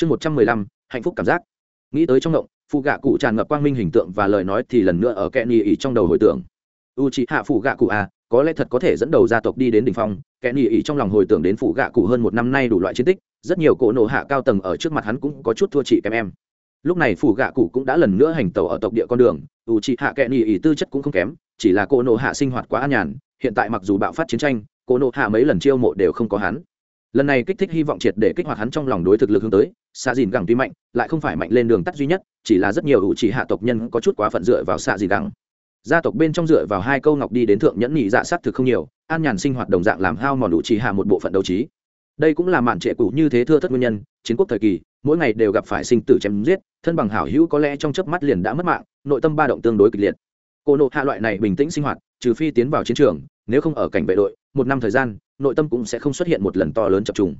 chương một trăm mười lăm hạnh phúc cảm giác. Nghĩ tới trong động phụ gạ cụ tràn ngập quang minh hình tượng và lời nói thì lần nữa ở kẽ ni ỉ trong đầu hồi tưởng. U c hạ phụ gạ cụ à, có lẽ thật có thể dẫn đầu gia tộc đi đến đ ỉ n h phong. Kẽ ni ỉ trong lòng hồi tưởng đến phụ gạ cụ hơn một năm nay đủ loại chiến tích rất nhiều cỗ nổ hạ cao tầng ở trước mặt hắn cũng có chút thua chị kém em. Lúc này phụ gạ cụ cũng đã lần nữa hành tàu ở tộc địa con đường. U c hạ kẽ ni ỉ tư chất cũng không kém chỉ là cỗ nổ hạ sinh hoạt quá an nhàn hiện tại mặc dù bạo phát chiến tranh cỗ nổ hạ mấy lần chiêu mộ đều không có hắn lần này kích thích hy vọng triệt để kích hoạt hắn trong lòng đối thực lực hướng tới xạ dìn gẳng tuy mạnh, lại không phải mạnh lên đường tắt duy nhất, chỉ là rất nhiều hữu chỉ hạ tộc nhân có chút quá phận dựa vào xạ dìn gẳng. Gia tộc bên trong dựa vào hai câu ngọc đi đến thượng nhẫn nhị dạ s á t thực không nhiều, an nhàn sinh hoạt đồng dạng làm hao mòn đủ chỉ hạ một bộ phận đấu trí. Đây cũng là mạn trệ cũ như thế thưa thất nguyên nhân, chiến quốc thời kỳ, mỗi ngày đều gặp phải sinh tử chém giết, thân bằng hảo hữu có lẽ trong chớp mắt liền đã mất mạng, nội tâm ba động tương đối kịch liệt. Cô nộ hạ loại này bình tĩnh sinh hoạt, trừ phi tiến vào chiến trường, nếu không ở cảnh vệ đội, một năm thời gian nội tâm cũng sẽ không xuất hiện một lần to lớn chập trùng.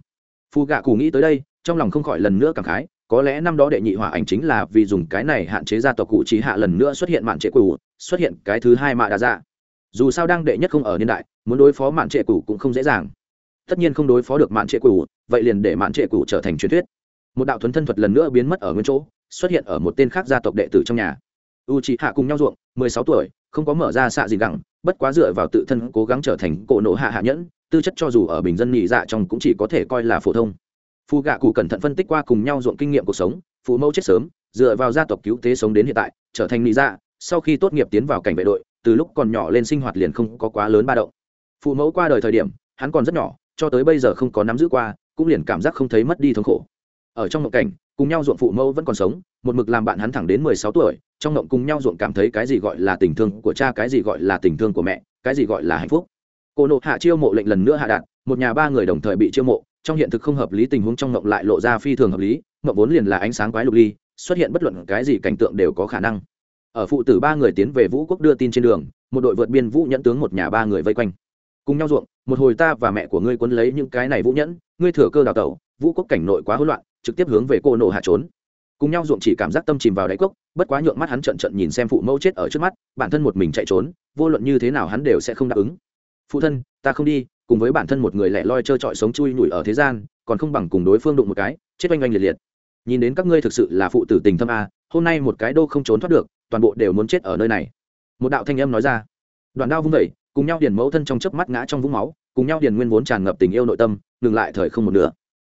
Phù gạ cù nghĩ tới đây, trong lòng không khỏi lần nữa cảm khái, có lẽ năm đó đệ nhị hỏa ảnh chính là vì dùng cái này hạn chế gia tộc cụ trí hạ lần nữa xuất hiện mạn trệ cụ xuất hiện cái thứ hai mạ đa dạ dù sao đang đệ nhất không ở niên đại, muốn đối phó mạn trệ cụ cũng không dễ dàng. Tất nhiên không đối phó được mạn trệ cụ vậy liền để mạn trệ cụ trở thành truyền thuyết. Một đạo thuấn thân thuật lần nữa biến mất ở nguyên chỗ, xuất hiện ở một tên khác gia tộc đệ tử trong nhà. U c hạ cùng nhau ruộng, mười sáu tuổi, không có mở ra xạ gì gẳng, bất quá dựa vào tự thân cố gắng trở thành cổ nộ hạ hạ nhẫn tư chất cho dù ở bình dân nhị dạ trong cũng chỉ có thể coi là phổ thông. Phù gạ cụ cẩn thận phân tích qua cùng nhau ruộng kinh nghiệm cuộc sống, phụ mẫu chết sớm, dựa vào gia tộc cứu tế sống đến hiện tại, trở thành nhị dạ sau khi tốt nghiệp tiến vào cảnh vệ đội, từ lúc còn nhỏ lên sinh hoạt liền không có quá lớn ba động. Phụ mẫu qua đời thời điểm, hắn còn rất nhỏ, cho tới bây giờ không có nắm giữ qua, cũng liền cảm giác không thấy mất đi thống khổ. Ở trong mộng cảnh, cùng nhau ruộng phụ mẫu vẫn còn sống, một mực làm bạn hắn thẳng đến mười sáu tuổi, trong mộng cùng nhau ruộng cảm thấy cái gì gọi là tình thương của cha, cái gì gọi là tình thương của mẹ, cái gì gọi là hạnh phúc cô nộ hạ chiêu mộ lệnh lần nữa hạ đạt, một nhà ba người đồng thời bị chiêu mộ, trong hiện thực không hợp lý, tình huống trong mộng lại lộ ra phi thường hợp lý, mộng vốn liền là ánh sáng quái lục ly, xuất hiện bất luận cái gì cảnh tượng đều có khả năng. Ở phụ tử ba người tiến về vũ quốc đưa tin trên đường, một đội vượt biên vũ nhẫn tướng một nhà ba người vây quanh. Cùng nhau ruộng, một hồi ta và mẹ của ngươi quấn lấy những cái này vũ nhẫn, ngươi thừa cơ đào tẩu, vũ quốc cảnh nội quá hỗn loạn, trực tiếp hướng về cô nộ hạ trốn. Cùng nhau ruộng chỉ cảm giác tâm chìm vào đáy cốc, bất quá nhượng mắt hắn trận trận nhìn xem phụ mẫu chết ở trước mắt, bản thân một mình chạy trốn, vô luận như thế nào hắn đều sẽ không đáp ứng phụ thân, ta không đi, cùng với bản thân một người lẻ loi trơ trọi sống chui nhủi ở thế gian, còn không bằng cùng đối phương đụng một cái, chết oanh oanh liệt liệt. Nhìn đến các ngươi thực sự là phụ tử tình thâm a, hôm nay một cái đô không trốn thoát được, toàn bộ đều muốn chết ở nơi này. Một đạo thanh âm nói ra. Đoàn đao vung vẩy cùng nhau điền mẫu thân trong chớp mắt ngã trong vũng máu, cùng nhau điền nguyên vốn tràn ngập tình yêu nội tâm, ngừng lại thời không một nửa.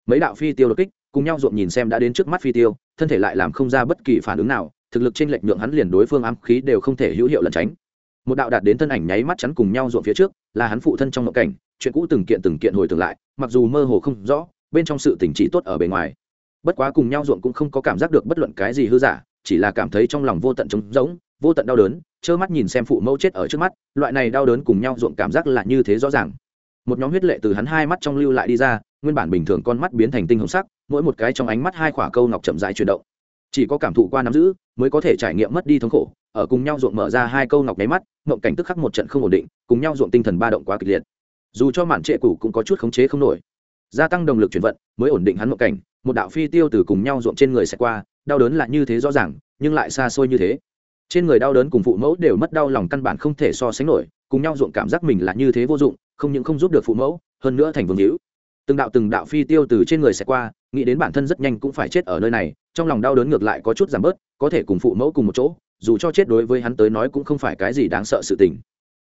Mấy đạo phi tiêu đột kích, cùng nhau ruộng nhìn xem đã đến trước mắt phi tiêu, thân thể lại làm không ra bất kỳ phản ứng nào, thực lực trên lệnh nhượng hắn liền đối phương ám khí đều không thể hữu hiệu lẩn tránh một đạo đạt đến thân ảnh nháy mắt chắn cùng nhau ruộng phía trước, là hắn phụ thân trong ngộ cảnh, chuyện cũ từng kiện từng kiện hồi tưởng lại, mặc dù mơ hồ không rõ, bên trong sự tỉnh trị tốt ở bề ngoài. Bất quá cùng nhau ruộng cũng không có cảm giác được bất luận cái gì hư giả, chỉ là cảm thấy trong lòng vô tận trống rỗng, vô tận đau đớn, trơ mắt nhìn xem phụ mẫu chết ở trước mắt, loại này đau đớn cùng nhau ruộng cảm giác là như thế rõ ràng. Một nhóm huyết lệ từ hắn hai mắt trong lưu lại đi ra, nguyên bản bình thường con mắt biến thành tinh hồng sắc, mỗi một cái trong ánh mắt hai khỏa câu ngọc chậm dài chuyển động. Chỉ có cảm thụ qua nắm giữ, mới có thể trải nghiệm mất đi thống khổ ở cùng nhau ruộng mở ra hai câu ngọc nháy mắt, mộng cảnh tức khắc một trận không ổn định, cùng nhau ruộng tinh thần ba động quá kịch liệt. Dù cho mạn trệ cũ cũng có chút khống chế không nổi. Gia tăng động lực chuyển vận, mới ổn định hắn mộng cảnh, một đạo phi tiêu từ cùng nhau ruộng trên người sẽ qua, đau đớn là như thế rõ ràng, nhưng lại xa xôi như thế. Trên người đau đớn cùng phụ mẫu đều mất đau lòng căn bản không thể so sánh nổi, cùng nhau ruộng cảm giác mình là như thế vô dụng, không những không giúp được phụ mẫu, hơn nữa thành vương hữu. Từng đạo từng đạo phi tiêu từ trên người sẽ qua, nghĩ đến bản thân rất nhanh cũng phải chết ở nơi này, trong lòng đau đớn ngược lại có chút giảm bớt, có thể cùng phụ mẫu cùng một chỗ dù cho chết đối với hắn tới nói cũng không phải cái gì đáng sợ sự tình.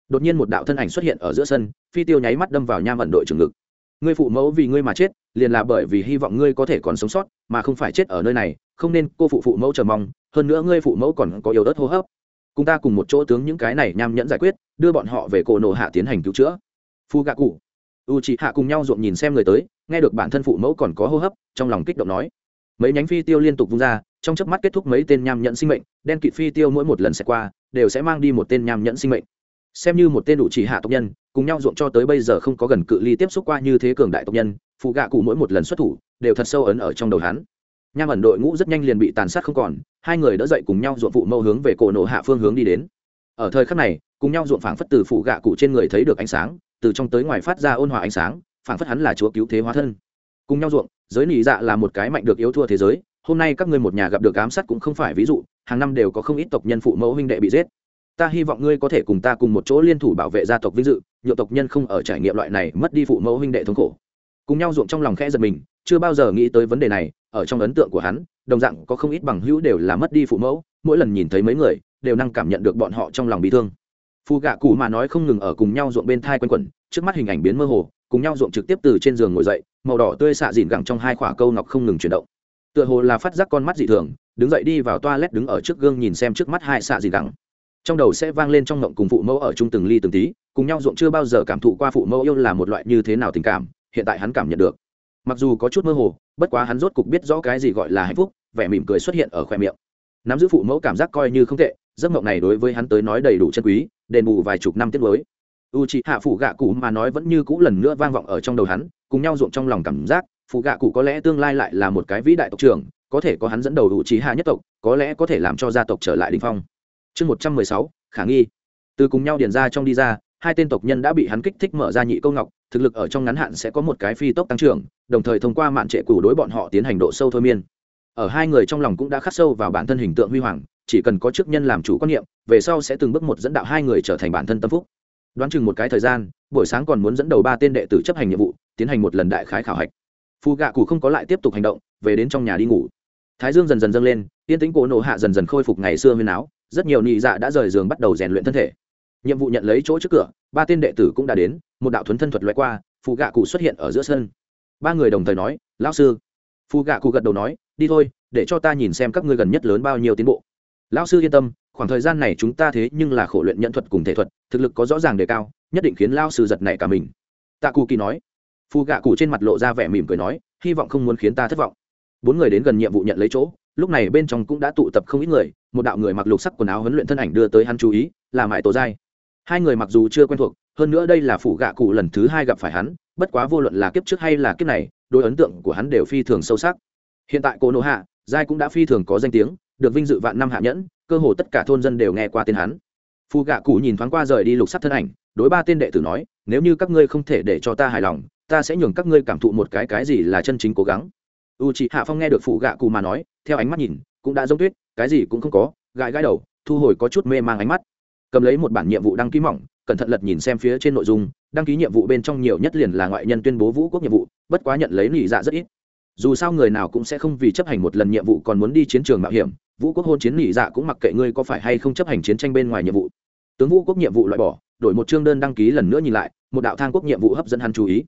Đột nhiên một đạo thân ảnh xuất hiện ở giữa sân, phi tiêu nháy mắt đâm vào nham mẫn đội trường ngực. Ngươi phụ mẫu vì ngươi mà chết, liền là bởi vì hy vọng ngươi có thể còn sống sót, mà không phải chết ở nơi này, không nên cô phụ phụ mẫu chờ mong, hơn nữa ngươi phụ mẫu còn có yếu ớt hô hấp. Cùng ta cùng một chỗ tướng những cái này nham nhẫn giải quyết, đưa bọn họ về cổ nổ hạ tiến hành cứu chữa. Phu gạ cụ. U chị hạ cùng nhau ruộng nhìn xem người tới, nghe được bản thân phụ mẫu còn có hô hấp, trong lòng kích động nói. Mấy nhánh phi tiêu liên tục vung ra trong chớp mắt kết thúc mấy tên nham nhẫn sinh mệnh, đen kịt phi tiêu mỗi một lần sẽ qua, đều sẽ mang đi một tên nham nhẫn sinh mệnh. Xem như một tên đủ chỉ hạ tộc nhân, cùng nhau ruộng cho tới bây giờ không có gần cự ly tiếp xúc qua như thế cường đại tộc nhân, phụ gạ cụ mỗi một lần xuất thủ, đều thật sâu ấn ở trong đầu hắn. Nham ẩn đội ngũ rất nhanh liền bị tàn sát không còn, hai người đã dậy cùng nhau ruộng phụ mâu hướng về cổ nổ hạ phương hướng đi đến. Ở thời khắc này, cùng nhau ruộng phảng phất từ phụ gạ cụ trên người thấy được ánh sáng, từ trong tới ngoài phát ra ôn hòa ánh sáng, phảng phất hắn là chúa cứu thế hóa thân. Cùng nhau ruộng, giới nỉ dạ là một cái mạnh được yếu thua thế giới hôm nay các ngươi một nhà gặp được ám sát cũng không phải ví dụ, hàng năm đều có không ít tộc nhân phụ mẫu huynh đệ bị giết. Ta hy vọng ngươi có thể cùng ta cùng một chỗ liên thủ bảo vệ gia tộc vinh dự nhựa tộc nhân không ở trải nghiệm loại này mất đi phụ mẫu huynh đệ thống khổ. Cùng nhau ruộng trong lòng khẽ giật mình, chưa bao giờ nghĩ tới vấn đề này, ở trong ấn tượng của hắn, đồng dạng có không ít bằng hữu đều là mất đi phụ mẫu, mỗi lần nhìn thấy mấy người, đều năng cảm nhận được bọn họ trong lòng bị thương. Phù gạ cụ mà nói không ngừng ở cùng nhau ruộng bên thai quanh quẩn, trước mắt hình ảnh biến mơ hồ, cùng nhau ruộng trực tiếp từ trên giường ngồi dậy, màu đỏ tươi xạ dịn gẳng trong hai khỏa câu ngọc không ngừng chuyển động tựa hồ là phát giác con mắt dị thường, đứng dậy đi vào toa lét đứng ở trước gương nhìn xem trước mắt hai xạ gì đắng trong đầu sẽ vang lên trong ngộng cùng phụ mẫu ở chung từng ly từng tí, cùng nhau ruộng chưa bao giờ cảm thụ qua phụ mẫu yêu là một loại như thế nào tình cảm, hiện tại hắn cảm nhận được. Mặc dù có chút mơ hồ, bất quá hắn rốt cục biết rõ cái gì gọi là hạnh phúc, vẻ mỉm cười xuất hiện ở khoe miệng. Nắm giữ phụ mẫu cảm giác coi như không tệ, giấc mộng này đối với hắn tới nói đầy đủ chân quý, đền bù vài chục năm tiết mới. U chị hạ phủ gạ cụ mà nói vẫn như cũ lần nữa vang vọng ở trong đầu hắn, cùng nhau ruộng trong lòng cảm giác phụ gạ cụ có lẽ tương lai lại là một cái vĩ đại tộc trưởng, có thể có hắn dẫn đầu đủ trí hạ nhất tộc, có lẽ có thể làm cho gia tộc trở lại đình phong. Chương một trăm mười sáu, khả nghi. Từ cùng nhau điền ra trong đi ra, hai tên tộc nhân đã bị hắn kích thích mở ra nhị câu ngọc, thực lực ở trong ngắn hạn sẽ có một cái phi tốc tăng trưởng, đồng thời thông qua mạn trệ củ đối bọn họ tiến hành độ sâu thôi miên. Ở hai người trong lòng cũng đã khắc sâu vào bản thân hình tượng huy hoàng, chỉ cần có chức nhân làm chủ quan niệm, về sau sẽ từng bước một dẫn đạo hai người trở thành bản thân tâm phúc. Đoán chừng một cái thời gian, buổi sáng còn muốn dẫn đầu ba tên đệ tử chấp hành nhiệm vụ, tiến hành một lần đại khái khảo hạch phù gạ cụ không có lại tiếp tục hành động, về đến trong nhà đi ngủ. Thái dương dần dần dâng lên, yên tĩnh cổ nộ hạ dần dần khôi phục ngày xưa huyên áo, rất nhiều nị dạ đã rời giường bắt đầu rèn luyện thân thể. Nhiệm vụ nhận lấy chỗ trước cửa, ba tên đệ tử cũng đã đến, một đạo thuấn thân thuật loại qua phù gạ cụ xuất hiện ở giữa sân. Ba người đồng thời nói, lão sư. Phù gạ cụ gật đầu nói, đi thôi, để cho ta nhìn xem các ngươi gần nhất lớn bao nhiêu tiến bộ. Lão sư yên tâm, khoảng thời gian này chúng ta thế nhưng là khổ luyện nhận thuật cùng thể thuật, thực lực có rõ ràng đề cao, nhất định khiến lao sư giật này cả mình. Tạ cụ kỳ nói phù gạ cụ trên mặt lộ ra vẻ mỉm cười nói, hy vọng không muốn khiến ta thất vọng. Bốn người đến gần nhiệm vụ nhận lấy chỗ, lúc này bên trong cũng đã tụ tập không ít người, một đạo người mặc lục sắc quần áo huấn luyện thân ảnh đưa tới hắn chú ý, là mãi tổ giai. Hai người mặc dù chưa quen thuộc, hơn nữa đây là phủ gạ cụ lần thứ hai gặp phải hắn, bất quá vô luận là kiếp trước hay là kiếp này đôi ấn tượng của hắn đều phi thường sâu sắc. Hiện tại cô nô hạ, giai cũng đã phi thường có danh tiếng, được vinh dự vạn năm hạ nhẫn, cơ hồ tất cả thôn dân đều nghe qua tên hắn. Phù gạ cụ nhìn thoáng qua rời đi lục sắc thân ảnh, đối ba tên đệ tử nói, nếu như các ngươi không thể để cho ta hài lòng ta sẽ nhường các ngươi cảm thụ một cái cái gì là chân chính cố gắng. U chị hạ phong nghe được phụ gạ cụ mà nói, theo ánh mắt nhìn, cũng đã giống tuyết, cái gì cũng không có, gãi gãi đầu, thu hồi có chút mê mang ánh mắt. Cầm lấy một bản nhiệm vụ đăng ký mỏng, cẩn thận lật nhìn xem phía trên nội dung, đăng ký nhiệm vụ bên trong nhiều nhất liền là ngoại nhân tuyên bố vũ quốc nhiệm vụ, bất quá nhận lấy lì dạ rất ít. Dù sao người nào cũng sẽ không vì chấp hành một lần nhiệm vụ còn muốn đi chiến trường mạo hiểm, vũ quốc hôn chiến lì dạ cũng mặc kệ ngươi có phải hay không chấp hành chiến tranh bên ngoài nhiệm vụ. Tướng vũ quốc nhiệm vụ loại bỏ, đổi một chương đơn đăng ký lần nữa nhìn lại, một đạo thang quốc nhiệm vụ hấp dẫn hắn chú ý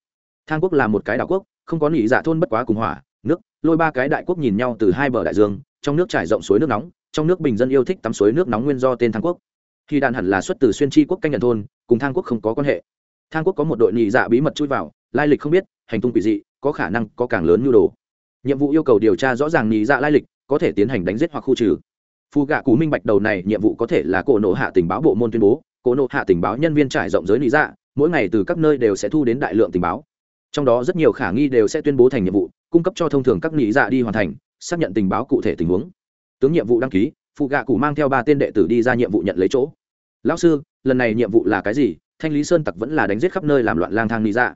thang quốc là một cái đảo quốc, không có nỉ dạ thôn bất quá cùng hỏa, nước, lôi ba cái đại quốc nhìn nhau từ hai bờ đại dương, trong nước trải rộng suối nước nóng, trong nước bình dân yêu thích tắm suối nước nóng nguyên do tên thang quốc. Khi đàn hẳn là xuất từ xuyên tri quốc canh nhận thôn, cùng thang quốc không có quan hệ. Thang quốc có một đội nị dạ bí mật chui vào, lai lịch không biết, hành tung quỷ dị, có khả năng có càng lớn nhu đồ. Nhiệm vụ yêu cầu điều tra rõ ràng nị dạ lai lịch, có thể tiến hành đánh giết hoặc khu trừ. Phù gạ cú minh bạch đầu này nhiệm vụ có thể là cổ nộ hạ tình báo bộ môn tuyên bố, cổ nộ hạ tình báo nhân viên trải rộng giới lý dạ mỗi ngày từ các nơi đều sẽ thu đến đại lượng tình báo trong đó rất nhiều khả nghi đều sẽ tuyên bố thành nhiệm vụ, cung cấp cho thông thường các lý dạ đi hoàn thành, xác nhận tình báo cụ thể tình huống. Tướng nhiệm vụ đăng ký, phụ gạ cụ mang theo ba tên đệ tử đi ra nhiệm vụ nhận lấy chỗ. Lão sư, lần này nhiệm vụ là cái gì? Thanh lý sơn tặc vẫn là đánh giết khắp nơi làm loạn lang thang lý dạ.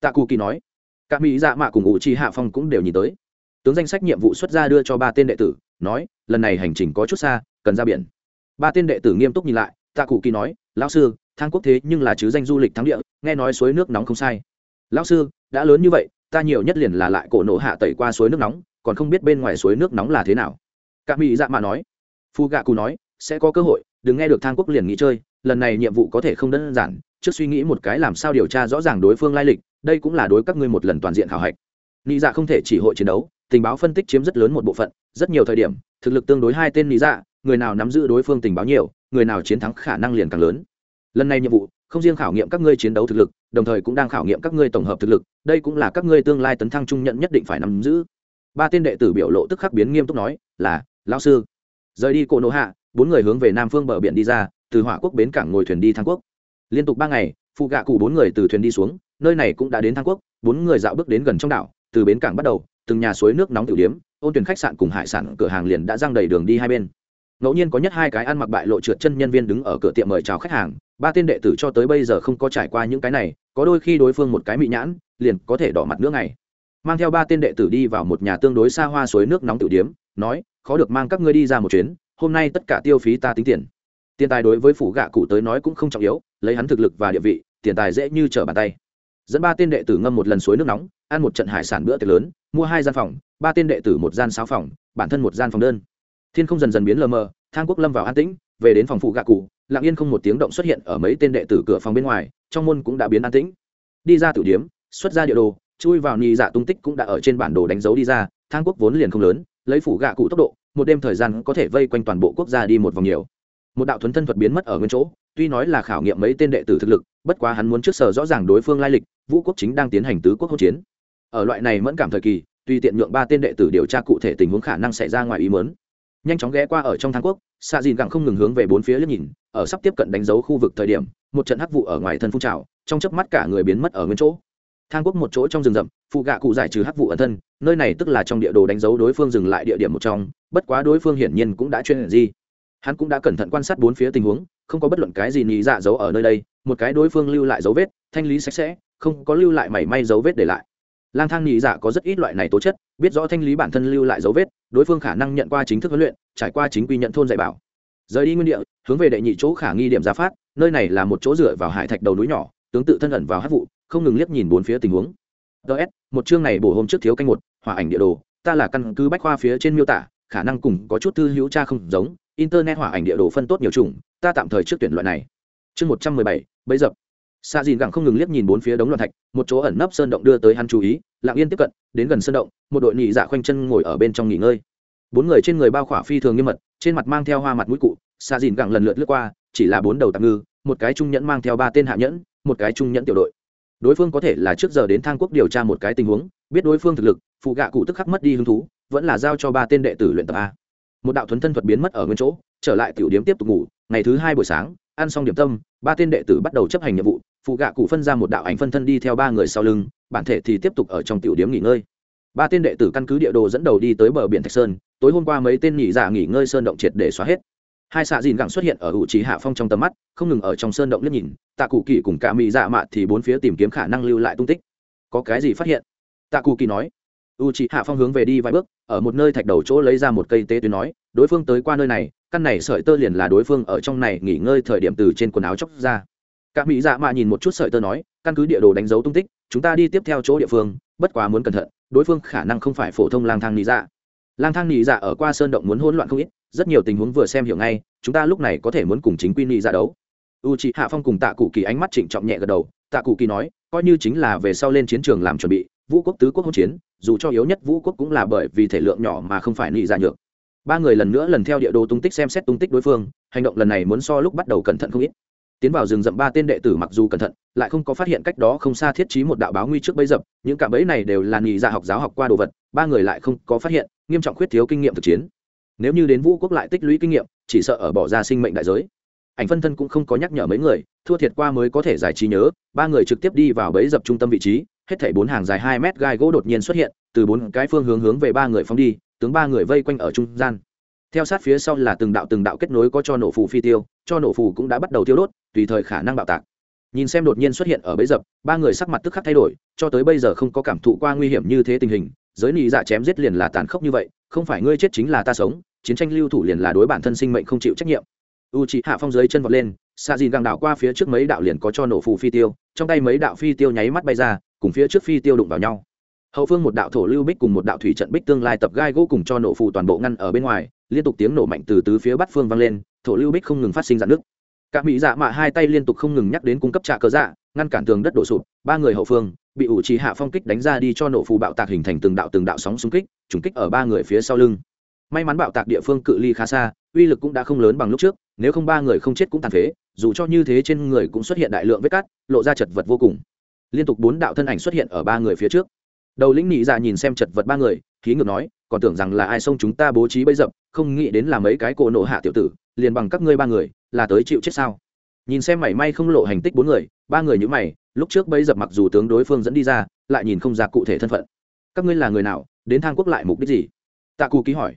Tạ cụ kỳ nói. Các mỹ dạ mạ cùng ủ chi hạ phong cũng đều nhìn tới. Tướng danh sách nhiệm vụ xuất ra đưa cho ba tên đệ tử, nói, lần này hành trình có chút xa, cần ra biển. Ba tên đệ tử nghiêm túc nhìn lại, tạ cụ kỳ nói, lão sư, thang quốc thế nhưng là chứ danh du lịch thắng địa, nghe nói suối nước nóng không sai lão sư, đã lớn như vậy, ta nhiều nhất liền là lại cổ nổ hạ tẩy qua suối nước nóng, còn không biết bên ngoài suối nước nóng là thế nào. Các mỹ dạ mạ nói. Phu gạ cù nói, sẽ có cơ hội, đừng nghe được thang quốc liền nghĩ chơi, lần này nhiệm vụ có thể không đơn giản, trước suy nghĩ một cái làm sao điều tra rõ ràng đối phương lai lịch, đây cũng là đối các ngươi một lần toàn diện khảo hạch. Nghĩ dạ không thể chỉ hội chiến đấu, tình báo phân tích chiếm rất lớn một bộ phận, rất nhiều thời điểm, thực lực tương đối hai tên nghĩ dạ người nào nắm giữ đối phương tình báo nhiều, người nào chiến thắng khả năng liền càng lớn. Lần này nhiệm vụ không riêng khảo nghiệm các ngươi chiến đấu thực lực, đồng thời cũng đang khảo nghiệm các ngươi tổng hợp thực lực, đây cũng là các ngươi tương lai tấn thăng trung nhận nhất định phải nắm giữ. Ba tên đệ tử biểu lộ tức khắc biến nghiêm túc nói, là, lão sư. Rời đi cổ nổ hạ, bốn người hướng về nam phương bờ biển đi ra, từ hỏa quốc bến cảng ngồi thuyền đi thang quốc. Liên tục ba ngày, phụ gạ cụ bốn người từ thuyền đi xuống, nơi này cũng đã đến thang quốc, bốn người dạo bước đến gần trong đảo, từ bến cảng bắt đầu, từng nhà suối nước nóng tiểu điếm, ôn tuyển khách sạn cùng hải sản cửa hàng liền đã răng đầy đường đi hai bên ngẫu nhiên có nhất hai cái ăn mặc bại lộ trượt chân nhân viên đứng ở cửa tiệm mời chào khách hàng, ba tên đệ tử cho tới bây giờ không có trải qua những cái này, có đôi khi đối phương một cái mị nhãn, liền có thể đỏ mặt nước này mang theo ba tên đệ tử đi vào một nhà tương đối xa hoa suối nước nóng tiểu điếm, nói, khó được mang các ngươi đi ra một chuyến, hôm nay tất cả tiêu phí ta tính tiền. Tiền tài đối với phủ gạ cụ tới nói cũng không trọng yếu, lấy hắn thực lực và địa vị, tiền tài dễ như trở bàn tay. Dẫn ba tên đệ tử ngâm một lần suối nước nóng, ăn một trận hải sản bữa tiệc lớn, mua hai gian phòng, ba tên đệ tử một gian sáu phòng, bản thân một gian phòng đơn thiên không dần dần biến lờ mờ, thang quốc lâm vào an tĩnh, về đến phòng phụ gạ cụ, lặng yên không một tiếng động xuất hiện ở mấy tên đệ tử cửa phòng bên ngoài, trong môn cũng đã biến an tĩnh. Đi ra tử điếm, xuất ra địa đồ, chui vào nhị dạ tung tích cũng đã ở trên bản đồ đánh dấu đi ra, thang quốc vốn liền không lớn, lấy phủ gạ cụ tốc độ, một đêm thời gian có thể vây quanh toàn bộ quốc gia đi một vòng nhiều. Một đạo thuấn thân thuật biến mất ở nguyên chỗ, tuy nói là khảo nghiệm mấy tên đệ tử thực lực, bất quá hắn muốn trước sở rõ ràng đối phương lai lịch, vũ quốc chính đang tiến hành tứ quốc hỗn chiến. Ở loại này mẫn cảm thời kỳ tuy tiện nhượng ba tên đệ tử điều tra cụ thể tình huống khả năng xảy ra ngoài ý mớn nhanh chóng ghé qua ở trong thang quốc xạ dìn gặng không ngừng hướng về bốn phía liếc nhìn, ở sắp tiếp cận đánh dấu khu vực thời điểm, một trận hắc vụ ở ngoài thân phun trào, trong chớp mắt cả người biến mất ở nguyên chỗ. Thang quốc một chỗ trong rừng rậm, phụ gạ cụ giải trừ hắc vụ ẩn thân, nơi này tức là trong địa đồ đánh dấu đối phương dừng lại địa điểm một trong, bất quá đối phương hiển nhiên cũng đã chuyên gì. Hắn cũng đã cẩn thận quan sát bốn phía tình huống, không có bất luận cái gì nhị dạ dấu ở nơi đây, một cái đối phương lưu lại dấu vết, thanh lý sạch sẽ, không có lưu lại mảy may dấu vết để lại. Lang thang nhị dạ có rất ít loại này tố chất, biết rõ thanh lý bản thân lưu lại dấu vết đối phương khả năng nhận qua chính thức huấn luyện, trải qua chính quy nhận thôn dạy bảo. Rời đi nguyên địa, hướng về đệ nhị chỗ khả nghi điểm ra phát, nơi này là một chỗ dựa vào hải thạch đầu núi nhỏ, tướng tự thân ẩn vào hát vụ, không ngừng liếc nhìn bốn phía tình huống. Ts một chương này bổ hôm trước thiếu canh một, hòa ảnh địa đồ, ta là căn cứ bách khoa phía trên miêu tả, khả năng cùng có chút thư hữu cha không giống, internet hỏa ảnh địa đồ phân tốt nhiều chủng, ta tạm thời trước tuyển loại này. Chương một trăm mười bảy bấy dập. Xa dìn gặng không ngừng liếc nhìn bốn phía đống loạn thạch, một chỗ ẩn nấp sơn động đưa tới hắn chú ý lặng yên tiếp cận, đến gần sân động, một đội nhị dạ khoanh chân ngồi ở bên trong nghỉ ngơi. Bốn người trên người bao khỏa phi thường nghiêm mật, trên mặt mang theo hoa mặt mũi cụ, xa dìn gặng lần lượt lướt qua, chỉ là bốn đầu tạm ngư, một cái trung nhẫn mang theo ba tên hạ nhẫn, một cái trung nhẫn tiểu đội. Đối phương có thể là trước giờ đến thang quốc điều tra một cái tình huống, biết đối phương thực lực, phụ gạ cụ tức khắc mất đi hứng thú, vẫn là giao cho ba tên đệ tử luyện tập a. Một đạo thuấn thân thuật biến mất ở nguyên chỗ, trở lại tiểu điếm tiếp tục ngủ, ngày thứ hai buổi sáng, ăn xong điểm tâm ba tên đệ tử bắt đầu chấp hành nhiệm vụ, phụ gạ cụ phân ra một đạo ảnh phân thân đi theo ba người sau lưng, bản thể thì tiếp tục ở trong tiểu điếm nghỉ ngơi. Ba tên đệ tử căn cứ địa đồ dẫn đầu đi tới bờ biển thạch sơn, tối hôm qua mấy tên nhị giả dạ nghỉ ngơi sơn động triệt để xóa hết. Hai xạ dìn gẳng xuất hiện ở hữu trí hạ phong trong tầm mắt, không ngừng ở trong sơn động liếc nhìn, tạ cụ kỳ cùng cả mỹ dạ mạ thì bốn phía tìm kiếm khả năng lưu lại tung tích. Có cái gì phát hiện? Tạ cụ kỳ nói. U trí hạ phong hướng về đi vài bước, ở một nơi thạch đầu chỗ lấy ra một cây tế tuyến nói, đối phương tới qua nơi này căn này sợi tơ liền là đối phương ở trong này nghỉ ngơi thời điểm từ trên quần áo chóc ra. Cả mỹ dạ mạ nhìn một chút sợi tơ nói, căn cứ địa đồ đánh dấu tung tích, chúng ta đi tiếp theo chỗ địa phương, bất quá muốn cẩn thận, đối phương khả năng không phải phổ thông lang thang nị dạ. Lang thang nị dạ ở qua sơn động muốn hỗn loạn không ít, rất nhiều tình huống vừa xem hiểu ngay, chúng ta lúc này có thể muốn cùng chính quy nị dạ đấu. U chị hạ phong cùng tạ cụ kỳ ánh mắt trịnh trọng nhẹ gật đầu tạ cụ kỳ nói, coi như chính là về sau lên chiến trường làm chuẩn bị, vũ quốc tứ quốc hỗn chiến, dù cho yếu nhất vũ quốc cũng là bởi vì thể lượng nhỏ mà không phải nị dạ nhược ba người lần nữa lần theo địa đồ tung tích xem xét tung tích đối phương, hành động lần này muốn so lúc bắt đầu cẩn thận không ít. Tiến vào rừng rậm ba tên đệ tử mặc dù cẩn thận, lại không có phát hiện cách đó không xa thiết trí một đạo báo nguy trước bấy dập, những cạm bẫy này đều là nghỉ ra dạ học giáo học qua đồ vật, ba người lại không có phát hiện, nghiêm trọng khuyết thiếu kinh nghiệm thực chiến. Nếu như đến vũ quốc lại tích lũy kinh nghiệm, chỉ sợ ở bỏ ra sinh mệnh đại giới. Ảnh phân thân cũng không có nhắc nhở mấy người, thua thiệt qua mới có thể giải trí nhớ, ba người trực tiếp đi vào bẫy dập trung tâm vị trí, hết thảy bốn hàng dài hai mét gai gỗ đột nhiên xuất hiện, từ bốn cái phương hướng hướng về ba người phóng đi tướng ba người vây quanh ở trung gian. Theo sát phía sau là từng đạo từng đạo kết nối có cho nổ phù phi tiêu, cho nổ phù cũng đã bắt đầu tiêu đốt, tùy thời khả năng bạo tạc. Nhìn xem đột nhiên xuất hiện ở bấy dập, ba người sắc mặt tức khắc thay đổi, cho tới bây giờ không có cảm thụ qua nguy hiểm như thế tình hình, giới nị dạ chém giết liền là tàn khốc như vậy, không phải ngươi chết chính là ta sống, chiến tranh lưu thủ liền là đối bản thân sinh mệnh không chịu trách nhiệm. U chị hạ phong dưới chân vọt lên xạ dìn găng đạo qua phía trước mấy đạo liền có cho nổ phù phi tiêu, trong tay mấy đạo phi tiêu nháy mắt bay ra, cùng phía trước phi tiêu đụng vào nhau hậu phương một đạo thổ lưu bích cùng một đạo thủy trận bích tương lai tập gai gỗ cùng cho nổ phù toàn bộ ngăn ở bên ngoài, liên tục tiếng nổ mạnh từ tứ phía bắt phương vang lên, thổ lưu bích không ngừng phát sinh dạn nước. Các mỹ dạ mạ hai tay liên tục không ngừng nhắc đến cung cấp trạ cơ dạ ngăn cản tường đất đổ sụp, ba người hậu phương bị ủ trì hạ phong kích đánh ra đi cho nổ phù bạo tạc hình thành từng đạo từng đạo sóng xung kích, trùng kích ở ba người phía sau lưng. May mắn bạo tạc địa phương cự ly khá xa, uy lực cũng đã không lớn bằng lúc trước, nếu không ba người không chết cũng tàn phế, dù cho như thế trên người cũng xuất hiện đại lượng vết cát lộ ra chật vật vô cùng. Liên tục bốn đạo thân ảnh xuất hiện ở ba người phía trước đầu lĩnh nhị dạ nhìn xem chật vật ba người, khí ngược nói, còn tưởng rằng là ai xông chúng ta bố trí bấy dập, không nghĩ đến là mấy cái cổ nộ hạ tiểu tử, liền bằng các ngươi ba người, là tới chịu chết sao? Nhìn xem mảy may không lộ hành tích bốn người, ba người như mày, lúc trước bấy dập mặc dù tướng đối phương dẫn đi ra, lại nhìn không ra cụ thể thân phận. Các ngươi là người nào, đến thang quốc lại mục đích gì? Tạ cù ký hỏi.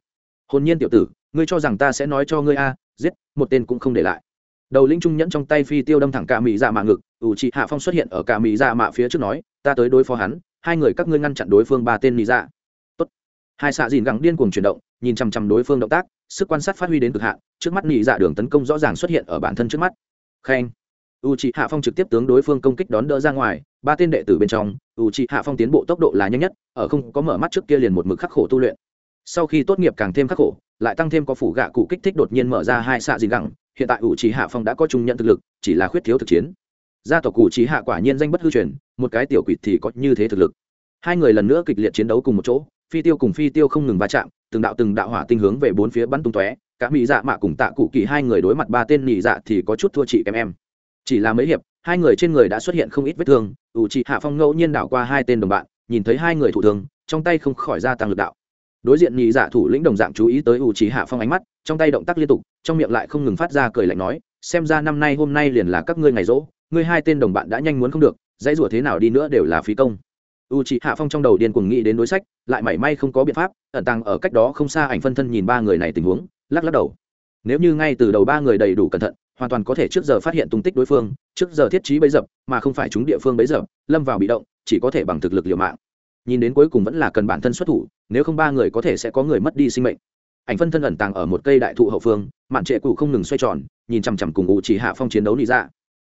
Hồn nhiên tiểu tử, ngươi cho rằng ta sẽ nói cho ngươi a, giết, một tên cũng không để lại. Đầu linh trung nhẫn trong tay phi tiêu đâm thẳng cả mỹ dạ mạ ngực, ủ trị hạ phong xuất hiện ở cả mỹ dạ mạ phía trước nói, ta tới đối phó hắn hai người các ngươi ngăn chặn đối phương ba tên nị dạ. Tốt. hai xạ dìn gắng điên cuồng chuyển động, nhìn chằm chằm đối phương động tác, sức quan sát phát huy đến cực hạn, trước mắt nị dạ đường tấn công rõ ràng xuất hiện ở bản thân trước mắt. Khen. U c hạ phong trực tiếp tướng đối phương công kích đón đỡ ra ngoài, ba tên đệ tử bên trong u c hạ phong tiến bộ tốc độ là nhanh nhất, ở không có mở mắt trước kia liền một mực khắc khổ tu luyện. Sau khi tốt nghiệp càng thêm khắc khổ, lại tăng thêm có phủ gạ cụ kích thích đột nhiên mở ra hai xạ dìn gẳng hiện tại u c hạ phong đã có trung nhận thực lực, chỉ là khuyết thiếu thực chiến gia tộc cụ trí hạ quả nhiên danh bất hư truyền, một cái tiểu quỷ thì có như thế thực lực. Hai người lần nữa kịch liệt chiến đấu cùng một chỗ, phi tiêu cùng phi tiêu không ngừng va chạm, từng đạo từng đạo hỏa tinh hướng về bốn phía bắn tung tóe, cả mỹ dạ mạ cùng tạ cụ kỳ hai người đối mặt ba tên nhị dạ thì có chút thua chị kém em. Chỉ là mấy hiệp, hai người trên người đã xuất hiện không ít vết thương, ủ chị hạ phong ngẫu nhiên đảo qua hai tên đồng bạn, nhìn thấy hai người thủ thương, trong tay không khỏi gia tăng lực đạo. Đối diện nhị dạ thủ lĩnh đồng dạng chú ý tới ủ chị hạ phong ánh mắt, trong tay động tác liên tục, trong miệng lại không ngừng phát ra cười lạnh nói xem ra năm nay hôm nay liền là các ngươi ngày rỗ, ngươi hai tên đồng bạn đã nhanh muốn không được, dãy rủa thế nào đi nữa đều là phí công. U c hạ phong trong đầu điên cuồng nghĩ đến đối sách, lại mảy may không có biện pháp, ẩn tàng ở cách đó không xa ảnh phân thân nhìn ba người này tình huống, lắc lắc đầu. Nếu như ngay từ đầu ba người đầy đủ cẩn thận, hoàn toàn có thể trước giờ phát hiện tung tích đối phương, trước giờ thiết trí bấy dập, mà không phải chúng địa phương bấy dập, lâm vào bị động, chỉ có thể bằng thực lực liều mạng. Nhìn đến cuối cùng vẫn là cần bản thân xuất thủ, nếu không ba người có thể sẽ có người mất đi sinh mệnh ảnh phân thân ẩn tàng ở một cây đại thụ hậu phương, mạn trệ cụ không ngừng xoay tròn, nhìn chằm chằm cùng u chỉ hạ phong chiến đấu nị dạ.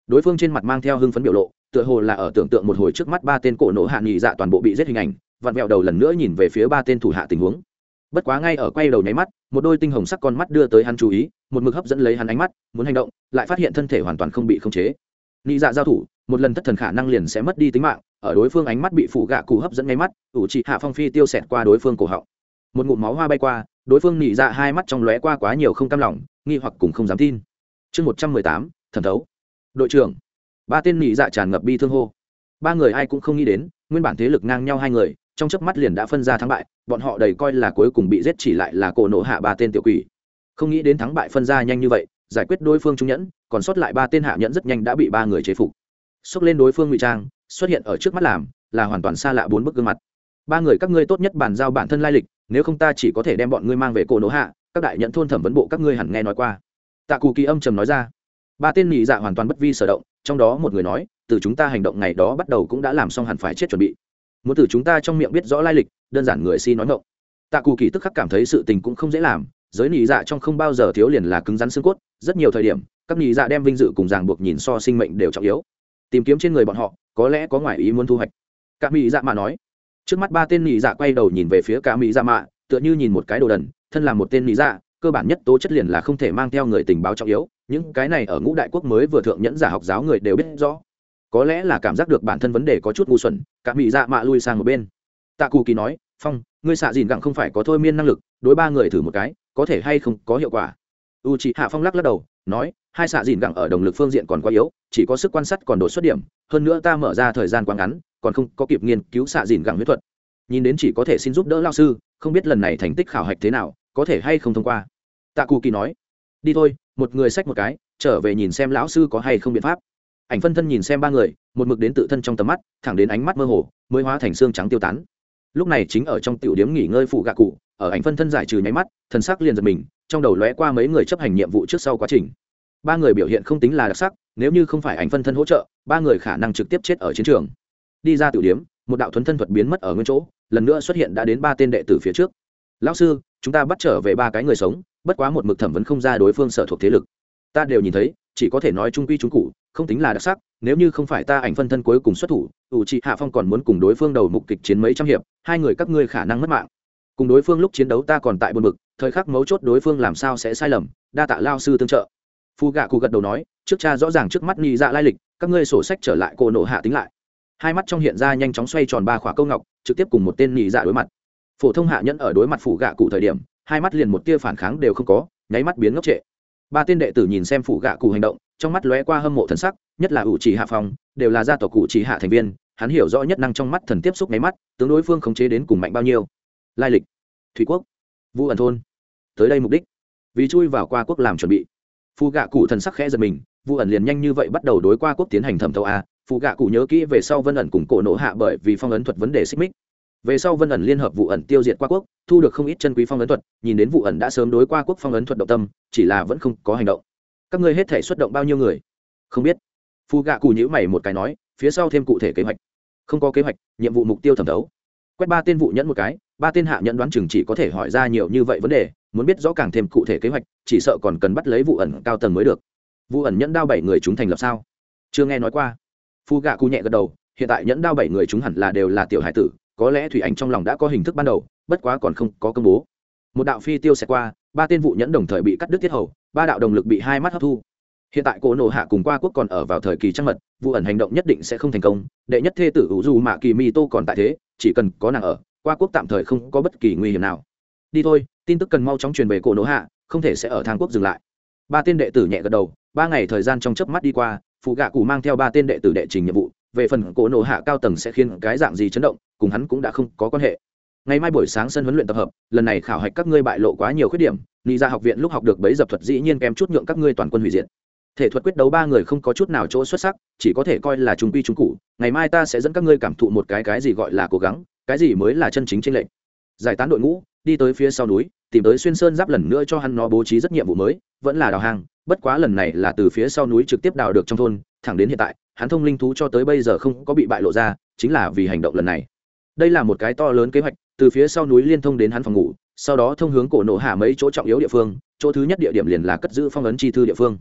đối phương trên mặt mang theo hưng phấn biểu lộ, tựa hồ là ở tưởng tượng một hồi trước mắt ba tên cổ nổ hạ nị dạ toàn bộ bị giết hình ảnh, vặn vẹo đầu lần nữa nhìn về phía ba tên thủ hạ tình huống. Bất quá ngay ở quay đầu nháy mắt, một đôi tinh hồng sắc con mắt đưa tới hắn chú ý, một mực hấp dẫn lấy hắn ánh mắt, muốn hành động, lại phát hiện thân thể hoàn toàn không bị khống chế. Nị dạ giao thủ, một lần thất thần khả năng liền sẽ mất đi tính mạng, ở đối phương ánh mắt bị phủ gạ cụ hấp dẫn ngay mắt ủ trị hạ phong phi tiêu xẹt qua đối phương cổ họng. Một ngụm máu hoa bay qua đối phương nị dạ hai mắt trong lóe qua quá nhiều không cam lòng, nghi hoặc cùng không dám tin. Chương một trăm mười tám thẩm thấu. Đội trưởng. Ba tên nị dạ tràn ngập bi thương hô. Ba người ai cũng không nghĩ đến, nguyên bản thế lực ngang nhau hai người, trong chớp mắt liền đã phân ra thắng bại, bọn họ đầy coi là cuối cùng bị giết chỉ lại là cổ nổ hạ ba tên tiểu quỷ. Không nghĩ đến thắng bại phân ra nhanh như vậy, giải quyết đối phương trung nhẫn, còn sót lại ba tên hạ nhẫn rất nhanh đã bị ba người chế phục. Xốc lên đối phương ngụy trang, xuất hiện ở trước mắt làm, là hoàn toàn xa lạ bốn bức gương mặt. Ba người các ngươi tốt nhất bàn giao bản thân lai lịch nếu không ta chỉ có thể đem bọn ngươi mang về cổ nỗ hạ, các đại nhận thôn thẩm vấn bộ các ngươi hẳn nghe nói qua. Tạ cù kỳ âm trầm nói ra. Ba tên nhị dạ hoàn toàn bất vi sở động, trong đó một người nói, từ chúng ta hành động ngày đó bắt đầu cũng đã làm xong hẳn phải chết chuẩn bị. Muốn từ chúng ta trong miệng biết rõ lai lịch, đơn giản người si nói ngộng tạ cù kỳ tức khắc cảm thấy sự tình cũng không dễ làm, giới nhị dạ trong không bao giờ thiếu liền là cứng rắn xương cốt, rất nhiều thời điểm, các nhị dạ đem vinh dự cùng ràng buộc nhìn so sinh mệnh đều trọng yếu. Tìm kiếm trên người bọn họ, có lẽ có ngoài ý muốn thu hoạch. Các mỹ dạ mà nói trước mắt ba tên nị dạ quay đầu nhìn về phía cả mỹ dạ mạ, tựa như nhìn một cái đồ đần, thân là một tên nị dạ cơ bản nhất tố chất liền là không thể mang theo người tình báo trọng yếu, những cái này ở ngũ đại quốc mới vừa thượng nhẫn giả học giáo người đều biết rõ. Có lẽ là cảm giác được bản thân vấn đề có chút ngu xuẩn, cả mỹ dạ mạ lui sang một bên. Tạ cù kỳ nói, phong, ngươi xạ dìn gặng không phải có thôi miên năng lực, đối ba người thử một cái, có thể hay không có hiệu quả? U chị hạ phong lắc lắc đầu, nói, hai xạ dìn gặng ở đồng lực phương diện còn quá yếu, chỉ có sức quan sát còn đột xuất điểm, hơn nữa ta mở ra thời gian quá ngắn còn không có kịp nghiên cứu xạ dìn gặng huyết thuật. Nhìn đến chỉ có thể xin giúp đỡ lao sư, không biết lần này thành tích khảo hạch thế nào, có thể hay không thông qua. Tạ cù kỳ nói, đi thôi, một người xách một cái, trở về nhìn xem lão sư có hay không biện pháp. Ảnh phân thân nhìn xem ba người, một mực đến tự thân trong tầm mắt, thẳng đến ánh mắt mơ hồ, mới hóa thành xương trắng tiêu tán. Lúc này chính ở trong tiểu điếm nghỉ ngơi phụ gạ cụ, ở ảnh phân thân giải trừ nháy mắt, thần sắc liền giật mình, trong đầu lóe qua mấy người chấp hành nhiệm vụ trước sau quá trình. Ba người biểu hiện không tính là đặc sắc, nếu như không phải ảnh phân thân hỗ trợ, ba người khả năng trực tiếp chết ở chiến trường đi ra tiểu điếm, một đạo thuấn thân thuật biến mất ở nguyên chỗ, lần nữa xuất hiện đã đến ba tên đệ tử phía trước. Lão sư, chúng ta bắt trở về ba cái người sống, bất quá một mực thẩm vấn không ra đối phương sở thuộc thế lực. Ta đều nhìn thấy, chỉ có thể nói trung quy trung cụ, không tính là đặc sắc, nếu như không phải ta ảnh phân thân cuối cùng xuất thủ, ủ trị hạ phong còn muốn cùng đối phương đầu mục kịch chiến mấy trăm hiệp, hai người các ngươi khả năng mất mạng. Cùng đối phương lúc chiến đấu ta còn tại buồn mực thời khắc mấu chốt đối phương làm sao sẽ sai lầm, đa tạ lao sư tương trợ. Phu gạ cụ gật đầu nói, trước cha rõ ràng trước mắt nghi dạ lai lịch, các ngươi sổ sách trở lại cô nộ hạ tính lại hai mắt trong hiện ra nhanh chóng xoay tròn ba khỏa câu ngọc, trực tiếp cùng một tên nhị dạ đối mặt. Phổ thông hạ nhẫn ở đối mặt phủ gạ cụ thời điểm, hai mắt liền một tia phản kháng đều không có, nháy mắt biến ngốc trệ. Ba tên đệ tử nhìn xem phủ gạ cụ hành động, trong mắt lóe qua hâm mộ thần sắc, nhất là ủ trì hạ phong, đều là gia tộc cụ trì hạ thành viên, hắn hiểu rõ nhất năng trong mắt thần tiếp xúc nháy mắt, tướng đối phương khống chế đến cùng mạnh bao nhiêu. Lai lịch, thủy quốc, vũ ẩn thôn. Tới đây mục đích, vì chui vào qua quốc làm chuẩn bị. Phù gạ cụ thần sắc khẽ giật mình, vũ ẩn liền nhanh như vậy bắt đầu đối qua quốc tiến hành thẩm thấu a phụ gạ cụ nhớ kỹ về sau vân ẩn cùng cổ nộ hạ bởi vì phong ấn thuật vấn đề xích mích. Về sau vân ẩn liên hợp vụ ẩn tiêu diệt qua quốc, thu được không ít chân quý phong ấn thuật, nhìn đến vụ ẩn đã sớm đối qua quốc phong ấn thuật động tâm, chỉ là vẫn không có hành động. Các ngươi hết thể xuất động bao nhiêu người? Không biết. Phụ gạ cụ nhữ mày một cái nói, phía sau thêm cụ thể kế hoạch. Không có kế hoạch, nhiệm vụ mục tiêu thẩm thấu. Quét ba tên vụ nhẫn một cái, ba tên hạ nhận đoán chừng chỉ có thể hỏi ra nhiều như vậy vấn đề, muốn biết rõ càng thêm cụ thể kế hoạch, chỉ sợ còn cần bắt lấy vụ ẩn cao tầng mới được. Vụ ẩn nhẫn đao bảy người chúng thành lập sao? Chưa nghe nói qua phu gạ cụ nhẹ gật đầu, hiện tại nhẫn đao bảy người chúng hẳn là đều là tiểu hải tử, có lẽ thủy ảnh trong lòng đã có hình thức ban đầu, bất quá còn không có công bố. Một đạo phi tiêu xẹt qua, ba tên vụ nhẫn đồng thời bị cắt đứt tiết hầu, ba đạo đồng lực bị hai mắt hấp thu. Hiện tại cổ nổ hạ cùng qua quốc còn ở vào thời kỳ trăng mật, vụ ẩn hành động nhất định sẽ không thành công, đệ nhất thê tử ủ dù mạ kỳ mi tô còn tại thế, chỉ cần có nàng ở, qua quốc tạm thời không có bất kỳ nguy hiểm nào. Đi thôi, tin tức cần mau chóng truyền về cổ nổ hạ, không thể sẽ ở thang quốc dừng lại. Ba tên đệ tử nhẹ gật đầu ba ngày thời gian trong chớp mắt đi qua phụ gạ cụ mang theo ba tên đệ tử đệ trình nhiệm vụ, về phần cổ nổ hạ cao tầng sẽ khiến cái dạng gì chấn động, cùng hắn cũng đã không có quan hệ ngày mai buổi sáng sân huấn luyện tập hợp, lần này khảo hạch các ngươi bại lộ quá nhiều khuyết điểm nghĩ ra dạ học viện lúc học được bấy dập thuật dĩ nhiên kém chút nhượng các ngươi toàn quân hủy diệt thể thuật quyết đấu ba người không có chút nào chỗ xuất sắc, chỉ có thể coi là trung quy trung cụ ngày mai ta sẽ dẫn các ngươi cảm thụ một cái cái gì gọi là cố gắng, cái gì mới là chân chính tranh lệch giải tán đội ngũ, đi tới phía sau núi, tìm tới xuyên sơn giáp lần nữa cho hắn nó bố trí rất nhiệm vụ mới, vẫn là đào hàng bất quá lần này là từ phía sau núi trực tiếp đào được trong thôn, thẳng đến hiện tại, hắn thông linh thú cho tới bây giờ không có bị bại lộ ra, chính là vì hành động lần này. Đây là một cái to lớn kế hoạch, từ phía sau núi liên thông đến hắn phòng ngủ, sau đó thông hướng cổ nổ hạ mấy chỗ trọng yếu địa phương, chỗ thứ nhất địa điểm liền là cất giữ phong ấn chi thư địa phương.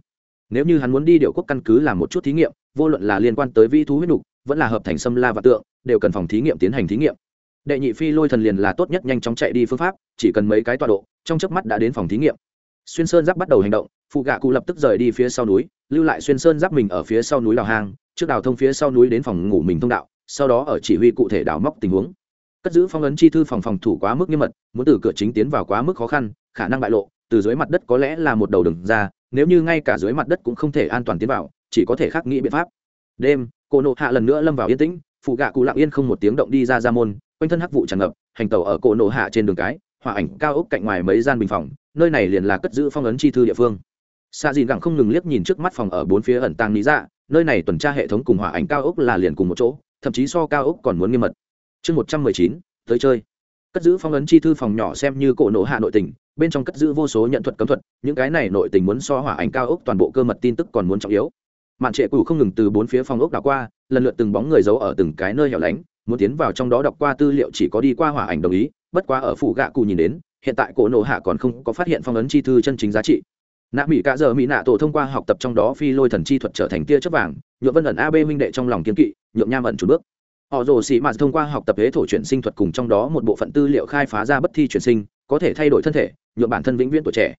Nếu như hắn muốn đi điệu quốc căn cứ làm một chút thí nghiệm, vô luận là liên quan tới vi thú huyết nục, vẫn là hợp thành xâm la và tượng, đều cần phòng thí nghiệm tiến hành thí nghiệm. Đệ nhị phi lôi thần liền là tốt nhất nhanh chóng chạy đi phương pháp, chỉ cần mấy cái tọa độ, trong chớp mắt đã đến phòng thí nghiệm xuyên sơn giáp bắt đầu hành động, phụ gạ cụ lập tức rời đi phía sau núi, lưu lại xuyên sơn giáp mình ở phía sau núi đào hang, trước đào thông phía sau núi đến phòng ngủ mình thông đạo, sau đó ở chỉ huy cụ thể đào móc tình huống. Cất giữ phong ấn chi thư phòng phòng thủ quá mức nghiêm mật, muốn từ cửa chính tiến vào quá mức khó khăn, khả năng bại lộ, từ dưới mặt đất có lẽ là một đầu đường ra, nếu như ngay cả dưới mặt đất cũng không thể an toàn tiến vào, chỉ có thể khắc nghĩ biện pháp. Đêm, cô nộ hạ lần nữa lâm vào yên tĩnh, phụ gạ cụ lặng yên không một tiếng động đi ra ra môn, quanh thân hắc vụ tràn ngập, hành tàu ở cổ nộ hạ trên đường cái hòa ảnh cao ốc cạnh ngoài mấy gian bình phòng nơi này liền là cất giữ phong ấn chi thư địa phương. Xạ dìn gẳng không ngừng liếc nhìn trước mắt phòng ở bốn phía ẩn tàng lý dạ nơi này tuần tra hệ thống cùng hỏa ảnh cao ốc là liền cùng một chỗ, thậm chí so cao ốc còn muốn nghiêm mật. Chương một trăm mười chín, tới chơi. Cất giữ phong ấn chi thư phòng nhỏ xem như cổ nổ hạ nội tình, bên trong cất giữ vô số nhận thuật cấm thuật, những cái này nội tình muốn so hỏa ảnh cao ốc toàn bộ cơ mật tin tức còn muốn trọng yếu. Mạn trệ cũ không ngừng từ bốn phía phòng ốc đảo qua, lần lượt từng bóng người giấu ở từng cái nơi hẻo lánh, muốn tiến vào trong đó đọc qua tư liệu chỉ có đi qua hỏa ảnh đồng ý, bất quá ở phủ gạ cụ nhìn đến hiện tại cổ nổ hạ còn không có phát hiện phong ấn chi thư chân chính giá trị. Nạ mỹ cả giờ mỹ nạ tổ thông qua học tập trong đó phi lôi thần chi thuật trở thành tia chất vàng, nhuộm vân ẩn ab minh đệ trong lòng kiến kỵ, nhuộm nham ẩn chủ bước. Họ rồ xị mạt thông qua học tập hế thổ chuyển sinh thuật cùng trong đó một bộ phận tư liệu khai phá ra bất thi chuyển sinh, có thể thay đổi thân thể, nhuộm bản thân vĩnh viễn tuổi trẻ.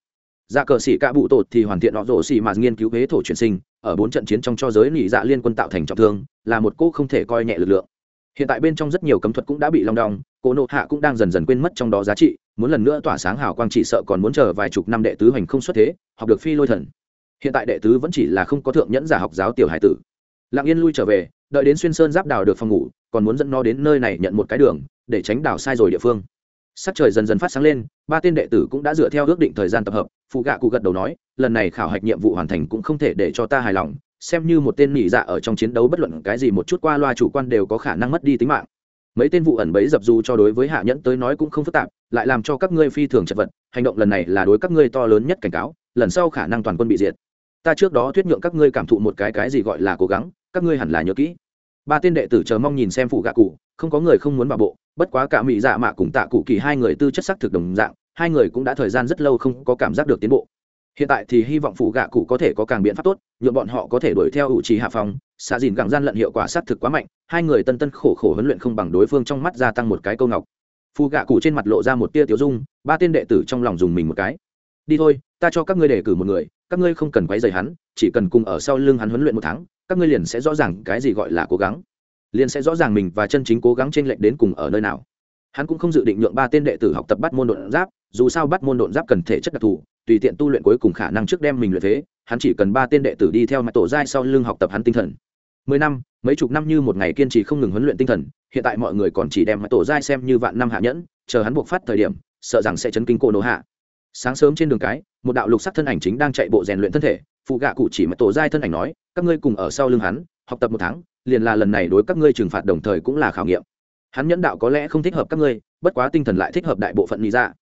Dạ cờ xỉ cả bụ tột thì hoàn thiện họ rồ xị mạt nghiên cứu hế thổ chuyển sinh, ở bốn trận chiến trong cho giới nỉ dạ liên quân tạo thành trọng thương, là một cô không thể coi nhẹ lực lượng. Hiện tại bên trong rất nhiều cấm thuật cũng đã bị long đong, cổ nộ hạ cũng đang dần dần quên mất trong đó giá trị muốn lần nữa tỏa sáng hào quang chỉ sợ còn muốn chờ vài chục năm đệ tứ hoành không xuất thế, học được phi lôi thần. Hiện tại đệ tứ vẫn chỉ là không có thượng nhẫn giả học giáo tiểu hải tử. Lặng yên lui trở về, đợi đến xuyên sơn giáp đào được phòng ngủ, còn muốn dẫn nó đến nơi này nhận một cái đường, để tránh đào sai rồi địa phương. Sắc trời dần dần phát sáng lên, ba tên đệ tử cũng đã dựa theo ước định thời gian tập hợp, phụ gạ cụ gật đầu nói, lần này khảo hạch nhiệm vụ hoàn thành cũng không thể để cho ta hài lòng, xem như một tên nỉ dạ ở trong chiến đấu bất luận cái gì một chút qua loa chủ quan đều có khả năng mất đi tính mạng mấy tên vụ ẩn bấy dập dù cho đối với hạ nhẫn tới nói cũng không phức tạp, lại làm cho các ngươi phi thường chật vật, hành động lần này là đối các ngươi to lớn nhất cảnh cáo, lần sau khả năng toàn quân bị diệt. Ta trước đó thuyết nhượng các ngươi cảm thụ một cái cái gì gọi là cố gắng, các ngươi hẳn là nhớ kỹ. Ba tên đệ tử chờ mong nhìn xem phụ gạ cụ, không có người không muốn vào bộ, bất quá cả mỹ dạ mạ cùng tạ cụ kỳ hai người tư chất sắc thực đồng dạng, hai người cũng đã thời gian rất lâu không có cảm giác được tiến bộ. Hiện tại thì hy vọng phụ gạ cụ có thể có càng biện pháp tốt nhuộm bọn họ có thể đuổi theo ủ trì hạ phòng xạ dìn gặng gian lận hiệu quả s á t thực quá mạnh, hai người tân tân khổ khổ huấn luyện không bằng đối phương trong mắt gia tăng một cái câu ngọc. Phu gạ cụ trên mặt lộ ra một tia tiểu dung, ba tên đệ tử trong lòng dùng mình một cái. Đi thôi, ta cho các ngươi đề cử một người, các ngươi không cần quấy dày hắn, chỉ cần cùng ở sau lưng hắn huấn luyện một tháng, các ngươi liền sẽ rõ ràng cái gì gọi là cố gắng, liền sẽ rõ ràng mình và chân chính cố gắng trên lệnh đến cùng ở nơi nào. Hắn cũng không dự định nhượng ba tên đệ tử học tập bắt môn đột giáp, dù sao bắt môn đột giáp cần thể chất đặc thù, tùy tiện tu luyện cuối cùng khả năng trước đem mình luyện thế hắn chỉ cần ba tên đệ tử đi theo mặt tổ giai sau lưng học tập hắn tinh thần mười năm, mấy chục năm như một ngày kiên trì không ngừng huấn luyện tinh thần, hiện tại mọi người còn chỉ đem tổ giai xem như vạn năm hạ nhẫn, chờ hắn buộc phát thời điểm, sợ rằng sẽ chấn kinh cô nổ hạ. Sáng sớm trên đường cái, một đạo lục sắc thân ảnh chính đang chạy bộ rèn luyện thân thể, phụ gạ cụ chỉ mà tổ giai thân ảnh nói, các ngươi cùng ở sau lưng hắn, học tập một tháng, liền là lần này đối các ngươi trừng phạt đồng thời cũng là khảo nghiệm. Hắn nhẫn đạo có lẽ không thích hợp các ngươi, bất quá tinh thần lại thích hợp đại bộ phận lý ra dạ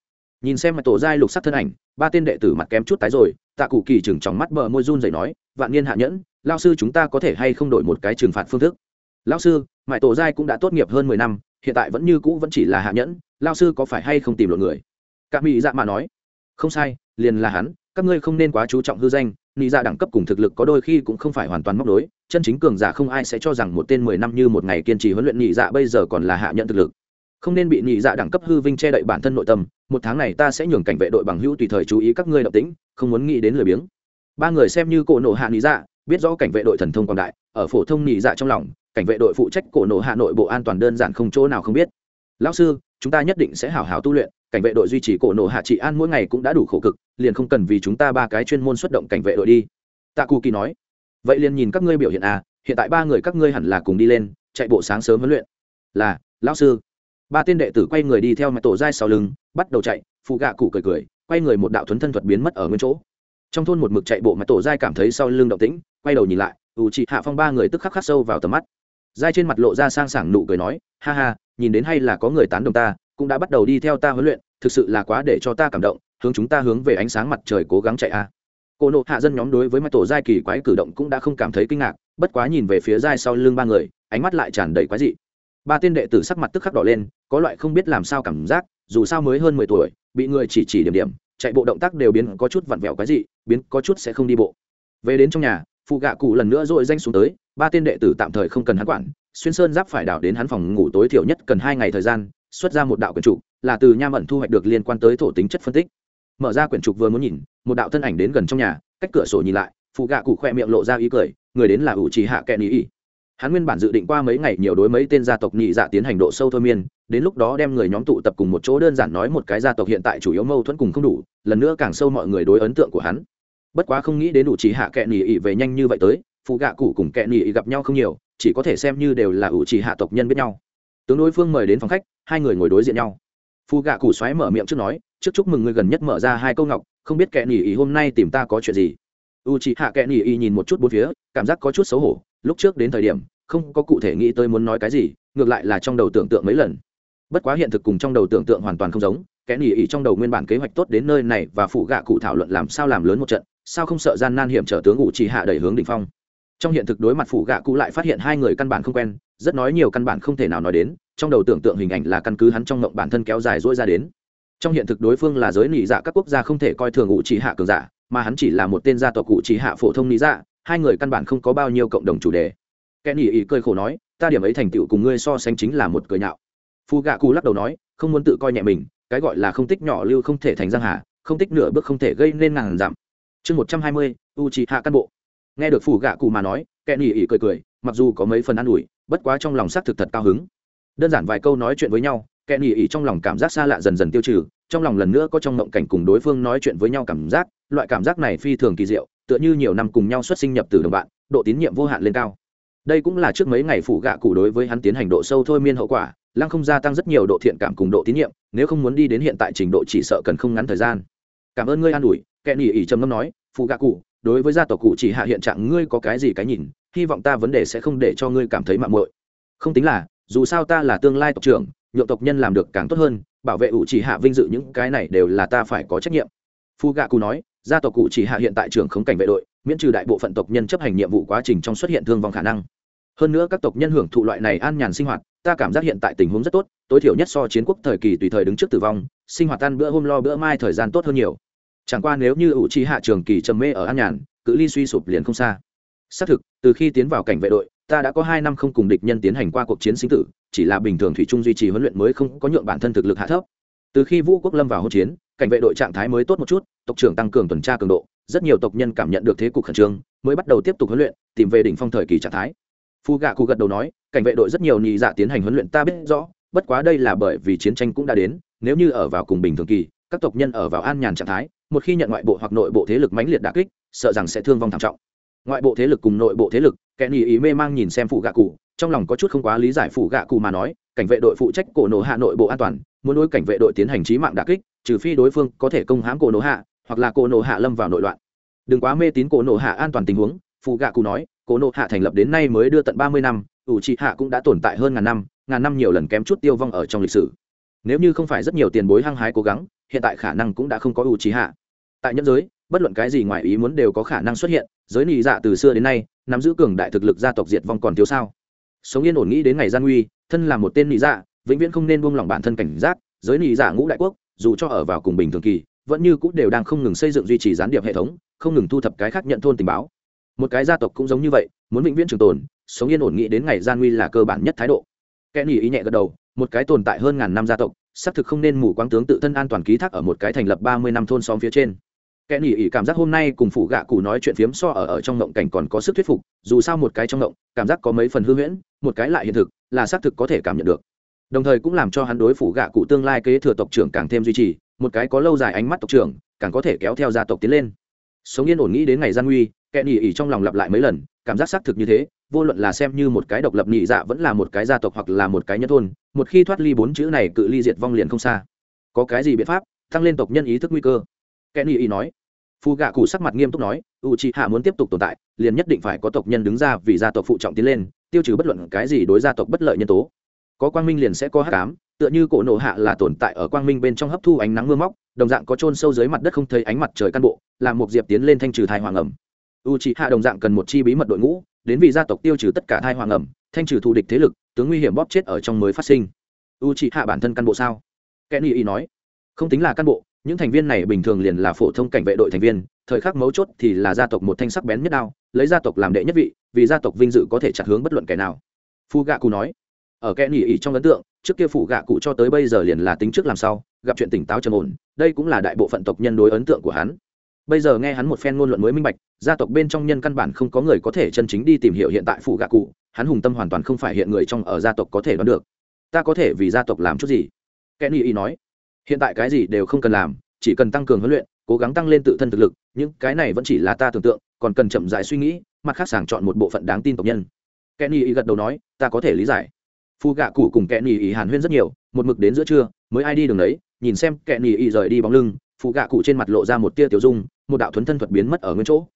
nhìn xem mặt tổ giai lục sắc thân ảnh, ba tên đệ tử mặt kém chút tái rồi, tạ cụ kỳ chừng trong mắt bờ môi run dậy nói, vạn niên hạ nhẫn lao sư chúng ta có thể hay không đổi một cái trừng phạt phương thức? Lao sư mãi tổ giai cũng đã tốt nghiệp hơn mười năm, hiện tại vẫn như cũ vẫn chỉ là hạ nhẫn lao sư có phải hay không tìm lộn người? Cả mỹ dạ mà nói, không sai, liền là hắn, các ngươi không nên quá chú trọng hư danh nghĩ dạ đẳng cấp cùng thực lực có đôi khi cũng không phải hoàn toàn móc đối chân chính cường giả không ai sẽ cho rằng một tên mười năm như một ngày kiên trì huấn luyện nhị dạ bây giờ còn là hạ nhận thực lực không nên bị nhị dạ đẳng cấp hư vinh che đậy bản thân nội tâm, một tháng này ta sẽ nhường cảnh vệ đội bằng hữu tùy thời chú ý các ngươi động tĩnh, không muốn nghĩ đến lười biếng. Ba người xem như cổ nộ hạ nhị dạ biết rõ cảnh vệ đội thần thông quảng đại, ở phổ thông nhị dạ trong lòng, cảnh vệ đội phụ trách cổ nộ hạ nội bộ an toàn đơn giản không chỗ nào không biết. Lão sư, chúng ta nhất định sẽ hảo hảo tu luyện, cảnh vệ đội duy trì cổ nộ hạ trị an mỗi ngày cũng đã đủ khổ cực, liền không cần vì chúng ta ba cái chuyên môn xuất động cảnh vệ đội đi. Tạ cù kỳ nói, vậy liền nhìn các ngươi biểu hiện à hiện tại ba người các ngươi hẳn là cùng đi lên, chạy bộ sáng sớm huấn luyện. Là, lão sư ba tên đệ tử quay người đi theo mặt tổ dai sau lưng, bắt đầu chạy, phụ gạ cụ cười cười, quay người một đạo thuấn thân thuật biến mất ở nguyên chỗ. Trong thôn một mực chạy bộ mặt tổ dai cảm thấy sau lưng động tĩnh, quay đầu nhìn lại, ủ chị hạ phong ba người tức khắc khắc sâu vào tầm mắt. Giai trên mặt lộ ra sang sảng nụ cười nói, ha ha, nhìn đến hay là có người tán đồng ta, cũng đã bắt đầu đi theo ta huấn luyện, thực sự là quá để cho ta cảm động, hướng chúng ta hướng về ánh sáng mặt trời cố gắng chạy a. Cô nộ hạ dân nhóm đối với mặt tổ giai kỳ quái cử động cũng đã không cảm thấy kinh ngạc, bất quá nhìn về phía giai sau lưng ba người, ánh mắt lại tràn đầy quái dị ba tên đệ tử sắc mặt tức khắc đỏ lên có loại không biết làm sao cảm giác dù sao mới hơn mười tuổi bị người chỉ chỉ điểm điểm chạy bộ động tác đều biến có chút vặn vẹo cái gì, biến có chút sẽ không đi bộ. Về đến trong nhà phụ gạ cụ lần nữa dội danh xuống tới ba tên đệ tử tạm thời không cần hắn quản xuyên sơn giáp phải đảo đến hắn phòng ngủ tối thiểu nhất cần hai ngày thời gian xuất ra một đạo quyển trục là từ nham ẩn thu hoạch được liên quan tới thổ tính chất phân tích. Mở ra quyển trục vừa muốn nhìn một đạo thân ảnh đến gần trong nhà cách cửa sổ nhìn lại phụ gạ cụ khoe miệng lộ ra ý cười người đến là ủ trì hạ kẹn ý hắn nguyên bản dự định qua mấy ngày nhiều đối mấy tên gia tộc nhị dạ tiến hành độ sâu thôi miên, đến lúc đó đem người nhóm tụ tập cùng một chỗ đơn giản nói một cái gia tộc hiện tại chủ yếu mâu thuẫn cùng không đủ, lần nữa càng sâu mọi người đối ấn tượng của hắn. Bất quá không nghĩ đến đủ trí hạ kẹn ý về nhanh như vậy tới phụ gạ cụ cùng kẹn ý gặp nhau không nhiều, chỉ có thể xem như đều là ủ trì hạ tộc nhân biết nhau. Tướng đối phương mời đến phòng khách, hai người ngồi đối diện nhau. Phụ gạ cụ xoáy mở miệng trước nói, trước chúc mừng người gần nhất mở ra hai câu ngọc, không biết kẻ nỉ ý hôm nay tìm ta có chuyện gì? U trì hạ kẻ nỉ ý nhìn một chút bốn phía, cảm giác có chút xấu hổ lúc trước đến thời điểm, không có cụ thể nghĩ tới muốn nói cái gì, ngược lại là trong đầu tưởng tượng mấy lần. Bất quá hiện thực cùng trong đầu tưởng tượng hoàn toàn không giống, kẻ nỉ ỉ trong đầu nguyên bản kế hoạch tốt đến nơi này và phụ gạ cụ thảo luận làm sao làm lớn một trận, sao không sợ gian nan hiểm trở tướng ngụ chỉ hạ đẩy hướng đ ỉ n h phong. Trong hiện thực đối mặt phụ gạ cụ lại phát hiện hai người căn bản không quen, rất nói nhiều căn bản không thể nào nói đến, trong đầu tưởng tượng hình ảnh là căn cứ hắn trong mộng bản thân kéo dài dỗi ra đến. Trong hiện thực đối phương là giới nỉ dạ các quốc gia không thể coi thường ngụ trì hạ cường giả, mà hắn chỉ là một tên gia tộc cụ trì hạ phổ thông nỉ dạ hai người căn bản không có bao nhiêu cộng đồng chủ đề. Kẻ nỉ ý cười khổ nói, ta điểm ấy thành tựu cùng ngươi so sánh chính là một cười nhạo. Phu gạ cụ lắc đầu nói, không muốn tự coi nhẹ mình, cái gọi là không tích nhỏ lưu không thể thành giang hà, không tích nửa bước không thể gây nên ngàn giảm chương một trăm hai mươi u trì hạ căn bộ. Nghe được phù gạ cụ mà nói kẻ nỉ ý cười cười, mặc dù có mấy phần an ủi, bất quá trong lòng xác thực thật cao hứng. Đơn giản vài câu nói chuyện với nhau kẻ nỉ ỉ trong lòng cảm giác xa lạ dần dần tiêu trừ trong lòng lần nữa có trong mộng cảnh cùng đối phương nói chuyện với nhau cảm giác, loại cảm giác này phi thường kỳ diệu, tựa như nhiều năm cùng nhau xuất sinh nhập từ đồng bạn, độ tín nhiệm vô hạn lên cao. Đây cũng là trước mấy ngày phụ gạ cụ đối với hắn tiến hành độ sâu thôi miên hậu quả, lăng không gia tăng rất nhiều độ thiện cảm cùng độ tín nhiệm, nếu không muốn đi đến hiện tại trình độ chỉ sợ cần không ngắn thời gian. Cảm ơn ngươi an ủi, kẹn nỉ ỉ trầm ngâm nói phụ gạ cụ, đối với gia tộc cụ chỉ hạ hiện trạng ngươi có cái gì cái nhìn, hy vọng ta vấn đề sẽ không để cho ngươi cảm thấy mạng muội. Không tính là, dù sao ta là tương lai tộc trưởng, nhượng tộc nhân làm được càng tốt hơn bảo vệ ủ chỉ hạ vinh dự những cái này đều là ta phải có trách nhiệm. Phu gạ cụ nói, gia tộc cụ chỉ hạ hiện tại trường khống cảnh vệ đội, miễn trừ đại bộ phận tộc nhân chấp hành nhiệm vụ quá trình trong xuất hiện thương vong khả năng. Hơn nữa các tộc nhân hưởng thụ loại này an nhàn sinh hoạt, ta cảm giác hiện tại tình huống rất tốt, tối thiểu nhất so chiến quốc thời kỳ tùy thời đứng trước tử vong, sinh hoạt ăn bữa hôm lo bữa mai thời gian tốt hơn nhiều. Chẳng qua nếu như ủ chỉ hạ trường kỳ trầm mê ở an nhàn, cự ly suy sụp liền không xa. Xác thực, từ khi tiến vào cảnh vệ đội ta đã có hai năm không cùng địch nhân tiến hành qua cuộc chiến sinh tử, chỉ là bình thường thủy chung duy trì huấn luyện mới không có nhượng bản thân thực lực hạ thấp. Từ khi vũ quốc lâm vào hỗn chiến, cảnh vệ đội trạng thái mới tốt một chút, tộc trưởng tăng cường tuần tra cường độ, rất nhiều tộc nhân cảm nhận được thế cục khẩn trương, mới bắt đầu tiếp tục huấn luyện, tìm về đỉnh phong thời kỳ trạng thái. Phu gạ cụ gật đầu nói, cảnh vệ đội rất nhiều nhị dạ tiến hành huấn luyện ta biết rõ, bất quá đây là bởi vì chiến tranh cũng đã đến, nếu như ở vào cùng bình thường kỳ, các tộc nhân ở vào an nhàn trạng thái, một khi nhận ngoại bộ hoặc nội bộ thế lực mãnh liệt đả kích, sợ rằng sẽ thương vong thảm trọng ngoại bộ thế lực cùng nội bộ thế lực, kẻ nhì ý mê mang nhìn xem phụ gạ cụ, trong lòng có chút không quá lý giải phụ gạ cụ mà nói, cảnh vệ đội phụ trách cổ nổ hạ nội bộ an toàn, muốn đối cảnh vệ đội tiến hành trí mạng đà kích, trừ phi đối phương có thể công hãm cổ nổ hạ, hoặc là cổ nổ hạ lâm vào nội loạn. Đừng quá mê tín cổ nổ hạ an toàn tình huống phụ gạ cụ nói, cổ nổ hạ thành lập đến nay mới đưa tận ba mươi năm, ủ trị hạ cũng đã tồn tại hơn ngàn năm ngàn năm nhiều lần kém chút tiêu vong ở trong lịch sử. Nếu như không phải rất nhiều tiền bối hăng hái cố gắng, hiện tại khả năng cũng đã không có ủ trí hạ. Tại nhân giới bất luận cái gì ngoài ý muốn đều có khả năng xuất hiện, giới nị dạ từ xưa đến nay, nắm giữ cường đại thực lực gia tộc diệt vong còn thiếu sao? Sống yên ổn nghĩ đến ngày gian nguy thân là một tên nị dạ vĩnh viễn không nên buông lỏng bản thân cảnh giác, giới nị dạ ngũ đại quốc, dù cho ở vào cùng bình thường kỳ, vẫn như cũng đều đang không ngừng xây dựng duy trì gián điệp hệ thống, không ngừng thu thập cái khác nhận thôn tình báo. Một cái gia tộc cũng giống như vậy, muốn vĩnh viễn trường tồn, sống yên ổn nghĩ đến ngày gian nguy là cơ bản nhất thái độ. Kẻ nỉ ý nhẹ gật đầu, một cái tồn tại hơn ngàn năm gia tộc, xác thực không nên mù quáng tướng tự thân an toàn ký thác ở một cái thành lập ba mươi năm thôn xóm phía trên kẻ nỉ ỉ cảm giác hôm nay cùng phụ gạ cụ nói chuyện phiếm so ở ở trong ngộng cảnh còn có sức thuyết phục, dù sao một cái trong ngộng, cảm giác có mấy phần hư huyễn, một cái lại hiện thực, là xác thực có thể cảm nhận được. Đồng thời cũng làm cho hắn đối phủ gạ cụ tương lai kế thừa tộc trưởng càng thêm duy trì, một cái có lâu dài ánh mắt tộc trưởng, càng có thể kéo theo gia tộc tiến lên. Sống yên ổn nghĩ đến ngày gian nguy, kẻ nỉ ỉ trong lòng lặp lại mấy lần, cảm giác xác thực như thế, vô luận là xem như một cái độc lập nhị dạ vẫn là một cái gia tộc hoặc là một cái nhân thôn, một khi thoát ly bốn chữ này cự ly diệt vong liền không xa. Có cái gì biện pháp, tăng lên tộc nhân ý thức nguy cơ? Kẻ nghỉ ý nói. Phù gạ cụ sắc mặt nghiêm túc nói u c hạ muốn tiếp tục tồn tại, liền nhất định phải có tộc nhân đứng ra vì gia tộc phụ trọng tiến lên, tiêu trừ bất luận cái gì đối gia tộc bất lợi nhân tố. Có quang minh liền sẽ có hát cám tựa như cổ nổ hạ là tồn tại ở quang minh bên trong hấp thu ánh nắng mưa móc, đồng dạng có trôn sâu dưới mặt đất không thấy ánh mặt trời căn bộ, làm một diệp tiến lên thanh trừ thai hoàng ẩm. U c hạ đồng dạng cần một chi bí mật đội ngũ, đến vì gia tộc tiêu trừ tất cả thai hoàng ẩm, thanh trừ thù địch thế lực, tướng nguy hiểm bóp chết ở trong mới phát sinh. U c hạ bản thân căn bộ sao? Kẻ kenny y nói. Không tính là căn bộ những thành viên này bình thường liền là phổ thông cảnh vệ đội thành viên, thời khắc mấu chốt thì là gia tộc một thanh sắc bén nhất đao, lấy gia tộc làm đệ nhất vị, vì gia tộc vinh dự có thể chặt hướng bất luận kẻ nào. Phu gạ cụ nói, ở kẽ nỉ ỉ trong ấn tượng, trước kia phủ gạ cụ cho tới bây giờ liền là tính trước làm sao gặp chuyện tỉnh táo trầm ổn, đây cũng là đại bộ phận tộc nhân đối ấn tượng của hắn. Bây giờ nghe hắn một phen ngôn luận mới minh bạch, gia tộc bên trong nhân căn bản không có người có thể chân chính đi tìm hiểu hiện tại phủ gạ cụ, hắn hùng tâm hoàn toàn không phải hiện người trong ở gia tộc có thể đoán được. Ta có thể vì gia tộc làm chút gì? Kẽ nỉ y nói hiện tại cái gì đều không cần làm, chỉ cần tăng cường huấn luyện, cố gắng tăng lên tự thân thực lực, những cái này vẫn chỉ là ta tưởng tượng, còn cần chậm dài suy nghĩ, mặt khác sàng chọn một bộ phận đáng tin tộc nhân. Kenny y gật đầu nói, ta có thể lý giải. Phu gạ cụ cùng kenny y hàn huyên rất nhiều, một mực đến giữa trưa, mới ai đi đường đấy, nhìn xem kenny y rời đi bóng lưng phụ gạ cụ trên mặt lộ ra một tia tiểu dung, một đạo thuấn thân thuật biến mất ở nguyên chỗ.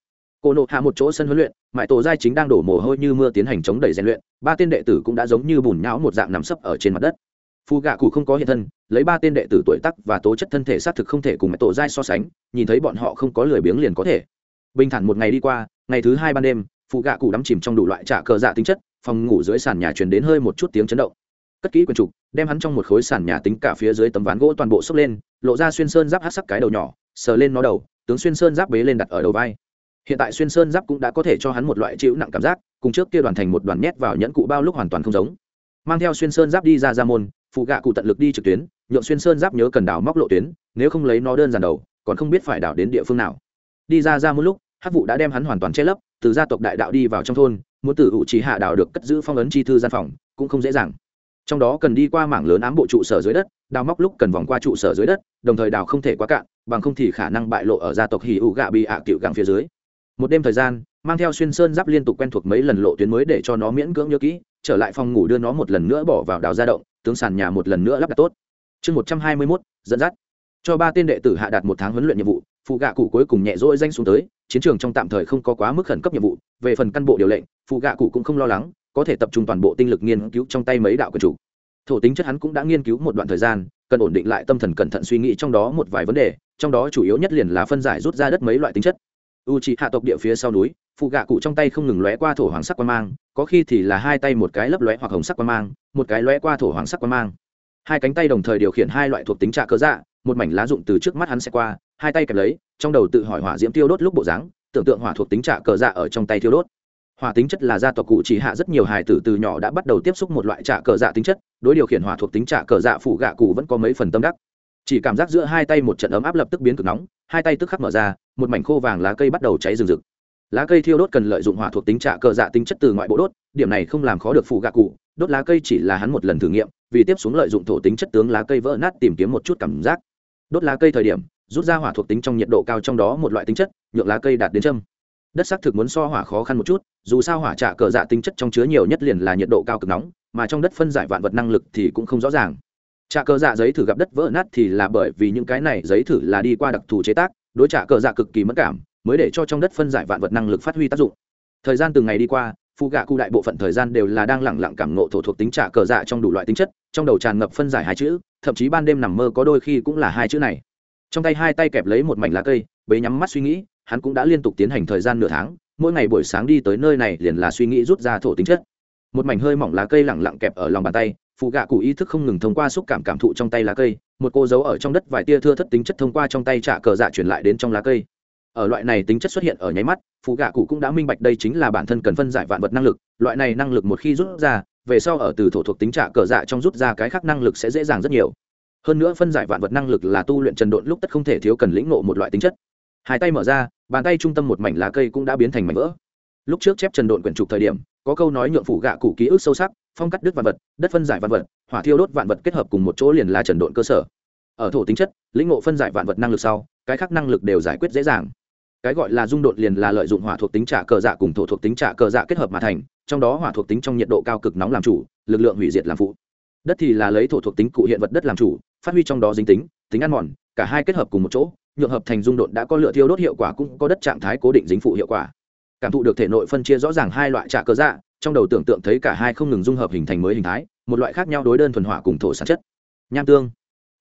Cô nộ hạ một chỗ sân huấn luyện mãi tổ giai chính đang đổ mồ hôi như mưa tiến hành chống đẩy rèn luyện, ba tên đệ tử cũng đã giống như bùn nhão một dạng nằm sấp ở trên mặt đất phù gạ cụ không có hiện thân, lấy ba tên đệ tử tuổi tắc và tố chất thân thể xác thực không thể cùng mẹ tổ giai so sánh, nhìn thấy bọn họ không có lười biếng liền có thể. Bình thản một ngày đi qua, ngày thứ hai ban đêm phù gạ cụ đắm chìm trong đủ loại trả cờ dạ tính chất, phòng ngủ dưới sàn nhà truyền đến hơi một chút tiếng chấn động. Cất kỹ quần trục, đem hắn trong một khối sàn nhà tính cả phía dưới tấm ván gỗ toàn bộ xốc lên, lộ ra xuyên sơn giáp hát sắc cái đầu nhỏ, sờ lên nó đầu, tướng xuyên sơn giáp bế lên đặt ở đầu vai. Hiện tại xuyên sơn giáp cũng đã có thể cho hắn một loại chịu nặng cảm giác, cùng trước kia đoàn thành một đoàn nhét vào nhẫn cụ bao lúc hoàn toàn không giống. Mang theo xuyên sơn giáp đi ra ra môn phụ gạ cụ tận lực đi trực tuyến, nhượng xuyên sơn giáp nhớ cần đào móc lộ tuyến, nếu không lấy nó đơn giản đầu, còn không biết phải đào đến địa phương nào. Đi ra ra một lúc hát vụ đã đem hắn hoàn toàn che lấp, từ gia tộc đại đạo đi vào trong thôn, muốn từ ủ trí hạ đào được cất giữ phong ấn chi thư gian phòng, cũng không dễ dàng. Trong đó cần đi qua mảng lớn ám bộ trụ sở dưới đất, đào móc lúc cần vòng qua trụ sở dưới đất, đồng thời đào không thể quá cạn, bằng không thì khả năng bại lộ ở gia tộc hì ủ gạ bị ạ à cựu gặng phía dưới. Một đêm thời gian mang theo xuyên sơn giáp liên tục quen thuộc mấy lần lộ tuyến mới để cho nó miễn cưỡng nhớ kỹ, trở lại phòng ngủ đưa nó một lần nữa bỏ vào đào gia động, tướng sàn nhà một lần nữa lắp đặt tốt. Chương một trăm hai mươi mốt, dẫn dắt. Cho ba tên đệ tử hạ đạt một tháng huấn luyện nhiệm vụ, phụ gạ cụ cuối cùng nhẹ rỗi danh xuống tới, chiến trường trong tạm thời không có quá mức khẩn cấp nhiệm vụ, về phần căn bộ điều lệnh, phụ gạ cụ cũng không lo lắng, có thể tập trung toàn bộ tinh lực nghiên cứu trong tay mấy đạo quyền chủ. Thổ tính chất hắn cũng đã nghiên cứu một đoạn thời gian, cần ổn định lại tâm thần cẩn thận suy nghĩ trong đó một vài vấn đề, trong đó chủ yếu nhất liền là phân giải rút ra đất mấy loại tính chất u trị hạ tộc địa phía sau núi phụ gạ cụ trong tay không ngừng lóe qua thổ hoàng sắc quan mang, có khi thì là hai tay một cái lấp lóe hoặc hồng sắc quan mang, một cái lóe qua thổ hoàng sắc quan mang. Hai cánh tay đồng thời điều khiển hai loại thuộc tính trạ cơ dạ một mảnh lá dụng từ trước mắt hắn sẽ qua, hai tay kẹp lấy, trong đầu tự hỏi hỏa diễm tiêu đốt lúc bộ dáng, tưởng tượng hỏa thuộc tính trạ cờ dạ ở trong tay tiêu đốt. Hỏa tính chất là gia tộc cụ chỉ hạ rất nhiều hài tử từ nhỏ đã bắt đầu tiếp xúc một loại trạ cờ dạ tính chất, đối điều khiển hỏa thuộc tính trạ cờ dạ phủ gạ cụ vẫn có mấy phần tâm đắc chỉ cảm giác giữa hai tay một trận ấm áp lập tức biến cực nóng, hai tay tức khắc mở ra, một mảnh khô vàng lá cây bắt đầu cháy rừng rực. Lá cây thiêu đốt cần lợi dụng hỏa thuộc tính trạ cờ dạ tính chất từ ngoại bộ đốt, điểm này không làm khó được phụ gạ cụ, đốt lá cây chỉ là hắn một lần thử nghiệm, vì tiếp xuống lợi dụng thổ tính chất tướng lá cây vỡ nát tìm kiếm một chút cảm giác. Đốt lá cây thời điểm, rút ra hỏa thuộc tính trong nhiệt độ cao trong đó một loại tính chất, nhượng lá cây đạt đến châm. Đất xác thực muốn so hỏa khó khăn một chút, dù sao hỏa trạ cờ dạ tính chất trong chứa nhiều nhất liền là nhiệt độ cao cực nóng, mà trong đất phân giải vạn vật năng lực thì cũng không rõ ràng trà cờ dạ giấy thử gặp đất vỡ nát thì là bởi vì những cái này giấy thử là đi qua đặc thù chế tác, đối trạ cờ dạ cực kỳ mất cảm, mới để cho trong đất phân giải vạn vật năng lực phát huy tác dụng. Thời gian từng ngày đi qua phụ gạ cụ đại bộ phận thời gian đều là đang lẳng lặng cảm nộ thổ thuộc tính trạ cờ dạ trong đủ loại tính chất, trong đầu tràn ngập phân giải hai chữ, thậm chí ban đêm nằm mơ có đôi khi cũng là hai chữ này. Trong tay hai tay kẹp lấy một mảnh lá cây, bế nhắm mắt suy nghĩ, hắn cũng đã liên tục tiến hành thời gian nửa tháng, mỗi ngày buổi sáng đi tới nơi này liền là suy nghĩ rút ra thổ tính chất. Một mảnh hơi mỏng lá cây lẳng lặng kẹp ở lòng bàn tay phụ gạ cụ ý thức không ngừng thông qua xúc cảm cảm thụ trong tay lá cây, một cô dấu ở trong đất vài tia thưa thất tính chất thông qua trong tay trả cờ dạ chuyển lại đến trong lá cây. Ở loại này tính chất xuất hiện ở nháy mắt phụ gạ cụ cũng đã minh bạch đây chính là bản thân cần phân giải vạn vật năng lực, loại này năng lực một khi rút ra, về sau ở từ thổ thuộc tính trả cờ dạ trong rút ra cái khác năng lực sẽ dễ dàng rất nhiều. Hơn nữa phân giải vạn vật năng lực là tu luyện trần độn lúc tất không thể thiếu cần lĩnh ngộ một loại tính chất. Hai tay mở ra, bàn tay trung tâm một mảnh lá cây cũng đã biến thành mảnh vỡ. Lúc trước chép trần độn quyển trục thời điểm, có câu nói nhượng phủ gạ cụ ký ức sâu sắc phong cắt đứt vạn vật, đất phân giải vạn vật, hỏa thiêu đốt vạn vật kết hợp cùng một chỗ liền là trần độn cơ sở. Ở thổ tính chất, lĩnh ngộ phân giải vạn vật năng lực sau, cái khác năng lực đều giải quyết dễ dàng. Cái gọi là dung đột liền là lợi dụng hỏa thuộc tính trả cờ dạ cùng thổ thuộc tính trả cờ dạ kết hợp mà thành, trong đó hỏa thuộc tính trong nhiệt độ cao cực nóng làm chủ, lực lượng hủy diệt làm phụ. Đất thì là lấy thổ thuộc tính cụ hiện vật đất làm chủ, phát huy trong đó dính tính tính ăn mòn, cả hai kết hợp cùng một chỗ, nhượng hợp thành dung đột đã có lựa thiêu đốt hiệu quả cũng có đất trạng thái cố định dính phụ hiệu quả. Cảm thụ được thể nội phân chia rõ ràng hai loại trả cơ dạ trong đầu tưởng tượng thấy cả hai không ngừng dung hợp hình thành mới hình thái, một loại khác nhau đối đơn thuần hỏa cùng thổ sản chất. Nham tương.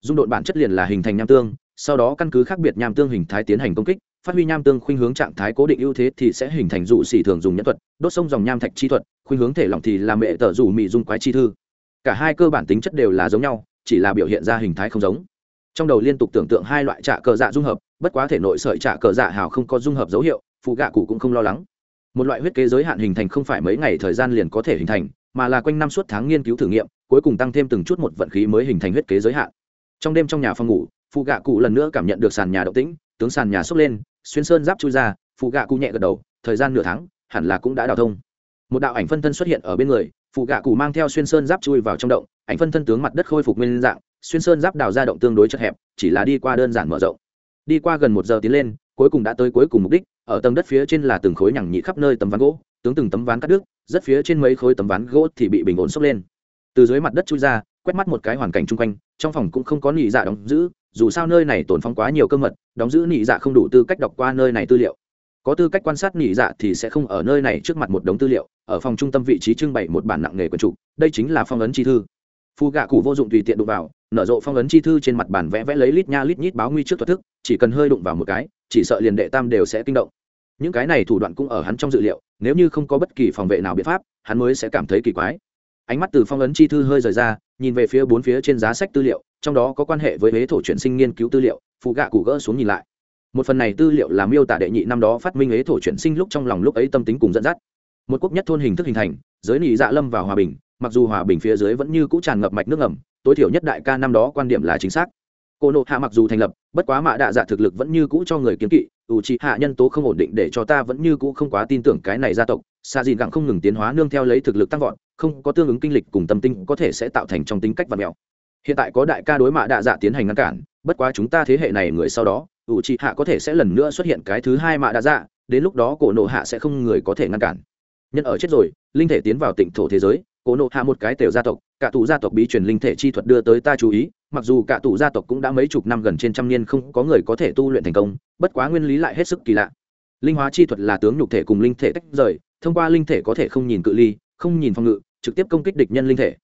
Dung độn bản chất liền là hình thành nham tương, sau đó căn cứ khác biệt nham tương hình thái tiến hành công kích, phát huy nham tương khuynh hướng trạng thái cố định ưu thế thì sẽ hình thành dụ xỉ thường dùng nhẫn thuật, đốt sông dòng nham thạch chi thuật, khuynh hướng thể lỏng thì là mẹ tờ rủ mị dung quái chi thư. Cả hai cơ bản tính chất đều là giống nhau, chỉ là biểu hiện ra hình thái không giống. Trong đầu liên tục tưởng tượng hai loại trạ cờ dạ dung hợp, bất quá thể nội sợi trạ cờ dạ hào không có dung hợp dấu hiệu, phụ gạ cụ cũng không lo lắng một loại huyết kế giới hạn hình thành không phải mấy ngày thời gian liền có thể hình thành, mà là quanh năm suốt tháng nghiên cứu thử nghiệm, cuối cùng tăng thêm từng chút một vận khí mới hình thành huyết kế giới hạn. Trong đêm trong nhà phòng ngủ, phụ gạ cụ lần nữa cảm nhận được sàn nhà động tĩnh, tướng sàn nhà xốc lên, xuyên sơn giáp chui ra, phụ gạ cụ nhẹ gật đầu, thời gian nửa tháng, hẳn là cũng đã đào thông. Một đạo ảnh phân thân xuất hiện ở bên người, phụ gạ cụ mang theo xuyên sơn giáp chui vào trong động, ảnh phân thân tướng mặt đất khôi phục nguyên dạng, xuyên sơn giáp đào ra động tương đối chật hẹp, chỉ là đi qua đơn giản mở rộng. Đi qua gần một giờ tiến lên cuối cùng đã tới cuối cùng mục đích, ở tầng đất phía trên là từng khối nhằng nhị khắp nơi tấm ván gỗ, tướng từng tấm ván cắt đứt, rất phía trên mấy khối tấm ván gỗ thì bị bình ổn sốc lên. Từ dưới mặt đất chui ra, quét mắt một cái hoàn cảnh chung quanh, trong phòng cũng không có nị dạ đóng giữ, dù sao nơi này tồn phong quá nhiều cơ mật, đóng giữ nị dạ không đủ tư cách đọc qua nơi này tư liệu. Có tư cách quan sát nị dạ thì sẽ không ở nơi này trước mặt một đống tư liệu, ở phòng trung tâm vị trí trưng bày một bản nặng nghề quần trục đây chính là phong ấn chi thư phù gạ cụ vô dụng tùy tiện đụng vào, nở rộ phong ấn chi thư trên mặt bản vẽ vẽ lấy lít nha lít nhít báo nguy trước thuật thức, chỉ cần hơi đụng vào một cái, chỉ sợ liền đệ tam đều sẽ kinh động. Những cái này thủ đoạn cũng ở hắn trong dự liệu, nếu như không có bất kỳ phòng vệ nào biện pháp, hắn mới sẽ cảm thấy kỳ quái. Ánh mắt từ phong ấn chi thư hơi rời ra, nhìn về phía bốn phía trên giá sách tư liệu, trong đó có quan hệ với huế thổ chuyển sinh nghiên cứu tư liệu phụ gạ cụ gỡ xuống nhìn lại. Một phần này tư liệu là miêu tả đệ nhị năm đó phát minh huế thổ chuyển sinh lúc trong lòng lúc ấy tâm tính cùng dẫn dắt. Một quốc nhất thôn hình thức hình thành, giới nị dạ lâm vào hòa bình mặc dù hòa bình phía dưới vẫn như cũ tràn ngập mạch nước ngầm, tối thiểu nhất đại ca năm đó quan điểm là chính xác. Cô nộ hạ mặc dù thành lập, bất quá mạ đạ dạ thực lực vẫn như cũ cho người kiếm kỵ, ủ trị hạ nhân tố không ổn định để cho ta vẫn như cũ không quá tin tưởng cái này gia tộc. Xa dìn gặng không ngừng tiến hóa nương theo lấy thực lực tăng vọt, không có tương ứng kinh lịch cùng tâm tinh có thể sẽ tạo thành trong tính cách và mèo hiện tại có đại ca đối mạ đạ dạ tiến hành ngăn cản, bất quá chúng ta thế hệ này người sau đó, ủ trị hạ có thể sẽ lần nữa xuất hiện cái thứ hai mạ đạ dạ đến lúc đó cổ nộ hạ sẽ không người có thể ngăn cản. Nhân ở chết rồi, linh thể tiến vào tỉnh thổ thế giới cổ nộ hạ một cái tiểu gia tộc, cả tù gia tộc bí truyền linh thể chi thuật đưa tới ta chú ý, mặc dù cả tù gia tộc cũng đã mấy chục năm gần trên trăm niên không có người có thể tu luyện thành công, bất quá nguyên lý lại hết sức kỳ lạ. Linh hóa chi thuật là tướng nhục thể cùng linh thể tách rời, thông qua linh thể có thể không nhìn cự ly, không nhìn phòng ngự, trực tiếp công kích địch nhân linh thể.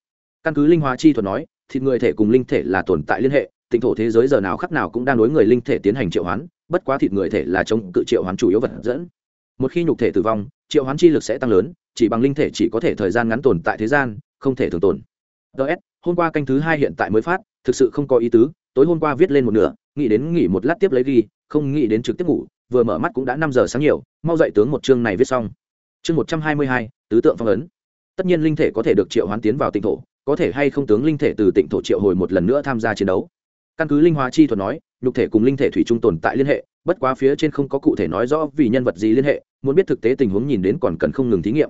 Căn cứ linh hóa chi thuật nói, thịt người thể cùng linh thể là tồn tại liên hệ, tịnh thổ thế giới giờ nào khắc nào cũng đang đối người linh thể tiến hành triệu hoán, bất quá thịt người thể là chống cự triệu hoán chủ yếu vật dẫn một khi nhục thể tử vong, triệu hoán chi lực sẽ tăng lớn, chỉ bằng linh thể chỉ có thể thời gian ngắn tồn tại thế gian, không thể thường tồn. Ts hôm qua canh thứ hai hiện tại mới phát, thực sự không có ý tứ, tối hôm qua viết lên một nửa, nghĩ đến nghỉ một lát tiếp lấy ghi, không nghĩ đến trực tiếp ngủ, vừa mở mắt cũng đã năm giờ sáng nhiều, mau dậy tướng một chương này viết xong. Chương một trăm hai mươi hai, tứ tượng phong ấn. Tất nhiên linh thể có thể được triệu hoán tiến vào tịnh thổ, có thể hay không tướng linh thể từ tịnh thổ triệu hồi một lần nữa tham gia chiến đấu. Căn cứ linh hóa chi thuật nói, nhục thể cùng linh thể thủy chung tồn tại liên hệ bất quá phía trên không có cụ thể nói rõ vì nhân vật gì liên hệ, muốn biết thực tế tình huống nhìn đến còn cần không ngừng thí nghiệm.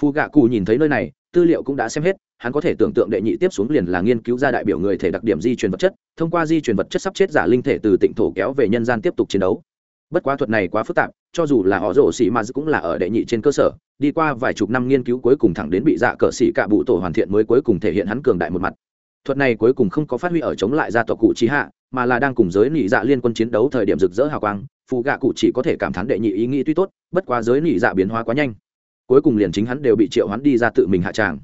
Phù gạ cù nhìn thấy nơi này, tư liệu cũng đã xem hết, hắn có thể tưởng tượng đệ nhị tiếp xuống liền là nghiên cứu ra đại biểu người thể đặc điểm di truyền vật chất, thông qua di truyền vật chất sắp chết giả linh thể từ tịnh thổ kéo về nhân gian tiếp tục chiến đấu. Bất quá thuật này quá phức tạp, cho dù là họ rổ xỉ mà cũng là ở đệ nhị trên cơ sở, đi qua vài chục năm nghiên cứu cuối cùng thẳng đến bị dạ cờ xỉ cả bụ tổ hoàn thiện mới cuối cùng thể hiện hắn cường đại một mặt. Thuật này cuối cùng không có phát huy ở chống lại gia tộc cụ trí hạ mà là đang cùng giới nị dạ liên quân chiến đấu thời điểm rực rỡ hào quang, phù gạ cụ chỉ có thể cảm thán đệ nhị ý nghĩ tuy tốt, bất quá giới nị dạ biến hóa quá nhanh. Cuối cùng liền chính hắn đều bị triệu hắn đi ra tự mình hạ tràng.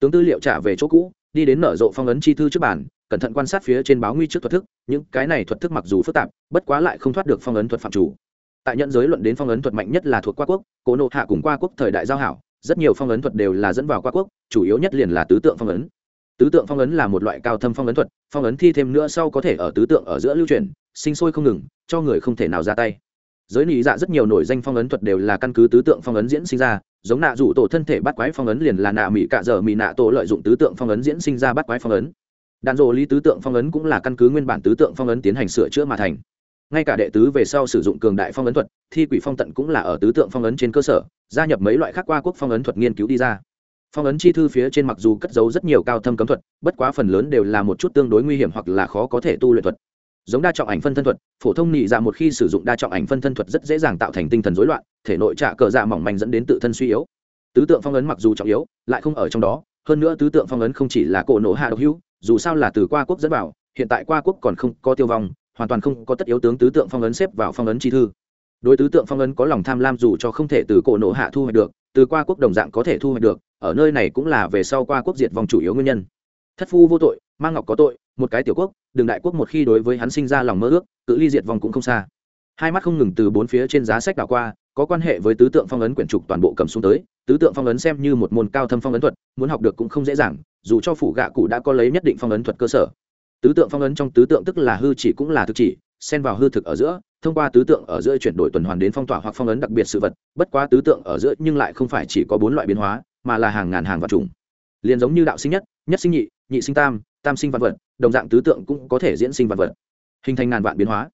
Tướng tư liệu trả về chỗ cũ, đi đến nở rộ phong ấn chi thư trước bản cẩn thận quan sát phía trên báo nguy trước thuật thức, những cái này thuật thức mặc dù phức tạp, bất quá lại không thoát được phong ấn thuật phạm chủ. Tại nhận giới luận đến phong ấn thuật mạnh nhất là thuộc qua quốc, cố nộ hạ cùng qua quốc thời đại giao hảo, rất nhiều phong ấn thuật đều là dẫn vào qua quốc, chủ yếu nhất liền là tứ tượng phong ấn tứ tượng phong ấn là một loại cao thâm phong ấn thuật phong ấn thi thêm nữa sau có thể ở tứ tượng ở giữa lưu truyền sinh sôi không ngừng cho người không thể nào ra tay giới lý dạ rất nhiều nổi danh phong ấn thuật đều là căn cứ tứ tượng phong ấn diễn sinh ra giống nạ rủ tổ thân thể bắt quái phong ấn liền là nạ mỹ cạ dở mỹ nạ tổ lợi dụng tứ tượng phong ấn diễn sinh ra bắt quái phong ấn đạn dộ lý tứ tượng phong ấn cũng là căn cứ nguyên bản tứ tượng phong ấn tiến hành sửa chữa mà thành ngay cả đệ tứ về sau sử dụng cường đại phong ấn thuật thi quỷ phong tận cũng là ở tứ tượng phong ấn trên cơ sở gia nhập mấy loại khác qua quốc phong ấn thuật nghiên cứu đi ra phong ấn chi thư phía trên mặc dù cất giấu rất nhiều cao thâm cấm thuật, bất quá phần lớn đều là một chút tương đối nguy hiểm hoặc là khó có thể tu luyện thuật. Giống đa trọng ảnh phân thân thuật, phổ thông nị dạ một khi sử dụng đa trọng ảnh phân thân thuật rất dễ dàng tạo thành tinh thần rối loạn, thể nội trạ cờ dạ mỏng manh dẫn đến tự thân suy yếu. Tứ tượng phong ấn mặc dù trọng yếu, lại không ở trong đó, hơn nữa tứ tượng phong ấn không chỉ là cổ nổ hạ độc hữu, dù sao là từ qua quốc dẫn vào, hiện tại qua quốc còn không có tiêu vong, hoàn toàn không có tất yếu tướng tứ tượng phong ấn xếp vào phong ấn chi thư. Đối tứ tượng phong ấn có lòng tham lam dù cho không thể từ cổ nổ hạ thu hoạch được, từ qua quốc đồng dạng có thể thu hoạch được ở nơi này cũng là về sau qua quốc diệt vong chủ yếu nguyên nhân. Thất phu vô tội mang ngọc có tội, một cái tiểu quốc, đường đại quốc một khi đối với hắn sinh ra lòng mơ ước, cự ly diệt vong cũng không xa. Hai mắt không ngừng từ bốn phía trên giá sách đảo qua, có quan hệ với tứ tượng phong ấn quyển trục toàn bộ cầm xuống tới. Tứ tượng phong ấn xem như một môn cao thâm phong ấn thuật, muốn học được cũng không dễ dàng, dù cho phủ gạ cụ đã có lấy nhất định phong ấn thuật cơ sở. Tứ tượng phong ấn trong tứ tượng tức là hư chỉ cũng là thực chỉ, xen vào hư thực ở giữa, thông qua tứ tượng ở giữa chuyển đổi tuần hoàn đến phong tỏa hoặc phong ấn đặc biệt sự vật, bất quá tứ tượng ở giữa nhưng lại không phải chỉ có bốn loại biến hóa mà là hàng ngàn hàng vật chủng. Liền giống như đạo sinh nhất nhất sinh nhị nhị sinh tam tam sinh văn vật, đồng dạng tứ tượng cũng có thể diễn sinh văn vật. Hình thành ngàn vạn biến hóa.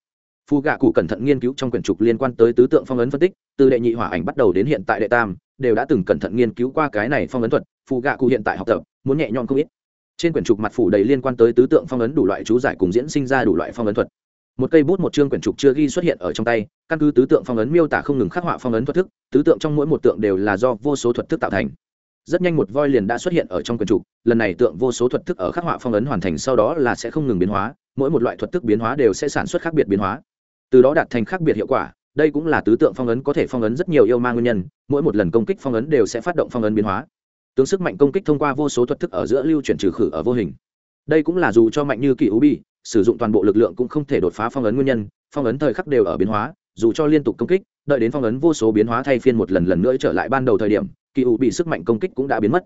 Phù gạ cụ cẩn thận nghiên cứu trong quyển trục liên quan tới tứ tượng phong ấn phân tích, từ đệ nhị hỏa ảnh bắt đầu đến hiện tại đệ tam, đều đã từng cẩn thận nghiên cứu qua cái này phong ấn thuật phù gạ cụ hiện tại học tập, muốn nhẹ nhõm không ít. Trên quyển trục mặt phủ đầy liên quan tới tứ tượng phong ấn đủ loại chú giải cùng diễn sinh ra đủ loại phong ấn thuật. Một cây bút một chương quyển trục chưa ghi xuất hiện ở trong tay, căn cứ tứ tượng phong ấn miêu tả không ngừng khắc họa phong ấn thuật thức, tứ tượng trong mỗi một tượng đều là do vô số thuật thức tạo thành rất nhanh một voi liền đã xuất hiện ở trong quyển trục lần này tượng vô số thuật thức ở khắc họa phong ấn hoàn thành sau đó là sẽ không ngừng biến hóa, mỗi một loại thuật thức biến hóa đều sẽ sản xuất khác biệt biến hóa. Từ đó đạt thành khác biệt hiệu quả, đây cũng là tứ tượng phong ấn có thể phong ấn rất nhiều yêu ma nguyên nhân, mỗi một lần công kích phong ấn đều sẽ phát động phong ấn biến hóa. Tướng sức mạnh công kích thông qua vô số thuật thức ở giữa lưu chuyển trừ khử ở vô hình. Đây cũng là dù cho mạnh như kỳ ú bi, sử dụng toàn bộ lực lượng cũng không thể đột phá phong ấn nguyên nhân, phong ấn thời khắc đều ở biến hóa, dù cho liên tục công kích, đợi đến phong ấn vô số biến hóa thay phiên một lần lần nữa trở lại ban đầu thời điểm kỳ ủ bị sức mạnh công kích cũng đã biến mất.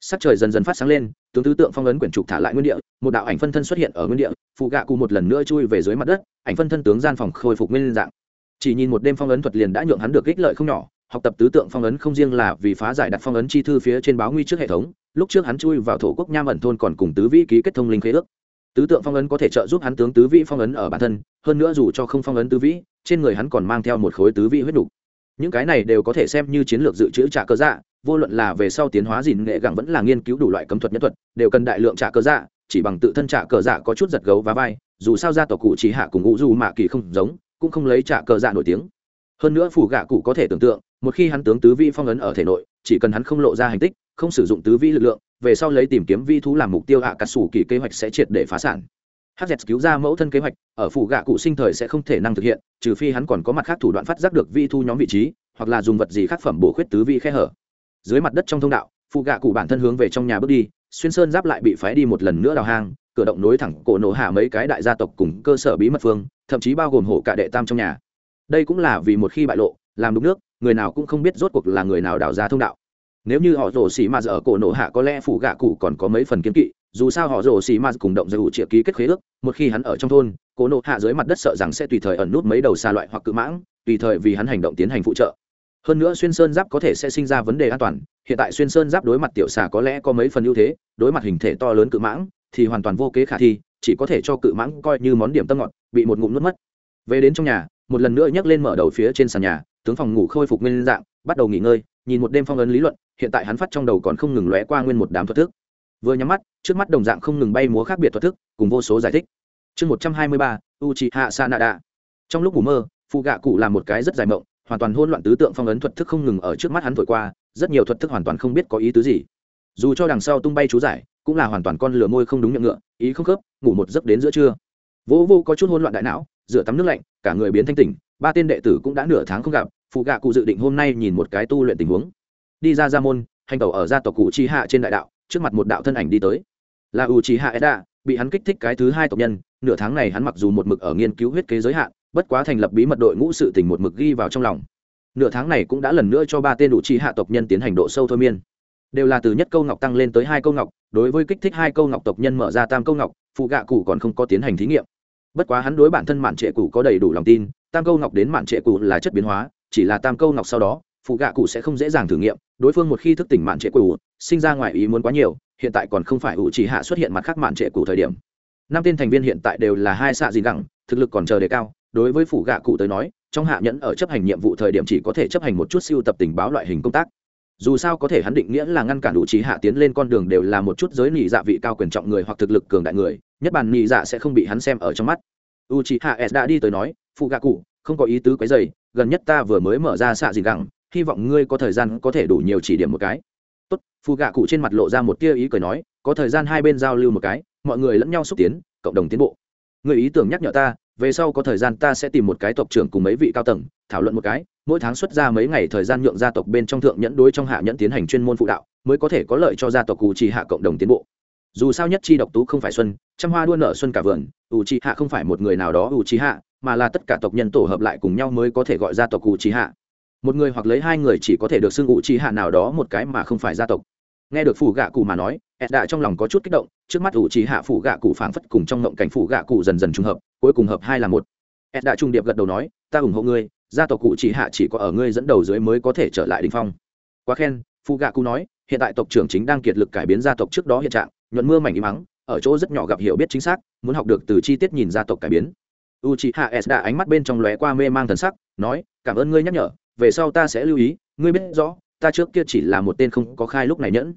Sắc trời dần dần phát sáng lên, tướng tứ tượng phong ấn quyển trục thả lại nguyên địa, một đạo ảnh phân thân xuất hiện ở nguyên địa, phụ gạ cụ một lần nữa chui về dưới mặt đất, ảnh phân thân tướng gian phòng khôi phục nguyên dạng. Chỉ nhìn một đêm phong ấn thuật liền đã nhượng hắn được ích lợi không nhỏ, học tập tứ tượng phong ấn không riêng là vì phá giải đặt phong ấn chi thư phía trên báo nguy trước hệ thống, lúc trước hắn chui vào thổ quốc nham ẩn thôn còn cùng tứ vĩ ký kết thông linh khế ước. Tứ tượng phong ấn có thể trợ giúp hắn tướng tứ vĩ phong ấn ở bản thân, hơn nữa dù cho không phong ấn tứ vĩ, trên người hắn còn mang theo một khối tứ vĩ huyết đủ. những cái này đều có thể xem như chiến lược dự trữ trả cơ dạ vô luận là về sau tiến hóa gìn nghệ gẳng vẫn là nghiên cứu đủ loại cấm thuật nhất thuật, đều cần đại lượng trả cơ dạ chỉ bằng tự thân trả cờ dạ có chút giật gấu và vai, dù sao gia tộc cụ chỉ hạ cùng ngũ du mạ kỳ không giống, cũng không lấy trả cờ dạ nổi tiếng. Hơn nữa phủ gạ cụ có thể tưởng tượng, một khi hắn tướng tứ vi phong ấn ở thể nội, chỉ cần hắn không lộ ra hành tích, không sử dụng tứ vi lực lượng, về sau lấy tìm kiếm vi thú làm mục tiêu hạ cắt xù kỳ kế hoạch sẽ triệt để phá sản. Hz cứu ra mẫu thân kế hoạch, ở phủ gạ cụ sinh thời sẽ không thể năng thực hiện, trừ phi hắn còn có mặt khác thủ đoạn phát giác được vi thu nhóm vị trí, hoặc là dùng vật gì khác phẩm bổ khuyết tứ vi khe hở dưới mặt đất trong thông đạo phụ gạ cụ bản thân hướng về trong nhà bước đi, xuyên sơn giáp lại bị phái đi một lần nữa đào hang, cửa động nối thẳng cổ nổ hạ mấy cái đại gia tộc cùng cơ sở bí mật phương, thậm chí bao gồm hổ cả đệ tam trong nhà. Đây cũng là vì một khi bại lộ, làm đúng nước, người nào cũng không biết rốt cuộc là người nào đào ra thông đạo. Nếu như họ rổ xì mà ở cổ nổ hạ có lẽ phụ gạ cụ còn có mấy phần kiến kỵ, dù sao họ rổ xì mà cùng động dầu triệu ký kết khế ước, một khi hắn ở trong thôn, cổ nổ hạ dưới mặt đất sợ rằng sẽ tùy thời ẩn nút mấy đầu xa loại hoặc cự mãng, tùy thời vì hắn hành động tiến hành phụ trợ hơn nữa xuyên sơn giáp có thể sẽ sinh ra vấn đề an toàn. Hiện tại xuyên sơn giáp đối mặt tiểu xà có lẽ có mấy phần ưu thế, đối mặt hình thể to lớn cự mãng thì hoàn toàn vô kế khả thi, chỉ có thể cho cự mãng coi như món điểm tâm ngọt, bị một ngụm nuốt mất. Về đến trong nhà, một lần nữa nhấc lên mở đầu phía trên sàn nhà, tướng phòng ngủ khôi phục nguyên dạng, bắt đầu nghỉ ngơi, nhìn một đêm phong ấn lý luận, hiện tại hắn phát trong đầu còn không ngừng lóe qua nguyên một đám thuật thức. Vừa nhắm mắt, trước mắt đồng dạng không ngừng bay múa khác biệt thuật thức, cùng vô số giải thích. Chương một trăm hai mươi ba u chị hạ sa nada trong lúc ngủ mơ phụ gạ cụ làm một cái rất dài mộng hoàn toàn hỗn loạn tứ tượng phong ấn thuật thức không ngừng ở trước mắt hắn thổi qua, rất nhiều thuật thức hoàn toàn không biết có ý tứ gì. Dù cho đằng sau tung bay chú giải, cũng là hoàn toàn con lửa môi không đúng miệng ngựa, ý không khớp, ngủ một giấc đến giữa trưa. Vô vô có chút hỗn loạn đại não, rửa tắm nước lạnh, cả người biến thanh tỉnh, ba tên đệ tử cũng đã nửa tháng không gặp, phụ gạ cụ dự định hôm nay nhìn một cái tu luyện tình huống. Đi ra ra môn, hành tẩu ở gia tộc cụ chi hạ trên đại đạo, trước mặt một đạo thân ảnh đi tới. Là u chi hạ edda bị hắn kích thích cái thứ hai tộc nhân, nửa tháng này hắn mặc dù một mực ở nghiên cứu huyết kế giới hạn bất quá thành lập bí mật đội ngũ sự tình một mực ghi vào trong lòng. Nửa tháng này cũng đã lần nữa cho ba tên đủ chi hạ tộc nhân tiến hành độ sâu thôi miên. Đều là từ nhất câu ngọc tăng lên tới hai câu ngọc, đối với kích thích hai câu ngọc tộc nhân mở ra tam câu ngọc, phụ gạ cụ còn không có tiến hành thí nghiệm. Bất quá hắn đối bản thân mạn trệ cụ có đầy đủ lòng tin, tam câu ngọc đến mạn trệ cụ là chất biến hóa, chỉ là tam câu ngọc sau đó, phụ gạ cụ sẽ không dễ dàng thử nghiệm, đối phương một khi thức tỉnh mạn trệ cụ, sinh ra ngoài ý muốn quá nhiều, hiện tại còn không phải ủ chỉ hạ xuất hiện mặt khác mạn trệ cụ thời điểm. Năm tên thành viên hiện tại đều là hai xạ gì gẳng, thực lực còn chờ đề cao đối với phủ gạ cụ tới nói, trong hạ nhẫn ở chấp hành nhiệm vụ thời điểm chỉ có thể chấp hành một chút siêu tập tình báo loại hình công tác. Dù sao có thể hắn định nghĩa là ngăn cản đủ trí hạ tiến lên con đường đều là một chút giới nị dạ vị cao quyền trọng người hoặc thực lực cường đại người, nhất bản nị dạ sẽ không bị hắn xem ở trong mắt. U trí hạ s đã đi tới nói phụ gạ cụ, không có ý tứ quấy dày gần nhất ta vừa mới mở ra xạ gì gẳng, hy vọng ngươi có thời gian có thể đủ nhiều chỉ điểm một cái. Tốt. Phụ gạ cụ trên mặt lộ ra một tia ý cười nói, có thời gian hai bên giao lưu một cái, mọi người lẫn nhau xúc tiến, cộng đồng tiến bộ. Người ý tưởng nhắc nhở ta về sau có thời gian ta sẽ tìm một cái tộc trưởng cùng mấy vị cao tầng, thảo luận một cái, mỗi tháng xuất ra mấy ngày thời gian nhượng gia tộc bên trong thượng nhẫn đối trong hạ nhẫn tiến hành chuyên môn phụ đạo, mới có thể có lợi cho gia tộc cụ trì hạ cộng đồng tiến bộ. Dù sao nhất chi độc tú không phải xuân, trăm hoa đua nở xuân cả vườn ủ trì hạ không phải một người nào đó ủ trì hạ, mà là tất cả tộc nhân tổ hợp lại cùng nhau mới có thể gọi gia tộc cụ trì hạ. Một người hoặc lấy hai người chỉ có thể được xưng ủ trì hạ nào đó một cái mà không phải gia tộc nghe được phủ gạ cụ mà nói ed đạ trong lòng có chút kích động, trước mắt ủ trí hạ phủ gạ cụ phảng phất cùng trong ngộng cảnh phủ gạ cụ dần dần trùng hợp, cuối cùng hợp hai là một. Ed đạ trung điệp gật đầu nói, ta ủng hộ ngươi, gia tộc cụ chỉ hạ chỉ có ở ngươi dẫn đầu dưới mới có thể trở lại đình phong. Quá khen phụ gạ cụ nói, hiện tại tộc trưởng chính đang kiệt lực cải biến gia tộc trước đó hiện trạng, nhuận mưa mảnh im mắng, ở chỗ rất nhỏ gặp hiểu biết chính xác, muốn học được từ chi tiết nhìn gia tộc cải biến. U c hạ s đã ánh mắt bên trong lóe qua mê mang thần sắc, nói, cảm ơn ngươi nhắc nhở, về sau ta sẽ lưu ý, ngươi biết rõ ta trước kia chỉ là một tên không có khai lúc này nhẫn.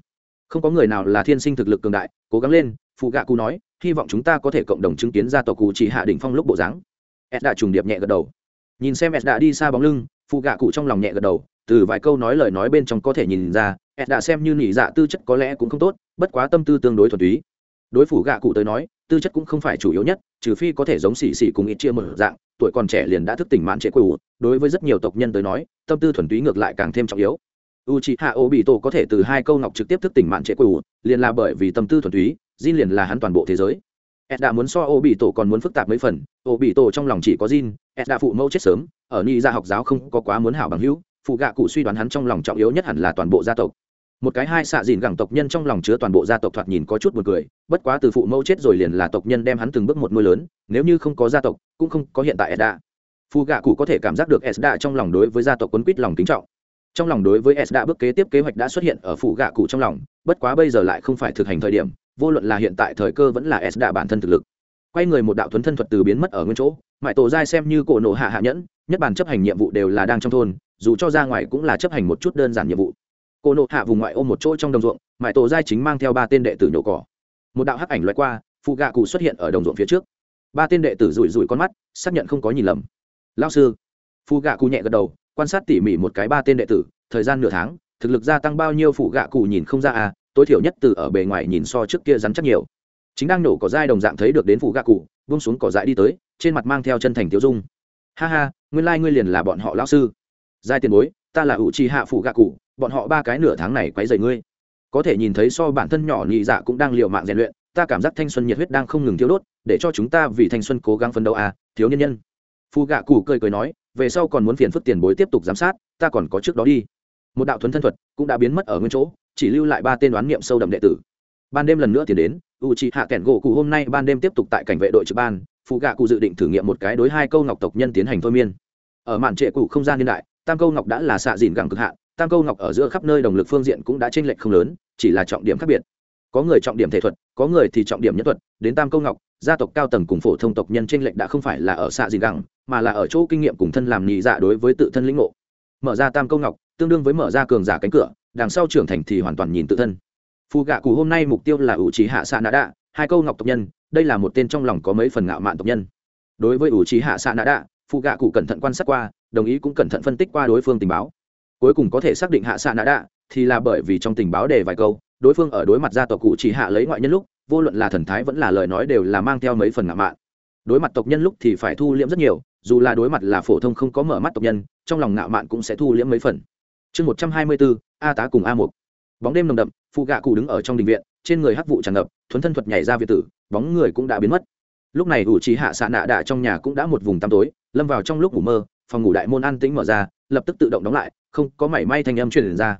Không có người nào là thiên sinh thực lực cường đại, cố gắng lên, phụ gạ cụ nói, hy vọng chúng ta có thể cộng đồng chứng kiến gia tộc cụ chỉ hạ đỉnh phong lúc bộ dáng. Ed đã trùng điệp nhẹ gật đầu. Nhìn xem ed đã đi xa bóng lưng, phụ gạ cụ trong lòng nhẹ gật đầu, từ vài câu nói lời nói bên trong có thể nhìn ra, ed đã xem như nỉ dạ tư chất có lẽ cũng không tốt, bất quá tâm tư tương đối thuần túy. Đối phủ gạ cụ tới nói, tư chất cũng không phải chủ yếu nhất, trừ phi có thể giống xỉ xỉ cùng ít chia một dạng, tuổi còn trẻ liền đã thức tỉnh mãn trễ quê đối với rất nhiều tộc nhân tới nói, tâm tư thuần túy ngược lại càng thêm trọng yếu u c h i hạ ô bị tổ có thể từ hai câu ngọc trực tiếp thức tỉnh mạn trễ quỷ liền là bởi vì tâm tư thuần túy Jin liền là hắn toàn bộ thế giới. Ed đã muốn so ô bị tổ còn muốn phức tạp mấy phần ô bị tổ trong lòng chỉ có Jin, ed đã phụ mẫu chết sớm ở ni gia học giáo không có quá muốn hảo bằng hữu phụ gạ cụ suy đoán hắn trong lòng trọng yếu nhất hẳn là toàn bộ gia tộc. Một cái hai xạ dìn gẳng tộc nhân trong lòng chứa toàn bộ gia tộc thoạt nhìn có chút buồn cười bất quá từ phụ mẫu chết rồi liền là tộc nhân đem hắn từng bước một nuôi lớn nếu như không có gia tộc cũng không có hiện tại edda. Phụ gạ cụ có thể cảm giác được edda trong lòng đối với gia tộc quấn quýt lòng kính trọng trong lòng đối với edda bước kế tiếp kế hoạch đã xuất hiện ở phụ gạ cụ trong lòng, bất quá bây giờ lại không phải thực hành thời điểm, vô luận là hiện tại thời cơ vẫn là edda bản thân thực lực. Quay người một đạo thuấn thân thuật từ biến mất ở nguyên chỗ mãi tổ giai xem như cổ nổ hạ hạ nhẫn, nhất bản chấp hành nhiệm vụ đều là đang trong thôn, dù cho ra ngoài cũng là chấp hành một chút đơn giản nhiệm vụ. Cổ nổ hạ vùng ngoại ôm một chỗ trong đồng ruộng mãi tổ giai chính mang theo ba tên đệ tử nhổ cỏ. Một đạo hắc ảnh loại qua phụ gạ cụ xuất hiện ở đồng ruộng phía trước. Ba tên đệ tử rủi rủi con mắt, xác nhận không có nhìn lầm. Lao sư. Phụ gạ cụ nhẹ gật đầu quan sát tỉ mỉ một cái ba tên đệ tử, thời gian nửa tháng, thực lực gia tăng bao nhiêu phụ gạ cụ nhìn không ra à tối thiểu nhất từ ở bề ngoài nhìn so trước kia rắn chắc nhiều. Chính đang nổ cỏ dai đồng dạng thấy được đến phụ gạ cụ vung xuống cỏ dại đi tới, trên mặt mang theo chân thành tiêu dung. Ha ha, nguyên lai、like、ngươi liền là bọn họ lão sư. Giai tiền bối, ta là ủ trì hạ phụ gạ cụ, bọn họ ba cái nửa tháng này quấy dày ngươi. Có thể nhìn thấy so bản thân nhỏ nhị dạ cũng đang liều mạng rèn luyện, ta cảm giác thanh xuân nhiệt huyết đang không ngừng thiếu đốt, để cho chúng ta vì thanh xuân cố gắng phấn đấu à thiếu nhân nhân. Phụ gạ cụ cười cười nói về sau còn muốn phiền phức tiền bối tiếp tục giám sát, ta còn có trước đó đi. Một đạo thuấn thân thuật cũng đã biến mất ở nguyên chỗ, chỉ lưu lại ba tên đoán niệm sâu đậm đệ tử. Ban đêm lần nữa tiến đến u c hạ kẻn gỗ cụ hôm nay ban đêm tiếp tục tại cảnh vệ đội trực ban phụ gạ cụ dự định thử nghiệm một cái đối hai câu ngọc tộc nhân tiến hành thôi miên. Ở mạn trệ cụ không gian niên đại, tam câu ngọc đã là xạ dìn gẳng cực hạn, tam câu ngọc ở giữa khắp nơi đồng lực phương diện cũng đã chênh lệch không lớn, chỉ là trọng điểm khác biệt. Có người trọng điểm thể thuật có người thì trọng điểm nhân thuật, đến tam câu ngọc, gia tộc cao tầng cùng phổ thông tộc nhân chênh lệch đã không phải là ở xạ gì gẳng, mà là ở chỗ kinh nghiệm cùng thân làm nhị dạ đối với tự thân lĩnh ngộ. Mở ra tam câu ngọc, tương đương với mở ra cường giả cánh cửa, đằng sau trưởng thành thì hoàn toàn nhìn tự thân. Phù gạ cụ hôm nay mục tiêu là ủ trí hạ xạ nạ đạ, hai câu ngọc tộc nhân, đây là một tên trong lòng có mấy phần ngạo mạn tộc nhân. Đối với ủ trí hạ xạ nạ đạ, phù gạ cụ cẩn thận quan sát qua, đồng ý cũng cẩn thận phân tích qua đối phương tình báo. Cuối cùng có thể xác định hạ xạ nạ đạ thì là bởi vì trong tình báo đề vài câu đối phương ở đối mặt gia tộc cụ chỉ hạ lấy ngoại nhân lúc, vô luận là thần thái vẫn là lời nói đều là mang theo mấy phần ngạo mạn. Đối mặt tộc nhân lúc thì phải thu liễm rất nhiều, dù là đối mặt là phổ thông không có mở mắt tộc nhân, trong lòng ngạo mạn cũng sẽ thu liễm mấy phần. Chương một trăm hai mươi bốn, a tá cùng a một bóng đêm nồng đậm phụ gạ cụ đứng ở trong đình viện, trên người hắc vụ tràn ngập, thuấn thân thuật nhảy ra việt tử, bóng người cũng đã biến mất. Lúc này ủ trí hạ xạ nạ đạ trong nhà cũng đã một vùng tăm tối, lâm vào trong lúc ngủ mơ, phòng ngủ đại môn an tĩnh mở ra, lập tức tự động đóng lại, không có mảy may thanh âm truyền ra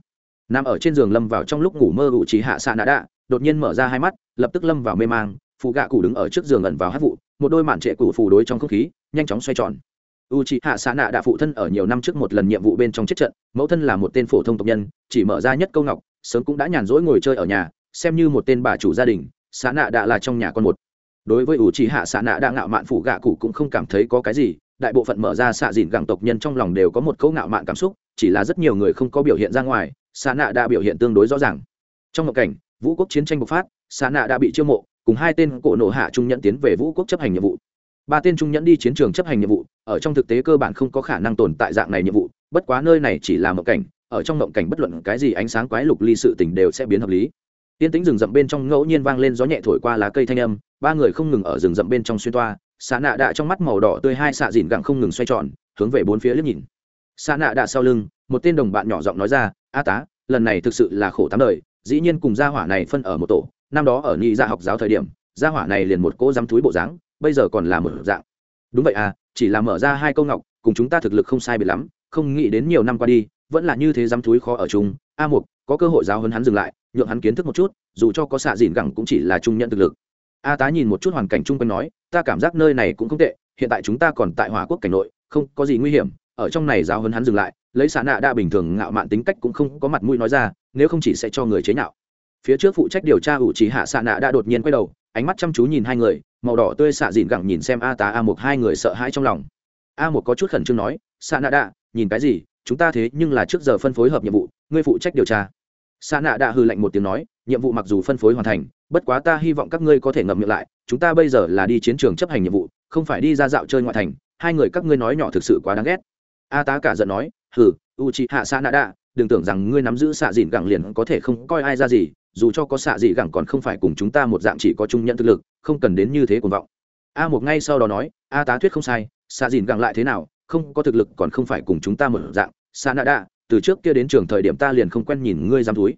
nằm ở trên giường lâm vào trong lúc ngủ mơ ủ trí hạ xạ nã đạ đột nhiên mở ra hai mắt, lập tức lâm vào mê mang phụ gạ cụ đứng ở trước giường ẩn vào hát vụ, một đôi mạn trệ cụ phù đối trong không khí, nhanh chóng xoay tròn. U c hạ xã nạ đạ phụ thân ở nhiều năm trước một lần nhiệm vụ bên trong chết trận, mẫu thân là một tên phổ thông tộc nhân, chỉ mở ra nhất câu ngọc, sớm cũng đã nhàn rỗi ngồi chơi ở nhà, xem như một tên bà chủ gia đình xã nạ đạ là trong nhà con một. Đối với u c hạ xã nạ đạ ngạo mạn phụ gạ cụ cũng không cảm thấy có cái gì, đại bộ phận mở ra xạ dìn gẳng tộc nhân trong lòng đều có một câu ngạo mạn cảm xúc, chỉ là rất nhiều người không có biểu hiện ra ngoài xã nạ đã biểu hiện tương đối rõ ràng. Trong một cảnh, vũ quốc chiến tranh bộc phát xã nạ đã bị chiêu mộ, cùng hai tên cổ nộ hạ trung nhẫn tiến về vũ quốc chấp hành nhiệm vụ. Ba tên trung nhẫn đi chiến trường chấp hành nhiệm vụ, ở trong thực tế cơ bản không có khả năng tồn tại dạng này nhiệm vụ, bất quá nơi này chỉ là mộng cảnh, ở trong mộng cảnh bất luận cái gì ánh sáng quái lục ly sự tình đều sẽ biến hợp lý. Tiên tính rừng rậm bên trong ngẫu nhiên vang lên gió nhẹ thổi qua lá cây thanh âm, ba người không ngừng ở rừng rậm bên trong xuyên toa xà nạ đạ trong mắt màu đỏ tươi hai xạ dìn gặng không ngừng xoay tròn, hướng về bốn phía liếc nhìn. Xà nạ đạ sau lưng, một tên đồng bạn nhỏ giọng nói ra a tá, lần này thực sự là khổ tám đời, dĩ nhiên cùng gia hỏa này phân ở một tổ, năm đó ở nhị gia dạ học giáo thời điểm, gia hỏa này liền một cỗ dám thúi bộ dáng, bây giờ còn là một dạng. Đúng vậy à chỉ là mở ra hai câu ngọc, cùng chúng ta thực lực không sai biệt lắm, không nghĩ đến nhiều năm qua đi, vẫn là như thế dám thúi khó ở chung. A mục, có cơ hội giáo hơn hắn dừng lại, nhượng hắn kiến thức một chút, dù cho có xạ dìn gẳng cũng chỉ là trung nhận thực lực. A tá nhìn một chút hoàn cảnh chung quanh nói, ta cảm giác nơi này cũng không tệ, hiện tại chúng ta còn tại hỏa quốc cảnh nội, không có gì nguy hiểm, ở trong này giáo hơn hắn dừng lại lấy xà nạ đa bình thường ngạo mạn tính cách cũng không có mặt mũi nói ra, nếu không chỉ sẽ cho người chế nhạo. Phía trước phụ trách điều tra ủ trí hạ xạ nạ đã đột nhiên quay đầu, ánh mắt chăm chú nhìn hai người, màu đỏ tươi xạ dìn gẳng nhìn xem a tá a một hai người sợ hãi trong lòng. A một có chút khẩn trương nói, xạ nạ đa, nhìn cái gì? Chúng ta thế nhưng là trước giờ phân phối hợp nhiệm vụ, ngươi phụ trách điều tra. Xạ nạ đã hư lạnh một tiếng nói, nhiệm vụ mặc dù phân phối hoàn thành, bất quá ta hy vọng các ngươi có thể ngậm miệng lại, chúng ta bây giờ là đi chiến trường chấp hành nhiệm vụ, không phải đi ra dạo chơi ngoại thành, hai người các ngươi nói nhỏ thực sự quá đáng ghét. A tá cả giận nói hừ u chị hạ xạ nạ đạ đừng tưởng rằng ngươi nắm giữ xạ dìn gẳng liền có thể không coi ai ra gì, dù cho có xạ dị gẳng còn không phải cùng chúng ta một dạng chỉ có trung nhận thực lực, không cần đến như thế cuồng vọng. A một ngay sau đó nói, a tá thuyết không sai, xạ dìn gẳng lại thế nào, không có thực lực còn không phải cùng chúng ta một dạng. Xạ nạ đạ từ trước kia đến trường thời điểm ta liền không quen nhìn ngươi dám túi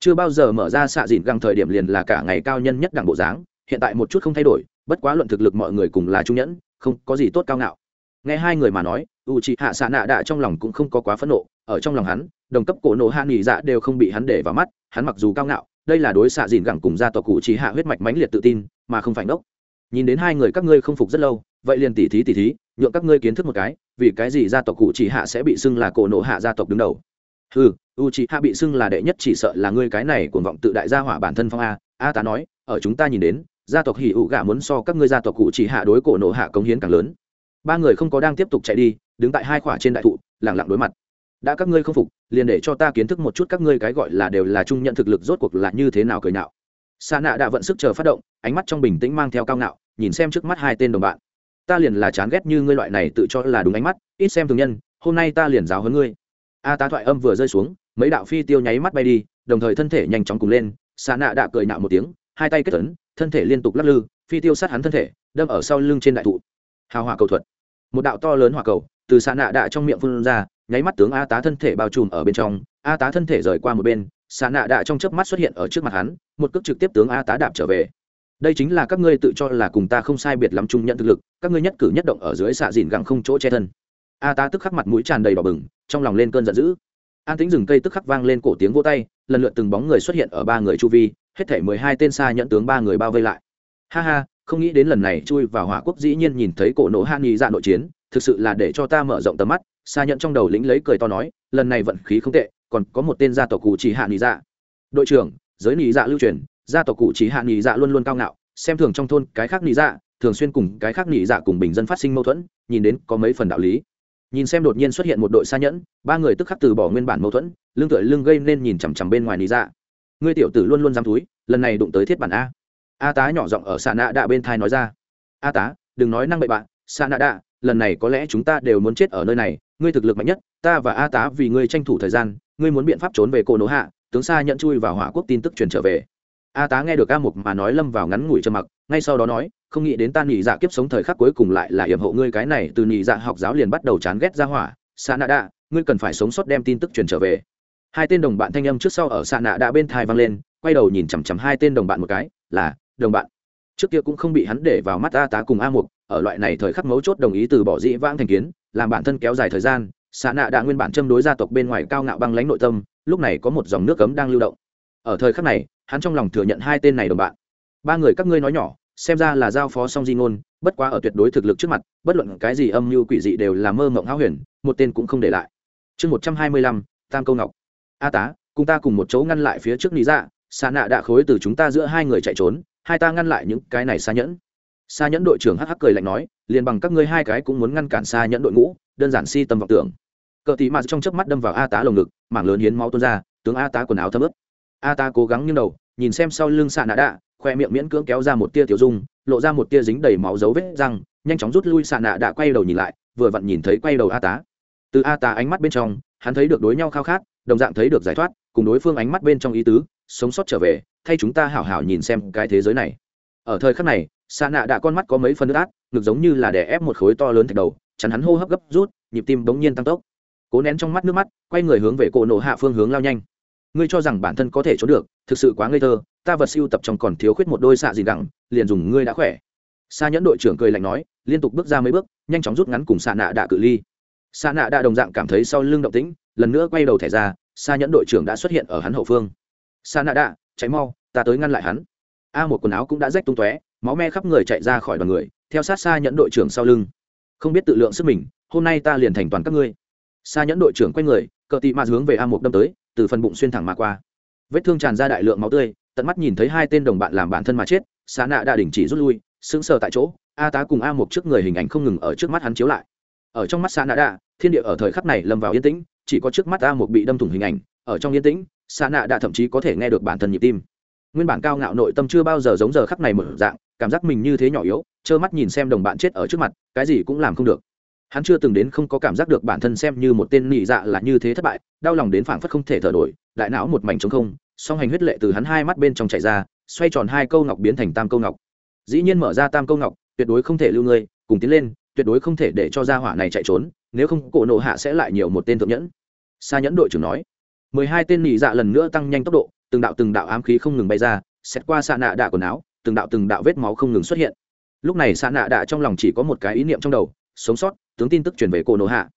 chưa bao giờ mở ra xạ dìn găng thời điểm liền là cả ngày cao nhân nhất đảng bộ dáng, hiện tại một chút không thay đổi, bất quá luận thực lực mọi người cùng là trung nhẫn, không có gì tốt cao ngạo. Nghe hai người mà nói u c hạ xạ nạ đạ trong lòng cũng không có quá phẫn nộ, ở trong lòng hắn, đồng cấp cổ nộ hạ nghỉ dạ đều không bị hắn để vào mắt, hắn mặc dù cao ngạo, đây là đối xạ dìn gẳng cùng gia tộc cụ trí hạ huyết mạch mãnh liệt tự tin, mà không phải ngốc. Nhìn đến hai người các ngươi không phục rất lâu, vậy liền tỉ thí tỉ thí, nhượng các ngươi kiến thức một cái, vì cái gì gia tộc cụ trí hạ sẽ bị xưng là cổ nộ hạ gia tộc đứng đầu? Ừ u chỉ hạ bị xưng là đệ nhất chỉ sợ là ngươi cái này cuồng vọng tự đại gia hỏa bản thân phong a a tá nói, ở chúng ta nhìn đến, gia tộc hỉ ụ gà muốn so các ngươi gia tộc cụ trí hạ đối cổ nộ hạ cống hiến càng lớn. Ba người không có đang tiếp tục chạy đi đứng tại hai khỏa trên đại thụ, lẳng lặng đối mặt. Đã các ngươi không phục, liền để cho ta kiến thức một chút các ngươi cái gọi là đều là trung nhận thực lực rốt cuộc là như thế nào cười nạo xa nạ đã vận sức chờ phát động, ánh mắt trong bình tĩnh mang theo cao ngạo, nhìn xem trước mắt hai tên đồng bạn. Ta liền là chán ghét như ngươi loại này tự cho là đúng ánh mắt, ít xem thường nhân, hôm nay ta liền giáo hơn ngươi. A tá thoại âm vừa rơi xuống, mấy đạo phi tiêu nháy mắt bay đi, đồng thời thân thể nhanh chóng cùng lên xa nạ đã cười nạo một tiếng, hai tay kết tấn thân thể liên tục lắc lư, phi tiêu sát hắn thân thể, đâm ở sau lưng trên đại thụ. Hào hòa cầu thuật. Một đạo to lớn hỏa cầu từ sa nạ đạ trong miệng phun ra, nháy mắt tướng a tá thân thể bao trùm ở bên trong, a tá thân thể rời qua một bên, xạ nạ đạ trong chớp mắt xuất hiện ở trước mặt hắn, một cước trực tiếp tướng a tá đạp trở về. Đây chính là các ngươi tự cho là cùng ta không sai biệt lắm chung nhận thực lực, các ngươi nhất cử nhất động ở dưới xạ dìn gẳng không chỗ che thân. A tá tức khắc mặt mũi tràn đầy đỏ bừng, trong lòng lên cơn giận dữ. An tính rừng cây tức khắc vang lên cổ tiếng vô tay, lần lượt từng bóng người xuất hiện ở ba người chu vi, hết thể mười hai tên xa nhận tướng ba người bao vây lại. Ha ha, không nghĩ đến lần này chui vào hỏa quốc dĩ nhiên nhìn thấy cổ nổ hạ nghị dạ nội chiến thực sự là để cho ta mở rộng tầm mắt xa nhận trong đầu lĩnh lấy cười to nói, lần này vận khí không tệ, còn có một tên gia tộc cụ chỉ hạ nghỉ dạ. Đội trưởng, giới nghỉ dạ lưu truyền, gia tộc cụ chỉ hạ nghỉ dạ luôn luôn cao ngạo, xem thường trong thôn cái khác nghỉ dạ thường xuyên cùng cái khác nghỉ dạ cùng bình dân phát sinh mâu thuẫn, nhìn đến có mấy phần đạo lý. Nhìn xem đột nhiên xuất hiện một đội xa nhẫn, ba người tức khắc từ bỏ nguyên bản mâu thuẫn lương tựa lương gây nên nhìn chằm chằm bên ngoài nghỉ dạ. Ngươi tiểu tử luôn luôn dám túi, lần này đụng tới thiết bản a. A tá nhỏ giọng ở xạ nạ đạ bên thai nói ra. A tá, đừng nói năng bậy bạn xạ nạ đạ lần này có lẽ chúng ta đều muốn chết ở nơi này, ngươi thực lực mạnh nhất, ta và a tá vì ngươi tranh thủ thời gian, ngươi muốn biện pháp trốn về cổ nỗ hạ, tướng xa nhận chui vào hỏa quốc tin tức truyền trở về. A tá nghe được a mục mà nói lâm vào ngắn ngủi trơ mặc, ngay sau đó nói, không nghĩ đến ta nhị dạ kiếp sống thời khắc cuối cùng lại là hiểm hộ ngươi cái này, từ nhị dạ học giáo liền bắt đầu chán ghét ra hỏa. Xa nạ đạ ngươi cần phải sống sót đem tin tức truyền trở về. Hai tên đồng bạn thanh âm trước sau ở xa nạ đạ bên thai vang lên, quay đầu nhìn chằm chằm hai tên đồng bạn một cái, là, đồng bạn. Trước kia cũng không bị hắn để vào mắt a tá cùng a mục ở loại này thời khắc mấu chốt đồng ý từ bỏ dĩ vãng thành kiến, làm bản thân kéo dài thời gian xạ nạ đã nguyên bản châm đối gia tộc bên ngoài cao ngạo băng lãnh nội tâm, lúc này có một dòng nước cấm đang lưu động. Ở thời khắc này, hắn trong lòng thừa nhận hai tên này đồng bạn. Ba người các ngươi nói nhỏ, xem ra là giao phó song di ngôn, bất quá ở tuyệt đối thực lực trước mặt, bất luận cái gì âm mưu quỷ dị đều là mơ mộng háo huyền, một tên cũng không để lại. Chương một trăm hai mươi lăm, tam câu ngọc. A tá, cùng ta cùng một chỗ ngăn lại phía trước lý dạ xa nạ đã khối từ chúng ta giữa hai người chạy trốn, hai ta ngăn lại những cái này xa nhẫn xa nhẫn đội trưởng hắc hắc cười lạnh nói, liền bằng các ngươi hai cái cũng muốn ngăn cản xa nhẫn đội ngũ, đơn giản si tâm vọng tưởng. Cờ tí mạt trong chớp mắt đâm vào a tá lồng ngực, mảng lớn hiến máu tuôn ra, tướng a tá quần áo thấm ướt. A tá cố gắng nghiêng đầu, nhìn xem sau lưng xạ nạ đạ, khoe miệng miễn cưỡng kéo ra một tia tiểu dung, lộ ra một tia dính đầy máu dấu vết răng, nhanh chóng rút lui xạ nạ đạ quay đầu nhìn lại, vừa vặn nhìn thấy quay đầu a tá. Từ a tá ánh mắt bên trong, hắn thấy được đối nhau khao khát, đồng dạng thấy được giải thoát, cùng đối phương ánh mắt bên trong ý tứ, sống sót trở về, thay chúng ta hảo hảo nhìn xem cái thế giới này. Ở thời khắc này xa nạ đã con mắt có mấy phần nước át, ngực giống như là đè ép một khối to lớn thạch đầu, chắn hắn hô hấp gấp rút, nhịp tim bỗng nhiên tăng tốc. Cố nén trong mắt nước mắt, quay người hướng về cổ nổ hạ phương hướng lao nhanh. Ngươi cho rằng bản thân có thể trốn được, thực sự quá ngây thơ, ta vật siêu tập trong còn thiếu khuyết một đôi xạ gì gẳng, liền dùng ngươi đã khỏe. Xa nhẫn đội trưởng cười lạnh nói, liên tục bước ra mấy bước, nhanh chóng rút ngắn cùng xạ nạ đạ cự ly. Xạ nạ đạ đồng dạng cảm thấy sau lưng động tĩnh, lần nữa quay đầu thẻ ra xa nhẫn đội trưởng đã xuất hiện ở hắn hậu phương. Xạ nạ đạ cháy mau, ta tới ngăn lại hắn. A một quần áo cũng đã rách tung tóe máu me khắp người chạy ra khỏi đoàn người theo sát xa nhẫn đội trưởng sau lưng. Không biết tự lượng sức mình hôm nay ta liền thành toàn các ngươi. Xa nhẫn đội trưởng quay người cờ tị mạt hướng về a một đâm tới từ phần bụng xuyên thẳng mà qua. Vết thương tràn ra đại lượng máu tươi tận mắt nhìn thấy hai tên đồng bạn làm bản thân mà chết xa nạ đã đình chỉ rút lui sững sờ tại chỗ a tá cùng a một trước người hình ảnh không ngừng ở trước mắt hắn chiếu lại. Ở trong mắt xa nạ đã, thiên địa ở thời khắc này lâm vào yên tĩnh chỉ có trước mắt a một bị đâm thủng hình ảnh ở trong yên tĩnh xa nạ đã thậm chí có thể nghe được bản thân nhịp tim. Nguyên bản cao ngạo nội tâm chưa bao giờ giống giờ khắc này mở dạng cảm giác mình như thế nhỏ yếu, trơ mắt nhìn xem đồng bạn chết ở trước mặt, cái gì cũng làm không được. Hắn chưa từng đến không có cảm giác được bản thân xem như một tên nị dạ là như thế thất bại, đau lòng đến phảng phất không thể thở nổi, đại não một mảnh trống không, song hành huyết lệ từ hắn hai mắt bên trong chạy ra, xoay tròn hai câu ngọc biến thành tam câu ngọc. Dĩ nhiên mở ra tam câu ngọc, tuyệt đối không thể lưu ngươi, cùng tiến lên, tuyệt đối không thể để cho gia hỏa này chạy trốn, nếu không cổ nộ hạ sẽ lại nhiều một tên thượng nhẫn. Xa nhẫn đội trưởng nói. Mười hai tên nị dạ lần nữa tăng nhanh tốc độ, từng đạo từng đạo ám khí không ngừng bay ra xét qua xa nạ đạ quần áo từng đạo từng đạo vết máu không ngừng xuất hiện. Lúc này xa nạ đạ trong lòng chỉ có một cái ý niệm trong đầu, sống sót, tướng tin tức truyền về cổ nổ hạ.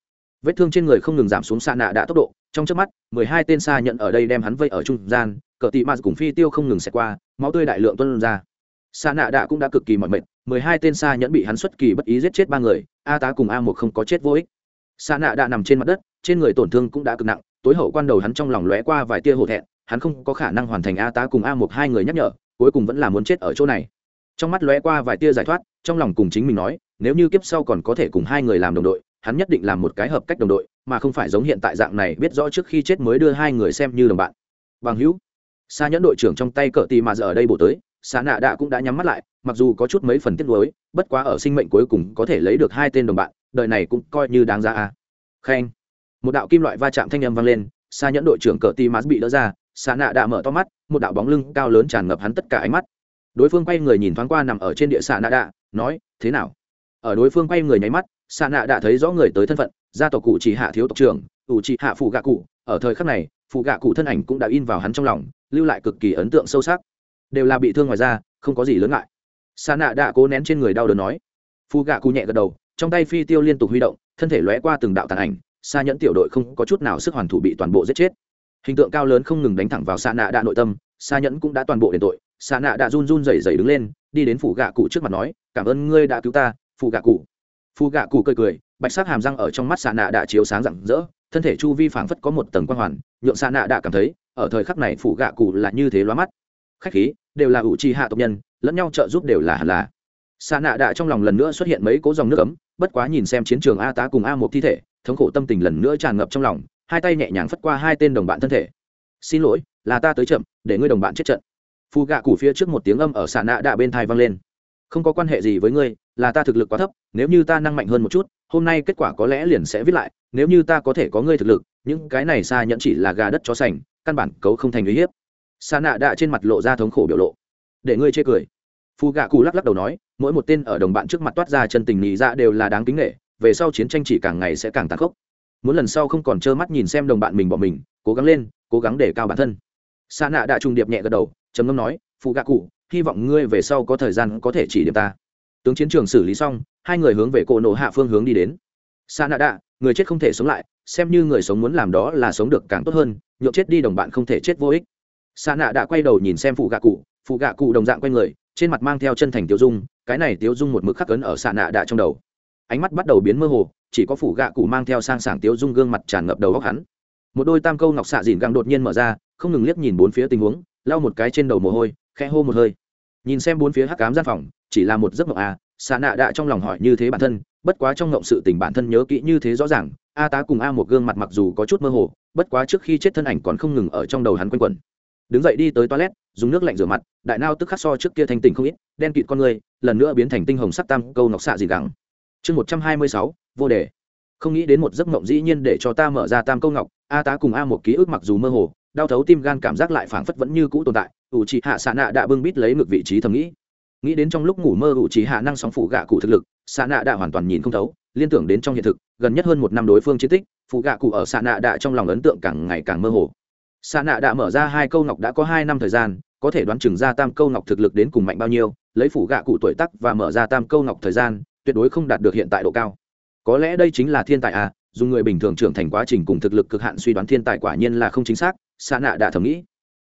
Vết thương trên người không ngừng giảm xuống xa nạ đạ tốc độ, trong trước mắt, mười hai tên xa nhận ở đây đem hắn vây ở trung gian, cờ tị mạt cùng phi tiêu không ngừng xẹt qua, máu tươi đại lượng tuân ra. Xa nạ đạ cũng đã cực kỳ mọi mệt, mười hai tên xa nhẫn bị hắn xuất kỳ bất ý giết chết ba người, a tá cùng a một không có chết vô ích. Xa nạ đạ nằm trên mặt đất, trên người tổn thương cũng đã cực nặng, tối hậu quan đầu hắn trong lòng lóe qua vài tia hổ thẹn, hắn không có khả năng hoàn thành a tá cùng a một hai người nhắc nhở cuối cùng vẫn là muốn chết ở chỗ này. Trong mắt lóe qua vài tia giải thoát, trong lòng cùng chính mình nói, nếu như kiếp sau còn có thể cùng hai người làm đồng đội, hắn nhất định làm một cái hợp cách đồng đội, mà không phải giống hiện tại dạng này biết rõ trước khi chết mới đưa hai người xem như đồng bạn. Bằng hữu xa nhẫn đội trưởng trong tay cờ tì mà giờ ở đây bổ tới xa nạ đạ cũng đã nhắm mắt lại, mặc dù có chút mấy phần tiếc nuối, bất quá ở sinh mệnh cuối cùng có thể lấy được hai tên đồng bạn, đời này cũng coi như đáng ra a. À. khen. Một đạo kim loại va chạm thanh âm vang lên xa nhẫn đội trưởng cờ tì mà bị đỡ ra xà nạ đã mở to mắt, một đạo bóng lưng cao lớn tràn ngập hắn tất cả ánh mắt. Đối phương quay người nhìn thoáng qua nằm ở trên địa xà nạ đạ, nói, thế nào? Ở đối phương quay người nháy mắt xà nạ đã thấy rõ người tới thân phận, gia tộc cụ chỉ hạ thiếu tộc trưởng ủ chỉ hạ phụ gạ cụ. Ở thời khắc này, phụ gạ cụ thân ảnh cũng đã in vào hắn trong lòng, lưu lại cực kỳ ấn tượng sâu sắc. Đều là bị thương ngoài ra không có gì lớn ngại. Xà nạ đã cố nén trên người đau đớn nói. Phụ gạ cụ nhẹ gật đầu, trong tay phi tiêu liên tục huy động, thân thể lóe qua từng đạo tàn ảnh xa nhẫn tiểu đội không có chút nào sức hoàn thủ bị toàn bộ giết chết hình tượng cao lớn không ngừng đánh thẳng vào xa nạ đạ nội tâm xa nhẫn cũng đã toàn bộ đền tội. Xa nạ đạ run run rẩy rẩy đứng lên, đi đến phủ gạ cụ trước mặt nói, cảm ơn ngươi đã cứu ta phụ gạ cụ. Phụ gạ cụ cười cười, bạch sắc hàm răng ở trong mắt xa nạ Đạ chiếu sáng rạng rỡ, thân thể chu vi phảng phất có một tầng quang hoàn, nhượng xa nạ Đạ cảm thấy, ở thời khắc này phụ gạ cụ là như thế loa mắt. Khách khí, đều là ủ trì hạ tộc nhân, lẫn nhau trợ giúp đều là hẳn là. Xa nạ Đạ trong lòng lần nữa xuất hiện mấy cố dòng nước ấm, bất quá nhìn xem chiến trường a tá cùng a một thi thể, thống khổ tâm tình lần nữa tràn ngập trong lòng hai tay nhẹ nhàng phất qua hai tên đồng bạn thân thể. Xin lỗi, là ta tới chậm, để ngươi đồng bạn chết trận. Phù gạ cù phía trước một tiếng âm ở xà nạ đạ bên thai vang lên. Không có quan hệ gì với ngươi, là ta thực lực quá thấp, nếu như ta năng mạnh hơn một chút, hôm nay kết quả có lẽ liền sẽ viết lại, nếu như ta có thể có ngươi thực lực, những cái này xa nhẫn chỉ là gà đất chó sành, căn bản cấu không thành uy hiếp. Xa nạ đạ trên mặt lộ ra thống khổ biểu lộ. Để ngươi chê cười. Phù gạ cù lắc lắc đầu nói, mỗi một tên ở đồng bạn trước mặt toát ra chân tình nghĩ ra dạ đều là đáng kính nghệ về sau chiến tranh chỉ càng ngày sẽ càng tàn khốc muốn lần sau không còn trơ mắt nhìn xem đồng bạn mình bỏ mình, cố gắng lên, cố gắng để cao bản thân. Xa nạ đã trùng điệp nhẹ gật đầu, trầm ngâm nói phụ gạ cụ, hy vọng ngươi về sau có thời gian có thể chỉ điểm ta. Tướng chiến trường xử lý xong, hai người hướng về cổ nổ hạ phương hướng đi đến. Sa nạ đạ người chết không thể sống lại, xem như người sống muốn làm đó là sống được càng tốt hơn nhộn chết đi đồng bạn không thể chết vô ích. Sa nạ đã quay đầu nhìn xem phụ gạ cụ phụ gạ cụ đồng dạng quay người, trên mặt mang theo chân thành tiêu dung, cái này tiêu dung một mực khắc cấn ở xa nạ đạ trong đầu ánh mắt bắt đầu biến mơ hồ, chỉ có phủ gạ cụ mang theo sang sảng tiếu dung gương mặt tràn ngập đầu góc hắn. Một đôi tam câu ngọc xạ dìn găng đột nhiên mở ra, không ngừng liếc nhìn bốn phía tình huống, lau một cái trên đầu mồ hôi, khẽ hô một hơi. Nhìn xem bốn phía hắc cám gian phòng, chỉ là một giấc mộng à xạ nạ đạ trong lòng hỏi như thế bản thân, bất quá trong ngộng sự tình bản thân nhớ kỹ như thế rõ ràng, a tá cùng a một gương mặt mặc dù có chút mơ hồ, bất quá trước khi chết thân ảnh còn không ngừng ở trong đầu hắn quanh quẩn. Đứng dậy đi tới toilet, dùng nước lạnh rửa mặt, đại nao tức khắc so trước kia thanh tỉnh không ít, đen kịt con người, lần nữa biến thành tinh hồng sắc tam câu ngọc xạ gì gắng chương một trăm hai mươi sáu, vô đề. Không nghĩ đến một giấc mộng dĩ nhiên để cho ta mở ra tam câu ngọc, a tá cùng a một ký ức mặc dù mơ hồ, đau thấu tim gan cảm giác lại phảng phất vẫn như cũ tồn tại, ủ trì hạ xạ nạ đã bưng bít lấy ngược vị trí thầm nghĩ. Nghĩ đến trong lúc ngủ mơ ủ trì hạ năng sóng phụ gạ cụ thực lực xạ nạ đã hoàn toàn nhìn không thấu, liên tưởng đến trong hiện thực, gần nhất hơn một năm đối phương chiến tích, phụ gạ cụ ở xạ nạ đã trong lòng ấn tượng càng ngày càng mơ hồ. Xạ nạ đã mở ra hai câu ngọc đã có hai năm thời gian, có thể đoán chừng ra tam câu ngọc thực lực đến cùng mạnh bao nhiêu, lấy phủ gạ cụ tuổi tắc và mở ra tam câu ngọc thời gian tuyệt đối không đạt được hiện tại độ cao. Có lẽ đây chính là thiên tài à dùng người bình thường trưởng thành quá trình cùng thực lực cực hạn suy đoán thiên tài quả nhiên là không chính xác xạ nạ đã thầm nghĩ.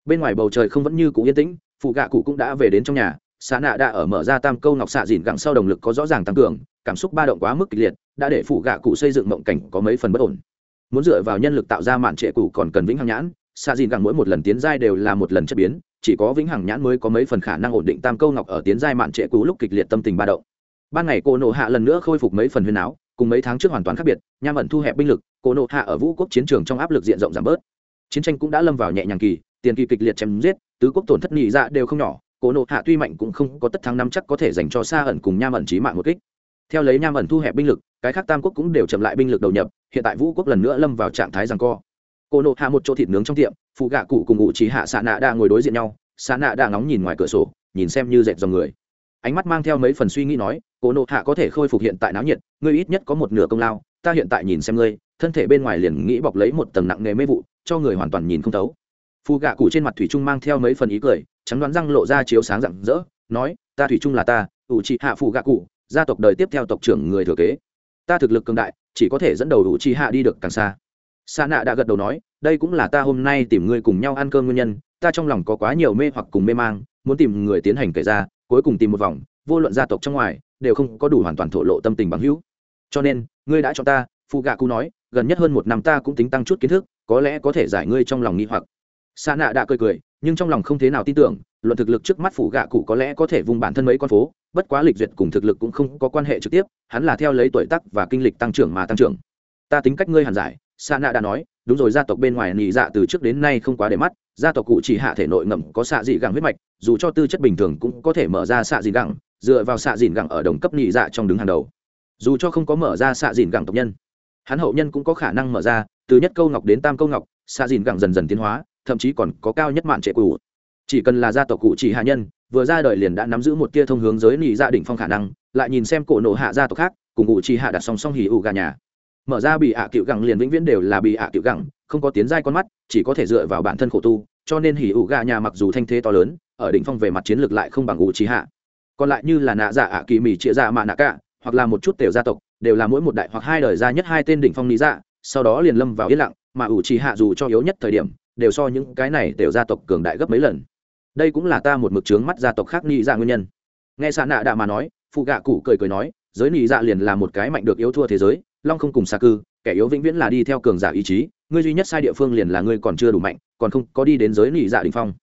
Bên ngoài bầu trời không vẫn như cũ yên tĩnh, phụ gạ cụ cũng đã về đến trong nhà xạ nạ đã ở mở ra tam câu ngọc xạ dìn gặng sau động lực có rõ ràng tăng cường, cảm xúc ba động quá mức kịch liệt, đã để phụ gạ cụ xây dựng mộng cảnh có mấy phần bất ổn. Muốn dựa vào nhân lực tạo ra mạn trệ cụ còn cần vĩnh hằng nhãn xạ dìn gặng mỗi một lần tiến giai đều là một lần chất biến, chỉ có vĩnh hằng nhãn mới có mấy phần khả năng ổn định tam câu ngọc ở tiến giai mạn trệ cụ lúc kịch liệt tâm tình ba động ban ngày cô nộ hạ lần nữa khôi phục mấy phần huyền áo, cùng mấy tháng trước hoàn toàn khác biệt, nham ẩn thu hẹp binh lực cô nộ hạ ở vũ quốc chiến trường trong áp lực diện rộng giảm bớt. Chiến tranh cũng đã lâm vào nhẹ nhàng kỳ, tiền kỳ kịch liệt chém giết, tứ quốc tổn thất nhị dạ đều không nhỏ cô nộ hạ tuy mạnh cũng không có tất thắng năm chắc có thể dành cho xa ẩn cùng nham ẩn trí mạng một kích. Theo lấy nham ẩn thu hẹp binh lực, cái khác tam quốc cũng đều chậm lại binh lực đầu nhập, hiện tại vũ quốc lần nữa lâm vào trạng thái rằng co. Cô nộ hạ một chỗ thịt nướng trong tiệm, phụ gạ cụ cùng ngụ trí hạ xạ nạ đang ngồi đối diện nhau xạ nạ đang ngóng nhìn ngoài cửa sổ, nhìn xem như dệt dòng người ánh mắt mang theo mấy phần suy nghĩ nói cổ nộ hạ có thể khôi phục hiện tại náo nhiệt, ngươi ít nhất có một nửa công lao, ta hiện tại nhìn xem ngươi, thân thể bên ngoài liền nghĩ bọc lấy một tầng nặng nề mê vụ, cho người hoàn toàn nhìn không thấu. Phù gạ cụ trên mặt thủy trung mang theo mấy phần ý cười, trắng đoán răng lộ ra chiếu sáng rạng rỡ, nói, ta thủy trung là ta, ủ trị hạ phù gạ cụ, gia tộc đời tiếp theo tộc trưởng người thừa kế. Ta thực lực cường đại, chỉ có thể dẫn đầu ủ trị hạ đi được càng xa. Sa nạ đã gật đầu nói, đây cũng là ta hôm nay tìm ngươi cùng nhau ăn cơm nguyên nhân, ta trong lòng có quá nhiều mê hoặc cùng mê mang, muốn tìm người tiến hành kể ra cuối cùng tìm một vòng, vô luận gia tộc trong ngoài, đều không có đủ hoàn toàn thổ lộ tâm tình bằng hữu. Cho nên, ngươi đã cho ta phụ gạ cụ nói, gần nhất hơn một năm ta cũng tính tăng chút kiến thức, có lẽ có thể giải ngươi trong lòng nghi hoặc. Xa nạ đã cười cười, nhưng trong lòng không thế nào tin tưởng, luận thực lực trước mắt phụ gạ cụ có lẽ có thể vùng bản thân mấy con phố, bất quá lịch duyệt cùng thực lực cũng không có quan hệ trực tiếp, hắn là theo lấy tuổi tác và kinh lịch tăng trưởng mà tăng trưởng. Ta tính cách ngươi hẳn giải, sa nạ đã nói đúng rồi, gia tộc bên ngoài nhị dạ từ trước đến nay không quá để mắt, gia tộc cụ chỉ hạ thể nội ngậm có xạ dị gẳng huyết mạch, dù cho tư chất bình thường cũng có thể mở ra xạ dị gẳng, dựa vào xạ dịn gẳng ở đồng cấp nhị dạ trong đứng hàng đầu. Dù cho không có mở ra xạ dịn gẳng tộc nhân, hắn hậu nhân cũng có khả năng mở ra, từ nhất câu ngọc đến tam câu ngọc, xạ dịn gẳng dần dần tiến hóa, thậm chí còn có cao nhất mạn trệ cụ chỉ cần là gia tộc cụ chỉ hạ nhân, vừa ra đời liền đã nắm giữ một tia thông hướng giới nhị dạ đỉnh phong khả năng, lại nhìn xem cổ nộ hạ gia tộc khác, cùng cụ chỉ hạ đặt song song hỉ ủ gà nhà mở ra bị ạ à cựu gẳng liền vĩnh viễn đều là bị ạ à cựu gẳng, không có tiến giai con mắt, chỉ có thể dựa vào bản thân khổ tu, cho nên hỉ ủ gà nhà mặc dù thanh thế to lớn, ở đỉnh phong về mặt chiến lược lại không bằng ủ trí hạ. Còn lại như là nạ dạ ạ kỳ mì chia dạ mạ nạ cả, hoặc là một chút tiểu gia tộc, đều là mỗi một đại hoặc hai đời ra nhất hai tên đỉnh phong lý dạ sau đó liền lâm vào yên lặng, mà ủ trì hạ dù cho yếu nhất thời điểm, đều so những cái này tiểu gia tộc cường đại gấp mấy lần. Đây cũng là ta một mực trướng mắt gia tộc khác nghĩ dạ nguyên nhân. Nghe xạ nạ đạ mà nói phụ gạ cụ cười cười nói, giới nghĩ dạ liền là một cái mạnh được yếu thua thế giới long không cùng xa cư, kẻ yếu vĩnh viễn là đi theo cường giả ý chí, ngươi duy nhất sai địa phương liền là ngươi còn chưa đủ mạnh, còn không có đi đến giới nghĩ dạ đình phong.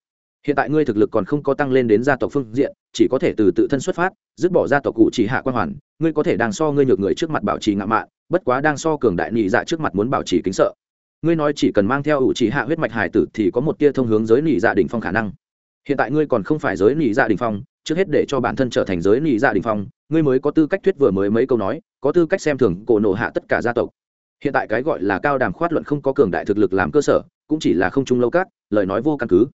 Hiện tại ngươi thực lực còn không có tăng lên đến gia tộc phương diện, chỉ có thể từ tự thân xuất phát, dứt bỏ gia tộc cụ chỉ hạ quan hoàn, ngươi có thể đang so ngươi nhược người trước mặt bảo trì ngạo mạn, bất quá đang so cường đại nị dạ trước mặt muốn bảo trì kính sợ. Ngươi nói chỉ cần mang theo ủ chỉ hạ huyết mạch hải tử thì có một tia thông hướng giới nị dạ đỉnh phong khả năng. Hiện tại ngươi còn không phải giới nị dạ đỉnh phong trước hết để cho bản thân trở thành giới nhị dạ đình phong, ngươi mới có tư cách thuyết vừa mới mấy câu nói, có tư cách xem thường cổ nộ hạ tất cả gia tộc. Hiện tại cái gọi là cao đàm khoát luận không có cường đại thực lực làm cơ sở, cũng chỉ là không trung lâu cát, lời nói vô căn cứ.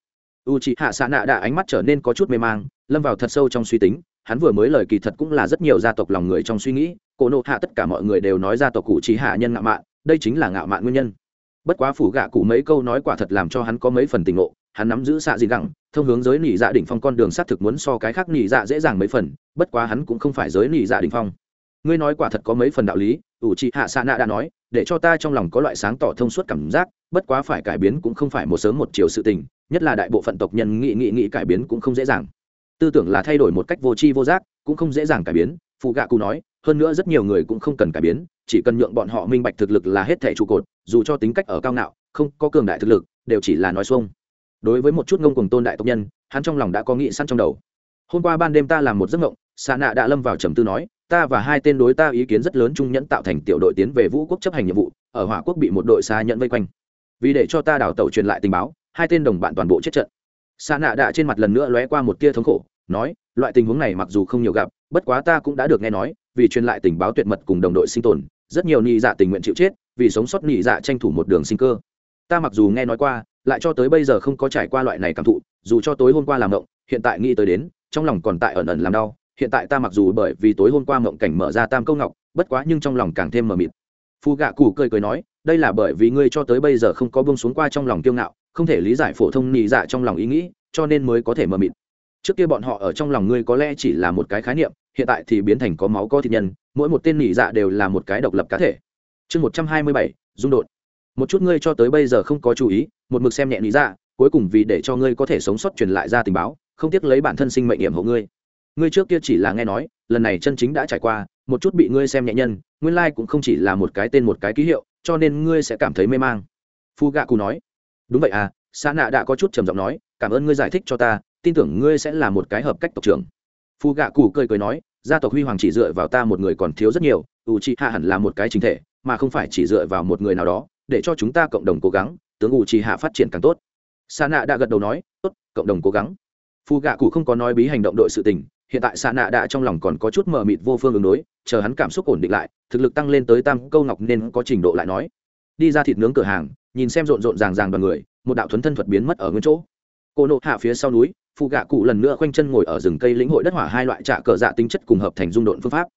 U c h ị hạ xạ nạ đã ánh mắt trở nên có chút mê mang, lâm vào thật sâu trong suy tính, hắn vừa mới lời kỳ thật cũng là rất nhiều gia tộc lòng người trong suy nghĩ, cổ nộ hạ tất cả mọi người đều nói gia tộc cụ trí hạ nhân ngạo mạn, đây chính là ngạo mạn nguyên nhân. Bất quá phủ gạ cụ mấy câu nói quả thật làm cho hắn có mấy phần tình ngộ hắn nắm giữ xạ gì gẳng, thông hướng giới nỉ dạ đỉnh phong con đường xác thực muốn so cái khác nỉ dạ dễ dàng mấy phần, bất quá hắn cũng không phải giới nỉ dạ đỉnh phong. Ngươi nói quả thật có mấy phần đạo lý, ủ trị hạ xạ nạ đã nói, để cho ta trong lòng có loại sáng tỏ thông suốt cảm giác, bất quá phải cải biến cũng không phải một sớm một chiều sự tình, nhất là đại bộ phận tộc nhân nghị nghị nghị cải biến cũng không dễ dàng. Tư tưởng là thay đổi một cách vô tri vô giác, cũng không dễ dàng cải biến, phụ gạ cụ nói, hơn nữa rất nhiều người cũng không cần cải biến, chỉ cần nhượng bọn họ minh bạch thực lực là hết thẻ trụ cột, dù cho tính cách ở cao ngạo, không có cường đại thực lực, đều chỉ là nói xuông đối với một chút ngông cùng tôn đại tộc nhân, hắn trong lòng đã có nghị săn trong đầu. Hôm qua ban đêm ta làm một giấc ngộng xạ nạ đã lâm vào trầm tư nói, ta và hai tên đối ta ý kiến rất lớn trung nhẫn tạo thành tiểu đội tiến về vũ quốc chấp hành nhiệm vụ, ở hỏa quốc bị một đội xa nhận vây quanh. Vì để cho ta đào tẩu truyền lại tình báo, hai tên đồng bạn toàn bộ chết trận. Xạ nạ đã trên mặt lần nữa lóe qua một tia thống khổ, nói, loại tình huống này mặc dù không nhiều gặp, bất quá ta cũng đã được nghe nói, vì truyền lại tình báo tuyệt mật cùng đồng đội sinh tồn, rất nhiều nị dạ tình nguyện chịu chết, vì sống sót nị dạ tranh thủ một đường sinh cơ. Ta mặc dù nghe nói qua lại cho tới bây giờ không có trải qua loại này cảm thụ dù cho tối hôm qua làm mộng, hiện tại nghĩ tới đến trong lòng còn tại ẩn ẩn làm đau. Hiện tại ta mặc dù bởi vì tối hôm qua mộng cảnh mở ra tam câu ngọc bất quá nhưng trong lòng càng thêm mờ mịt. Phù gạ cụ cười cười nói đây là bởi vì ngươi cho tới bây giờ không có bông xuống qua trong lòng kiêu ngạo không thể lý giải phổ thông nhị dạ trong lòng ý nghĩ cho nên mới có thể mờ mịt. Trước kia bọn họ ở trong lòng ngươi có lẽ chỉ là một cái khái niệm hiện tại thì biến thành có máu có thịt nhân mỗi một tên nhị dạ đều là một cái độc lập cá thể. Chương một trăm hai mươi bảy dung đột một chút ngươi cho tới bây giờ không có chú ý, một mực xem nhẹ lý ra, cuối cùng vì để cho ngươi có thể sống sót truyền lại ra tình báo, không tiếc lấy bản thân sinh mệnh hiểm hộ ngươi. Ngươi trước kia chỉ là nghe nói, lần này chân chính đã trải qua, một chút bị ngươi xem nhẹ nhân, nguyên lai cũng không chỉ là một cái tên một cái ký hiệu, cho nên ngươi sẽ cảm thấy mê mang. Phu gạ cù nói. Đúng vậy à xa nạ đã có chút trầm giọng nói, cảm ơn ngươi giải thích cho ta, tin tưởng ngươi sẽ là một cái hợp cách tộc trưởng. Phu gạ cù cười cười nói, gia tộc huy hoàng chỉ dựa vào ta một người còn thiếu rất nhiều u chi hạ hẳn là một cái chính thể, mà không phải chỉ dựa vào một người nào đó để cho chúng ta cộng đồng cố gắng, tướng u trì hạ phát triển càng tốt. Sa nạ đã gật đầu nói, tốt, cộng đồng cố gắng. Phu gạ cụ không có nói bí hành động đội sự tình, hiện tại sa nạ đã trong lòng còn có chút mờ mịt vô phương ứng đối, chờ hắn cảm xúc ổn định lại, thực lực tăng lên tới tam câu ngọc nên có trình độ lại nói. Đi ra thịt nướng cửa hàng, nhìn xem rộn rộn ràng ràng đoàn người, một đạo thuấn thân thuật biến mất ở nguyên chỗ. Cô nộ hạ phía sau núi phụ gạ cụ lần nữa khoanh chân ngồi ở rừng cây lĩnh hội đất hỏa hai loại trạ cờ dạ tính chất cùng hợp thành dung độn phương pháp.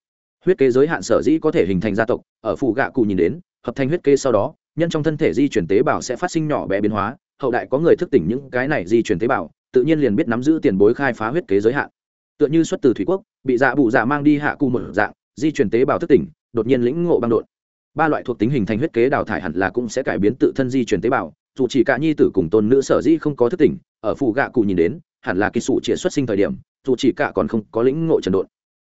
Huyết kế giới hạn sở dĩ có thể hình thành gia tộc, ở phụ gạ cụ nhìn đến, hợp thành huyết kế sau đó nhân trong thân thể di chuyển tế bào sẽ phát sinh nhỏ bé biến hóa, hậu đại có người thức tỉnh những cái này di chuyển tế bào, tự nhiên liền biết nắm giữ tiền bối khai phá huyết kế giới hạn. Tựa như xuất từ thủy quốc, bị dạ bụ dạ mang đi hạ cụ một dạng, di chuyển tế bào thức tỉnh, đột nhiên lĩnh ngộ băng đột ba loại thuộc tính hình thành huyết kế đào thải hẳn là cũng sẽ cải biến tự thân di chuyển tế bào, dù chỉ cả nhi tử cùng tôn nữ sở dĩ không có thức tỉnh, ở phụ gạ cụ nhìn đến, hẳn là kỳ sủ chỉ xuất sinh thời điểm, dù chỉ cả còn không có lĩnh ngộ trần độn.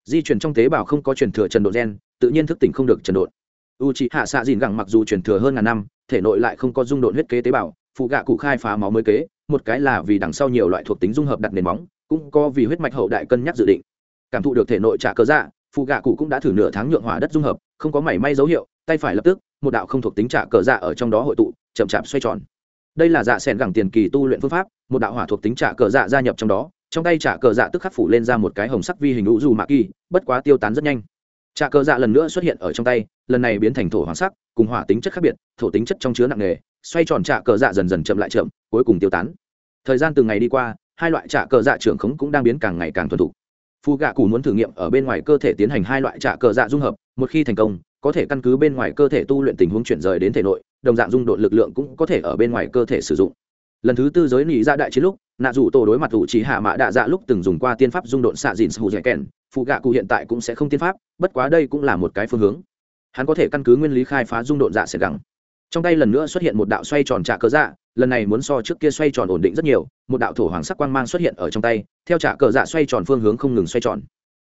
Di chuyển trong tế bào không có truyền thừa trần đột gen, tự nhiên thức tỉnh không được trần độn u c hạ xạ dìn gẳng mặc dù truyền thừa hơn ngàn năm, thể nội lại không có dung độn huyết kế tế bào, phụ gạ cụ khai phá máu mới kế, một cái là vì đằng sau nhiều loại thuộc tính dung hợp đặt nền móng, cũng có vì huyết mạch hậu đại cân nhắc dự định. Cảm thụ được thể nội trả cớ dạ phụ gạ cụ cũng đã thử nửa tháng nhượng hỏa đất dung hợp, không có mảy may dấu hiệu, tay phải lập tức, một đạo không thuộc tính trả cờ dạ ở trong đó hội tụ, chậm chạp xoay tròn. Đây là dạ sẻn gẳng tiền kỳ tu luyện phương pháp, một đạo hỏa thuộc tính trả cờ dạ gia nhập trong đó, trong tay trả cờ dạ tức khắc phủ lên ra một cái hồng sắc vi hình lũ dù mạ kỳ, bất quá tiêu tán rất nhanh trà cờ dạ lần nữa xuất hiện ở trong tay, lần này biến thành thổ hoàng sắc, cùng hỏa tính chất khác biệt, thổ tính chất trong chứa nặng nề, xoay tròn trà cờ dạ dần dần chậm lại chậm, cuối cùng tiêu tán. Thời gian từng ngày đi qua, hai loại trà cờ dạ trưởng khống cũng đang biến càng ngày càng thuần thục. Phu gạ cù muốn thử nghiệm ở bên ngoài cơ thể tiến hành hai loại trà cờ dạ dung hợp, một khi thành công, có thể căn cứ bên ngoài cơ thể tu luyện tình huống chuyển rời đến thể nội, đồng dạng dung độn lực lượng cũng có thể ở bên ngoài cơ thể sử dụng. Lần thứ tư giới nỉ ra dạ đại chiến lúc, nạ dù tổ đối mặt thủ chỉ hạ mã đạ dạ lúc từng dùng qua tiên pháp dung độn xạ dìn sù dẻ kèn phụ gạ cụ hiện tại cũng sẽ không tiên pháp, bất quá đây cũng là một cái phương hướng. Hắn có thể căn cứ nguyên lý khai phá dung độn dạ sẽ gẳng trong tay lần nữa xuất hiện một đạo xoay tròn trả cờ dạ lần này muốn so trước kia xoay tròn ổn định rất nhiều, một đạo thổ hoàng sắc quang mang xuất hiện ở trong tay, theo trả cờ dạ xoay tròn phương hướng không ngừng xoay tròn.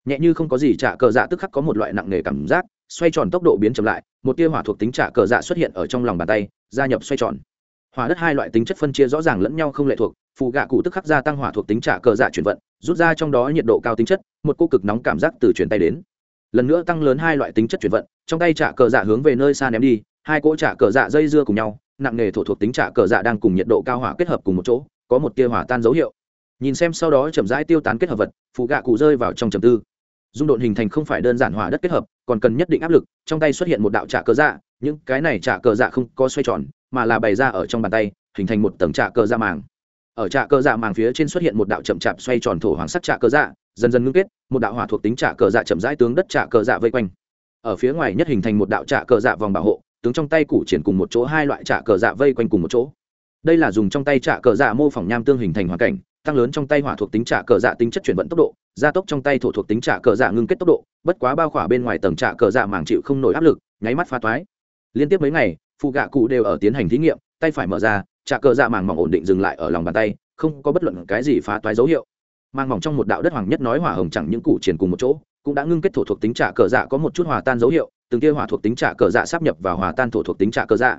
Nhẹ như không có gì trả cờ dạ tức khắc có một loại nặng nề cảm giác, xoay tròn tốc độ biến chậm lại, một tia hỏa thuộc tính trả cờ dạ xuất hiện ở trong lòng bàn tay, gia nhập xoay tròn. Hỏa đất hai loại tính chất phân chia rõ ràng lẫn nhau không lệ thuộc, phụ gạ cụ tức khắc gia tăng hỏa thuộc tính trả cờ dạ chuyển vận rút ra trong đó nhiệt độ cao tính chất, một cô cực nóng cảm giác từ chuyển tay đến. Lần nữa tăng lớn hai loại tính chất chuyển vận, trong tay trả cờ dạ hướng về nơi xa ném đi, hai cỗ trả cờ dạ dây dưa cùng nhau, nặng nề thổ thuộc tính trả cờ dạ đang cùng nhiệt độ cao hỏa kết hợp cùng một chỗ, có một tia hỏa tan dấu hiệu. Nhìn xem sau đó chậm rãi tiêu tán kết hợp vật phụ gạ cụ rơi vào trong trầm tư. Dung độn hình thành không phải đơn giản hỏa đất kết hợp, còn cần nhất định áp lực, trong tay xuất hiện một đạo trả cờ dạ những cái này trả cờ dạ không có xoay tròn, mà là bày ra ở trong bàn tay, hình thành một tầng trả cờ dạ màng ở trạ cơ dạ màng phía trên xuất hiện một đạo chậm chạp xoay tròn thổ hoàng sắc trạ cơ dạ dần dần ngưng kết một đạo hỏa thuộc tính trạ cơ dạ chậm rãi tướng đất trạ cơ dạ vây quanh ở phía ngoài nhất hình thành một đạo trạ cơ dạ vòng bảo hộ tướng trong tay củ triển cùng một chỗ hai loại trạ cơ dạ vây quanh cùng một chỗ đây là dùng trong tay trạ cờ dạ mô phỏng nham tương hình thành hoàn cảnh tăng lớn trong tay hỏa thuộc tính trạ cờ dạ tính chất chuyển vận tốc độ gia tốc trong tay thổ thuộc tính trạ cờ dạ ngưng kết tốc độ bất quá bao khỏa bên ngoài tầng trạ cờ dạ màng chịu không nổi áp lực nháy mắt pha toái liên tiếp mấy ngày phụ gạ cụ đều ở tiến hành thí nghiệm tay phải mở ra trà cờ dạ màng mỏng ổn định dừng lại ở lòng bàn tay, không có bất luận cái gì phá toái dấu hiệu. Mang mỏng trong một đạo đất hoàng nhất nói hỏa hồng chẳng những củ triển cùng một chỗ, cũng đã ngưng kết thổ thuộc tính trả cờ dạ có một chút hòa tan dấu hiệu, từng kia hỏa thuộc tính trả cờ dạ sắp nhập vào hòa tan thổ thuộc tính trả cờ dạ.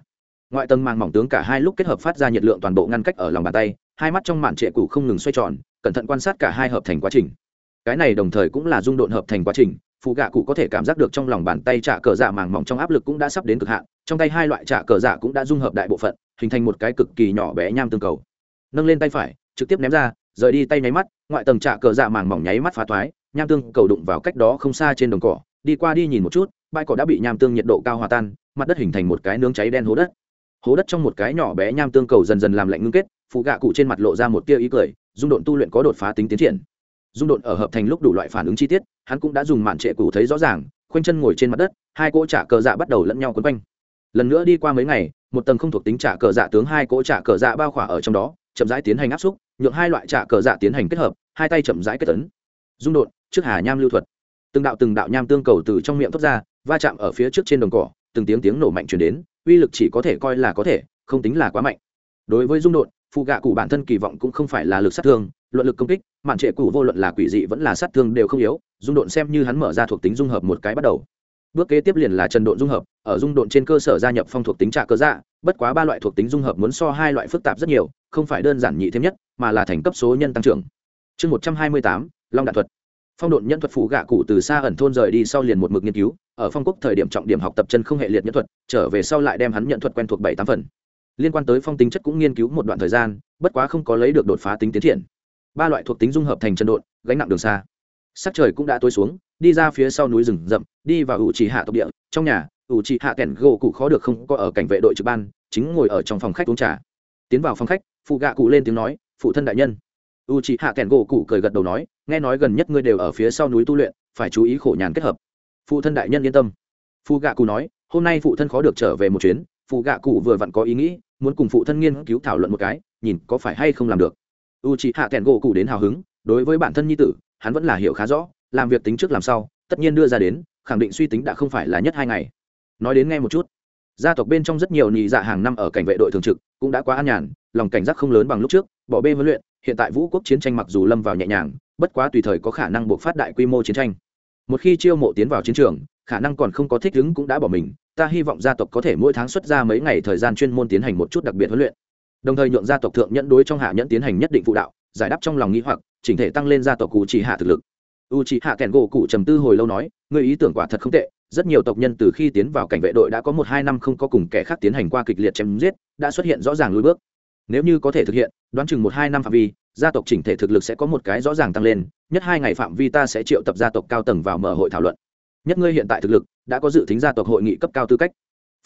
Ngoại tầng mang mỏng tướng cả hai lúc kết hợp phát ra nhiệt lượng toàn bộ ngăn cách ở lòng bàn tay, hai mắt trong màn trệ cũ không ngừng xoay tròn, cẩn thận quan sát cả hai hợp thành quá trình. Cái này đồng thời cũng là dung độn hợp thành quá trình phụ gạ cụ có thể cảm giác được trong lòng bàn tay trả cờ dạ màng mỏng trong áp lực cũng đã sắp đến cực hạn, trong tay hai loại trả cờ dạ cũng đã dung hợp đại bộ phận hình thành một cái cực kỳ nhỏ bé nham tương cầu. Nâng lên tay phải, trực tiếp ném ra, rời đi tay nháy mắt, ngoại tầng trạ cờ dạ màng mỏng nháy mắt phá thoái, nham tương cầu đụng vào cách đó không xa trên đồng cỏ, đi qua đi nhìn một chút, bãi cỏ đã bị nham tương nhiệt độ cao hòa tan, mặt đất hình thành một cái nướng cháy đen hố đất. Hố đất trong một cái nhỏ bé nham tương cầu dần dần làm lạnh ngưng kết, phụ gạ cụ trên mặt lộ ra một tia ý cười, dung độn tu luyện có đột phá tính tiến triển. Dung độn ở hợp thành lúc đủ loại phản ứng chi tiết, hắn cũng đã dùng mạn trệ cụ thấy rõ ràng, khoanh chân ngồi trên mặt đất, hai cỗ trả cờ dạ bắt đầu lẫn nhau quấn quanh. Lần nữa đi qua mấy ngày một tầng không thuộc tính trả cờ dạ tướng hai cỗ trả cờ dạ bao khỏa ở trong đó, chậm rãi tiến hành áp xúc, nhượng hai loại trả cờ dạ tiến hành kết hợp, hai tay chậm rãi kết tấn dung đột, trước hà nham lưu thuật. Từng đạo từng đạo nham tương cầu từ trong miệng thoát ra, va chạm ở phía trước trên đồng cỏ, từng tiếng tiếng nổ mạnh chuyển đến, uy lực chỉ có thể coi là có thể, không tính là quá mạnh. Đối với dung đột, phụ gạ cụ bản thân kỳ vọng cũng không phải là lực sát thương, luận lực công kích, mạn trệ cụ vô luận là quỷ dị vẫn là sát thương đều không yếu, dung đột xem như hắn mở ra thuộc tính dung hợp một cái bắt đầu bước kế tiếp liền là trần độn dung hợp, ở dung độn trên cơ sở gia nhập phong thuộc tính trạ cơ dạ bất quá ba loại thuộc tính dung hợp muốn so hai loại phức tạp rất nhiều, không phải đơn giản nhị thêm nhất, mà là thành cấp số nhân tăng trưởng. Chương một trăm hai mươi tám, long đạn thuật. Phong độn nhân thuật phụ gạ cụ từ xa ẩn thôn rời đi sau liền một mực nghiên cứu, ở phong quốc thời điểm trọng điểm học tập chân không hệ liệt nhân thuật, trở về sau lại đem hắn nhận thuật quen thuộc bảy tám phần. Liên quan tới phong tính chất cũng nghiên cứu một đoạn thời gian, bất quá không có lấy được đột phá tính tiến triển. Ba loại thuộc tính dung hợp thành chân độn, gánh nặng đường xa. Sắc trời cũng đã tối xuống đi ra phía sau núi rừng rậm, đi vào ủ trì hạ tộc địa, trong nhà, ủ trì hạ kẻn gỗ cụ khó được không có ở cảnh vệ đội trực ban, chính ngồi ở trong phòng khách uống trà. Tiến vào phòng khách phụ gạ cụ lên tiếng nói, phụ thân đại nhân. U trì hạ kèn gỗ cụ cười gật đầu nói, nghe nói gần nhất ngươi đều ở phía sau núi tu luyện, phải chú ý khổ nhàn kết hợp. Phụ thân đại nhân yên tâm. Phụ gạ cụ nói, hôm nay phụ thân khó được trở về một chuyến phụ gạ cụ vừa vặn có ý nghĩ, muốn cùng phụ thân nghiên cứu thảo luận một cái, nhìn có phải hay không làm được. U c h ị hạ kèn gỗ cụ đến hào hứng, đối với bản thân nhi tử, hắn vẫn là hiểu khá rõ làm việc tính trước làm sau, tất nhiên đưa ra đến, khẳng định suy tính đã không phải là nhất hai ngày. Nói đến nghe một chút. Gia tộc bên trong rất nhiều nhị dạ hàng năm ở cảnh vệ đội thường trực, cũng đã quá an nhàn, lòng cảnh giác không lớn bằng lúc trước, bỏ bê huấn luyện, hiện tại vũ quốc chiến tranh mặc dù lâm vào nhẹ nhàng, bất quá tùy thời có khả năng buộc phát đại quy mô chiến tranh. Một khi chiêu mộ tiến vào chiến trường, khả năng còn không có thích ứng cũng đã bỏ mình, ta hy vọng gia tộc có thể mỗi tháng xuất ra mấy ngày thời gian chuyên môn tiến hành một chút đặc biệt huấn luyện. Đồng thời nhượng gia tộc thượng nhẫn đối trong hạ nhẫn tiến hành nhất định phụ đạo, giải đáp trong lòng nghĩ hoặc, chỉnh thể tăng lên gia tộc cụ chỉ hạ thực lực u chỉ hạ kèn gỗ cụ trầm tư hồi lâu nói người ý tưởng quả thật không tệ, rất nhiều tộc nhân từ khi tiến vào cảnh vệ đội đã có một hai năm không có cùng kẻ khác tiến hành qua kịch liệt chém giết, đã xuất hiện rõ ràng lùi bước. Nếu như có thể thực hiện, đoán chừng một hai năm phạm vi, gia tộc chỉnh thể thực lực sẽ có một cái rõ ràng tăng lên, nhất hai ngày phạm vi ta sẽ triệu tập gia tộc cao tầng vào mở hội thảo luận. Nhất ngươi hiện tại thực lực, đã có dự tính gia tộc hội nghị cấp cao tư cách.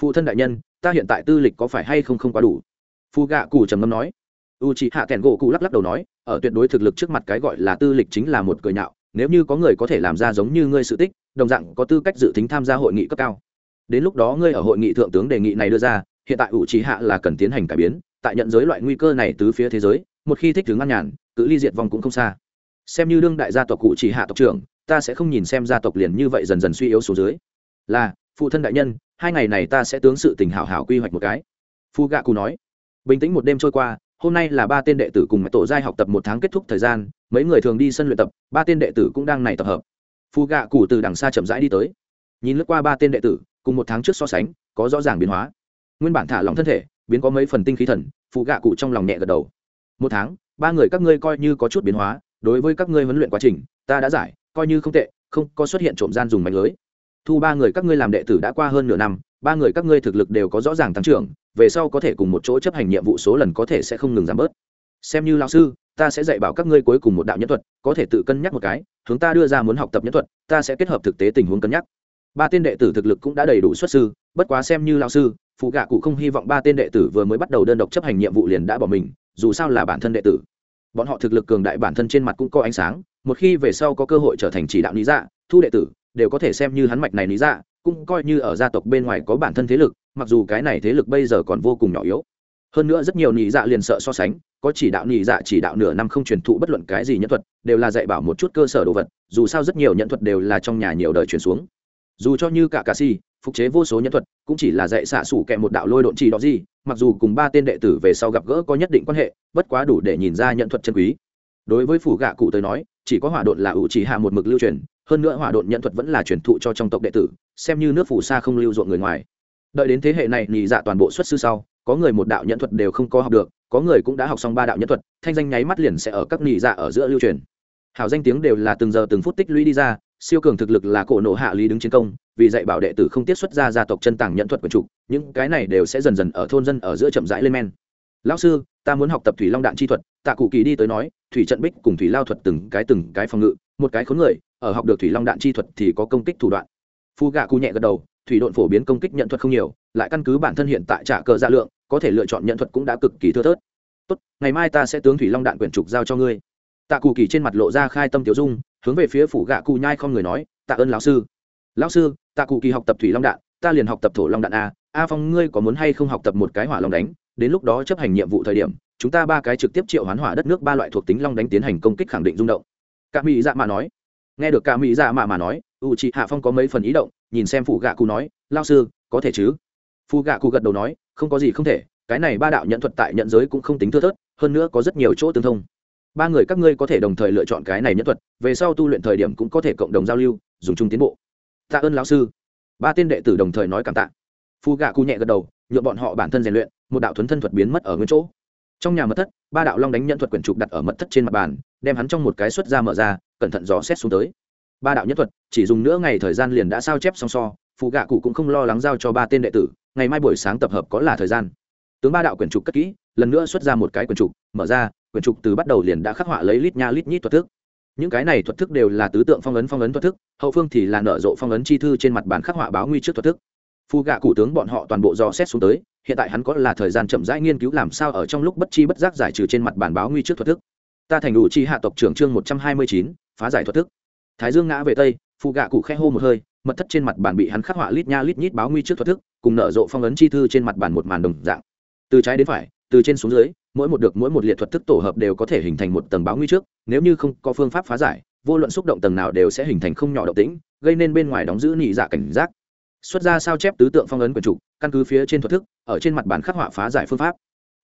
Phụ thân đại nhân, ta hiện tại tư lịch có phải hay không không quá đủ? Phu gạ cụ trầm ngâm nói. U c h ị hạ kèn gỗ cụ lắc lắc đầu nói, ở tuyệt đối thực lực trước mặt cái gọi là tư lịch chính là một cười nhạo nếu như có người có thể làm ra giống như ngươi sự tích, đồng dạng có tư cách dự tính tham gia hội nghị cấp cao. Đến lúc đó ngươi ở hội nghị thượng tướng đề nghị này đưa ra, hiện tại u c hạ là cần tiến hành cải biến, tại nhận giới loại nguy cơ này từ phía thế giới, một khi thích tướng ngăn nhàn, cự ly diệt vong cũng không xa. Xem như đương đại gia tộc cụ chỉ hạ tộc trưởng, ta sẽ không nhìn xem gia tộc liền như vậy dần dần suy yếu số dưới. Là, phụ thân đại nhân, hai ngày này ta sẽ tướng sự tình hảo hảo quy hoạch một cái. Phu gạ cụ nói. Bình tĩnh một đêm trôi qua hôm nay là ba tên đệ tử cùng tổ giai học tập một tháng kết thúc thời gian, mấy người thường đi sân luyện tập, ba tên đệ tử cũng đang này tập hợp. Phù gạ cụ từ đằng xa chậm rãi đi tới. Nhìn lướt qua ba tên đệ tử, cùng một tháng trước so sánh, có rõ ràng biến hóa. Nguyên bản thả lỏng thân thể, biến có mấy phần tinh khí thần phù gạ cụ trong lòng nhẹ gật đầu. Một tháng, ba người các ngươi coi như có chút biến hóa, đối với các ngươi huấn luyện quá trình, ta đã giải, coi như không tệ, không có xuất hiện trộm gian dùng mạnh lưới. Thu ba người các ngươi làm đệ tử đã qua hơn nửa năm ba người các ngươi thực lực đều có rõ ràng tăng trưởng, về sau có thể cùng một chỗ chấp hành nhiệm vụ số lần có thể sẽ không ngừng giảm bớt. Xem như lao sư, ta sẽ dạy bảo các ngươi cuối cùng một đạo nhân thuật, có thể tự cân nhắc một cái, hướng ta đưa ra muốn học tập nhân thuật, ta sẽ kết hợp thực tế tình huống cân nhắc. Ba tên đệ tử thực lực cũng đã đầy đủ xuất sư, bất quá xem như lao sư, phụ gạ cụ không hy vọng ba tên đệ tử vừa mới bắt đầu đơn độc chấp hành nhiệm vụ liền đã bỏ mình, dù sao là bản thân đệ tử. Bọn họ thực lực cường đại bản thân trên mặt cũng có ánh sáng, một khi về sau có cơ hội trở thành chỉ đạo lý dạ thu đệ tử, đều có thể xem như hắn mạch này lý dạ cũng coi như ở gia tộc bên ngoài có bản thân thế lực, mặc dù cái này thế lực bây giờ còn vô cùng nhỏ yếu. Hơn nữa rất nhiều nhị dạ liền sợ so sánh, có chỉ đạo nhị dạ chỉ đạo nửa năm không truyền thụ bất luận cái gì nhân thuật, đều là dạy bảo một chút cơ sở đồ vật, dù sao rất nhiều nhân thuật đều là trong nhà nhiều đời truyền xuống. Dù cho như cả cà si, phục chế vô số nhân thuật, cũng chỉ là dạy xạ sủ kẹ một đạo lôi độn chỉ đó gì, mặc dù cùng ba tên đệ tử về sau gặp gỡ có nhất định quan hệ, bất quá đủ để nhìn ra nhận thuật chân quý. Đối với phủ gạ cụ tới nói, chỉ có hỏa độn là ủ chỉ hạ một mực lưu truyền hơn nữa hỏa độn nhận thuật vẫn là truyền thụ cho trong tộc đệ tử, xem như nước phủ xa không lưu ruộng người ngoài. Đợi đến thế hệ này nhị dạ toàn bộ xuất sư sau, có người một đạo nhận thuật đều không có học được, có người cũng đã học xong ba đạo nhận thuật, thanh danh nháy mắt liền sẽ ở các nhị dạ ở giữa lưu truyền. Hảo danh tiếng đều là từng giờ từng phút tích lũy đi ra, siêu cường thực lực là cổ nộ hạ lý đứng chiến công, vì dạy bảo đệ tử không tiết xuất ra gia tộc chân tàng nhận thuật quần trục những cái này đều sẽ dần dần ở thôn dân ở giữa chậm rãi lên men. Lão sư, ta muốn học tập thủy long đạn chi thuật, tạ cụ kỳ đi tới nói, thủy trận bích cùng thủy lao thuật từng cái từng cái phòng ngự, một cái khốn người ở học được thủy long đạn chi thuật thì có công kích thủ đoạn. Phu gạ cụ nhẹ gật đầu, thủy độn phổ biến công kích nhận thuật không nhiều, lại căn cứ bản thân hiện tại trả cờ dạ lượng, có thể lựa chọn nhận thuật cũng đã cực kỳ thưa thớt. Tốt, ngày mai ta sẽ tướng thủy long đạn quyển trục giao cho ngươi. Tạ cụ kỳ trên mặt lộ ra khai tâm tiểu dung, hướng về phía phủ gạ cụ nhai không người nói, tạ ơn lão sư. Lão sư, tạ cụ kỳ học tập thủy long đạn, ta liền học tập thổ long đạn a a phong ngươi có muốn hay không học tập một cái hỏa long đánh, đến lúc đó chấp hành nhiệm vụ thời điểm, chúng ta ba cái trực tiếp triệu hoán hỏa đất nước ba loại thuộc tính long đánh tiến hành công kích khẳng định rung động. Cả mỹ dạ mà nói nghe được cả mỹ dạ mà mà nói u chị hạ phong có mấy phần ý động, nhìn xem phụ gạ cụ nói, lao sư, có thể chứ? Phụ gạ cụ gật đầu nói, không có gì không thể, cái này ba đạo nhận thuật tại nhận giới cũng không tính thưa thớt, hơn nữa có rất nhiều chỗ tương thông. Ba người các ngươi có thể đồng thời lựa chọn cái này nhất thuật, về sau tu luyện thời điểm cũng có thể cộng đồng giao lưu, dùng chung tiến bộ. Tạ ơn lão sư. Ba tên đệ tử đồng thời nói cảm tạ. Phu gạ cụ nhẹ gật đầu nhuộm bọn họ bản thân rèn luyện, một đạo thuấn thân thuật biến mất ở nguyên chỗ. Trong nhà mật thất, ba đạo long đánh nhận thuật quyển trục đặt ở mật thất trên mặt bàn, đem hắn trong một cái xuất ra mở ra cẩn thận dò xét xuống tới. Ba đạo nhất thuật, chỉ dùng nửa ngày thời gian liền đã sao chép song so phụ gạ cụ cũng không lo lắng giao cho ba tên đệ tử, ngày mai buổi sáng tập hợp có là thời gian. Tướng ba đạo quyển trục cất kỹ, lần nữa xuất ra một cái quyển trục, mở ra quyển trục từ bắt đầu liền đã khắc họa lấy lít nha lít nhít thuật thức. Những cái này thuật thức đều là tứ tượng phong ấn phong ấn thuật thức, hậu phương thì là nở rộ phong ấn chi thư trên mặt bản khắc họa báo nguy trước thuật thức. Phụ gạ cụ tướng bọn họ toàn bộ dò xét xuống tới, hiện tại hắn có là thời gian chậm rãi nghiên cứu làm sao ở trong lúc bất chi bất giác giải trừ trên mặt bản báo nguy trước thuật thức. Ta thành đủ chi hạ tộc trưởng chương một trăm hai mươi chín phá giải thuật thức. Thái dương ngã về tây phụ gạ cụ khe hô một hơi, mật thất trên mặt bản bị hắn khắc họa lít nha lít nhít báo nguy trước thuật thức, cùng nở rộ phong ấn chi thư trên mặt bản một màn đồng dạng. Từ trái đến phải, từ trên xuống dưới, mỗi một được mỗi một liệt thuật thức tổ hợp đều có thể hình thành một tầng báo nguy trước, nếu như không có phương pháp phá giải, vô luận xúc động tầng nào đều sẽ hình thành không nhỏ động tĩnh, gây nên bên ngoài đóng giữ nhị dạ cảnh giác. Xuất ra sao chép tứ tượng phong ấn quyền trục căn cứ phía trên thuật thức, ở trên mặt bản khắc họa phá giải phương pháp.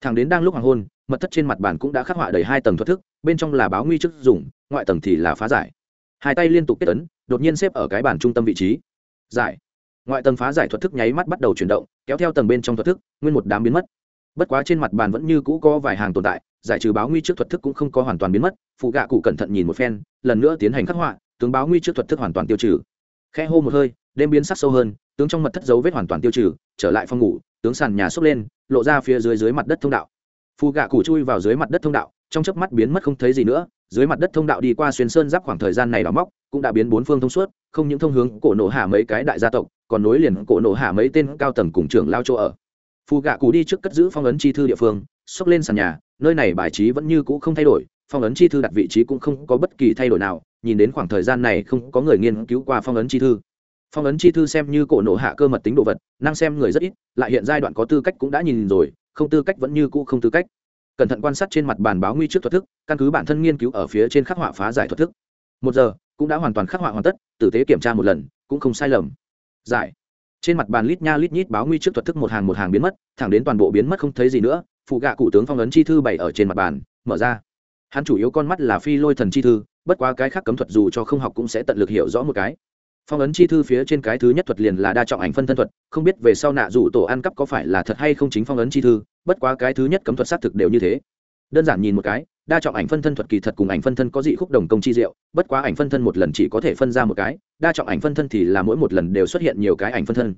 Thằng đến đang lúc hoàng hôn, mật thất trên mặt bàn cũng đã khắc họa đầy hai tầng thuật thức, bên trong là báo nguy trước dùng, ngoại tầng thì là phá giải. Hai tay liên tục kết ấn, đột nhiên xếp ở cái bàn trung tâm vị trí. Giải. Ngoại tầng phá giải thuật thức nháy mắt bắt đầu chuyển động, kéo theo tầng bên trong thuật thức, nguyên một đám biến mất. Bất quá trên mặt bàn vẫn như cũ có vài hàng tồn tại, giải trừ báo nguy trước thuật thức cũng không có hoàn toàn biến mất, phụ gạ cụ cẩn thận nhìn một phen, lần nữa tiến hành khắc họa, tướng báo nguy trước thuật thức hoàn toàn tiêu trừ. Khe hô một hơi, đêm biến sắc sâu hơn, tướng trong mật thất dấu vết hoàn toàn tiêu trừ, trở lại phòng ngủ, tướng sàn nhà xốc lên lộ ra phía dưới dưới mặt đất thông đạo. Phù gạ cụ chui vào dưới mặt đất thông đạo, trong chớp mắt biến mất không thấy gì nữa, dưới mặt đất thông đạo đi qua xuyên sơn giáp khoảng thời gian này đóng móc, cũng đã biến bốn phương thông suốt, không những thông hướng cổ nổ hạ mấy cái đại gia tộc, còn nối liền cổ nổ hạ mấy tên cao tầng cùng trưởng lao chỗ ở. Phù gạ cụ đi trước cất giữ phong ấn chi thư địa phương, xốc lên sàn nhà, nơi này bài trí vẫn như cũ không thay đổi, phong ấn chi thư đặt vị trí cũng không có bất kỳ thay đổi nào, nhìn đến khoảng thời gian này không có người nghiên cứu qua phong ấn chi thư phong ấn chi thư xem như cổ nộ hạ cơ mật tính đồ vật, năng xem người rất ít, lại hiện giai đoạn có tư cách cũng đã nhìn rồi, không tư cách vẫn như cũ không tư cách. Cẩn thận quan sát trên mặt bàn báo nguy trước thuật thức, căn cứ bản thân nghiên cứu ở phía trên khắc họa phá giải thuật thức. Một giờ, cũng đã hoàn toàn khắc họa hoàn tất, tử tế kiểm tra một lần, cũng không sai lầm. Giải. Trên mặt bàn lít nha lít nhít báo nguy trước thuật thức một hàng một hàng biến mất, thẳng đến toàn bộ biến mất không thấy gì nữa, phụ gạ cụ tướng phong ấn chi thư bày ở trên mặt bàn, mở ra. Hắn chủ yếu con mắt là phi lôi thần chi thư, bất quá cái khác cấm thuật dù cho không học cũng sẽ tận lực hiểu rõ một cái phong ấn chi thư phía trên cái thứ nhất thuật liền là đa trọng ảnh phân thân thuật, không biết về sau nạ dù tổ ăn cắp có phải là thật hay không chính phong ấn chi thư, bất quá cái thứ nhất cấm thuật xác thực đều như thế. Đơn giản nhìn một cái, đa trọng ảnh phân thân thuật kỳ thật cùng ảnh phân thân có dị khúc đồng công chi diệu, bất quá ảnh phân thân một lần chỉ có thể phân ra một cái, đa trọng ảnh phân thân thì là mỗi một lần đều xuất hiện nhiều cái ảnh phân thân.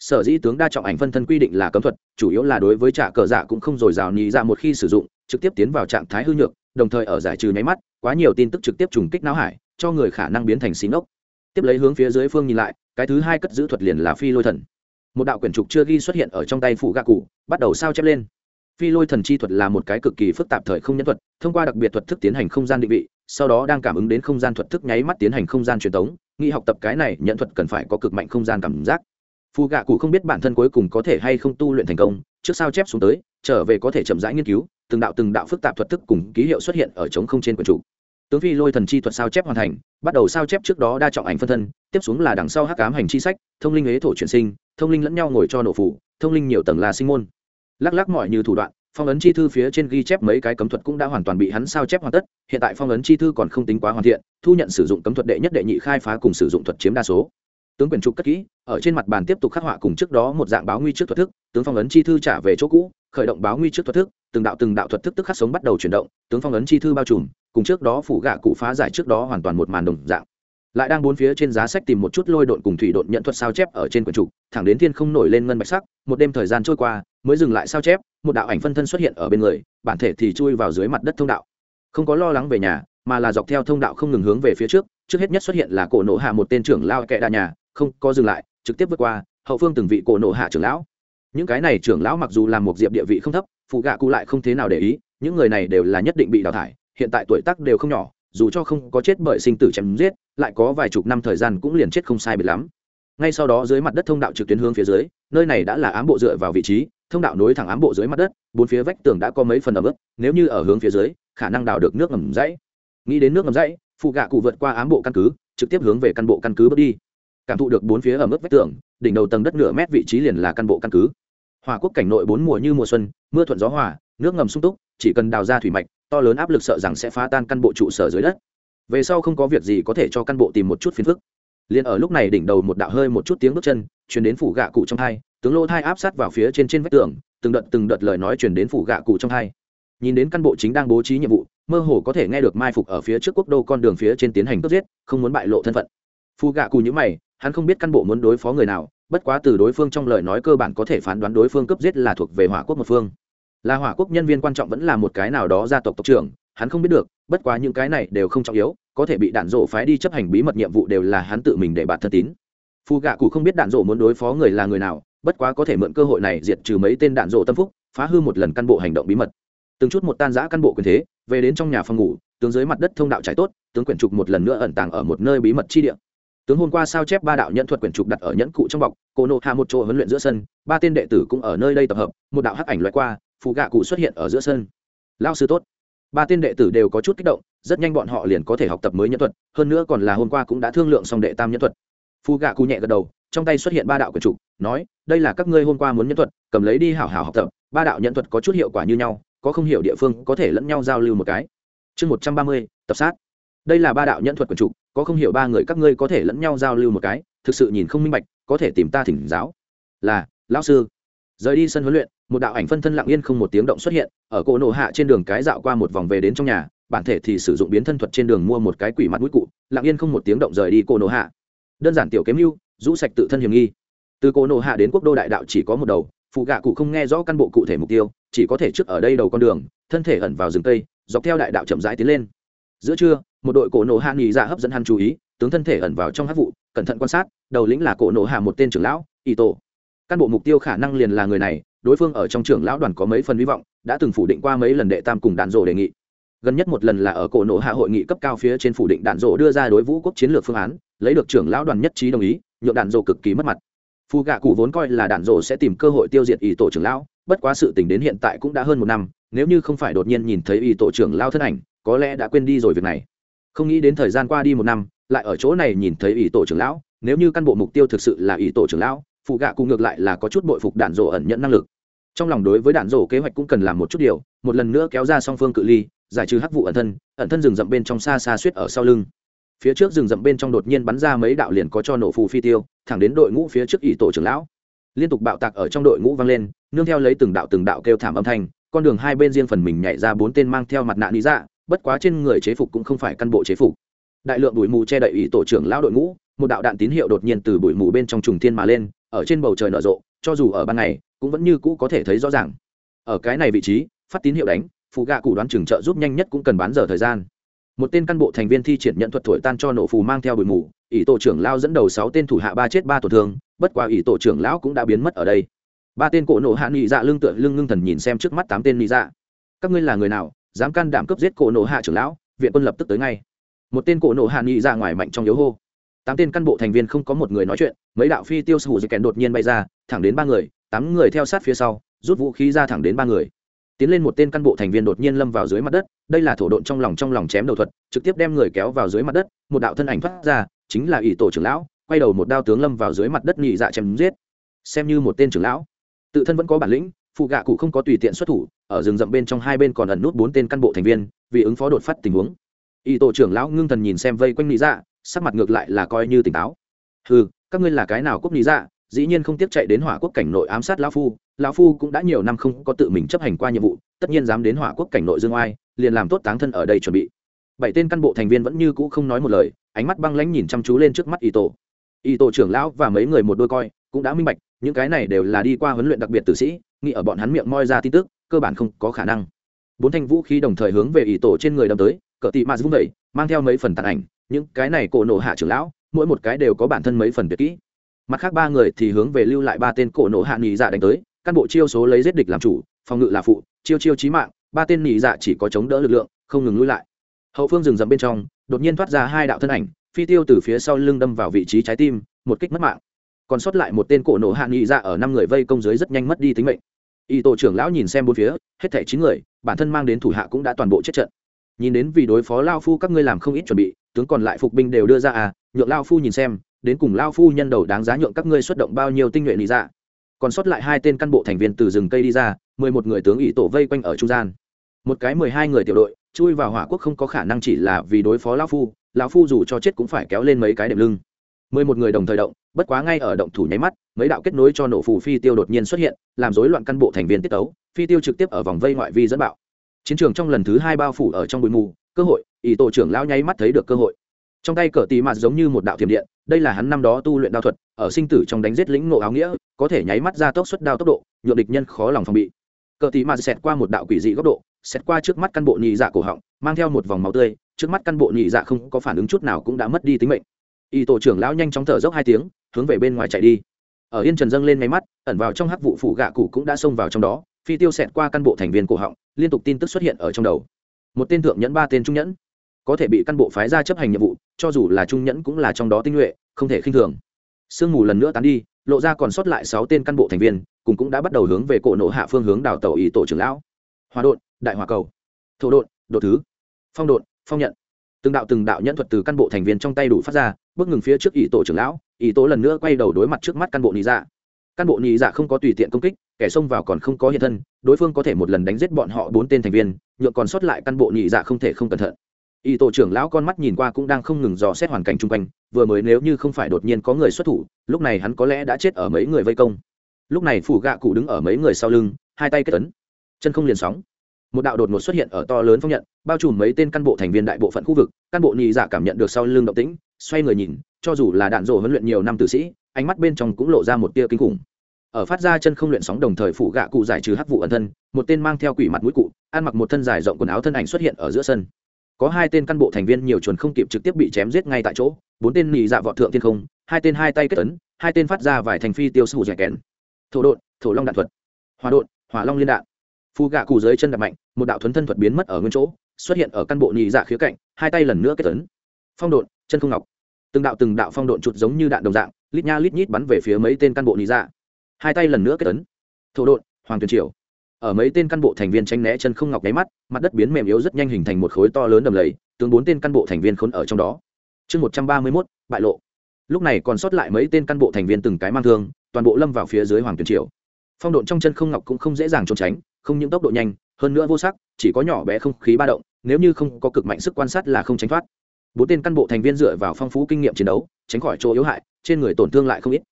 Sở dĩ tướng đa trọng ảnh phân thân quy định là cấm thuật, chủ yếu là đối với trả cờ dạ cũng không dồi dào nhì ra dạ một khi sử dụng, trực tiếp tiến vào trạng thái hư nhược, đồng thời ở giải trừ nháy mắt, quá nhiều tin tức trực tiếp trùng kích não hải, cho người khả năng biến thành xí ngốc tiếp lấy hướng phía dưới phương nhìn lại, cái thứ hai cất giữ thuật liền là phi lôi thần. Một đạo quyển trục chưa ghi xuất hiện ở trong tay phụ gạ cụ, bắt đầu sao chép lên. Phi lôi thần chi thuật là một cái cực kỳ phức tạp thời không nhân thuật, thông qua đặc biệt thuật thức tiến hành không gian định vị, sau đó đang cảm ứng đến không gian thuật thức nháy mắt tiến hành không gian truyền thống nghĩ học tập cái này nhận thuật cần phải có cực mạnh không gian cảm giác. Phù gạ cụ không biết bản thân cuối cùng có thể hay không tu luyện thành công, trước sao chép xuống tới, trở về có thể chậm rãi nghiên cứu, từng đạo từng đạo phức tạp thuật thức cùng ký hiệu xuất hiện ở trống không trên quần chủ tướng phi lôi thần chi thuật sao chép hoàn thành, bắt đầu sao chép trước đó đa trọng ảnh phân thân, tiếp xuống là đằng sau hắc ám hành chi sách, thông linh ế thổ chuyển sinh, thông linh lẫn nhau ngồi cho nổ phủ, thông linh nhiều tầng là sinh môn. Lắc lắc mọi như thủ đoạn, phong ấn chi thư phía trên ghi chép mấy cái cấm thuật cũng đã hoàn toàn bị hắn sao chép hoàn tất, hiện tại phong ấn chi thư còn không tính quá hoàn thiện, thu nhận sử dụng cấm thuật đệ nhất đệ nhị khai phá cùng sử dụng thuật chiếm đa số. Tướng quyền trục cất kỹ, ở trên mặt bàn tiếp tục khắc họa cùng trước đó một dạng báo nguy trước thuật thức, tướng phong ấn chi thư trả về chỗ cũ, khởi động báo nguy trước thuật thức, từng đạo từng đạo thuật thức tức khắc sống bắt đầu chuyển động, tướng phong ấn chi thư bao trùm cùng trước đó phủ gạ cụ phá giải trước đó hoàn toàn một màn đồng dạng. Lại đang bốn phía trên giá sách tìm một chút lôi độn cùng thủy độn nhận thuật sao chép ở trên quyển trục, thẳng đến thiên không nổi lên ngân bạch sắc, một đêm thời gian trôi qua, mới dừng lại sao chép, một đạo ảnh phân thân xuất hiện ở bên người, bản thể thì chui vào dưới mặt đất thông đạo. Không có lo lắng về nhà, mà là dọc theo thông đạo không ngừng hướng về phía trước trước hết nhất xuất hiện là cổ nộ hạ một tên trưởng lao kệ đà nhà, không có dừng lại, trực tiếp vượt qua, hậu phương từng vị cổ nộ hạ trưởng lão. Những cái này trưởng lão mặc dù làm một diệp địa vị không thấp, phụ gạ cụ lại không thế nào để ý, những người này đều là nhất định bị đào thải hiện tại tuổi tác đều không nhỏ, dù cho không có chết bởi sinh tử chém giết, lại có vài chục năm thời gian cũng liền chết không sai biệt lắm. Ngay sau đó dưới mặt đất thông đạo trực tuyến hướng phía dưới, nơi này đã là ám bộ dựa vào vị trí, thông đạo nối thẳng ám bộ dưới mặt đất, bốn phía vách tường đã có mấy phần ẩm ướt, nếu như ở hướng phía dưới, khả năng đào được nước ngầm dãy. Nghĩ đến nước ngầm dãy, phụ gạ cụ vượt qua ám bộ căn cứ, trực tiếp hướng về căn bộ căn cứ bước đi. Cảm thụ được bốn phía ẩm ướt vách tường, đỉnh đầu tầng đất nửa mét vị trí liền là căn bộ căn cứ. Hòa quốc cảnh nội bốn mùa như mùa xuân, mưa thuận gió hòa, nước ngầm sung túc, chỉ cần đào ra thủy mạch to lớn áp lực sợ rằng sẽ phá tan căn bộ trụ sở dưới đất. Về sau không có việc gì có thể cho căn bộ tìm một chút phiền phức. Liền ở lúc này đỉnh đầu một đạo hơi một chút tiếng bước chân chuyển đến phủ gạ cụ trong hai, tướng lô thai áp sát vào phía trên trên vách tường, từng đợt từng đợt lời nói chuyển đến phủ gạ cụ trong hai. Nhìn đến căn bộ chính đang bố trí nhiệm vụ, mơ hồ có thể nghe được mai phục ở phía trước quốc đô con đường phía trên tiến hành cướp giết, không muốn bại lộ thân phận. Phù gạ cụ nhữ mày, hắn không biết căn bộ muốn đối phó người nào, bất quá từ đối phương trong lời nói cơ bản có thể phán đoán đối phương cướp giết là thuộc về hỏa quốc một phương là hỏa quốc nhân viên quan trọng vẫn là một cái nào đó gia tộc tộc trưởng, hắn không biết được, bất quá những cái này đều không trọng yếu, có thể bị đạn rộ phái đi chấp hành bí mật nhiệm vụ đều là hắn tự mình để bạn thân tín. Phù gạ cụ không biết đạn rộ muốn đối phó người là người nào, bất quá có thể mượn cơ hội này diệt trừ mấy tên đạn rộ tâm phúc, phá hư một lần căn bộ hành động bí mật. Từng chút một tan giã căn bộ quyền thế, về đến trong nhà phòng ngủ, tướng dưới mặt đất thông đạo trải tốt, tướng quyển trục một lần nữa ẩn tàng ở một nơi bí mật chi địa. Tướng hôm qua sao chép ba đạo nhận thuật quyển trục đặt ở nhẫn cụ trong bọc, cô nộ hạ một chỗ huấn luyện giữa sân, ba tên đệ tử cũng ở nơi đây tập hợp, một đạo hắc ảnh loại qua phụ gạ cụ xuất hiện ở giữa sân. Lao sư tốt. Ba tên đệ tử đều có chút kích động, rất nhanh bọn họ liền có thể học tập mới nhân thuật, hơn nữa còn là hôm qua cũng đã thương lượng xong đệ tam nhân thuật. Phu gạ cụ nhẹ gật đầu, trong tay xuất hiện ba đạo quyền trục nói, đây là các ngươi hôm qua muốn nhân thuật, cầm lấy đi hảo hảo học tập, ba đạo nhân thuật có chút hiệu quả như nhau, có không hiểu địa phương có thể lẫn nhau giao lưu một cái. Chương một trăm ba mươi, tập sát. Đây là ba đạo nhân thuật quyền trục có không hiểu ba người các ngươi có thể lẫn nhau giao lưu một cái, thực sự nhìn không minh bạch, có thể tìm ta thỉnh giáo. Là, lão sư rời đi sân huấn luyện, một đạo ảnh phân thân lặng yên không một tiếng động xuất hiện, ở cỗ nổ hạ trên đường cái dạo qua một vòng về đến trong nhà, bản thể thì sử dụng biến thân thuật trên đường mua một cái quỷ mặt mũi cụ, lặng yên không một tiếng động rời đi cỗ nổ hạ. Đơn giản tiểu kém mưu rũ sạch tự thân hiểm nghi. Từ cỗ nổ hạ đến quốc đô đại đạo chỉ có một đầu, phụ gạ cụ không nghe rõ căn bộ cụ thể mục tiêu, chỉ có thể trước ở đây đầu con đường, thân thể ẩn vào rừng tây dọc theo đại đạo chậm rãi tiến lên. Giữa trưa, một đội cổ nổ hạ nghỉ dạ hấp dẫn hắn chú ý, tướng thân thể ẩn vào trong hát vụ, cẩn thận quan sát, đầu lĩnh là cổ nổ hạ một tên trưởng lão y tổ căn bộ mục tiêu khả năng liền là người này, đối phương ở trong trưởng lão đoàn có mấy phần hy vọng, đã từng phủ định qua mấy lần đệ tam cùng đạn rổ đề nghị. Gần nhất một lần là ở cổ nổ hạ hội nghị cấp cao phía trên phủ định đạn rổ đưa ra đối vũ quốc chiến lược phương án, lấy được trưởng lão đoàn nhất trí đồng ý, nhượng đạn rổ cực kỳ mất mặt. Phù gạ cụ vốn coi là đạn rổ sẽ tìm cơ hội tiêu diệt ý tổ trưởng lão, bất quá sự tình đến hiện tại cũng đã hơn một năm, nếu như không phải đột nhiên nhìn thấy ý tổ trưởng lão thân ảnh, có lẽ đã quên đi rồi việc này. Không nghĩ đến thời gian qua đi một năm, lại ở chỗ này nhìn thấy ý tổ trưởng lão, nếu như căn bộ mục tiêu thực sự là ý tổ trưởng lão phụ gạ cụ ngược lại là có chút bội phục đạn rổ ẩn nhận năng lực. Trong lòng đối với đạn rổ kế hoạch cũng cần làm một chút điều, một lần nữa kéo ra song phương cự ly, giải trừ hắc vụ ẩn thân ẩn thân rừng rậm bên trong xa xa suýt ở sau lưng. Phía trước rừng rậm bên trong đột nhiên bắn ra mấy đạo liền có cho nổ phù phi tiêu, thẳng đến đội ngũ phía trước ỷ tổ trưởng lão. Liên tục bạo tạc ở trong đội ngũ vang lên, nương theo lấy từng đạo từng đạo kêu thảm âm thanh, con đường hai bên riêng phần mình nhảy ra bốn tên mang theo mặt nạ lý dạ bất quá trên người chế phục cũng không phải căn bộ chế phục. Đại lượng bụi mù che đậy ỷ tổ trưởng lão đội ngũ, một đạo đạn tín hiệu đột nhiên từ bụi mù bên trong trùng thiên mà lên ở trên bầu trời nở rộ, cho dù ở ban ngày, cũng vẫn như cũ có thể thấy rõ ràng. Ở cái này vị trí, phát tín hiệu đánh phụ gạ cụ đoán chừng trợ giúp nhanh nhất cũng cần bán giờ thời gian. Một tên cán bộ thành viên thi triển nhận thuật thổi tan cho nổ phù mang theo bụi mù, ỷ tổ trưởng lao dẫn đầu sáu tên thủ hạ ba chết ba tổn thương, bất quá ỷ tổ trưởng lão cũng đã biến mất ở đây. Ba tên cổ nổ hạ nghị dạ lưng tựa lưng ngưng thần nhìn xem trước mắt tám tên nghị dạ. Các ngươi là người nào, dám can đảm cướp giết cổ nổ hạ trưởng lão, viện quân lập tức tới ngay. Một tên cổ nổ hạ nghị dạ ngoài mạnh trong yếu hô tám tên căn bộ thành viên không có một người nói chuyện, mấy đạo phi tiêu sù dây kèn đột nhiên bay ra, thẳng đến ba người, tám người theo sát phía sau, rút vũ khí ra thẳng đến ba người. Tiến lên một tên căn bộ thành viên đột nhiên lâm vào dưới mặt đất, đây là thổ độn trong lòng trong lòng chém đầu thuật, trực tiếp đem người kéo vào dưới mặt đất, một đạo thân ảnh thoát ra, chính là ỷ tổ trưởng lão, quay đầu một đao tướng lâm vào dưới mặt đất nhị dạ chém giết. Xem như một tên trưởng lão. Tự thân vẫn có bản lĩnh, phụ gạ cụ không có tùy tiện xuất thủ, ở rừng rậm bên trong hai bên còn ẩn nút bốn tên căn bộ thành viên, vì ứng phó đột phát tình huống. Y tổ trưởng lão ngưng thần nhìn xem vây quanh nhị dạ sắc mặt ngược lại là coi như tỉnh táo. Ừ các ngươi là cái nào quốc lý dạ dĩ nhiên không tiếp chạy đến hỏa quốc cảnh nội ám sát lão phu lão phu cũng đã nhiều năm không có tự mình chấp hành qua nhiệm vụ, tất nhiên dám đến hỏa quốc cảnh nội dương oai, liền làm tốt táng thân ở đây chuẩn bị. Bảy tên căn bộ thành viên vẫn như cũ không nói một lời, ánh mắt băng lãnh nhìn chăm chú lên trước mắt y tổ. Y tổ trưởng lão và mấy người một đôi coi, cũng đã minh bạch, những cái này đều là đi qua huấn luyện đặc biệt tử sĩ, nghĩ ở bọn hắn miệng moi ra tin tức, cơ bản không có khả năng. Bốn thanh vũ khí đồng thời hướng về y tổ trên người đâm tới cỡ tị mạt vung vẩy mang theo mấy phần tàn ảnh những cái này cổ nổ hạ trưởng lão, mỗi một cái đều có bản thân mấy phần tuyệt kỹ. Mặt khác ba người thì hướng về lưu lại ba tên cổ nổ hạ nghỉ dạ đánh tới, căn bộ chiêu số lấy giết địch làm chủ, phòng ngự là phụ, chiêu chiêu chí mạng, ba tên nghỉ dạ chỉ có chống đỡ lực lượng, không ngừng lui lại. Hậu phương rừng rậm bên trong, đột nhiên thoát ra hai đạo thân ảnh, phi tiêu từ phía sau lưng đâm vào vị trí trái tim, một kích mất mạng. Còn sót lại một tên cổ nổ hạ nghị dạ ở năm người vây công dưới rất nhanh mất đi tính mệnh. Y tổ trưởng lão nhìn xem bốn phía, hết thảy chín người, bản thân mang đến thủ hạ cũng đã toàn bộ chết trận. Nhìn đến vì đối phó lao phu các ngươi làm không ít chuẩn bị tướng còn lại phục binh đều đưa ra à nhượng lao phu nhìn xem, đến cùng lao phu nhân đầu đáng giá nhượng các ngươi xuất động bao nhiêu tinh nhuệ lý dạ. Còn sót lại hai tên căn bộ thành viên từ rừng cây đi ra, mười một người tướng ỷ tổ vây quanh ở trung gian. Một cái mười hai người tiểu đội, chui vào hỏa quốc không có khả năng chỉ là vì đối phó lao phu lao phu dù cho chết cũng phải kéo lên mấy cái đệm lưng. Mười một người đồng thời động, bất quá ngay ở động thủ nháy mắt, mấy đạo kết nối cho nổ phù phi tiêu đột nhiên xuất hiện, làm rối loạn căn bộ thành viên tiết tấu, phi tiêu trực tiếp ở vòng vây ngoại vi dẫn bạo. Chiến trường trong lần thứ hai bao phủ ở trong bụi mù, cơ hội ý tổ trưởng lão nháy mắt thấy được cơ hội. Trong tay cờ tì mạt giống như một đạo thiểm điện, đây là hắn năm đó tu luyện đao thuật, ở sinh tử trong đánh giết lĩnh ngộ áo nghĩa, có thể nháy mắt ra tốc suất đao tốc độ, nhượng địch nhân khó lòng phòng bị. Cờ tì mạt xẹt qua một đạo quỷ dị góc độ, xẹt qua trước mắt căn bộ nhị dạ cổ họng, mang theo một vòng máu tươi, trước mắt căn bộ nhị dạ không có phản ứng chút nào cũng đã mất đi tính mệnh. Y tổ trưởng lão nhanh chóng thở dốc hai tiếng, hướng về bên ngoài chạy đi. Ở yên trần dâng lên máy mắt, ẩn vào trong hắc vụ phủ gạ cụ cũng đã xông vào trong đó, phi tiêu xẹt qua căn bộ thành viên cổ họng, liên tục tin tức xuất hiện ở trong đầu. Một tên thượng nhẫn, ba tên trung nhẫn có thể bị căn bộ phái ra chấp hành nhiệm vụ, cho dù là trung nhẫn cũng là trong đó tinh nhuệ, không thể khinh thường. Sương mù lần nữa tán đi, lộ ra còn sót lại sáu tên căn bộ thành viên, cùng cũng đã bắt đầu hướng về cổ nộ hạ phương hướng đào tàu ý tổ trưởng lão. Hòa đột đại hòa cầu. Thổ đột đột thứ. Phong đột phong nhận. Từng đạo từng đạo nhẫn thuật từ căn bộ thành viên trong tay đủ phát ra, bước ngừng phía trước ý tổ trưởng lão, ý tổ lần nữa quay đầu đối mặt trước mắt căn bộ nhị dạ. Căn bộ nhị dạ không có tùy tiện công kích, kẻ xông vào còn không có hiện thân, đối phương có thể một lần đánh giết bọn họ bốn tên thành viên, nhượng còn sót lại căn bộ nhị dạ không thể không cẩn thận y tổ trưởng lão con mắt nhìn qua cũng đang không ngừng dò xét hoàn cảnh chung quanh, vừa mới nếu như không phải đột nhiên có người xuất thủ, lúc này hắn có lẽ đã chết ở mấy người vây công. Lúc này phủ gạ cụ đứng ở mấy người sau lưng, hai tay kết tấn chân không liền sóng. Một đạo đột ngột xuất hiện ở to lớn phong nhận, bao trùm mấy tên căn bộ thành viên đại bộ phận khu vực, căn bộ nhị giả cảm nhận được sau lưng động tĩnh, xoay người nhìn, cho dù là đạn rổ huấn luyện nhiều năm tử sĩ, ánh mắt bên trong cũng lộ ra một tia kinh khủng. Ở phát ra chân không luyện sóng đồng thời phủ gạ cụ giải trừ hắc vụ ẩn thân, một tên mang theo quỷ mặt mũi cụ, ăn mặc một thân dài rộng quần áo thân ảnh xuất hiện ở giữa sân có hai tên căn bộ thành viên nhiều chuồn không kịp trực tiếp bị chém giết ngay tại chỗ, bốn tên nỉ dạ vọt thượng thiên không, hai tên hai tay kết tấn. hai tên phát ra vài thành phi tiêu sù dẻ kén. thổ đột thổ long đạn thuật hòa đột hỏa long liên đạn phu gạ cù dưới chân đập mạnh, một đạo thuấn thân thuật biến mất ở nguyên chỗ, xuất hiện ở căn bộ nỉ dạ khía cạnh, hai tay lần nữa kết tấn. phong đột chân không ngọc từng đạo từng đạo phong độn chụt giống như đạn đồng dạng, lít nha lít nhít bắn về phía mấy tên căn bộ nị dạ hai tay lần nữa kết tấn thổ độn, hoàng tuyền triều ở mấy tên căn bộ thành viên tranh né chân không ngọc nháy mắt, mặt đất biến mềm yếu rất nhanh hình thành một khối to lớn đầm lầy, tướng bốn tên căn bộ thành viên khốn ở trong đó. Chương một trăm ba mươi mốt, bại lộ. Lúc này còn sót lại mấy tên căn bộ thành viên từng cái mang thương, toàn bộ lâm vào phía dưới hoàng tuyền triều. Phong độn trong chân không ngọc cũng không dễ dàng trốn tránh, không những tốc độ nhanh, hơn nữa vô sắc, chỉ có nhỏ bé không khí ba động, nếu như không có cực mạnh sức quan sát là không tránh thoát. Bốn tên căn bộ thành viên dựa vào phong phú kinh nghiệm chiến đấu, tránh khỏi chỗ yếu hại, trên người tổn thương lại không ít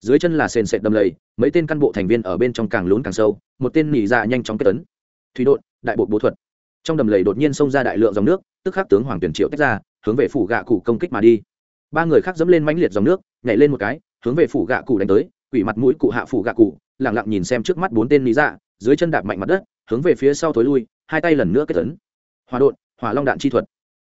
dưới chân là sền sệt đầm lầy, mấy tên căn bộ thành viên ở bên trong càng lún càng sâu, một tên nỉ dạ nhanh chóng kết tấn. Thủy đột đại bộ bố thuật. Trong đầm lầy đột nhiên xông ra đại lượng dòng nước, tức khắc tướng hoàng tuyển triệu tách ra, hướng về phủ gạ cụ công kích mà đi. Ba người khác dẫm lên mãnh liệt dòng nước, nhảy lên một cái, hướng về phủ gạ cụ đánh tới, quỷ mặt mũi cụ hạ phủ gạ cụ lẳng lặng nhìn xem trước mắt bốn tên nỉ dạ dưới chân đạp mạnh mặt đất, hướng về phía sau thối lui, hai tay lần nữa kết tấn. Hòa đột hỏa long đạn chi thuật.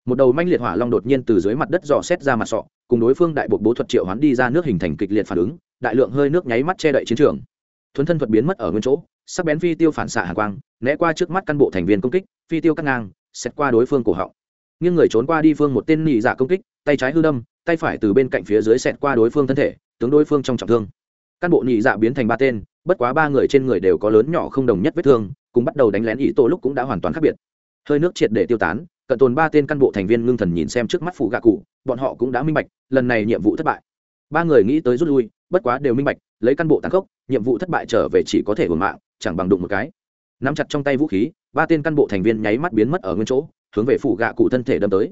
Một đầu manh liệt hỏa long đột nhiên từ dưới mặt đất dò xét ra mặt sọ, cùng đối phương đại bộ bố thuật triệu hoán đi ra nước hình thành kịch liệt phản ứng đại lượng hơi nước nháy mắt che đậy chiến trường. Thuấn thân thuật biến mất ở nguyên chỗ, sắc bén phi tiêu phản xạ hạ quang, né qua trước mắt căn bộ thành viên công kích, phi tiêu cắt ngang xét qua đối phương cổ họng. Nghiêng người trốn qua đi phương một tên nị giả công kích, tay trái hư đâm, tay phải từ bên cạnh phía dưới xẹt qua đối phương thân thể, tướng đối phương trong trọng thương. Căn bộ nị dạ biến thành ba tên, bất quá ba người trên người đều có lớn nhỏ không đồng nhất vết thương, cùng bắt đầu đánh lén ý tổ lúc cũng đã hoàn toàn khác biệt. Hơi nước triệt để tiêu tán, cận tồn ba tên căn bộ thành viên ngưng thần nhìn xem trước mắt phụ gạ cụ, bọn họ cũng đã minh bạch, lần này nhiệm vụ thất bại ba người nghĩ tới rút lui, bất quá đều minh bạch, lấy căn bộ tăng cốc nhiệm vụ thất bại trở về chỉ có thể hưởng mạng, chẳng bằng đụng một cái. Nắm chặt trong tay vũ khí, ba tên căn bộ thành viên nháy mắt biến mất ở nguyên chỗ, hướng về phủ gạ cụ thân thể đâm tới.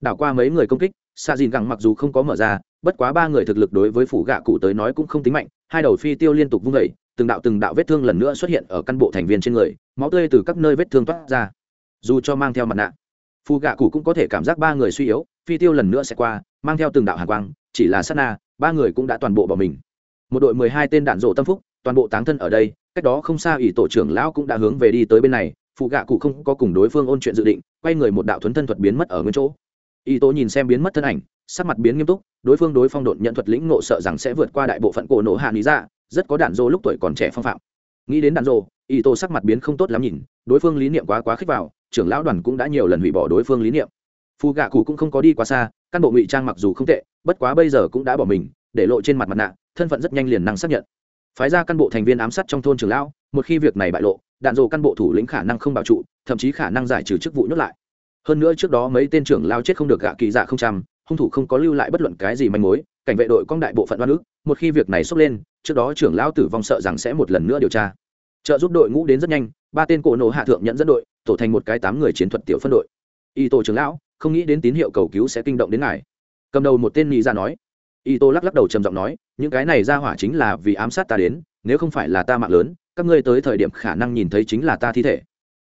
Đảo qua mấy người công kích xạ dìn gẳng mặc dù không có mở ra, bất quá ba người thực lực đối với phủ gạ cụ tới nói cũng không tính mạnh, hai đầu phi tiêu liên tục vung vẩy từng đạo từng đạo vết thương lần nữa xuất hiện ở căn bộ thành viên trên người, máu tươi từ các nơi vết thương toát ra. Dù cho mang theo mặt nạ phù gạ cụ cũng có thể cảm giác ba người suy yếu, phi tiêu lần nữa sẽ qua, mang theo từng đạo hàng quang, chỉ là sát na ba người cũng đã toàn bộ bỏ mình. Một đội mười hai tên đạn rộ tâm phúc, toàn bộ táng thân ở đây, cách đó không xa ủy tổ trưởng lão cũng đã hướng về đi tới bên này, phụ gạ cụ không có cùng đối phương ôn chuyện dự định, quay người một đạo thuấn thân thuật biến mất ở nguyên chỗ. Y tố nhìn xem biến mất thân ảnh, sắc mặt biến nghiêm túc, đối phương đối phong độn nhận thuật lĩnh nộ sợ rằng sẽ vượt qua đại bộ phận cổ nổ hạ lý ra rất có đạn dô lúc tuổi còn trẻ phong phạm. Nghĩ đến đạn dô y tố sắc mặt biến không tốt lắm nhìn, đối phương lý niệm quá quá khích vào, trưởng lão đoàn cũng đã nhiều lần hủy bỏ đối phương lý niệm. Phù gạ cụ cũng không có đi quá xa căn bộ ngụy trang mặc dù không tệ, bất quá bây giờ cũng đã bỏ mình, để lộ trên mặt mặt nạ, thân phận rất nhanh liền năng xác nhận. Phái ra căn bộ thành viên ám sát trong thôn trưởng lão, một khi việc này bại lộ, đạn dồ căn bộ thủ lĩnh khả năng không bảo trụ, thậm chí khả năng giải trừ chức vụ nhốt lại. Hơn nữa trước đó mấy tên trưởng lao chết không được gạ kỳ dạ không trăm, hung thủ không có lưu lại bất luận cái gì manh mối, cảnh vệ đội cong đại bộ phận oan ức, một khi việc này xốc lên, trước đó trưởng lao tử vong sợ rằng sẽ một lần nữa điều tra. Trợ giúp đội ngũ đến rất nhanh, ba tên cổ nổ hạ thượng nhận dẫn đội, tổ thành một cái tám người chiến thuật tiểu phân đội. Y tổ trưởng lão không nghĩ đến tín hiệu cầu cứu sẽ kinh động đến ngài. Cầm đầu một tên nghĩ ra nói. Y tô lắc lắc đầu trầm giọng nói, những cái này ra hỏa chính là vì ám sát ta đến, nếu không phải là ta mạng lớn, các ngươi tới thời điểm khả năng nhìn thấy chính là ta thi thể.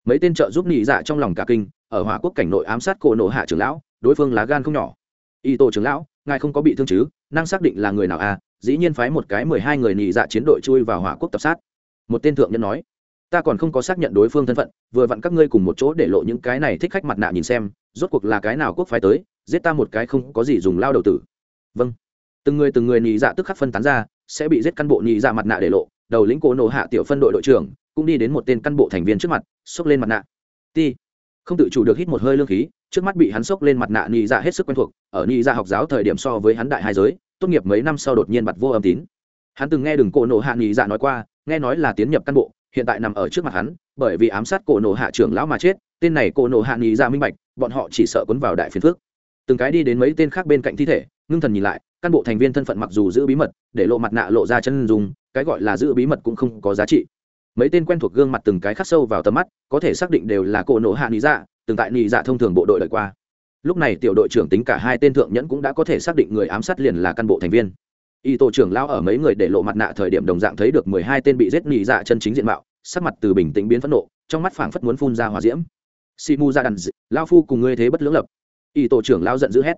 Mấy tên trợ giúp nghĩ dạ trong lòng cả kinh, ở hỏa quốc cảnh nội ám sát cổ nổ hạ trưởng lão, đối phương lá gan không nhỏ. Y tô trưởng lão, ngài không có bị thương chứ, năng xác định là người nào à? Dĩ nhiên phái một cái mười hai người nhị dạ chiến đội chui vào hỏa quốc tập sát. Một tên thượng nhân nói, ta còn không có xác nhận đối phương thân phận, vừa vặn các ngươi cùng một chỗ để lộ những cái này thích khách mặt nạ nhìn xem rốt cuộc là cái nào quốc phái tới, giết ta một cái không có gì dùng lao đầu tử. Vâng. Từng người từng người nhị dạ tức khắc phân tán ra, sẽ bị giết căn bộ nhị dạ mặt nạ để lộ, đầu lĩnh cổ nổ hạ tiểu phân đội đội trưởng, cũng đi đến một tên căn bộ thành viên trước mặt, xốc lên mặt nạ. Ti. Không tự chủ được hít một hơi lương khí, trước mắt bị hắn xốc lên mặt nạ nhị dạ hết sức quen thuộc, ở nhị dạ học giáo thời điểm so với hắn đại hai giới, tốt nghiệp mấy năm sau đột nhiên bặt vô âm tín. Hắn từng nghe đừng cổ nổ hạ nhị dạ nói qua, nghe nói là tiến nhập căn bộ, hiện tại nằm ở trước mặt hắn, bởi vì ám sát cổ nổ hạ trưởng lão mà chết, tên này cổ nổ hạ nhị dạ minh bạch bọn họ chỉ sợ cuốn vào đại phiền phước. Từng cái đi đến mấy tên khác bên cạnh thi thể, ngưng thần nhìn lại, căn bộ thành viên thân phận mặc dù giữ bí mật, để lộ mặt nạ lộ ra chân dùng cái gọi là giữ bí mật cũng không có giá trị. Mấy tên quen thuộc gương mặt từng cái khắc sâu vào tầm mắt, có thể xác định đều là cổ nổ hạ nị dạ từng tại nị dạ thông thường bộ đội lợi qua. Lúc này tiểu đội trưởng tính cả hai tên thượng nhẫn cũng đã có thể xác định người ám sát liền là căn bộ thành viên. Y tổ trưởng lao ở mấy người để lộ mặt nạ thời điểm đồng dạng thấy được mười hai tên bị giết nị dạ chân chính diện mạo, sắc mặt từ bình tĩnh biến phẫn nộ, trong mắt phảng phất muốn phun ra hòa diễm si mu ra đàn lao phu cùng ngươi thế bất lưỡng lập. Y tổ trưởng lao giận dữ hét.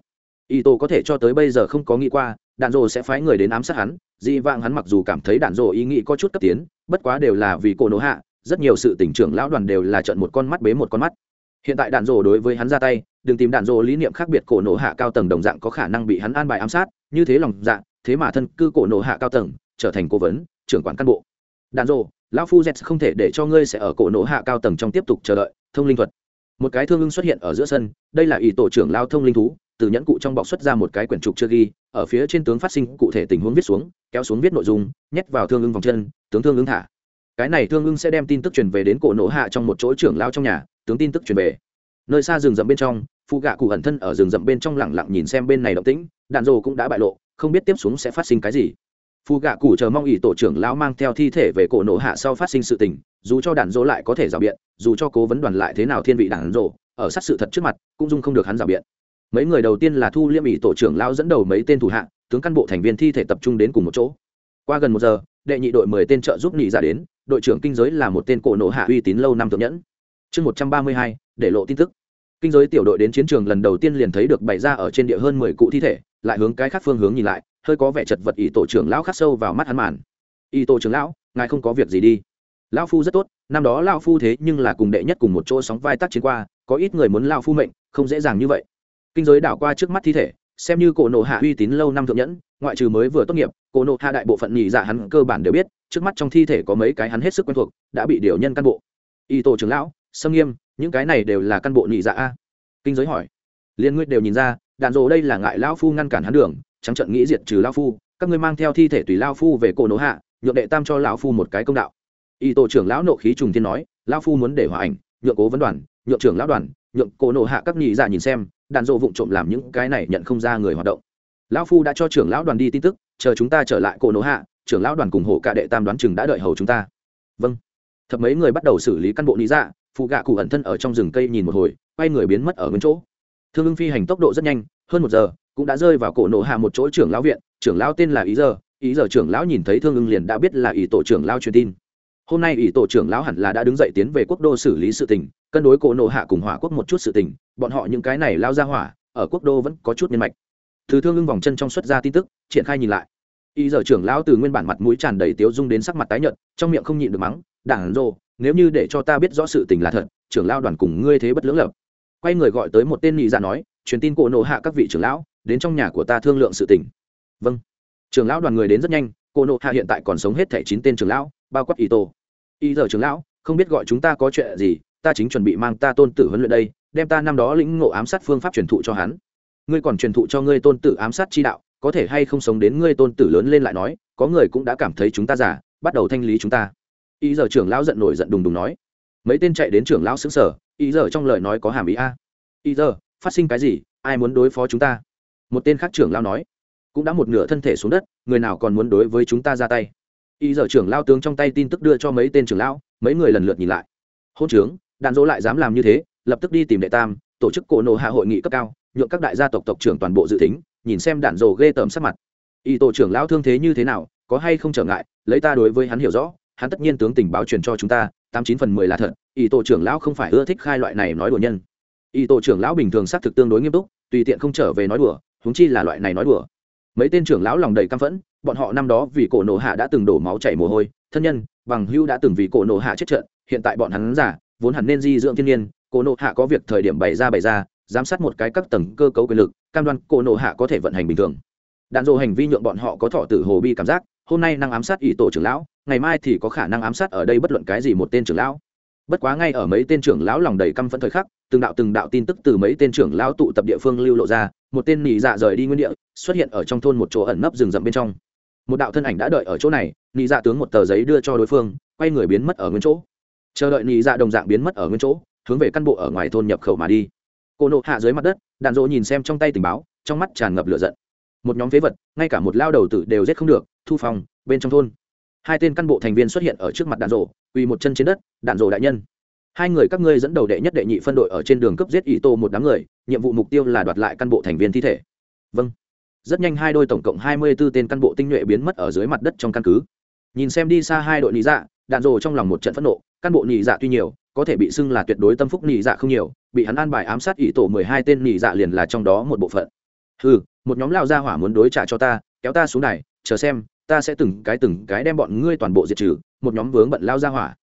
Y tổ có thể cho tới bây giờ không có nghĩ qua, đạn rồ sẽ phái người đến ám sát hắn, dị vãng hắn mặc dù cảm thấy đạn rồ ý nghĩ có chút cấp tiến, bất quá đều là vì cổ nổ hạ, rất nhiều sự tỉnh trưởng lão đoàn đều là trận một con mắt bế một con mắt. Hiện tại đạn rồ đối với hắn ra tay, đừng tìm đạn rồ lý niệm khác biệt cổ nổ hạ cao tầng đồng dạng có khả năng bị hắn an bài ám sát, như thế lòng dạ thế mà thân cư cổ nổ hạ cao tầng, trở thành cố vấn, trưởng quản cán bộ. Đạn rồ lão phu z không thể để cho ngươi sẽ ở cổ nổ hạ cao tầng trong tiếp tục chờ đợi, thông linh thuật một cái thương ưng xuất hiện ở giữa sân, đây là ý tổ trưởng lao thông linh thú, từ nhẫn cụ trong bọc xuất ra một cái quyển trục chưa ghi, ở phía trên tướng phát sinh cụ thể tình huống viết xuống, kéo xuống viết nội dung, nhét vào thương ưng vòng chân, tướng thương ưng thả. Cái này thương ưng sẽ đem tin tức truyền về đến cổ nổ hạ trong một chỗ trưởng lao trong nhà, tướng tin tức truyền về. Nơi xa rừng rậm bên trong phụ gạ cụ ẩn thân ở rừng rậm bên trong lẳng lặng nhìn xem bên này động tĩnh, đạn rồ cũng đã bại lộ, không biết tiếp xuống sẽ phát sinh cái gì. Phù gạ cụ chờ mong ỷ tổ trưởng lão mang theo thi thể về cổ nổ hạ sau phát sinh sự tình dù cho đạn dỗ lại có thể rào biện, dù cho cố vấn đoàn lại thế nào thiên vị đạn dỗ, ở sát sự thật trước mặt, cũng dung không được hắn rào biện. Mấy người đầu tiên là thu liêm ỷ tổ trưởng lão dẫn đầu mấy tên thủ hạ, tướng cán bộ thành viên thi thể tập trung đến cùng một chỗ. Qua gần một giờ, đệ nhị đội mười tên trợ giúp nhị ra dạ đến, đội trưởng kinh giới là một tên cổ nổ hạ uy tín lâu năm thượng nhẫn. Chương một trăm ba mươi hai, để lộ tin tức. Kinh giới tiểu đội đến chiến trường lần đầu tiên liền thấy được bày ra ở trên địa hơn mười cụ thi thể, lại hướng cái khác phương hướng nhìn lại, hơi có vẻ chật vật ỷ tổ trưởng lão khắc sâu vào mắt hắn màn. Ỷ tổ trưởng lão, ngài không có việc gì đi lão phu rất tốt, năm đó lão phu thế nhưng là cùng đệ nhất cùng một chỗ sóng vai tác chiến qua, có ít người muốn lão phu mệnh, không dễ dàng như vậy. Kinh giới đảo qua trước mắt thi thể, xem như cổ nộ hạ uy tín lâu năm thượng nhẫn, ngoại trừ mới vừa tốt nghiệp, cổ nộ hạ đại bộ phận nhị dạ hắn cơ bản đều biết, trước mắt trong thi thể có mấy cái hắn hết sức quen thuộc, đã bị điều nhân căn bộ. Y tổ trưởng lão, sâm nghiêm, những cái này đều là căn bộ nhị dạ a. Kinh giới hỏi. Liên nguyên đều nhìn ra, đạn dồ đây là ngại lão phu ngăn cản hắn đường trắng trận nghĩ diệt trừ lao phu, các ngươi mang theo thi thể tùy lao phu về cổ nộ hạ, nhượng đệ tam cho lão phu một cái công đạo y tổ trưởng lão nộ khí trùng thiên nói, lão phu muốn để hòa ảnh, nhượng cố vấn đoàn, nhượng trưởng lão đoàn, nhượng cổ nổ hạ các nhị dạ nhìn xem đạn dộ vụng trộm làm những cái này nhận không ra người hoạt động. Lão phu đã cho trưởng lão đoàn đi tin tức, chờ chúng ta trở lại cổ nổ hạ, trưởng lão đoàn cùng hộ cả đệ tam đoán chừng đã đợi hầu chúng ta. Vâng. Thập mấy người bắt đầu xử lý căn bộ lý dạ phụ gạ cụ ẩn thân ở trong rừng cây nhìn một hồi, quay người biến mất ở nguyên chỗ. Thương ưng phi hành tốc độ rất nhanh, hơn một giờ, cũng đã rơi vào cổ nổ hạ một chỗ trưởng lão viện, trưởng lão tên là ý giờ. Ý giờ trưởng lão nhìn thấy thương ưng liền đã biết là ý tổ trưởng lão truyền tin hôm nay ủy tổ trưởng lão hẳn là đã đứng dậy tiến về quốc đô xử lý sự tình, cân đối cổ nổ hạ cùng hỏa quốc một chút sự tình, bọn họ những cái này lao ra hỏa, ở quốc đô vẫn có chút nhân mạch. Từ thương ưng vòng chân trong xuất ra tin tức, triển khai nhìn lại. Ý giờ trưởng lão từ nguyên bản mặt mũi tràn đầy tiếu dung đến sắc mặt tái nhợt, trong miệng không nhịn được mắng, đảng rô nếu như để cho ta biết rõ sự tình là thật, trưởng lão đoàn cùng ngươi thế bất lưỡng lập. Quay người gọi tới một tên nhị ra dạ nói, truyền tin cổ nộ hạ các vị trưởng lão, đến trong nhà của ta thương lượng sự tình. Vâng. Trưởng lão đoàn người đến rất nhanh, cổ nộ hạ hiện tại còn sống hết thẻ chín tên trưởng lão, bao quát ý tổ ý giờ trưởng lão, không biết gọi chúng ta có chuyện gì, ta chính chuẩn bị mang ta tôn tử huấn luyện đây, đem ta năm đó lĩnh ngộ ám sát phương pháp truyền thụ cho hắn. Ngươi còn truyền thụ cho ngươi tôn tử ám sát chi đạo, có thể hay không sống đến ngươi tôn tử lớn lên lại nói, có người cũng đã cảm thấy chúng ta giả bắt đầu thanh lý chúng ta. Ý giờ trưởng lão giận nổi giận đùng đùng nói. Mấy tên chạy đến trưởng lão xứng sở, ý giờ trong lời nói có hàm ý a. Ý giờ, phát sinh cái gì, ai muốn đối phó chúng ta? Một tên khác trưởng lão nói. Cũng đã một nửa thân thể xuống đất, người nào còn muốn đối với chúng ta ra tay? Y giờ trưởng lao tướng trong tay tin tức đưa cho mấy tên trưởng lão, mấy người lần lượt nhìn lại. Hôn trướng đạn dỗ lại dám làm như thế, lập tức đi tìm đệ tam, tổ chức cổ nộ hạ hội nghị cấp cao, nhượng các đại gia tộc tộc trưởng toàn bộ dự tính, nhìn xem đạn dỗ ghê tởm sắc mặt. Y tổ trưởng lão thương thế như thế nào, có hay không trở ngại, lấy ta đối với hắn hiểu rõ, hắn tất nhiên tướng tình báo truyền cho chúng ta, tám chín phần mười là thật y tổ trưởng lão không phải ưa thích khai loại này nói đùa nhân. Y tổ trưởng lão bình thường xác thực tương đối nghiêm túc, tùy tiện không trở về nói đùa húng chi là loại này nói đùa. Mấy tên trưởng lão lòng đầy căm phẫn bọn họ năm đó vì cổ nổ hạ đã từng đổ máu chảy mồ hôi, thân nhân, bằng hưu đã từng vì cổ nổ hạ chết trận, hiện tại bọn hắn giả, vốn hẳn nên di dưỡng thiên nhiên, cổ nổ hạ có việc thời điểm bày ra bày ra, giám sát một cái các tầng cơ cấu quyền lực, cam đoan cổ nổ hạ có thể vận hành bình thường. Đạn dộ hành vi nhượng bọn họ có thọ tử hồ bi cảm giác, hôm nay năng ám sát ỷ tổ trưởng lão, ngày mai thì có khả năng ám sát ở đây bất luận cái gì một tên trưởng lão. Bất quá ngay ở mấy tên trưởng lão lòng đầy căm phẫn thời khắc, từng đạo từng đạo tin tức từ mấy tên trưởng lão tụ tập địa phương lưu lộ ra, một tên nỉ dạ rời đi nguyên địa, xuất hiện ở trong thôn một chỗ ẩn nấp rừng rậm bên trong một đạo thân ảnh đã đợi ở chỗ này, nị dạ tướng một tờ giấy đưa cho đối phương, quay người biến mất ở nguyên chỗ. Chờ đợi nị dạ đồng dạng biến mất ở nguyên chỗ, hướng về căn bộ ở ngoài thôn nhập khẩu mà đi. Cô nộ hạ dưới mặt đất, đạn dỗ nhìn xem trong tay tình báo, trong mắt tràn ngập lửa giận. Một nhóm phế vật, ngay cả một lao đầu tử đều giết không được, thu phòng bên trong thôn. Hai tên căn bộ thành viên xuất hiện ở trước mặt đạn rổ quỳ một chân trên đất, đạn rổ đại nhân. Hai người các ngươi dẫn đầu đệ nhất đệ nhị phân đội ở trên đường cấp giết ý tô một đám người, nhiệm vụ mục tiêu là đoạt lại căn bộ thành viên thi thể. Vâng rất nhanh hai đôi tổng cộng hai mươi b ố tên căn bộ tinh nhuệ biến mất ở dưới mặt đất trong căn cứ. Nhìn xem đi xa hai đội nị dạ đạn rồ trong lòng một trận phẫn nộ căn bộ nị dạ tuy nhiều, có thể bị xưng là tuyệt đối tâm phúc nị dạ không nhiều, bị hắn an bài ám sát ý tổ mười hai tên nị dạ liền là trong đó một bộ phận. Hừ, một nhóm lao ra hỏa muốn đối trả cho ta, kéo ta xuống này, chờ xem, ta sẽ từng cái từng cái đem bọn ngươi toàn bộ diệt trừ, một nhóm vướng bận lao ra hỏa.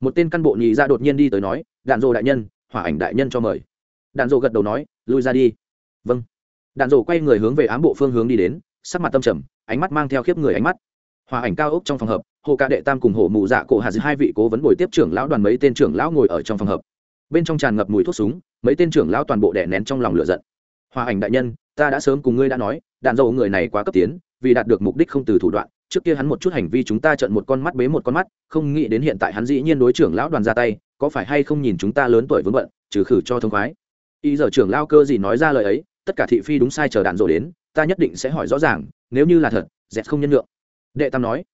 Một tên căn bộ nhị dạ đột nhiên đi tới nói, đạn rồ đại nhân, hỏa ảnh đại nhân cho mời. Đạn rồ gật đầu nói, lui ra đi. Vâng đạn rổ quay người hướng về ám bộ phương hướng đi đến, sắc mặt tâm trầm, ánh mắt mang theo khiếp người ánh mắt. Hòa ảnh cao ốc trong phòng hợp, hồ ca đệ tam cùng hộ mù dạ cổ hà dư hai vị cố vấn bồi tiếp trưởng lão đoàn mấy tên trưởng lão ngồi ở trong phòng hợp. Bên trong tràn ngập mùi thuốc súng, mấy tên trưởng lão toàn bộ đè nén trong lòng lửa giận. Hòa ảnh đại nhân, ta đã sớm cùng ngươi đã nói, đạn dầu người này quá cấp tiến, vì đạt được mục đích không từ thủ đoạn, trước kia hắn một chút hành vi chúng ta trận một con mắt bế một con mắt, không nghĩ đến hiện tại hắn dĩ nhiên đối trưởng lão đoàn ra tay, có phải hay không nhìn chúng ta lớn tuổi vướng bận, trừ khử cho thông khoái. Y giờ trưởng lao cơ gì nói ra lời ấy tất cả thị phi đúng sai chờ đạn rồi đến, ta nhất định sẽ hỏi rõ ràng, nếu như là thật, dẹt không nhân lượng đệ tam nói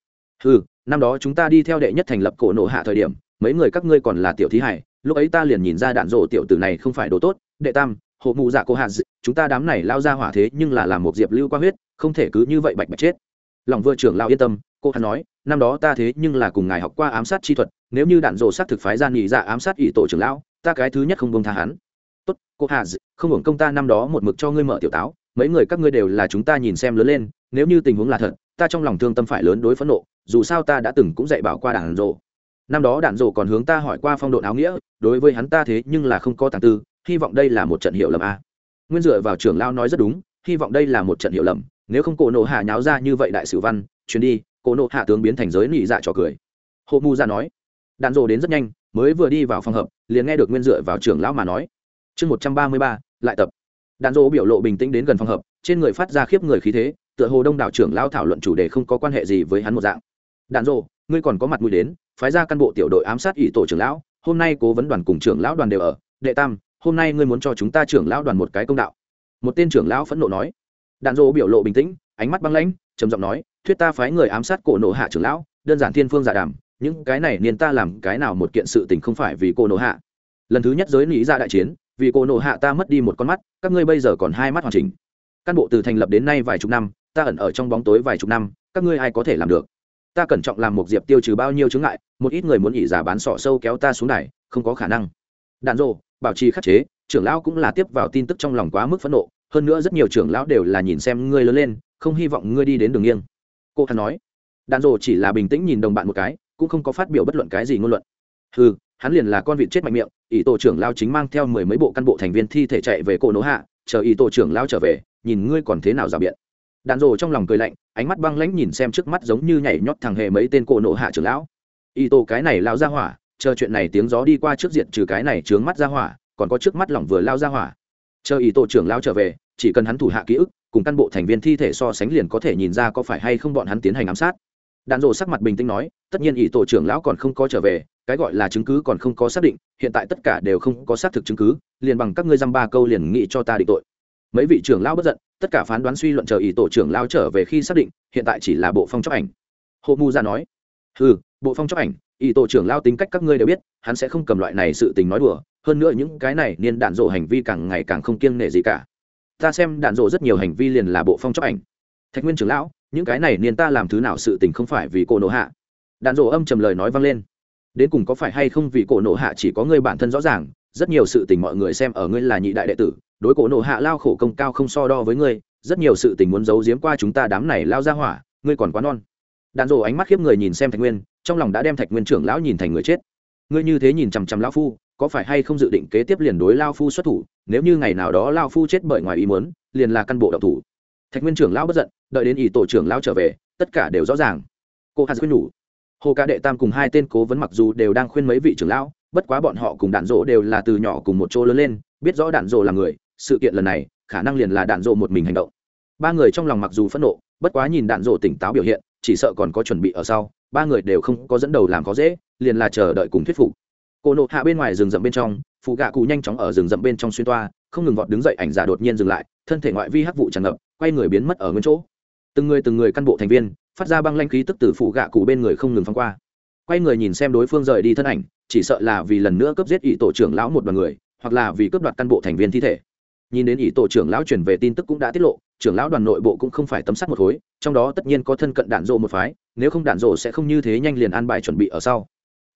ừ năm đó chúng ta đi theo đệ nhất thành lập cổ nộ hạ thời điểm, mấy người các ngươi còn là tiểu thí hải, lúc ấy ta liền nhìn ra đạn rổ tiểu tử này không phải đồ tốt. Đệ tam, hộ mụ dạ cô hạ chúng ta đám này lao ra hỏa thế nhưng là làm một diệp lưu qua huyết, không thể cứ như vậy bạch bạch chết. Lòng vừa trưởng lao yên tâm, cô hắn nói, năm đó ta thế nhưng là cùng ngài học qua ám sát chi thuật, nếu như đạn rổ sát thực phái ra nghỉ dạ ám sát ỷ tổ trưởng lão, ta cái thứ nhất không bông tha hắn tốt, cô hà không hưởng công ta năm đó một mực cho ngươi mở tiểu táo, mấy người các ngươi đều là chúng ta nhìn xem lớn lên, nếu như tình huống là thật, ta trong lòng thương tâm phải lớn đối phẫn nộ, dù sao ta đã từng cũng dạy bảo qua đàn rộ năm đó đạn rộ còn hướng ta hỏi qua phong độ áo nghĩa, đối với hắn ta thế nhưng là không có tàng tư, hy vọng đây là một trận hiểu lầm a nguyên dựa vào trưởng lao nói rất đúng, hy vọng đây là một trận hiểu lầm, nếu không cổ nộ hạ nháo ra như vậy đại sử văn, chuyến đi, cổ nộ hạ tướng biến thành giới nị dạ trò cười. Hộ mu ra nói. Đạn rộ đến rất nhanh, mới vừa đi vào phòng hợp, liền nghe được nguyên dựa vào trưởng lão mà nói chương một trăm ba mươi ba, lại tập. Đàn dỗ biểu lộ bình tĩnh đến gần phòng hợp, trên người phát ra khiếp người khí thế, tựa hồ đông đảo trưởng lao thảo luận chủ đề không có quan hệ gì với hắn một dạng. Đàn dỗ, ngươi còn có mặt mũi đến, phái ra căn bộ tiểu đội ám sát ỷ tổ trưởng lão, hôm nay cố vấn đoàn cùng trưởng lão đoàn đều ở. Đệ tam, hôm nay ngươi muốn cho chúng ta trưởng lão đoàn một cái công đạo. Một tên trưởng lão phẫn nộ nói. Đàn dỗ biểu lộ bình tĩnh, ánh mắt băng lãnh, trầm giọng nói, thuyết ta phái người ám sát cổ nộ hạ trưởng lão, đơn giản thiên phương giả đàm, những cái này niên ta làm cái nào một kiện sự tình không phải vì cô nộ hạ. Lần thứ nhất giới lý ra đại chiến vì cô nộ hạ ta mất đi một con mắt các ngươi bây giờ còn hai mắt hoàn chỉnh. Căn bộ từ thành lập đến nay vài chục năm ta ẩn ở trong bóng tối vài chục năm các ngươi ai có thể làm được? Ta cẩn trọng làm một diệp tiêu trừ bao nhiêu chướng ngại một ít người muốn ỉ giả bán sọ sâu kéo ta xuống này, không có khả năng. Đạn rộ bảo trì khắc chế trưởng lão cũng là tiếp vào tin tức trong lòng quá mức phẫn nộ hơn nữa rất nhiều trưởng lão đều là nhìn xem ngươi lớn lên không hy vọng ngươi đi đến đường nghiêng. Cô hắn nói. Đạn rộ chỉ là bình tĩnh nhìn đồng bạn một cái cũng không có phát biểu bất luận cái gì ngôn luận. Ừ hắn liền là con vịt chết mạnh miệng ý tổ trưởng lao chính mang theo mười mấy bộ căn bộ thành viên thi thể chạy về cổ nỗ hạ, chờ ý tổ trưởng lao trở về, nhìn ngươi còn thế nào rào biện. Đạn rồ trong lòng cười lạnh, ánh mắt băng lãnh nhìn xem trước mắt giống như nhảy nhót thằng hề mấy tên cổ nộ hạ trưởng lão. Ý tổ cái này lao ra hỏa, chờ chuyện này tiếng gió đi qua trước diện trừ cái này trướng mắt ra hỏa, còn có trước mắt lỏng vừa lao ra hỏa. Chờ ý tổ trưởng lao trở về, chỉ cần hắn thủ hạ ký ức, cùng căn bộ thành viên thi thể so sánh liền có thể nhìn ra có phải hay không bọn hắn tiến hành ám sát đạn rồ sắc mặt bình tĩnh nói, tất nhiên ỷ tổ trưởng lão còn không có trở về, cái gọi là chứng cứ còn không có xác định, hiện tại tất cả đều không có xác thực chứng cứ, liền bằng các ngươi dăm ba câu liền nghị cho ta định tội. Mấy vị trưởng lão bất giận, tất cả phán đoán suy luận chờ ý tổ trưởng lão trở về khi xác định, hiện tại chỉ là bộ phong chóc ảnh. Hộ mu ra nói ừ bộ phong chóc ảnh ý tổ trưởng lão tính cách các ngươi đều biết, hắn sẽ không cầm loại này sự tình nói đùa, hơn nữa những cái này niên đạn rộ hành vi càng ngày càng không kiêng nể gì cả. Ta xem đạn rộ rất nhiều hành vi liền là bộ phong chóc ảnh. Thạch nguyên trưởng lão những cái này niên ta làm thứ nào sự tình không phải vì cổ nổ hạ. Đạn dỗ âm trầm lời nói vang lên. Đến cùng có phải hay không vì cổ nổ hạ chỉ có ngươi bản thân rõ ràng, rất nhiều sự tình mọi người xem ở ngươi là nhị đại đệ tử, đối cổ nổ hạ lao khổ công cao không so đo với ngươi, rất nhiều sự tình muốn giấu giếm qua chúng ta đám này lao ra hỏa, ngươi còn quá non. Đạn rồ ánh mắt khiếp người nhìn xem thạch nguyên, trong lòng đã đem thạch nguyên trưởng lão nhìn thành người chết. Ngươi như thế nhìn chằm chằm lao phu, có phải hay không dự định kế tiếp liền đối lao phu xuất thủ, nếu như ngày nào đó lao phu chết bởi ngoài ý muốn, liền là căn bộ độc thủ thạch nguyên trưởng lão bất giận, đợi đến ý tổ trưởng lão trở về, tất cả đều rõ ràng. Cô hà khuyên nhủ, hồ ca đệ tam cùng hai tên cố vấn mặc dù đều đang khuyên mấy vị trưởng lão, bất quá bọn họ cùng đạn dỗ đều là từ nhỏ cùng một chỗ lớn lên, biết rõ đạn dỗ là người, sự kiện lần này, khả năng liền là đạn dỗ một mình hành động. Ba người trong lòng mặc dù phẫn nộ, bất quá nhìn đạn dỗ tỉnh táo biểu hiện, chỉ sợ còn có chuẩn bị ở sau, ba người đều không có dẫn đầu làm khó dễ, liền là chờ đợi cùng thuyết phục. Cô nộ hạ bên ngoài rừng rậm bên trong phụ gạ cụ nhanh chóng ở rừng rậm bên trong xuyên toa, không ngừng vọt đứng dậy, ảnh giả đột nhiên dừng lại, thân thể ngoại vi hắc vụ tràn ngập quay người biến mất ở nguyên chỗ. Từng người từng người căn bộ thành viên, phát ra băng lanh khí tức từ phụ gạ cụ bên người không ngừng phăng qua. Quay người nhìn xem đối phương rời đi thân ảnh, chỉ sợ là vì lần nữa cướp giết ỷ tổ trưởng lão một đoàn người, hoặc là vì cướp đoạt căn bộ thành viên thi thể. Nhìn đến ỷ tổ trưởng lão chuyển về tin tức cũng đã tiết lộ, trưởng lão đoàn nội bộ cũng không phải tấm sắt một khối, trong đó tất nhiên có thân cận đạn rộ một phái, nếu không đạn rộ sẽ không như thế nhanh liền an bài chuẩn bị ở sau.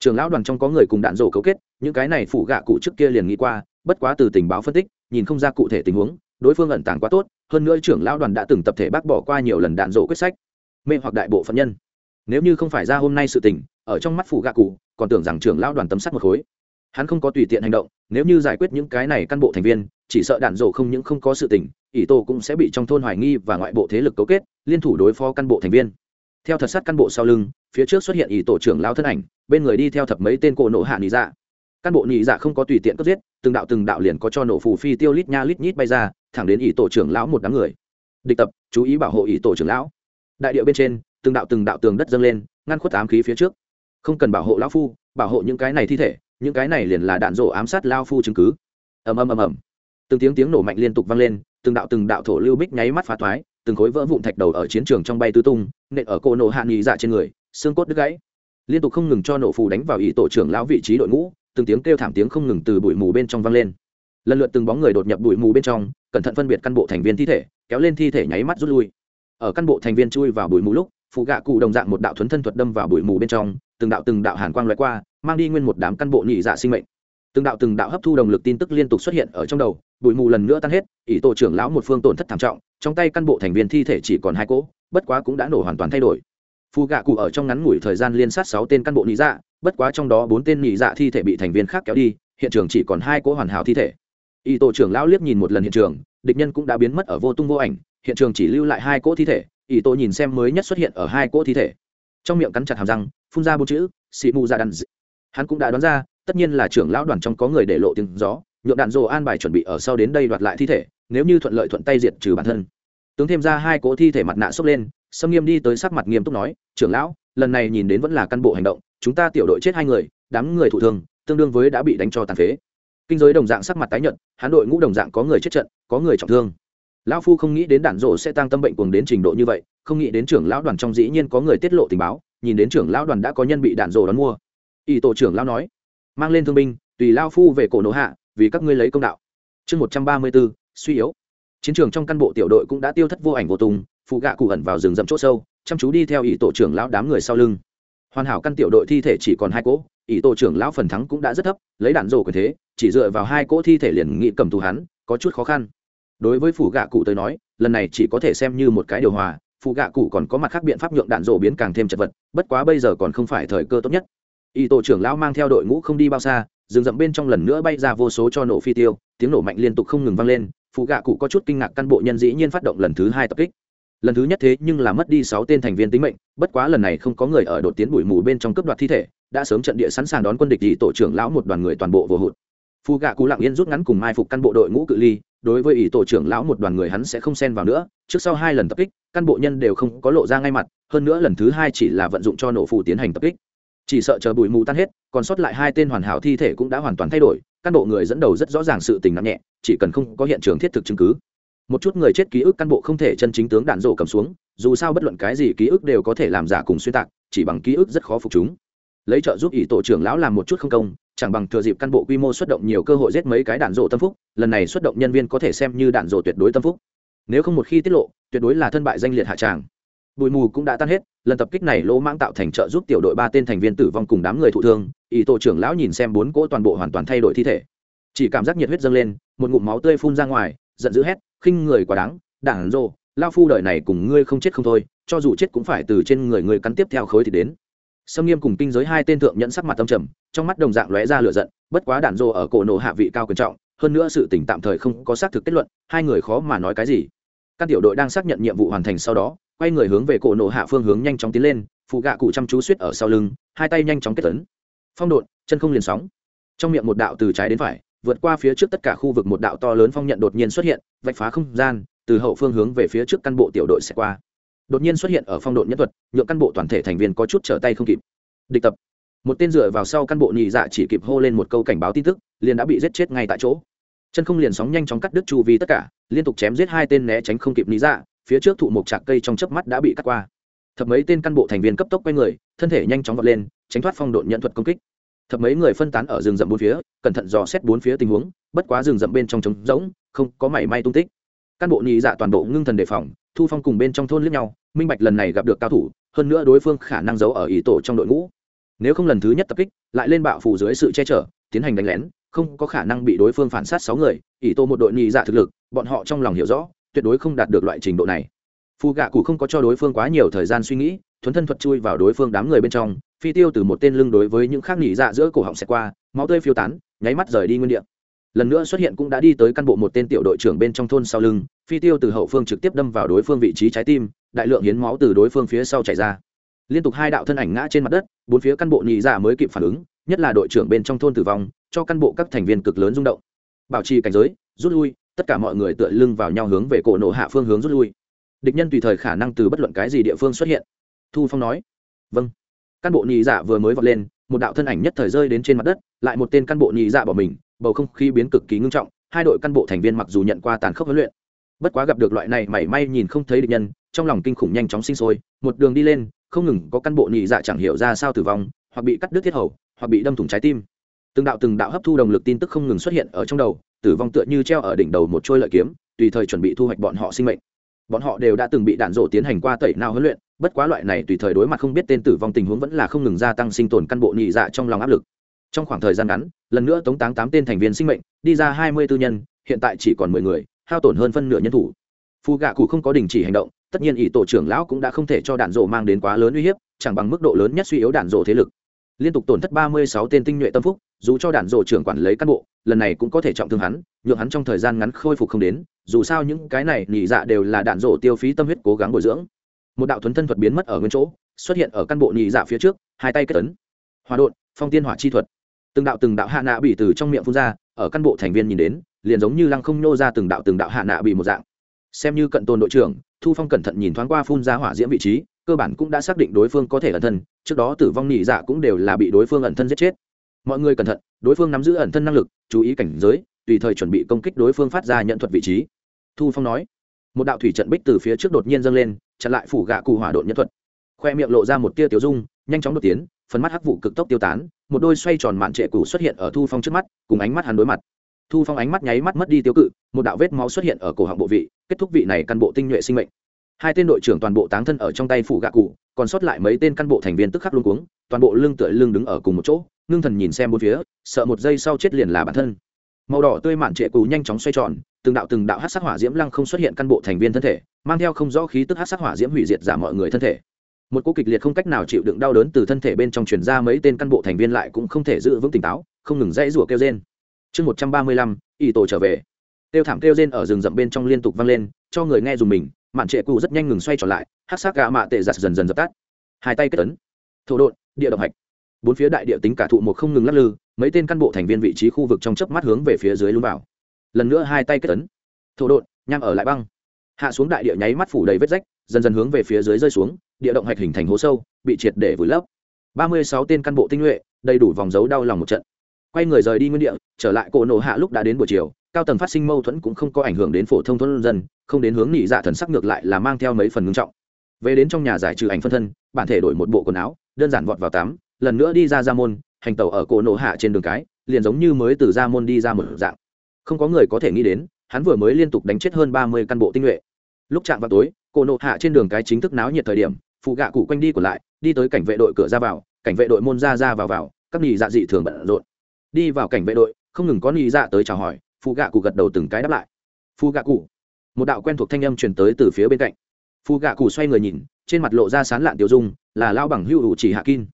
Trưởng lão đoàn trong có người cùng đạn rộ cấu kết, những cái này phụ gạ cụ trước kia liền nghĩ qua, bất quá từ tình báo phân tích, nhìn không ra cụ thể tình huống, đối phương ẩn tàng quá tốt hơn nữa trưởng lão đoàn đã từng tập thể bác bỏ qua nhiều lần đạn dỗ quyết sách, mê hoặc đại bộ phận nhân. Nếu như không phải ra hôm nay sự tình, ở trong mắt phủ gạ cụ, còn tưởng rằng trưởng lão đoàn tấm sắt một khối. Hắn không có tùy tiện hành động, nếu như giải quyết những cái này căn bộ thành viên, chỉ sợ đạn dỗ không những không có sự tình, ỷ tô cũng sẽ bị trong thôn hoài nghi và ngoại bộ thế lực cấu kết, liên thủ đối phó căn bộ thành viên. Theo thật sát căn bộ sau lưng, phía trước xuất hiện ỷ tổ trưởng lao thân ảnh, bên người đi theo thập mấy tên cổ nộ hạ nị dạ. Căn bộ nị dạ không có tùy tiện cướp giết, từng đạo từng đạo liền có cho nổ phù phi tiêu lít nha lít nhít bay ra thẳng đến ỷ tổ trưởng lão một đám người. Địch tập, chú ý bảo hộ ỷ tổ trưởng lão. Đại điệu bên trên, từng đạo từng đạo tường đất dâng lên, ngăn khuất ám khí phía trước. Không cần bảo hộ lão phu, bảo hộ những cái này thi thể, những cái này liền là đạn rổ ám sát lao phu chứng cứ. Ầm ầm ầm ầm. Từng tiếng tiếng nổ mạnh liên tục vang lên, từng đạo từng đạo thổ lưu bích nháy mắt phá thoái, từng khối vỡ vụn thạch đầu ở chiến trường trong bay tứ tung, nện ở cô nổ hạ nghỉ dạ trên người, xương cốt đứt gãy. Liên tục không ngừng cho nổ phù đánh vào ý tổ trưởng lão vị trí đội ngũ, từng tiếng kêu thảm tiếng không ngừng từ bụi mù bên trong vang lên lần lượt từng bóng người đột nhập bụi mù bên trong, cẩn thận phân biệt căn bộ thành viên thi thể, kéo lên thi thể nháy mắt rút lui. Ở căn bộ thành viên chui vào bụi mù lúc, phụ gạ cụ đồng dạng một đạo thuấn thân thuật đâm vào bụi mù bên trong, từng đạo từng đạo hàn quang loại qua, mang đi nguyên một đám căn bộ nhị dạ sinh mệnh. Từng đạo từng đạo hấp thu động lực tin tức liên tục xuất hiện ở trong đầu, bụi mù lần nữa tan hết, ỷ tổ trưởng lão một phương tổn thất thảm trọng, trong tay căn bộ thành viên thi thể chỉ còn hai cỗ, bất quá cũng đã nổ hoàn toàn thay đổi. Phù gạ cụ ở trong ngắn ngủi thời gian liên sát sáu tên căn bộ nhị dạ bất quá trong đó bốn tên nhị dạ thi thể bị thành viên khác kéo đi, hiện trường chỉ còn hai cỗ hoàn hảo thi thể. Y tổ trưởng lão liếc nhìn một lần hiện trường, địch nhân cũng đã biến mất ở vô tung vô ảnh, hiện trường chỉ lưu lại hai cỗ thi thể, Y tổ nhìn xem mới nhất xuất hiện ở hai cỗ thi thể. Trong miệng cắn chặt hàm răng, phun ra bốn chữ xị mù dạ ra đàn d... hắn cũng đã đoán ra, tất nhiên là trưởng lão đoàn trong có người để lộ tiếng gió, nhượng đạn dồ an bài chuẩn bị ở sau đến đây đoạt lại thi thể, nếu như thuận lợi thuận tay diệt trừ bản thân. Tướng thêm ra hai cỗ thi thể mặt nạ xốc lên, sâm nghiêm đi tới sắc mặt nghiêm túc nói, trưởng lão, lần này nhìn đến vẫn là căn bộ hành động, chúng ta tiểu đội chết hai người, đám người thụ thương, tương đương với đã bị đánh cho tàn phế kinh giới đồng dạng sắc mặt tái nhợt, hán đội ngũ đồng dạng có người chết trận có người trọng thương. Lão phu không nghĩ đến đản rộ sẽ tăng tâm bệnh cuồng đến trình độ như vậy không nghĩ đến trưởng lão đoàn trong dĩ nhiên có người tiết lộ tình báo nhìn đến trưởng lão đoàn đã có nhân bị đạn rổ đón mua. Ỷ tổ trưởng lão nói mang lên thương binh tùy lao phu về cổ nổ hạ vì các ngươi lấy công đạo. Chương một trăm ba mươi bốn suy yếu. Chiến trường trong căn bộ tiểu đội cũng đã tiêu thất vô ảnh vô tùng phụ gạ cụ ẩn vào rừng rậm chỗ sâu chăm chú đi theo ỷ tổ trưởng lão đám người sau lưng. Hoàn hảo căn tiểu đội thi thể chỉ còn hai cỗ ỷ tổ trưởng lão phần thắng cũng đã rất thấp, lấy đạn rổ quyền thế, chỉ dựa vào hai cỗ thi thể liền nghị cầm tù hắn, có chút khó khăn. Đối với phủ gạ cụ tới nói, lần này chỉ có thể xem như một cái điều hòa phụ gạ cụ còn có mặt khác biện pháp nhượng đạn rổ biến càng thêm chật vật, bất quá bây giờ còn không phải thời cơ tốt nhất. Y tổ trưởng lão mang theo đội ngũ không đi bao xa, rừng rậm bên trong lần nữa bay ra vô số cho nổ phi tiêu, tiếng nổ mạnh liên tục không ngừng vang lên phụ gạ cụ có chút kinh ngạc căn bộ nhân dĩ nhiên phát động lần thứ hai tập kích lần thứ nhất thế nhưng là mất đi sáu tên thành viên tính mệnh, bất quá lần này không có người ở đột tiến bụi mù bên trong cướp đoạt thi thể, đã sớm trận địa sẵn sàng đón quân địch thì tổ trưởng lão một đoàn người toàn bộ vô hụt. Phu gạ cú lặng yên rút ngắn cùng mai phục căn bộ đội ngũ cự ly, đối với ý tổ trưởng lão một đoàn người hắn sẽ không xen vào nữa, trước sau hai lần tập kích, căn bộ nhân đều không có lộ ra ngay mặt, hơn nữa lần thứ hai chỉ là vận dụng cho nổ phù tiến hành tập kích. Chỉ sợ chờ bụi mù tan hết, còn sót lại hai tên hoàn hảo thi thể cũng đã hoàn toàn thay đổi, căn bộ người dẫn đầu rất rõ ràng sự tình nặng nhẹ, chỉ cần không có hiện trường thiết thực chứng cứ một chút người chết ký ức căn bộ không thể chân chính tướng đạn rổ cầm xuống, dù sao bất luận cái gì ký ức đều có thể làm giả cùng xuyên tạc, chỉ bằng ký ức rất khó phục chúng. Lấy trợ giúp ỷ tổ trưởng lão làm một chút không công, chẳng bằng thừa dịp căn bộ quy mô xuất động nhiều cơ hội giết mấy cái đạn rộ tâm phúc, lần này xuất động nhân viên có thể xem như đạn rộ tuyệt đối tâm phúc. Nếu không một khi tiết lộ, tuyệt đối là thân bại danh liệt hạ tràng. Bụi mù cũng đã tan hết, lần tập kích này lỗ mãng tạo thành trợ giúp tiểu đội ba tên thành viên tử vong cùng đám người thụ thương, ỷ tổ trưởng lão nhìn xem bốn cỗ toàn bộ hoàn toàn thay đổi thi thể. Chỉ cảm giác nhiệt huyết dâng lên, một ngụm máu tươi phun ra ngoài, giận dữ hét khinh người quá đáng, đảng rộ lao phu đời này cùng ngươi không chết không thôi, cho dù chết cũng phải từ trên người ngươi cắn tiếp theo khối thì đến. Sâm nghiêm cùng kinh giới hai tên thượng nhận sắc mặt tâm trầm, trong mắt đồng dạng lóe ra lửa giận, bất quá đạn rộ ở cổ nổ hạ vị cao quyền trọng, hơn nữa sự tỉnh tạm thời không có xác thực kết luận, hai người khó mà nói cái gì. Các tiểu đội đang xác nhận nhiệm vụ hoàn thành sau đó, quay người hướng về cổ nổ hạ phương hướng nhanh chóng tiến lên, phụ gạ cụ chăm chú suýt ở sau lưng, hai tay nhanh chóng kết tấn phong độn, chân không liền sóng. Trong miệng một đạo từ trái đến phải vượt qua phía trước tất cả khu vực một đạo to lớn phong nhận đột nhiên xuất hiện, vạch phá không gian, từ hậu phương hướng về phía trước căn bộ tiểu đội sẽ qua. Đột nhiên xuất hiện ở phong độn nhất thuật, nhượng căn bộ toàn thể thành viên có chút trở tay không kịp. Địch tập. Một tên dựa vào sau căn bộ nhị dạ chỉ kịp hô lên một câu cảnh báo tin tức, liền đã bị giết chết ngay tại chỗ. Chân không liền sóng nhanh chóng cắt đứt chu vi tất cả, liên tục chém giết hai tên né tránh không kịp nhị dạ phía trước thụ một trạc cây trong chớp mắt đã bị cắt qua. Thập mấy tên căn bộ thành viên cấp tốc quay người, thân thể nhanh chóng vọt lên, tránh thoát phong độn nhận thuật công kích thập mấy người phân tán ở rừng rậm bốn phía, cẩn thận dò xét bốn phía tình huống, bất quá rừng rậm bên trong trống rỗng, không có mảy may tung tích. Cán bộ nhị dạ toàn bộ ngưng thần đề phòng, thu phong cùng bên trong thôn lướt nhau, minh bạch lần này gặp được cao thủ, hơn nữa đối phương khả năng giấu ở ý tổ trong đội ngũ. Nếu không lần thứ nhất tập kích, lại lên bạo phủ dưới sự che chở, tiến hành đánh lén, không có khả năng bị đối phương phản sát sáu người ý tô một đội nhị dạ thực lực, bọn họ trong lòng hiểu rõ, tuyệt đối không đạt được loại trình độ này. Phù gạ cụ không có cho đối phương quá nhiều thời gian suy nghĩ, thuấn thân thuật chui vào đối phương đám người bên trong phi tiêu từ một tên lưng đối với những khác nghỉ dạ giữa cổ họng xẹt qua, máu tươi phiêu tán, nháy mắt rời đi nguyên địa. Lần nữa xuất hiện cũng đã đi tới căn bộ một tên tiểu đội trưởng bên trong thôn sau lưng, phi tiêu từ hậu phương trực tiếp đâm vào đối phương vị trí trái tim, đại lượng hiến máu từ đối phương phía sau chảy ra. Liên tục hai đạo thân ảnh ngã trên mặt đất, bốn phía căn bộ nhị dạ mới kịp phản ứng, nhất là đội trưởng bên trong thôn tử vong, cho căn bộ các thành viên cực lớn rung động. Bảo trì cảnh giới, rút lui, tất cả mọi người tựa lưng vào nhau hướng về cổ nộ hạ phương hướng rút lui. Địch nhân tùy thời khả năng từ bất luận cái gì địa phương xuất hiện. Thu phong nói vâng căn bộ nhị dạ vừa mới vọt lên, một đạo thân ảnh nhất thời rơi đến trên mặt đất, lại một tên căn bộ nhị dạ bỏ mình, bầu không khí biến cực kỳ ngưng trọng, hai đội căn bộ thành viên mặc dù nhận qua tàn khốc huấn luyện, bất quá gặp được loại này mảy may nhìn không thấy địch nhân, trong lòng kinh khủng nhanh chóng sinh sôi, một đường đi lên, không ngừng có căn bộ nhị dạ chẳng hiểu ra sao tử vong, hoặc bị cắt đứt thiết hầu, hoặc bị đâm thủng trái tim. Từng đạo từng đạo hấp thu động lực tin tức không ngừng xuất hiện ở trong đầu, tử vong tựa như treo ở đỉnh đầu một trôi lợi kiếm, tùy thời chuẩn bị thu hoạch bọn họ sinh mệnh. Bọn họ đều đã từng bị đạn rổ tiến hành qua tẩy nào huấn luyện bất quá loại này tùy thời đối mặt không biết tên tử vong tình huống vẫn là không ngừng gia tăng sinh tồn căn bộ nhị dạ trong lòng áp lực. Trong khoảng thời gian ngắn, lần nữa tống táng tám tên thành viên sinh mệnh, đi ra hai mươi tư nhân, hiện tại chỉ còn mười người, hao tổn hơn phân nửa nhân thủ. Phù gạ cụ không có đình chỉ hành động, tất nhiên ỷ tổ trưởng lão cũng đã không thể cho đạn rộ mang đến quá lớn uy hiếp, chẳng bằng mức độ lớn nhất suy yếu đạn rộ thế lực. Liên tục tổn thất ba mươi sáu tên tinh nhuệ tâm phúc, dù cho đạn rộ trưởng quản lấy cán bộ, lần này cũng có thể trọng thương hắn, nhượng hắn trong thời gian ngắn khôi phục không đến, dù sao những cái này nhị dạ đều là đạn rộ tiêu phí tâm huyết cố gắng bồi dưỡng một đạo thuấn thân thuật biến mất ở nguyên chỗ, xuất hiện ở căn bộ nhị dạ phía trước, hai tay kết tấn. Hòa đột phong tiên hỏa chi thuật. Từng đạo từng đạo hạ nạ bị từ trong miệng phun ra, ở căn bộ thành viên nhìn đến, liền giống như lăng không nhô ra từng đạo từng đạo hạ nạ bị một dạng. Xem như cận tôn đội trưởng, thu phong cẩn thận nhìn thoáng qua phun ra hỏa diễm vị trí, cơ bản cũng đã xác định đối phương có thể ẩn thân, trước đó tử vong nhị dạ cũng đều là bị đối phương ẩn thân giết chết. Mọi người cẩn thận, đối phương nắm giữ ẩn thân năng lực, chú ý cảnh giới, tùy thời chuẩn bị công kích đối phương phát ra nhận thuật vị trí. Thu phong nói một đạo thủy trận bích từ phía trước đột nhiên dâng lên, chặn lại phủ gạ cụ hỏa độn nhân thuật. Khoe miệng lộ ra một tia tiểu dung, nhanh chóng đột tiến, phần mắt hắc vụ cực tốc tiêu tán, một đôi xoay tròn mạn trệ cũ xuất hiện ở thu phong trước mắt, cùng ánh mắt hắn đối mặt. Thu phong ánh mắt nháy mắt mất đi tiêu cự, một đạo vết máu xuất hiện ở cổ họng bộ vị, kết thúc vị này căn bộ tinh nhuệ sinh mệnh. Hai tên đội trưởng toàn bộ táng thân ở trong tay phủ gạ cụ, còn sót lại mấy tên căn bộ thành viên tức khắc luôn cuống, toàn bộ lưng tựa lưng đứng ở cùng một chỗ, ngưng thần nhìn xem bốn phía, sợ một giây sau chết liền là bản thân. Màu đỏ tươi mạn trệ cù nhanh chóng xoay tròn từng đạo từng đạo hát sắc hỏa diễm lăng không xuất hiện căn bộ thành viên thân thể, mang theo không rõ khí tức hát sắc hỏa diễm hủy diệt giả mọi người thân thể. Một cô kịch liệt không cách nào chịu đựng đau đớn từ thân thể bên trong truyền ra mấy tên căn bộ thành viên lại cũng không thể giữ vững tỉnh táo, không ngừng dãy rủa kêu rên. Chương một trăm ba mươi lăm y tổ trở về. Kêu thảm kêu rên ở rừng rậm bên trong liên tục vang lên, cho người nghe dùng mình, mạn trệ cụ rất nhanh ngừng xoay trở lại, hát sắc gà mạ tệ giặt dần dần dập tắt. Hai tay kết ấn. Thổ đột địa động hạch. Bốn phía đại địa tính cả thụ một không ngừng lắc lư, mấy tên căn bộ thành viên vị trí khu vực trong chớp mắt hướng về phía dưới lún vào lần nữa hai tay kết tấn. Thổ đột nham ở lại băng. Hạ xuống đại địa nháy mắt phủ đầy vết rách, dần dần hướng về phía dưới rơi xuống, địa động hạch hình thành hố sâu, bị triệt để vùi lấp. Ba mươi sáu tên căn bộ tinh nhuệ, đầy đủ vòng dấu đau lòng một trận. Quay người rời đi nguyên địa, trở lại cổ nổ hạ lúc đã đến buổi chiều, cao tầng phát sinh mâu thuẫn cũng không có ảnh hưởng đến phổ thông thuẫn dân, không đến hướng nhị dạ thần sắc ngược lại là mang theo mấy phần ngưng trọng. Về đến trong nhà giải trừ ảnh phân thân, bản thể đổi một bộ quần áo, đơn giản vọt vào tắm, lần nữa đi ra ra môn, hành tàu ở cổ nổ hạ trên đường cái, liền giống như mới từ ra môn đi ra một dạng không có người có thể nghĩ đến, hắn vừa mới liên tục đánh chết hơn ba mươi căn bộ tinh nhuệ. Lúc chạm vào tối cổ Nộ hạ trên đường cái chính thức náo nhiệt thời điểm, phụ gạ cụ quanh đi còn lại, đi tới cảnh vệ đội cửa ra vào, cảnh vệ đội môn ra ra vào vào, các nghỉ dạ dị thường bận rộn. Đi vào cảnh vệ đội, không ngừng có nghỉ dạ tới chào hỏi, phụ gạ cụ gật đầu từng cái đáp lại. Phụ gạ cụ. Một đạo quen thuộc thanh âm truyền tới từ phía bên cạnh. Phụ gạ cụ xoay người nhìn, trên mặt lộ ra sán lạn tiêu dung, là lao bằng hữu chỉ hạ kin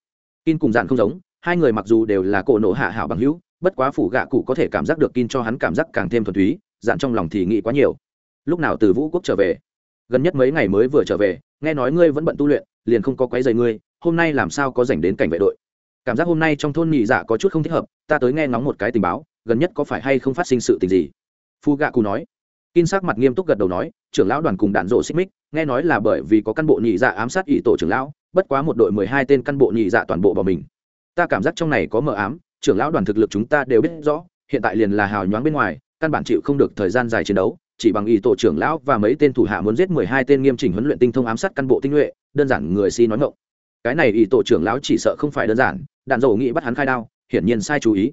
kin cùng dạn không giống, hai người mặc dù đều là cổ Nộ hạ hảo bằng hữu bất quá phủ gạ cụ có thể cảm giác được kin cho hắn cảm giác càng thêm thuần túy dạn trong lòng thì nghĩ quá nhiều. Lúc nào từ vũ quốc trở về? Gần nhất mấy ngày mới vừa trở về, nghe nói ngươi vẫn bận tu luyện, liền không có quấy rầy ngươi, hôm nay làm sao có dành đến cảnh vệ đội? Cảm giác hôm nay trong thôn nhị dạ có chút không thích hợp, ta tới nghe ngóng một cái tình báo, gần nhất có phải hay không phát sinh sự tình gì? Phu gạ cụ nói. Kin sắc mặt nghiêm túc gật đầu nói, trưởng lão đoàn cùng đạn rộ xích mích, nghe nói là bởi vì có căn bộ nhị dạ ám sát ỷ tổ trưởng lão, bất quá một đội mười hai tên căn bộ nhị dạ toàn bộ vào mình. Ta cảm giác trong này có mờ ám trưởng lão đoàn thực lực chúng ta đều biết rõ, hiện tại liền là hào nhoáng bên ngoài, căn bản chịu không được thời gian dài chiến đấu, chỉ bằng ý tổ trưởng lão và mấy tên thủ hạ muốn giết mười hai tên nghiêm chỉnh huấn luyện tinh thông ám sát căn bộ tinh nhuệ, đơn giản người si nói ngộng cái này ý tổ trưởng lão chỉ sợ không phải đơn giản, đạn dầu nghĩ bắt hắn khai đao, hiển nhiên sai chú ý.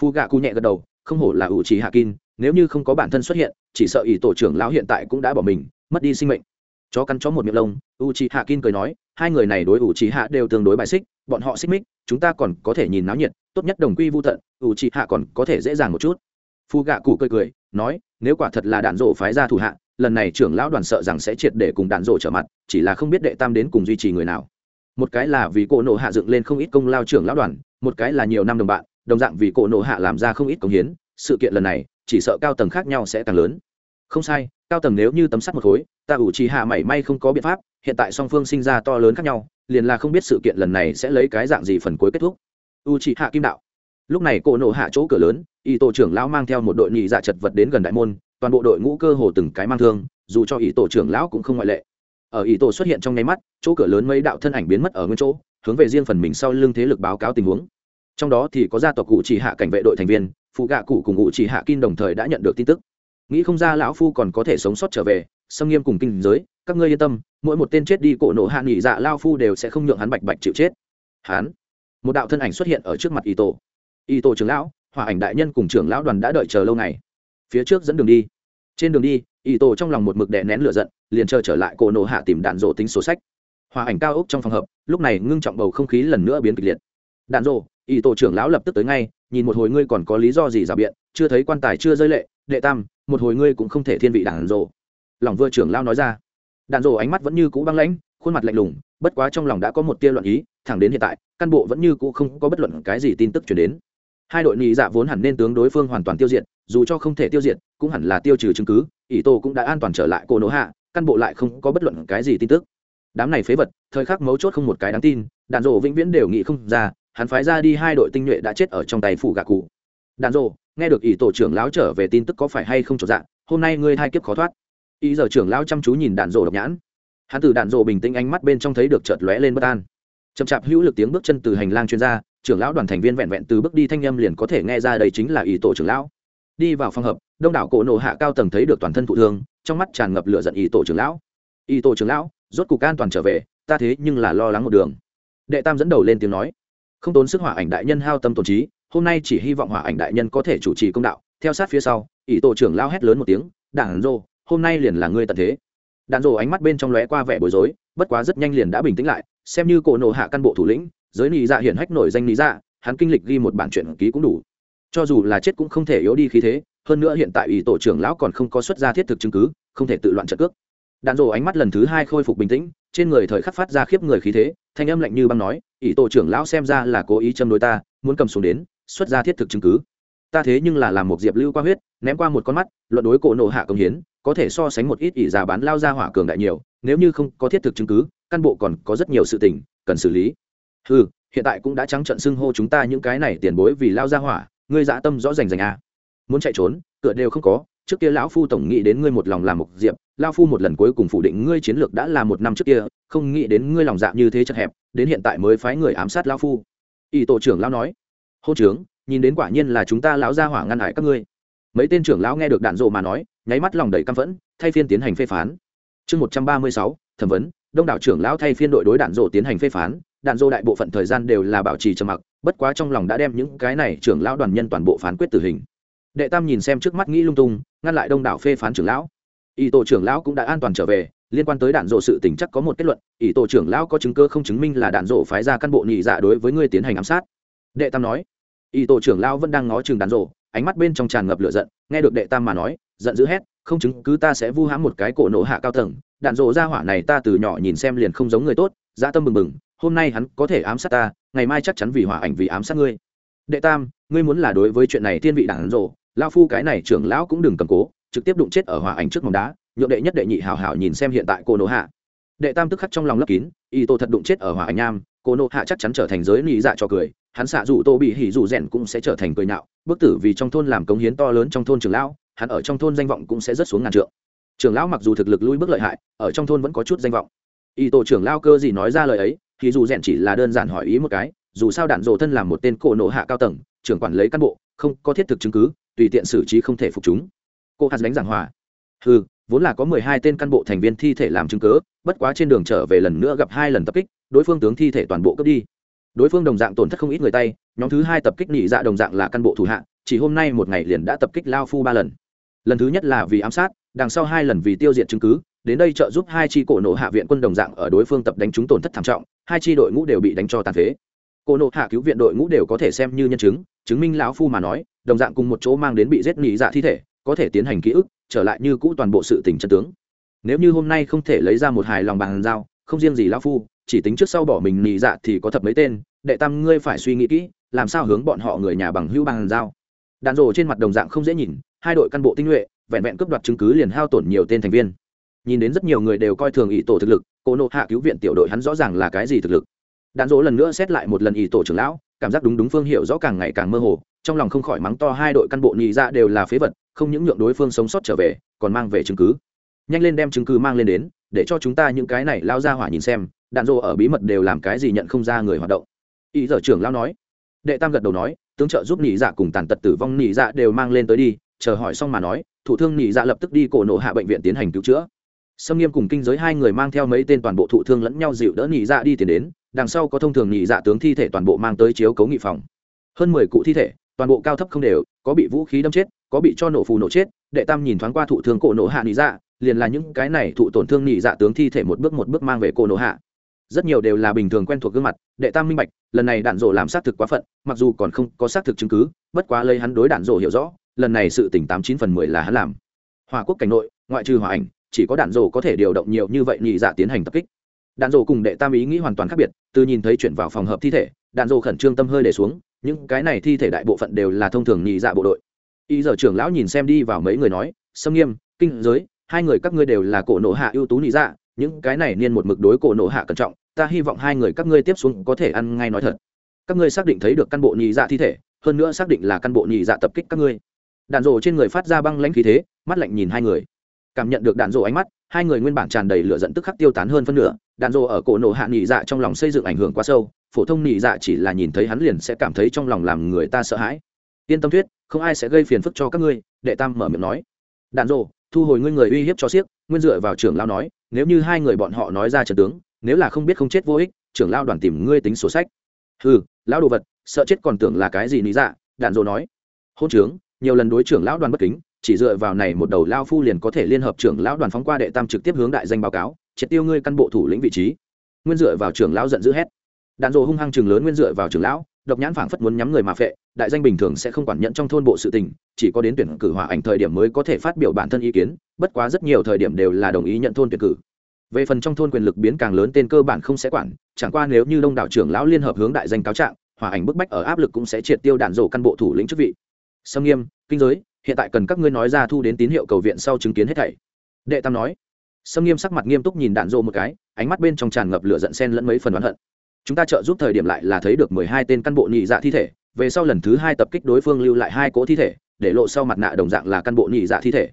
Phu gạ cu nhẹ gật đầu, không hổ là ủ trì hạ kin nếu như không có bản thân xuất hiện, chỉ sợ ý tổ trưởng lão hiện tại cũng đã bỏ mình, mất đi sinh mệnh. Chó cắn chó một miệng lông u trì hạ kin cười nói, hai người này đối ủ trì hạ đều tương đối bài xích, bọn họ xích mích chúng ta còn có thể nhìn náo nhiệt, tốt nhất đồng quy vô tận, ủ trì hạ còn có thể dễ dàng một chút. Phu gạ cụ cười cười, nói, nếu quả thật là đạn rộ phái ra thủ hạ, lần này trưởng lão đoàn sợ rằng sẽ triệt để cùng đạn rộ trở mặt, chỉ là không biết đệ tam đến cùng duy trì người nào. Một cái là vì cổ nộ hạ dựng lên không ít công lao trưởng lão đoàn, một cái là nhiều năm đồng bạn, đồng dạng vì cổ nộ hạ làm ra không ít công hiến, sự kiện lần này, chỉ sợ cao tầng khác nhau sẽ càng lớn. Không sai, cao tầng nếu như tấm sắt một khối, ta ủ trì hạ mảy may không có biện pháp, hiện tại song phương sinh ra to lớn khác nhau liền là không biết sự kiện lần này sẽ lấy cái dạng gì phần cuối kết thúc. U trì hạ kim đạo. Lúc này cổ nổ hạ chỗ cửa lớn, y tổ trưởng lão mang theo một đội nhị dạ chật vật đến gần đại môn, toàn bộ đội ngũ cơ hồ từng cái mang thương, dù cho y tổ trưởng lão cũng không ngoại lệ. Ở y tổ xuất hiện trong nháy mắt, chỗ cửa lớn mấy đạo thân ảnh biến mất ở nguyên chỗ, hướng về riêng phần mình sau lưng thế lực báo cáo tình huống. Trong đó thì có gia tộc cụ chỉ hạ cảnh vệ đội thành viên phụ gạ cụ cùng cụ chỉ hạ kim đồng thời đã nhận được tin tức. Nghĩ không ra lão phu còn có thể sống sót trở về, xâm nghiêm cùng kinh giới các ngươi yên tâm, mỗi một tên chết đi cổ nổ hạ nghỉ dạ lao phu đều sẽ không nhượng hắn bạch bạch chịu chết. Hắn, một đạo thân ảnh xuất hiện ở trước mặt y tổ y tổ trưởng lão hòa ảnh đại nhân cùng trưởng lão đoàn đã đợi chờ lâu ngày. Phía trước dẫn đường đi. Trên đường đi y tổ trong lòng một mực đè nén lửa giận, liền chờ trở lại cổ nổ hạ tìm đạn rộ tính sổ sách. Hòa ảnh cao ốc trong phòng hợp, lúc này ngưng trọng bầu không khí lần nữa biến kịch liệt. Đạn rộ y tổ trưởng lão lập tức tới ngay, nhìn một hồi ngươi còn có lý do gì rào biện, chưa thấy quan tài chưa rơi lệ, đệ tam, một hồi ngươi cũng không thể thiên vị đạn rộ lòng vừa trưởng lão nói ra đạn rổ ánh mắt vẫn như cũ băng lãnh, khuôn mặt lạnh lùng, bất quá trong lòng đã có một tia loạn ý, thẳng đến hiện tại, căn bộ vẫn như cũ không có bất luận cái gì tin tức chuyển đến. Hai đội nhị dạ vốn hẳn nên tướng đối phương hoàn toàn tiêu diệt, dù cho không thể tiêu diệt, cũng hẳn là tiêu trừ chứng cứ, ỷ tô cũng đã an toàn trở lại cô nỗ hạ, căn bộ lại không có bất luận cái gì tin tức. Đám này phế vật, thời khắc mấu chốt không một cái đáng tin, đạn rổ vĩnh viễn đều nghĩ không ra, hắn phái ra đi hai đội tinh nhuệ đã chết ở trong tay phủ gạ cụ. Đạn rổ nghe được ỷ tổ trưởng láo trở về tin tức có phải hay không trọn dạng hôm nay ngươi hai kiếp khó thoát ý giờ trưởng lão chăm chú nhìn đạn rộ độc nhãn. Hắn từ đạn rộ bình tĩnh ánh mắt bên trong thấy được chợt lóe lên bất an. Chậm chạp hữu lực tiếng bước chân từ hành lang chuyên gia trưởng lão đoàn thành viên vẹn vẹn từ bước đi thanh â m liền có thể nghe ra đây chính là ý tổ trưởng lão. Đi vào phòng hợp, đông đảo cổ nộ hạ cao tầng thấy được toàn thân thụ thương, trong mắt tràn ngập lửa giận ý tổ trưởng lão. Ý tổ trưởng lão, rốt cục an toàn trở về, ta thế nhưng là lo lắng một đường. Đệ tam dẫn đầu lên tiếng nói. Không tốn sức hỏa ảnh đại nhân hao tâm tổn trí, hôm nay chỉ hy vọng hỏa ảnh đại nhân có thể chủ trì công đạo. Theo sát phía sau, ý tổ trưởng lão hét lớn một tiếng đảng rô hôm nay liền là ngươi tận thế. Đạn rô ánh mắt bên trong lóe qua vẻ bối rối, bất quá rất nhanh liền đã bình tĩnh lại, xem như cổ nộ hạ căn bộ thủ lĩnh, giới nị dạ hiển hách nổi danh nị dạ hắn kinh lịch ghi một bản chuyện ký cũng đủ. Cho dù là chết cũng không thể yếu đi khí thế, hơn nữa hiện tại ủy tổ trưởng lão còn không có xuất ra thiết thực chứng cứ, không thể tự loạn trận cước. Đạn rổ ánh mắt lần thứ hai khôi phục bình tĩnh, trên người thời khắc phát ra khiếp người khí thế, thanh âm lạnh như băng nói ủy tổ trưởng lão xem ra là cố ý châm đối ta, muốn cầm xuống đến, xuất ra thiết thực chứng cứ. Ta thế nhưng là làm một diệp lưu qua huyết, ném qua một con mắt, luận đối cổ nộ hạ công hiến có thể so sánh một ít ỷ giả bán lao ra hỏa cường đại nhiều, nếu như không có thiết thực chứng cứ, căn bộ còn có rất nhiều sự tình, cần xử lý. Ừ hiện tại cũng đã trắng trận xưng hô chúng ta những cái này tiền bối vì lao ra hỏa, ngươi dã tâm rõ rành rành à. muốn chạy trốn, cửa đều không có, trước kia lão phu tổng nghĩ đến ngươi một lòng làm mục diệp, lao phu một lần cuối cùng phủ định ngươi chiến lược đã là một năm trước kia, không nghĩ đến ngươi lòng dạ như thế chật hẹp, đến hiện tại mới phái người ám sát lao phu. Y tổ trưởng lão nói hô trướng, nhìn đến quả nhiên là chúng ta lão gia hỏa ngăn hại các ngươi. Mấy tên trưởng lão nghe được đạn rộ mà nói nháy mắt lòng đầy căm phẫn, thay phiên tiến hành phê phán. Chương một trăm ba mươi sáu, thẩm vấn, đông đảo trưởng lão thay phiên đội đối đạn rộ tiến hành phê phán, đạn dô đại bộ phận thời gian đều là bảo trì trầm mặc, bất quá trong lòng đã đem những cái này trưởng lão đoàn nhân toàn bộ phán quyết tử hình. Đệ tam nhìn xem trước mắt nghĩ lung tung, ngăn lại đông đảo phê phán trưởng lão. Y tổ trưởng lão cũng đã an toàn trở về, liên quan tới đạn dộ sự tình chắc có một kết luận y tổ trưởng lão có chứng cơ không chứng minh là đạn dộ phái ra căn bộ nhị dạ đối với ngươi tiến hành ám sát. Đệ tam nói y tổ trưởng lão vẫn đang ngó chừng đạn dộ ánh mắt bên trong tràn ngập lửa giận, nghe được đệ tam mà nói giận dữ hét không chứng cứ ta sẽ vu hãm một cái cổ nổ hạ cao tầng đạn dộ ra hỏa này ta từ nhỏ nhìn xem liền không giống người tốt dã tâm bừng bừng hôm nay hắn có thể ám sát ta ngày mai chắc chắn vì hỏa ảnh vì ám sát ngươi. Đệ tam ngươi muốn là đối với chuyện này thiên vị đạn dộ lao phu cái này trưởng lão cũng đừng cầm cố trực tiếp đụng chết ở hỏa ảnh trước mỏng đá nhượng đệ nhất đệ nhị hảo hảo nhìn xem hiện tại cô nô hạ. Đệ tam tức khắc trong lòng lấp kín y tô thật đụng chết ở hỏa ảnh nam, cô nô hạ chắc chắn trở thành giới lý dạ cho cười hắn xạ dù tô bị hỉ dù rèn cũng sẽ trở thành cười nạo bức tử vì trong thôn làm cống hiến to lớn trong thôn trưởng lão hắn ở trong thôn danh vọng cũng sẽ rất xuống ngàn trượng. Trưởng lão mặc dù thực lực lui bước lợi hại, ở trong thôn vẫn có chút danh vọng. Y tổ trưởng lao cơ gì nói ra lời ấy, thì dù rèn chỉ là đơn giản hỏi ý một cái, dù sao đạn dộ thân làm một tên cổ nộ hạ cao tầng, trưởng quản lấy cán bộ, không có thiết thực chứng cứ, tùy tiện xử trí không thể phục chúng. Cô hạt đánh giảng hòa. Ừ vốn là có mười hai tên cán bộ thành viên thi thể làm chứng cớ bất quá trên đường trở về lần nữa gặp hai lần tập kích, đối phương tướng thi thể toàn bộ cướp đi. Đối phương đồng dạng tổn thất không ít người tay, nhóm thứ hai tập kích nhị dạ đồng dạng là cán bộ thủ hạ, chỉ hôm nay một ngày liền đã tập kích lao phu ba lần lần thứ nhất là vì ám sát, đằng sau hai lần vì tiêu diệt chứng cứ, đến đây trợ giúp hai chi cổ nộ hạ viện quân đồng dạng ở đối phương tập đánh chúng tổn thất thảm trọng, hai chi đội ngũ đều bị đánh cho tàn phế. Cổ nộ hạ cứu viện đội ngũ đều có thể xem như nhân chứng chứng minh lão phu mà nói, đồng dạng cùng một chỗ mang đến bị giết nhị dạ thi thể, có thể tiến hành ký ức, trở lại như cũ toàn bộ sự tình chân tướng. Nếu như hôm nay không thể lấy ra một hài lòng bàn giao, không riêng gì lão phu, chỉ tính trước sau bỏ mình nhị dạ thì có thập mấy tên, đệ tam ngươi phải suy nghĩ kỹ, làm sao hướng bọn họ người nhà bằng hữu bàn giao đạn rồ trên mặt đồng dạng không dễ nhìn, hai đội căn bộ tinh nhuệ, vẹn vẹn cướp đoạt chứng cứ liền hao tổn nhiều tên thành viên. Nhìn đến rất nhiều người đều coi thường ý tổ thực lực cô nộ hạ cứu viện tiểu đội hắn rõ ràng là cái gì thực lực. Đạn dỗ lần nữa xét lại một lần ý tổ trưởng lão, cảm giác đúng đúng phương hiệu rõ càng ngày càng mơ hồ, trong lòng không khỏi mắng to hai đội căn bộ nhị ra đều là phế vật, không những nhượng đối phương sống sót trở về, còn mang về chứng cứ. Nhanh lên đem chứng cứ mang lên đến, để cho chúng ta những cái này lao ra hỏa nhìn xem, đạn dỗ ở bí mật đều làm cái gì nhận không ra người hoạt động. Ý giờ trưởng lão nói. Đệ tam gật đầu nói tướng trợ giúp nhị dạ cùng tàn tật tử vong nhị dạ đều mang lên tới đi, chờ hỏi xong mà nói, thủ thương nhị dạ lập tức đi cổ nộ hạ bệnh viện tiến hành cứu chữa. Sâm nghiêm cùng kinh giới hai người mang theo mấy tên toàn bộ thụ thương lẫn nhau dịu đỡ nhị dạ đi tiến đến, đằng sau có thông thường nhị dạ tướng thi thể toàn bộ mang tới chiếu cấu nghị phòng. Hơn mười cụ thi thể, toàn bộ cao thấp không đều, có bị vũ khí đâm chết, có bị cho nổ phù nổ chết, đệ tam nhìn thoáng qua thụ thương cổ nổ hạ nhị dạ liền là những cái này thụ tổn thương nhị dạ tướng thi thể một bước một bước mang về cổ nổ hạ rất nhiều đều là bình thường quen thuộc gương mặt, đệ tam minh bạch, lần này đạn dộ làm xác thực quá phận, mặc dù còn không có xác thực chứng cứ, bất quá lấy hắn đối đạn dộ hiểu rõ, lần này sự tỉnh tám chín phần mười là hắn làm. Hòa quốc cảnh nội, ngoại trừ hòa ảnh, chỉ có đạn dồ có thể điều động nhiều như vậy nhị dạ tiến hành tập kích. Đạn dồ cùng đệ tam ý nghĩ hoàn toàn khác biệt, từ nhìn thấy chuyển vào phòng hợp thi thể, đạn dồ khẩn trương tâm hơi để xuống, những cái này thi thể đại bộ phận đều là thông thường nhị dạ bộ đội. Y giờ trưởng lão nhìn xem đi vào mấy người nói, sâm nghiêm, kinh giới, hai người các ngươi đều là cổ nộ hạ ưu tú nhị dạ những cái này niên một mực đối cổ nộ hạ cẩn trọng, ta hy vọng hai người các ngươi tiếp xuống có thể ăn ngay nói thật. Các ngươi xác định thấy được căn bộ nhị dạ thi thể, hơn nữa xác định là căn bộ nhị dạ tập kích các ngươi. Đạn rộ trên người phát ra băng lãnh khí thế, mắt lạnh nhìn hai người. Cảm nhận được đạn rộ ánh mắt, hai người nguyên bản tràn đầy lửa dẫn tức khắc tiêu tán hơn phân nửa. Đạn rộ ở cổ nộ hạ nhị dạ trong lòng xây dựng ảnh hưởng quá sâu, phổ thông nhị dạ chỉ là nhìn thấy hắn liền sẽ cảm thấy trong lòng làm người ta sợ hãi. Yên tâm thuyết, không ai sẽ gây phiền phức cho các ngươi, đệ tam mở miệng nói. Đạn rộ thu hồi ngươi người uy hiếp cho siếc, nguyên dựa vào trưởng lao nói nếu như hai người bọn họ nói ra trận tướng, nếu là không biết không chết vô ích, trưởng lao đoàn tìm ngươi tính sổ sách. Ừ lão đồ vật, sợ chết còn tưởng là cái gì lý dạ đạn dỗ nói. Hôn trướng, nhiều lần đối trưởng lão đoàn bất kính, chỉ dựa vào này một đầu lao phu liền có thể liên hợp trưởng lão đoàn phóng qua đệ tam trực tiếp hướng đại danh báo cáo, triệt tiêu ngươi căn bộ thủ lĩnh vị trí. Nguyên dựa vào trưởng lão giận dữ hét. Đạn dỗ hung hăng trường lớn nguyên dựa vào trưởng lão, độc nhãn phảng phất muốn nhắm người mà phệ đại danh bình thường sẽ không quản nhận trong thôn bộ sự tình, chỉ có đến tuyển cử hòa ảnh thời điểm mới có thể phát biểu bản thân ý kiến, bất quá rất nhiều thời điểm đều là đồng ý nhận thôn tuyển cử. Về phần trong thôn quyền lực biến càng lớn tên cơ bản không sẽ quản, chẳng qua nếu như đông đảo trưởng lão liên hợp hướng đại danh cáo trạng hòa ảnh bức bách ở áp lực cũng sẽ triệt tiêu đạn rổ căn bộ thủ lĩnh chức vị. Sâm nghiêm, kinh giới, hiện tại cần các ngươi nói ra thu đến tín hiệu cầu viện sau chứng kiến hết thảy. Đệ tam nói. Sâm nghiêm sắc mặt nghiêm túc nhìn đạn rổ một cái, ánh mắt bên trong tràn ngập lửa giận sen lẫn mấy phần oán hận. Chúng ta trợ giúp thời điểm lại là thấy được mười hai tên căn bộ nhị dạ thi thể về sau lần thứ hai tập kích đối phương lưu lại hai cỗ thi thể, để lộ sau mặt nạ đồng dạng là căn bộ nhị dạ thi thể.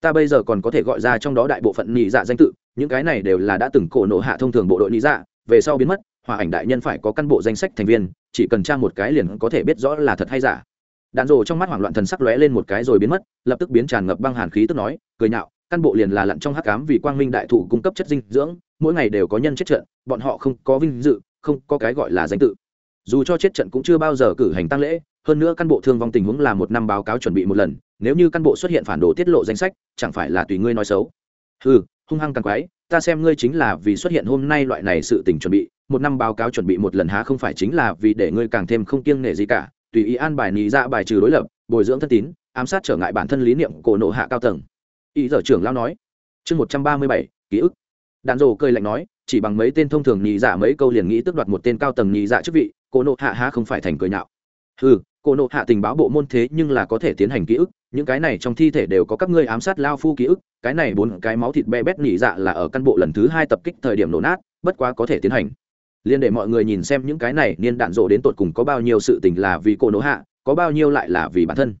Ta bây giờ còn có thể gọi ra trong đó đại bộ phận nhị dạ danh tự, những cái này đều là đã từng cổ nổ hạ thông thường bộ đội nhị dạ về sau biến mất, hòa ảnh đại nhân phải có căn bộ danh sách thành viên, chỉ cần tra một cái liền có thể biết rõ là thật hay giả. Đạn rồ trong mắt hoảng loạn thần sắc lóe lên một cái rồi biến mất, lập tức biến tràn ngập băng hàn khí tức nói, cười nhạo, căn bộ liền là lặn trong hắc cám vì quang minh đại thụ cung cấp chất dinh dưỡng, mỗi ngày đều có nhân chết trận, bọn họ không có vinh dự, không có cái gọi là danh tự dù cho chết trận cũng chưa bao giờ cử hành tăng lễ, hơn nữa căn bộ thương vong tình huống là một năm báo cáo chuẩn bị một lần, nếu như căn bộ xuất hiện phản đồ tiết lộ danh sách, chẳng phải là tùy ngươi nói xấu. Ừ hung hăng càng quái, ta xem ngươi chính là vì xuất hiện hôm nay loại này sự tình chuẩn bị, một năm báo cáo chuẩn bị một lần há không phải chính là vì để ngươi càng thêm không kiêng nể gì cả, tùy ý an bài lý ra dạ bài trừ đối lập, bồi dưỡng thân tín, ám sát trở ngại bản thân lý niệm cổ nộ hạ cao tầng. Ý giờ trưởng lao nói, chương một trăm ba mươi bảy, ký ức. Đàn rồ cười lạnh nói, chỉ bằng mấy tên thông thường nhị dạ mấy câu liền nghĩ tước đoạt một tên cao tầng nhị dạ chức vị Cô nộ hạ há không phải thành cười nhạo. Ừ cô nộ hạ tình báo bộ môn thế nhưng là có thể tiến hành ký ức, những cái này trong thi thể đều có các ngươi ám sát lao phu ký ức, cái này bốn cái máu thịt be bét nỉ dạ là ở căn bộ lần thứ hai tập kích thời điểm nổ nát, bất quá có thể tiến hành. Liên để mọi người nhìn xem những cái này niên đạn rộ đến tột cùng có bao nhiêu sự tình là vì cô nộ hạ, có bao nhiêu lại là vì bản thân.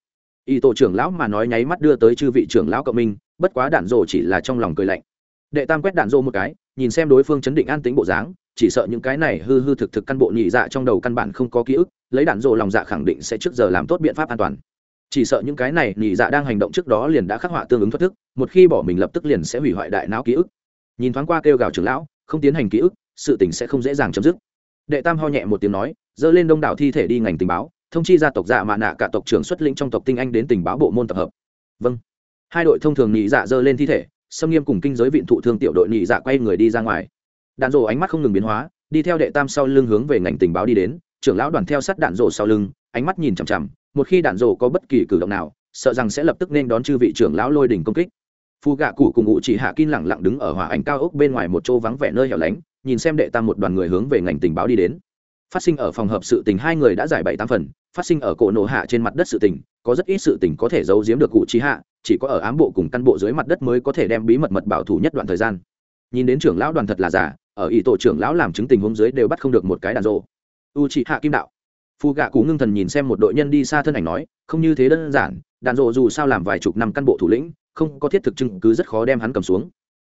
Y tổ trưởng lão mà nói nháy mắt đưa tới chư vị trưởng lão cộng minh, bất quá đạn rộ chỉ là trong lòng cười lạnh. Đệ tam quét đạn rộ một cái, nhìn xem đối phương chấn định an tính bộ dáng chỉ sợ những cái này hư hư thực thực căn bộ nhị dạ trong đầu căn bản không có ký ức, lấy đạn dộ lòng dạ khẳng định sẽ trước giờ làm tốt biện pháp an toàn. Chỉ sợ những cái này nhị dạ đang hành động trước đó liền đã khắc họa tương ứng thoát thức, một khi bỏ mình lập tức liền sẽ hủy hoại đại não ký ức. Nhìn thoáng qua kêu gào trưởng lão, không tiến hành ký ức, sự tình sẽ không dễ dàng chấm dứt. Đệ tam ho nhẹ một tiếng nói dơ lên đông đảo thi thể đi ngành tình báo, thông chi gia tộc dạ mạ nạ cả tộc trưởng xuất lĩnh trong tộc tinh anh đến tình báo bộ môn tập hợp. Vâng. Hai đội thông thường nhị dạ dơ lên thi thể, xâm nghiêm cùng kinh giới vịn thụ thương tiểu đội nhị dạ quay người đi ra ngoài đạn rổ ánh mắt không ngừng biến hóa, đi theo đệ tam sau lưng hướng về ngành tình báo đi đến, trưởng lão đoàn theo sát đạn rổ sau lưng, ánh mắt nhìn chằm chằm, một khi đạn rổ có bất kỳ cử động nào, sợ rằng sẽ lập tức nên đón chư vị trưởng lão lôi đỉnh công kích. Phu gạ cụ cùng ngụ chỉ hạ kin lẳng lặng đứng ở hỏa ảnh cao ốc bên ngoài một chỗ vắng vẻ nơi hẻo lánh, nhìn xem đệ tam một đoàn người hướng về ngành tình báo đi đến. Phát sinh ở phòng hợp sự tình hai người đã giải bảy tám phần, phát sinh ở cổ nổ hạ trên mặt đất sự tình, có rất ít sự tình có thể giấu giếm được cụ trí hạ, chỉ có ở ám bộ cùng căn bộ dưới mặt đất mới có thể đem bí mật mật bảo thủ nhất đoạn thời gian. Nhìn đến trưởng lão đoàn thật là giả ở ý tổ trưởng lão làm chứng tình huống dưới đều bắt không được một cái đàn rộ. U trị hạ kim đạo. Phù gạ cú ngưng thần nhìn xem một đội nhân đi xa thân ảnh nói, không như thế đơn giản, đàn rộ dù sao làm vài chục năm cán bộ thủ lĩnh, không có thiết thực chứng cứ rất khó đem hắn cầm xuống.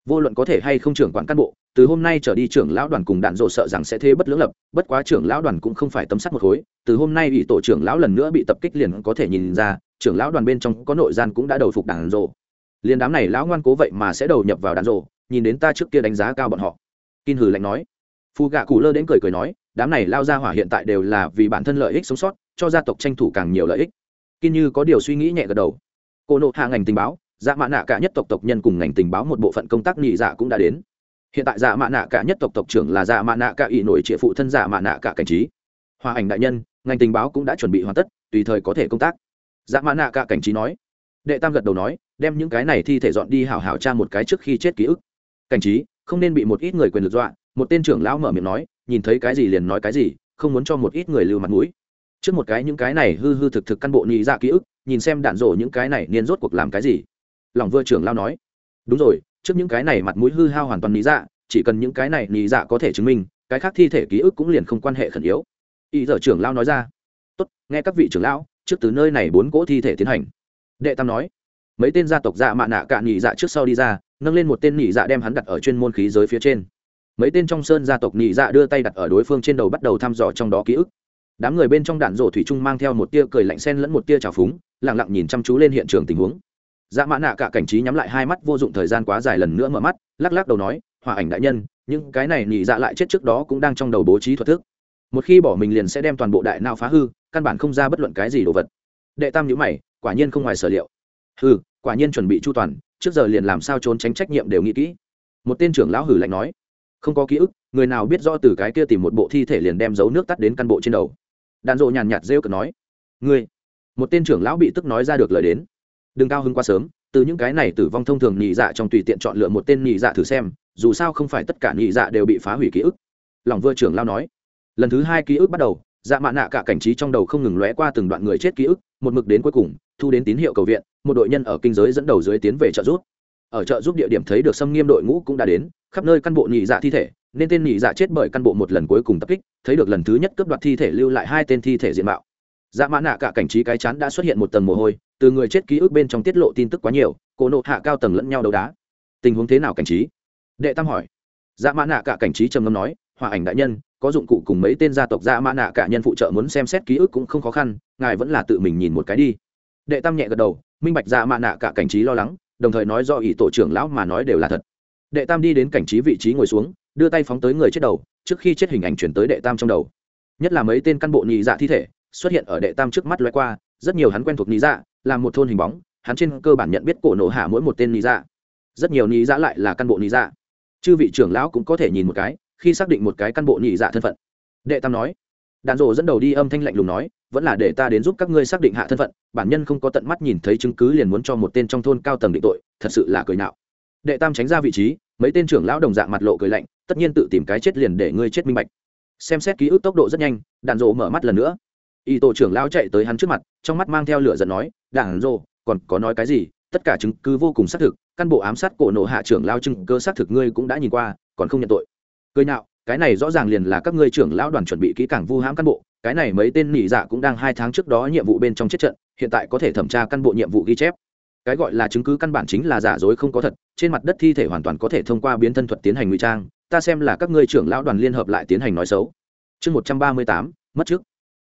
Vô luận có thể hay không trưởng quản cán bộ, từ hôm nay trở đi trưởng lão đoàn cùng đạn dộ sợ rằng sẽ thế bất lưỡng lập, bất quá trưởng lão đoàn cũng không phải tấm sắt một khối, từ hôm nay ủy tổ trưởng lão lần nữa bị tập kích liền có thể nhìn ra, trưởng lão đoàn bên trong có nội gian cũng đã đầu phục đạn dộ liền đám này lão ngoan cố vậy mà sẽ đầu nhập vào đạn dộ nhìn đến ta trước kia đánh giá cao bọn họ kin hử lạnh nói. Phù gạ cụ lơ đến cười cười nói, đám này lao ra hỏa hiện tại đều là vì bản thân lợi ích sống sót, cho gia tộc tranh thủ càng nhiều lợi ích. Kin như có điều suy nghĩ nhẹ gật đầu. Cô nộ hạ ngành tình báo dạ mạ nạ cả nhất tộc tộc nhân cùng ngành tình báo một bộ phận công tác nhị dạ cũng đã đến. Hiện tại dạ mạ nạ cả nhất tộc tộc trưởng là dạ mạ nạ cả ỵ nổi trịa phụ thân dạ mạ nạ cả cảnh trí. Hòa ảnh đại nhân, ngành tình báo cũng đã chuẩn bị hoàn tất, tùy thời có thể công tác. Dạ mạ nạ cả cảnh trí nói. Đệ tam gật đầu nói, đem những cái này thi thể dọn đi hảo hảo tra một cái trước khi chết ký ức. Cảnh trí không nên bị một ít người quyền lực dọa, một tên trưởng lão mở miệng nói, nhìn thấy cái gì liền nói cái gì, không muốn cho một ít người lưu mặt mũi. Trước một cái những cái này hư hư thực thực căn bộ nhị dạ ký ức, nhìn xem đạn rổ những cái này niên rốt cuộc làm cái gì. Lòng vừa trưởng lão nói, đúng rồi, trước những cái này mặt mũi hư hao hoàn toàn nhị dạ chỉ cần những cái này nhị dạ có thể chứng minh, cái khác thi thể ký ức cũng liền không quan hệ khẩn yếu. Ý giờ trưởng lão nói ra, tốt, nghe các vị trưởng lão, trước từ nơi này bốn cỗ thi thể tiến hành. Đệ tam nói, mấy tên gia tộc dạ mạ nạ cạn nhị dạ trước sau đi ra nâng lên một tên nhị dạ đem hắn đặt ở chuyên môn khí giới phía trên. Mấy tên trong sơn gia tộc nhị dạ đưa tay đặt ở đối phương trên đầu bắt đầu thăm dò trong đó ký ức. Đám người bên trong đạn rổ thủy trung mang theo một tia cười lạnh sen lẫn một tia trào phúng lẳng lặng nhìn chăm chú lên hiện trường tình huống. Dạ mã nạ cả cảnh trí nhắm lại hai mắt, vô dụng thời gian quá dài lần nữa mở mắt, lắc lắc đầu nói, hòa ảnh đại nhân, những cái này nhị dạ lại chết trước đó cũng đang trong đầu bố trí thuật thức. Một khi bỏ mình liền sẽ đem toàn bộ đại não phá hư, căn bản không ra bất luận cái gì đồ vật. Đệ tam nhữ mày, quả nhiên không ngoài sở liệu. Hư quả nhiên chuẩn bị chu toàn trước giờ liền làm sao trốn tránh trách nhiệm đều nghĩ kỹ. Một tên trưởng lão hử lạnh nói, không có ký ức, người nào biết do từ cái kia tìm một bộ thi thể liền đem dấu nước tắt đến căn bộ trên đầu. Đàn dộ nhàn nhạt rêu cực nói, ngươi. Một tên trưởng lão bị tức nói ra được lời đến, đừng cao hứng quá sớm, từ những cái này tử vong thông thường nhị dạ trong tùy tiện chọn lựa một tên nhị dạ thử xem, dù sao không phải tất cả nhị dạ đều bị phá hủy ký ức. Lòng vừa trưởng lão nói, lần thứ hai ký ức bắt đầu dạ mạ nạ cả cảnh trí trong đầu không ngừng lóe qua từng đoạn người chết ký ức, một mực đến cuối cùng, thu đến tín hiệu cầu viện một đội nhân ở kinh giới dẫn đầu dưới tiến về trợ giúp. Ở trợ giúp địa điểm thấy được xâm nghiêm đội ngũ cũng đã đến, khắp nơi căn bộ nhị dạ thi thể, nên tên nhị dạ chết bởi căn bộ một lần cuối cùng tập kích, thấy được lần thứ nhất cướp đoạt thi thể lưu lại hai tên thi thể diện mạo. Dạ mã nạ cả cảnh trí cái chán đã xuất hiện một tầng mồ hôi, từ người chết ký ức bên trong tiết lộ tin tức quá nhiều cổ nộ hạ cao tầng lẫn nhau đấu đá. Tình huống thế nào cảnh trí? Đệ tam hỏi. Dạ mã nạ cả cảnh trí trầm ngâm nói, hòa ảnh đại nhân, có dụng cụ cùng mấy tên gia tộc dạ mã nạ cả nhân phụ trợ muốn xem xét ký ức cũng không khó khăn, ngài vẫn là tự mình nhìn một cái đi đệ tam nhẹ gật đầu, minh bạch dạ mạ nạ cả cảnh trí lo lắng, đồng thời nói do ý tổ trưởng lão mà nói đều là thật. Đệ tam đi đến cảnh trí vị trí ngồi xuống, đưa tay phóng tới người chết đầu, trước khi chết hình ảnh chuyển tới đệ tam trong đầu. Nhất là mấy tên căn bộ nhị dạ thi thể, xuất hiện ở đệ tam trước mắt loay qua, rất nhiều hắn quen thuộc nhị dạ làm một thôn hình bóng, hắn trên cơ bản nhận biết cổ nổ hạ mỗi một tên nhị dạ. Rất nhiều nhị dạ lại là căn bộ nhị dạ. Chư vị trưởng lão cũng có thể nhìn một cái, khi xác định một cái căn bộ nhị dạ thân phận. Đệ tam nói, đạn rộ dẫn đầu đi âm thanh lạnh lùng nói vẫn là để ta đến giúp các ngươi xác định hạ thân phận, bản nhân không có tận mắt nhìn thấy chứng cứ liền muốn cho một tên trong thôn cao tầng định tội, thật sự là cười nạo đệ tam tránh ra vị trí, mấy tên trưởng lão đồng dạng mặt lộ cười lạnh, tất nhiên tự tìm cái chết liền để ngươi chết minh bạch. Xem xét ký ức tốc độ rất nhanh, đạn rộ mở mắt lần nữa. Y tổ trưởng lão chạy tới hắn trước mặt, trong mắt mang theo lửa giận nói, đạn rộ còn có nói cái gì? Tất cả chứng cứ vô cùng xác thực, căn bộ ám sát cổ nộ hạ trưởng lao chứng cơ xác thực ngươi cũng đã nhìn qua, còn không nhận tội. Cười nạo cái này rõ ràng liền là các ngươi trưởng lão đoàn chuẩn bị kỹ càng vu hãm cán bộ cái này mấy tên nỉ dạ cũng đang hai tháng trước đó nhiệm vụ bên trong chết trận, hiện tại có thể thẩm tra căn bộ nhiệm vụ ghi chép. Cái gọi là chứng cứ căn bản chính là giả dối không có thật, trên mặt đất thi thể hoàn toàn có thể thông qua biến thân thuật tiến hành ngụy trang, ta xem là các ngươi trưởng lão đoàn liên hợp lại tiến hành nói xấu. Chương một trăm ba mươi tám, mất trước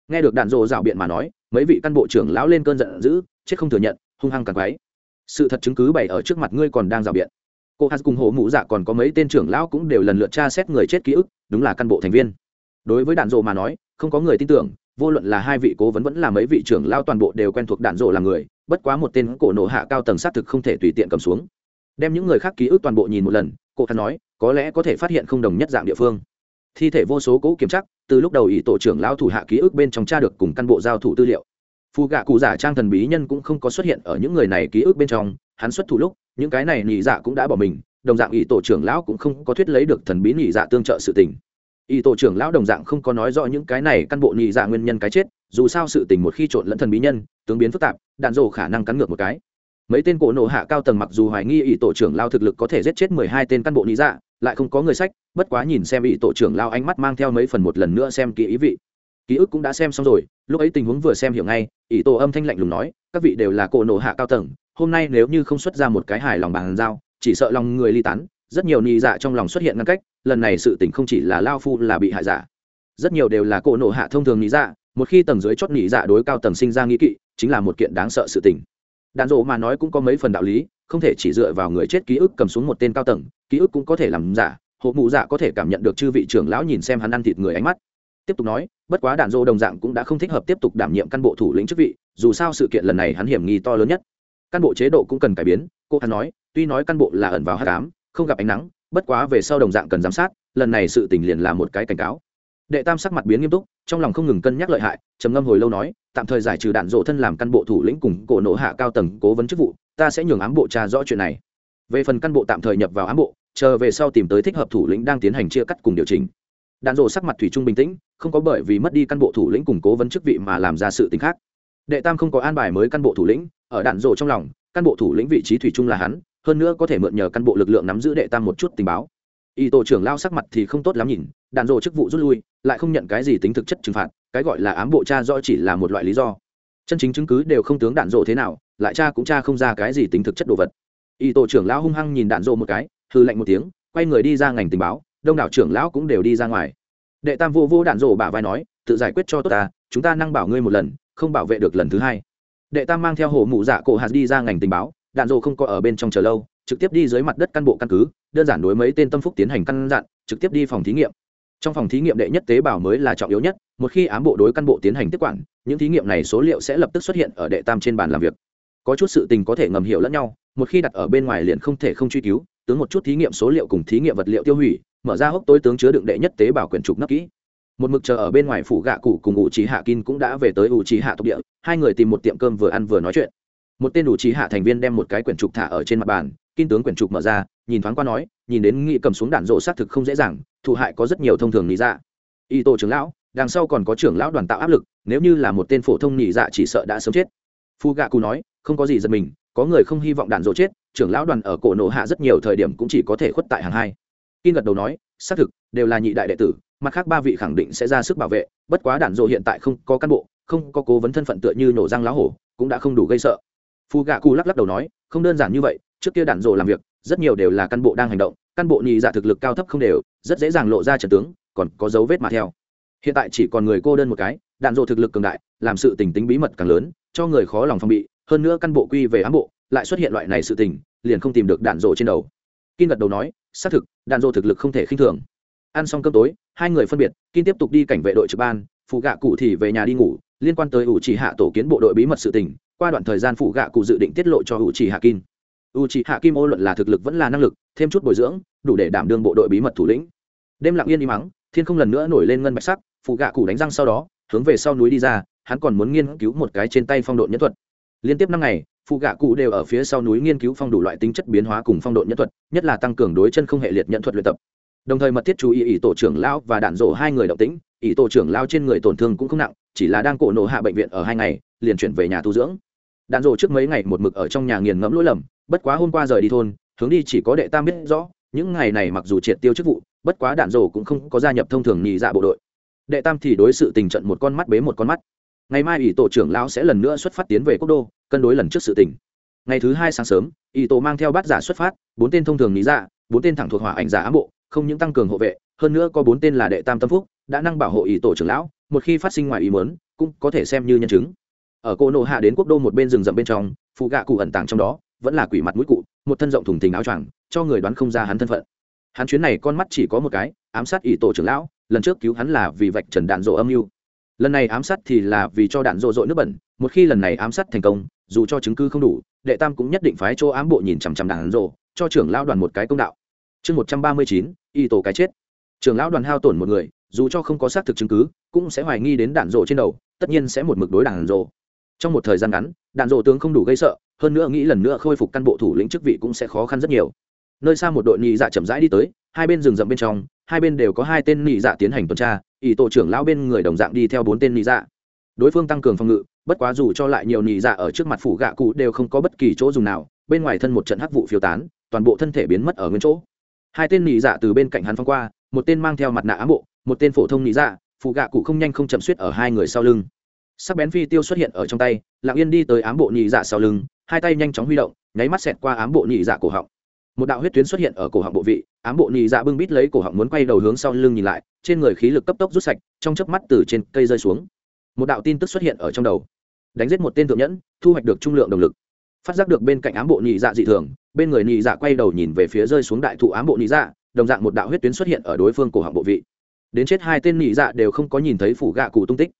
nghe được đạn dộ rảo biện mà nói, mấy vị căn bộ trưởng lão lên cơn giận dữ, chết không thừa nhận, hung hăng càng quáy sự thật chứng cứ bày ở trước mặt ngươi còn đang rào biện. Cô hát cùng hộ mụ dạ còn có mấy tên trưởng lão cũng đều lần lượt tra xét người chết ký ức, đúng là căn bộ thành viên. Đối với đạn dộ mà nói không có người tin tưởng, vô luận là hai vị cố vấn vẫn là mấy vị trưởng lao toàn bộ đều quen thuộc đạn rộ là người, bất quá một tên cổ nổ hạ cao tầng xác thực không thể tùy tiện cầm xuống. Đem những người khác ký ức toàn bộ nhìn một lần cổ hắn nói, có lẽ có thể phát hiện không đồng nhất dạng địa phương. Thi thể vô số cũ kiểm chắc từ lúc đầu ý tổ trưởng lao thủ hạ ký ức bên trong tra được cùng căn bộ giao thủ tư liệu. Phù gạ cụ giả trang thần bí nhân cũng không có xuất hiện ở những người này ký ức bên trong, hắn xuất thủ lúc, những cái này nhị dạ cũng đã bỏ mình, đồng dạng ý tổ trưởng lão cũng không có thuyết lấy được thần bí nhị dạ tương trợ sự tình y tổ trưởng lão đồng dạng không có nói rõ những cái này căn bộ nhị dạ nguyên nhân cái chết, dù sao sự tình một khi trộn lẫn thần bí nhân, tướng biến phức tạp, đạn dồ khả năng cắn ngược một cái. Mấy tên cổ nổ hạ cao tầng mặc dù hoài nghi ý tổ trưởng lao thực lực có thể giết chết mười hai tên căn bộ nhị dạ lại không có người sách, bất quá nhìn xem ý tổ trưởng lao ánh mắt mang theo mấy phần một lần nữa xem kỹ ý vị. Ký ức cũng đã xem xong rồi, lúc ấy tình huống vừa xem hiểu ngay ý tổ âm thanh lạnh lùng nói, các vị đều là cổ nổ hạ cao tầng, hôm nay nếu như không xuất ra một cái hài lòng bàn giao, chỉ sợ lòng người ly tán rất nhiều nhị dạ trong lòng xuất hiện ngăn cách, lần này sự tình không chỉ là lao phu là bị hại giả. Rất nhiều đều là cỗ nộ hạ thông thường nhị dạ một khi tầng dưới chót nhị dạ đối cao tầng sinh ra nghi kỵ, chính là một kiện đáng sợ sự tình. Đạn dộ mà nói cũng có mấy phần đạo lý, không thể chỉ dựa vào người chết ký ức cầm xuống một tên cao tầng, ký ức cũng có thể làm giả, hộ mụ dạ có thể cảm nhận được chư vị trưởng lão nhìn xem hắn ăn thịt người ánh mắt. Tiếp tục nói, bất quá đạn dộ đồng dạng cũng đã không thích hợp tiếp tục đảm nhiệm căn bộ thủ lĩnh chức vị, dù sao sự kiện lần này hắn hiểm nghi to lớn nhất. Căn bộ chế độ cũng cần cải biến, cô hắn nói, tuy nói căn bộ là ẩn vào hát cám không gặp ánh nắng, bất quá về sau đồng dạng cần giám sát, lần này sự tình liền là một cái cảnh cáo. Đệ tam sắc mặt biến nghiêm túc, trong lòng không ngừng cân nhắc lợi hại, trầm ngâm hồi lâu nói, tạm thời giải trừ đạn dộ thân làm căn bộ thủ lĩnh cùng cổ nộ hạ cao tầng cố vấn chức vụ, ta sẽ nhường ám bộ tra rõ chuyện này. Về phần căn bộ tạm thời nhập vào ám bộ, chờ về sau tìm tới thích hợp thủ lĩnh đang tiến hành chia cắt cùng điều chỉnh. Đạn dộ sắc mặt thủy trung bình tĩnh, không có bởi vì mất đi căn bộ thủ lĩnh cùng cố vấn chức vị mà làm ra sự tính khác. Đệ tam không có an bài mới căn bộ thủ lĩnh, ở đạn dộ trong lòng, căn bộ thủ lĩnh vị trí thủy trung là hắn hơn nữa có thể mượn nhờ căn bộ lực lượng nắm giữ đệ tam một chút tình báo. Y tổ trưởng lao sắc mặt thì không tốt lắm nhìn đạn dộ chức vụ rút lui, lại không nhận cái gì tính thực chất trừng phạt, cái gọi là ám bộ cha rõ chỉ là một loại lý do. Chân chính chứng cứ đều không tướng đạn dộ thế nào, lại cha cũng cha không ra cái gì tính thực chất đồ vật. Y tổ trưởng lão hung hăng nhìn đạn dộ một cái hư lạnh một tiếng, quay người đi ra ngành tình báo, đông đảo trưởng lão cũng đều đi ra ngoài. Đệ tam vô vô đạn dộ bả vai nói, tự giải quyết cho tốt ta, chúng ta năng bảo ngươi một lần, không bảo vệ được lần thứ hai. Đệ tam mang theo hồ mụ dạ cổ hạt đi ra ngành tình báo đạn dộ không có ở bên trong chờ lâu, trực tiếp đi dưới mặt đất căn bộ căn cứ, đơn giản đối mấy tên tâm phúc tiến hành căn dặn, trực tiếp đi phòng thí nghiệm. Trong phòng thí nghiệm đệ nhất tế bào mới là trọng yếu nhất, một khi ám bộ đối căn bộ tiến hành tiếp quản, những thí nghiệm này số liệu sẽ lập tức xuất hiện ở đệ tam trên bàn làm việc. Có chút sự tình có thể ngầm hiểu lẫn nhau, một khi đặt ở bên ngoài liền không thể không truy cứu, tướng một chút thí nghiệm số liệu cùng thí nghiệm vật liệu tiêu hủy, mở ra hốc tối tướng chứa đựng đệ nhất tế bào quyển trục nấp kỹ. Một mực chờ ở bên ngoài phủ gạ cụ cùng ủ trí hạ kin cũng đã về tới ủ trí hạ tộc địa, hai người tìm một tiệm cơm vừa ăn vừa nói chuyện một tên đủ trí hạ thành viên đem một cái quyển trục thả ở trên mặt bàn, kinh tướng quyển trục mở ra, nhìn thoáng qua nói, nhìn đến nghị cầm xuống đạn rộ xác thực không dễ dàng thụ hại có rất nhiều thông thường nghĩ ra dạ. y tổ trưởng lão, đằng sau còn có trưởng lão đoàn tạo áp lực, nếu như là một tên phổ thông nhị dạ chỉ sợ đã sớm chết. Phu gạ cù nói, không có gì giật mình, có người không hy vọng đạn dỗ chết, trưởng lão đoàn ở cổ nổ hạ rất nhiều thời điểm cũng chỉ có thể khuất tại hàng hai. Kim gật đầu nói, xác thực, đều là nhị đại đệ tử, mặt khác ba vị khẳng định sẽ ra sức bảo vệ, bất quá đạn dỗ hiện tại không có cán bộ, không có cố vấn thân phận tựa như nổ răng lá hổ, cũng đã không đủ gây sợ phu gạ cụ lắc lắc đầu nói, không đơn giản như vậy, trước kia đạn rộ làm việc, rất nhiều đều là căn bộ đang hành động, căn bộ nhị dạ thực lực cao thấp không đều, rất dễ dàng lộ ra trận tướng, còn có dấu vết mà theo. Hiện tại chỉ còn người cô đơn một cái, đạn dộ thực lực cường đại, làm sự tình tính bí mật càng lớn, cho người khó lòng phòng bị, hơn nữa căn bộ quy về ám bộ, lại xuất hiện loại này sự tình, liền không tìm được đạn dộ trên đầu. Kim gật đầu nói, xác thực, đạn dộ thực lực không thể khinh thường. Ăn xong cơm tối, hai người phân biệt kim tiếp tục đi cảnh vệ đội trực ban phụ gạ cụ thì về nhà đi ngủ, liên quan tới ủ chỉ hạ tổ kiến bộ đội bí mật sự tình qua đoạn thời gian phụ gạ cụ dự định tiết lộ cho ủ chỉ hạ kim. u chỉ hạ kim ô luận là thực lực vẫn là năng lực, thêm chút bồi dưỡng, đủ để đảm đương bộ đội bí mật thủ lĩnh. đêm lặng yên im mắng thiên không lần nữa nổi lên ngân bạch sắc, phụ gạ cụ đánh răng sau đó, hướng về sau núi đi ra, hắn còn muốn nghiên cứu một cái trên tay phong độ nhân thuật. liên tiếp năm ngày, phụ gạ cụ đều ở phía sau núi nghiên cứu phong đủ loại tính chất biến hóa cùng phong độ nhân thuật, nhất là tăng cường đối chân không hệ liệt nhận thuật luyện tập. đồng thời mật thiết chú ý ỷ tổ trưởng lao và đạn rổ hai người động tĩnh, ỷ tổ trưởng lao trên người tổn thương cũng không nặng, chỉ là đang cổ nổ hạ bệnh viện ở hai ngày, liền chuyển về nhà tu dưỡng đạn rồ trước mấy ngày một mực ở trong nhà nghiền ngẫm lỗi lầm, bất quá hôm qua rời đi thôn, hướng đi chỉ có đệ tam biết rõ, những ngày này mặc dù triệt tiêu chức vụ, bất quá đạn rổ cũng không có gia nhập thông thường nhị dạ bộ đội. Đệ tam thì đối sự tình trận một con mắt bế một con mắt. Ngày mai ủy tổ trưởng lão sẽ lần nữa xuất phát tiến về quốc đô, cân đối lần trước sự tình. Ngày thứ hai sáng sớm ủy tổ mang theo bát giả xuất phát, bốn tên thông thường nhị dạ bốn tên thẳng thuộc hỏa ảnh giả ám bộ, không những tăng cường hộ vệ, hơn nữa có bốn tên là đệ tam tâm phúc, đã năng bảo hộ ủy tổ trưởng lão, một khi phát sinh ngoài ý muốn, cũng có thể xem như nhân chứng ở cô nộ hạ đến quốc đô một bên rừng rậm bên trong, phụ gạ cụ ẩn tàng trong đó, vẫn là quỷ mặt mũi cụ, một thân rộng thùng thình áo choàng, cho người đoán không ra hắn thân phận. Hắn chuyến này con mắt chỉ có một cái, ám sát ỷ tổ trưởng lão, lần trước cứu hắn là vì vạch trần đạn dộ âm mưu. Lần này ám sát thì là vì cho đạn dộ dội nước bẩn, một khi lần này ám sát thành công, dù cho chứng cứ không đủ, đệ tam cũng nhất định phái chỗ ám bộ nhìn chằm chằm đạn dộ cho trưởng lão đoàn một cái công đạo. Chương một trăm ba mươi chín y tổ cái chết. Trưởng lão đoàn hao tổn một người, dù cho không có xác thực chứng cứ, cũng sẽ hoài nghi đến đạn dộ trên đầu, tất nhiên sẽ một mực đối đạn dộ trong một thời gian ngắn, đạn dộ tướng không đủ gây sợ, hơn nữa nghĩ lần nữa khôi phục căn bộ thủ lĩnh chức vị cũng sẽ khó khăn rất nhiều. Nơi xa một đội nhị dạ chậm rãi đi tới, hai bên rừng rậm bên trong, hai bên đều có hai tên nhị dạ tiến hành tuần tra, ỷ tổ trưởng lão bên người đồng dạng đi theo bốn tên nhị dạ. Đối phương tăng cường phòng ngự, bất quá dù cho lại nhiều nhị dạ ở trước mặt phủ gạ cụ đều không có bất kỳ chỗ dùng nào, bên ngoài thân một trận hắc vụ phiêu tán, toàn bộ thân thể biến mất ở nguyên chỗ. Hai tên nhị dạ từ bên cạnh hắn phong qua, một tên mang theo mặt nạ ám bộ, một tên phổ thông nhị dạ phụ gạ cụ không nhanh không chậm suýt ở hai người sau lưng sắc bén phi tiêu xuất hiện ở trong tay, lặng yên đi tới ám bộ nhị dạ sau lưng, hai tay nhanh chóng huy động, nháy mắt xẹt qua ám bộ nhị dạ cổ họng. Một đạo huyết tuyến xuất hiện ở cổ họng bộ vị, ám bộ nhị dạ bưng bít lấy cổ họng muốn quay đầu hướng sau lưng nhìn lại, trên người khí lực cấp tốc rút sạch, trong chớp mắt từ trên cây rơi xuống. Một đạo tin tức xuất hiện ở trong đầu. Đánh giết một tên thượng nhẫn, thu hoạch được trung lượng động lực. Phát giác được bên cạnh ám bộ nhị dạ dị thường, bên người nhị dạ quay đầu nhìn về phía rơi xuống đại thụ ám bộ nhị dạ đồng dạng một đạo huyết tuyến xuất hiện ở đối phương cổ họng bộ vị. Đến chết hai tên nhị dạ đều không có nhìn thấy phủ gạ cụ tung tích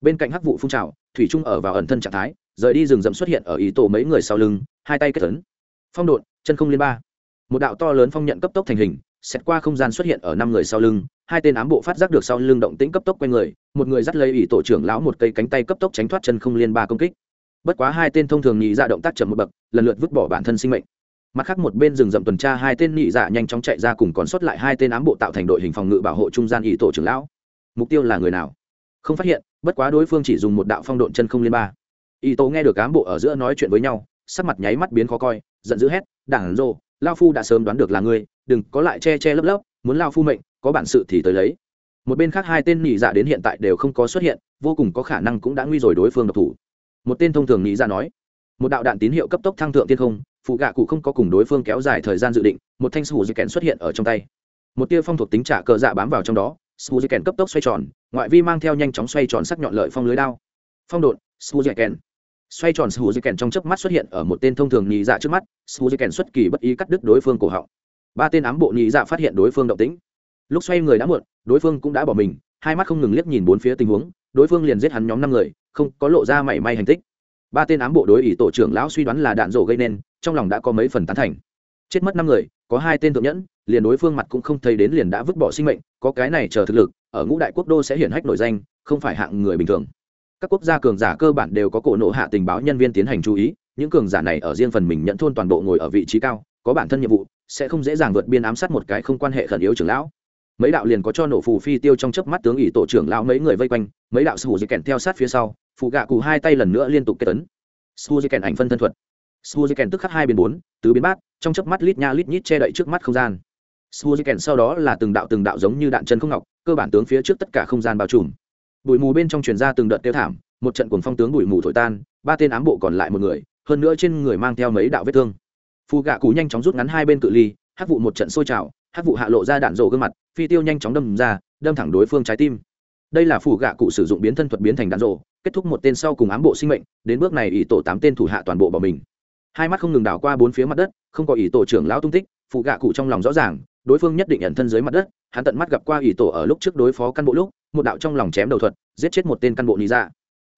bên cạnh hắc vụ phun trào, thủy trung ở vào ẩn thân trạng thái, rời đi rừng rậm xuất hiện ở ý tổ mấy người sau lưng, hai tay kết tấn phong độn, chân không liên ba. Một đạo to lớn phong nhận cấp tốc thành hình xét qua không gian xuất hiện ở năm người sau lưng, hai tên ám bộ phát giác được sau lưng động tĩnh cấp tốc quanh người, một người dắt lấy ỷ tổ trưởng lão một cây cánh tay cấp tốc tránh thoát chân không liên ba công kích. Bất quá hai tên thông thường nhị dạ động tác chậm một bậc, lần lượt vứt bỏ bản thân sinh mệnh. Mặt khác một bên rừng rậm tuần tra hai tên nhị dạ nhanh chóng chạy ra cùng còn sót lại hai tên ám bộ tạo thành đội hình phòng ngự bảo hộ trung gian ỷ tổ trưởng lão. Mục tiêu là người nào? Không phát hiện, bất quá đối phương chỉ dùng một đạo phong độn chân không liên ba. Y tố nghe được cán bộ ở giữa nói chuyện với nhau, sắc mặt nháy mắt biến khó coi, giận dữ hét, đảng rô lao phu đã sớm đoán được là ngươi, đừng có lại che che lấp lấp, muốn lao phu mệnh, có bản sự thì tới lấy. Một bên khác hai tên nhị dạ đến hiện tại đều không có xuất hiện, vô cùng có khả năng cũng đã nguy rồi đối phương độc thủ. Một tên thông thường nhị dạ nói, một đạo đạn tín hiệu cấp tốc thăng thượng thiên không, phụ gạ cụ không có cùng đối phương kéo dài thời gian dự định, một thanh sủ dự kèn xuất hiện ở trong tay. Một tia phong thuộc tính trả cờ dạ bám vào trong đó sù kèn cấp tốc xoay tròn, ngoại vi mang theo nhanh chóng xoay tròn sắc nhọn lợi phong lưới đao. Phong đột sù kèn xoay tròn sù kèn trong chớp mắt xuất hiện ở một tên thông thường nhị dạ trước mắt sù kèn xuất kỳ bất ý cắt đứt đối phương cổ họng. Ba tên ám bộ nhị dạ phát hiện đối phương động tĩnh. Lúc xoay người đã muộn, đối phương cũng đã bỏ mình, hai mắt không ngừng liếc nhìn bốn phía tình huống, đối phương liền giết hắn nhóm năm người, không có lộ ra mảy may hành tích. Ba tên ám bộ đối ỷ tổ trưởng lão suy đoán là đạn rổ gây nên, trong lòng đã có mấy phần tán thành. Chết mất năm người, có hai tên thượng nhẫn liền đối phương mặt cũng không thấy đến liền đã vứt bỏ sinh mệnh, có cái này chờ thực lực, ở ngũ đại quốc đô sẽ hiển hách nổi danh, không phải hạng người bình thường. Các quốc gia cường giả cơ bản đều có cổ nộ hạ tình báo nhân viên tiến hành chú ý, những cường giả này ở riêng phần mình nhận thôn toàn bộ ngồi ở vị trí cao, có bản thân nhiệm vụ, sẽ không dễ dàng vượt biên ám sát một cái không quan hệ khẩn yếu trưởng lão. Mấy đạo liền có cho nổ phù phi tiêu trong chớp mắt tướng ỷ tổ trưởng lão mấy người vây quanh, mấy đạo sư hù di kèn theo sát phía sau phụ gạ cụ hai tay lần nữa liên tục kết tấn. Sư hù di kèn ảnh phân thân thuật. Sư hù di kèn tức khắc hai biến bốn, tứ biến bát, trong chớp mắt lít nha lít nhít che đậy trước mắt không gian. Suzuken sau đó là từng đạo từng đạo giống như đạn chân không ngọc, cơ bản tướng phía trước tất cả không gian bao trùm. Bụi mù bên trong truyền ra từng đợt tiêu thảm, một trận cuồng phong tướng bụi mù thổi tan, ba tên ám bộ còn lại một người, hơn nữa trên người mang theo mấy đạo vết thương. Phù gạ cụ nhanh chóng rút ngắn hai bên cự ly, hắc vụ một trận sôi trào, hắc vụ hạ lộ ra đạn rổ gương mặt, phi tiêu nhanh chóng đâm ra, đâm thẳng đối phương trái tim. Đây là phù gạ cụ sử dụng biến thân thuật biến thành đạn rổ, kết thúc một tên sau cùng ám bộ sinh mệnh, đến bước này ỷ tổ tám tên thủ hạ toàn bộ bỏ mình. Hai mắt không ngừng đảo qua bốn phía mặt đất, không có ỷ tổ trưởng lão tung tích phù gạ cụ trong lòng rõ ràng đối phương nhất định ẩn thân dưới mặt đất, hắn tận mắt gặp qua ủy tổ ở lúc trước đối phó căn bộ lúc, một đạo trong lòng chém đầu thuật, giết chết một tên căn bộ lý ra dạ.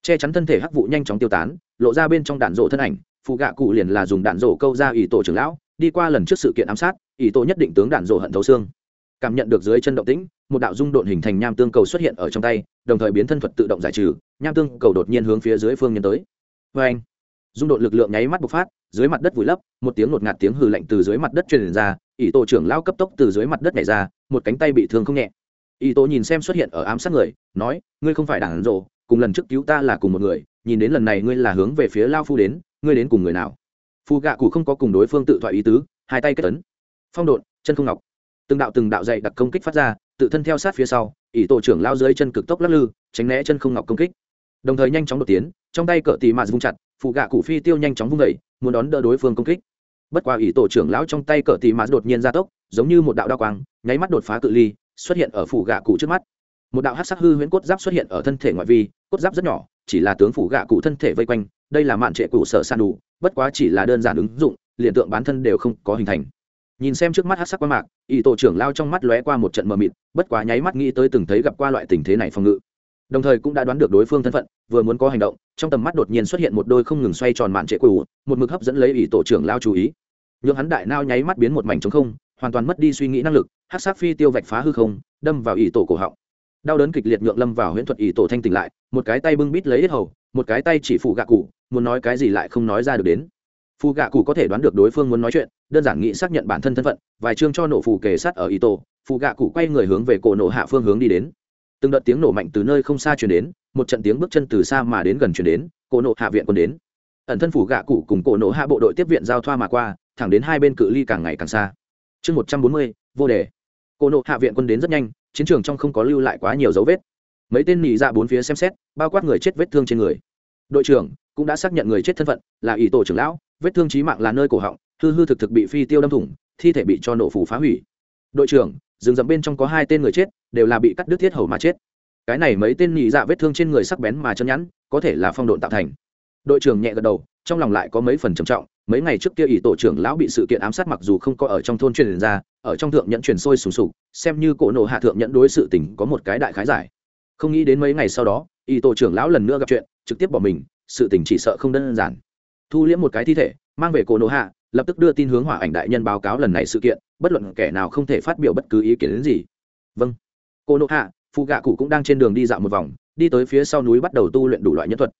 che chắn thân thể hắc vụ nhanh chóng tiêu tán, lộ ra bên trong đạn rổ thân ảnh phụ gạ cụ liền là dùng đạn rổ câu ra ủy tổ trưởng lão, đi qua lần trước sự kiện ám sát ủy tổ nhất định tướng đạn rổ hận thấu xương. Cảm nhận được dưới chân động tĩnh, một đạo dung độn hình thành nham tương cầu xuất hiện ở trong tay, đồng thời biến thân thuật tự động giải trừ, nham tương cầu đột nhiên hướng phía dưới phương nhân tới. Vê anh dung độn lực lượng nháy mắt bộc phát, dưới mặt đất vùi lấp, một tiếng ngột ngạt tiếng hừ lạnh từ dưới mặt đất truyền ra ý tổ trưởng lao cấp tốc từ dưới mặt đất nhảy ra, một cánh tay bị thương không nhẹ. Ý tổ nhìn xem xuất hiện ở ám sát người, nói, ngươi không phải đảng rộ cùng lần trước cứu ta là cùng một người, nhìn đến lần này ngươi là hướng về phía lao phu đến, ngươi đến cùng người nào? Phu gạ cụ không có cùng đối phương tự thoại ý tứ, hai tay kết tấn phong độn, chân không ngọc. Từng đạo từng đạo dạy đặc công kích phát ra, tự thân theo sát phía sau, ỷ tổ trưởng lao dưới chân cực tốc lắc lư, tránh né chân không ngọc công kích. Đồng thời nhanh chóng đột tiến, trong tay cỡ tì mạt vung chặt phụ gạ cụ phi tiêu nhanh chóng vung vẩy muốn đón đỡ đối phương công kích bất qua ý tổ trưởng lão trong tay cờ tì mạt đột nhiên ra tốc, giống như một đạo đao quang, nháy mắt đột phá cự ly, xuất hiện ở phủ gạ cụ trước mắt. Một đạo hát sắc hư huyễn cốt giáp xuất hiện ở thân thể ngoại vi, cốt giáp rất nhỏ, chỉ là tướng phủ gạ cụ thân thể vây quanh, đây là mạn trệ cụ sở san đủ, bất quá chỉ là đơn giản ứng dụng, liền tượng bán thân đều không có hình thành. Nhìn xem trước mắt hát sắc qua mạc ý tổ trưởng lao trong mắt lóe qua một trận mờ mịt, bất quá nháy mắt nghĩ tới từng thấy gặp qua loại tình thế này phòng ngự đồng thời cũng đã đoán được đối phương thân phận, vừa muốn có hành động, trong tầm mắt đột nhiên xuất hiện một đôi không ngừng xoay tròn mạn trệ quỷ, một mực hấp dẫn lấy ỷ tổ trưởng lao chú ý. Nhưng hắn đại nao nháy mắt biến một mảnh trống không, hoàn toàn mất đi suy nghĩ năng lực hát sắc phi tiêu vạch phá hư không, đâm vào ỷ tổ cổ họng. Đau đớn kịch liệt nhượng lâm vào huyễn thuật ỷ tổ thanh tỉnh lại, một cái tay bưng bít lấy hết hầu, một cái tay chỉ phụ gạ cụ, muốn nói cái gì lại không nói ra được đến. Phụ gạ cụ có thể đoán được đối phương muốn nói chuyện, đơn giản nghĩ xác nhận bản thân thân phận, vài chương cho nổ phù kề sát ở ỷ tổ phụ gạ cụ quay người hướng về cổ nổ hạ phương hướng đi đến từng đợt tiếng nổ mạnh từ nơi không xa chuyển đến, một trận tiếng bước chân từ xa mà đến gần chuyển đến, cổ nộ hạ viện còn đến. Ẩn thân phủ gạ cụ cùng cổ nộ hạ bộ đội tiếp viện giao thoa mà qua, thẳng đến hai bên cự ly càng ngày càng xa. Chương một trăm bốn mươi, vô đề. Cổ nộ hạ viện quân đến rất nhanh, chiến trường trong không có lưu lại quá nhiều dấu vết. Mấy tên nỉ ra dạ bốn phía xem xét, bao quát người chết vết thương trên người. Đội trưởng cũng đã xác nhận người chết thân phận, là ỷ tổ trưởng lão, vết thương trí mạng là nơi cổ họng, hư hư thực thực bị phi tiêu đâm thủng, thi thể bị cho nổ phủ phá hủy. Đội trưởng rừng rậm bên trong có hai tên người chết, đều là bị cắt đứt thiết hầu mà chết. Cái này mấy tên nhị dạ vết thương trên người sắc bén mà chân nhẵn, có thể là phong độn tạo thành. Đội trưởng nhẹ gật đầu, trong lòng lại có mấy phần trầm trọng, mấy ngày trước kia ỷ tổ trưởng lão bị sự kiện ám sát mặc dù không có ở trong thôn truyền ra, ở trong thượng nhận truyền sôi sùng sục, xem như cổ nộ hạ thượng nhận đối sự tình có một cái đại khái giải. Không nghĩ đến mấy ngày sau đó, ỷ tổ trưởng lão lần nữa gặp chuyện, trực tiếp bỏ mình, sự tình chỉ sợ không đơn giản. Thu liễm một cái thi thể, mang về cổ nộ hạ lập tức đưa tin hướng hỏa ảnh đại nhân báo cáo lần này sự kiện, bất luận kẻ nào không thể phát biểu bất cứ ý kiến đến gì. Vâng. Cô nộ hạ phụ gạ cụ cũng đang trên đường đi dạo một vòng, đi tới phía sau núi bắt đầu tu luyện đủ loại nhân thuật.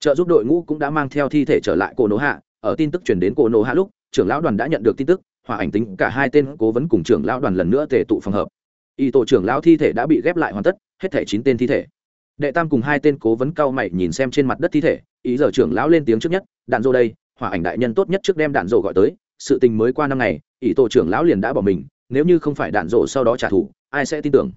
Trợ giúp đội ngũ cũng đã mang theo thi thể trở lại cô nộ hạ, ở tin tức chuyển đến cô nộ hạ lúc, trưởng lão đoàn đã nhận được tin tức, hỏa ảnh tính cả hai tên cố vấn cùng trưởng lão đoàn lần nữa tề tụ phòng hợp. Y tổ trưởng lão thi thể đã bị ghép lại hoàn tất, hết thể chín tên thi thể. Đệ tam cùng hai tên cố vấn cao mày nhìn xem trên mặt đất thi thể, ý giờ trưởng lão lên tiếng trước nhất, đạn dô đây hỏa ảnh đại nhân tốt nhất trước đem đạn rổ gọi tới, sự tình mới qua năm ngày, ỷ tổ trưởng lão liền đã bỏ mình, nếu như không phải đạn rổ sau đó trả thù, ai sẽ tin tưởng?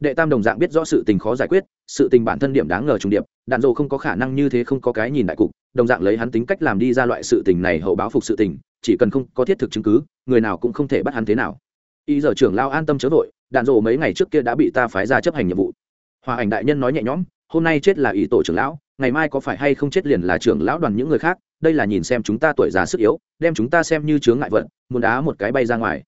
Đệ tam đồng dạng biết rõ sự tình khó giải quyết, sự tình bản thân điểm đáng ngờ trùng điệp, đạn dô không có khả năng như thế không có cái nhìn đại cục, đồng dạng lấy hắn tính cách làm đi ra loại sự tình này hậu báo phục sự tình, chỉ cần không có thiết thực chứng cứ, người nào cũng không thể bắt hắn thế nào. Y giờ trưởng lao an tâm chớ vội, đạn dô mấy ngày trước kia đã bị ta phái ra chấp hành nhiệm vụ. Hòa ảnh đại nhân nói nhẹ nhõm, hôm nay chết là ý tổ trưởng lão, ngày mai có phải hay không chết liền là trưởng lão đoàn những người khác đây là nhìn xem chúng ta tuổi già sức yếu, đem chúng ta xem như chướng ngại vận muốn đá một cái bay ra ngoài.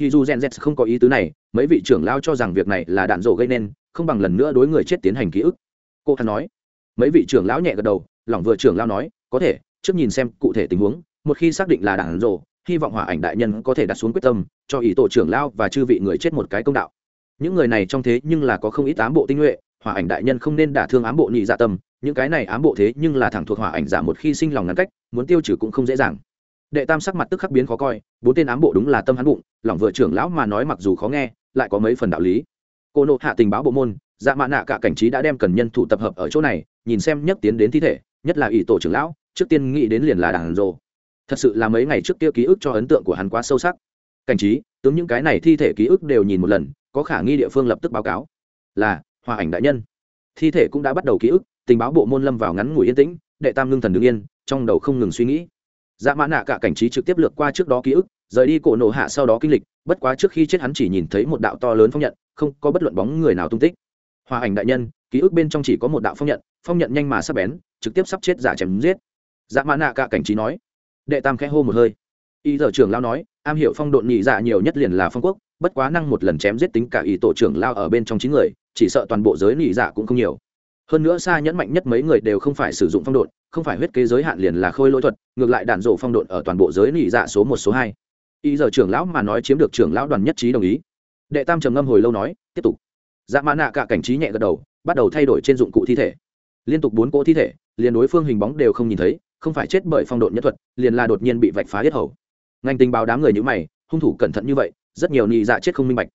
Thì dù gen z không có ý tứ này, mấy vị trưởng lao cho rằng việc này là đạn rổ gây nên, không bằng lần nữa đối người chết tiến hành ký ức. Cô hắn nói. Mấy vị trưởng lão nhẹ gật đầu lỏng vừa trưởng lao nói, có thể, trước nhìn xem cụ thể tình huống, một khi xác định là đạn rổ, hy vọng hỏa ảnh đại nhân có thể đặt xuống quyết tâm, cho ý tổ trưởng lao và chư vị người chết một cái công đạo. Những người này trong thế nhưng là có không ít ám bộ tinh nhuệ, hỏa ảnh đại nhân không nên đả thương ám bộ nhị dạ tâm những cái này ám bộ thế nhưng là thẳng thuộc hỏa ảnh giả một khi sinh lòng ngắn cách, muốn tiêu trừ cũng không dễ dàng. Đệ tam sắc mặt tức khắc biến khó coi, bốn tên ám bộ đúng là tâm hắn bụng lòng vừa trưởng lão mà nói mặc dù khó nghe, lại có mấy phần đạo lý. Cô nộ hạ tình báo bộ môn dạ mạ nạ cả cảnh trí đã đem cần nhân thủ tập hợp ở chỗ này, nhìn xem nhất tiến đến thi thể, nhất là ỷ tổ trưởng lão, trước tiên nghĩ đến liền là đàn rồ. Thật sự là mấy ngày trước kia ký ức cho ấn tượng của hắn quá sâu sắc. Cảnh trí, tướng những cái này thi thể ký ức đều nhìn một lần, có khả nghi địa phương lập tức báo cáo. Là hòa ảnh đại nhân. Thi thể cũng đã bắt đầu ký ức tình báo bộ môn lâm vào ngắn ngủi yên tĩnh, đệ tam ngưng thần đứng yên, trong đầu không ngừng suy nghĩ. Dạ mã nạ cả cảnh trí trực tiếp lược qua trước đó ký ức, rời đi cổ nổ hạ sau đó kinh lịch, bất quá trước khi chết hắn chỉ nhìn thấy một đạo to lớn phong nhận, không có bất luận bóng người nào tung tích. Hòa ảnh đại nhân, ký ức bên trong chỉ có một đạo phong nhận phong nhận nhanh mà sắp bén, trực tiếp sắp chết giả chém giết. Dạ mã nạ cả cảnh trí nói. Đệ tam khẽ hô một hơi. Y giờ trưởng lao nói, am hiểu phong độn nhị dạ nhiều nhất liền là phong quốc, bất quá năng một lần chém giết tính cả ý tổ trưởng lao ở bên trong chín người, chỉ sợ toàn bộ giới nhị dạ cũng không nhiều hơn nữa xa nhẫn mạnh nhất mấy người đều không phải sử dụng phong độn, không phải huyết kế giới hạn liền là khôi lỗi thuật, ngược lại đạn rộ phong độn ở toàn bộ giới nỉ dạ số một, số hai. Ý giờ trưởng lão mà nói chiếm được trưởng lão đoàn nhất trí đồng ý. Đệ tam trầm ngâm hồi lâu nói, tiếp tục. Dạ mã nạ cả cảnh trí nhẹ gật đầu, bắt đầu thay đổi trên dụng cụ thi thể. Liên tục bốn cỗ thi thể, liền đối phương hình bóng đều không nhìn thấy, không phải chết bởi phong độn nhất thuật, liền là đột nhiên bị vạch phá hết hầu. Ngành tình báo đám người như mày, hung thủ cẩn thận như vậy, rất nhiều nị dạ chết không minh bạch.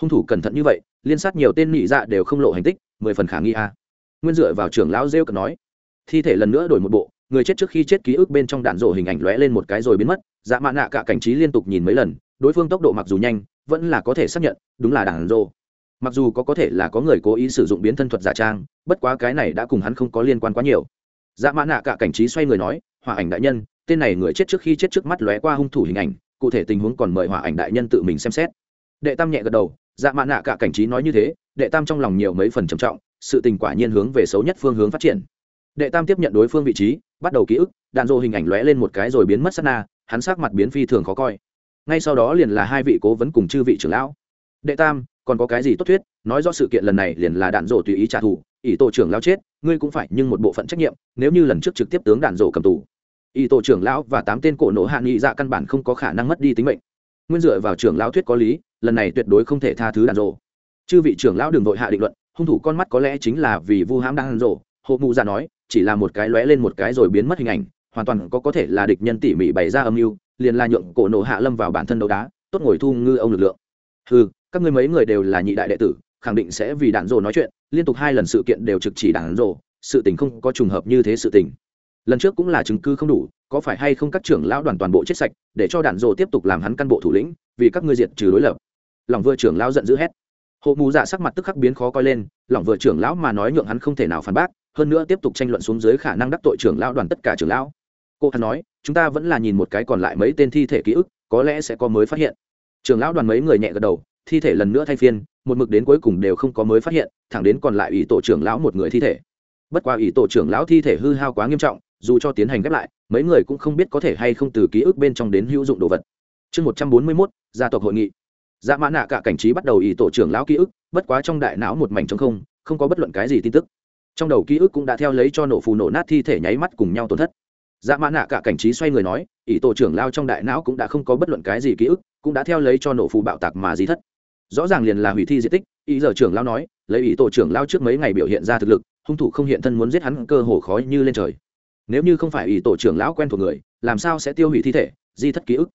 Hung thủ cẩn thận như vậy, liên sát nhiều tên nị dạ đều không lộ hành tích, mười phần khả nghi a nguyên dựa vào trưởng lão rêu cực nói, thi thể lần nữa đổi một bộ, người chết trước khi chết ký ức bên trong đạn rổ hình ảnh lóe lên một cái rồi biến mất dạ mạ nạ cả cảnh trí liên tục nhìn mấy lần, đối phương tốc độ mặc dù nhanh, vẫn là có thể xác nhận, đúng là đạn rổ. Mặc dù có có thể là có người cố ý sử dụng biến thân thuật giả trang, bất quá cái này đã cùng hắn không có liên quan quá nhiều. Dạ mã nạ cả cảnh trí xoay người nói hòa ảnh đại nhân, tên này người chết trước khi chết trước mắt lóe qua hung thủ hình ảnh, cụ thể tình huống còn mời hòa ảnh đại nhân tự mình xem xét. Đệ tam nhẹ gật đầu dạ mã nạ cả cảnh trí nói như thế, đệ tam trong lòng nhiều mấy phần trầm trọng sự tình quả nhiên hướng về xấu nhất phương hướng phát triển. Đệ tam tiếp nhận đối phương vị trí, bắt đầu ký ức, đạn dộ hình ảnh lóe lên một cái rồi biến mất sát na, hắn sắc mặt biến phi thường khó coi. Ngay sau đó liền là hai vị cố vấn cùng chư vị trưởng lão. Đệ tam, còn có cái gì tốt thuyết? Nói do sự kiện lần này liền là đạn dộ tùy ý trả thù, ỷ tổ trưởng lão chết, ngươi cũng phải nhưng một bộ phận trách nhiệm, nếu như lần trước trực tiếp tướng đạn dộ cầm tù. Ỷ tổ trưởng lão và tám tên cổ nổ hạ nghị dạ căn bản không có khả năng mất đi tính mệnh. Nguyên dựa vào trưởng lão thuyết có lý, lần này tuyệt đối không thể tha thứ đạn dộ chư vị trưởng lão đừng vội hạ định luận hung thủ con mắt có lẽ chính là vì vu hãm đang rộ. Hộ mụ ra nói, chỉ là một cái lóe lên một cái rồi biến mất hình ảnh, hoàn toàn có có thể là địch nhân tỉ mỉ bày ra âm mưu, liền là nhượng cổ nổ hạ lâm vào bản thân đấu đá, tốt ngồi thu ngư ông lực lượng. Ừ các ngươi mấy người đều là nhị đại đệ tử, khẳng định sẽ vì đạn rồ nói chuyện, liên tục hai lần sự kiện đều trực chỉ đạn rồ sự tình không có trùng hợp như thế sự tình. Lần trước cũng là chứng cứ không đủ, có phải hay không các trưởng lão đoàn toàn bộ chết sạch, để cho đạn rồ tiếp tục làm hắn căn bộ thủ lĩnh, vì các ngươi diệt trừ đối lập. Lòng vừa trưởng lão giận dữ hét hộ mù dạ sắc mặt tức khắc biến khó coi lên, lỏng vừa trưởng lão mà nói nhượng hắn không thể nào phản bác, hơn nữa tiếp tục tranh luận xuống dưới khả năng đắc tội trưởng lão đoàn tất cả trưởng lão. Cô hắn nói, chúng ta vẫn là nhìn một cái còn lại mấy tên thi thể ký ức, có lẽ sẽ có mới phát hiện. Trưởng lão đoàn mấy người nhẹ gật đầu, thi thể lần nữa thay phiên, một mực đến cuối cùng đều không có mới phát hiện, thẳng đến còn lại ủy tổ trưởng lão một người thi thể. Bất qua ủy tổ trưởng lão thi thể hư hao quá nghiêm trọng, dù cho tiến hành ghép lại, mấy người cũng không biết có thể hay không từ ký ức bên trong đến hữu dụng đồ vật. Chương một trăm bốn mươi mốt, gia tộc hội nghị dạ mã nạ cả cảnh trí bắt đầu ý tổ trưởng lão ký ức, bất quá trong đại não một mảnh trống không không có bất luận cái gì tin tức. Trong đầu ký ức cũng đã theo lấy cho nổ phù nổ nát thi thể nháy mắt cùng nhau tổn thất. Dạ mã nạ cả cảnh trí xoay người nói ý tổ trưởng lao trong đại não cũng đã không có bất luận cái gì ký ức, cũng đã theo lấy cho nổ phù bạo tạc mà di thất. Rõ ràng liền là hủy thi di tích ý giờ trưởng lao nói, lấy ý tổ trưởng lao trước mấy ngày biểu hiện ra thực lực, hung thủ không hiện thân muốn giết hắn cơ hồ khó như lên trời. Nếu như không phải ý tổ trưởng lão quen thuộc người, làm sao sẽ tiêu hủy thi thể, di thất ký ức?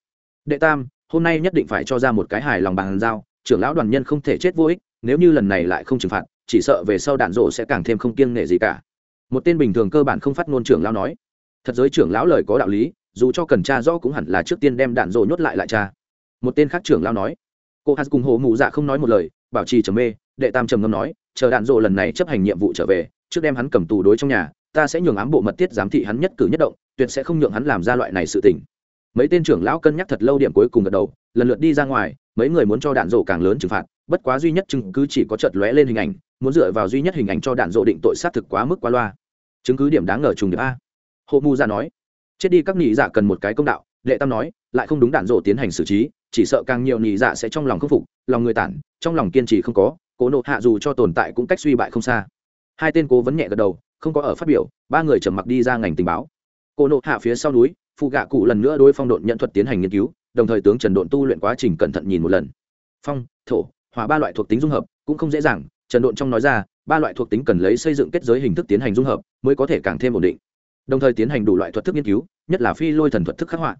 Đệ tam hôm nay nhất định phải cho ra một cái hài lòng bàn giao, trưởng lão đoàn nhân không thể chết vô ích, nếu như lần này lại không trừng phạt, chỉ sợ về sau đạn rộ sẽ càng thêm không kiêng nể gì cả. Một tên bình thường cơ bản không phát ngôn trưởng lão nói. Thật giới trưởng lão lời có đạo lý, dù cho cần cha rõ cũng hẳn là trước tiên đem đạn rộ nhốt lại lại cha một tên khác trưởng lão nói. Cô hát cùng hồ mụ dạ không nói một lời, bảo trì trầm mê, đệ tam trầm ngâm nói, chờ đạn rộ lần này chấp hành nhiệm vụ trở về, trước đem hắn cầm tù đối trong nhà, ta sẽ nhường ám bộ mật tiết giám thị hắn nhất cử nhất động, tuyệt sẽ không nhượng hắn làm ra loại này sự tình mấy tên trưởng lão cân nhắc thật lâu điểm cuối cùng gật đầu, lần lượt đi ra ngoài, mấy người muốn cho đạn rộ càng lớn trừng phạt, bất quá duy nhất chứng cứ chỉ có chợt lóe lên hình ảnh, muốn dựa vào duy nhất hình ảnh cho đạn rộ định tội xác thực quá mức quá loa. Chứng cứ điểm đáng ngờ trùng điệp a. Hộ mu ra nói, chết đi các nghị giả dạ cần một cái công đạo. Lệ tam nói, lại không đúng đạn rộ tiến hành xử trí, chỉ sợ càng nhiều nhị dạ sẽ trong lòng khâm phục, lòng người tản, trong lòng kiên trì không có, cố nộ hạ dù cho tồn tại cũng cách suy bại không xa. Hai tên cố vấn nhẹ gật đầu, không có ở phát biểu, ba người trầm mặc đi ra ngành tình báo. Cô nộ hạ phía sau núi phụ gạ cụ lần nữa đối phong độn nhận thuật tiến hành nghiên cứu, đồng thời tướng trần độn tu luyện quá trình cẩn thận nhìn một lần. Phong, thổ, hỏa ba loại thuộc tính dung hợp, cũng không dễ dàng, trần độn trong nói ra, ba loại thuộc tính cần lấy xây dựng kết giới hình thức tiến hành dung hợp, mới có thể càng thêm ổn định. Đồng thời tiến hành đủ loại thuật thức nghiên cứu, nhất là phi lôi thần thuật thức khắc họa.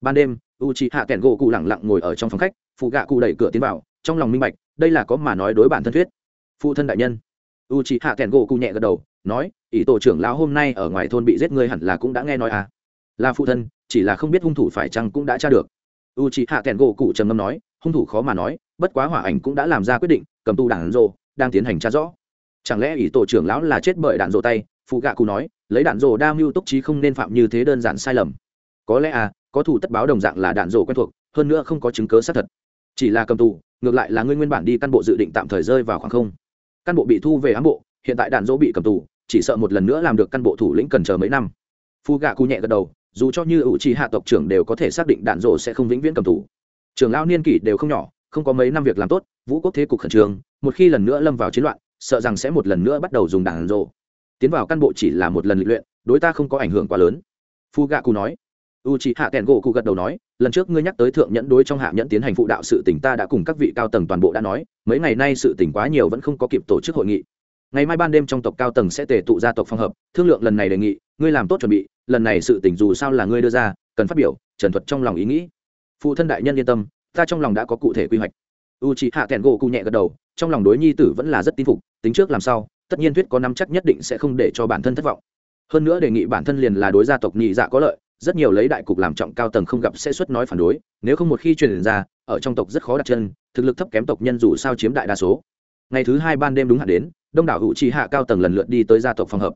Ban đêm u c h hạ kẹn gỗ cụ lẳng lặng ngồi ở trong phòng khách, phụ gạ cụ đẩy cửa tiến vào, trong lòng minh bạch, đây là có mà nói đối bản thân thuyết. Phụ thân đại nhân. U c h hạ kẹn gỗ cụ nhẹ gật đầu, nói ỷ tổ trưởng lão hôm nay ở ngoài thôn bị giết người hẳn là cũng đã nghe nói à là phụ thân, chỉ là không biết hung thủ phải chăng cũng đã tra được. U c h ị hạ kẹn gỗ cụ trầm ngâm nói, hung thủ khó mà nói, bất quá hỏa ảnh cũng đã làm ra quyết định, cầm tu đạn rộ đang tiến hành tra rõ. Chẳng lẽ ỷ tổ trưởng lão là chết bởi đạn rộ tay? Phụ gạ cụ nói, lấy đạn rộ đa mưu túc trí không nên phạm như thế đơn giản sai lầm. Có lẽ à có thủ tất báo đồng dạng là đạn rộ quen thuộc, hơn nữa không có chứng cớ xác thật. Chỉ là cầm tù, ngược lại là ngươi nguyên bản đi căn bộ dự định tạm thời rơi vào khoảng không. Căn bộ bị thu về ám bộ, hiện tại đạn dỗ bị cầm tù, chỉ sợ một lần nữa làm được căn bộ thủ lĩnh cần chờ mấy năm. Phu gạ cụ nhẹ gật đầu dù cho như ủ trì hạ tộc trưởng đều có thể xác định đạn rổ sẽ không vĩnh viễn cầm tù. Trưởng lao niên kỷ đều không nhỏ, không có mấy năm việc làm tốt, vũ quốc thế cục khẩn trương, một khi lần nữa lâm vào chiến loạn, sợ rằng sẽ một lần nữa bắt đầu dùng đạn rổ tiến vào căn bộ chỉ là một lần luyện, đối ta không có ảnh hưởng quá lớn. Phu gạ cụ nói. U c hạ kẹn gỗ cụ gật đầu nói, lần trước ngươi nhắc tới thượng nhẫn đối trong hạ nhẫn tiến hành phụ đạo sự tỉnh ta đã cùng các vị cao tầng toàn bộ đã nói, mấy ngày nay sự tỉnh quá nhiều vẫn không có kịp tổ chức hội nghị ngày mai ban đêm trong tộc cao tầng sẽ tề tụ gia tộc phong hợp, thương lượng lần này đề nghị, ngươi làm tốt chuẩn bị, lần này sự tỉnh dù sao là ngươi đưa ra, cần phát biểu, trần thuật trong lòng ý nghĩ. Phụ thân đại nhân yên tâm, ta trong lòng đã có cụ thể quy hoạch. U c hạ thẹn gỗ cụ nhẹ gật đầu, trong lòng đối nhi tử vẫn là rất tin phục, tính trước làm sao, tất nhiên thuyết có năm chắc nhất định sẽ không để cho bản thân thất vọng. Hơn nữa đề nghị bản thân liền là đối gia tộc nhị dạ có lợi, rất nhiều lấy đại cục làm trọng cao tầng không gặp sẽ xuất nói phản đối, nếu không một khi truyền ra, ở trong tộc rất khó đặt chân, thực lực thấp kém tộc nhân dù sao chiếm đại đa số ngày thứ hai ban đêm đúng hạn đến, đông đảo hữu trí hạ cao tầng lần lượt đi tới gia tộc phòng hợp.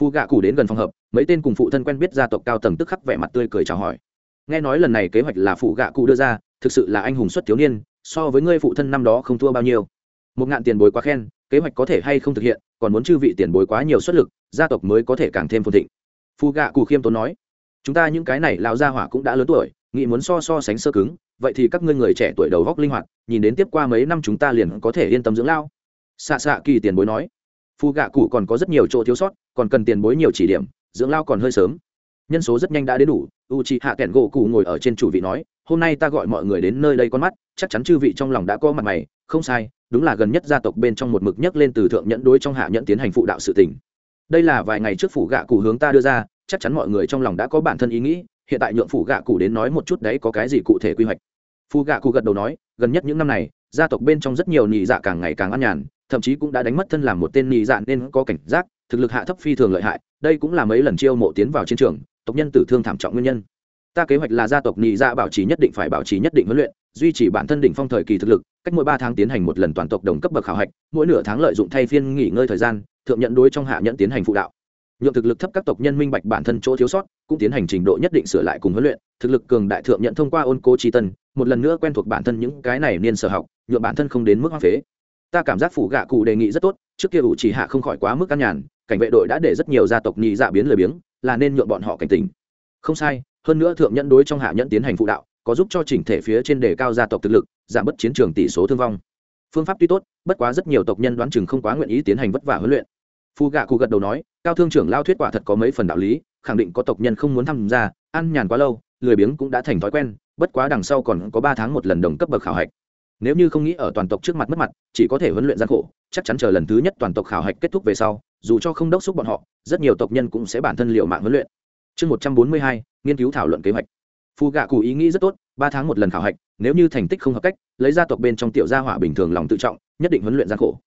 Phu gạ cụ đến gần phòng hợp, mấy tên cùng phụ thân quen biết gia tộc cao tầng tức khắc vẻ mặt tươi cười chào hỏi. Nghe nói lần này kế hoạch là phụ gạ cụ đưa ra, thực sự là anh hùng xuất thiếu niên, so với ngươi phụ thân năm đó không thua bao nhiêu. Một ngạn tiền bối quá khen, kế hoạch có thể hay không thực hiện, còn muốn chư vị tiền bối quá nhiều xuất lực, gia tộc mới có thể càng thêm phồn thịnh. Phu gạ cụ khiêm tốn nói, chúng ta những cái này lão gia hỏa cũng đã lớn tuổi, nghĩ muốn so so sánh sơ cứng vậy thì các ngươi người trẻ tuổi đầu góc linh hoạt, nhìn đến tiếp qua mấy năm chúng ta liền có thể yên tâm dưỡng lao. Xạ xạ kỳ tiền bối nói, phu gạ cụ còn có rất nhiều chỗ thiếu sót, còn cần tiền bối nhiều chỉ điểm, dưỡng lao còn hơi sớm. Nhân số rất nhanh đã đến đủ u c h ị hạ kẹn gỗ cụ ngồi ở trên chủ vị nói, hôm nay ta gọi mọi người đến nơi đây con mắt, chắc chắn chư vị trong lòng đã có mặt mày, không sai, đúng là gần nhất gia tộc bên trong một mực nhấc lên từ thượng nhẫn đối trong hạ nhẫn tiến hành phụ đạo sự tình. Đây là vài ngày trước phủ gạ cụ hướng ta đưa ra, chắc chắn mọi người trong lòng đã có bản thân ý nghĩ, hiện tại nhượng phủ gạ cụ đến nói một chút đấy có cái gì cụ thể quy hoạch phù gạ cụ gật đầu nói, gần nhất những năm này, gia tộc bên trong rất nhiều nhị dạ càng ngày càng ăn nhàn, thậm chí cũng đã đánh mất thân làm một tên nhị dạ nên có cảnh giác, thực lực hạ thấp phi thường lợi hại, đây cũng là mấy lần chiêu mộ tiến vào chiến trường, tộc nhân tử thương thảm trọng nguyên nhân. Ta kế hoạch là gia tộc nhị dạ bảo trì nhất định phải bảo trì nhất định huấn luyện, duy trì bản thân đỉnh phong thời kỳ thực lực, cách mỗi ba tháng tiến hành một lần toàn tộc đồng cấp bậc khảo hạch, mỗi nửa tháng lợi dụng thay phiên nghỉ ngơi thời gian, thượng nhận đối trong hạ nhận tiến hành phụ đạo. Nhượng thực lực thấp các tộc nhân minh bạch bản thân chỗ thiếu sót, cũng tiến hành trình độ nhất định sửa lại cùng huấn luyện, thực lực cường đại thượng nhận thông qua ôn cố tri tân một lần nữa quen thuộc bản thân những cái này niên sở học nhuộm bản thân không đến mức hoang phế. Ta cảm giác phủ gạ cụ đề nghị rất tốt, trước kia ủ chỉ hạ không khỏi quá mức căn nhàn, cảnh vệ đội đã để rất nhiều gia tộc nhị dạ biến lười biếng, là nên nhuộm bọn họ cảnh tỉnh. Không sai, hơn nữa thượng nhẫn đối trong hạ nhận tiến hành phụ đạo, có giúp cho chỉnh thể phía trên đề cao gia tộc thực lực, giảm bớt chiến trường tỷ số thương vong. Phương pháp tuy tốt, bất quá rất nhiều tộc nhân đoán chừng không quá nguyện ý tiến hành vất vả huấn luyện. Phu gạ cụ gật đầu nói, cao thương trưởng lao thuyết quả thật có mấy phần đạo lý, khẳng định có tộc nhân không muốn tham gia, ăn nhàn quá lâu, lười biếng cũng đã thành thói quen bất quá đằng sau còn có ba tháng một lần đồng cấp bậc khảo hạch. Nếu như không nghĩ ở toàn tộc trước mặt mất mặt, chỉ có thể huấn luyện gian khổ, chắc chắn chờ lần thứ nhất toàn tộc khảo hạch kết thúc về sau, dù cho không đốc xúc bọn họ, rất nhiều tộc nhân cũng sẽ bản thân liệu mạng huấn luyện. Chương một trăm bốn mươi hai, nghiên cứu thảo luận kế hoạch. Phu gạ cụ ý nghĩ rất tốt, ba tháng một lần khảo hạch, nếu như thành tích không hợp cách, lấy gia tộc bên trong tiểu gia hỏa bình thường lòng tự trọng, nhất định huấn luyện gian khổ.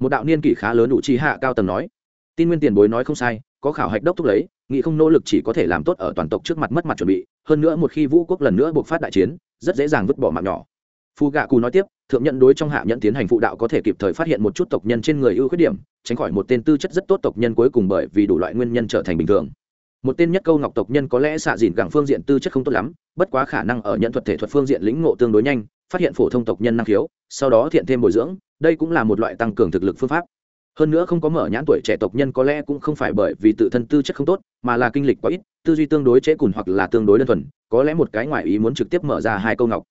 Một đạo niên kỷ khá lớn đủ chi hạ cao tầng nói, tin nguyên tiền bối nói không sai, có khảo hạch đốc thúc lấy nghị không nỗ lực chỉ có thể làm tốt ở toàn tộc trước mặt mất mặt chuẩn bị hơn nữa một khi vũ quốc lần nữa buộc phát đại chiến, rất dễ dàng vứt bỏ mạng nhỏ. Phu gạ cù nói tiếp, thượng nhận đối trong hạ nhận tiến hành phụ đạo có thể kịp thời phát hiện một chút tộc nhân trên người ưu khuyết điểm, tránh khỏi một tên tư chất rất tốt tộc nhân cuối cùng bởi vì đủ loại nguyên nhân trở thành bình thường. Một tên nhất câu ngọc tộc nhân có lẽ xạ dìn gẳng phương diện tư chất không tốt lắm, bất quá khả năng ở nhận thuật thể thuật phương diện lĩnh ngộ tương đối nhanh, phát hiện phổ thông tộc nhân năng khiếu, sau đó thiện thêm bồi dưỡng, đây cũng là một loại tăng cường thực lực phương pháp hơn nữa không có mở nhãn tuổi trẻ tộc nhân có lẽ cũng không phải bởi vì tự thân tư chất không tốt, mà là kinh lịch quá ít, tư duy tương đối trễ cùn hoặc là tương đối đơn thuần, có lẽ một cái ngoại ý muốn trực tiếp mở ra hai câu ngọc.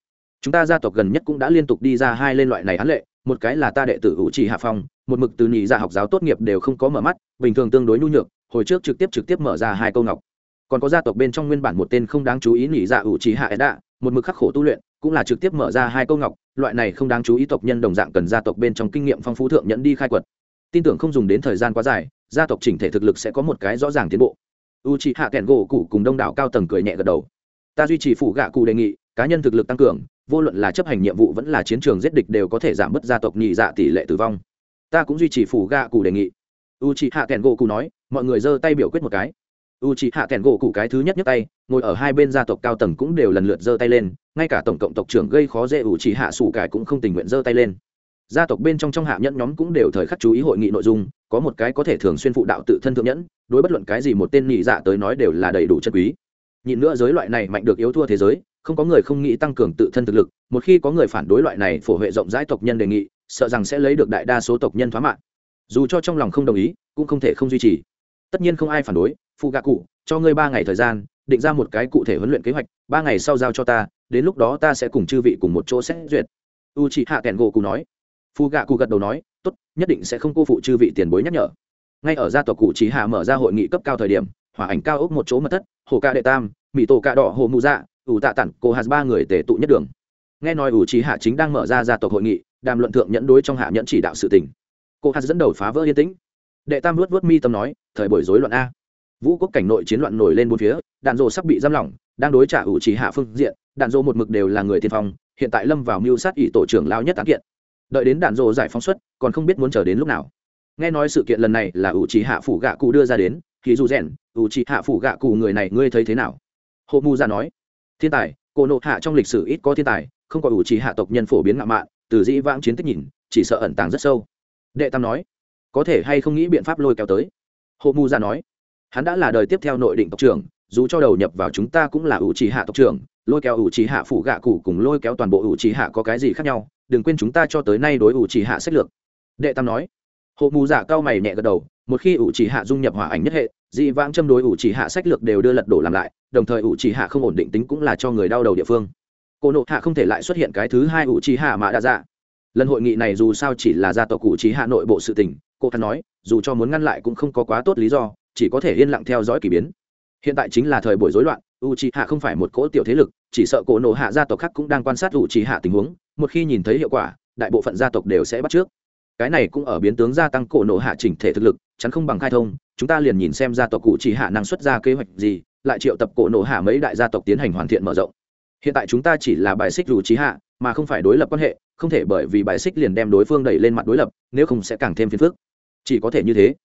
Chúng ta gia tộc gần nhất cũng đã liên tục đi ra hai lên loại này án lệ, một cái là ta đệ tử hữu trì hạ phong, một mực từ nhị ra học giáo tốt nghiệp đều không có mở mắt, bình thường tương đối nhu nhược, hồi trước trực tiếp trực tiếp mở ra hai câu ngọc. Còn có gia tộc bên trong nguyên bản một tên không đáng chú ý nhị ra hữu trì hạ đạ, một mực khắc khổ tu luyện, cũng là trực tiếp mở ra hai câu ngọc, loại này không đáng chú ý tộc nhân đồng dạng cần gia tộc bên trong kinh nghiệm phong phú thượng nhẫn đi khai quật tin tưởng không dùng đến thời gian quá dài, gia tộc chỉnh thể thực lực sẽ có một cái rõ ràng tiến bộ. U c hạ kẹn gỗ cụ cùng đông đảo cao tầng cười nhẹ gật đầu. Ta duy trì phủ gạ cụ đề nghị, cá nhân thực lực tăng cường, vô luận là chấp hành nhiệm vụ vẫn là chiến trường giết địch đều có thể giảm bớt gia tộc nhị dạ tỷ lệ tử vong. Ta cũng duy trì phủ gạ cụ đề nghị. U c hạ kẹn gỗ cụ nói, mọi người giơ tay biểu quyết một cái. U c hạ kẹn gỗ cụ cái thứ nhất nhất tay, ngồi ở hai bên gia tộc cao tầng cũng đều lần lượt giơ tay lên, ngay cả tổng cộng tộc trưởng gây khó dễ u c hạ sủ cải cũng không tình nguyện giơ tay lên gia tộc bên trong trong hạ nhẫn nhóm cũng đều thời khắc chú ý hội nghị nội dung, có một cái có thể thường xuyên phụ đạo tự thân thượng nhẫn, đối bất luận cái gì một tên nhị dạ tới nói đều là đầy đủ chân quý. Nhìn nữa giới loại này mạnh được yếu thua thế giới, không có người không nghĩ tăng cường tự thân thực lực, một khi có người phản đối loại này phổ huệ rộng rãi tộc nhân đề nghị, sợ rằng sẽ lấy được đại đa số tộc nhân thoá mạng dù cho trong lòng không đồng ý, cũng không thể không duy trì. Tất nhiên không ai phản đối, phụ gạ cụ, cho ngươi ba ngày thời gian, định ra một cái cụ thể huấn luyện kế hoạch, ba ngày sau giao cho ta, đến lúc đó ta sẽ cùng chư vị cùng một chỗ xét duyệt. U chị hạ kẹn gỗ cụ nói phù gạ cụ gật đầu nói tốt nhất định sẽ không cô phụ chư vị tiền bối nhắc nhở. Ngay ở gia tộc cụ trí hạ mở ra hội nghị cấp cao thời điểm hỏa ảnh cao ốc một chỗ mật thất hồ ca đệ tam mỹ tổ ca đỏ hồ mụ dạ ủ tạ tản, cô hạt ba người tề tụ nhất đường. Nghe nói ủ trí hạ chính đang mở ra gia tộc hội nghị đàm luận thượng nhẫn đối trong hạ nhẫn chỉ đạo sự tình. Cô hạt dẫn đầu phá vỡ yên tĩnh. Đệ tam luốt vớt mi tâm nói thời buổi rối loạn a. Vũ quốc cảnh nội chiến loạn nổi lên bốn phía đạn dộ sắp bị giam lỏng đang đối trả ủ trí hạ phương diện đạn dộ một mực đều là người tiên phong hiện tại lâm vào mưu sát ỷ tổ trưởng lao nhất án kiện đợi đến đạn rộ giải phóng xuất, còn không biết muốn chờ đến lúc nào. Nghe nói sự kiện lần này là ủ trì hạ phủ gạ cụ đưa ra đến, thì dù rèn, ủ trì hạ phủ gạ cụ người này ngươi thấy thế nào? Hộ mù ra nói, thiên tài, cổ nộ hạ trong lịch sử ít có thiên tài, không có ủ trì hạ tộc nhân phổ biến ngạo mạn, từ dĩ vãng chiến tích nhìn, chỉ sợ ẩn tàng rất sâu. Đệ tam nói, có thể hay không nghĩ biện pháp lôi kéo tới? Hộ mù ra nói, hắn đã là đời tiếp theo nội định tộc trưởng, dù cho đầu nhập vào chúng ta cũng là ủ trì hạ tộc trưởng lôi kéo ủ trì hạ phủ gạ cụ cùng lôi kéo toàn bộ ủ trì hạ có cái gì khác nhau, đừng quên chúng ta cho tới nay đối ủ trì hạ sách lược. Đệ tam nói. Hộ mù giả cao mày nhẹ gật đầu, một khi ủ trì hạ dung nhập hỏa ảnh nhất hệ, dị vãng châm đối ủ trì hạ sách lược đều đưa lật đổ làm lại, đồng thời ủ trì hạ không ổn định tính cũng là cho người đau đầu địa phương. Cô nộ hạ không thể lại xuất hiện cái thứ hai ủ trì hạ mà đã dạ. Lần hội nghị này dù sao chỉ là gia tộc ủ trì hạ nội bộ sự tình, cô ta nói, dù cho muốn ngăn lại cũng không có quá tốt lý do, chỉ có thể yên lặng theo dõi k ỳ biến. Hiện tại chính là thời buổi rối loạn u c hạ không phải một cỗ tiểu thế lực, chỉ sợ cổ nộ hạ gia tộc khác cũng đang quan sát u c hạ tình huống, một khi nhìn thấy hiệu quả, đại bộ phận gia tộc đều sẽ bắt trước. Cái này cũng ở biến tướng gia tăng cổ nộ hạ chỉnh thể thực lực, chắn không bằng khai thông, chúng ta liền nhìn xem gia tộc cụ chỉ hạ năng xuất ra kế hoạch gì, lại triệu tập cổ nộ hạ mấy đại gia tộc tiến hành hoàn thiện mở rộng. Hiện tại chúng ta chỉ là bài xích dù trí hạ mà không phải đối lập quan hệ, không thể bởi vì bài xích liền đem đối phương đẩy lên mặt đối lập, nếu không sẽ càng thêm phiền phức. Chỉ có thể như thế.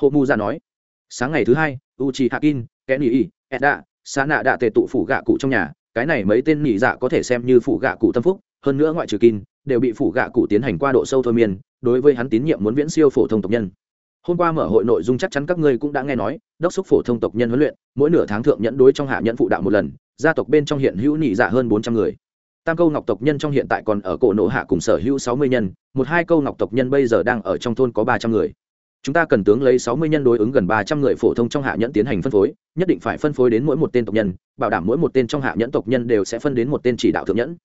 Hộ mu ra nói. Sáng ngày thứ hai u chi hakin kenny edda xã nạ đạ tề tụ phủ gạ cụ trong nhà, cái này mấy tên nhị dạ có thể xem như phủ gạ cụ tâm phúc, hơn nữa ngoại trừ kin đều bị phủ gạ cụ tiến hành qua độ sâu thôi miên, đối với hắn tín nhiệm muốn viễn siêu phổ thông tộc nhân. Hôm qua mở hội nội dung chắc chắn các ngươi cũng đã nghe nói, đốc xúc phổ thông tộc nhân huấn luyện, mỗi nửa tháng thượng nhẫn đối trong hạ nhẫn phụ đạo một lần, gia tộc bên trong hiện hữu nhị dạ hơn bốn trăm người. Tam câu ngọc tộc nhân trong hiện tại còn ở cổ nộ hạ cùng sở hữu sáu mươi nhân, một hai câu ngọc tộc nhân bây giờ đang ở trong thôn có ba trăm người chúng ta cần tướng lấy sáu mươi nhân đối ứng gần ba trăm người phổ thông trong hạ nhẫn tiến hành phân phối, nhất định phải phân phối đến mỗi một tên tộc nhân, bảo đảm mỗi một tên trong hạ nhẫn tộc nhân đều sẽ phân đến một tên chỉ đạo thượng nhẫn.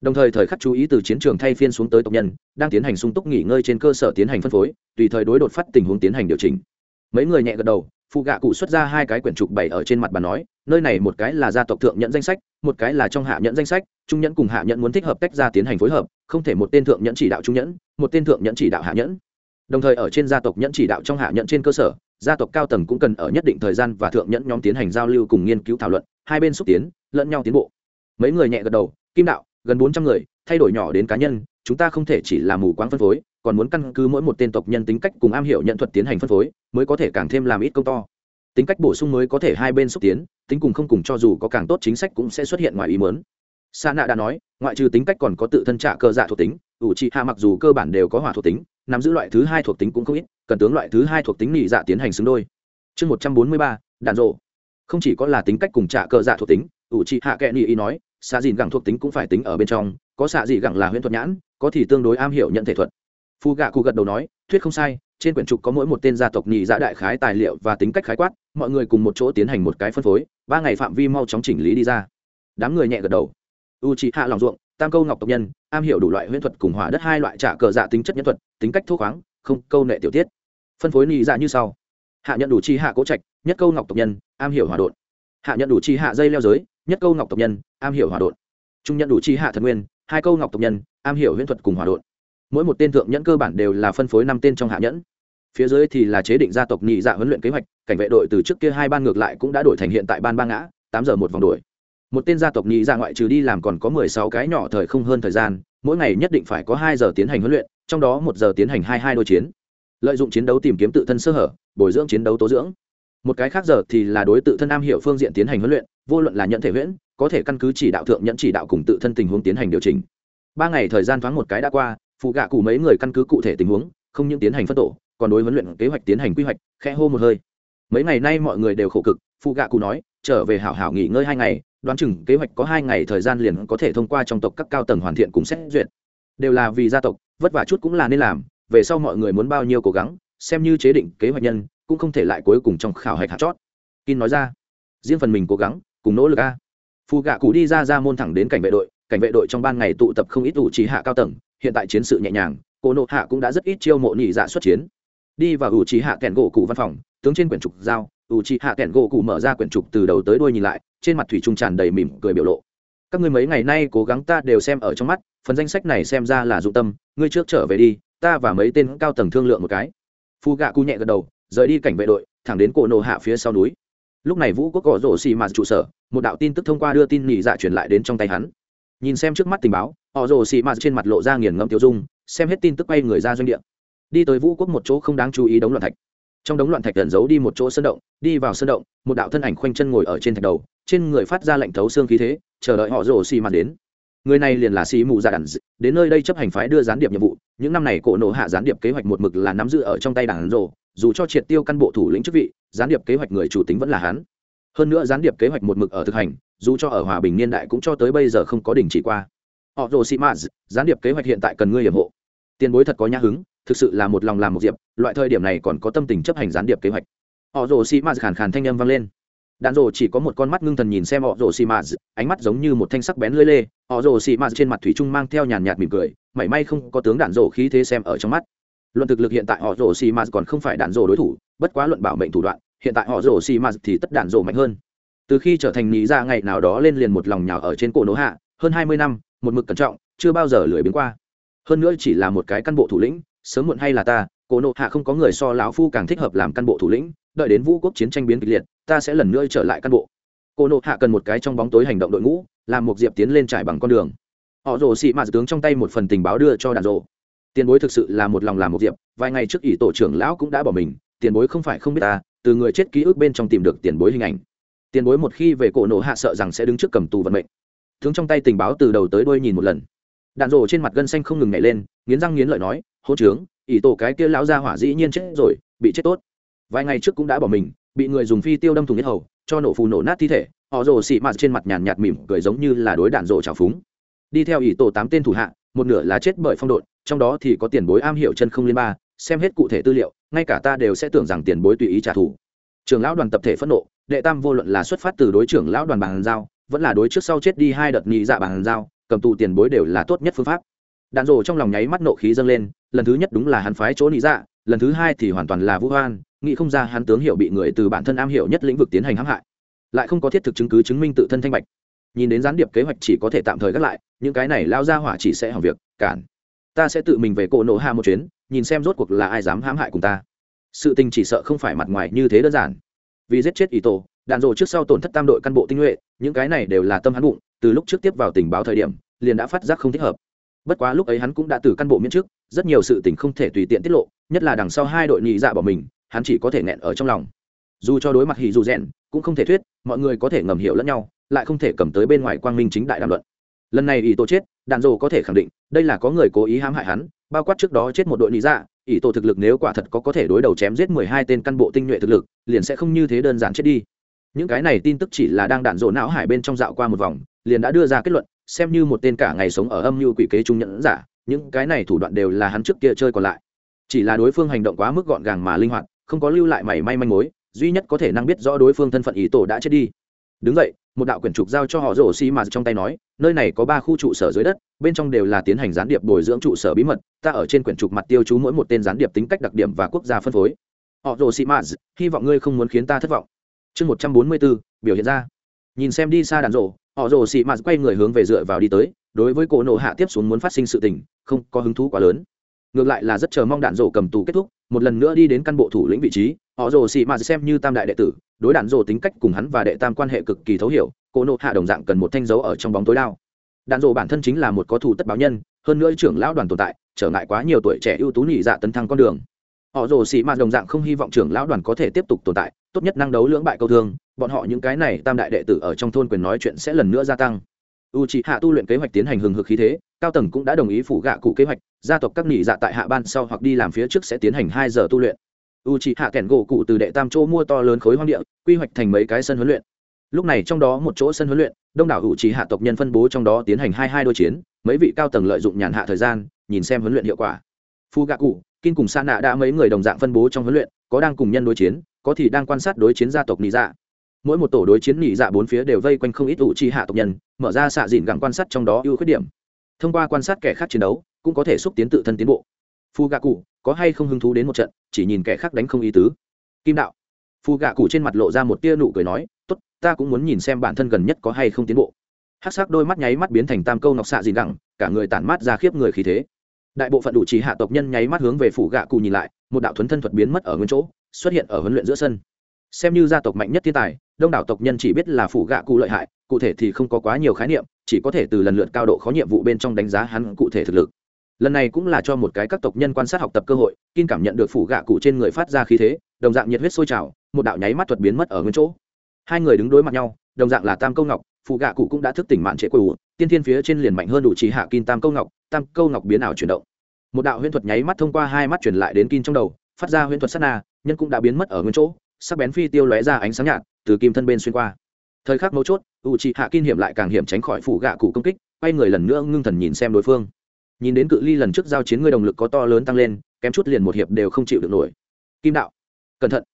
Đồng thời thời khắc chú ý từ chiến trường thay phiên xuống tới tộc nhân, đang tiến hành sung túc nghỉ ngơi trên cơ sở tiến hành phân phối, tùy thời đối đột phát tình huống tiến hành điều chỉnh. Mấy người nhẹ gật đầu phụ gạ cụ xuất ra hai cái quyển trục bày ở trên mặt bàn nói, nơi này một cái là gia tộc thượng nhẫn danh sách, một cái là trong hạ nhẫn danh sách, trung nhẫn cùng hạ nhẫn muốn thích hợp tách ra tiến hành phối hợp, không thể một tên thượng nhẫn chỉ đạo trung nhẫn, một tên thượng nhẫn chỉ đạo hạ nhẫn đồng thời ở trên gia tộc nhẫn chỉ đạo trong hạ nhận trên cơ sở, gia tộc cao tầng cũng cần ở nhất định thời gian và thượng nhẫn nhóm tiến hành giao lưu cùng nghiên cứu thảo luận, hai bên xúc tiến, lẫn nhau tiến bộ. Mấy người nhẹ gật đầu, kim đạo, gần bốn trăm người, thay đổi nhỏ đến cá nhân, chúng ta không thể chỉ là mù quáng phân phối, còn muốn căn cứ mỗi một tên tộc nhân tính cách cùng am hiểu nhận thuật tiến hành phân phối, mới có thể càng thêm làm ít công to. Tính cách bổ sung mới có thể hai bên xúc tiến, tính cùng không cùng cho dù có càng tốt chính sách cũng sẽ xuất hiện ngoài ý mớn sa nạ đã nói, ngoại trừ tính cách còn có tự thân trả cơ dạ thuộc tính, ủ trị hạ mặc dù cơ bản đều có hỏa thuộc tính nắm giữ loại thứ hai thuộc tính cũng không ít, cần tướng loại thứ hai thuộc tính nhị dạ tiến hành xứng đôi. Chương một trăm bốn mươi ba, đạn rộ. Không chỉ có là tính cách cùng trả cờ dạ thuộc tính, ủ trị hạ kệ nhị ý nói, xạ dìn gẳng thuộc tính cũng phải tính ở bên trong, có xạ dị gẳng là huyễn thuật nhãn, có thì tương đối am hiểu nhận thể thuật. Phu gạ cụ gật đầu nói, thuyết không sai, trên quyển trục có mỗi một tên gia tộc nhị dạ đại khái tài liệu và tính cách khái quát, mọi người cùng một chỗ tiến hành một cái phân phối, ba ngày phạm vi mau chóng chỉnh lý đi ra. Đám người nhẹ gật đầu. U chị hạ lòng ruộng tam câu ngọc tộc nhân, am hiểu đủ loại huyễn thuật cùng hỏa đất hai loại trả cờ dạ tính chất nhân thuật, tính cách thô khoáng, không câu nệ tiểu tiết. Phân phối nhị dạ như sau. Hạ nhận đủ chi hạ cố trạch, nhất câu ngọc tộc nhân, am hiểu hỏa đột hạ nhận đủ chi hạ dây leo giới, nhất câu ngọc tộc nhân, am hiểu hỏa đột trung nhận đủ chi hạ thần nguyên, hai câu ngọc tộc nhân, am hiểu huyễn thuật cùng hỏa đột mỗi một tên thượng nhẫn cơ bản đều là phân phối năm tên trong hạ nhẫn. Phía dưới thì là chế định gia tộc nhị dạ huấn luyện kế hoạch, cảnh vệ đội từ trước kia hai ban ngược lại cũng đã đổi thành hiện tại ban ba ngã, tám giờ một vòng đuổi một tên gia tộc nhị ra ngoại trừ đi làm còn có mười sáu cái nhỏ thời không hơn thời gian, mỗi ngày nhất định phải có hai giờ tiến hành huấn luyện, trong đó một giờ tiến hành hai hai đôi chiến. Lợi dụng chiến đấu tìm kiếm tự thân sơ hở, bồi dưỡng chiến đấu tố dưỡng. Một cái khác giờ thì là đối tự thân am hiểu phương diện tiến hành huấn luyện, vô luận là nhận thể huyễn, có thể căn cứ chỉ đạo thượng nhận chỉ đạo cùng tự thân tình huống tiến hành điều chỉnh. Ba ngày thời gian thoáng một cái đã qua, phụ gạ cụ mấy người căn cứ cụ thể tình huống, không những tiến hành phân tổ, còn đối huấn luyện kế hoạch tiến hành quy hoạch, khe hô một hơi. Mấy ngày nay mọi người đều khổ cực, phụ gạ cụ nói, trở về hảo hảo nghỉ ngơi hai ngày đoán chừng kế hoạch có hai ngày thời gian liền có thể thông qua trong tộc các cao tầng hoàn thiện cùng xét duyệt. Đều là vì gia tộc, vất vả chút cũng là nên làm, về sau mọi người muốn bao nhiêu cố gắng, xem như chế định kế hoạch nhân, cũng không thể lại cuối cùng trong khảo hạch hạt chót. Kin nói ra, riêng phần mình cố gắng, cùng nỗ lực a. Phù gạ cụ đi ra ra môn thẳng đến cảnh vệ đội, cảnh vệ đội trong ban ngày tụ tập không ít ủ trí hạ cao tầng, hiện tại chiến sự nhẹ nhàng cô nộ hạ cũng đã rất ít chiêu mộ nhị dạ xuất chiến. Đi vào ủ trí hạ kẹn gỗ cụ văn phòng, tướng trên quyển trục giao u trí hạ kẹn gỗ cụ mở ra quyển trục từ đầu tới đuôi nhìn lại, trên mặt thủy trung tràn đầy mỉm cười biểu lộ. Các ngươi mấy ngày nay cố gắng ta đều xem ở trong mắt, phần danh sách này xem ra là dụng tâm, ngươi trước trở về đi, ta và mấy tên cao tầng thương lượng một cái. Phu gạ cụ nhẹ gật đầu, rời đi cảnh vệ đội, thẳng đến cổ nổ hạ phía sau núi. Lúc này vũ quốc gõ rổ xì mạt trụ sở, một đạo tin tức thông qua đưa tin nhị dạ truyền lại đến trong tay hắn. Nhìn xem trước mắt tình báo, họ rổ xì mạt trên mặt lộ ra nghiền ngẫm tiêu dung, xem hết tin tức quay người ra doanh địa. Đi tới vũ quốc một chỗ không đáng chú ý đống loạn thạch trong đống loạn thạch gần giấu đi một chỗ sơn động, đi vào sơn động, một đạo thân ảnh khoanh chân ngồi ở trên thạch đầu, trên người phát ra lệnh thấu xương khí thế, chờ đợi họ rổ xì mạt đến. Người này liền là xì mù dạ đàn đến nơi đây chấp hành phái đưa gián điệp nhiệm vụ, những năm này cổ nổ hạ gián điệp kế hoạch một mực là nắm giữ ở trong tay đàn rổ dù cho triệt tiêu căn bộ thủ lĩnh chức vị, gián điệp kế hoạch người chủ tính vẫn là hắn. Hơn nữa gián điệp kế hoạch một mực ở thực hành, dù cho ở hòa bình niên đại cũng cho tới bây giờ không có đình chỉ qua. Họ rồ sĩ maz gián điệp kế hoạch hiện tại cần ngươi hiểm hộ tiền bối thật có nhã hứng, thực sự là một lòng làm một diệp, loại thời điểm này còn có tâm tình chấp hành gián điệp kế hoạch. Họ rồ sĩ maz khàn khàn thanh âm vang lên. Đạn rồ chỉ có một con mắt ngưng thần nhìn xem họ rồ xì mạt, ánh mắt giống như một thanh sắc bén lưỡi lê. Họ rồ xì mạt trên mặt thủy trung mang theo nhàn nhạt mỉm cười, mảy may không có tướng đạn rồ khí thế xem ở trong mắt. Luận thực lực hiện tại họ rồ xì mạt còn không phải đạn rồ đối thủ, bất quá luận bảo mệnh thủ đoạn, hiện tại họ rồ xì mạt thì tất đạn rồ mạnh hơn. Từ khi trở thành nghĩ ra ngày nào đó lên liền một lòng nhào ở trên cổ nỗ hạ, hơn hai mươi năm, một mực cẩn trọng, chưa bao giờ lười biến qua hơn nữa chỉ là một cái căn bộ thủ lĩnh, sớm muộn hay là ta cổ nộ hạ không có người so lão phu càng thích hợp làm căn bộ thủ lĩnh, đợi đến vũ quốc chiến tranh biến kịch liệt, ta sẽ lần nữa trở lại căn bộ. Cổ nộ hạ cần một cái trong bóng tối hành động đội ngũ, làm một diệp tiến lên trải bằng con đường. Họ rồ xị mạt tướng trong tay một phần tình báo đưa cho đàn rộ. Tiền bối thực sự là một lòng làm một diệp, vài ngày trước ỷ tổ trưởng lão cũng đã bỏ mình, tiền bối không phải không biết ta, từ người chết ký ức bên trong tìm được tiền bối hình ảnh. Tiền bối một khi về cổ nộ hạ sợ rằng sẽ đứng trước cầm tù vận mệnh. Tướng trong tay tình báo từ đầu tới đuôi nhìn một lần đạn rồ trên mặt gân xanh không ngừng nhảy lên, nghiến răng nghiến lợi nói hô trướng, ỷ tổ cái kia lão gia hỏa dĩ nhiên chết rồi, bị chết tốt. Vài ngày trước cũng đã bỏ mình, bị người dùng phi tiêu đâm thùng nhất hầu, cho nổ phù nổ nát thi thể, họ rồ xị mạt trên mặt nhàn nhạt mỉm cười giống như là đối đạn rồ trào phúng. Đi theo ỷ tổ tám tên thủ hạ, một nửa là chết bởi phong độn, trong đó thì có tiền bối am hiểu chân không liên ba, xem hết cụ thể tư liệu, ngay cả ta đều sẽ tưởng rằng tiền bối tùy ý trả thù. Trường lão đoàn tập thể phẫn nộ, đệ tam vô luận là xuất phát từ đối trưởng lão đoàn bàn giao, vẫn là đối trước sau chết đi hai đợt nhị dạ bàn giao cầm tù tiền bối đều là tốt nhất phương pháp. Đạn rồ trong lòng nháy mắt nộ khí dâng lên, lần thứ nhất đúng là hắn phái chỗ nhị dạ lần thứ hai thì hoàn toàn là vũ hoan, nghĩ không ra hắn tướng hiệu bị người từ bản thân am hiểu nhất lĩnh vực tiến hành hãm hại. Lại không có thiết thực chứng cứ chứng minh tự thân thanh bạch. Nhìn đến gián điệp kế hoạch chỉ có thể tạm thời gác lại, những cái này lao ra hỏa chỉ sẽ hỏng việc, cản. Ta sẽ tự mình về cổ nổ hạ một chuyến, nhìn xem rốt cuộc là ai dám hãm hại cùng ta. Sự tình chỉ sợ không phải mặt ngoài như thế đơn giản. Vì giết chết ý tổ đạn rồ trước sau tổn thất tam đội căn bộ tinh nhuệ, những cái này đều là tâm hắn bụng, từ lúc trước tiếp vào tình báo thời điểm, liền đã phát giác không thích hợp. Bất quá lúc ấy hắn cũng đã từ căn bộ miễn trước, rất nhiều sự tình không thể tùy tiện tiết lộ, nhất là đằng sau hai đội nhị dạ bỏ mình, hắn chỉ có thể nghẹn ở trong lòng. Dù cho đối mặt hì dù rèn, cũng không thể thuyết, mọi người có thể ngầm hiểu lẫn nhau, lại không thể cầm tới bên ngoài quang minh chính đại đàm luận. Lần này ý tổ chết, đạn dồ có thể khẳng định, đây là có người cố ý hãm hại hắn, bao quát trước đó chết một đội lý dạ ý tổ thực lực nếu quả thật có có thể đối đầu chém giết mười hai tên căn bộ tinh nhuệ thực lực, liền sẽ không như thế đơn giản chết đi những cái này tin tức chỉ là đang đạn dỗ não hải bên trong dạo qua một vòng, liền đã đưa ra kết luận, xem như một tên cả ngày sống ở âm mưu quỷ kế trung nhẫn giả, những cái này thủ đoạn đều là hắn trước kia chơi còn lại. Chỉ là đối phương hành động quá mức gọn gàng mà linh hoạt, không có lưu lại mảy may manh mối, duy nhất có thể năng biết rõ đối phương thân phận ý tổ đã chết đi. Đứng vậy một đạo quyển trục giao cho họ rổ xi mà trong tay nói, nơi này có ba khu trụ sở dưới đất, bên trong đều là tiến hành gián điệp bồi dưỡng trụ sở bí mật, ta ở trên quyển trục mặt tiêu chú mỗi một tên gián điệp tính cách đặc điểm và quốc gia phân phối. Họ rổ sĩ mà, hy vọng ngươi không muốn khiến ta thất vọng chương một trăm bốn mươi bốn, biểu hiện ra. Nhìn xem đi xa đàn rộ, họ rồ xị mạt quay người hướng về dựa vào đi tới, đối với cổ nộ hạ tiếp xuống muốn phát sinh sự tình, không có hứng thú quá lớn. Ngược lại là rất chờ mong đạn rổ cầm tù kết thúc, một lần nữa đi đến căn bộ thủ lĩnh vị trí, họ rồ xì mạt xem như tam đại đệ tử, đối đạn rổ tính cách cùng hắn và đệ tam quan hệ cực kỳ thấu hiểu, cổ nộ hạ đồng dạng cần một thanh dấu ở trong bóng tối đao. Đạn rổ bản thân chính là một có thủ tất báo nhân, hơn nữa trưởng lão đoàn tồn tại, trở ngại quá nhiều tuổi trẻ ưu tú nhị dạ tấn thăng con đường. Họ rồ xì mạt đồng dạng không hy vọng trưởng lão đoàn có thể tiếp tục tồn tại tốt nhất năng đấu lưỡng bại câu thương, bọn họ những cái này tam đại đệ tử ở trong thôn quyền nói chuyện sẽ lần nữa gia tăng. U c h ị hạ tu luyện kế hoạch tiến hành hừng hực khí thế, cao tầng cũng đã đồng ý phủ gạ cụ kế hoạch, gia tộc các nghỉ dạ tại hạ ban sau hoặc đi làm phía trước sẽ tiến hành hai giờ tu luyện. U c h ị hạ kẻn gỗ cụ từ đệ tam chỗ mua to lớn khối hoang địa, quy hoạch thành mấy cái sân huấn luyện. Lúc này trong đó một chỗ sân huấn luyện, đông đảo u c h ị hạ tộc nhân phân bố trong đó tiến hành hai hai đôi chiến, mấy vị cao tầng lợi dụng nhàn hạ thời gian, nhìn xem huấn luyện hiệu quả. Phu gạ cụ kinh cùng sa nạ đã mấy người đồng dạng phân bố trong huấn luyện, có đang cùng nhân đối chiến có thì đang quan sát đối chiến gia tộc nghỉ dạ. Mỗi một tổ đối chiến nhị dạ bốn phía đều vây quanh không ít ủ chi hạ tộc nhân, mở ra xạ dịn gặng quan sát trong đó ưu khuyết điểm. Thông qua quan sát kẻ khác chiến đấu, cũng có thể xúc tiến tự thân tiến bộ. Phu gạ cụ, có hay không hứng thú đến một trận, chỉ nhìn kẻ khác đánh không ý tứ. Kim đạo. Phu gạ cụ trên mặt lộ ra một tia nụ cười nói, tốt, ta cũng muốn nhìn xem bản thân gần nhất có hay không tiến bộ. Hát sắc đôi mắt nháy mắt biến thành tam câu nọc xạ dịn gặng cả người tản mát ra khiếp người khí thế. Đại bộ phận đủ trí hạ tộc nhân nháy mắt hướng về phủ gạ cụ nhìn lại, một đạo thuấn thân thuật biến mất ở nguyên chỗ xuất hiện ở huấn luyện giữa sân. Xem như gia tộc mạnh nhất thiên tài, đông đảo tộc nhân chỉ biết là phủ gạ cụ lợi hại, cụ thể thì không có quá nhiều khái niệm, chỉ có thể từ lần lượt cao độ khó nhiệm vụ bên trong đánh giá hắn cụ thể thực lực. Lần này cũng là cho một cái các tộc nhân quan sát học tập cơ hội kinh cảm nhận được phủ gạ cụ trên người phát ra khí thế, đồng dạng nhiệt huyết sôi trào, một đạo nháy mắt thuật biến mất ở nguyên chỗ. Hai người đứng đối mặt nhau, đồng dạng là tam câu ngọc phụ gạ cụ cũng đã thức tỉnh mạn trệ quê tiên thiên phía trên liền mạnh hơn đủ trí hạ kin tam câu ngọc, tam câu ngọc biến ảo chuyển động. Một đạo huyễn thuật nháy mắt thông qua hai mắt chuyển lại đến kin trong đầu, phát ra huyễn thuật sát na nhân cũng đã biến mất ở nguyên chỗ, sắc bén phi tiêu lóe ra ánh sáng nhạt, từ kim thân bên xuyên qua. Thời khắc mấu chốt u c hạ kim hiểm lại càng hiểm tránh khỏi phủ gạ cụ công kích, quay người lần nữa ngưng thần nhìn xem đối phương. Nhìn đến cự ly lần trước giao chiến ngươi đồng lực có to lớn tăng lên, kém chút liền một hiệp đều không chịu được nổi. Kim đạo, cẩn thận.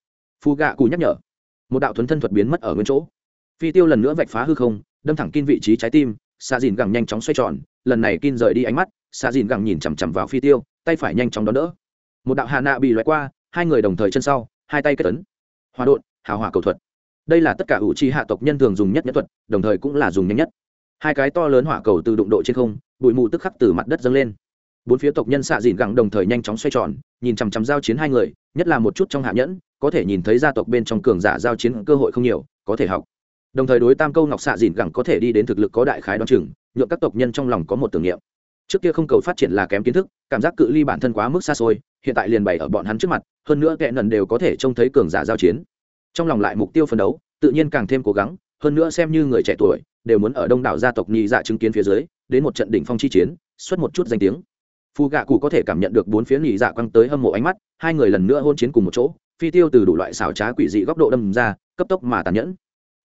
Phù gạ cụ nhắc nhở. Một đạo thuấn thân thuật biến mất ở nguyên chỗ. Phi tiêu lần nữa vạch phá hư không, đâm thẳng kim vị trí trái tim xạ dìn gẳng nhanh chóng xoay tròn, lần này kim rời đi ánh mắt xạ dìn gẳng nhìn chằm chằm vào phi tiêu, tay phải nhanh chóng đón đỡ. Một đạo hạ nạ bị loại qua hai người đồng thời chân sau, hai tay kết tấn hòa đột hào hỏa cầu thuật. Đây là tất cả ủ trì hạ tộc nhân thường dùng nhất nhất thuật, đồng thời cũng là dùng nhanh nhất. Hai cái to lớn hỏa cầu từ đụng độ trên không, bụi mù tức khắc từ mặt đất dâng lên. Bốn phía tộc nhân xạ dìn gẳng đồng thời nhanh chóng xoay tròn, nhìn chằm chằm giao chiến hai người, nhất là một chút trong hạ nhẫn, có thể nhìn thấy gia tộc bên trong cường giả giao chiến cơ hội không nhiều, có thể học. Đồng thời đối tam câu ngọc xạ dìn gẳng có thể đi đến thực lực có đại khái đ o chừng, nhượng các tộc nhân trong lòng có một tưởng niệm trước kia không cầu phát triển là kém kiến thức, cảm giác cự ly bản thân quá mức xa xôi, hiện tại liền bày ở bọn hắn trước mặt, hơn nữa kẻ nần đều có thể trông thấy cường giả giao chiến. Trong lòng lại mục tiêu phấn đấu, tự nhiên càng thêm cố gắng, hơn nữa xem như người trẻ tuổi, đều muốn ở đông đảo gia tộc nhị dạ chứng kiến phía dưới, đến một trận đỉnh phong chi chiến, xuất một chút danh tiếng. Phù gạ cụ có thể cảm nhận được bốn phía nhị dạ quăng tới hâm mộ ánh mắt, hai người lần nữa hôn chiến cùng một chỗ, phi tiêu từ đủ loại xảo trá quỷ dị góc độ đâm ra, cấp tốc mà tàn nhẫn.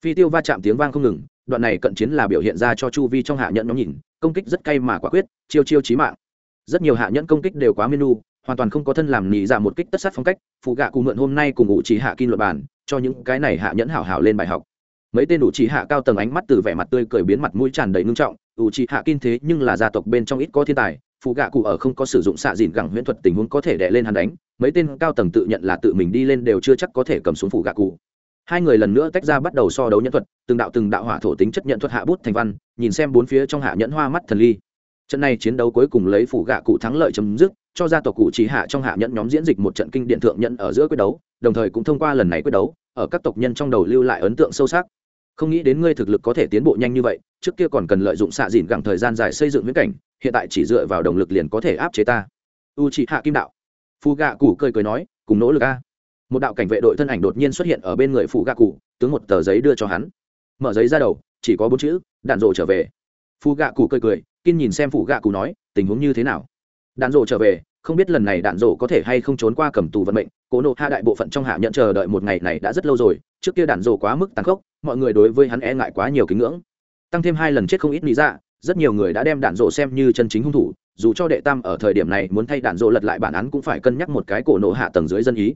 Phi tiêu va chạm tiếng vang không ngừng đoạn này cận chiến là biểu hiện ra cho chu vi trong hạ nhẫn nhóm nhìn, công kích rất cay mà quả quyết, chiêu chiêu chí mạng. Rất nhiều hạ nhẫn công kích đều quá menu hoàn toàn không có thân làm nỉ dạ một kích tất sát phong cách phụ gạ cụ mượn hôm nay cùng ngụ chỉ hạ kim luật bản cho những cái này hạ nhẫn hảo hảo lên bài học. Mấy tên đủ chỉ hạ cao tầng ánh mắt từ vẻ mặt tươi cười biến mặt mũi tràn đầy ngưng trọng đủ chỉ hạ kim thế nhưng là gia tộc bên trong ít có thiên tài phụ gạ cụ ở không có sử dụng xạ dìn gẳng huyễn thuật tình huống có thể đè lên hắn đánh, mấy tên cao tầng tự nhận là tự mình đi lên đều chưa chắc có thể cầm xuống phụ gạ cụ hai người lần nữa tách ra bắt đầu so đấu nhẫn thuật, từng đạo từng đạo hỏa thổ tính chất nhận thuật hạ bút thành văn, nhìn xem bốn phía trong hạ nhẫn hoa mắt thần ly. Trận này chiến đấu cuối cùng lấy phủ gạ cụ thắng lợi chấm dứt, cho gia tộc cụ chỉ hạ trong hạ nhẫn nhóm diễn dịch một trận kinh điện thượng nhẫn ở giữa quyết đấu, đồng thời cũng thông qua lần này quyết đấu, ở các tộc nhân trong đầu lưu lại ấn tượng sâu sắc. Không nghĩ đến ngươi thực lực có thể tiến bộ nhanh như vậy, trước kia còn cần lợi dụng xạ dìn gẳng thời gian dài xây dựng viễn cảnh, hiện tại chỉ dựa vào động lực liền có thể áp chế ta. U chỉ hạ kim đạo. Phù gạ cụ cười cười nói, cùng nỗ lực a một đạo cảnh vệ đội thân ảnh đột nhiên xuất hiện ở bên người phụ gạ cụ tướng một tờ giấy đưa cho hắn. Mở giấy ra đầu, chỉ có bốn chữ, đạn rộ trở về. Phụ gạ cụ cười cười, kiên nhìn xem phụ gạ cụ nói, tình huống như thế nào? Đạn rộ trở về, không biết lần này đạn rộ có thể hay không trốn qua cầm tù vận mệnh, cố nộ hạ đại bộ phận trong hạ nhận chờ đợi một ngày này đã rất lâu rồi, trước kia đạn rộ quá mức tàn khốc, mọi người đối với hắn e ngại quá nhiều kính ngưỡng. Tăng thêm hai lần chết không ít lý ra rất nhiều người đã đem đạn rộ xem như chân chính hung thủ, dù cho đệ tam ở thời điểm này muốn thay đạn rộ lật lại bản án cũng phải cân nhắc một cái cổ nộ hạ tầng dưới dân ý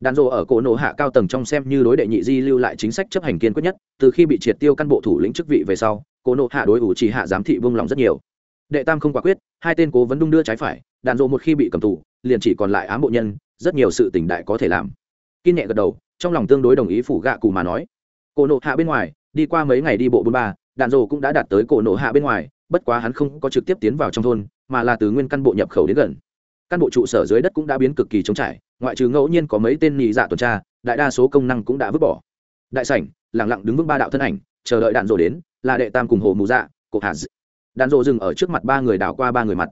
đàn rộ ở cổ nộ hạ cao tầng trong xem như đối đệ nhị di lưu lại chính sách chấp hành kiên quyết nhất, từ khi bị triệt tiêu căn bộ thủ lĩnh chức vị về sau, cổ nộ hạ đối ủ chỉ hạ giám thị vương lòng rất nhiều. Đệ tam không quả quyết, hai tên cố vấn đung đưa trái phải, đàn dộ một khi bị cầm tù, liền chỉ còn lại ám bộ nhân, rất nhiều sự tình đại có thể làm. Kinh nhẹ gật đầu, trong lòng tương đối đồng ý phủ gạ cụ mà nói. Cổ nộ hạ bên ngoài, đi qua mấy ngày đi bộ bốn ba đạn dộ cũng đã đạt tới cổ nộ hạ bên ngoài, bất quá hắn không có trực tiếp tiến vào trong thôn, mà là từ nguyên căn bộ nhập khẩu đến gần. Căn bộ trụ sở dưới đất cũng đã biến cực kỳ trống trải ngoại trừ ngẫu nhiên có mấy tên nhị dạ tuần tra đại đa số công năng cũng đã vứt bỏ. Đại sảnh lẳng lặng đứng vững ba đạo thân ảnh chờ đợi đạn rổ đến là đệ tam cùng hồ mù dạ cục hạt đạn rổ dừng ở trước mặt ba người đảo qua ba người mặt.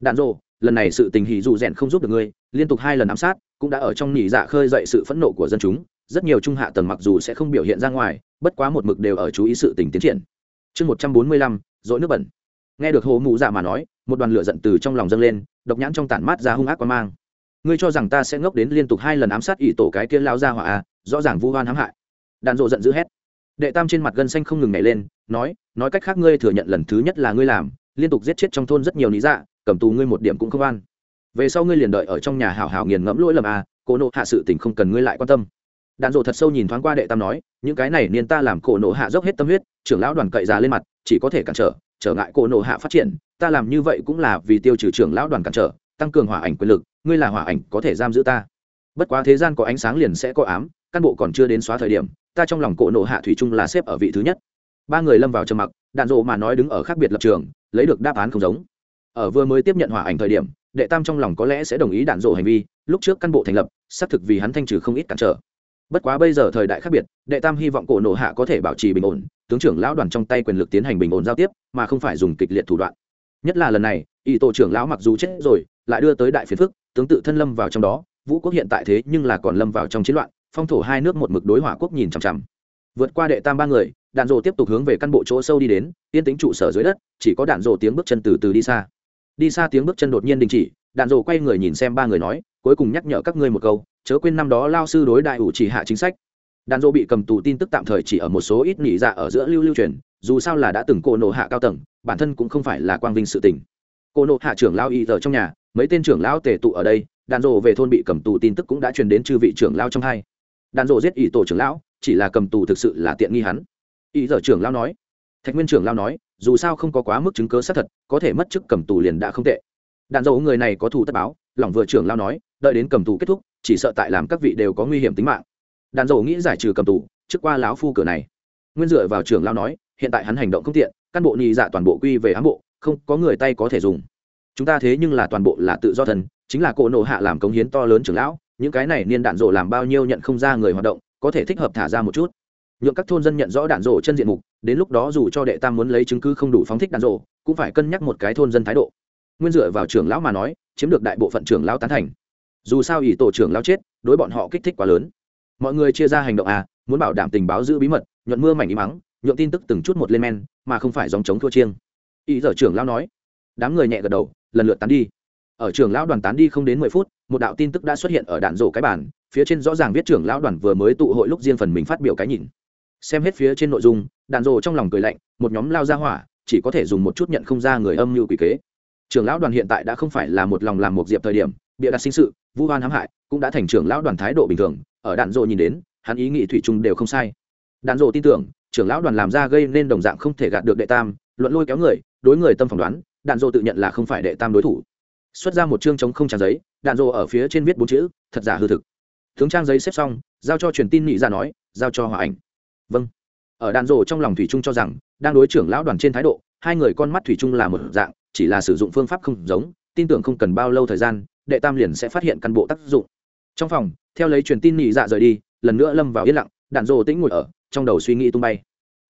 Đạn rổ, lần này sự tình hỉ dù rèn không giúp được ngươi liên tục hai lần ám sát cũng đã ở trong nhị dạ khơi dậy sự phẫn nộ của dân chúng. Rất nhiều trung hạ tầng mặc dù sẽ không biểu hiện ra ngoài bất quá một mực đều ở chú ý sự tình tiến triển. Chương một trăm bốn mươi lăm dội nước bẩn. Nghe được hồ mụ dạ mà nói một đoàn lửa giận từ trong lòng dâng lên độc nhãn trong tản mát ra hung ác quan mang ngươi cho rằng ta sẽ ngốc đến liên tục hai lần ám sát ỷ tổ cái kia lao ra hỏa à rõ ràng vu hoan hãm hại. Đạn dộ giận dữ hét. Đệ tam trên mặt gân xanh không ngừng nhảy lên, nói nói cách khác ngươi thừa nhận lần thứ nhất là ngươi làm, liên tục giết chết trong thôn rất nhiều lý dạ cầm tù ngươi một điểm cũng không an về sau ngươi liền đợi ở trong nhà hảo hảo nghiền ngẫm lỗi lầm à cổ nộ hạ sự tình không cần ngươi lại quan tâm. Đạn dộ thật sâu nhìn thoáng qua đệ tam nói, những cái này niên ta làm cổ nộ hạ dốc hết tâm huyết, trưởng lão đoàn cậy ra lên mặt, chỉ có thể cản trở trở ngại cổ nộ hạ phát triển, ta làm như vậy cũng là vì tiêu trừ trưởng lão đoàn cản trở tăng cường hỏa ảnh quyền lực, ngươi là hỏa ảnh có thể giam giữ ta. Bất quá thế gian có ánh sáng liền sẽ có ám, căn bộ còn chưa đến xóa thời điểm, ta trong lòng cổ nộ hạ thủy chung là xếp ở vị thứ nhất. Ba người lâm vào trầm mặc, đạn dộ mà nói đứng ở khác biệt lập trường, lấy được đáp án không giống. Ở vừa mới tiếp nhận hỏa ảnh thời điểm, đệ tam trong lòng có lẽ sẽ đồng ý đạn dộ hành vi, lúc trước căn bộ thành lập, xác thực vì hắn thanh trừ không ít cản trở. Bất quá bây giờ thời đại khác biệt, đệ tam hy vọng cổ nộ hạ có thể bảo trì bình ổn, tướng trưởng lão đoàn trong tay quyền lực tiến hành bình ổn giao tiếp, mà không phải dùng kịch liệt thủ đoạn. Nhất là lần này, y tổ trưởng lão mặc dù chết rồi lại đưa tới đại phiền phức, tướng tự thân lâm vào trong đó, vũ quốc hiện tại thế nhưng là còn lâm vào trong chiến loạn, phong thổ hai nước một mực đối hỏa quốc nhìn chằm chằm. Vượt qua đệ tam ba người, đạn rộ tiếp tục hướng về căn bộ chỗ sâu đi đến, yên tính trụ sở dưới đất, chỉ có đạn rộ tiếng bước chân từ từ đi xa. Đi xa tiếng bước chân đột nhiên đình chỉ, đạn rộ quay người nhìn xem ba người nói, cuối cùng nhắc nhở các ngươi một câu, chớ quên năm đó lao sư đối đại ủ chỉ hạ chính sách. Đạn dỗ bị cầm tù tin tức tạm thời chỉ ở một số ít nghỉ dạ ở giữa lưu lưu truyền, dù sao là đã từng cô nộ hạ cao tầng, bản thân cũng không phải là quang vinh sự tình. Cô nộ hạ trưởng lao y giờ trong nhà mấy tên trưởng lão tề tụ ở đây đàn rộ về thôn bị cầm tù tin tức cũng đã truyền đến chư vị trưởng lao trong hai. Đàn rộ giết ỷ tổ trưởng lão, chỉ là cầm tù thực sự là tiện nghi hắn. Ý giờ trưởng lao nói, thạch nguyên trưởng lao nói, dù sao không có quá mức chứng cớ xác thật, có thể mất chức cầm tù liền đã không tệ. Đàn rộ người này có thù tất báo, lòng vừa trưởng lao nói, đợi đến cầm tù kết thúc, chỉ sợ tại làm các vị đều có nguy hiểm tính mạng. Đàn rộ nghĩ giải trừ cầm tù, trước qua lão phu cửa này. Nguyên dựa vào trưởng lao nói, hiện tại hắn hành động không tiện căn bộ nhị dạ toàn bộ quy về ám bộ, không có người tay có thể dùng chúng ta thế nhưng là toàn bộ là tự do thần chính là cỗ nộ hạ làm cống hiến to lớn trưởng lão, những cái này niên đạn rộ làm bao nhiêu nhận không ra người hoạt động, có thể thích hợp thả ra một chút. Nhượng các thôn dân nhận rõ đạn rộ chân diện mục, đến lúc đó dù cho đệ tam muốn lấy chứng cứ không đủ phóng thích đạn rộ, cũng phải cân nhắc một cái thôn dân thái độ. Nguyên dựa vào trưởng lão mà nói, chiếm được đại bộ phận trưởng lão tán thành. Dù sao ỷ tổ trưởng lão chết, đối bọn họ kích thích quá lớn. Mọi người chia ra hành động à muốn bảo đảm tình báo giữ bí mật, nhuận mưa mảnh ý mắng nhuộm tin tức từng chút một lên men, mà không phải dòng chống thua chiêng. Ý giờ trưởng lão nói. Đám người nhẹ gật đầu lần lượt tán đi. Ở trưởng lão đoàn tán đi không đến mười phút, một đạo tin tức đã xuất hiện ở đạn rổ cái bản phía trên rõ ràng viết trưởng lão đoàn vừa mới tụ hội lúc riêng phần mình phát biểu cái nhìn. Xem hết phía trên nội dung, đạn rổ trong lòng cười lạnh, một nhóm lao ra hỏa, chỉ có thể dùng một chút nhận không ra người âm như quỷ kế. Trưởng lão đoàn hiện tại đã không phải là một lòng làm một diệp thời điểm, bịa đặt sinh sự, vu hoan hãm hại, cũng đã thành trưởng lão đoàn thái độ bình thường, ở đạn rổ nhìn đến, hắn ý nghĩ thủy chung đều không sai. Đạn rổ tin tưởng, trưởng lão đoàn làm ra gây nên đồng dạng không thể gạt được đệ tam, luận lôi kéo người, đối người tâm phỏng đoán đạn dộ tự nhận là không phải đệ tam đối thủ. Xuất ra một chương chống không trang giấy, đạn dộ ở phía trên viết bốn chữ, thật giả hư thực. Tướng trang giấy xếp xong, giao cho truyền tin nghị ra dạ nói, giao cho hòa ảnh. Vâng. Ở đạn dộ trong lòng thủy trung cho rằng, đang đối trưởng lão đoàn trên thái độ, hai người con mắt thủy trung là một dạng, chỉ là sử dụng phương pháp không giống, tin tưởng không cần bao lâu thời gian, đệ tam liền sẽ phát hiện căn bộ tác dụng. Trong phòng, theo lấy truyền tin nhị dạ rời đi, lần nữa lâm vào yên lặng, đạn Dô tĩnh ngồi ở, trong đầu suy nghĩ tung bay.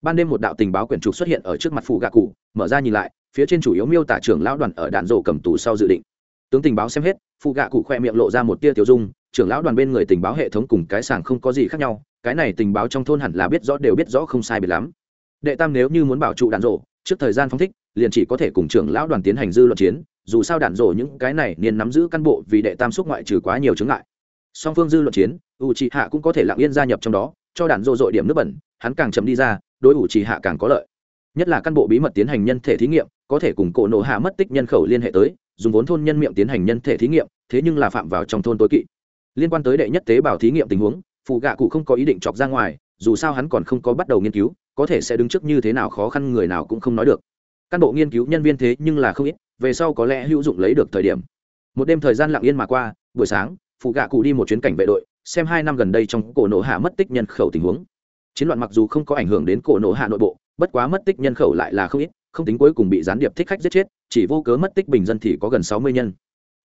Ban đêm một đạo tình báo quyển trục xuất hiện ở trước mặt phụ gạ cụ, mở ra nhìn lại phía trên chủ yếu miêu tả trưởng lão đoàn ở đạn rổ cầm tù sau dự định. Tướng tình báo xem hết, phụ gạ cụ khoe miệng lộ ra một tia tiêu dung, trưởng lão đoàn bên người tình báo hệ thống cùng cái sàng không có gì khác nhau, cái này tình báo trong thôn hẳn là biết rõ đều biết rõ không sai biệt lắm. Đệ tam nếu như muốn bảo trụ đạn rổ, trước thời gian phong thích, liền chỉ có thể cùng trưởng lão đoàn tiến hành dư luận chiến, dù sao đạn rổ những cái này niên nắm giữ căn bộ vì đệ tam xúc ngoại trừ quá nhiều chứng ngại. Song phương dư luận chiến u trì hạ cũng có thể lặng yên gia nhập trong đó, cho đạn rộ dội điểm nước bẩn, hắn càng chậm đi ra, đối u trì hạ càng có lợi nhất là căn bộ bí mật tiến hành nhân thể thí nghiệm, có thể cùng cổ nộ hạ mất tích nhân khẩu liên hệ tới, dùng vốn thôn nhân miệng tiến hành nhân thể thí nghiệm, thế nhưng là phạm vào trong thôn tối kỵ. Liên quan tới đệ nhất tế bào thí nghiệm tình huống phụ gạ cụ không có ý định chọc ra ngoài, dù sao hắn còn không có bắt đầu nghiên cứu, có thể sẽ đứng trước như thế nào khó khăn người nào cũng không nói được. Cán bộ nghiên cứu nhân viên thế nhưng là không ít, về sau có lẽ hữu dụng lấy được thời điểm. Một đêm thời gian lặng yên mà qua, buổi sáng phụ gạ cụ đi một chuyến cảnh vệ đội, xem hai năm gần đây trong cổ nổ hạ mất tích nhân khẩu tình huống. Chiến loạn mặc dù không có ảnh hưởng đến cổ nổ hạ nội bộ bất quá mất tích nhân khẩu lại là không ít, không tính cuối cùng bị gián điệp thích khách giết chết, chỉ vô cớ mất tích bình dân thì có gần sáu mươi nhân.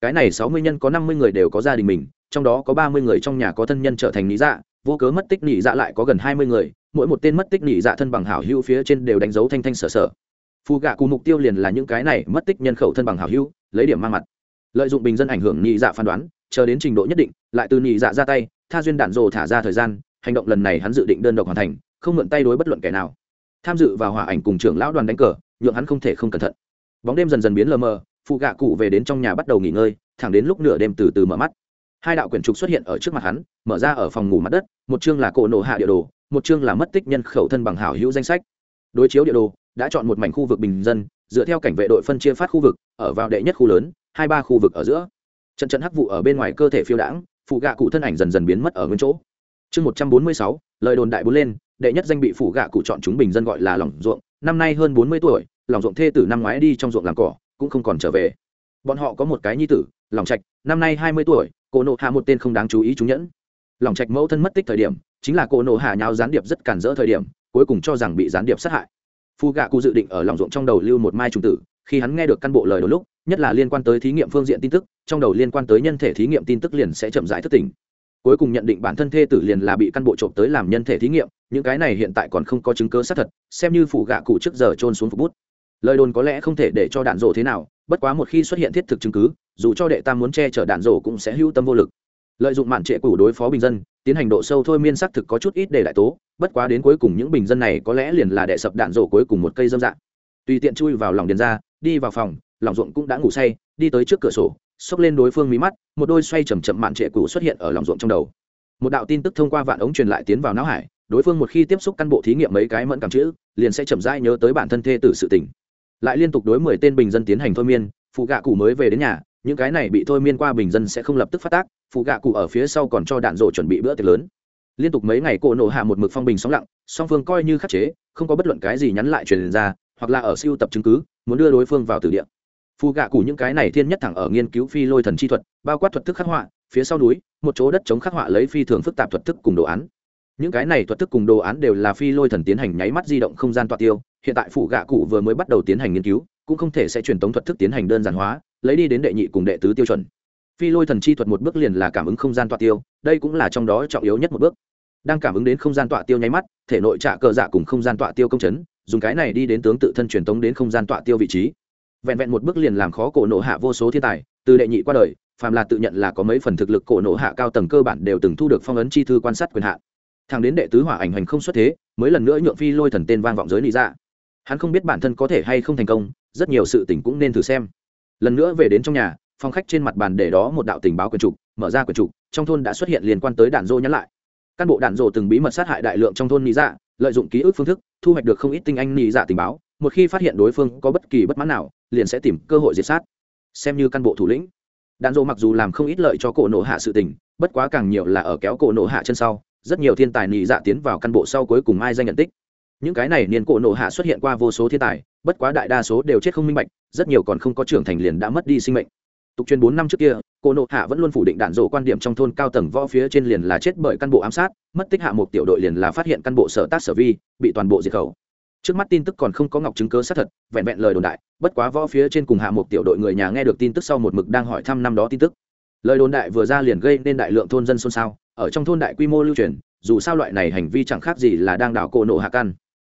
Cái này sáu mươi nhân có năm mươi người đều có gia đình mình, trong đó có ba mươi người trong nhà có thân nhân trở thành lý dạ vô cớ mất tích nỉ dạ lại có gần hai mươi người, mỗi một tên mất tích nỉ dạ thân bằng hảo hữu phía trên đều đánh dấu thanh thanh sở sở. Phù gạ cù mục tiêu liền là những cái này mất tích nhân khẩu thân bằng hảo hữu, lấy điểm mang mặt. Lợi dụng bình dân ảnh hưởng nhị dạ phán đoán, chờ đến trình độ nhất định, lại từ nhị dạ ra tay, tha duyên đạn rồ thả ra thời gian, hành động lần này hắn dự định đơn độc hoàn thành, không mượn tay đối bất luận kẻ nào tham dự vào hỏa ảnh cùng trưởng lão đoàn đánh cờ, nhượng hắn không thể không cẩn thận. Bóng đêm dần dần biến lờ mờ, phụ gạ cụ về đến trong nhà bắt đầu nghỉ ngơi, thẳng đến lúc nửa đêm từ từ mở mắt. Hai đạo quyển trục xuất hiện ở trước mặt hắn, mở ra ở phòng ngủ mặt đất, một chương là cổ nổ hạ địa đồ, một chương là mất tích nhân khẩu thân bằng hảo hữu danh sách. Đối chiếu địa đồ, đã chọn một mảnh khu vực bình dân, dựa theo cảnh vệ đội phân chia phát khu vực, ở vào đệ nhất khu lớn, hai ba khu vực ở giữa. Trận trận hắc vụ ở bên ngoài cơ thể phiêu đãng, phụ gạ cụ thân ảnh dần dần biến mất ở nguyên chỗ. Chương một trăm bốn mươi sáu, lời đồn đại bốn lên đệ nhất danh bị phụ gạ cụ chọn chúng bình dân gọi là lòng ruộng. Năm nay hơn bốn mươi tuổi, lòng ruộng thê tử năm ngoái đi trong ruộng làm cỏ, cũng không còn trở về. Bọn họ có một cái nhi tử, lòng trạch, năm nay hai mươi tuổi cô nộ hạ một tên không đáng chú ý chúng nhẫn. Lòng trạch mẫu thân mất tích thời điểm, chính là cô nộ hạ nhau gián điệp rất cản rỡ thời điểm, cuối cùng cho rằng bị gián điệp sát hại. Phu gạ cụ dự định ở lòng ruộng trong đầu lưu một mai trùng tử, khi hắn nghe được căn bộ lời đôi lúc, nhất là liên quan tới thí nghiệm phương diện tin tức, trong đầu liên quan tới nhân thể thí nghiệm tin tức liền sẽ chậm rãi thất tình cuối cùng nhận định bản thân thê tử liền là bị căn bộ trộm tới làm nhân thể thí nghiệm những cái này hiện tại còn không có chứng cứ xác thật, xem như phủ gạ cụ trước giờ trôn xuống phục bút. Lời đồn có lẽ không thể để cho đạn rổ thế nào, bất quá một khi xuất hiện thiết thực chứng cứ, dù cho đệ tam muốn che chở đạn rổ cũng sẽ hữu tâm vô lực. Lợi dụng mạn trệ củ đối phó bình dân, tiến hành độ sâu thôi miên xác thực có chút ít để đại tố, bất quá đến cuối cùng những bình dân này có lẽ liền là đệ sập đạn rổ cuối cùng một cây dâm dạng. Tùy tiện chui vào lòng điền ra, đi vào phòng, lòng ruộng cũng đã ngủ say, đi tới trước cửa sổ, xốc lên đối phương mí mắt, một đôi xoay chầm chậm mạn trệ cũ xuất hiện ở lòng ruộng trong đầu. Một đạo tin tức thông qua vạn ống truyền lại tiến vào não hải đối phương một khi tiếp xúc căn bộ thí nghiệm mấy cái mẫn cảm chữ liền sẽ chậm rãi nhớ tới bản thân thê tử sự tình, lại liên tục đối mười tên bình dân tiến hành thôi miên phụ gạ cụ mới về đến nhà những cái này bị thôi miên qua bình dân sẽ không lập tức phát tác phụ gạ cụ ở phía sau còn cho đạn rổ chuẩn bị bữa tiệc lớn. Liên tục mấy ngày cổ nổ hạ một mực phong bình sóng lặng song phương coi như khắc chế không có bất luận cái gì nhắn lại truyền ra hoặc là ở siêu tập chứng cứ muốn đưa đối phương vào tử địa. Phù gạ cụ những cái này thiên nhất thẳng ở nghiên cứu phi lôi thần chi thuật bao quát thuật thức khắc họa phía sau núi một chỗ đất chống khắc họa lấy phi thường phức tạp thuật thức cùng đồ án những cái này thuật thức cùng đồ án đều là phi lôi thần tiến hành nháy mắt di động không gian tọa tiêu, hiện tại phụ gạ cụ vừa mới bắt đầu tiến hành nghiên cứu, cũng không thể sẽ truyền tống thuật thức tiến hành đơn giản hóa, lấy đi đến đệ nhị cùng đệ tứ tiêu chuẩn. Phi lôi thần chi thuật một bước liền là cảm ứng không gian tọa tiêu, đây cũng là trong đó trọng yếu nhất một bước. Đang cảm ứng đến không gian tọa tiêu nháy mắt, thể nội trạ cờ dạ cùng không gian tọa tiêu công chấn, dùng cái này đi đến tướng tự thân truyền tống đến không gian tọa tiêu vị trí. Vẹn vẹn một bước liền làm khó cổ nộ hạ vô số thiên tài, từ đệ nhị qua đời, phàm là tự nhận là có mấy phần thực lực cổ nộ hạ cao tầng cơ bản đều từng thu được phong ấn chi thư quan sát quyền hạn thằng đến đệ tứ hỏa ảnh hành không xuất thế, mới lần nữa nhượng phi lôi thần tên vang vọng giới lý ra dạ. hắn không biết bản thân có thể hay không thành công, rất nhiều sự tình cũng nên thử xem. Lần nữa về đến trong nhà phong khách trên mặt bàn để đó một đạo tình báo quyền trục, mở ra quyền trục, trong thôn đã xuất hiện liên quan tới đạn dô nhắn lại. Cán bộ đạn dô từng bí mật sát hại đại lượng trong thôn lý dạ lợi dụng ký ức phương thức, thu hoạch được không ít tinh anh lý dạ tình báo, một khi phát hiện đối phương có bất kỳ bất mãn nào, liền sẽ tìm cơ hội diệt sát. Xem như căn bộ thủ lĩnh. Đạn dô mặc dù làm không ít lợi cho cổ nổ hạ sự tình, bất quá càng nhiều là ở kéo cổ nổ hạ chân sau rất nhiều thiên tài nị dạ tiến vào căn bộ sau cuối cùng ai danh nhận tích. Những cái này niên cổ nổ hạ xuất hiện qua vô số thiên tài, bất quá đại đa số đều chết không minh bạch, rất nhiều còn không có trưởng thành liền đã mất đi sinh mệnh. Tục truyền bốn năm trước kia, cổ nộ hạ vẫn luôn phủ định đạn dộ quan điểm trong thôn cao tầng võ phía trên liền là chết bởi căn bộ ám sát, mất tích hạ một tiểu đội liền là phát hiện căn bộ sở tác sở vi, bị toàn bộ diệt khẩu. Trước mắt tin tức còn không có ngọc chứng cớ xác thật, vẹn vẹn lời đồn đại, bất quá võ phía trên cùng hạ một tiểu đội người nhà nghe được tin tức sau một mực đang hỏi thăm năm đó tin tức. Lời đồn đại vừa ra liền gây nên đại lượng thôn dân xôn xao ở trong thôn đại quy mô lưu truyền, dù sao loại này hành vi chẳng khác gì là đang đảo cổ nộ hạ căn.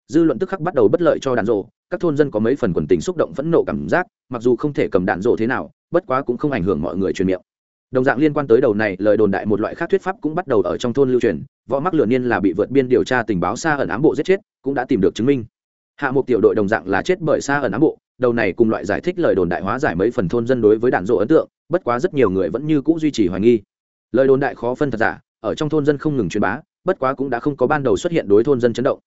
Dư luận tức khắc bắt đầu bất lợi cho đạn rộ, các thôn dân có mấy phần quần tình xúc động phẫn nộ cảm giác, mặc dù không thể cầm đạn rộ thế nào, bất quá cũng không ảnh hưởng mọi người truyền miệng. Đồng dạng liên quan tới đầu này, lời đồn đại một loại khác thuyết pháp cũng bắt đầu ở trong thôn lưu truyền, võ mắc lửa niên là bị vượt biên điều tra tình báo xa ẩn ám bộ giết chết, cũng đã tìm được chứng minh. Hạ một tiểu đội đồng dạng là chết bởi xa ẩn ám bộ, đầu này cùng loại giải thích lời đồn đại hóa giải mấy phần thôn dân đối với đạn rộ ấn tượng, bất quá rất nhiều người vẫn như c ũ duy trì hoài nghi lời đồn đại khó phân thật giả, ở trong thôn dân không ngừng truyền bá, bất quá cũng đã không có ban đầu xuất hiện đối thôn dân chấn động.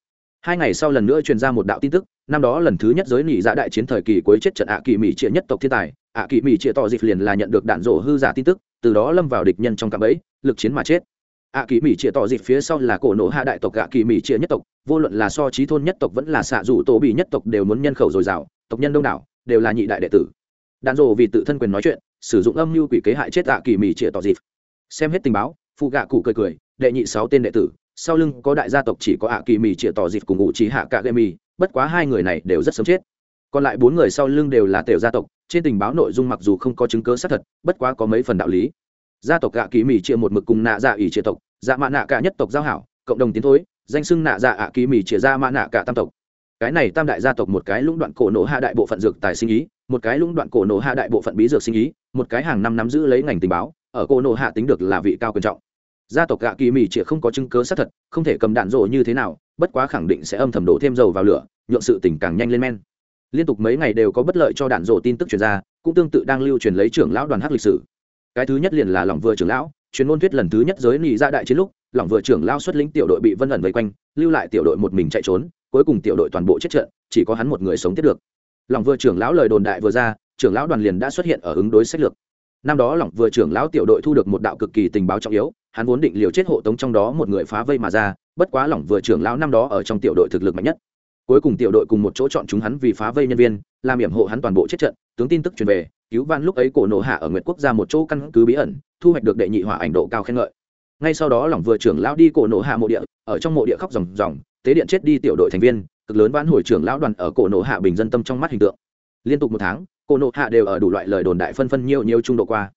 Hai ngày sau lần nữa truyền ra một đạo tin tức, năm đó lần thứ nhất giới nỉ dạ đại chiến thời kỳ cuối chết trận ạ kỳ mỹ trịa nhất tộc thiên tài, ạ kỳ mỹ trịa tỏ dịp liền là nhận được đạn rổ hư giả tin tức, từ đó lâm vào địch nhân trong cạm bẫy, lực chiến mà chết. Ạ kỳ mỹ triệt tỏ dịp phía sau là cổ nổ hạ đại tộc ạ kỳ mỹ triệt nhất tộc, vô luận là so trí thôn nhất tộc vẫn là xạ rủ tổ bị nhất tộc đều muốn nhân khẩu dồi dào, tộc nhân đông đảo, đều là nhị đại đệ tử. Đạn rổ vì tự thân quyền nói chuyện, sử dụng âm mưu quỷ kế hại chết ạ kỳ mỹ triệt tỏ dịp xem hết tình báo phụ gạ cụ cười cười, đệ nhị sáu tên đệ tử, sau lưng có đại gia tộc chỉ có ạ kỳ mì chĩa tỏ dịp cùng ngụ trí hạ cả gây mì, bất quá hai người này đều rất sớm chết. Còn lại bốn người sau lưng đều là tiểu gia tộc, trên tình báo nội dung mặc dù không có chứng cớ xác thật, bất quá có mấy phần đạo lý. Gia tộc gạ kỳ mì chia một mực cùng nạ dạ ỷ chia tộc dạ mạ nạ cả nhất tộc giao hảo, cộng đồng tiến thối, danh xưng nạ dạ ạ kỳ mì chia ra dạ mạ nạ cả tam tộc. Cái này tam đại gia tộc một cái lũng đoạn cổ nổ hạ đại bộ phận dược tài sinh ý, một cái lũng đoạn cổ nổ hạ đại bộ phận bí dược sinh ý, một cái hàng năm nắm giữ lấy ngành tình báo ở cổ nổ hạ tính được là vị cao quan trọng. Gia tộc gạ kỳ mỹ chỉ không có chứng cớ xác thật, không thể cầm đạn rộ như thế nào, bất quá khẳng định sẽ âm thầm đổ thêm dầu vào lửa, nhượng sự tình càng nhanh lên men. Liên tục mấy ngày đều có bất lợi cho đạn rộ tin tức truyền ra, cũng tương tự đang lưu truyền lấy trưởng lão đoàn hắc lịch sử. Cái thứ nhất liền là lòng vừa trưởng lão truyền môn thuyết lần thứ nhất giới nị ra đại chiến lúc lòng vừa trưởng lão xuất lĩnh tiểu đội bị vân ẩn vây quanh, lưu lại tiểu đội một mình chạy trốn, cuối cùng tiểu đội toàn bộ chết trận, chỉ có hắn một người sống tiếp được. Lòng vừa trưởng lão lời đồn đại vừa ra, trưởng lão đoàn liền đã xuất hiện ở ứng đối sách lược năm đó lỏng vừa trưởng lão tiểu đội thu được một đạo cực kỳ tình báo trọng yếu, hắn vốn định liều chết hộ tống trong đó một người phá vây mà ra, bất quá lỏng vừa trưởng lão năm đó ở trong tiểu đội thực lực mạnh nhất. Cuối cùng tiểu đội cùng một chỗ chọn chúng hắn vì phá vây nhân viên, làm hiểm hộ hắn toàn bộ chết trận, tướng tin tức truyền về, cứu van lúc ấy cổ nổ hạ ở nguyệt quốc ra một chỗ căn cứ bí ẩn, thu hoạch được đệ nhị hỏa ảnh độ cao khen ngợi. Ngay sau đó lỏng vừa trưởng lão đi cổ nổ hạ mộ địa, ở trong mộ địa khóc ròng ròng, tế điện chết đi tiểu đội thành viên, cực lớn vãn hồi trưởng lão đoàn ở cổ nổ hạ bình dân tâm trong mắt hình tượng. Liên tục một tháng cổ nộ hạ đều ở đủ loại lời đồn đại phân phân nhiều nhiều trung độ qua.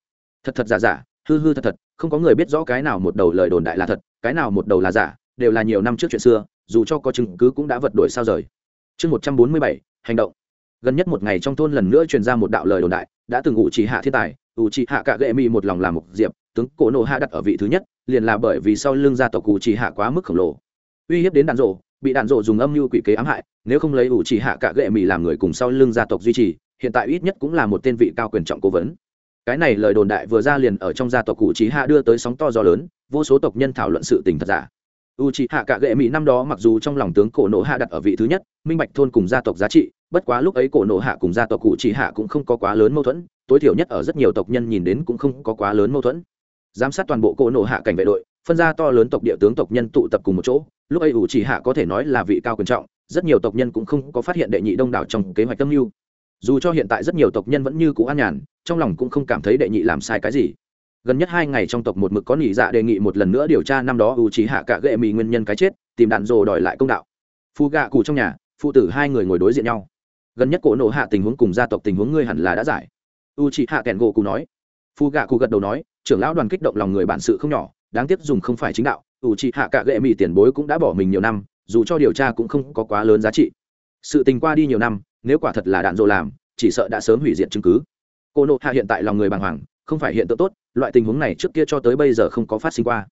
Thật thật giả giả, hư hư thật thật, không có người biết rõ cái nào một đầu lời đồn đại là thật, cái nào một đầu là giả, đều là nhiều năm trước chuyện xưa, dù cho có chứng cứ cũng đã vật đổi sao rời. Chương một trăm bốn mươi bảy, hành động. Gần nhất một ngày trong thôn lần nữa truyền ra một đạo lời đồn đại, đã từng ngụ chỉ hạ thiên tài ủ chỉ hạ cả gệ mi một lòng làm một diệp, tướng cổ nộ hạ đặt ở vị thứ nhất, liền là bởi vì sau lưng gia tộc cụ chỉ hạ quá mức khổng lồ. Uy hiếp đến đạn rộ, bị đạn rộ dùng âm mưu quỷ kế ám hại, nếu không lấy ủ chỉ hạ cả gệ mi làm người cùng sau lưng gia tộc duy trì hiện tại ít nhất cũng là một tên vị cao quyền trọng cố vấn. Cái này lời đồn đại vừa ra liền ở trong gia tộc cụ chỉ hạ đưa tới sóng to gió lớn, vô số tộc nhân thảo luận sự tình thật giả. U c hạ cả gệ mỹ năm đó mặc dù trong lòng tướng cổ nộ hạ đặt ở vị thứ nhất, minh bạch thôn cùng gia tộc giá trị, bất quá lúc ấy cổ nộ hạ cùng gia tộc cụ chỉ hạ cũng không có quá lớn mâu thuẫn, tối thiểu nhất ở rất nhiều tộc nhân nhìn đến cũng không có quá lớn mâu thuẫn. Giám sát toàn bộ cổ nộ hạ cảnh vệ đội, phân ra to lớn tộc địa tướng tộc nhân tụ tập cùng một chỗ, lúc ấy Uchiha hạ có thể nói là vị cao quyền trọng, rất nhiều tộc nhân cũng không có phát hiện đệ nhị đông đảo trong kế hoạch tâm mưu dù cho hiện tại rất nhiều tộc nhân vẫn như cũ an nhàn, trong lòng cũng không cảm thấy đệ nhị làm sai cái gì. Gần nhất hai ngày trong tộc một mực có nghỉ dạ đề nghị một lần nữa điều tra năm đó u trí hạ cả gệ mì nguyên nhân cái chết, tìm đạn rồ đòi lại công đạo. Phu gạ cụ trong nhà, phụ tử hai người ngồi đối diện nhau. Gần nhất cổ nộ hạ tình huống cùng gia tộc tình huống ngươi hẳn là đã giải. U trí hạ kẹn gỗ cụ nói. Phu gạ cụ gật đầu nói, trưởng lão đoàn kích động lòng người bản sự không nhỏ, đáng tiếc dùng không phải chính đạo, u trí hạ cả gệ mì tiền bối cũng đã bỏ mình nhiều năm, dù cho điều tra cũng không có quá lớn giá trị. Sự tình qua đi nhiều năm nếu quả thật là đạn dộ làm, chỉ sợ đã sớm hủy diệt chứng cứ. Cô nộ hạ hiện tại lòng người bàng hoàng, không phải hiện tượng tốt, loại tình huống này trước kia cho tới bây giờ không có phát sinh qua.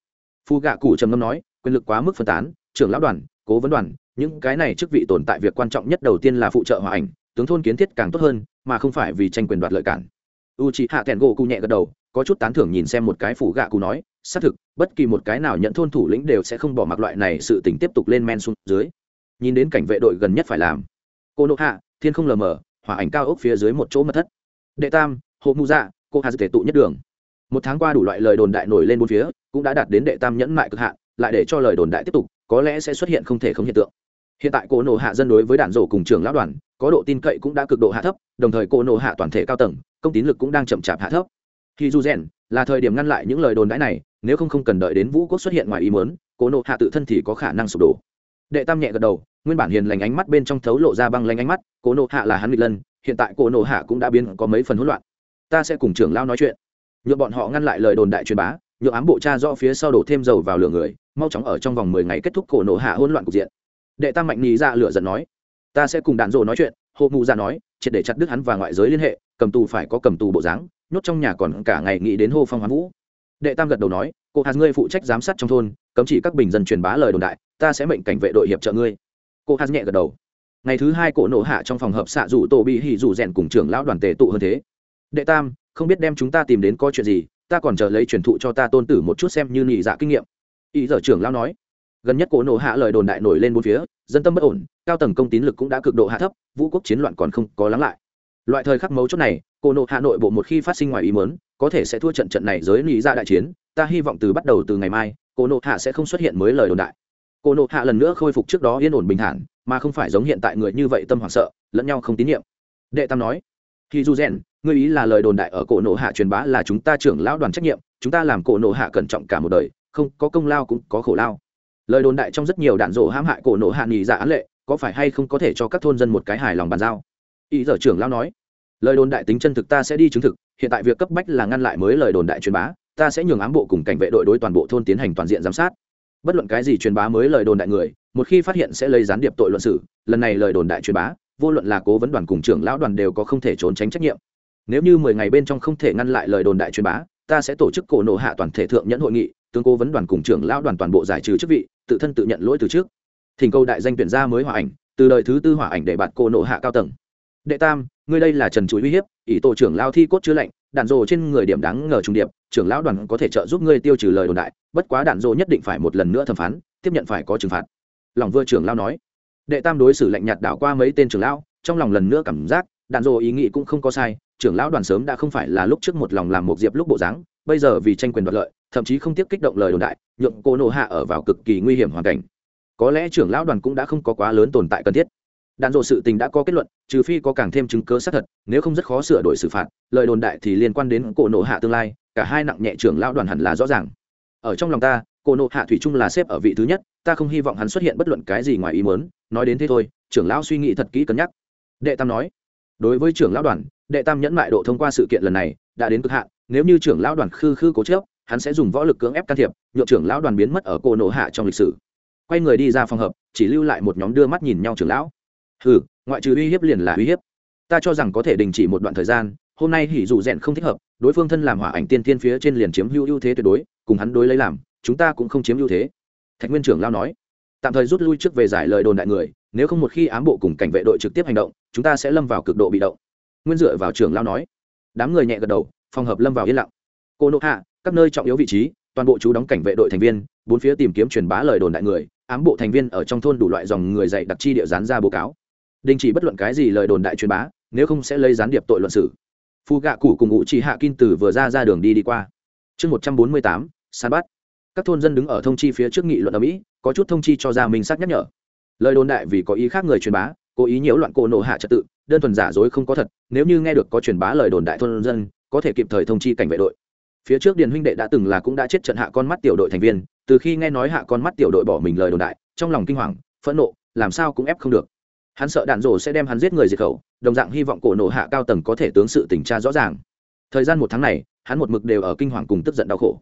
Phu gạ cụ trầm ngâm nói, quyền lực quá mức phân tán, trưởng lão đoàn, cố vấn đoàn, những cái này chức vị tồn tại việc quan trọng nhất đầu tiên là phụ trợ hòa ảnh, tướng thôn kiến thiết càng tốt hơn, mà không phải vì tranh quyền đoạt lợi cản. U c h ị hạ thẹn gỗ cụ nhẹ gật đầu, có chút tán thưởng nhìn xem một cái phủ gạ cụ nói, xác thực, bất kỳ một cái nào nhận thôn thủ lĩnh đều sẽ không bỏ mặc loại này sự tình tiếp tục lên men xuống dưới. Nhìn đến cảnh vệ đội gần nhất phải làm. Cô nộ hạ thiên không lờ mờ, hỏa ảnh cao ốc phía dưới một chỗ mật thất. Đệ tam, hộ mù dạ cô hà thể tụ nhất đường. Một tháng qua đủ loại lời đồn đại nổi lên bốn phía, cũng đã đạt đến đệ tam nhẫn mại cực hạn, lại để cho lời đồn đại tiếp tục, có lẽ sẽ xuất hiện không thể không hiện tượng. Hiện tại cô nộ hạ dân đối với đạn rổ cùng trường lão đoàn, có độ tin cậy cũng đã cực độ hạ thấp, đồng thời cô nộ hạ toàn thể cao tầng, công tín lực cũng đang chậm chạp hạ thấp. Khi du rèn, là thời điểm ngăn lại những lời đồn đãi này, nếu không không cần đợi đến vũ quốc xuất hiện ngoài ý muốn, cô nộ hạ tự thân thì có khả năng sụp đổ đệ tam nhẹ gật đầu, nguyên bản hiền lành ánh mắt bên trong thấu lộ ra băng lanh ánh mắt Cổ nộ hạ là hắn nghịch lân hiện tại cổ nộ hạ cũng đã biến có mấy phần hỗn loạn. Ta sẽ cùng trưởng lao nói chuyện. Nhuộm bọn họ ngăn lại lời đồn đại truyền bá, nhượng ám bộ cha do phía sau đổ thêm dầu vào lửa người, mau chóng ở trong vòng mười ngày kết thúc cổ nộ hạ hỗn loạn cục diện. Đệ tam mạnh nhì ra dạ lửa giận nói, ta sẽ cùng đạn rộ nói chuyện. Hộ mụ ra nói, triệt để chặt đứt hắn và ngoại giới liên hệ, cầm tù phải có cầm tù bộ dáng, nhốt trong nhà còn cả ngày nghĩ đến hô phong hoán vũ. Đệ tam gật đầu nói, cô hạt ngươi phụ trách giám sát trong thôn, cấm chỉ các bình dân truyền bá lời đồn đại ta sẽ mệnh cảnh vệ đội hiệp trợ ngươi. Cô hát nhẹ gật đầu. Ngày thứ hai cổ nổ hạ trong phòng hợp xạ rủ tổ bị hỉ rủ rèn cùng trưởng lão đoàn tề tụ hơn thế. Đệ tam, không biết đem chúng ta tìm đến có chuyện gì, ta còn chờ lấy truyền thụ cho ta tôn tử một chút xem như nhị dạ kinh nghiệm. Ý giờ trưởng lão nói. Gần nhất cổ nổ hạ lời đồn đại nổi lên bốn phía, dân tâm bất ổn, cao tầng công tín lực cũng đã cực độ hạ thấp, vũ quốc chiến loạn còn không có lắng lại. Loại thời khắc mấu chốt này, cổ nổ hạ nội bộ một khi phát sinh ngoài ý mớn có thể sẽ thua trận trận này giới lý ra dạ đại chiến, ta hy vọng từ bắt đầu từ ngày mai cô nộ hạ sẽ không xuất hiện mới lời đồn đại cô nộ hạ lần nữa khôi phục trước đó yên ổn bình thản, mà không phải giống hiện tại người như vậy tâm hoảng sợ, lẫn nhau không tín nhiệm. Đệ tam nói, khi du rèn ngươi ý là lời đồn đại ở cổ nộ hạ truyền bá là chúng ta trưởng lão đoàn trách nhiệm, chúng ta làm cổ nộ hạ cẩn trọng cả một đời, không có công lao cũng có khổ lao. Lời đồn đại trong rất nhiều đạn rộ hãm hại cổ nộ hạ nghỉ dạ án lệ, có phải hay không có thể cho các thôn dân một cái hài lòng bàn giao? Ý giờ trưởng lão nói, lời đồn đại tính chân thực ta sẽ đi chứng thực, hiện tại việc cấp bách là ngăn lại mới lời đồn đại truyền bá, ta sẽ nhường ám bộ cùng cảnh vệ đội đối toàn bộ thôn tiến hành toàn diện giám sát bất luận cái gì truyền bá mới lời đồn đại người, một khi phát hiện sẽ lấy gián điệp tội luận xử, lần này lời đồn đại truyền bá, vô luận là cố vấn đoàn cùng trưởng lão đoàn đều có không thể trốn tránh trách nhiệm. Nếu như mười ngày bên trong không thể ngăn lại lời đồn đại truyền bá, ta sẽ tổ chức cổ nộ hạ toàn thể thượng nhẫn hội nghị, tướng cố vấn đoàn cùng trưởng lão đoàn toàn bộ giải trừ chức vị, tự thân tự nhận lỗi từ trước. Thỉnh cầu đại danh tuyển gia mới hòa ảnh, từ đời thứ tư hỏa ảnh để bạt cô nộ hạ cao tầng. Đệ tam, ngươi đây là trần chuối uy hiếp, ỷ tổ trưởng lao thi cốt chứa lạnh đạn rồ trên người điểm đáng ngờ trùng điệp trưởng lão đoàn có thể trợ giúp ngươi tiêu trừ lời đồn đại, bất quá đạn dỗ nhất định phải một lần nữa thẩm phán, tiếp nhận phải có trừng phạt. Lòng vừa trưởng lão nói. Đệ tam đối xử lạnh nhạt đảo qua mấy tên trưởng lão, trong lòng lần nữa cảm giác, đạn dỗ ý nghĩ cũng không có sai, trưởng lão đoàn sớm đã không phải là lúc trước một lòng làm một diệp lúc bộ dáng, bây giờ vì tranh quyền đoạt lợi, thậm chí không tiếp kích động lời đồn đại, nhượng cô nộ hạ ở vào cực kỳ nguy hiểm hoàn cảnh. Có lẽ trưởng lão đoàn cũng đã không có quá lớn tồn tại cần thiết. Đạn dộ sự tình đã có kết luận, trừ phi có càng thêm chứng cớ xác thật, nếu không rất khó sửa đổi xử phạt, lời đồn đại thì liên quan đến cổ nộ hạ tương lai cả hai nặng nhẹ trưởng lão đoàn hẳn là rõ ràng. Ở trong lòng ta cổ nộ hạ thủy chung là xếp ở vị thứ nhất, ta không hy vọng hắn xuất hiện bất luận cái gì ngoài ý muốn, nói đến thế thôi, trưởng lão suy nghĩ thật kỹ cân nhắc. Đệ tam nói, đối với trưởng lão đoàn, đệ tam nhẫn mại độ thông qua sự kiện lần này đã đến cực hạn, nếu như trưởng lão đoàn khư khư cố chớp hắn sẽ dùng võ lực cưỡng ép can thiệp, nhượng trưởng lão đoàn biến mất ở cổ nộ hạ trong lịch sử. Quay người đi ra phòng hợp, chỉ lưu lại một nhóm đưa mắt nhìn nhau trưởng lão. Hừ, ngoại trừ uy hiếp liền là uy hiếp. Ta cho rằng có thể đình chỉ một đoạn thời gian hôm nay hỉ dù rèn không thích hợp, đối phương thân làm hỏa ảnh tiên tiên phía trên liền chiếm hữu ưu thế tuyệt đối, cùng hắn đối lấy làm, chúng ta cũng không chiếm ưu thế. Thạch nguyên trưởng lao nói. Tạm thời rút lui trước về giải lời đồn đại người, nếu không một khi ám bộ cùng cảnh vệ đội trực tiếp hành động, chúng ta sẽ lâm vào cực độ bị động. Nguyên dựa vào trưởng lao nói. Đám người nhẹ gật đầu, phòng hợp lâm vào yên lặng. Cô nộ hạ, các nơi trọng yếu vị trí, toàn bộ chú đóng cảnh vệ đội thành viên, bốn phía tìm kiếm truyền bá lời đồn đại người, ám bộ thành viên ở trong thôn đủ loại dòng người dạy đặc chi địa dán ra báo cáo. Đình chỉ bất luận cái gì lời đồn đại truyền bá, nếu không sẽ lấy gián điệp tội luận xử phù gạ cụ cùng ngụ chỉ hạ kim tử vừa ra ra đường đi đi qua. Chương một trăm bốn mươi tám, san bắt các thôn dân đứng ở thông chi phía trước nghị luận ở mỹ, có chút thông chi cho ra mình xác nhắc nhở. Lời đồn đại vì có ý khác người truyền bá, cố ý nhiễu loạn cổ nộ hạ trật tự, đơn thuần giả dối không có thật, nếu như nghe được có truyền bá lời đồn đại thôn dân, có thể kịp thời thông chi cảnh vệ đội. Phía trước điền huynh đệ đã từng là cũng đã chết trận hạ con mắt tiểu đội thành viên, từ khi nghe nói hạ con mắt tiểu đội bỏ mình lời đồn đại, trong lòng kinh hoàng, phẫn nộ, làm sao cũng ép không được hắn sợ đạn rổ sẽ đem hắn giết người diệt khẩu, đồng dạng hy vọng cổ nổ hạ cao tầng có thể tướng sự tình tra rõ ràng. Thời gian một tháng này, hắn một mực đều ở kinh hoàng cùng tức giận đau khổ.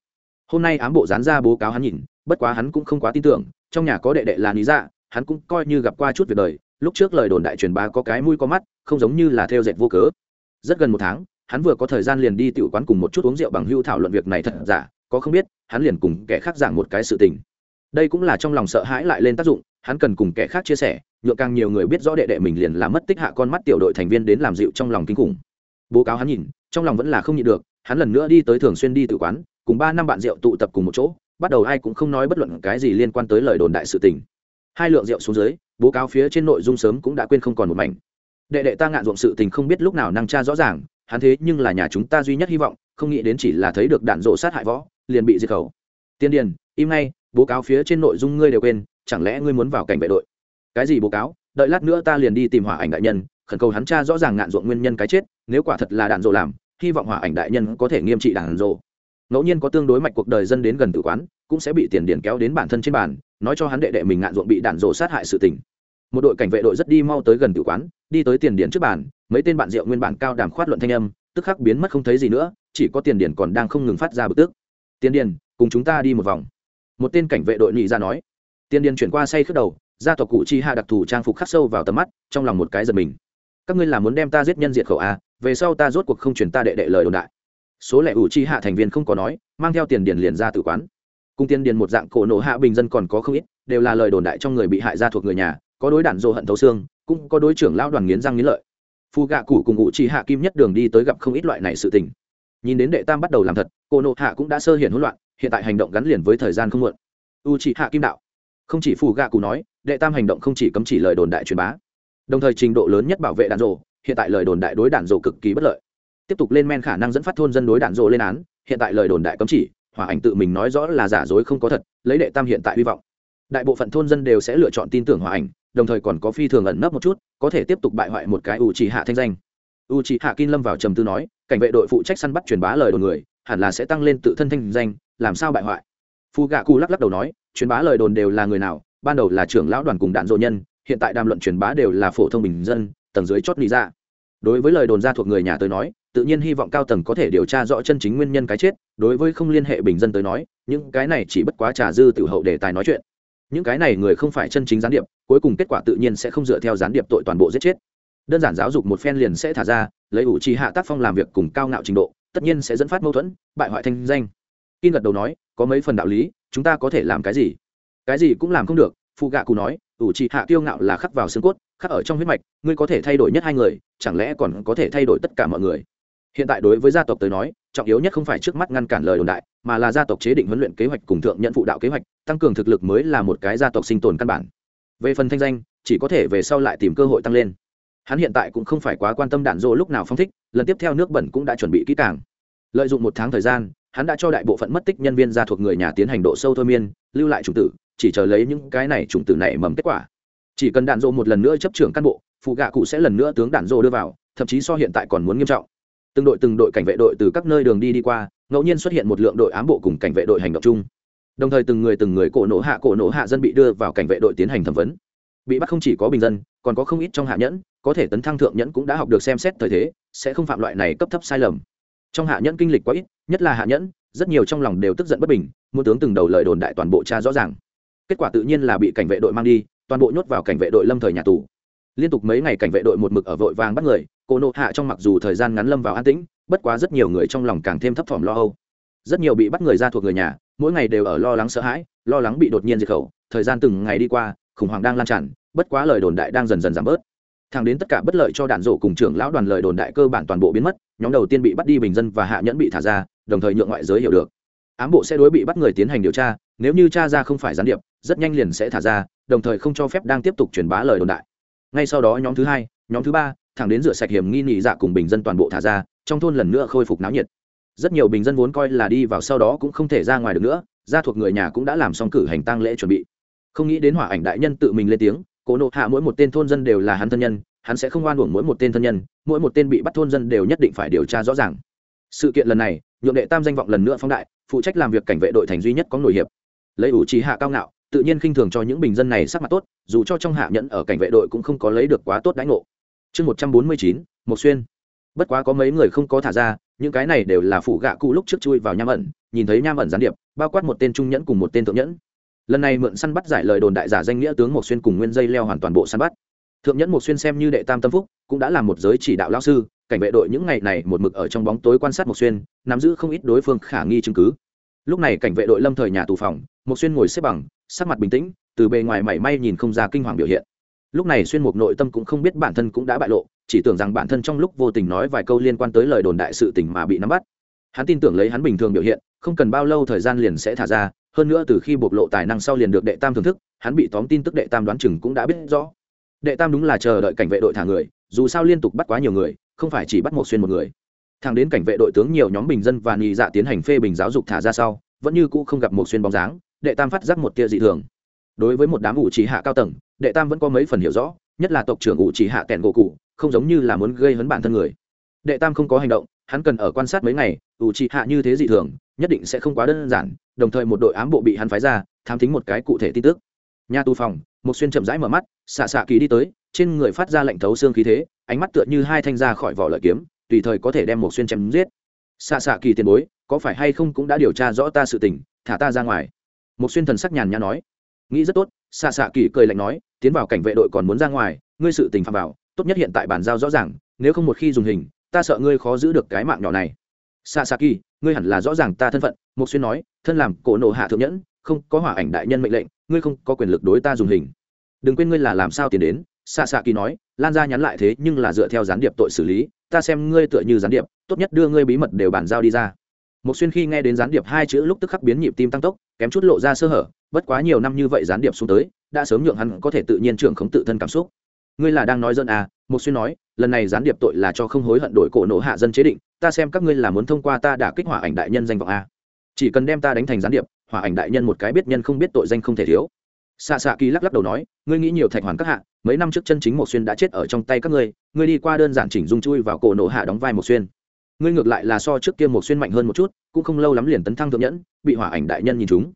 Hôm nay ám bộ dán ra bố cáo hắn nhìn, bất quá hắn cũng không quá tin tưởng, trong nhà có đệ đệ là lý dạ hắn cũng coi như gặp qua chút việc đời, lúc trước lời đồn đại truyền bá có cái mũi có mắt, không giống như là theo dệt vô cớ. Rất gần một tháng, hắn vừa có thời gian liền đi tiểu quán cùng một chút uống rượu bằng hưu thảo luận việc này thật giả, có không biết, hắn liền cùng kẻ khác giảng một cái sự tình. Đây cũng là trong lòng sợ hãi lại lên tác dụng hắn cần cùng kẻ khác chia sẻ nhựa càng nhiều người biết rõ đệ đệ mình liền làm mất tích hạ con mắt tiểu đội thành viên đến làm dịu trong lòng kinh khủng. Bố cáo hắn nhìn, trong lòng vẫn là không nhịn được, hắn lần nữa đi tới thường xuyên đi tự quán, cùng ba năm bạn rượu tụ tập cùng một chỗ, bắt đầu ai cũng không nói bất luận cái gì liên quan tới lời đồn đại sự tình. Hai lượng rượu xuống dưới, bố cáo phía trên nội dung sớm cũng đã quên không còn một mảnh. Đệ đệ ta ngạn ruộng sự tình không biết lúc nào năng tra rõ ràng, hắn thế nhưng là nhà chúng ta duy nhất hy vọng, không nghĩ đến chỉ là thấy được đạn rộ sát hại võ, liền bị diệt khẩu. Tiên điền, im ngay, bố cáo phía trên nội dung ngươi đều quên chẳng lẽ ngươi muốn vào cảnh vệ đội? Cái gì bố cáo? Đợi lát nữa ta liền đi tìm hỏa ảnh đại nhân, khẩn cầu hắn cha rõ ràng ngạn ruộng nguyên nhân cái chết, nếu quả thật là đạn rộ làm, hy vọng hỏa ảnh đại nhân có thể nghiêm trị đạn rộ. Ngẫu nhiên có tương đối mạch cuộc đời dân đến gần tử quán, cũng sẽ bị tiền điển kéo đến bản thân trên bàn, nói cho hắn đệ đệ mình ngạn ruộng bị đạn rộ sát hại sự tình. Một đội cảnh vệ đội rất đi mau tới gần tử quán, đi tới tiền điển trước bàn, mấy tên bạn rượu nguyên bản cao đàm khoát luận thanh âm, tức khắc biến mất không thấy gì nữa, chỉ có tiền điển còn đang không ngừng phát ra bực tức. Tiền điển, cùng chúng ta đi một vòng. Một tên cảnh vệ đội nhị ra nói. Tiên điền chuyển qua say khước đầu, gia tộc cụ chi hạ đặc thù trang phục khắc sâu vào tầm mắt, trong lòng một cái giật mình. Các ngươi là muốn đem ta giết nhân diệt khẩu à? Về sau ta rốt cuộc không chuyển ta đệ đệ lời đồn đại. Số lẻ ủ chi hạ thành viên không có nói, mang theo tiền điền liền ra tử quán. Cung tiền điền một dạng cổ nộ hạ bình dân còn có không ít, đều là lời đồn đại trong người bị hại gia thuộc người nhà, có đối đản dộ hận thấu xương, cũng có đối trưởng lão đoàn nghiến răng nghiến lợi. Phù gạ cụ cùng ủ chi hạ kim nhất đường đi tới gặp không ít loại này sự tình. Nhìn đến đệ tam bắt đầu làm thật, cổ nộ hạ cũng đã sơ hiện hỗn loạn, hiện tại hành động gắn liền với thời gian không muộn. U chi hạ kim đạo không chỉ phù gạ cụ nói, đệ tam hành động không chỉ cấm chỉ lời đồn đại truyền bá, đồng thời trình độ lớn nhất bảo vệ đạn rộ hiện tại lời đồn đại đối đạn rộ cực kỳ bất lợi. Tiếp tục lên men khả năng dẫn phát thôn dân đối đạn rộ lên án, hiện tại lời đồn đại cấm chỉ hỏa ảnh tự mình nói rõ là giả dối không có thật, lấy đệ tam hiện tại hy vọng. Đại bộ phận thôn dân đều sẽ lựa chọn tin tưởng hỏa ảnh, đồng thời còn có phi thường ẩn nấp một chút, có thể tiếp tục bại hoại một cái u trì hạ thanh danh. U trì hạ kim lâm vào trầm tư nói, cảnh vệ đội phụ trách săn bắt truyền bá lời đồn người, hẳn là sẽ tăng lên tự thân thanh danh, làm sao bại hoại? Phu gạ cụ lắc lắc đầu nói truyền bá lời đồn đều là người nào, ban đầu là trưởng lão đoàn cùng đạn dỗ nhân, hiện tại đàm luận truyền bá đều là phổ thông bình dân, tầng dưới chót lý ra. Đối với lời đồn ra thuộc người nhà tới nói, tự nhiên hy vọng cao tầng có thể điều tra rõ chân chính nguyên nhân cái chết, đối với không liên hệ bình dân tới nói, những cái này chỉ bất quá trà dư tự hậu đề tài nói chuyện. Những cái này người không phải chân chính gián điệp, cuối cùng kết quả tự nhiên sẽ không dựa theo gián điệp tội toàn bộ giết chết. Đơn giản giáo dục một phen liền sẽ thả ra, lấy ủ trì hạ tác phong làm việc cùng cao ngạo trình độ, tất nhiên sẽ dẫn phát mâu thuẫn, bại hoại thanh danh. Kim gật đầu nói, có mấy phần đạo lý chúng ta có thể làm cái gì? Cái gì cũng làm không được phụ gạ cụ nói, ủ trì hạ kiêu ngạo là khắc vào xương cốt, khắc ở trong huyết mạch, ngươi có thể thay đổi nhất hai người, chẳng lẽ còn có thể thay đổi tất cả mọi người? Hiện tại đối với gia tộc tới nói, trọng yếu nhất không phải trước mắt ngăn cản lời đồn đại, mà là gia tộc chế định huấn luyện kế hoạch cùng thượng nhận phụ đạo kế hoạch, tăng cường thực lực mới là một cái gia tộc sinh tồn căn bản. Về phần thanh danh, chỉ có thể về sau lại tìm cơ hội tăng lên. Hắn hiện tại cũng không phải quá quan tâm đạn dỗ lúc nào phong thích, lần tiếp theo nước bẩn cũng đã chuẩn bị kỹ càng. Lợi dụng một tháng thời gian hắn đã cho đại bộ phận mất tích nhân viên gia thuộc người nhà tiến hành độ sâu thôi miên, lưu lại chủng tử, chỉ chờ lấy những cái này chủng tử này mầm kết quả. Chỉ cần đạn dộ một lần nữa chấp trưởng cán bộ, phụ gạ cụ sẽ lần nữa tướng đạn dộ đưa vào, thậm chí so hiện tại còn muốn nghiêm trọng. Từng đội từng đội cảnh vệ đội từ các nơi đường đi đi qua, ngẫu nhiên xuất hiện một lượng đội ám bộ cùng cảnh vệ đội hành động chung. Đồng thời từng người từng người cổ nổ hạ cổ nổ hạ dân bị đưa vào cảnh vệ đội tiến hành thẩm vấn. Bị bắt không chỉ có bình dân, còn có không ít trong hạ nhẫn, có thể tấn thăng thượng nhẫn cũng đã học được xem xét thời thế, sẽ không phạm loại này cấp thấp sai lầm trong hạ nhẫn kinh lịch quá ít, nhất là hạ nhẫn, rất nhiều trong lòng đều tức giận bất bình, muốn tướng từng đầu lời đồn đại toàn bộ cha rõ ràng. Kết quả tự nhiên là bị cảnh vệ đội mang đi, toàn bộ nhốt vào cảnh vệ đội lâm thời nhà tù. Liên tục mấy ngày cảnh vệ đội một mực ở vội vàng bắt người, cô nộ hạ trong mặc dù thời gian ngắn lâm vào an tĩnh, bất quá rất nhiều người trong lòng càng thêm thấp thỏm lo âu. Rất nhiều bị bắt người ra thuộc người nhà, mỗi ngày đều ở lo lắng sợ hãi, lo lắng bị đột nhiên diệt khẩu, thời gian từng ngày đi qua, khủng hoảng đang lan tràn, bất quá lời đồn đại đang dần dần giảm bớt thẳng đến tất cả bất lợi cho đạn rổ cùng trưởng lão đoàn lời đồn đại cơ bản toàn bộ biến mất, nhóm đầu tiên bị bắt đi bình dân và hạ nhẫn bị thả ra, đồng thời nhượng ngoại giới hiểu được. Ám bộ sẽ đối bị bắt người tiến hành điều tra, nếu như cha ra không phải gián điệp, rất nhanh liền sẽ thả ra, đồng thời không cho phép đang tiếp tục truyền bá lời đồn đại. Ngay sau đó nhóm thứ hai, nhóm thứ ba, thẳng đến rửa sạch hiểm nghi nhị dạ cùng bình dân toàn bộ thả ra, trong thôn lần nữa khôi phục náo nhiệt. Rất nhiều bình dân vốn coi là đi vào sau đó cũng không thể ra ngoài được nữa, gia thuộc người nhà cũng đã làm xong cử hành tang lễ chuẩn bị. Không nghĩ đến hỏa ảnh đại nhân tự mình lên tiếng cố nộ hạ mỗi một tên thôn dân đều là hắn thân nhân, hắn sẽ không oan uổng mỗi một tên thân nhân, mỗi một tên bị bắt thôn dân đều nhất định phải điều tra rõ ràng. Sự kiện lần này, nhượng đệ tam danh vọng lần nữa phóng đại, phụ trách làm việc cảnh vệ đội thành duy nhất có nổi hiệp. Lấy ủ trí hạ cao ngạo, tự nhiên khinh thường cho những bình dân này sắc mặt tốt, dù cho trong hạ nhẫn ở cảnh vệ đội cũng không có lấy được quá tốt đãi ngộ. Chương một trăm bốn mươi chín, mộc xuyên. Bất quá có mấy người không có thả ra, những cái này đều là phụ gạ cụ lúc trước chui vào nham ẩn, nhìn thấy nham ẩn gián điệp, bao quát một tên trung nhẫn cùng một tên thượng nhẫn lần này mượn săn bắt giải lời đồn đại giả danh nghĩa tướng một xuyên cùng nguyên dây leo hoàn toàn bộ săn bắt. Thượng nhẫn một xuyên xem như đệ tam tâm phúc, cũng đã là một giới chỉ đạo lao sư, cảnh vệ đội những ngày này một mực ở trong bóng tối quan sát một xuyên, nắm giữ không ít đối phương khả nghi chứng cứ. Lúc này cảnh vệ đội lâm thời nhà tù phòng một xuyên ngồi xếp bằng, sắc mặt bình tĩnh, từ bề ngoài mảy may nhìn không ra kinh hoàng biểu hiện. Lúc này xuyên mục nội tâm cũng không biết bản thân cũng đã bại lộ, chỉ tưởng rằng bản thân trong lúc vô tình nói vài câu liên quan tới lời đồn đại sự tình mà bị nắm bắt. Hắn tin tưởng lấy hắn bình thường biểu hiện, không cần bao lâu thời gian liền sẽ thả ra hơn nữa từ khi bộc lộ tài năng sau liền được đệ tam thưởng thức, hắn bị tóm tin tức đệ tam đoán chừng cũng đã biết rõ. Đệ tam đúng là chờ đợi cảnh vệ đội thả người, dù sao liên tục bắt quá nhiều người, không phải chỉ bắt một xuyên một người. Thằng đến cảnh vệ đội tướng nhiều nhóm bình dân và nghị dạ tiến hành phê bình giáo dục thả ra sau, vẫn như cũ không gặp một xuyên bóng dáng, đệ tam phát giác một tia dị thường. Đối với một đám ủ trí hạ cao tầng, đệ tam vẫn có mấy phần hiểu rõ, nhất là tộc trưởng ủ trí hạ kèn gỗ cụ, không giống như là muốn gây hấn bản thân người. Đệ tam không có hành động, hắn cần ở quan sát mấy ngày, ủ trí hạ như thế dị thường nhất định sẽ không quá đơn giản, đồng thời một đội ám bộ bị hắn phái ra, tham tính một cái cụ thể tin tức. Nhà tù phòng, một xuyên chậm rãi mở mắt, xạ xạ kỳ đi tới, trên người phát ra lệnh thấu xương khí thế, ánh mắt tựa như hai thanh ra khỏi vỏ lợi kiếm, tùy thời có thể đem một xuyên chém giết. Xạ xạ kỳ tiền bối, có phải hay không cũng đã điều tra rõ ta sự tình, thả ta ra ngoài. Một xuyên thần sắc nhàn nhã nói. Nghĩ rất tốt, xạ xạ kỳ cười lạnh nói, tiến vào cảnh vệ đội còn muốn ra ngoài, ngươi sự tình phạm vào, tốt nhất hiện tại bàn giao rõ ràng, nếu không một khi dùng hình, ta sợ ngươi khó giữ được cái mạng nhỏ này xạ xạ kỳ ngươi hẳn là rõ ràng ta thân phận mục xuyên nói, thân làm cổ nộ hạ thượng nhẫn, không có hỏa ảnh đại nhân mệnh lệnh, ngươi không có quyền lực đối ta dùng hình. Đừng quên ngươi là làm sao tiền đến xạ xạ kỳ nói, lan ra nhắn lại thế nhưng là dựa theo gián điệp tội xử lý, ta xem ngươi tựa như gián điệp, tốt nhất đưa ngươi bí mật đều bàn giao đi ra. Một xuyên khi nghe đến gián điệp hai chữ lúc tức khắc biến nhịp tim tăng tốc, kém chút lộ ra sơ hở, bất quá nhiều năm như vậy gián điệp xuống tới, đã sớm nhượng hắn có thể tự nhiên trưởng khống tự thân cảm xúc. Ngươi là đang nói dân à? Một xuyên nói lần này gián điệp tội là cho không hối hận đổi cổ nổ hạ dân chế định, ta xem các ngươi là muốn thông qua ta đã kích hỏa ảnh đại nhân danh vọng a. Chỉ cần đem ta đánh thành gián điệp, hỏa ảnh đại nhân một cái biết nhân không biết tội danh không thể thiếu. Xạ xạ kỳ lắc lắc đầu nói, ngươi nghĩ nhiều thạch hoàn các hạ, mấy năm trước chân chính một xuyên đã chết ở trong tay các ngươi ngươi đi qua đơn giản chỉnh dung chui vào cổ nổ hạ đóng vai một xuyên. Ngươi ngược lại là so trước kia một xuyên mạnh hơn một chút, cũng không lâu lắm liền tấn thăng thượng nhẫn, bị hỏa ảnh đại nhân nhìn chúng.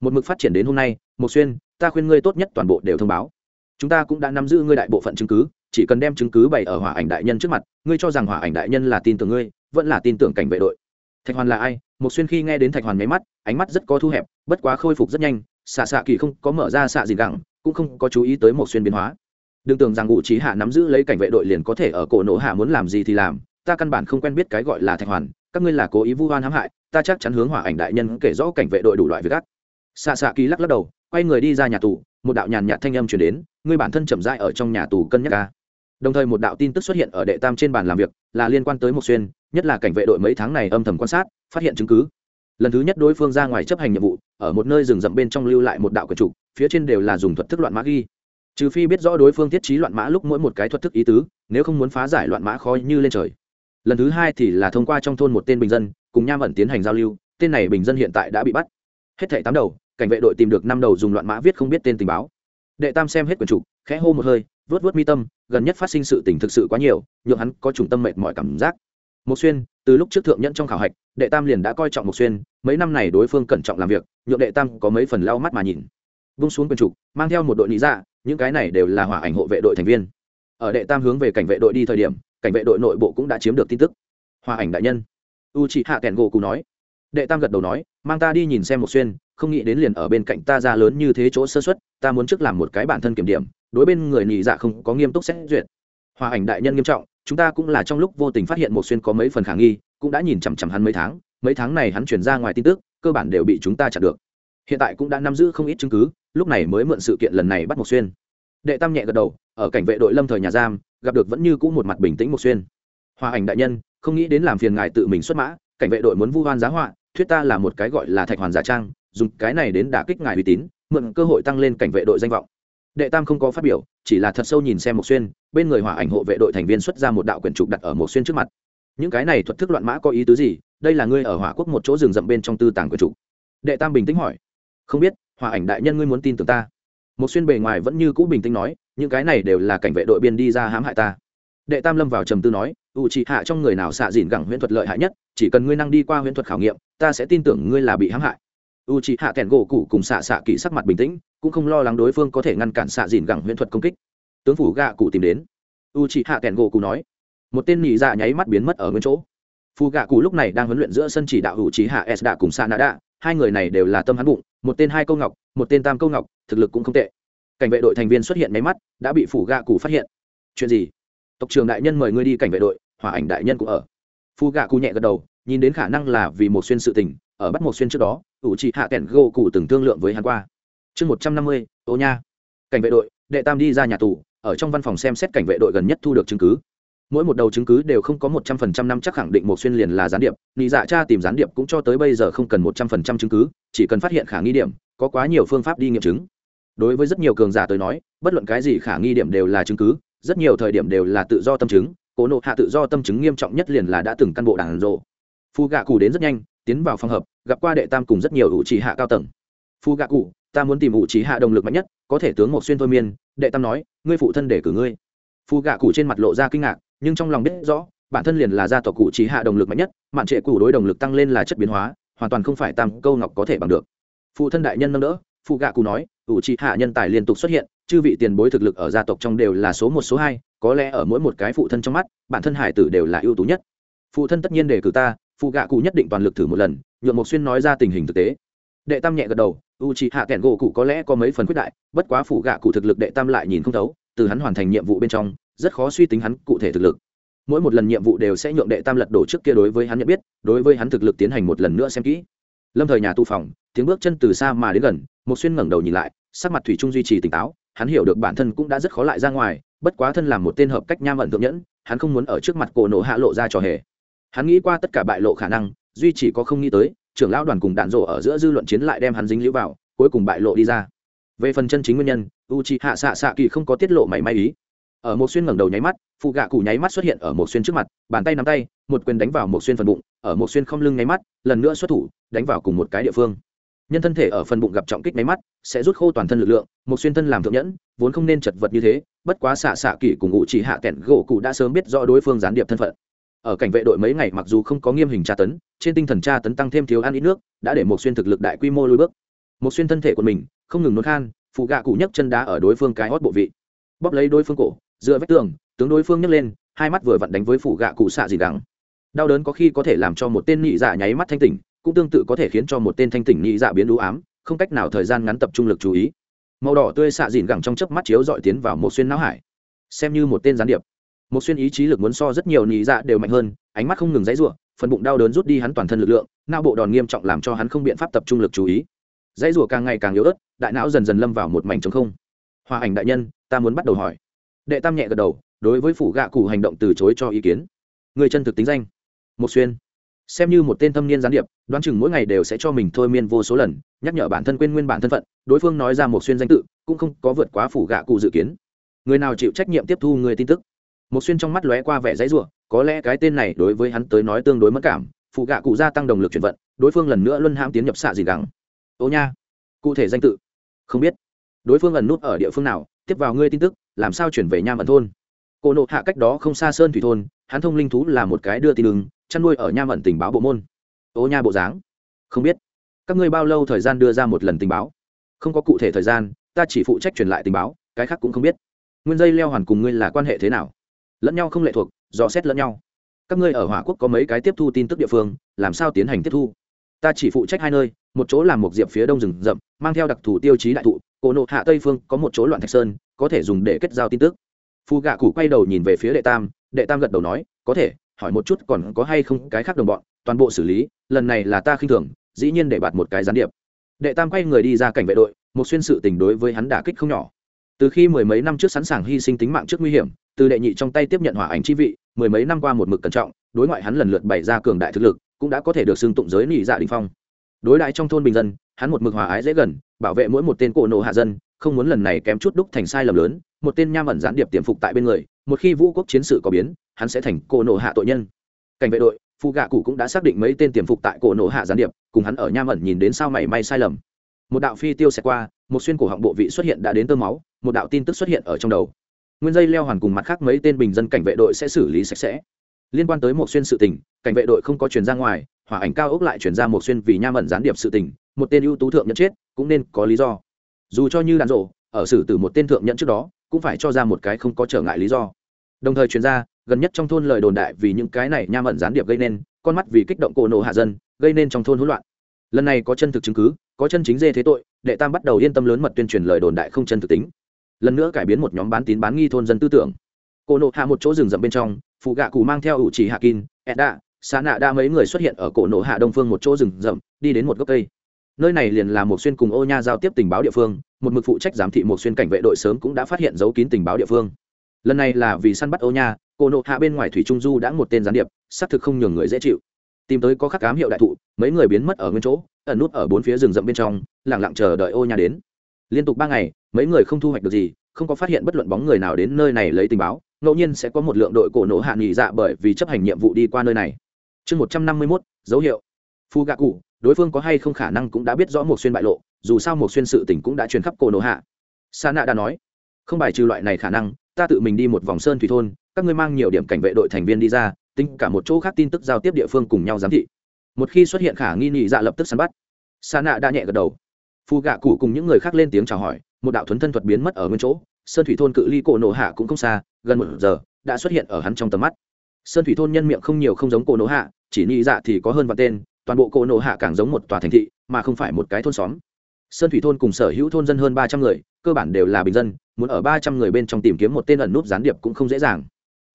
Một mực phát triển đến hôm nay một xuyên, ta khuyên ngươi tốt nhất toàn bộ đều thông báo. Chúng ta cũng đã nắm giữ ngươi đại bộ phận chứng cứ chỉ cần đem chứng cứ bày ở hỏa ảnh đại nhân trước mặt, ngươi cho rằng hỏa ảnh đại nhân là tin tưởng ngươi, vẫn là tin tưởng cảnh vệ đội. Thạch hoàn là ai? Một xuyên khi nghe đến thạch hoàn nháy mắt, ánh mắt rất có thu hẹp, bất quá khôi phục rất nhanh xạ xạ kỳ không có mở ra xạ gì gẳng, cũng không có chú ý tới một xuyên biến hóa. Đừng tưởng rằng ngụ trí hạ nắm giữ lấy cảnh vệ đội liền có thể ở cổ nổ hạ muốn làm gì thì làm, ta căn bản không quen biết cái gọi là thạch hoàn, các ngươi là cố ý vu oan hãm hại, ta chắc chắn hướng hỏa ảnh đại nhân kể rõ cảnh vệ đội đủ loại việc ác. Xạ xạ kỳ lắc lắc đầu, quay người đi ra nhà tù, một đạo nhàn nhạt thanh âm chuyển đến, ngươi bản thân chậm dại ở trong nhà tù cân nhắc ca đồng thời một đạo tin tức xuất hiện ở đệ tam trên bàn làm việc, là liên quan tới một xuyên, nhất là cảnh vệ đội mấy tháng này âm thầm quan sát, phát hiện chứng cứ. Lần thứ nhất đối phương ra ngoài chấp hành nhiệm vụ, ở một nơi rừng rậm bên trong lưu lại một đạo quần trục phía trên đều là dùng thuật thức loạn mã ghi. Trừ phi biết rõ đối phương thiết trí loạn mã lúc mỗi một cái thuật thức ý tứ, nếu không muốn phá giải loạn mã khó như lên trời. Lần thứ hai thì là thông qua trong thôn một tên bình dân, cùng nham ẩn tiến hành giao lưu, tên này bình dân hiện tại đã bị bắt. Hết thảy tám đầu, cảnh vệ đội tìm được năm đầu dùng loạn mã viết không biết tên tình báo. Đệ tam xem hết quyển trục khẽ hô một hơi vớt vớt mi tâm, gần nhất phát sinh sự tình thực sự quá nhiều, nhượng hắn có trùng tâm mệt mỏi cảm giác. Một xuyên, từ lúc trước thượng nhẫn trong khảo hạch, đệ tam liền đã coi trọng một xuyên, mấy năm này đối phương cẩn trọng làm việc, nhượng đệ tam có mấy phần lau mắt mà nhìn. Vung xuống quần trục, mang theo một đội lý dạ những cái này đều là hỏa ảnh hộ vệ đội thành viên. Ở đệ tam hướng về cảnh vệ đội đi thời điểm, cảnh vệ đội nội bộ cũng đã chiếm được tin tức. Hòa ảnh đại nhân. U chị hạ kèn gỗ cụ nói. Đệ tam gật đầu nói, mang ta đi nhìn xem một xuyên, không nghĩ đến liền ở bên cạnh ta ra lớn như thế chỗ sơ xuất ta muốn trước làm một cái bản thân kiểm điểm đối bên người nhị dạ không có nghiêm túc xét duyệt. Hòa ảnh đại nhân nghiêm trọng, chúng ta cũng là trong lúc vô tình phát hiện một xuyên có mấy phần khả nghi, cũng đã nhìn chằm chằm hắn mấy tháng mấy tháng này hắn chuyển ra ngoài tin tức, cơ bản đều bị chúng ta chặn được. Hiện tại cũng đã nắm giữ không ít chứng cứ, lúc này mới mượn sự kiện lần này bắt một xuyên. Đệ tam nhẹ gật đầu, ở cảnh vệ đội lâm thời nhà giam, gặp được vẫn như cũ một mặt bình tĩnh một xuyên. Hòa ảnh đại nhân, không nghĩ đến làm phiền ngài tự mình xuất mã, cảnh vệ đội muốn vu hoan giá họa, thuyết ta là một cái gọi là thạch hoàn giả trang, dùng cái này đến đả kích ngài uy tín, mượn cơ hội tăng lên cảnh vệ đội danh vọng đệ tam không có phát biểu, chỉ là thật sâu nhìn xem một xuyên, bên người hỏa ảnh hộ vệ đội thành viên xuất ra một đạo quyển trục đặt ở một xuyên trước mặt. Những cái này thuật thức loạn mã có ý tứ gì? Đây là ngươi ở hỏa quốc một chỗ rừng rậm bên trong tư tàng quyển trục. Đệ tam bình tĩnh hỏi. Không biết, hỏa ảnh đại nhân ngươi muốn tin tưởng ta? Một xuyên bề ngoài vẫn như cũ bình tĩnh nói, những cái này đều là cảnh vệ đội biên đi ra hãm hại ta. Đệ tam lâm vào trầm tư nói u trị hạ trong người nào xạ dìn gẳng huyễn thuật lợi hại nhất, chỉ cần ngươi năng đi qua huyễn thuật khảo nghiệm, ta sẽ tin tưởng ngươi là bị hãm hại. U trị hạ kẹn gỗ cụ cùng xạ xạ kỹ sắc mặt bình tĩnh cũng không lo lắng đối phương có thể ngăn cản xạ dìn gẳng huyễn thuật công kích. Tướng phủ gạ cụ tìm đến. U chị hạ kèn gỗ cụ nói. Một tên nhị dạ nháy mắt biến mất ở nguyên chỗ. Phù gạ cụ lúc này đang huấn luyện giữa sân chỉ đạo hữu trí hạ s đạ cùng sa nạ đạ hai người này đều là tâm hắn bụng, một tên hai câu ngọc, một tên tam câu ngọc, thực lực cũng không tệ. Cảnh vệ đội thành viên xuất hiện máy mắt, đã bị phủ gạ cụ phát hiện. Chuyện gì? Tộc trường đại nhân mời ngươi đi cảnh vệ đội, hỏa ảnh đại nhân cũng ở. Phù gạ cụ nhẹ gật đầu, nhìn đến khả năng là vì một xuyên sự tình, ở bắt một xuyên trước đó ủ trị hạ kèn gỗ cụ từng thương lượng với hắn qua chương một trăm năm mươi, ô nha. Cảnh vệ đội, đệ tam đi ra nhà tù, ở trong văn phòng xem xét cảnh vệ đội gần nhất thu được chứng cứ. Mỗi một đầu chứng cứ đều không có một trăm phần trăm năm chắc khẳng định một xuyên liền là gián điệp nghĩ dạ cha tìm gián điệp cũng cho tới bây giờ không cần một trăm phần trăm chứng cứ, chỉ cần phát hiện khả nghi điểm, có quá nhiều phương pháp đi nghiệm chứng. Đối với rất nhiều cường giả tới nói, bất luận cái gì khả nghi điểm đều là chứng cứ, rất nhiều thời điểm đều là tự do tâm chứng, cố nộ hạ tự do tâm chứng nghiêm trọng nhất liền là đã từng căn bộ đảng rộ. Phu gạ cù đến rất nhanh, tiến vào phòng hợp gặp qua đệ tam cùng rất nhiều ủ trì hạ cao tầng phu gạ cụ, ta muốn tìm ủ trí hạ động lực mạnh nhất, có thể tướng một xuyên thôi miên, đệ tam nói, ngươi phụ thân để cử ngươi. Phu gạ cụ trên mặt lộ ra kinh ngạc, nhưng trong lòng biết rõ, bản thân liền là gia tộc cụ trí hạ động lực mạnh nhất, mạn trệ cụ đối động lực tăng lên là chất biến hóa, hoàn toàn không phải tam câu ngọc có thể bằng được. Phụ thân đại nhân nâng đỡ phụ gạ cụ nói, ủ trí hạ nhân tài liên tục xuất hiện, chư vị tiền bối thực lực ở gia tộc trong đều là số một số hai, có lẽ ở mỗi một cái phụ thân trong mắt, bản thân hải tử đều là ưu tú nhất. Phụ thân tất nhiên đề cử ta phụ gạ cụ nhất định toàn lực thử một lần, nhuộm mộc xuyên nói ra tình hình thực tế. Đệ tam nhẹ gật đầu u c hạ kẹn gỗ cụ có lẽ có mấy phần quyết đại, bất quá phủ gạ cụ thực lực đệ tam lại nhìn không thấu, từ hắn hoàn thành nhiệm vụ bên trong, rất khó suy tính hắn cụ thể thực lực. Mỗi một lần nhiệm vụ đều sẽ nhượng đệ tam lật đổ trước kia đối với hắn nhận biết, đối với hắn thực lực tiến hành một lần nữa xem kỹ. Lâm thời nhà tu phòng, tiếng bước chân từ xa mà đến gần một xuyên ngẩng đầu nhìn lại, sắc mặt thủy trung duy trì tỉnh táo, hắn hiểu được bản thân cũng đã rất khó lại ra ngoài, bất quá thân làm một tên hợp cách nham ẩn thượng nhẫn, hắn không muốn ở trước mặt cổ nổ hạ lộ ra trò hề. Hắn nghĩ qua tất cả bại lộ khả năng, duy chỉ có không nghĩ tới trưởng lão đoàn cùng đạn rộ ở giữa dư luận chiến lại đem hắn dính lũ vào, cuối cùng bại lộ đi ra. Về phần chân chính nguyên nhân u c hạ xạ xạ kỳ không có tiết lộ mảy may ý. Ở một xuyên ngẩng đầu nháy mắt, phụ gạ cụ nháy mắt xuất hiện ở một xuyên trước mặt, bàn tay nắm tay, một quyền đánh vào một xuyên phần bụng, ở một xuyên không lưng nháy mắt, lần nữa xuất thủ, đánh vào cùng một cái địa phương. Nhân thân thể ở phần bụng gặp trọng kích nháy mắt, sẽ rút khô toàn thân lực lượng, một xuyên thân làm thượng nhẫn, vốn không nên chật vật như thế, bất quá xạ xạ kỳ cùng ngụ chỉ hạ kẹn gỗ cụ đã sớm biết rõ đối phương gián điệp thân phận ở cảnh vệ đội mấy ngày mặc dù không có nghiêm hình tra tấn, trên tinh thần tra tấn tăng thêm thiếu ăn ít nước, đã để một xuyên thực lực đại quy mô lùi bước. Một xuyên thân thể của mình, không ngừng nôn khan, phụ gạ cụ nhấc chân đá ở đối phương cái hót bộ vị. Bóp lấy đối phương cổ, dựa vách tường, tướng đối phương nhấc lên, hai mắt vừa vặn đánh với phụ gạ cụ xạ gì đắng đau đớn có khi có thể làm cho một tên nhị dạ nháy mắt thanh tỉnh, cũng tương tự có thể khiến cho một tên thanh tỉnh nhị dạ biến đũ ám, không cách nào thời gian ngắn tập trung lực chú ý. Màu đỏ tươi xạ dìn gẳng trong chớp mắt chiếu dọi tiến vào một xuyên não hải. Xem như một tên gián điệp một xuyên ý chí lực muốn so rất nhiều nhị dạ đều mạnh hơn, ánh mắt không ngừng dãy rủa, phần bụng đau đớn rút đi hắn toàn thân lực lượng, não bộ đòn nghiêm trọng làm cho hắn không biện pháp tập trung lực chú ý. Dãy rủa càng ngày càng yếu ớt, đại não dần dần lâm vào một mảnh trống không. Hòa ảnh đại nhân, ta muốn bắt đầu hỏi. Đệ tam nhẹ gật đầu, đối với phủ gạ cụ hành động từ chối cho ý kiến. Người chân thực tính danh. Một xuyên. Xem như một tên thâm niên gián điệp, đoán chừng mỗi ngày đều sẽ cho mình thôi miên vô số lần, nhắc nhở bản thân quên nguyên bản thân phận, đối phương nói ra một xuyên danh tự, cũng không có vượt quá phủ gạ cụ dự kiến. Người nào chịu trách nhiệm tiếp thu người tin tức? Một xuyên trong mắt lóe qua vẻ dãy ruộng có lẽ cái tên này đối với hắn tới nói tương đối mất cảm, phụ gạ cụ gia tăng động lực chuyển vận, đối phương lần nữa luân hãm tiến nhập xạ gì gắng. Ô nha, cụ thể danh tự? Không biết. Đối phương ẩn nút ở địa phương nào? Tiếp vào ngươi tin tức, làm sao chuyển về nham ẩn thôn? Cô nộ hạ cách đó không xa sơn thủy thôn, hắn thông linh thú là một cái đưa tin đường chăn nuôi ở nham ẩn tình báo bộ môn. Ô nha bộ dáng? Không biết. Các ngươi bao lâu thời gian đưa ra một lần tình báo? Không có cụ thể thời gian, ta chỉ phụ trách truyền lại tình báo, cái khác cũng không biết. Nguyên dây leo hoàn cùng ngươi là quan hệ thế nào? Lẫn nhau không lệ thuộc dò xét lẫn nhau. Các ngươi ở hỏa quốc có mấy cái tiếp thu tin tức địa phương, làm sao tiến hành tiếp thu? Ta chỉ phụ trách hai nơi, một chỗ làm một diệp phía đông rừng rậm, mang theo đặc thù tiêu chí đại thụ, cổ nộ hạ tây phương, có một chỗ loạn thạch sơn, có thể dùng để kết giao tin tức. Phù gạ cụ quay đầu nhìn về phía đệ tam đệ tam gật đầu nói, có thể, hỏi một chút còn có hay không cái khác đồng bọn, toàn bộ xử lý, lần này là ta khinh thường, dĩ nhiên để bạt một cái gián điệp. Đệ tam quay người đi ra cảnh vệ đội, một xuyên sự tình đối với hắn đả kích không nhỏ. Từ khi mười mấy năm trước sẵn sàng hy sinh tính mạng trước nguy hiểm từ đệ nhị trong tay tiếp nhận hỏa ảnh chi vị, mười mấy năm qua một mực cẩn trọng, đối ngoại hắn lần lượt bày ra cường đại thực lực, cũng đã có thể được xưng tụng giới nị dạ đình phong. Đối đại trong thôn bình dân, hắn một mực hòa ái dễ gần, bảo vệ mỗi một tên cổ nộ hạ dân, không muốn lần này kém chút đúc thành sai lầm lớn, một tên nham ẩn gián điệp tiềm phục tại bên người, một khi vũ quốc chiến sự có biến, hắn sẽ thành cổ nộ hạ tội nhân. Cảnh vệ đội phụ gạ cụ cũng đã xác định mấy tên tiềm phục tại cổ nộ hạ gián điệp, cùng hắn ở nham ẩn nhìn đến sao mảy may sai lầm. Một đạo phi tiêu xẹt qua, một xuyên cổ họng bộ vị xuất hiện đã đến tơ máu, một đạo tin tức xuất hiện ở trong đầu nguyên dây leo hoàn cùng mặt khác mấy tên bình dân cảnh vệ đội sẽ xử lý sạch sẽ. Liên quan tới một xuyên sự tình, cảnh vệ đội không có chuyển ra ngoài, hỏa ảnh cao ốc lại chuyển ra một xuyên vì nha mận gián điệp sự tình, một tên ưu tú thượng nhận chết, cũng nên có lý do. Dù cho như đàn rộ ở xử từ một tên thượng nhận trước đó, cũng phải cho ra một cái không có trở ngại lý do. Đồng thời chuyển ra, gần nhất trong thôn lời đồn đại vì những cái này nha mận gián điệp gây nên, con mắt vì kích động cổ nổ hạ dân, gây nên trong thôn hỗn loạn. Lần này có chân thực chứng cứ, có chân chính dê thế tội, đệ tam bắt đầu yên tâm lớn mật tuyên truyền lời đồn đại không chân thực tính lần nữa cải biến một nhóm bán tín bán nghi thôn dân tư tưởng. Cổ nộ hạ một chỗ rừng rậm bên trong phụ gạ cụ mang theo ủ chỉ hạ kín edda xa nạ đa mấy người xuất hiện ở cổ nộ hạ đông phương một chỗ rừng rậm, đi đến một gốc cây. Nơi này liền là một xuyên cùng ô nha giao tiếp tình báo địa phương, một mực phụ trách giám thị một xuyên cảnh vệ đội sớm cũng đã phát hiện dấu kín tình báo địa phương. Lần này là vì săn bắt ô nha, cổ nộ hạ bên ngoài thủy trung du đã một tên gián điệp, xác thực không nhường người dễ chịu. Tìm tới có khắc cám hiệu đại thụ, mấy người biến mất ở nguyên chỗ, ẩn nút ở bốn phía rừng rậm bên trong lẳng lặng chờ đợi ô nha đến. Liên tục ba ngày mấy người không thu hoạch được gì, không có phát hiện bất luận bóng người nào đến nơi này lấy tình báo, ngẫu nhiên sẽ có một lượng đội cổ nổ hạ nghỉ dạ bởi vì chấp hành nhiệm vụ đi qua nơi này. Chương một trăm năm mươi mốt, dấu hiệu. Phu gạ cụ, đối phương có hay không khả năng cũng đã biết rõ một xuyên bại lộ, dù sao một xuyên sự tỉnh cũng đã truyền khắp cổ nổ hạ. Sa nạ đã nói, không bài trừ loại này khả năng, ta tự mình đi một vòng sơn thủy thôn, các ngươi mang nhiều điểm cảnh vệ đội thành viên đi ra, tính cả một chỗ khác tin tức giao tiếp địa phương cùng nhau giám thị. Một khi xuất hiện khả nghi nhị dạ lập tức săn bắt. Sa nạ đã nhẹ gật đầu. Phu gạ cụ cùng những người khác lên tiếng chào hỏi một đạo thuấn thân thuật biến mất ở nguyên chỗ, sơn thủy thôn cự ly cổ nổ hạ cũng không xa, gần một giờ, đã xuất hiện ở hắn trong tầm mắt. Sơn thủy thôn nhân miệng không nhiều không giống cổ nổ hạ, chỉ nghĩ dạ thì có hơn vạn tên, toàn bộ cổ nổ hạ càng giống một tòa thành thị, mà không phải một cái thôn xóm. Sơn thủy thôn cùng sở hữu thôn dân hơn ba trăm người, cơ bản đều là bình dân, muốn ở ba trăm người bên trong tìm kiếm một tên ẩn nút gián điệp cũng không dễ dàng.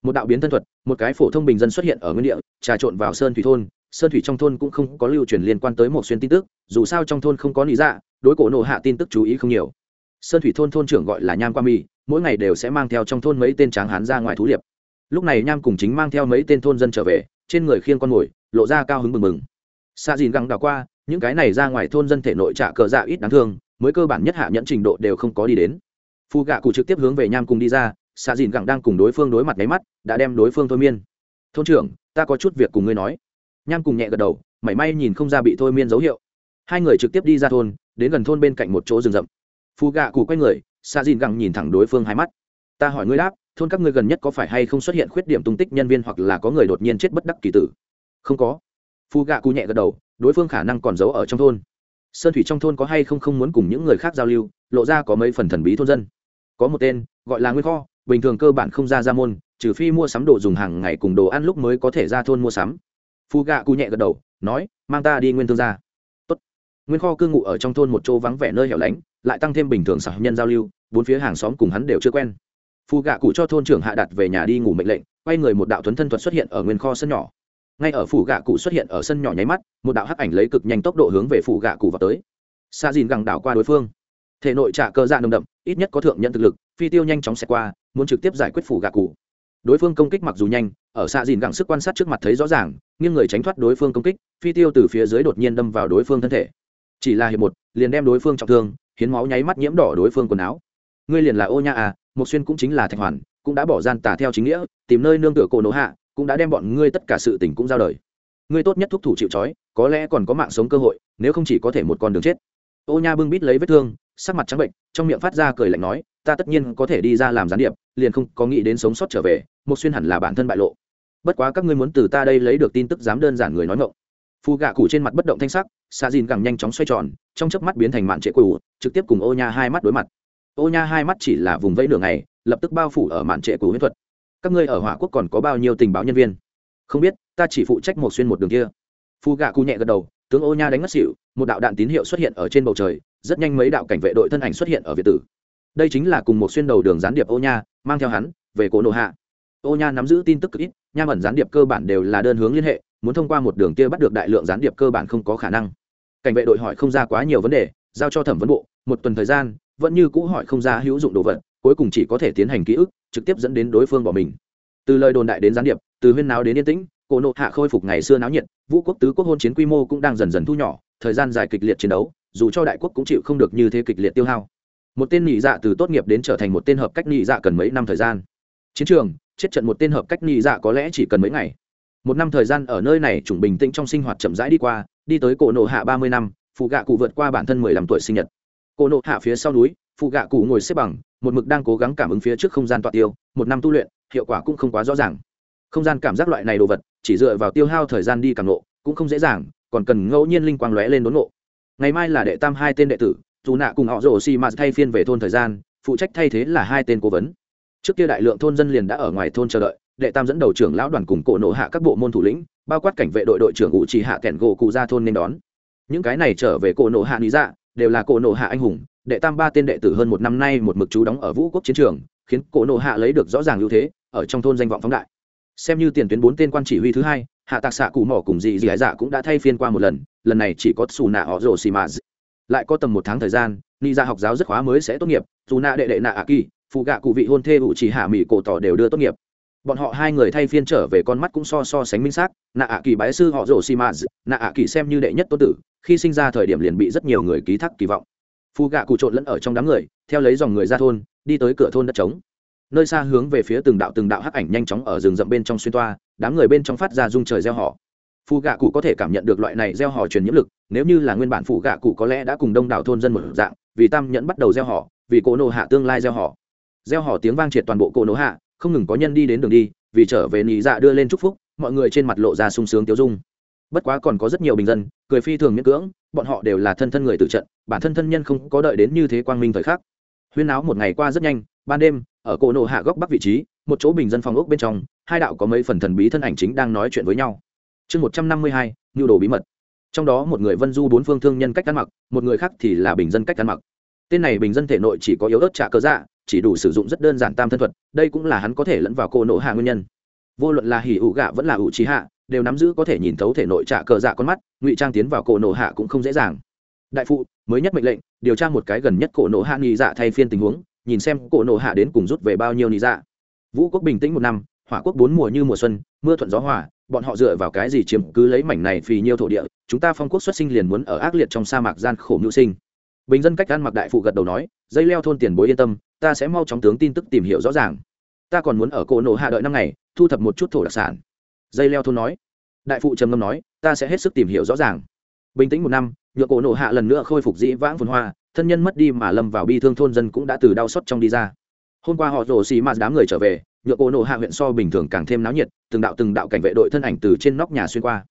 Một đạo biến thân thuật, một cái phổ thông bình dân xuất hiện ở nguyên địa, trà trộn vào sơn thủy thôn. Sơn thủy trong thôn cũng không có lưu truyền liên quan tới một xuyên tin tức, dù sao trong thôn không có lý dạ đối cổ nổ hạ tin tức chú ý không nhiều sơn thủy thôn thôn trưởng gọi là nham qua mi, mỗi ngày đều sẽ mang theo trong thôn mấy tên tráng hán ra ngoài thú điệp. Lúc này nham cùng chính mang theo mấy tên thôn dân trở về, trên người khiêng con mồi, lộ ra cao hứng mừng mừng xa dìn găng đào qua, những cái này ra ngoài thôn dân thể nội trả cờ dạ ít đáng thương, mới cơ bản nhất hạ nhẫn trình độ đều không có đi đến. Phù gạ cụ trực tiếp hướng về nham cùng đi ra xa dìn găng đang cùng đối phương đối mặt nháy mắt, đã đem đối phương thôi miên. Thôn trưởng, ta có chút việc cùng ngươi nói. Nham cùng nhẹ gật đầu, mảy may nhìn không ra bị thôi miên dấu hiệu. Hai người trực tiếp đi ra thôn, đến gần thôn bên cạnh một chỗ rừng rậm phù gạ cụ quay người xa dìn gẳng nhìn thẳng đối phương hai mắt. Ta hỏi ngươi đáp, thôn các ngươi gần nhất có phải hay không xuất hiện khuyết điểm tung tích nhân viên hoặc là có người đột nhiên chết bất đắc kỳ tử? Không có. Phù gạ cụ nhẹ gật đầu, đối phương khả năng còn giấu ở trong thôn. Sơn thủy trong thôn có hay không không muốn cùng những người khác giao lưu, lộ ra có mấy phần thần bí thôn dân. Có một tên, gọi là nguyên kho, bình thường cơ bản không ra ra môn, trừ phi mua sắm đồ dùng hàng ngày cùng đồ ăn lúc mới có thể ra thôn mua sắm. Phù gạ cụ nhẹ gật đầu, nói, mang ta đi nguyên thương gia. Tốt. nguyên kho cư ngụ ở trong thôn một chỗ vắng vẻ nơi hẻo lánh lại tăng thêm bình thường xã nhân giao lưu, bốn phía hàng xóm cùng hắn đều chưa quen. Phù gạ cụ cho thôn trưởng hạ đặt về nhà đi ngủ mệnh lệnh, quay người một đạo thuấn thân thuật xuất hiện ở nguyên kho sân nhỏ. Ngay ở phủ gạ cụ xuất hiện ở sân nhỏ nháy mắt, một đạo hắc ảnh lấy cực nhanh tốc độ hướng về phủ gạ cụ vào tới. Xa dìn gẳng đảo qua đối phương. Thể nội trả cơ dạ nồng đậm, ít nhất có thượng nhận thực lực, phi tiêu nhanh chóng xẹt qua, muốn trực tiếp giải quyết phủ gạ cụ. Đối phương công kích mặc dù nhanh, ở xa dìn gẳng sức quan sát trước mặt thấy rõ ràng nhưng người tránh thoát đối phương công kích, phi tiêu từ phía dưới đột nhiên đâm vào đối phương thân thể. Chỉ là hiệp một, liền đem đối phương trọng thương hiến máu nháy mắt nhiễm đỏ đối phương quần áo. Ngươi liền là ô nha à một xuyên cũng chính là thạch hoàn, cũng đã bỏ gian tà theo chính nghĩa, tìm nơi nương tựa cổ nỗ hạ, cũng đã đem bọn ngươi tất cả sự tình cũng giao đời. Ngươi tốt nhất thúc thủ chịu trói, có lẽ còn có mạng sống cơ hội, nếu không chỉ có thể một con đường chết. Ô nha bưng bít lấy vết thương, sắc mặt trắng bệnh, trong miệng phát ra cười lạnh nói, ta tất nhiên có thể đi ra làm gián điệp, liền không có nghĩ đến sống sót trở về một xuyên hẳn là bản thân bại lộ. Bất quá các ngươi muốn từ ta đây lấy được tin tức dám đơn giản người nói ngộng phù gạ cụ trên mặt bất động thanh sắc xạ dìn càng nhanh chóng xoay tròn, trong chớp mắt biến thành mạn trệ quỷ, trực tiếp cùng ô nha hai mắt đối mặt. Ô nha hai mắt chỉ là vùng vẫy nửa ngày, lập tức bao phủ ở mạn trệ cụ huyết thuật. Các ngươi ở hỏa quốc còn có bao nhiêu tình báo nhân viên? Không biết, ta chỉ phụ trách một xuyên một đường kia. Phu gạ cụ nhẹ gật đầu, tướng ô nha đánh mất xỉu, một đạo đạn tín hiệu xuất hiện ở trên bầu trời, rất nhanh mấy đạo cảnh vệ đội thân ảnh xuất hiện ở việt tử. Đây chính là cùng một xuyên đầu đường gián điệp ô nha mang theo hắn, về cổ nộ hạ. Ô nha nắm giữ tin tức cực ít nha ẩn gián điệp cơ bản đều là đơn hướng liên hệ, muốn thông qua một đường kia bắt được đại lượng gián điệp cơ bản không có khả năng cảnh vệ đội hỏi không ra quá nhiều vấn đề, giao cho thẩm vấn bộ, một tuần thời gian, vẫn như cũ hỏi không ra hữu dụng đồ vật, cuối cùng chỉ có thể tiến hành ký ức, trực tiếp dẫn đến đối phương bỏ mình. Từ lời đồn đại đến gián điệp, từ huyên náo đến yên tĩnh, cổ nộ hạ khôi phục ngày xưa náo nhiệt, vũ quốc tứ quốc hôn chiến quy mô cũng đang dần dần thu nhỏ, thời gian dài kịch liệt chiến đấu, dù cho đại quốc cũng chịu không được như thế kịch liệt tiêu hao. Một tên nhị dạ từ tốt nghiệp đến trở thành một tên hợp cách nhị dạ cần mấy năm thời gian. Chiến trường, chết trận một tên hợp cách nhị dạ có lẽ chỉ cần mấy ngày. Một năm thời gian ở nơi này chủng bình tĩnh trong sinh hoạt chậm rãi đi qua đi tới cổ nộ hạ ba mươi năm phụ gạ cụ vượt qua bản thân mười lăm tuổi sinh nhật. Cổ nộ hạ phía sau núi phụ gạ cụ ngồi xếp bằng, một mực đang cố gắng cảm ứng phía trước không gian tọa tiêu, một năm tu luyện, hiệu quả cũng không quá rõ ràng. Không gian cảm giác loại này đồ vật, chỉ dựa vào tiêu hao thời gian đi càng nộ, cũng không dễ dàng, còn cần ngẫu nhiên linh quang lóe lên đốn nộ. Ngày mai là đệ tam hai tên đệ tử, dù nạ cùng họ rổ xi mạt thay phiên về thôn thời gian, phụ trách thay thế là hai tên cố vấn. Trước kia đại lượng thôn dân liền đã ở ngoài thôn chờ đợi, đệ tam dẫn đầu trưởng lão đoàn cùng cổ nộ hạ các bộ môn thủ lĩnh bao quát cảnh vệ đội đội trưởng ủ trì hạ kẹn gỗ cụ ra thôn nên đón. Những cái này trở về cổ nộ hạ lý dạ đều là cổ nộ hạ anh hùng, đệ tam ba tên đệ tử hơn một năm nay một mực chú đóng ở vũ quốc chiến trường, khiến cổ nộ hạ lấy được rõ ràng ưu thế ở trong thôn danh vọng phóng đại. Xem như tiền tuyến bốn tên quan chỉ huy thứ hai, hạ tạc xạ cụ mỏ cùng dì dì ái dạ cũng đã thay phiên qua một lần lần này chỉ có xù nạ họ rồ xì mà lại có tầm một tháng thời gian ni ra dạ học giáo rất khóa mới sẽ tốt nghiệp dù nạ đệ đệ nạ ạ kỳ phụ gạ cụ vị hôn thê ủ chỉ hạ mỹ cổ tỏ đều đưa tốt nghiệp bọn họ hai người thay phiên trở về con mắt cũng so so sánh minh xác, nạ ạ kỳ bái sư họ rổ xi mà nạ ạ kỳ xem như đệ nhất tôn tử, khi sinh ra thời điểm liền bị rất nhiều người ký thác kỳ vọng. Phù gạ cụ trộn lẫn ở trong đám người, theo lấy dòng người ra thôn, đi tới cửa thôn đất trống. Nơi xa hướng về phía từng đạo từng đạo hắc ảnh nhanh chóng ở rừng rậm bên trong xuyên toa, đám người bên trong phát ra rung trời gieo họ phù gạ cụ có thể cảm nhận được loại này gieo họ truyền nhiễm lực, nếu như là nguyên bản phù gạ cụ có lẽ đã cùng đông đảo thôn dân một dạng, vì tam nhẫn bắt đầu gieo họ vì cỗ nô hạ tương lai gieo họ gieo họ tiếng vang triệt toàn bộ cỗ nô hạ không ngừng có nhân đi đến đường đi, vì trở về nị dạ đưa lên chúc phúc, mọi người trên mặt lộ ra sung sướng tiêu dung. Bất quá còn có rất nhiều bình dân, cười phi thường miễn cưỡng, bọn họ đều là thân thân người tử trận, bản thân thân nhân không có đợi đến như thế quang minh thời khắc. Huyên áo một ngày qua rất nhanh, ban đêm, ở cổ nộ hạ góc bắc vị trí, một chỗ bình dân phòng ốc bên trong, hai đạo có mấy phần thần bí thân ảnh chính đang nói chuyện với nhau. Chương một trăm năm mươi hai, nhu đồ bí mật. Trong đó một người vân du bốn phương thương nhân cách ăn mặc, một người khác thì là bình dân cách ăn mặc. Tên này bình dân thể nội chỉ có yếu ớt trả cơ dạ chỉ đủ sử dụng rất đơn giản tam thân thuật, đây cũng là hắn có thể lẫn vào cô nộ hạ nguyên nhân. Vô luận là hỉ ủ gạ vẫn là ủ trí hạ, đều nắm giữ có thể nhìn thấu thể nội trạ cờ dạ con mắt, ngụy trang tiến vào cổ nộ hạ cũng không dễ dàng. Đại phụ, mới nhất mệnh lệnh, điều tra một cái gần nhất cổ nộ hạ nghi dạ thay phiên tình huống, nhìn xem cổ nộ hạ đến cùng rút về bao nhiêu nghi dạ. Vũ quốc bình tĩnh một năm, hỏa quốc bốn mùa như mùa xuân, mưa thuận gió hòa, bọn họ dựa vào cái gì chiếm cứ lấy mảnh này vì nhiêu thổ địa, chúng ta phong quốc xuất sinh liền muốn ở ác liệt trong sa mạc gian khổ mưu sinh. Bình dân cách ăn mặc đại phụ gật đầu nói, dây leo thôn tiền bối yên tâm ta sẽ mau chóng tướng tin tức tìm hiểu rõ ràng. Ta còn muốn ở cổ nổ hạ đợi năm ngày, thu thập một chút thổ đặc sản. Dây leo thôn nói. Đại phụ trầm ngâm nói, ta sẽ hết sức tìm hiểu rõ ràng. Bình tĩnh một năm nhựa cổ nổ hạ lần nữa khôi phục dĩ vãng phồn hoa, thân nhân mất đi mà lâm vào bi thương thôn dân cũng đã từ đau xót trong đi ra. Hôm qua họ rồ xì mạt đám người trở về nhựa cổ nổ hạ huyện so bình thường càng thêm náo nhiệt, từng đạo từng đạo cảnh vệ đội thân ảnh từ trên nóc nhà xuyên qua.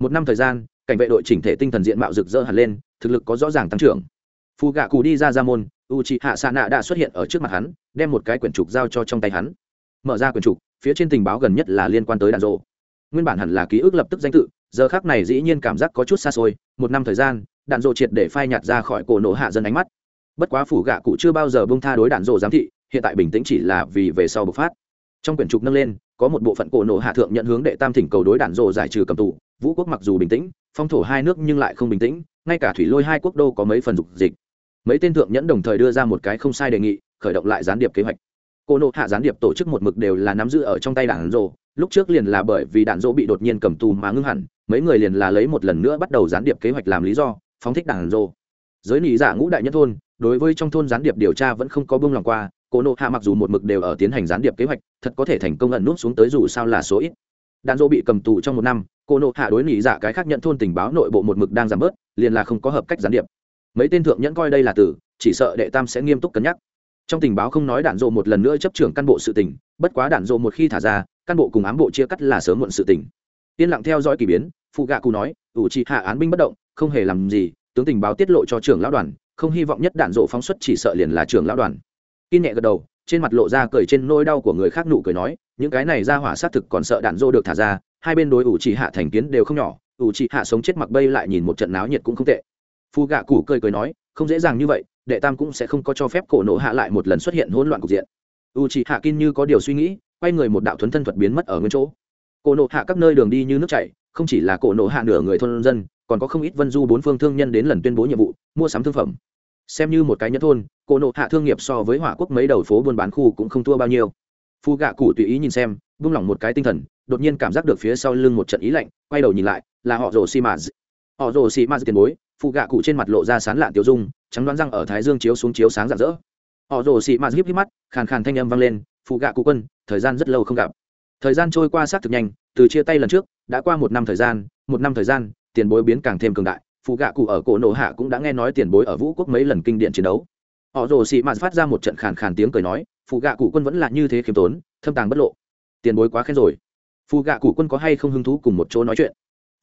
Một năm thời gian, cảnh vệ đội chỉnh thể tinh thần diện mạo rực rỡ hẳn lên, thực lực có rõ ràng tăng trưởng. Phù gạ cù đi ra ra môn u c h ị hạ xạ nạ đã xuất hiện ở trước mặt hắn, đem một cái quyển trục giao cho trong tay hắn. Mở ra quyển trục, phía trên tình báo gần nhất là liên quan tới đạn rộ nguyên bản hẳn là ký ức lập tức danh tự, giờ khác này dĩ nhiên cảm giác có chút xa xôi, một năm thời gian, đạn rộ triệt để phai nhạt ra khỏi cổ nổ hạ dân ánh mắt. Bất quá phủ gạ cụ chưa bao giờ bông tha đối đạn rộ giám thị, hiện tại bình tĩnh chỉ là vì về sau bộc phát. Trong quyển trục nâng lên, có một bộ phận cổ nổ hạ thượng nhận hướng đệ tam thỉnh cầu đối đạn rộ giải trừ cầm tù, vũ quốc mặc dù bình tĩnh, phong thổ hai nước nhưng lại không bình tĩnh, ngay cả thủy lôi hai quốc đô có mấy phần dục dịch mấy tên thượng nhẫn đồng thời đưa ra một cái không sai đề nghị, khởi động lại gián điệp kế hoạch. Cô nộ hạ gián điệp tổ chức một mực đều là nắm giữ ở trong tay đảng rộ lúc trước liền là bởi vì đạn rộ bị đột nhiên cầm tù mà ngưng hẳn, mấy người liền là lấy một lần nữa bắt đầu gián điệp kế hoạch làm lý do, phóng thích đảng rộ giới nỉ giả ngũ đại nhất thôn, đối với trong thôn gián điệp điều tra vẫn không có bông lòng qua, cô nộ hạ mặc dù một mực đều ở tiến hành gián điệp kế hoạch, thật có thể thành công ẩn nút xuống tới dù sao là số ít. Đạn dỗ bị cầm tù trong một năm, cô nộ hạ đối nỉ dạ cái khác nhận thôn tình báo nội bộ một mực đang giảm bớt, liền là không có hợp cách gián điệp mấy tên thượng nhẫn coi đây là tử, chỉ sợ đệ tam sẽ nghiêm túc cân nhắc. Trong tình báo không nói đạn dộ một lần nữa chấp trưởng căn bộ sự tình, bất quá đạn dộ một khi thả ra, căn bộ cùng ám bộ chia cắt là sớm muộn sự tình. Yên lặng theo dõi k ỳ biến phụ gạ cụ nói, ủ trị hạ án binh bất động, không hề làm gì, tướng tình báo tiết lộ cho trưởng lão đoàn, không hy vọng nhất đạn dộ phóng xuất chỉ sợ liền là trưởng lão đoàn. Kin nhẹ gật đầu, trên mặt lộ ra cười trên nôi đau của người khác nụ cười nói, những cái này ra hỏa xác thực còn sợ đạn dô được thả ra, hai bên đối ủ trị hạ thành kiến đều không nhỏ, ủ trị hạ sống chết mặc bây lại nhìn một trận náo nhiệt cũng không tệ phu gạ cụ cười cười nói, không dễ dàng như vậy, đệ tam cũng sẽ không có cho phép cổ nộ hạ lại một lần xuất hiện hỗn loạn cục diện. U c hạ kin như có điều suy nghĩ, quay người một đạo thuấn thân thuật biến mất ở nguyên chỗ. Cổ nộ hạ các nơi đường đi như nước chảy, không chỉ là cổ nộ hạ nửa người thôn dân, còn có không ít vân du bốn phương thương nhân đến lần tuyên bố nhiệm vụ, mua sắm thương phẩm. Xem như một cái nhất thôn, cổ nộ hạ thương nghiệp so với hỏa quốc mấy đầu phố buôn bán khu cũng không thua bao nhiêu. Phu gạ cụ tùy ý nhìn xem, buông lỏng một cái tinh thần, đột nhiên cảm giác được phía sau lưng một trận ý lạnh, quay đầu nhìn lại, là họ rồ xi mã họ rồ xi mã tiền bối phụ gạ cụ trên mặt lộ ra sán lạn tiêu dung, trắng đoán răng ở thái dương chiếu xuống chiếu sáng rạng rỡ. Họ rồ xị mạt híp híp mắt, khàn khàn thanh âm vang lên, phụ gạ cụ quân, thời gian rất lâu không gặp. Thời gian trôi qua xác thực nhanh, từ chia tay lần trước, đã qua một năm thời gian, một năm thời gian, tiền bối biến càng thêm cường đại. Phụ gạ cụ ở cổ nổ hạ cũng đã nghe nói tiền bối ở vũ quốc mấy lần kinh điện chiến đấu. Họ rồ xị mạt phát ra một trận khàn khàn tiếng cười nói, phụ gạ cụ quân vẫn là như thế khiêm tốn, thâm tàng bất lộ. Tiền bối quá khen rồi. Phụ gạ cụ quân có hay không hứng thú cùng một chỗ nói chuyện?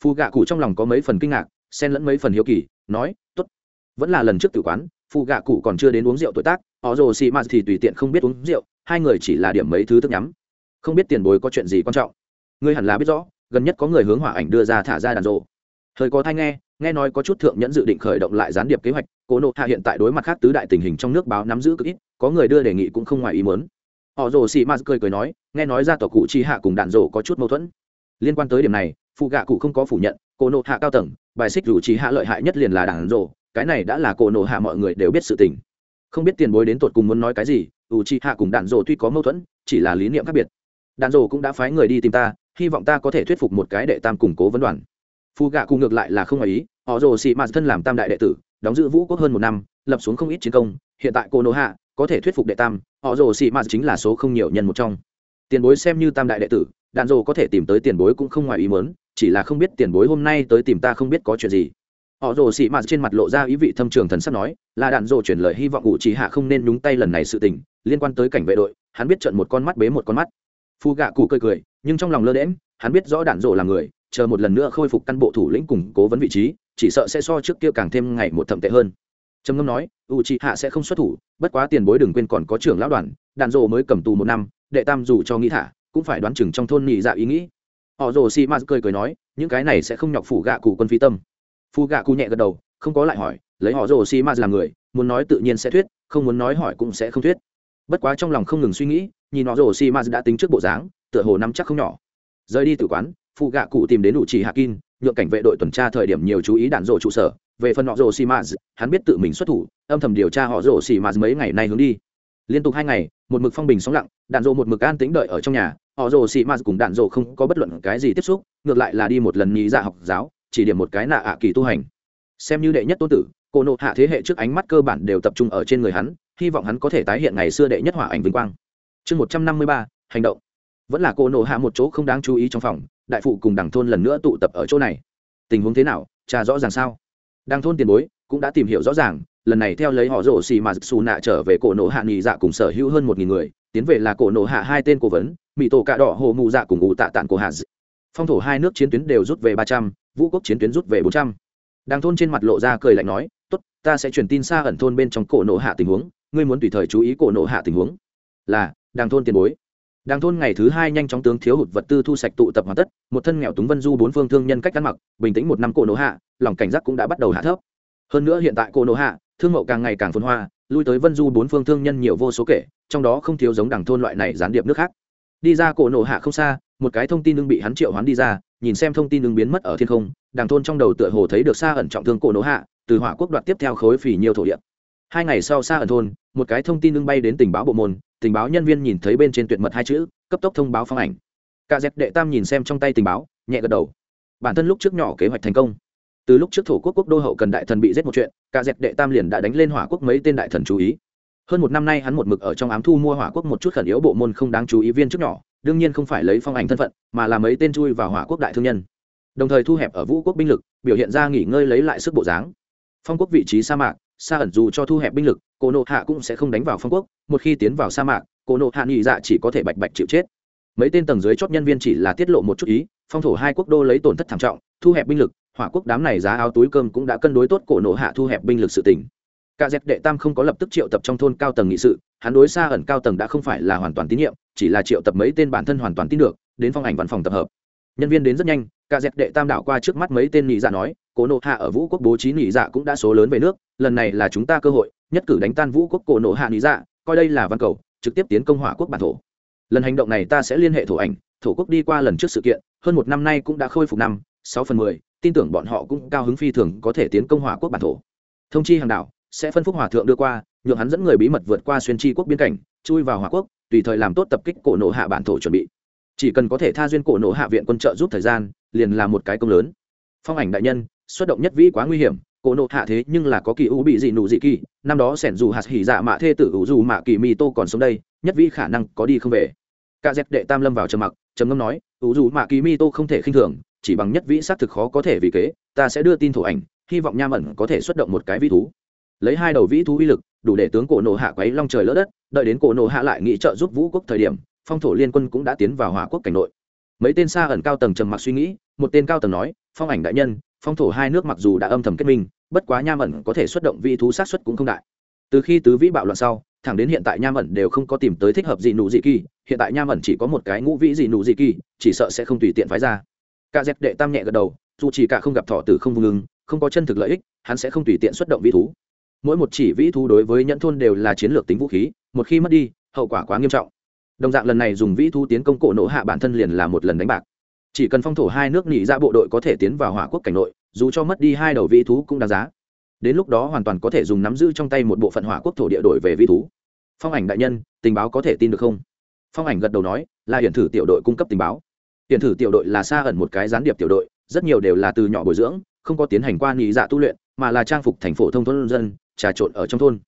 Phụ gạ cụ trong lòng có mấy phần kinh ngạc xen lẫn mấy phần hiếu kỳ, nói, tốt, vẫn là lần trước tử quán phụ gạ cụ còn chưa đến uống rượu tuổi tác, họ rồ xì mạt thì tùy tiện không biết uống rượu, hai người chỉ là điểm mấy thứ thức nhắm. Không biết tiền bối có chuyện gì quan trọng. Ngươi hẳn là biết rõ, gần nhất có người hướng hỏa ảnh đưa ra thả ra đàn rộ thời có thai nghe nghe nói có chút thượng nhẫn dự định khởi động lại gián điệp kế hoạch, cố nộ hạ hiện tại đối mặt khác tứ đại tình hình trong nước báo nắm giữ cực ít, có người đưa đề nghị cũng không ngoài ý muốn. Họ rồ xì mạt cười cười nói, nghe nói ra tòa cụ chi hạ cùng đạn rộ có chút mâu thuẫn. Liên quan tới điểm này phụ gạ cụ không có phủ nhận cô nộ hạ cao tầng, bài xích rủ trí hạ lợi hại nhất liền là đảng rộ cái này đã là cô nộ hạ mọi người đều biết sự tình. Không biết tiền bối đến tột cùng muốn nói cái gì u chi hạ cùng đạn rộ tuy có mâu thuẫn, chỉ là lý niệm khác biệt. Đạn rộ cũng đã phái người đi tìm ta, hy vọng ta có thể thuyết phục một cái đệ tam củng cố vấn đoàn. Phu gạ cùng ngược lại là không ngoài ý, họ rồ xị mạt thân làm tam đại đệ tử, đóng giữ vũ quốc hơn một năm, lập xuống không ít chiến công, hiện tại cô nộ hạ có thể thuyết phục đệ tam, họ rồ xị mạt chính là số không nhiều nhân một trong. Tiền bối xem như tam đại đệ tử đạn rồ có thể tìm tới tiền bối cũng không ngoài ý mớn chỉ là không biết tiền bối hôm nay tới tìm ta không biết có chuyện gì. Họ rồ xị mạt trên mặt lộ ra ý vị thâm trường thần sắp nói, là đạn rồ chuyển lời hy vọng ủ trí hạ không nên nhúng tay lần này sự tình, liên quan tới cảnh vệ đội, hắn biết trận một con mắt bế một con mắt. Phu gạ cụ cười cười, nhưng trong lòng lơ đễm hắn biết rõ đạn rồ là người, chờ một lần nữa khôi phục căn bộ thủ lĩnh củng cố vấn vị trí, chỉ sợ sẽ so trước kia càng thêm ngày một thậm tệ hơn. Trầm ngâm nói u trí hạ sẽ không xuất thủ, bất quá tiền bối đừng quên còn có trưởng lão đoàn, đạn rồ mới cầm tù một năm, đệ tam dù cho nghĩ thả, cũng phải đoán chừng trong thôn nhị dạ ý nghĩ họ rồ xì ma cười cười nói, những cái này sẽ không nhọc phủ gạ cụ quân phi tâm. Phu gạ cụ nhẹ gật đầu, không có lại hỏi, lấy họ rồ xì ma làm người, muốn nói tự nhiên sẽ thuyết, không muốn nói hỏi cũng sẽ không thuyết. Bất quá trong lòng không ngừng suy nghĩ, nhìn họ rồ xì ma đã tính trước bộ dáng, tựa hồ nắm chắc không nhỏ. Rời đi tử quán phụ gạ cụ tìm đến đủ trì hạ kin nhượng cảnh vệ đội tuần tra thời điểm nhiều chú ý đạn rộ trụ sở. Về phần họ rồ xì ma hắn biết tự mình xuất thủ, âm thầm điều tra họ rồ xì ma mấy ngày nay hướng đi. Liên tục hai ngày một mực phong bình sóng lặng, đạn dộ một mực an tĩnh đợi ở trong nhà, họ rồ xị ma cùng đạn dộ không có bất luận cái gì tiếp xúc, ngược lại là đi một lần nhị dạ học giáo, chỉ điểm một cái nạ ạ kỳ tu hành. Xem như đệ nhất tôn tử, cô nộ hạ thế hệ trước ánh mắt cơ bản đều tập trung ở trên người hắn, hy vọng hắn có thể tái hiện ngày xưa đệ nhất hỏa ảnh vinh quang. Chương một trăm năm mươi ba, hành động. Vẫn là cô nộ hạ một chỗ không đáng chú ý trong phòng, đại phụ cùng đảng thôn lần nữa tụ tập ở chỗ này. Tình huống thế nào, cha rõ ràng sao? Đảng thôn tiền bối cũng đã tìm hiểu rõ ràng lần này theo lấy họ rổ xì mà xù nạ trở về cổ nổ hạ nghỉ dạ cùng sở hữu hơn một nghìn người, tiến về là cổ nổ hạ hai tên cố vấn mỹ tổ cạ đỏ hồ mụ dạ cùng ủ tạ tạng cổ hạ phong thổ hai nước chiến tuyến đều rút về ba trăm, vũ quốc chiến tuyến rút về bốn trăm. Đàng thôn trên mặt lộ ra cười lạnh nói, tốt, ta sẽ truyền tin xa ẩn thôn bên trong cổ nổ hạ tình huống, ngươi muốn tùy thời chú ý cổ nổ hạ tình huống. Là, đàng thôn tiền bối. Đàng thôn ngày thứ hai nhanh chóng tướng thiếu hụt vật tư thu sạch tụ tập hoàn tất, một thân nghèo túng vân du bốn phương thương nhân cách ăn mặc, bình tĩnh một năm cổ nổ hạ, lòng cảnh giác cũng đã bắt đầu hạ thấp. Hơn nữa hiện tại cổ nổ hạ thương mậu càng ngày càng phồn hoa, lui tới vân du bốn phương thương nhân nhiều vô số kể, trong đó không thiếu giống đằng thôn loại này gián điệp nước khác. Đi ra cổ nổ hạ không xa, một cái thông tin đương bị hắn triệu hoán đi ra, nhìn xem thông tin đương biến mất ở thiên không, đằng thôn trong đầu tựa hồ thấy được xa ẩn trọng thương cổ nổ hạ, từ hỏa quốc đoạt tiếp theo khối phỉ nhiều thổ địa. Hai ngày sau xa ẩn thôn, một cái thông tin đương bay đến tình báo bộ môn, tình báo nhân viên nhìn thấy bên trên tuyệt mật hai chữ, cấp tốc thông báo phong ảnh. Cả dẹp đệ tam nhìn xem trong tay tình báo, nhẹ gật đầu. Bản thân lúc trước nhỏ kế hoạch thành công từ lúc trước thổ quốc quốc đô hậu cần đại thần bị giết một chuyện, cả dẹp đệ tam liền đã đánh lên hỏa quốc mấy tên đại thần chú ý. Hơn một năm nay hắn một mực ở trong ám thu mua hỏa quốc một chút khẩn yếu bộ môn không đáng chú ý viên chức nhỏ, đương nhiên không phải lấy phong ảnh thân phận, mà là mấy tên chui vào hỏa quốc đại thương nhân. Đồng thời thu hẹp ở vũ quốc binh lực, biểu hiện ra nghỉ ngơi lấy lại sức bộ dáng. Phong quốc vị trí sa mạc, sa ẩn dù cho thu hẹp binh lực, cổ nộ hạ cũng sẽ không đánh vào phong quốc, một khi tiến vào sa mạc, cổ nộ hạ nghỉ dạ chỉ có thể bạch bạch chịu chết. Mấy tên tầng dưới chót nhân viên chỉ là tiết lộ một chút ý, phong thổ hai quốc đô lấy tổn thất thảm trọng, thu hẹp binh lực hỏa quốc đám này giá áo túi cơm cũng đã cân đối tốt cổ nổ hạ thu hẹp binh lực sự tỉnh cả dẹp đệ tam không có lập tức triệu tập trong thôn cao tầng nghị sự, hắn đối xa ẩn cao tầng đã không phải là hoàn toàn tín nhiệm, chỉ là triệu tập mấy tên bản thân hoàn toàn tin được, đến phong ảnh văn phòng tập hợp. Nhân viên đến rất nhanh, cả dẹp đệ tam đảo qua trước mắt mấy tên nghị dạ nói, cổ nộ hạ ở vũ quốc bố trí nghị dạ cũng đã số lớn về nước, lần này là chúng ta cơ hội, nhất cử đánh tan vũ quốc cổ nộ hạ nghị dạ coi đây là văn cầu, trực tiếp tiến công hỏa quốc bản thổ. Lần hành động này ta sẽ liên hệ thổ ảnh, thổ quốc đi qua lần trước sự kiện, hơn một năm nay cũng đã khôi phục năm, sáu phần mười tin tưởng bọn họ cũng cao hứng phi thường có thể tiến công hỏa quốc bản thổ. Thông chi hàng đảo, sẽ phân phúc hòa thượng đưa qua, nhượng hắn dẫn người bí mật vượt qua xuyên tri quốc biên cảnh, chui vào hỏa quốc, tùy thời làm tốt tập kích cổ nộ hạ bản thổ chuẩn bị. Chỉ cần có thể tha duyên cổ nộ hạ viện quân trợ giúp thời gian, liền là một cái công lớn. Phong ảnh đại nhân, xuất động nhất vĩ quá nguy hiểm, cổ nộ hạ thế nhưng là có kỳ u bị dị nụ dị kỳ, năm đó sẻn dù hạt hỉ dạ mạ thê tử ủ dù mạ kỳ mi tô còn sống đây, nhất vĩ khả năng có đi không về. Ca dẹp đệ tam lâm vào trầm mặc, trầm ngâm nói, ủ dù mạ kỳ mi tô không thể khinh thường chỉ bằng nhất vĩ xác thực khó có thể vì kế, ta sẽ đưa tin thủ ảnh, hy vọng nham ẩn có thể xuất động một cái vĩ thú. Lấy hai đầu vĩ thú uy lực, đủ để tướng cổ nộ hạ quấy long trời lỡ đất, đợi đến cổ nộ hạ lại nghĩ trợ giúp vũ quốc thời điểm, phong thổ liên quân cũng đã tiến vào hỏa quốc cảnh nội. Mấy tên xa ẩn cao tầng trầm mặc suy nghĩ, một tên cao tầng nói, phong ảnh đại nhân, phong thổ hai nước mặc dù đã âm thầm kết minh, bất quá nham ẩn có thể xuất động vĩ thú sát xuất cũng không đại. Từ khi tứ vĩ bạo loạn sau, thẳng đến hiện tại nham ẩn đều không có tìm tới thích hợp gì nụ dị kỳ, hiện tại nham ẩn chỉ có một cái ngũ vĩ gì nụ dị kỳ, chỉ sợ sẽ không tùy tiện phái ra cả dẹp đệ tam nhẹ gật đầu, dù chỉ cả không gặp thọ tử không vùng ngừng không có chân thực lợi ích, hắn sẽ không tùy tiện xuất động vĩ thú. Mỗi một chỉ vĩ thú đối với nhẫn thôn đều là chiến lược tính vũ khí, một khi mất đi, hậu quả quá nghiêm trọng. Đồng dạng lần này dùng vĩ thú tiến công cổ nổ hạ bản thân liền là một lần đánh bạc. Chỉ cần phong thổ hai nước nghỉ ra bộ đội có thể tiến vào hỏa quốc cảnh nội, dù cho mất đi hai đầu vĩ thú cũng đáng giá. Đến lúc đó hoàn toàn có thể dùng nắm giữ trong tay một bộ phận hỏa quốc thổ địa đổi về vĩ thú. Phong ảnh đại nhân, tình báo có thể tin được không? Phong ảnh gật đầu nói là hiển thử tiểu đội cung cấp tình báo. Tiền thử tiểu đội là xa ẩn một cái gián điệp tiểu đội, rất nhiều đều là từ nhỏ bồi dưỡng, không có tiến hành qua nghỉ dạ tu luyện, mà là trang phục thành phổ thông thôn dân, trà trộn ở trong thôn.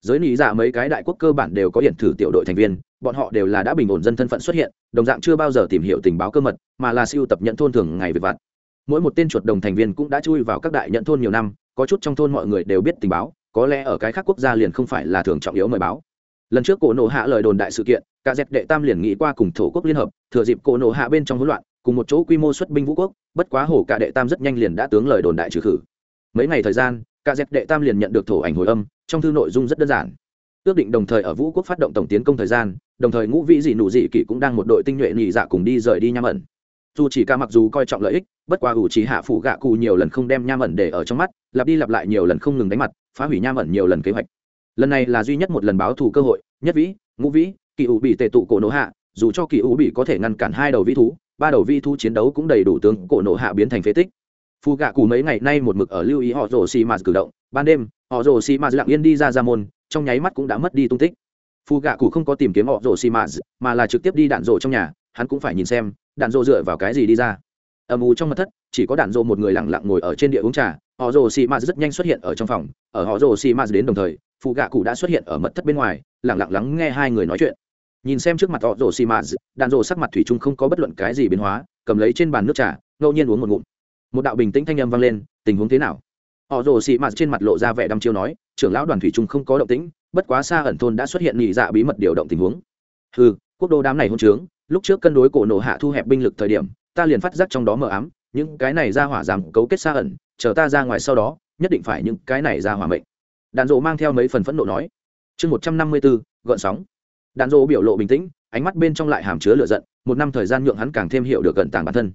Giới nghỉ dạ mấy cái đại quốc cơ bản đều có hiển thử tiểu đội thành viên, bọn họ đều là đã bình ổn dân thân phận xuất hiện, đồng dạng chưa bao giờ tìm hiểu tình báo cơ mật, mà là siêu tập nhận thôn thường ngày về vặt. Mỗi một tên chuột đồng thành viên cũng đã chui vào các đại nhận thôn nhiều năm, có chút trong thôn mọi người đều biết tình báo, có lẽ ở cái khác quốc gia liền không phải là thường trọng yếu mời báo. Lần trước cổ nổ hạ lời đồn đại sự kiện cả dẹp đệ tam liền nghĩ qua cùng thổ quốc liên hợp, thừa dịp cổ nổ hạ bên trong hỗn loạn, cùng một chỗ quy mô xuất binh vũ quốc, bất quá hổ cả đệ tam rất nhanh liền đã tướng lời đồn đại trừ khử. Mấy ngày thời gian, cả dẹp đệ tam liền nhận được thổ ảnh hồi âm, trong thư nội dung rất đơn giản. Ước định đồng thời ở vũ quốc phát động tổng tiến công thời gian, đồng thời ngũ vĩ dị nụ dị kỷ cũng đang một đội tinh nhuệ nhị dạ cùng đi rời đi nham ẩn. Dù chỉ ca mặc dù coi trọng lợi ích, bất qua ủ chỉ hạ phủ gạ cụ nhiều lần không đem nham ẩn để ở trong mắt, lặp đi lặp lại nhiều lần không ngừng đánh mặt, phá hủy nham ẩn nhiều lần kế hoạch. Lần này là duy nhất một lần báo thù cơ hội, nhất vĩ, ngũ vĩ kỳ ủ bị tệ tụ cổ nổ hạ, dù cho kỳ ủ bị có thể ngăn cản hai đầu vĩ thú, ba đầu vĩ thú chiến đấu cũng đầy đủ tướng cổ nổ hạ biến thành phế tích. Phù gạ cụ mấy ngày nay một mực ở lưu ý họ rồ xì mạt cử động, ban đêm, họ rồ xì mạt lặng yên đi ra ra môn, trong nháy mắt cũng đã mất đi tung tích. Phù gạ cụ không có tìm kiếm họ rồ xì mạt mà là trực tiếp đi đạn rồ trong nhà, hắn cũng phải nhìn xem, đạn rồ dựa vào cái gì đi ra. Âm u trong mật thất, chỉ có đạn rồ một người lặng lặng ngồi ở trên địa uống trà, họ rồ xì mạt rất nhanh xuất hiện ở trong phòng, ở họ rồ xì mạt đến đồng thời phù gạ cụ đã xuất hiện ở mật thất bên ngoài, lặng lặng lắng nghe hai người nói chuyện nhìn xem trước mặt họ rổ xì mạt đạn rổ sắc mặt thủy chung không có bất luận cái gì biến hóa, cầm lấy trên bàn nước trà, ngẫu nhiên uống một ngụm. Một đạo bình tĩnh thanh âm vang lên, tình huống thế nào? Họ rổ xì mạt trên mặt lộ ra vẻ đăm chiêu nói, trưởng lão đoàn thủy trung không có động tĩnh, bất quá xa ẩn thôn đã xuất hiện nhị dạ bí mật điều động tình huống. Ừ quốc đô đám này hôn trướng, lúc trước cân đối cổ nổ hạ thu hẹp binh lực thời điểm, ta liền phát giác trong đó mờ ám, những cái này ra hỏa giảm cấu kết xa ẩn, chờ ta ra ngoài sau đó, nhất định phải những cái này ra hỏa mệnh. Đạn dỗ mang theo mấy phần phẫn nộ nói. Chương một trăm năm mươi bốn gợn sóng đạn dỗ biểu lộ bình tĩnh, ánh mắt bên trong lại hàm chứa lửa giận, một năm thời gian nhượng hắn càng thêm hiểu được gần tàng bản thân.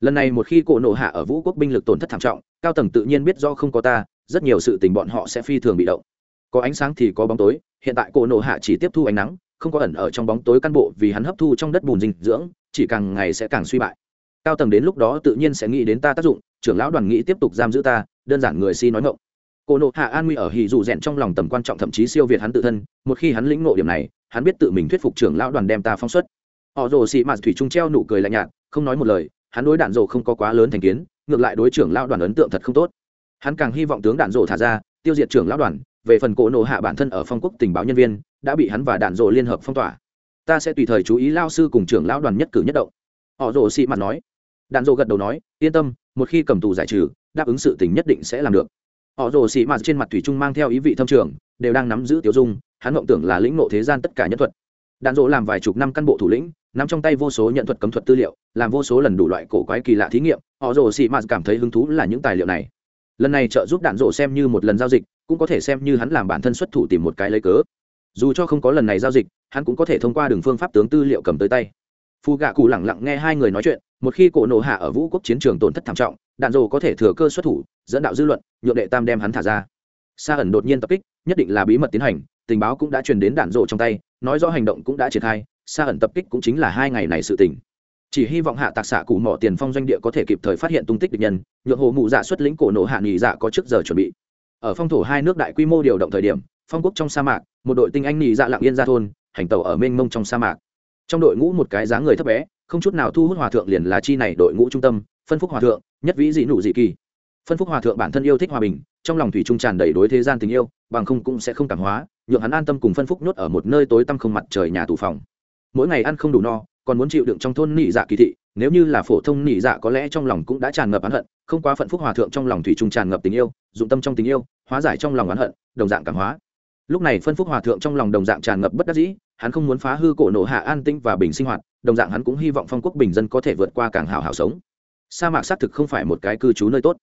Lần này một khi cổ nộ hạ ở vũ quốc binh lực tổn thất thảm trọng, cao tầng tự nhiên biết do không có ta, rất nhiều sự tình bọn họ sẽ phi thường bị động. Có ánh sáng thì có bóng tối, hiện tại cổ nộ hạ chỉ tiếp thu ánh nắng, không có ẩn ở trong bóng tối căn bộ vì hắn hấp thu trong đất bùn dinh dưỡng, chỉ càng ngày sẽ càng suy bại. Cao tầng đến lúc đó tự nhiên sẽ nghĩ đến ta tác dụng, trưởng lão đoàn nghĩ tiếp tục giam giữ ta, đơn giản người si nói ngộng cổ nộ hạ an nguy ở hì dù rèn trong lòng tầm quan trọng thậm chí siêu việt hắn tự thân, một khi hắn lĩnh ngộ điểm này hắn biết tự mình thuyết phục trưởng lão đoàn đem ta phong xuất. Họ rồ xị mạt thủy trung treo nụ cười lạnh nhạt, không nói một lời, hắn đối đạn rồ không có quá lớn thành kiến, ngược lại đối trưởng lão đoàn ấn tượng thật không tốt. Hắn càng hy vọng tướng đạn rồ thả ra, tiêu diệt trưởng lão đoàn, về phần cổ nộ hạ bản thân ở phong quốc tình báo nhân viên, đã bị hắn và đạn rồ liên hợp phong tỏa. Ta sẽ tùy thời chú ý lao sư cùng trưởng lão đoàn nhất cử nhất động. Họ rồ xị mạt nói. Đạn rồ gật đầu nói, yên tâm, một khi cầm tù giải trừ, đáp ứng sự tình nhất định sẽ làm được. Họ rồ xị mạt trên mặt thủy trung mang theo ý vị thâm trường, đều đang nắm giữ tiểu dung hắn mộng tưởng là lĩnh nộ thế gian tất cả nhân thuật. Đạn dỗ làm vài chục năm căn bộ thủ lĩnh, nắm trong tay vô số nhận thuật cấm thuật tư liệu, làm vô số lần đủ loại cổ quái kỳ lạ thí nghiệm, họ rồ xị mạt cảm thấy hứng thú là những tài liệu này. Lần này trợ giúp đạn dỗ xem như một lần giao dịch, cũng có thể xem như hắn làm bản thân xuất thủ tìm một cái lấy cớ. Dù cho không có lần này giao dịch, hắn cũng có thể thông qua đường phương pháp tướng tư liệu cầm tới tay. Phù gạ cụ lẳng lặng nghe hai người nói chuyện, một khi cổ nổ hạ ở vũ quốc chiến trường tổn thất thảm trọng, đạn dỗ có thể thừa cơ xuất thủ, dẫn đạo dư luận, nhượng đệ tam đem hắn thả ra. Sa ẩn đột nhiên tập kích, nhất định là bí mật tiến hành tình báo cũng đã truyền đến đạn rộ trong tay, nói rõ hành động cũng đã triển khai xa ẩn tập kích cũng chính là hai ngày này sự tình. Chỉ hy vọng hạ tạc xạ cụ mỏ tiền phong doanh địa có thể kịp thời phát hiện tung tích địch nhân, nhượng hồ mụ dạ xuất lĩnh cổ nổ hạ nghỉ dạ có trước giờ chuẩn bị. Ở phong thổ hai nước đại quy mô điều động thời điểm, phong quốc trong sa mạc, một đội tinh anh nghỉ dạ lặng yên ra thôn, hành tàu ở mênh mông trong sa mạc. Trong đội ngũ một cái dáng người thấp bé, không chút nào thu hút hòa thượng liền là chi này đội ngũ trung tâm, phân phúc hòa thượng, nhất vĩ dị nụ dị kỳ phân phúc hòa thượng bản thân yêu thích hòa bình, trong lòng thủy trung tràn đầy đối thế gian tình yêu, bằng không cũng sẽ không cảm hóa, nhượng hắn an tâm cùng phân phúc nhốt ở một nơi tối tăm không mặt trời nhà tù phòng. Mỗi ngày ăn không đủ no, còn muốn chịu đựng trong thôn nị dạ kỳ thị, nếu như là phổ thông nị dạ có lẽ trong lòng cũng đã tràn ngập oán hận, không quá phận phúc hòa thượng trong lòng thủy trung tràn ngập tình yêu, dụng tâm trong tình yêu, hóa giải trong lòng oán hận, đồng dạng cảm hóa. Lúc này phân phúc hòa thượng trong lòng đồng dạng tràn ngập bất đắc dĩ, hắn không muốn phá hư cổ nổ hạ an tinh và bình sinh hoạt, đồng dạng hắn cũng hy vọng phong quốc bình dân có thể vượt qua càng hào hào sống. Sa mạc xác thực không phải một cái cư trú nơi tốt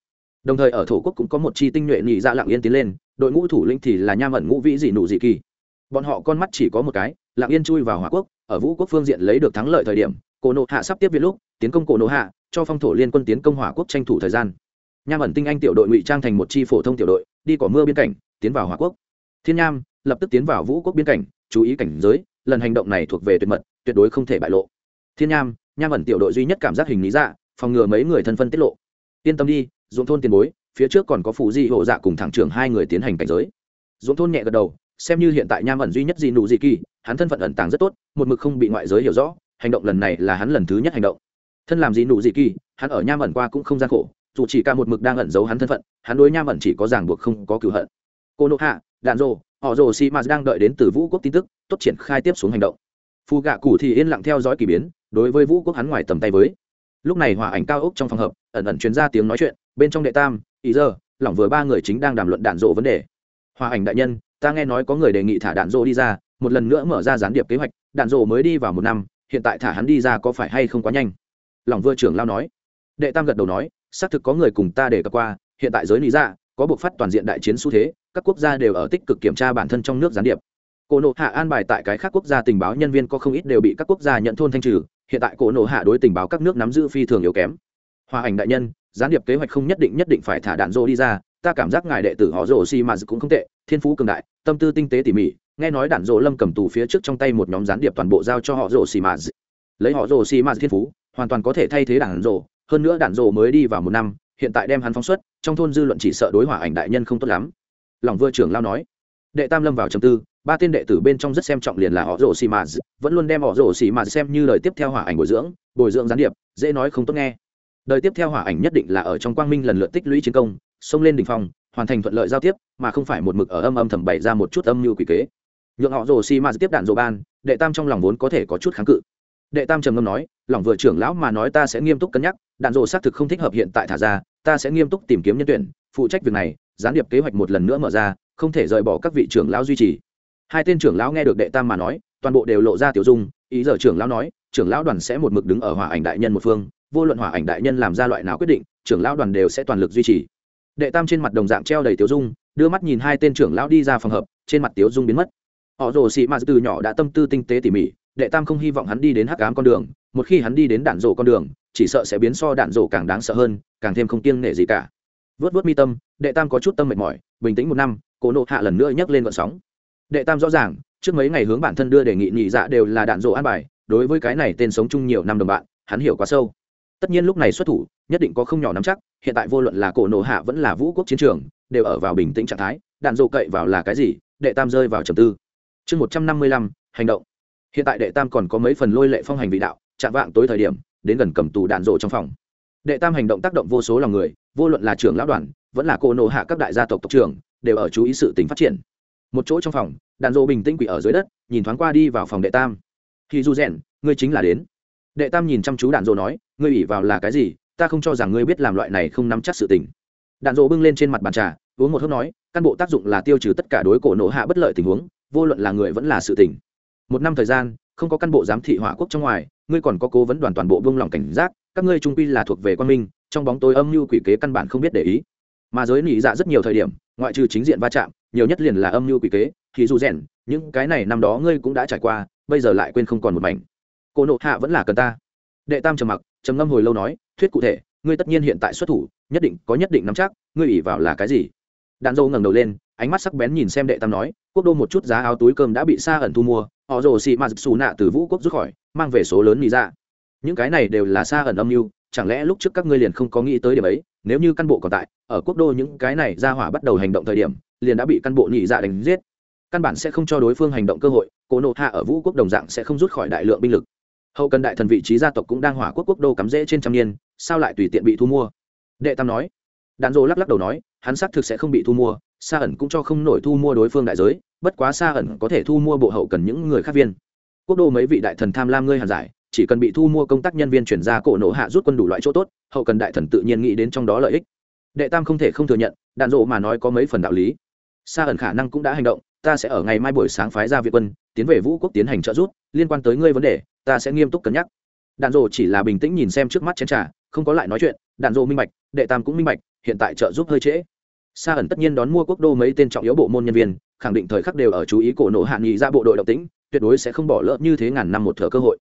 đồng thời ở thổ quốc cũng có một chi tinh nhuệ nhị dạ lặng yên tiến lên, đội ngũ thủ lĩnh thì là nham ẩn ngũ vĩ dị nụ dị kỳ. Bọn họ con mắt chỉ có một cái, lặng yên chui vào hỏa quốc, ở vũ quốc phương diện lấy được thắng lợi thời điểm, cổ nộ hạ sắp tiếp viện lúc, tiến công cổ nộ hạ, cho phong thổ liên quân tiến công hỏa quốc tranh thủ thời gian. Nham ẩn tinh anh tiểu đội ngụy trang thành một chi phổ thông tiểu đội, đi cỏ mưa biên cảnh, tiến vào hỏa quốc. Thiên nham, lập tức tiến vào vũ quốc biên cảnh, chú ý cảnh giới, lần hành động này thuộc về tuyệt mật, tuyệt đối không thể bại lộ. Thiên nham nham ẩn tiểu đội duy nhất cảm giác hình lý dạ phòng ngừa mấy người thân phân tiết lộ yên tâm đi, dũng thôn tiền bối, phía trước còn có phụ di hộ dạ cùng thẳng trưởng hai người tiến hành cảnh giới. Dũng thôn nhẹ gật đầu, xem như hiện tại nham ẩn duy nhất gì nụ gì kỳ, hắn thân phận ẩn tàng rất tốt, một mực không bị ngoại giới hiểu rõ, hành động lần này là hắn lần thứ nhất hành động. Thân làm gì nụ gì kỳ, hắn ở nham ẩn qua cũng không gian khổ, dù chỉ cả một mực đang ẩn giấu hắn thân phận, hắn đối nham ẩn chỉ có ràng buộc không có cửu hận. Cô nộ hạ, đạn rồ họ rồ si m đang đợi đến từ vũ quốc tin tức, tốt triển khai tiếp xuống hành động. Phù gạ cụ thì yên lặng theo dõi k ỳ biến, đối với vũ quốc hắn ngoài tầm tay với lúc này hòa ảnh cao ốc trong phòng hợp, ẩn ẩn chuyên ra tiếng nói chuyện, bên trong đệ tam, ý giờ, lỏng vừa ba người chính đang đàm luận đạn dộ vấn đề. Hòa ảnh đại nhân, ta nghe nói có người đề nghị thả đạn dộ đi ra, một lần nữa mở ra gián điệp kế hoạch, đạn dộ mới đi vào một năm, hiện tại thả hắn đi ra có phải hay không quá nhanh? Lòng vừa trưởng lao nói. Đệ tam gật đầu nói, xác thực có người cùng ta để cập qua, hiện tại giới lý ra có buộc phát toàn diện đại chiến xu thế, các quốc gia đều ở tích cực kiểm tra bản thân trong nước gián điệp. Cổ nộ hạ an bài tại cái khác quốc gia tình báo nhân viên có không ít đều bị các quốc gia nhận thôn thanh trừ hiện tại cổ nổ hạ đối tình báo các nước nắm giữ phi thường yếu kém. Hòa ảnh đại nhân, gián điệp kế hoạch không nhất định nhất định phải thả đạn rô đi ra, ta cảm giác ngài đệ tử họ rồ xi mà cũng không tệ, thiên phú cường đại, tâm tư tinh tế tỉ mỉ, nghe nói đạn rô lâm cầm tù phía trước trong tay một nhóm gián điệp toàn bộ giao cho họ rồ xi mà. Lấy họ rồ xi mà thiên phú, hoàn toàn có thể thay thế đạn rô, hơn nữa đạn rô mới đi vào một năm, hiện tại đem hắn phóng xuất, trong thôn dư luận chỉ sợ đối hòa ảnh đại nhân không tốt lắm. Lòng vừa trưởng lao nói đệ tam lâm vào trầm tư, ba tên đệ tử bên trong rất xem trọng liền là họ rồ xì mà vẫn luôn đem họ rồ xì mà xem như lời tiếp theo hỏa ảnh bồi dưỡng bồi dưỡng gián điệp, dễ nói không tốt nghe. Đời tiếp theo hỏa ảnh nhất định là ở trong quang minh lần lượt tích lũy chiến công, xông lên đỉnh phong, hoàn thành thuận lợi giao tiếp, mà không phải một mực ở âm âm thầm bày ra một chút âm mưu quỷ kế. Nhượng họ rồ xi ma tiếp đạn rồ ban, đệ tam trong lòng vốn có thể có chút kháng cự. Đệ tam trầm ngâm nói, lòng vừa trưởng lão mà nói ta sẽ nghiêm túc cân nhắc, đạn rồ xác thực không thích hợp hiện tại thả ra, ta sẽ nghiêm túc tìm kiếm nhân tuyển, phụ trách việc này, gián điệp kế hoạch một lần nữa mở ra không thể rời bỏ các vị trưởng lão duy trì. Hai tên trưởng lão nghe được đệ tam mà nói, toàn bộ đều lộ ra tiểu dung, ý giờ trưởng lão nói, trưởng lão đoàn sẽ một mực đứng ở hỏa ảnh đại nhân một phương, vô luận hỏa ảnh đại nhân làm ra loại nào quyết định, trưởng lão đoàn đều sẽ toàn lực duy trì. Đệ tam trên mặt đồng dạng treo đầy tiểu dung, đưa mắt nhìn hai tên trưởng lão đi ra phòng hợp, trên mặt tiểu dung biến mất. Họ rồ xị mạt từ nhỏ đã tâm tư tinh tế tỉ mỉ, đệ tam không hy vọng hắn đi đến hắc ám con đường, một khi hắn đi đến đạn rổ con đường, chỉ sợ sẽ biến so đạn rổ càng đáng sợ hơn, càng thêm không kiêng nể gì cả. Vớt vớt mi tâm, đệ tam có chút tâm mệt mỏi, bình tĩnh một năm cổ nộ hạ lần nữa nhấc lên vận sóng. Đệ tam rõ ràng, trước mấy ngày hướng bản thân đưa đề nghị nhị dạ đều là đạn rổ an bài, đối với cái này tên sống chung nhiều năm đồng bạn, hắn hiểu quá sâu. Tất nhiên lúc này xuất thủ, nhất định có không nhỏ nắm chắc, hiện tại vô luận là cổ nộ hạ vẫn là vũ quốc chiến trường, đều ở vào bình tĩnh trạng thái, đạn rổ cậy vào là cái gì, đệ tam rơi vào trầm tư. Chương một trăm năm mươi lăm, hành động. Hiện tại đệ tam còn có mấy phần lôi lệ phong hành vị đạo, chạm vạng tối thời điểm, đến gần cầm tù đạn rộ trong phòng. Đệ tam hành động tác động vô số lòng người, vô luận là trưởng lão đoàn, vẫn là cô nộ hạ các đại gia tộc tộc trưởng đều ở chú ý sự tình phát triển. Một chỗ trong phòng, đàn rô bình tĩnh quỷ ở dưới đất, nhìn thoáng qua đi vào phòng đệ tam. Khi du rèn, ngươi chính là đến. Đệ tam nhìn chăm chú đàn rô nói, ngươi ủy vào là cái gì? Ta không cho rằng ngươi biết làm loại này không nắm chắc sự tình. Đàn rô bưng lên trên mặt bàn trà, uống một hớp nói, căn bộ tác dụng là tiêu trừ tất cả đối cổ nổ hạ bất lợi tình huống, vô luận là người vẫn là sự tình. Một năm thời gian, không có căn bộ giám thị hỏa quốc trong ngoài, ngươi còn có cố vấn đoàn toàn bộ vương lòng cảnh giác, các ngươi trung quy là thuộc về quan minh, trong bóng tối âm mưu quỷ kế căn bản không biết để ý mà giới nỉ dạ rất nhiều thời điểm, ngoại trừ chính diện va chạm, nhiều nhất liền là âm mưu quỷ kế, thì dù rèn, những cái này năm đó ngươi cũng đã trải qua, bây giờ lại quên không còn một mảnh. Cô nộ hạ vẫn là cần ta. Đệ tam trầm mặc, trầm ngâm hồi lâu nói, thuyết cụ thể, ngươi tất nhiên hiện tại xuất thủ, nhất định, có nhất định nắm chắc, ngươi ủy vào là cái gì? Đàn dâu ngẩng đầu lên, ánh mắt sắc bén nhìn xem đệ tam nói, quốc đô một chút giá áo túi cơm đã bị xa ẩn thu mua, họ rồ xị mạt xù nạ từ vũ quốc rút khỏi, mang về số lớn lý ra dạ. những cái này đều là xa ẩn âm mưu, chẳng lẽ lúc trước các ngươi liền không có nghĩ tới điểm ấy? Nếu như căn bộ còn tại, ở quốc đô những cái này ra hỏa bắt đầu hành động thời điểm, liền đã bị căn bộ nhị dạ đánh giết. Căn bản sẽ không cho đối phương hành động cơ hội, cổ nộ hạ ở vũ quốc đồng dạng sẽ không rút khỏi đại lượng binh lực. Hậu cần đại thần vị trí gia tộc cũng đang hỏa quốc quốc đô cắm rễ trên trăm niên, sao lại tùy tiện bị thu mua? Đệ tam nói. Đàn dô lắc lắc đầu nói, hắn xác thực sẽ không bị thu mua, Sa ẩn cũng cho không nổi thu mua đối phương đại giới, bất quá Sa ẩn có thể thu mua bộ hậu cần những người khác viên. Quốc đô mấy vị đại thần tham lam ngươi hàn giải, chỉ cần bị thu mua công tác nhân viên chuyển ra cổ nộ hạ rút quân đủ loại chỗ tốt hậu cần đại thần tự nhiên nghĩ đến trong đó lợi ích. Đệ tam không thể không thừa nhận, đạn dộ mà nói có mấy phần đạo lý. Xa ẩn khả năng cũng đã hành động, ta sẽ ở ngày mai buổi sáng phái ra viện quân, tiến về vũ quốc tiến hành trợ giúp, liên quan tới ngươi vấn đề, ta sẽ nghiêm túc cân nhắc. Đạn dộ chỉ là bình tĩnh nhìn xem trước mắt chén trà, không có lại nói chuyện, đạn dộ minh bạch, đệ tam cũng minh bạch, hiện tại trợ giúp hơi trễ. Sa ẩn tất nhiên đón mua quốc đô mấy tên trọng yếu bộ môn nhân viên, khẳng định thời khắc đều ở chú ý cổ nộ hạ nghị ra bộ đội động tĩnh, tuyệt đối sẽ không bỏ lỡ như thế ngàn năm một thở cơ hội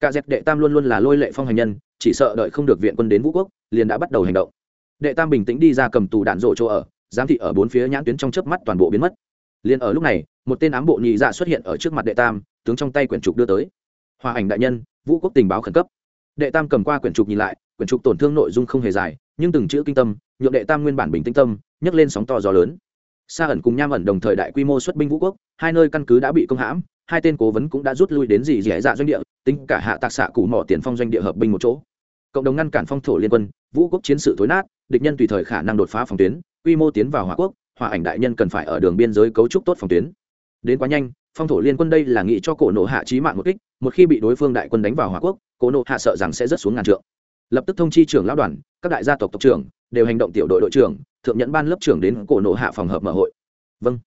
cả dẹp đệ tam luôn luôn là lôi lệ phong hành nhân, chỉ sợ đợi không được viện quân đến vũ quốc, liền đã bắt đầu hành động. Đệ tam bình tĩnh đi ra cầm tù đạn rộ chỗ ở, giám thị ở bốn phía nhãn tuyến trong chớp mắt toàn bộ biến mất. Liền ở lúc này, một tên ám bộ nhị dạ xuất hiện ở trước mặt đệ tam, tướng trong tay quyển trục đưa tới. Hòa ảnh đại nhân, vũ quốc tình báo khẩn cấp. Đệ tam cầm qua quyển trục nhìn lại, quyển trục tổn thương nội dung không hề dài, nhưng từng chữ kinh tâm, nhượng đệ tam nguyên bản bình tĩnh tâm, nhấc lên sóng to gió lớn. Sa ẩn cùng nham ẩn đồng thời đại quy mô xuất binh vũ quốc, hai nơi căn cứ đã bị công hãm, hai tên cố vấn cũng đã rút lui đến dì dẻ dạ doanh địa tính cả hạ tạc xạ cụ mỏ tiền phong doanh địa hợp binh một chỗ. Cộng đồng ngăn cản phong thổ liên quân, vũ quốc chiến sự thối nát, địch nhân tùy thời khả năng đột phá phòng tuyến, quy mô tiến vào hòa quốc hòa ảnh đại nhân cần phải ở đường biên giới cấu trúc tốt phòng tuyến. Đến quá nhanh, phong thổ liên quân đây là nghĩ cho cổ nộ hạ trí mạng một kích, một khi bị đối phương đại quân đánh vào hòa quốc, cổ nộ hạ sợ rằng sẽ rớt xuống ngàn trượng. Lập tức thông chi trưởng lão đoàn, các đại gia tộc tộc trưởng, đều hành động tiểu đội đội trưởng, thượng nhẫn ban lớp trưởng đến cổ nộ hạ phòng hợp mở hội. Vâng.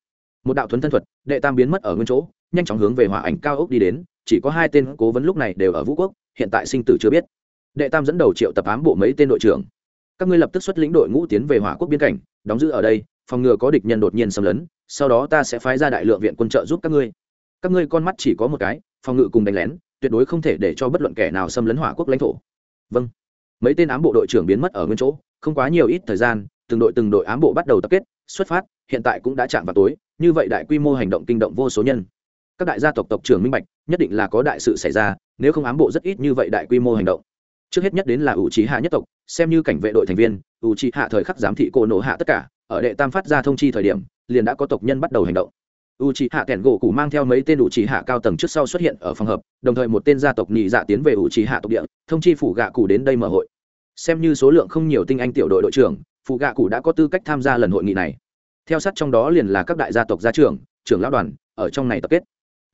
Một đạo thuấn thân thuật, đệ tam biến mất ở nguyên chỗ nhanh chóng hướng về hỏa ảnh cao ốc đi đến, chỉ có hai tên cố vấn lúc này đều ở vũ quốc, hiện tại sinh tử chưa biết. Đệ tam dẫn đầu triệu tập ám bộ mấy tên đội trưởng. Các ngươi lập tức xuất lĩnh đội ngũ tiến về hỏa quốc biên cảnh, đóng giữ ở đây, phòng ngừa có địch nhân đột nhiên xâm lấn, sau đó ta sẽ phái ra đại lượng viện quân trợ giúp các ngươi. Các ngươi con mắt chỉ có một cái, phòng ngự cùng đánh lén, tuyệt đối không thể để cho bất luận kẻ nào xâm lấn hỏa quốc lãnh thổ. Vâng. Mấy tên ám bộ đội trưởng biến mất ở nguyên chỗ, không quá nhiều ít thời gian, từng đội từng đội ám bộ bắt đầu tập kết, xuất phát, hiện tại cũng đã chạm vào tối, như vậy đại quy mô hành động kinh động vô số nhân các đại gia tộc tộc trưởng minh bạch, nhất định là có đại sự xảy ra, nếu không ám bộ rất ít như vậy đại quy mô hành động. Trước hết nhất đến là ủ trí hạ nhất tộc, xem như cảnh vệ đội thành viên ủ trí hạ thời khắc giám thị cổ nổ hạ tất cả, ở đệ tam phát ra thông chi thời điểm, liền đã có tộc nhân bắt đầu hành động. U c hạ kẻn gỗ cụ mang theo mấy tên u c hạ cao tầng trước sau xuất hiện ở phòng hợp đồng thời một tên gia tộc nhị dạ tiến về u c hạ tộc địa, thông chi phủ gạ cụ đến đây mở hội. Xem như số lượng không nhiều tinh anh tiểu đội đội trưởng phụ gạ cụ đã có tư cách tham gia lần hội nghị này. Theo sát trong đó liền là các đại gia tộc gia trưởng trưởng lão đoàn, ở trong này tập kết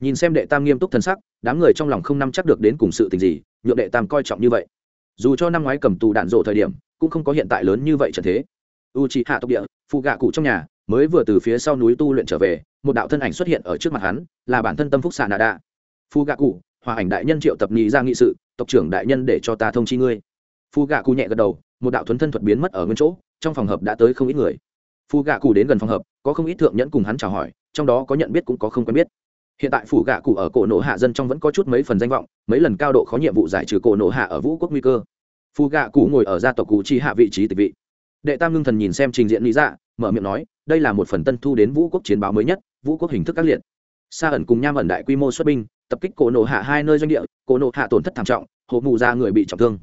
nhìn xem đệ tam nghiêm túc thân sắc, đám người trong lòng không nắm chắc được đến cùng sự tình gì, nhượng đệ tam coi trọng như vậy. Dù cho năm ngoái cầm tù đạn rộ thời điểm, cũng không có hiện tại lớn như vậy trận thế. U c hạ tộc địa, phụ gạ cụ trong nhà, mới vừa từ phía sau núi tu luyện trở về, một đạo thân ảnh xuất hiện ở trước mặt hắn, là bản thân tâm phúc xạ nạ đa phụ gạ cụ, hòa ảnh đại nhân triệu tập nghị ra nghị sự, tộc trưởng đại nhân để cho ta thông chi ngươi. Phụ gạ cụ nhẹ gật đầu, một đạo thuấn thân thuật biến mất ở nguyên chỗ, trong phòng hợp đã tới không ít người. Phụ gạ cụ đến gần phòng hợp, có không ít thượng nhẫn cùng hắn chào hỏi, trong đó có nhận biết cũng có không quen biết hiện tại phủ gạ cụ ở cổ nổ hạ dân trong vẫn có chút mấy phần danh vọng, mấy lần cao độ khó nhiệm vụ giải trừ cổ nổ hạ ở vũ quốc nguy cơ. Phù gạ cụ ngồi ở gia tộc cụ chi hạ vị trí tịch vị. Đệ tam ngưng thần nhìn xem trình diện lý dạ mở miệng nói, đây là một phần tân thu đến vũ quốc chiến báo mới nhất, vũ quốc hình thức các liệt. Sa ẩn cùng nham ẩn đại quy mô xuất binh, tập kích cổ nổ hạ hai nơi doanh địa, cổ nổ hạ tổn thất thảm trọng, hộ mù ra người bị trọng thương.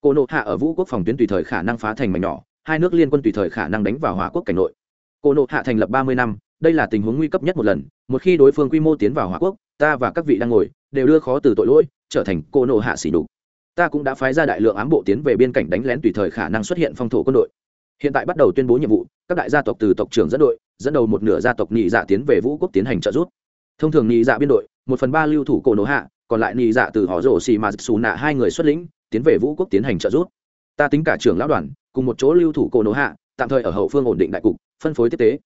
Cổ nổ hạ ở vũ quốc phòng tuyến tùy thời khả năng phá thành mảnh nhỏ, hai nước liên quân tùy thời khả năng đánh vào hỏa quốc cảnh nội. Cổ nổ hạ thành lập ba mươi năm đây là tình huống nguy cấp nhất một lần, một khi đối phương quy mô tiến vào hòa quốc, ta và các vị đang ngồi đều đưa khó từ tội lỗi trở thành cô nộ hạ xỉ đục ta cũng đã phái ra đại lượng ám bộ tiến về biên cảnh đánh lén tùy thời khả năng xuất hiện phong thổ quân đội. Hiện tại bắt đầu tuyên bố nhiệm vụ, các đại gia tộc từ tộc trưởng dẫn đội, dẫn đầu một nửa gia tộc nhị dạ tiến về vũ quốc tiến hành trợ giúp. Thông thường nhị dạ biên đội, một phần ba lưu thủ cổ nổ hạ, còn lại nhị dạ từ họ rổ xì mà xù nạ hai người xuất lĩnh, tiến về vũ quốc tiến hành trợ giúp. Ta tính cả trưởng lão đoàn, cùng một chỗ lưu thủ cổ nổ hạ, tạm thời ở hậu phương ổn định đại cục, phân phối tiếp tế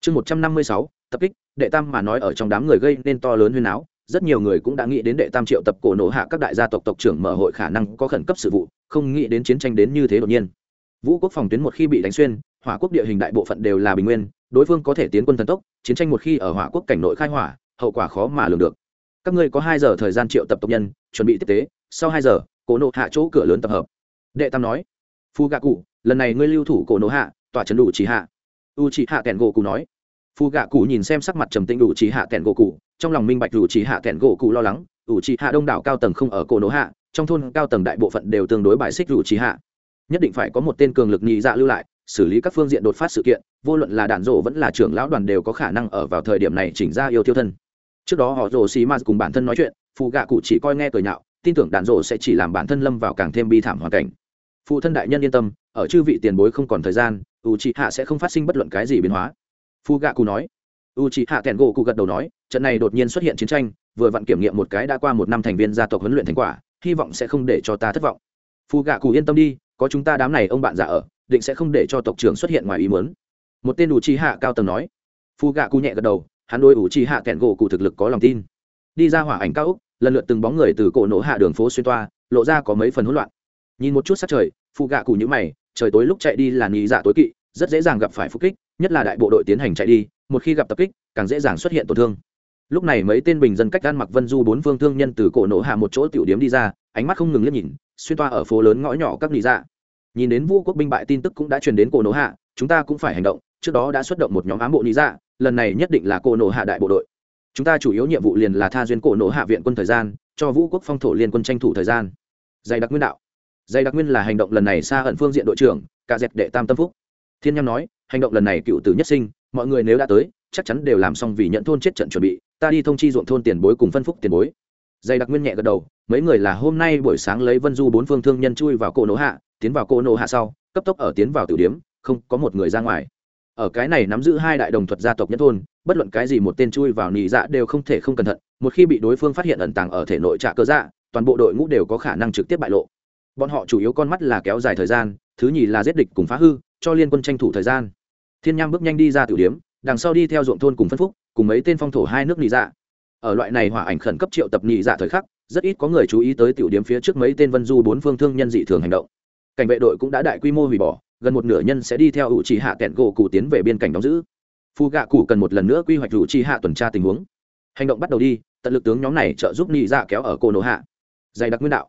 chương một trăm năm mươi sáu, tập kích, đệ tam mà nói ở trong đám người gây nên to lớn huyên áo rất nhiều người cũng đã nghĩ đến đệ tam triệu tập cổ nổ hạ các đại gia tộc tộc trưởng mở hội khả năng có khẩn cấp sự vụ, không nghĩ đến chiến tranh đến như thế đột nhiên. Vũ quốc phòng tuyến một khi bị đánh xuyên, hỏa quốc địa hình đại bộ phận đều là bình nguyên, đối phương có thể tiến quân thần tốc, chiến tranh một khi ở hỏa quốc cảnh nội khai hỏa, hậu quả khó mà lường được. Các ngươi có hai giờ thời gian triệu tập tộc nhân, chuẩn bị tiếp tế, sau hai giờ, cổ nộ hạ chỗ cửa lớn tập hợp. Đệ tam nói, phu gạ cụ, lần này ngươi lưu thủ cổ nộ hạ, tỏa trấn đủ chỉ hạ u chỉ hạ kẹn gỗ cụ nói. Phù gạ cụ nhìn xem sắc mặt trầm tĩnh đủ chỉ hạ kẹn gỗ cụ trong lòng minh bạch đủ chỉ hạ kẹn gỗ cụ lo lắng. U chỉ hạ đông đảo cao tầng không ở cổ nổ hạ, trong thôn cao tầng đại bộ phận đều tương đối bài xích đủ chỉ hạ nhất định phải có một tên cường lực nhị dạ lưu lại, xử lý các phương diện đột phát sự kiện, vô luận là đạn rộ vẫn là trưởng lão đoàn đều có khả năng ở vào thời điểm này chỉnh ra yêu tiêu thân. Trước đó họ rồ xì ma cùng bản thân nói chuyện phù gạ cụ chỉ coi nghe cười nhạo, tin tưởng đạn rộ sẽ chỉ làm bản thân lâm vào càng thêm bi thảm hoàn cảnh. Phụ thân đại nhân yên tâm, ở chư vị tiền bối không còn thời gian u chị hạ sẽ không phát sinh bất luận cái gì biến hóa. Phu gạ cụ nói. U chị hạ kèn gỗ cụ gật đầu nói, trận này đột nhiên xuất hiện chiến tranh, vừa vặn kiểm nghiệm một cái đã qua một năm thành viên gia tộc huấn luyện thành quả, hy vọng sẽ không để cho ta thất vọng. Phu gạ cụ yên tâm đi, có chúng ta đám này ông bạn già ở, định sẽ không để cho tộc trưởng xuất hiện ngoài ý muốn. Một tên đủ chi hạ cao tầng nói. Phu gạ cụ nhẹ gật đầu, hắn đôi ủ chi hạ kèn gỗ cụ thực lực có lòng tin. Đi ra hỏa ảnh cao úc lần lượt từng bóng người từ cổ nổ hạ đường phố xuyên toa, lộ ra có mấy phần hỗn loạn. Nhìn một chút sát trời phu gạ cụ nhữ mày trời tối lúc chạy đi là nghĩ dạ tối kỵ, rất dễ dàng gặp phải phục kích, nhất là đại bộ đội tiến hành chạy đi, một khi gặp tập kích, càng dễ dàng xuất hiện tổn thương. Lúc này mấy tên bình dân cách gan mặc vân du bốn phương thương nhân từ cổ nổ hạ một chỗ tiểu điếm đi ra, ánh mắt không ngừng liếc nhìn, xuyên toa ở phố lớn ngõ nhỏ các lý dạ. Nhìn đến vũ quốc binh bại tin tức cũng đã truyền đến cổ nổ hạ, chúng ta cũng phải hành động, trước đó đã xuất động một nhóm ám bộ lý dạ lần này nhất định là cổ nổ hạ đại bộ đội. Chúng ta chủ yếu nhiệm vụ liền là tha duyên cổ nổ hạ viện quân thời gian, cho vũ quốc phong thổ liên quân tranh thủ thời gian. Dày đặc nguyên đạo dày đặc nguyên là hành động lần này xa ẩn phương diện đội trưởng, cả dẹp đệ tam tâm phúc. Thiên nham nói, hành động lần này cựu tử nhất sinh, mọi người nếu đã tới, chắc chắn đều làm xong vì nhận thôn chết trận chuẩn bị, ta đi thông chi ruộng thôn tiền bối cùng phân phúc tiền bối. Dày đặc nguyên nhẹ gật đầu, mấy người là hôm nay buổi sáng lấy vân du bốn phương thương nhân chui vào cỗ nổ hạ, tiến vào cỗ nổ hạ sau, cấp tốc ở tiến vào tử điếm không có một người ra ngoài. Ở cái này nắm giữ hai đại đồng thuật gia tộc nhất thôn, bất luận cái gì một tên chui vào nỉ dạ đều không thể không cẩn thận, một khi bị đối phương phát hiện ẩn tàng ở thể nội trạ cơ dạ toàn bộ đội ngũ đều có khả năng trực tiếp bại lộ bọn họ chủ yếu con mắt là kéo dài thời gian, thứ nhì là giết địch cùng phá hư, cho liên quân tranh thủ thời gian. Thiên nham bước nhanh đi ra tử điếm đằng sau đi theo ruộng thôn cùng phân phúc, cùng mấy tên phong thổ hai nước nị dạ. Ở loại này hỏa ảnh khẩn cấp triệu tập nhị dạ thời khắc, rất ít có người chú ý tới tiểu điểm phía trước mấy tên vân du bốn phương thương nhân dị thường hành động. Cảnh vệ đội cũng đã đại quy mô hủy bỏ, gần một nửa nhân sẽ đi theo ủ trì hạ kẹn gỗ cụ tiến về biên cảnh đóng giữ. Phu gạ cụ cần một lần nữa quy hoạch ủ trì hạ tuần tra tình huống. Hành động bắt đầu đi, tận lực tướng nhóm này trợ giúp nhị dạ kéo ở cô nổ hạ. Dày đặc nguyên đạo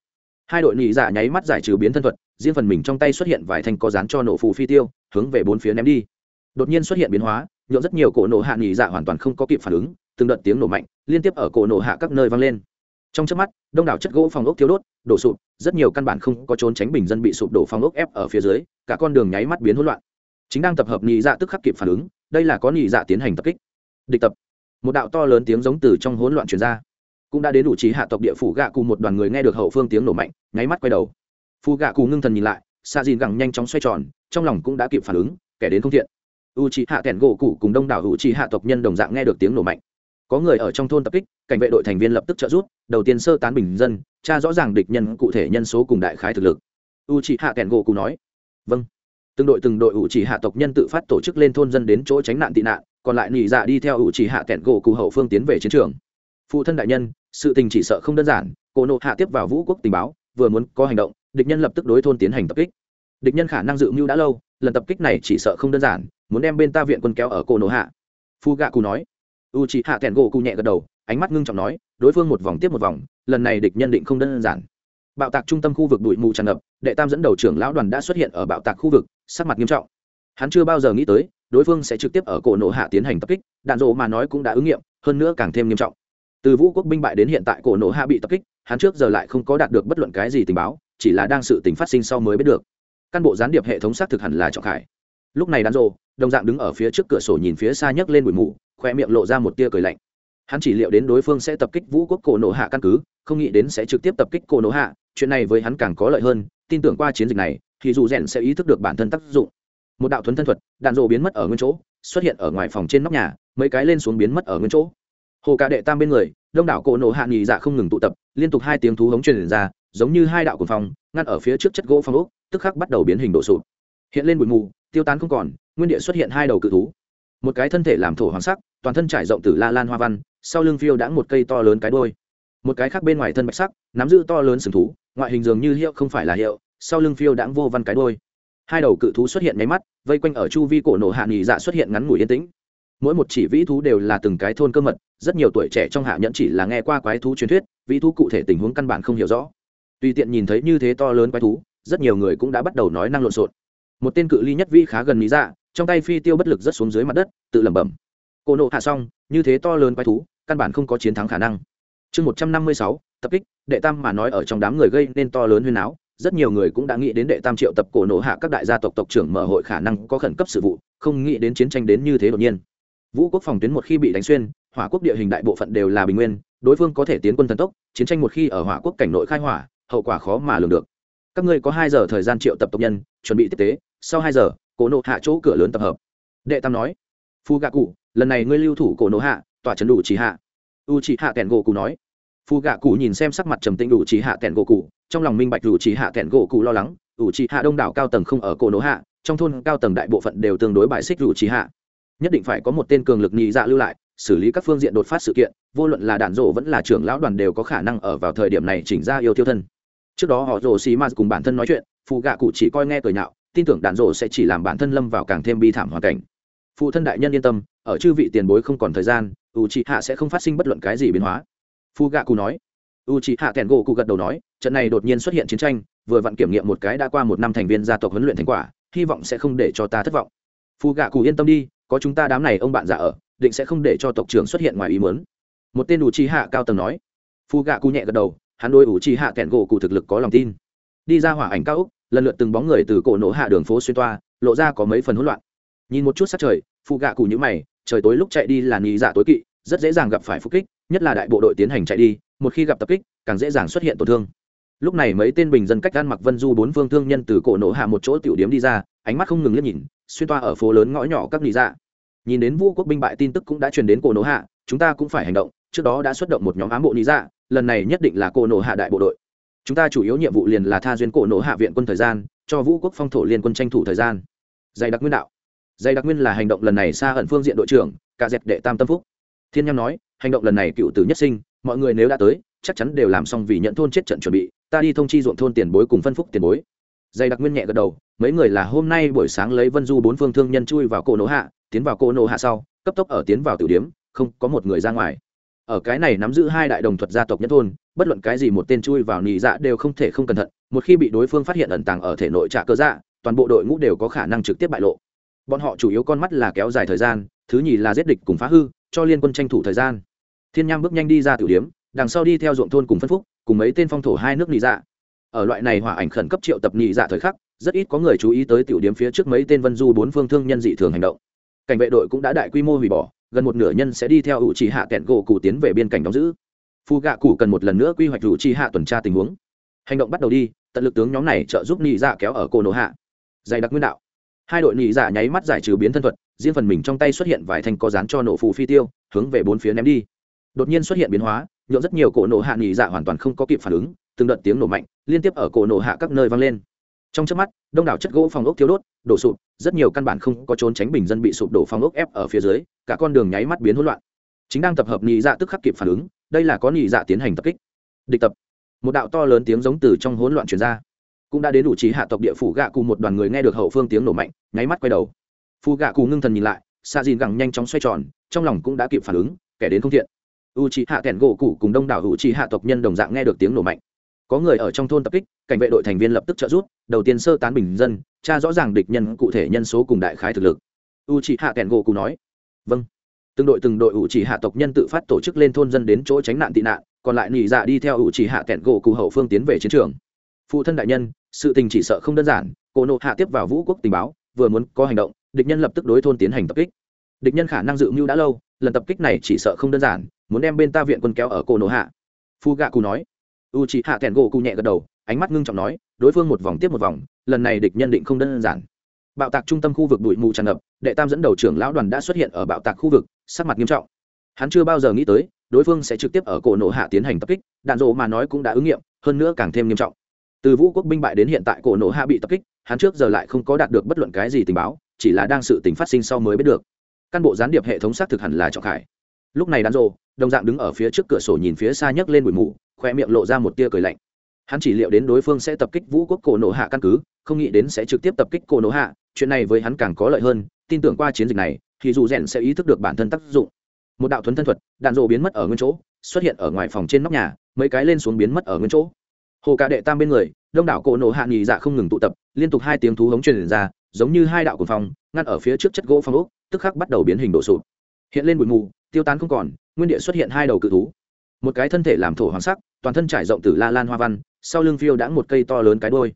hai đội nhị dạ nháy mắt giải trừ biến thân thuật, riêng phần mình trong tay xuất hiện vài thanh có dán cho nổ phù phi tiêu, hướng về bốn phía ném đi. Đột nhiên xuất hiện biến hóa nhộn rất nhiều cổ nổ hạ nhị dạ hoàn toàn không có kịp phản ứng, từng đợt tiếng nổ mạnh, liên tiếp ở cổ nổ hạ các nơi vang lên. Trong trước mắt, đông đảo chất gỗ phòng ốc thiếu đốt, đổ sụp, rất nhiều căn bản không có trốn tránh bình dân bị sụp đổ phòng ốc ép ở phía dưới, cả con đường nháy mắt biến hỗn loạn. Chính đang tập hợp nhị dạ tức khắc kịp phản ứng, đây là có nhị dạ tiến hành tập kích. Địch tập. Một đạo to lớn tiếng giống từ trong hỗn loạn truyền ra cũng đã đến đủ trí hạ tộc địa phủ gạ cụ một đoàn người nghe được hậu phương tiếng nổ mạnh, nháy mắt quay đầu. Phù gạ cụ ngưng thần nhìn lại xa dìn gẳng nhanh chóng xoay tròn, trong lòng cũng đã kịp phản ứng, kẻ đến không thiện. U trí hạ kẻn gỗ cụ cùng đông đảo u trí hạ tộc nhân đồng dạng nghe được tiếng nổ mạnh. Có người ở trong thôn tập kích, cảnh vệ đội thành viên lập tức trợ giúp, đầu tiên sơ tán bình dân, tra rõ ràng địch nhân, cụ thể nhân số cùng đại khái thực lực. U trí hạ kẹn gỗ cụ nói vâng. Từng đội từng đội u chỉ hạ tộc nhân tự phát tổ chức lên thôn dân đến chỗ tránh nạn tị nạn, còn lại nhị dạ đi theo u chỉ hạ kẹn gỗ cụ hậu phương tiến về chiến trường. Phụ thân đại nhân sự tình chỉ sợ không đơn giản, cổ nộ hạ tiếp vào vũ quốc tình báo, vừa muốn có hành động, địch nhân lập tức đối thôn tiến hành tập kích. Địch nhân khả năng dự mưu đã lâu, lần tập kích này chỉ sợ không đơn giản, muốn đem bên ta viện quân kéo ở cổ nộ hạ. Phu gạ cụ nói. U chị hạ kèn gỗ cụ nhẹ gật đầu, ánh mắt ngưng trọng nói, đối phương một vòng tiếp một vòng, lần này địch nhân định không đơn giản. Bạo tạc trung tâm khu vực bụi mù tràn ngập, đệ tam dẫn đầu trưởng lão đoàn đã xuất hiện ở bạo tạc khu vực, sắc mặt nghiêm trọng. Hắn chưa bao giờ nghĩ tới, đối phương sẽ trực tiếp ở cổ nộ hạ tiến hành tập kích, đạn dộ mà nói cũng đã ứng nghiệm, hơn nữa càng thêm nghiêm trọng từ vũ quốc binh bại đến hiện tại cổ nổ hạ bị tập kích, hắn trước giờ lại không có đạt được bất luận cái gì tình báo, chỉ là đang sự tình phát sinh sau mới biết được. Căn bộ gián điệp hệ thống xác thực hẳn là trọng khải. Lúc này đàn rộ đồng dạng đứng ở phía trước cửa sổ nhìn phía xa nhấc lên bụi mù khoe miệng lộ ra một tia cười lạnh. Hắn chỉ liệu đến đối phương sẽ tập kích vũ quốc cổ nổ hạ căn cứ, không nghĩ đến sẽ trực tiếp tập kích cổ nổ hạ, chuyện này với hắn càng có lợi hơn, tin tưởng qua chiến dịch này, thì dù rèn sẽ ý thức được bản thân tác dụng. Một đạo thuấn thân thuật đạn rộ biến mất ở nguyên chỗ, xuất hiện ở ngoài phòng trên nóc nhà, mấy cái lên xuống biến mất ở nguyên chỗ hồ cả đệ tam bên người, đông đảo cổ nổ hạ nghỉ dạ không ngừng tụ tập, liên tục hai tiếng thú hống truyền ra, giống như hai đạo cuồng phong, ngăn ở phía trước chất gỗ phong ốc, tức khắc bắt đầu biến hình đổ sụp. Hiện lên bụi mù, tiêu tán không còn, nguyên địa xuất hiện hai đầu cự thú. Một cái thân thể làm thổ hoàng sắc, toàn thân trải rộng từ la lan hoa văn, sau lưng phiêu đã một cây to lớn cái đôi một cái khác bên ngoài thân bạch sắc, nắm giữ to lớn sừng thú, ngoại hình dường như hiệu không phải là hiệu, sau lưng phiêu đãng vô văn cái đôi hai đầu cự thú xuất hiện nháy mắt, vây quanh ở chu vi cổ nổ hạ nghỉ dạ xuất hiện ngắn ngủi yên tĩnh mỗi một chỉ vĩ thú đều là từng cái thôn cơ mật, rất nhiều tuổi trẻ trong hạ nhẫn chỉ là nghe qua quái thú truyền thuyết, vĩ thú cụ thể tình huống căn bản không hiểu rõ. Tùy tiện nhìn thấy như thế to lớn quái thú, rất nhiều người cũng đã bắt đầu nói năng lộn xộn. Một tên cự ly nhất vĩ khá gần lý dạ trong tay phi tiêu bất lực rất xuống dưới mặt đất, tự lẩm bẩm. Cổ nộ hạ xong, như thế to lớn quái thú, căn bản không có chiến thắng khả năng. Chương một trăm năm mươi sáu, tập kích, đệ tam mà nói ở trong đám người gây nên to lớn huyên áo rất nhiều người cũng đã nghĩ đến đệ tam triệu tập cổ nộ hạ các đại gia tộc tộc trưởng mở hội khả năng có khẩn cấp sự vụ, không nghĩ đến chiến tranh đến như thế đột nhiên vũ quốc phòng tuyến một khi bị đánh xuyên, hỏa quốc địa hình đại bộ phận đều là bình nguyên, đối phương có thể tiến quân thần tốc, chiến tranh một khi ở hỏa quốc cảnh nội khai hỏa, hậu quả khó mà lường được. Các ngươi có hai giờ thời gian triệu tập tộc nhân, chuẩn bị tiếp tế, sau hai giờ, cổ nộ hạ chỗ cửa lớn tập hợp. Đệ tam nói. Phu gạ cụ, lần này ngươi lưu thủ cổ nộ hạ tòa trấn đủ chỉ hạ u chỉ hạ kẹn gỗ cụ nói. Phu gạ cụ nhìn xem sắc mặt trầm tĩnh đủ chỉ hạ kẹn gỗ cụ, trong lòng minh bạch đủ chỉ hạ kẹn gỗ cụ lo lắng. Đủ chỉ hạ đông đảo cao tầng không ở cổ nộ hạ, trong thôn cao tầng đại bộ phận đều tương đối bài xích đủ chỉ hạ nhất định phải có một tên cường lực nhị dạ lưu lại, xử lý các phương diện đột phát sự kiện, vô luận là đạn rộ vẫn là trưởng lão đoàn đều có khả năng ở vào thời điểm này chỉnh ra yêu tiêu thân. Trước đó họ rồ xì ma cùng bản thân nói chuyện phụ gạ cụ chỉ coi nghe cười nhạo, tin tưởng đạn rộ sẽ chỉ làm bản thân lâm vào càng thêm bi thảm hoàn cảnh. Phụ thân đại nhân yên tâm, ở chư vị tiền bối không còn thời gian u chị hạ sẽ không phát sinh bất luận cái gì biến hóa. Phụ gạ cụ nói. U chị hạ kèn gỗ cụ gật đầu nói, trận này đột nhiên xuất hiện chiến tranh, vừa vặn kiểm nghiệm một cái đã qua một năm thành viên gia tộc huấn luyện thành quả, hy vọng sẽ không để cho ta thất vọng. Phụ gạ cụ yên tâm đi có chúng ta đám này ông bạn già ở, định sẽ không để cho tộc trưởng xuất hiện ngoài ý muốn. Một tên ủ trì hạ cao tầng nói. Phu gạ cụ nhẹ gật đầu, hắn đôi ủ trì hạ kẹn gỗ cụ thực lực có lòng tin. Đi ra hỏa ảnh cao úc lần lượt từng bóng người từ cổ nổ hạ đường phố xuyên toa, lộ ra có mấy phần hỗn loạn. Nhìn một chút sát trời, phu gạ cụ nhữ mày, trời tối lúc chạy đi là nhị dạ tối kỵ, rất dễ dàng gặp phải phục kích, nhất là đại bộ đội tiến hành chạy đi, một khi gặp tập kích, càng dễ dàng xuất hiện tổn thương. Lúc này mấy tên bình dân cách gan mặc vân du bốn phương thương nhân từ cổ nổ hạ một chỗ tiểu điếm đi ra ánh mắt không ngừng liếc nhìn, xuyên toa ở phố lớn ngõ nhỏ các lý dạ. Nhìn đến vũ quốc binh bại tin tức cũng đã truyền đến cổ nổ hạ, chúng ta cũng phải hành động, trước đó đã xuất động một nhóm ám bộ lý dạ lần này nhất định là cổ nổ hạ đại bộ đội. Chúng ta chủ yếu nhiệm vụ liền là tha duyên cổ nổ hạ viện quân thời gian, cho vũ quốc phong thổ liên quân tranh thủ thời gian. Dày đặc nguyên đạo. Dày đặc nguyên là hành động lần này xa ẩn phương diện đội trưởng, cả dẹp đệ tam tâm phúc. Thiên nham nói, hành động lần này cựu tử nhất sinh, mọi người nếu đã tới, chắc chắn đều làm xong vì nhận thôn chết trận chuẩn bị, ta đi thông chi ruộng thôn tiền bối cùng phân phúc tiền bối dày đặc nguyên nhẹ gật đầu, mấy người là hôm nay buổi sáng lấy vân du bốn phương thương nhân chui vào cổ nổ hạ, tiến vào cổ nổ hạ sau, cấp tốc ở tiến vào tử điếm không có một người ra ngoài. Ở cái này nắm giữ hai đại đồng thuật gia tộc nhất thôn, bất luận cái gì một tên chui vào nị dạ đều không thể không cẩn thận, một khi bị đối phương phát hiện ẩn tàng ở thể nội trạ cơ dạ toàn bộ đội ngũ đều có khả năng trực tiếp bại lộ. Bọn họ chủ yếu con mắt là kéo dài thời gian, thứ nhì là giết địch cùng phá hư, cho liên quân tranh thủ thời gian. Thiên nham bước nhanh đi ra tử điếm đằng sau đi theo ruộng thôn cùng phân phúc, cùng mấy tên phong thổ hai nước nị dạ ở loại này hỏa ảnh khẩn cấp triệu tập nhị dạ thời khắc, rất ít có người chú ý tới tiểu điểm phía trước mấy tên vân du bốn phương thương nhân dị thường hành động. Cảnh vệ đội cũng đã đại quy mô hủy bỏ, gần một nửa nhân sẽ đi theo ủ trì hạ kẹn gỗ cụ tiến về biên cảnh đóng giữ. Phu gạ cụ cần một lần nữa quy hoạch ủ trì hạ tuần tra tình huống. Hành động bắt đầu đi, tận lực tướng nhóm này trợ giúp nhị dạ kéo ở cổ nổ hạ. Dày đặc nguyên đạo. Hai đội nhị dạ nháy mắt giải trừ biến thân thuật, riêng phần mình trong tay xuất hiện vài thanh có dán cho nổ phù phi tiêu, hướng về bốn phía ném đi. Đột nhiên xuất hiện biến hóa nhộn rất nhiều cổ nổ hạ nghỉ dạ hoàn toàn không có kịp phản ứng, từng đợt tiếng nổ mạnh liên tiếp ở cổ nổ hạ các nơi vang lên. Trong trước mắt, đông đảo chất gỗ phòng ốc thiếu đốt, đổ sụp, rất nhiều căn bản không có trốn tránh bình dân bị sụp đổ phòng ốc ép ở phía dưới, cả con đường nháy mắt biến hỗn loạn. Chính đang tập hợp nhị dạ tức khắc kịp phản ứng, đây là có nhị dạ tiến hành tập kích. Địch tập. Một đạo to lớn tiếng giống từ trong hỗn loạn truyền ra. Cũng đã đến đủ trí hạ tộc địa phủ gạ cụ một đoàn người nghe được hậu phương tiếng nổ mạnh, nháy mắt quay đầu. Phù gạ cụ ngưng thần nhìn lại xa dìn gẳng nhanh chóng xoay tròn, trong lòng cũng đã kịp phản ứng, kẻ đến không thiện u trí hạ kẻn gỗ cụ cùng đông đảo u trí hạ tộc nhân đồng dạng nghe được tiếng nổ mạnh. Có người ở trong thôn tập kích, cảnh vệ đội thành viên lập tức trợ giúp, đầu tiên sơ tán bình dân, tra rõ ràng địch nhân, cụ thể nhân số cùng đại khái thực lực. U trí hạ kẻn gỗ cụ nói vâng. Từng đội từng đội u trí hạ tộc nhân tự phát tổ chức lên thôn dân đến chỗ tránh nạn tị nạn, còn lại nỉ dạ đi theo u trí hạ kẻn gỗ cụ hậu phương tiến về chiến trường. Phụ thân đại nhân, sự tình chỉ sợ không đơn giản cổ nộ hạ tiếp vào vũ quốc tình báo, vừa muốn có hành động, địch nhân lập tức đối thôn tiến hành tập kích. Địch nhân khả năng dự mưu đã lâu, lần tập kích này chỉ sợ không đơn giản muốn đem bên ta viện quân kéo ở cổ nộ hạ. Phu gạ cụ nói. U chị hạ thẹn gỗ cụ nhẹ gật đầu, ánh mắt ngưng trọng nói, đối phương một vòng tiếp một vòng, lần này địch nhân định không đơn giản. Bạo tạc trung tâm khu vực bụi mù tràn ngập, đệ tam dẫn đầu trưởng lão đoàn đã xuất hiện ở bạo tạc khu vực, sắc mặt nghiêm trọng. Hắn chưa bao giờ nghĩ tới, đối phương sẽ trực tiếp ở cổ nổ hạ tiến hành tập kích, đạn dộ mà nói cũng đã ứng nghiệm, hơn nữa càng thêm nghiêm trọng. Từ vũ quốc binh bại đến hiện tại cổ nổ hạ bị tập kích, hắn trước giờ lại không có đạt được bất luận cái gì tình báo, chỉ là đang sự tình phát sinh sau mới biết được. Căn bộ gián điệp hệ thống xác thực hẳn là trọng khải. Lúc này đan dộ đồng dạng đứng ở phía trước cửa sổ nhìn phía xa nhấc lên bụi mù, khoe miệng lộ ra một tia cười lạnh. Hắn chỉ liệu đến đối phương sẽ tập kích vũ quốc cổ nổ hạ căn cứ, không nghĩ đến sẽ trực tiếp tập kích cổ nổ hạ, chuyện này với hắn càng có lợi hơn, tin tưởng qua chiến dịch này, thì dù rèn sẽ ý thức được bản thân tác dụng. Một đạo thuấn thân thuật, đạn rộ biến mất ở nguyên chỗ, xuất hiện ở ngoài phòng trên nóc nhà, mấy cái lên xuống biến mất ở nguyên chỗ. Hồ cả đệ tam bên người, đông đảo cổ nổ hạ nghỉ dạ không ngừng tụ tập, liên tục hai tiếng thú hống truyền ra, giống như hai đạo của phòng ngăn ở phía trước chất gỗ phong ốc, tức khắc bắt đầu biến hình đổ sụp. Hiện lên bụi mù, tiêu tán không còn nguyên địa xuất hiện hai đầu cự thú. Một cái thân thể làm thổ hoàng sắc, toàn thân trải rộng từ la lan hoa văn, sau lưng phiêu đã một cây to lớn cái đôi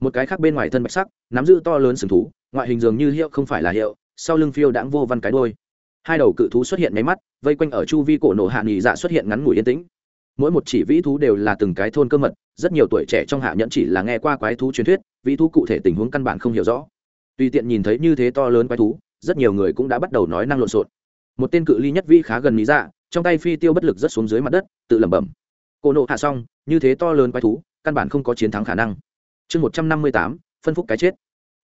một cái khác bên ngoài thân bạch sắc, nắm giữ to lớn sừng thú, ngoại hình dường như hiệu không phải là hiệu, sau lưng phiêu đãng vô văn cái đôi hai đầu cự thú xuất hiện nháy mắt, vây quanh ở chu vi cổ nổ hạ nghỉ dạ xuất hiện ngắn ngủi yên tĩnh. Mỗi một chỉ vĩ thú đều là từng cái thôn cơ mật, rất nhiều tuổi trẻ trong hạ nhẫn chỉ là nghe qua quái thú truyền thuyết, vĩ thú cụ thể tình huống căn bản không hiểu rõ. Tùy tiện nhìn thấy như thế to lớn quái thú, rất nhiều người cũng đã bắt đầu nói năng lộn xộn. Một tên cự ly nhất vĩ khá gần lý dạ trong tay phi tiêu bất lực rất xuống dưới mặt đất, tự lẩm bẩm. Cô nộ hạ xong, như thế to lớn quái thú, căn bản không có chiến thắng khả năng. Chương một trăm năm mươi tám, phân phúc cái chết.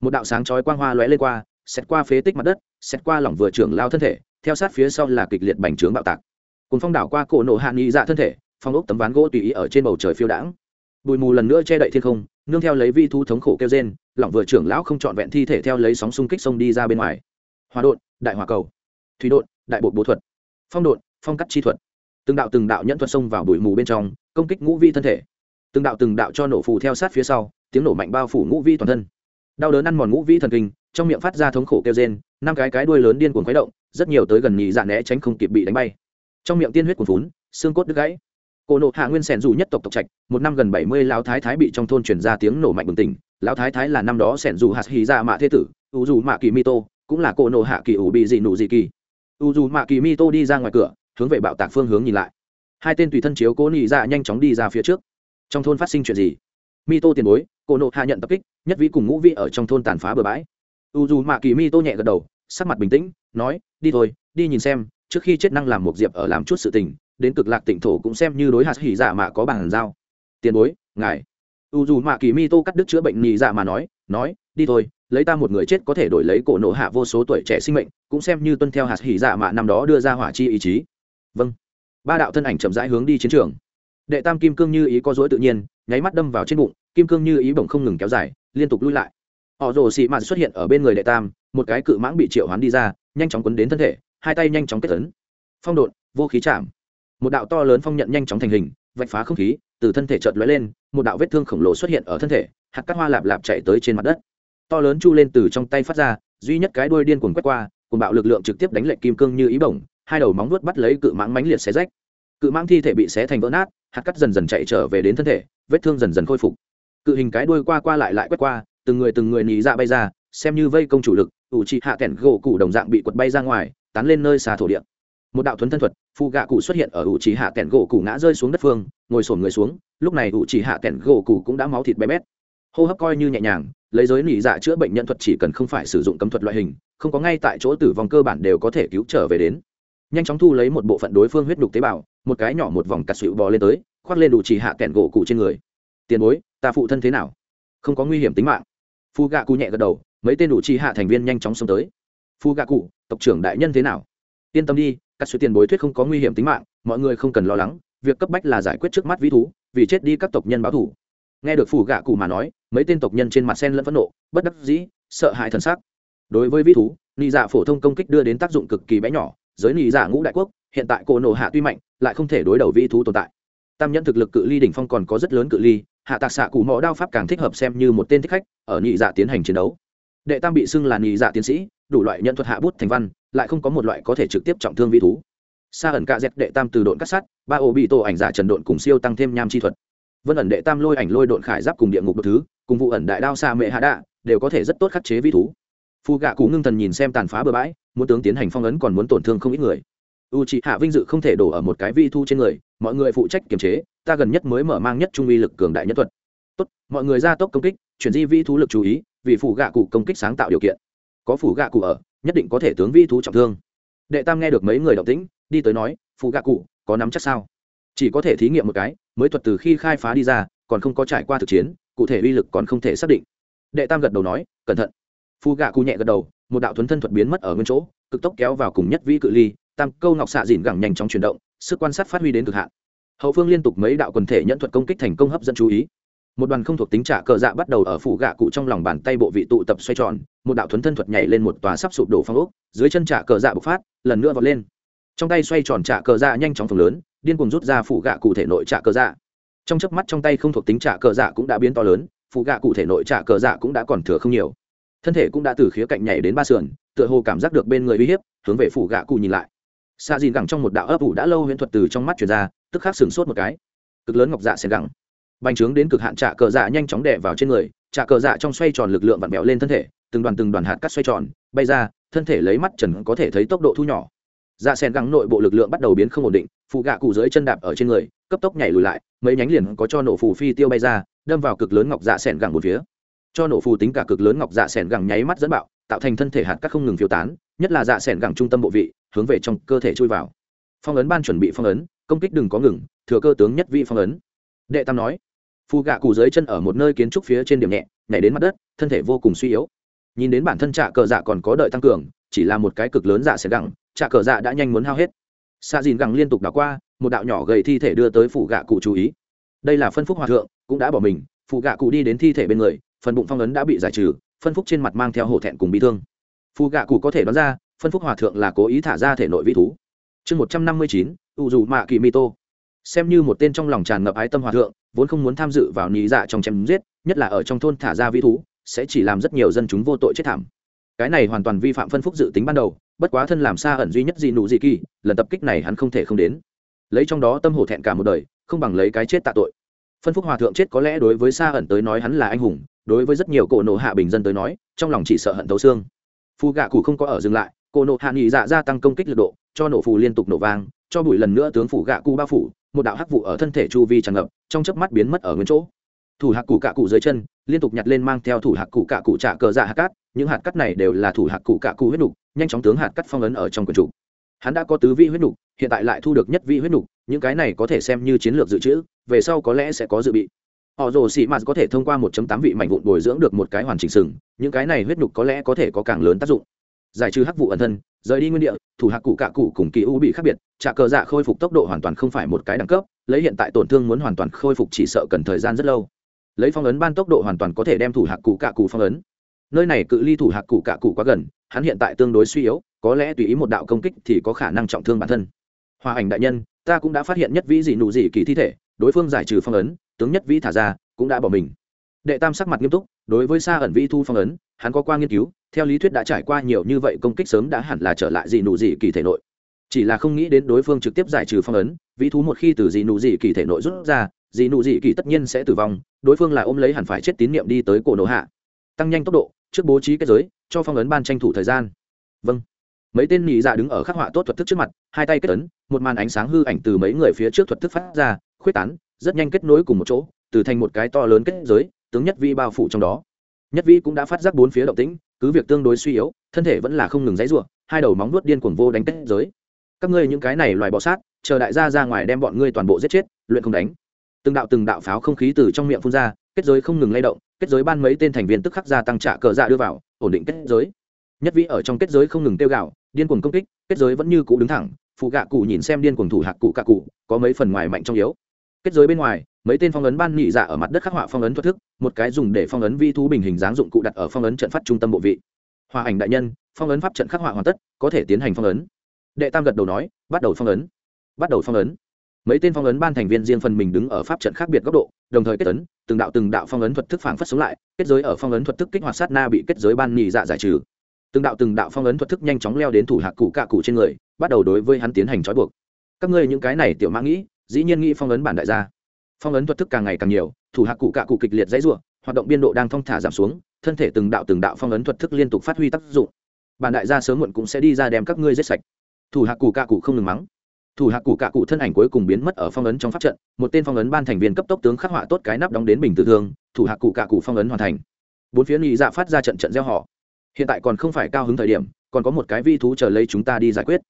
Một đạo sáng chói quang hoa lóe lên qua xét qua phế tích mặt đất xét qua lỏng vừa trưởng lao thân thể, theo sát phía sau là kịch liệt bành trướng bạo tạc. Cùng phong đảo qua cổ nộ hạ nghị dạ thân thể, phong ốc tấm ván gỗ tùy ý ở trên bầu trời phiêu đãng. Bụi mù lần nữa che đậy thiên không, nương theo lấy vi thu thống khổ kêu trên lỏng vừa trưởng lão không trọn vẹn thi thể theo lấy sóng xung kích sông đi ra bên ngoài. Hòa đột đại hòa cầu. Thủy đột đại bộ bố thuật. Phong đột phong cắt chi thuật. Từng đạo từng đạo nhẫn thuật xông vào bụi mù bên trong, công kích ngũ vi thân thể. Từng đạo từng đạo cho nổ phù theo sát phía sau, tiếng nổ mạnh bao phủ ngũ vi toàn thân. Đau đớn ăn mòn ngũ vi thần kinh, trong miệng phát ra thống khổ kêu rên, năm cái cái đuôi lớn điên cuồng khuấy động, rất nhiều tới gần nhì dạ né tránh không kịp bị đánh bay. Trong miệng tiên huyết cuồn phún xương cốt đứt gãy. Cổ nộ hạ nguyên sẻn dù nhất tộc tộc trạch, một năm gần bảy mươi lão thái thái bị trong thôn truyền ra tiếng nổ mạnh bừng tỉnh. Lão thái thái là năm đó sẻn dù hạt hì ra mạ thế tử u dù mạ kỳ mi tô, cũng là cổ nộ hạ kỳ ủ bị dị nụ dị kỳ. U dù mạ kỳ mi tô đi ra ngoài cửa hướng về bạo tạc phương hướng nhìn lại. Hai tên tùy thân chiếu cố nị dạ nhanh chóng đi ra phía trước. Trong thôn phát sinh chuyện gì? Mi tô tiền bối, cổ nộ hạ nhận tập kích, nhất vĩ cùng ngũ vị ở trong thôn tàn phá bừa bãi. U dù mạ kỳ mi tô nhẹ gật đầu, sắc mặt bình tĩnh, nói, đi thôi, đi nhìn xem, trước khi chết năng làm một diệp ở làm chút sự tình, đến cực lạc tịnh thổ cũng xem như đối hạt hỉ dạ mạ có bàn giao. Tiền bối, ngài. U dù mạ kỳ mi tô cắt đứt chữa bệnh nhì dạ mà nói nói, đi thôi, lấy ta một người chết có thể đổi lấy cổ nộ hạ vô số tuổi trẻ sinh mệnh, cũng xem như tuân theo hạt hỉ dạ mạ năm đó đưa ra hỏa chi ý chí vâng. Ba đạo thân ảnh chậm rãi hướng đi chiến trường. Đệ tam kim cương như ý có dối tự nhiên, nháy mắt đâm vào trên bụng, kim cương như ý bỗng không ngừng kéo dài, liên tục lui lại. Họ rồ xị mạt xuất hiện ở bên người đệ tam, một cái cự mãng bị triệu hoán đi ra, nhanh chóng quấn đến thân thể, hai tay nhanh chóng kết tấn phong độn, vô khí chạm. Một đạo to lớn phong nhận nhanh chóng thành hình, vạch phá không khí, từ thân thể chợt lóe lên, một đạo vết thương khổng lồ xuất hiện ở thân thể, hạt cắt hoa lạp lạp chạy tới trên mặt đất. To lớn chu lên từ trong tay phát ra, duy nhất cái đuôi điên cuồng quét qua cùng bạo lực lượng trực tiếp đánh lệnh kim cương như ý bổng hai đầu móng vuốt bắt lấy cự mãng mãnh liệt xé rách. Cự mãng thi thể bị xé thành vỡ nát, hạt cắt dần dần chạy trở về đến thân thể, vết thương dần dần khôi phục. Cự hình cái đuôi qua qua lại lại quét qua, từng người từng người nỉ dạ bay ra, xem như vây công chủ lực, ủ trị hạ kẻn gỗ cụ đồng dạng bị quật bay ra ngoài, tán lên nơi xà thổ địa. Một đạo thuấn thân thuật phụ gạ cụ xuất hiện ở ủ chỉ hạ kẻn gỗ cụ ngã rơi xuống đất phương, ngồi sổm người xuống, lúc này ủ chỉ hạ kẻn gỗ cụ cũng đã máu thịt bé bét. Hô hấp coi như nhẹ nhàng, lấy giới nỉ dạ chữa bệnh nhân thuật chỉ cần không phải sử dụng cấm thuật loại hình, không có ngay tại chỗ tử vong cơ bản đều có thể cứu trở về đến nhanh chóng thu lấy một bộ phận đối phương huyết đục tế bào, một cái nhỏ một vòng cắt xịu bò lên tới, khoác lên đủ chỉ hạ kẹn gỗ cụ trên người. Tiền bối, ta phụ thân thế nào? Không có nguy hiểm tính mạng. Phu gạ cụ nhẹ gật đầu, mấy tên đủ chỉ hạ thành viên nhanh chóng xông tới. Phu gạ cụ, tộc trưởng đại nhân thế nào? Yên tâm đi các sự tiền bối thuyết không có nguy hiểm tính mạng, mọi người không cần lo lắng, việc cấp bách là giải quyết trước mắt vĩ thú, vì chết đi các tộc nhân báo thủ nghe được phù gạ cụ mà nói, mấy tên tộc nhân trên mặt sen lẫn phẫn nộ, bất đắc dĩ, sợ hãi thần sắc. Đối với vĩ thú, nị dạ phổ thông công kích đưa đến tác dụng cực kỳ bé nhỏ giới nị giả ngũ đại quốc, hiện tại cổ nổ hạ tuy mạnh, lại không thể đối đầu vĩ thú tồn tại. Tam nhẫn thực lực cự ly đỉnh phong còn có rất lớn cự ly, hạ tạc xạ cụ mò đao pháp càng thích hợp xem như một tên thích khách ở nhị dạ tiến hành chiến đấu. Đệ tam bị xưng là nhị dạ tiến sĩ, đủ loại nhận thuật hạ bút thành văn, lại không có một loại có thể trực tiếp trọng thương vĩ thú. Xa ẩn cạ dẹp đệ tam từ độn cắt sắt, ba ô bị tổ ảnh giả trần độn cùng siêu tăng thêm nham chi thuật. Vân ẩn đệ tam lôi ảnh lôi độn khải giáp cùng địa ngục một thứ, cùng vụ ẩn đại đao xa mệ hạ đạ, đều có thể rất tốt khắc chế vi thú phù gạ cụ ngưng thần nhìn xem tàn phá bừa bãi, muốn tướng tiến hành phong ấn còn muốn tổn thương không ít người. U c hạ vinh dự không thể đổ ở một cái vi thu trên người, mọi người phụ trách kiềm chế, ta gần nhất mới mở mang nhất trung uy lực cường đại nhất thuật. Tốt, mọi người ra tốc công kích, chuyển di vi thú lực chú ý, vì phủ gạ cụ công kích sáng tạo điều kiện. Có phủ gạ cụ ở, nhất định có thể tướng vi thú trọng thương. Đệ tam nghe được mấy người động tĩnh, đi tới nói phụ gạ cụ, có nắm chắc sao? Chỉ có thể thí nghiệm một cái, mới thuật từ khi khai phá đi ra, còn không có trải qua thực chiến, cụ thể uy lực còn không thể xác định. Đệ tam gật đầu nói, cẩn thận phu gạ cụ nhẹ gật đầu, một đạo thuấn thân thuật biến mất ở nguyên chỗ, cực tốc kéo vào cùng nhất vi cự ly, tam câu ngọc xạ dìn gẳng nhanh chóng chuyển động, sức quan sát phát huy đến cực hạn. Hậu phương liên tục mấy đạo quần thể nhận thuật công kích thành công hấp dẫn chú ý. Một đoàn không thuộc tính trả cờ dạ bắt đầu ở phủ gạ cụ trong lòng bàn tay bộ vị tụ tập xoay tròn, một đạo thuấn thân thuật nhảy lên một tòa sắp sụp đổ phong ốc, dưới chân trả cờ dạ bộc phát, lần nữa vọt lên. Trong tay xoay tròn trả cờ dạ nhanh chóng phần lớn, điên cùng rút ra phủ gạ cụ thể nội trả cờ dạ. Trong chớp mắt trong tay không thuộc tính trả cờ dạ cũng đã biến to lớn, phủ gạ cụ thể nội trả cờ dạ cũng đã còn thừa không nhiều thân thể cũng đã từ khía cạnh nhảy đến ba sườn, tựa hồ cảm giác được bên người uy hiếp, hướng về phủ gạ cụ nhìn lại. Xa dìn gẳng trong một đạo ấp ủ đã lâu huyễn thuật từ trong mắt chuyển ra, tức khắc sửng sốt một cái. Cực lớn ngọc dạ xen gẳng. Bành trướng đến cực hạn trạ cờ dạ nhanh chóng đè vào trên người, trạ cờ dạ trong xoay tròn lực lượng vặn vẹo lên thân thể, từng đoàn từng đoàn hạt cắt xoay tròn, bay ra, thân thể lấy mắt trần có thể thấy tốc độ thu nhỏ. Dạ sen gắng nội bộ lực lượng bắt đầu biến không ổn định phụ gạ cụ dưới chân đạp ở trên người, cấp tốc nhảy lùi lại, mấy nhánh liền có cho nổ phù phi tiêu bay ra, đâm vào cực lớn ngọc dạ sen gẳng một phía cho nổ phù tính cả cực lớn ngọc dạ sen gẳng nháy mắt dẫn bạo, tạo thành thân thể hạt cắt không ngừng phiêu tán, nhất là dạ sen gẳng trung tâm bộ vị, hướng về trong cơ thể chui vào. Phong ấn ban chuẩn bị phong ấn, công kích đừng có ngừng, thừa cơ tướng nhất vị phong ấn. Đệ tam nói, phù gạ cụ dưới chân ở một nơi kiến trúc phía trên điểm nhẹ, nhảy đến mặt đất, thân thể vô cùng suy yếu. Nhìn đến bản thân trạ cờ dạ còn có đợi tăng cường, chỉ là một cái cực lớn dạ sẽ gẳng, trạ cờ dạ đã nhanh muốn hao hết. Xa dìn gẳng liên tục đảo qua, một đạo nhỏ gầy thi thể đưa tới phủ gạ cụ chú ý. Đây là phân phúc hòa thượng, cũng đã bỏ mình phụ gạ cụ đi đến thi thể bên người phần bụng phong ấn đã bị giải trừ, phân phúc trên mặt mang theo hổ thẹn cùng bị thương. Phù gạ cụ có thể đoán ra, phân phúc hòa thượng là cố ý thả ra thể nội vi thú. Chương một trăm năm mươi chín ủ dù mạ kỳ mi tô xem như một tên trong lòng tràn ngập ái tâm hòa thượng, vốn không muốn tham dự vào nhị dạ trong chém giết, nhất là ở trong thôn thả ra vi thú, sẽ chỉ làm rất nhiều dân chúng vô tội chết thảm. Cái này hoàn toàn vi phạm phân phúc dự tính ban đầu, bất quá thân làm xa ẩn duy nhất gì nụ gì kỳ, lần tập kích này hắn không thể không đến. Lấy trong đó tâm hổ thẹn cả một đời, không bằng lấy cái chết tạ tội. Phân phúc hòa thượng chết có lẽ đối với xa ẩn tới nói hắn là anh hùng đối với rất nhiều cổ nộ hạ bình dân tới nói, trong lòng chỉ sợ hận thấu xương. Phù gạ cụ không có ở dừng lại, cổ nộ hạ nghị dạ gia tăng công kích lực độ, cho nổ phù liên tục nổ vang, cho bụi lần nữa tướng phủ gạ cụ bao phủ, một đạo hắc vụ ở thân thể chu vi tràn ngập, trong chớp mắt biến mất ở nguyên chỗ. Thủ hạc cụ cạ cụ dưới chân, liên tục nhặt lên mang theo thủ hạc cụ cạ cụ trả cờ dạ hạt cát, những hạt cát này đều là thủ hạc cụ cạ cụ huyết nục, nhanh chóng tướng hạt cát phong ấn ở trong quần chủ. Hắn đã có tứ vi huyết nục, hiện tại lại thu được nhất vi huyết nục, những cái này có thể xem như chiến lược dự trữ, về sau có lẽ sẽ có dự bị họ rồ sĩ mạt có thể thông qua 1 tám vị mảnh vụn bồi dưỡng được một cái hoàn chỉnh sừng. Những cái này huyết nhục có lẽ có thể có càng lớn tác dụng. Giải trừ hắc vụ ẩn thân, rời đi nguyên địa, thủ hạc cụ cạ cụ cùng kỳ u bị khác biệt trả cờ dạ khôi phục tốc độ hoàn toàn không phải một cái đẳng cấp, lấy hiện tại tổn thương muốn hoàn toàn khôi phục chỉ sợ cần thời gian rất lâu. Lấy phong ấn ban tốc độ hoàn toàn có thể đem thủ hạc cụ cạ cụ phong ấn. Nơi này cự ly thủ hạc cụ cạ cụ quá gần, hắn hiện tại tương đối suy yếu, có lẽ tùy ý một đạo công kích thì có khả năng trọng thương bản thân. Hòa ảnh đại nhân, ta cũng đã phát hiện nhất vĩ dị nụ dị kỳ thi thể, đối phương giải trừ phong ấn tướng nhất vĩ thả ra, cũng đã bỏ mình. Đệ tam sắc mặt nghiêm túc, đối với xa ẩn vĩ thu phong ấn, hắn có qua nghiên cứu, theo lý thuyết đã trải qua nhiều như vậy công kích sớm đã hẳn là trở lại dị nụ dị kỳ thể nội. Chỉ là không nghĩ đến đối phương trực tiếp giải trừ phong ấn, vĩ thú một khi từ dị nụ dị kỳ thể nội rút ra, dị nụ dị kỳ tất nhiên sẽ tử vong, đối phương là ôm lấy hẳn phải chết tín nhiệm đi tới cổ nổ hạ. Tăng nhanh tốc độ, trước bố trí kết giới, cho phong ấn ban tranh thủ thời gian. Vâng. Mấy tên nhị dạ đứng ở khắc họa tốt thuật thức trước mặt, hai tay kết ấn, một màn ánh sáng hư ảnh từ mấy người phía trước thuật thức phát ra, khuyết tán rất nhanh kết nối cùng một chỗ, từ thành một cái to lớn kết giới, tướng nhất vi bao phủ trong đó. Nhất vi cũng đã phát giác bốn phía động tĩnh, cứ việc tương đối suy yếu, thân thể vẫn là không ngừng dãy ruộng hai đầu móng nuốt điên cuồng vô đánh kết giới. Các ngươi những cái này loài bọ sát, chờ đại gia ra ngoài đem bọn ngươi toàn bộ giết chết, luyện không đánh. Từng đạo từng đạo pháo không khí từ trong miệng phun ra, kết giới không ngừng lay động, kết giới ban mấy tên thành viên tức khắc gia tăng trả cờ dạ đưa vào, ổn định kết giới. Nhất vĩ ở trong kết giới không ngừng tiêu gạo điên cuồng công kích, kết giới vẫn như cũ đứng thẳng, phụ gạ cụ nhìn xem điên cuồng thủ hạc cụ cạ cụ, có mấy phần ngoài mạnh trong yếu kết giới bên ngoài, mấy tên phong ấn ban nhị dạ ở mặt đất khắc họa phong ấn thoát thức, một cái dùng để phong ấn vi thú bình hình dáng dụng cụ đặt ở phong ấn trận phát trung tâm bộ vị. Hòa ảnh đại nhân, phong ấn pháp trận khắc họa hoàn tất, có thể tiến hành phong ấn. Đệ tam gật đầu nói, bắt đầu phong ấn. Bắt đầu phong ấn. Mấy tên phong ấn ban thành viên riêng phần mình đứng ở pháp trận khác biệt góc độ, đồng thời kết ấn, từng đạo từng đạo phong ấn thuật thức phản phất sống lại, kết giới ở phong ấn thuật thức kích hoạt sát na bị kết giới ban nhị dạ giải trừ. Từng đạo từng đạo phong ấn thuật thức nhanh chóng leo đến thủ hạc cụ cạ cụ trên người, bắt đầu đối với hắn tiến hành trói buộc. Các ngươi những cái này tiểu mã nghĩ dĩ nhiên nghĩ phong ấn bản đại gia. Phong ấn thuật thức càng ngày càng nhiều, thủ hạ cụ cạ cụ kịch liệt dãy ruộng hoạt động biên độ đang thong thả giảm xuống, thân thể từng đạo từng đạo phong ấn thuật thức liên tục phát huy tác dụng. Bản đại gia sớm muộn cũng sẽ đi ra đem các ngươi giết sạch. Thủ hạ cụ cạ cụ không ngừng mắng. Thủ hạ cụ cạ cụ thân ảnh cuối cùng biến mất ở phong ấn trong pháp trận, một tên phong ấn ban thành viên cấp tốc tướng khắc họa tốt cái nắp đóng đến bình tự thương, thủ hạ cụ cạ cụ phong ấn hoàn thành. Bốn phía nghị dạ phát ra trận trận gieo họ. Hiện tại còn không phải cao hứng thời điểm, còn có một cái vi thú chờ lấy chúng ta đi giải quyết.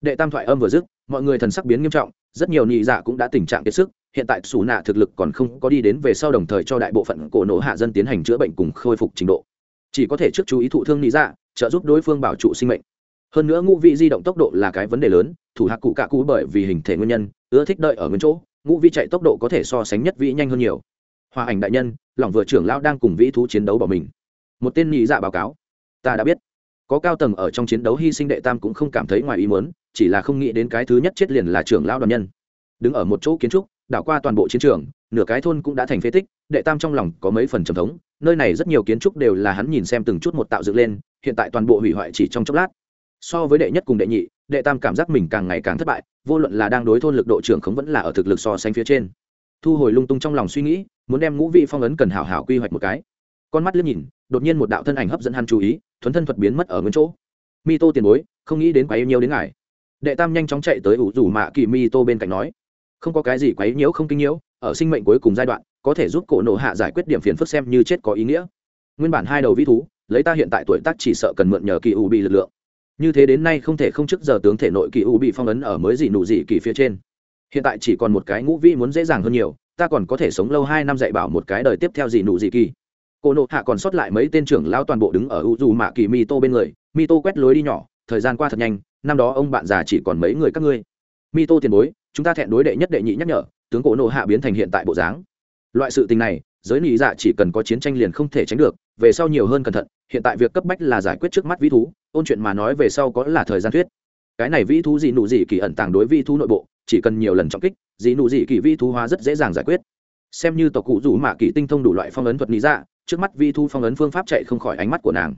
Đệ tam thoại âm vừa dứt mọi người thần sắc biến nghiêm trọng, rất nhiều nhị dạ cũng đã tình trạng kiệt sức, hiện tại xù nạ thực lực còn không có đi đến về sau đồng thời cho đại bộ phận cổ nổ hạ dân tiến hành chữa bệnh cùng khôi phục trình độ. Chỉ có thể trước chú ý thụ thương nhị dạ trợ giúp đối phương bảo trụ sinh mệnh. Hơn nữa ngũ vị di động tốc độ là cái vấn đề lớn, thủ hạ cụ cạ cũ bởi vì hình thể nguyên nhân, ưa thích đợi ở nguyên chỗ, ngũ vi chạy tốc độ có thể so sánh nhất vĩ nhanh hơn nhiều. Hòa ảnh đại nhân, lòng vừa trưởng lão đang cùng vĩ thú chiến đấu bỏ mình. Một tên nhị dạ báo cáo. Ta đã biết. Có cao tầng ở trong chiến đấu hy sinh đệ tam cũng không cảm thấy ngoài ý muốn chỉ là không nghĩ đến cái thứ nhất chết liền là trưởng lão đoàn nhân. Đứng ở một chỗ kiến trúc, đảo qua toàn bộ chiến trường, nửa cái thôn cũng đã thành phế tích, đệ tam trong lòng có mấy phần trầm thống, nơi này rất nhiều kiến trúc đều là hắn nhìn xem từng chút một tạo dựng lên, hiện tại toàn bộ hủy hoại chỉ trong chốc lát. So với đệ nhất cùng đệ nhị, đệ tam cảm giác mình càng ngày càng thất bại, vô luận là đang đối thôn lực độ trưởng khống vẫn là ở thực lực so sánh phía trên. Thu hồi lung tung trong lòng suy nghĩ, muốn đem ngũ vị phong ấn cần hảo hảo quy hoạch một cái. Con mắt liếc nhìn, đột nhiên một đạo thân ảnh hấp dẫn hắn chú ý, thuấn thân thuật biến mất ở nguyên chỗ. Mi tô tiền bối, không nghĩ đến quá yêu nhiều đến ngài đệ tam nhanh chóng chạy tới ủ rủ mạ kỳ mi tô bên cạnh nói, không có cái gì quấy nhiễu không kinh nhiễu, ở sinh mệnh cuối cùng giai đoạn, có thể giúp cổ nộ hạ giải quyết điểm phiền phức xem như chết có ý nghĩa. Nguyên bản hai đầu vĩ thú, lấy ta hiện tại tuổi tác chỉ sợ cần mượn nhờ kỳ u bị lực lượng. Như thế đến nay không thể không trước giờ tướng thể nội kỳ u bị phong ấn ở mới gì nụ gì kỳ phía trên. Hiện tại chỉ còn một cái ngũ vĩ muốn dễ dàng hơn nhiều, ta còn có thể sống lâu hai năm dạy bảo một cái đời tiếp theo gì nụ gì kỳ. Cô nộ hạ còn sót lại mấy tên trưởng lao toàn bộ đứng ở u dù mạ kỳ mi tô bên người. Mi tô quét lối đi nhỏ, thời gian qua thật nhanh năm đó ông bạn già chỉ còn mấy người các ngươi. Mi tô tiền bối, chúng ta thẹn đối đệ nhất đệ nhị nhắc nhở, tướng cổ nộ hạ biến thành hiện tại bộ dáng. Loại sự tình này, giới nị dạ chỉ cần có chiến tranh liền không thể tránh được, về sau nhiều hơn cẩn thận, hiện tại việc cấp bách là giải quyết trước mắt vĩ thú, ôn chuyện mà nói về sau có là thời gian thuyết. Cái này vĩ thú gì nụ gì kỳ ẩn tàng đối vĩ thú nội bộ, chỉ cần nhiều lần trọng kích dị nụ dị kỳ vĩ thú hóa rất dễ dàng giải quyết. Xem như tộc cụ rủ mạ kỳ tinh thông đủ loại phong ấn thuật lý dạ trước mắt vi thu phong ấn phương pháp chạy không khỏi ánh mắt của nàng.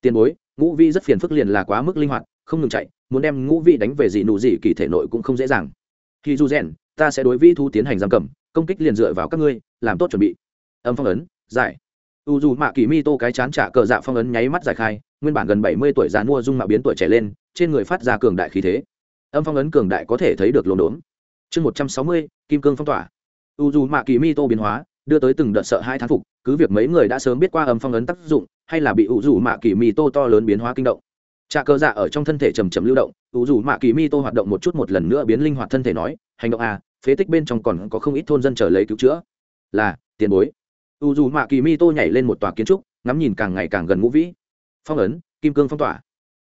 Tiền bối, ngũ vi rất phiền phức liền là quá mức linh hoạt, không ngừng chạy muốn đem ngũ vị đánh về dị nụ dị kỳ thể nội cũng không dễ dàng. Khi du rèn, ta sẽ đối vi thu tiến hành giam cầm, công kích liền dựa vào các ngươi, làm tốt chuẩn bị. Âm phong ấn, giải. U dù mạ kỳ mi tô cái chán trả cờ dạ phong ấn nháy mắt giải khai, nguyên bản gần bảy mươi tuổi già mua dung mạo biến tuổi trẻ lên, trên người phát ra cường đại khí thế. Âm phong ấn cường đại có thể thấy được lồn đốn. Chương một trăm sáu mươi, kim cương phong tỏa. U dù mạ kỳ mi tô biến hóa, đưa tới từng đợt sợ hai thán phục, cứ việc mấy người đã sớm biết qua âm phong ấn tác dụng, hay là bị u dù mạ kỳ mi tô to lớn biến hóa kinh động trà cơ dạ ở trong thân thể trầm trầm lưu động u dù mạ kỳ mi tô hoạt động một chút một lần nữa biến linh hoạt thân thể nói, hành động à phế tích bên trong còn có không ít thôn dân chờ lấy cứu chữa. Là, tiền bối. U dù mạ kỳ mi tô nhảy lên một tòa kiến trúc, ngắm nhìn càng ngày càng gần ngũ vĩ. Phong ấn, kim cương phong tỏa.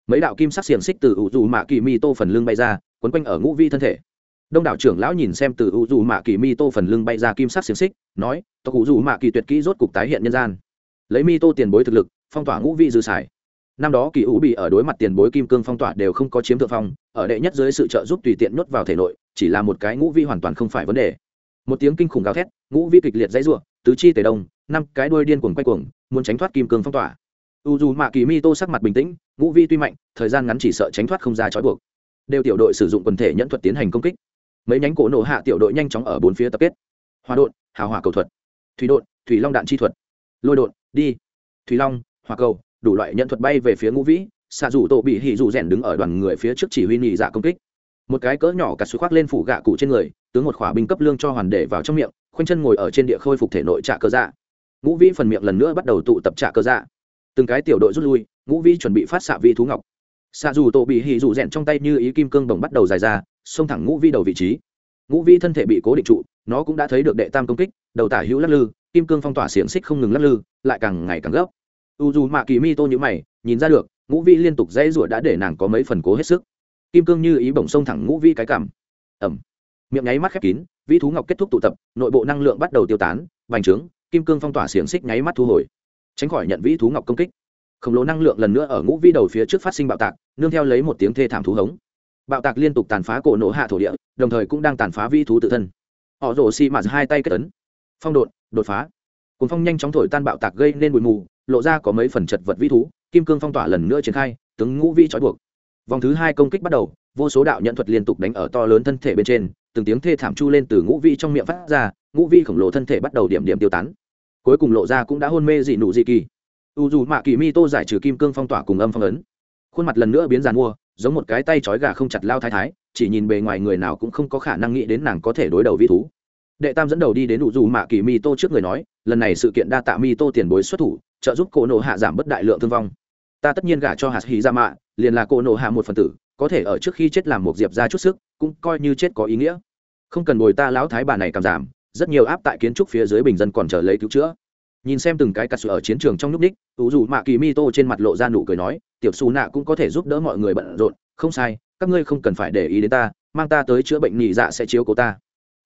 Mấy đạo kim sắc xiềng xích từ u dù mạ kỳ mi tô phần lưng bay ra, quấn quanh ở ngũ vi thân thể. Đông đảo trưởng lão nhìn xem từ u dù mạ kỳ mi tô phần lưng bay ra kim sắc xiềng xích, nói, tộc u dù mạ kỳ tuyệt kỹ rốt cục tái hiện nhân gian. Lấy mi tô tiền bối thực lực, phong tỏa ngũ vi dư xài năm đó kỳ u bị ở đối mặt tiền bối kim cương phong tỏa đều không có chiếm thượng phong, ở đệ nhất dưới sự trợ giúp tùy tiện nhốt vào thể nội, chỉ là một cái ngũ vi hoàn toàn không phải vấn đề. Một tiếng kinh khủng gào thét, ngũ vi kịch liệt dãy ruộng tứ chi tề đông, năm cái đuôi điên cuồng quay cuồng, muốn tránh thoát kim cương phong tỏa. U dù mạ kỳ mi tô sắc mặt bình tĩnh, ngũ vi tuy mạnh, thời gian ngắn chỉ sợ tránh thoát không ra trói buộc. Đều tiểu đội sử dụng quần thể nhẫn thuật tiến hành công kích. Mấy nhánh cổ nổ hạ tiểu đội nhanh chóng ở bốn phía tập kết. Hòa đột hào hỏa cầu thuật. Thủy đột thủy long đạn chi thuật. Lôi đột đi. Thủy long, hỏa cầu đủ loại nhận thuật bay về phía ngũ vĩ, xạ dù tổ bị hỉ dù rèn đứng ở đoàn người phía trước chỉ huy nhị dạ công kích. Một cái cỡ nhỏ cà suy khoác lên phủ gạ cụ trên người, tướng một khỏa binh cấp lương cho hoàn để vào trong miệng, khoanh chân ngồi ở trên địa khôi phục thể nội trạ cơ dạ. Ngũ vĩ phần miệng lần nữa bắt đầu tụ tập trạ cơ dạ. Từng cái tiểu đội rút lui, ngũ vĩ chuẩn bị phát xạ vi thú ngọc. Xạ dù tổ bị hỉ dù rèn trong tay như ý kim cương đồng bắt đầu dài ra, xông thẳng ngũ vĩ đầu vị trí. Ngũ vĩ thân thể bị cố định trụ, nó cũng đã thấy được đệ tam công kích, đầu tả hữu lắc lư, kim cương phong tỏa xiềng xích không ngừng lắc lư, lại càng ngày càng gấp u dù mạ kỳ mi tô nhữ mày, nhìn ra được, ngũ vi liên tục dãy rủa đã để nàng có mấy phần cố hết sức. Kim cương như ý bổng xông thẳng ngũ vi cái cảm. Ẩm. Miệng nháy mắt khép kín, vĩ thú ngọc kết thúc tụ tập, nội bộ năng lượng bắt đầu tiêu tán vành trướng, kim cương phong tỏa xiềng xích nháy mắt thu hồi. Tránh khỏi nhận vĩ thú ngọc công kích. Khổng lồ năng lượng lần nữa ở ngũ vi đầu phía trước phát sinh bạo tạc, nương theo lấy một tiếng thê thảm thú hống. Bạo tạc liên tục tàn phá cổ nổ hạ thổ địa, đồng thời cũng đang tàn phá vĩ thú tự thân. Họ rổ xi mạt hai tay kết tấn phong đột đột phá. Cùng phong nhanh chóng thổi tan bạo tạc gây nên bụi mù lộ ra có mấy phần chật vật vĩ thú, kim cương phong tỏa lần nữa triển khai, tướng ngũ vi trói buộc. Vòng thứ hai công kích bắt đầu, vô số đạo nhận thuật liên tục đánh ở to lớn thân thể bên trên, từng tiếng thê thảm chu lên từ ngũ vi trong miệng phát ra, ngũ vi khổng lồ thân thể bắt đầu điểm điểm tiêu tán. Cuối cùng lộ ra cũng đã hôn mê dị nụ dị kỳ. U dù mạ kỳ mi tô giải trừ kim cương phong tỏa cùng âm phong ấn. Khuôn mặt lần nữa biến giàn mua, giống một cái tay trói gà không chặt lao thái thái, chỉ nhìn bề ngoài người nào cũng không có khả năng nghĩ đến nàng có thể đối đầu vi thú. Đệ tam dẫn đầu đi đến u dù mạ kỳ mi tô trước người nói, lần này sự kiện đa tạ mi tô tiền bối xuất thủ trợ giúp cổ nộ hạ giảm bất đại lượng thương vong. Ta tất nhiên gả cho hạt hy ra dạ mạ, liền là cổ nộ hạ một phần tử, có thể ở trước khi chết làm một diệp ra chút sức, cũng coi như chết có ý nghĩa. Không cần bồi ta lão thái bà này cảm giảm, rất nhiều áp tại kiến trúc phía dưới bình dân còn chờ lấy cứu chữa. Nhìn xem từng cái cà sự ở chiến trường trong lúc ních ủ dù mạ kỳ mi tô trên mặt lộ ra nụ cười nói, tiểu xù nạ cũng có thể giúp đỡ mọi người bận rộn, không sai, các ngươi không cần phải để ý đến ta, mang ta tới chữa bệnh nhị dạ sẽ chiếu cố ta.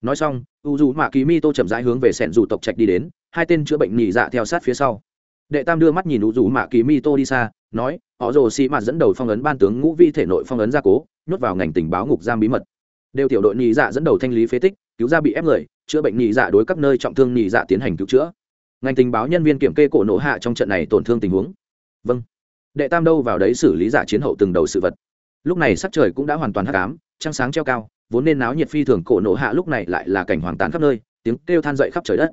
Nói xong u dù mạ kỳ mi tô chậm rãi hướng về sẻn dù tộc trạch đi đến, hai tên chữa bệnh nhị dạ theo sát phía sau đệ tam đưa mắt nhìn u dù mạ kỳ mi tô đi xa, nói, họ rồ xì mạt dẫn đầu phong ấn ban tướng ngũ vi thể nội phong ấn gia cố, nhốt vào ngành tình báo ngục giam bí mật. Đều tiểu đội nhị dạ dẫn đầu thanh lý phế tích, cứu ra bị ép người, chữa bệnh nhị dạ đối các nơi trọng thương nhị dạ tiến hành cứu chữa. Ngành tình báo nhân viên kiểm kê cổ nổ hạ trong trận này tổn thương tình huống. Vâng. Đệ tam đâu vào đấy xử lý giả chiến hậu từng đầu sự vật. Lúc này sắc trời cũng đã hoàn toàn hắc ám, trăng sáng treo cao, vốn nên náo nhiệt phi thường, cổ nổ hạ lúc này lại là cảnh hoàng tàn khắp nơi, tiếng kêu than dậy khắp trời đất.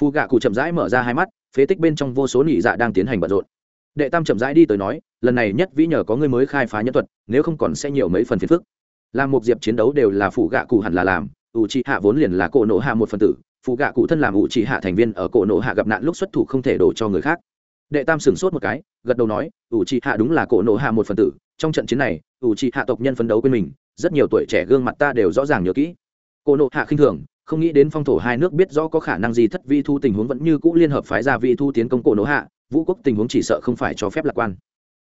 Phù gạ cụ chậm rãi mở ra hai mắt phế tích bên trong vô số nhị dạ đang tiến hành bận rộn. Đệ tam chậm rãi đi tới nói, lần này nhất vĩ nhờ có người mới khai phá nhân thuật, nếu không còn sẽ nhiều mấy phần phiền phức. Làm một diệp chiến đấu đều là phụ gạ cụ hẳn là làm, ủ trị hạ vốn liền là cổ nổ hạ một phần tử, phụ gạ cụ thân làm ủ trị hạ thành viên ở cổ nổ hạ gặp nạn lúc xuất thủ không thể đổ cho người khác. Đệ tam sửng sốt một cái, gật đầu nói, ủ trị hạ đúng là cổ nổ hạ một phần tử, trong trận chiến này, ủ trị hạ tộc nhân phấn đấu quên mình, rất nhiều tuổi trẻ gương mặt ta đều rõ ràng nhớ kỹ. Cổ nổ hạ khinh thường không nghĩ đến phong thổ hai nước biết rõ có khả năng gì thất vi thu tình huống vẫn như cũ liên hợp phái ra vi thu tiến công cổ nỗ hạ, vũ quốc tình huống chỉ sợ không phải cho phép lạc quan.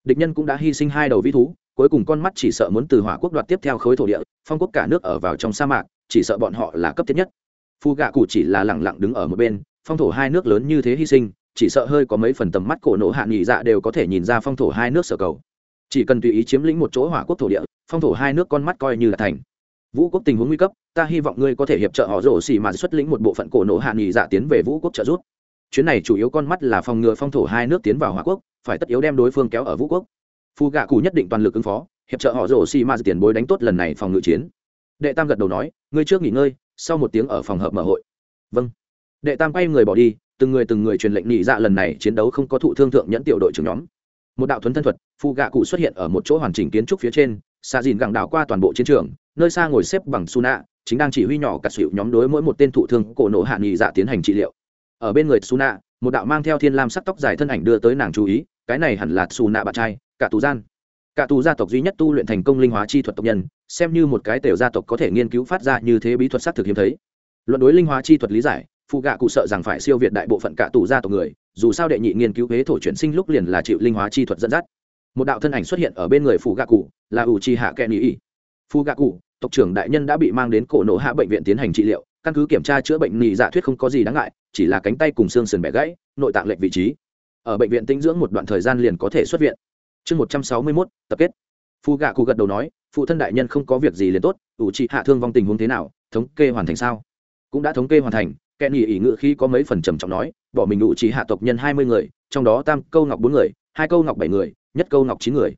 Địch nhân cũng đã hy sinh hai đầu vi thú, cuối cùng con mắt chỉ sợ muốn từ hỏa quốc đoạt tiếp theo khối thổ địa, phong quốc cả nước ở vào trong sa mạc, chỉ sợ bọn họ là cấp thiết nhất. Phu gạ cụ chỉ là lẳng lặng đứng ở một bên, phong thổ hai nước lớn như thế hy sinh, chỉ sợ hơi có mấy phần tầm mắt cổ nỗ hạ nghỉ dạ đều có thể nhìn ra phong thổ hai nước sở cầu. Chỉ cần tùy ý chiếm lĩnh một chỗ hỏa quốc thổ địa, phong thổ hai nước con mắt coi như là thành vũ quốc tình huống nguy cấp, ta hy vọng ngươi có thể hiệp trợ họ rổ xì mà xuất lĩnh một bộ phận cổ nổ hạ nghỉ dạ tiến về vũ quốc trợ giúp. Chuyến này chủ yếu con mắt là phòng ngừa phong thổ hai nước tiến vào hòa quốc, phải tất yếu đem đối phương kéo ở vũ quốc. Phu gạ cụ nhất định toàn lực ứng phó, hiệp trợ họ rổ xì mà tiền bối đánh tốt lần này phòng ngự chiến. Đệ tam gật đầu nói, ngươi trước nghỉ ngơi, sau một tiếng ở phòng hợp mở hội. Vâng. Đệ tam quay người bỏ đi, từng người từng người truyền lệnh nhị dạ lần này chiến đấu không có thụ thương thượng nhẫn tiểu đội trưởng nhóm. Một đạo thuấn thân thuật, Phu gạ cụ xuất hiện ở một chỗ hoàn chỉnh kiến trúc phía trên xa dìn gẳng đảo qua toàn bộ chiến trường nơi xa ngồi xếp bằng su nạ chính đang chỉ huy nhỏ cặt xịu nhóm đối mỗi một tên thụ thương cổ nộ hạ nghị dạ tiến hành trị liệu. Ở bên người su nạ một đạo mang theo thiên lam sắc tóc dài thân ảnh đưa tới nàng chú ý, cái này hẳn là su nạ bạn trai, cả tù gian. Cả tù gia tộc duy nhất tu luyện thành công linh hóa chi thuật tộc nhân, xem như một cái tiểu gia tộc có thể nghiên cứu phát ra như thế bí thuật xác thực hiếm thấy. Luận đối linh hóa chi thuật lý giải, phụ gạ cụ sợ rằng phải siêu việt đại bộ phận cả tù gia tộc người, dù sao đệ nhị nghiên cứu huế thổ chuyển sinh lúc liền là chịu linh hóa chi thuật dẫn dắt. Một đạo thân ảnh xuất hiện ở bên người phụ gạ cụ, là ủ chi hạ kẹn ý phụ gạ cụ tộc trưởng đại nhân đã bị mang đến cổ nổ hạ bệnh viện tiến hành trị liệu, căn cứ kiểm tra chữa bệnh nhị dạ thuyết không có gì đáng ngại, chỉ là cánh tay cùng xương sườn bẻ gãy, nội tạng lệch vị trí. Ở bệnh viện tinh dưỡng một đoạn thời gian liền có thể xuất viện. Chương một trăm sáu mươi mốt, tập kết. Phu gạ cụ gật đầu nói, phụ thân đại nhân không có việc gì liền tốt, ủ trị hạ thương vong tình huống thế nào, thống kê hoàn thành sao? Cũng đã thống kê hoàn thành, kẻ nghỉ ỉ ngự khi có mấy phần trầm trọng nói, bỏ mình ủ trị hạ tộc nhân hai mươi người, trong đó tam câu ngọc bốn người, hai câu ngọc bảy người, nhất câu ngọc chín người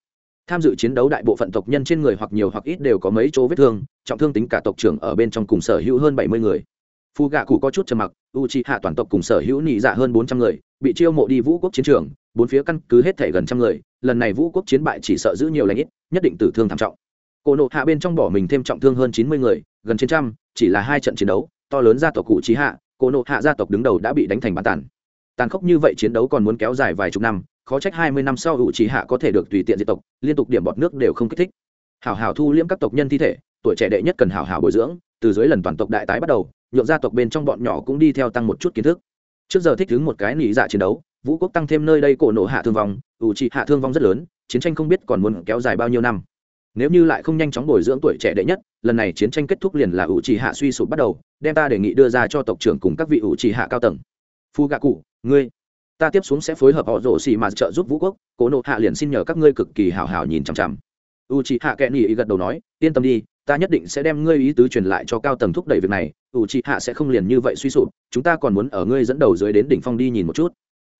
tham dự chiến đấu đại bộ phận tộc nhân trên người hoặc nhiều hoặc ít đều có mấy chỗ vết thương, trọng thương tính cả tộc trưởng ở bên trong cùng sở hữu hơn bảy mươi người. Phu gạ cụ có chút trầm mặc u trị hạ toàn tộc cùng sở hữu nị dạ hơn bốn trăm người, bị chiêu mộ đi vũ quốc chiến trường, bốn phía căn cứ hết thể gần trăm người, lần này vũ quốc chiến bại chỉ sợ giữ nhiều lãnh ít, nhất định tử thương thảm trọng. Cổ nộ hạ bên trong bỏ mình thêm trọng thương hơn chín mươi người, gần trên trăm, chỉ là hai trận chiến đấu, to lớn gia tộc cụ trí hạ cổ nộ hạ gia tộc đứng đầu đã bị đánh thành bán tàn. Tàn khốc như vậy chiến đấu còn muốn kéo dài vài chục năm khó trách hai mươi năm sau hữu trí hạ có thể được tùy tiện diệt tộc, liên tục điểm bọt nước đều không kích thích. Hảo hảo thu liễm các tộc nhân thi thể, tuổi trẻ đệ nhất cần hảo hảo bồi dưỡng, từ dưới lần toàn tộc đại tái bắt đầu, nhượng gia tộc bên trong bọn nhỏ cũng đi theo tăng một chút kiến thức. Trước giờ thích thứ một cái nỉ dạ chiến đấu, vũ quốc tăng thêm nơi đây cổ nộ hạ thương vong, ủ trị hạ thương vong rất lớn, chiến tranh không biết còn muốn kéo dài bao nhiêu năm. Nếu như lại không nhanh chóng bồi dưỡng tuổi trẻ đệ nhất, lần này chiến tranh kết thúc liền là ủ trì hạ suy sụp bắt đầu, đem ta đề nghị đưa ra cho tộc trưởng cùng các vị ủ trì hạ cao tầng. Phu gạ cụ, ngươi ta tiếp xuống sẽ phối hợp họ rổ xì mà trợ giúp vũ quốc, cố nộ hạ liền xin nhờ các ngươi cực kỳ hào hào nhìn chằm chằm. U c hạ kẽ nghỉ gật đầu nói, yên tâm đi, ta nhất định sẽ đem ngươi ý tứ truyền lại cho cao tầng thúc đẩy việc này u c hạ sẽ không liền như vậy suy sụp, chúng ta còn muốn ở ngươi dẫn đầu dưới đến đỉnh phong đi nhìn một chút.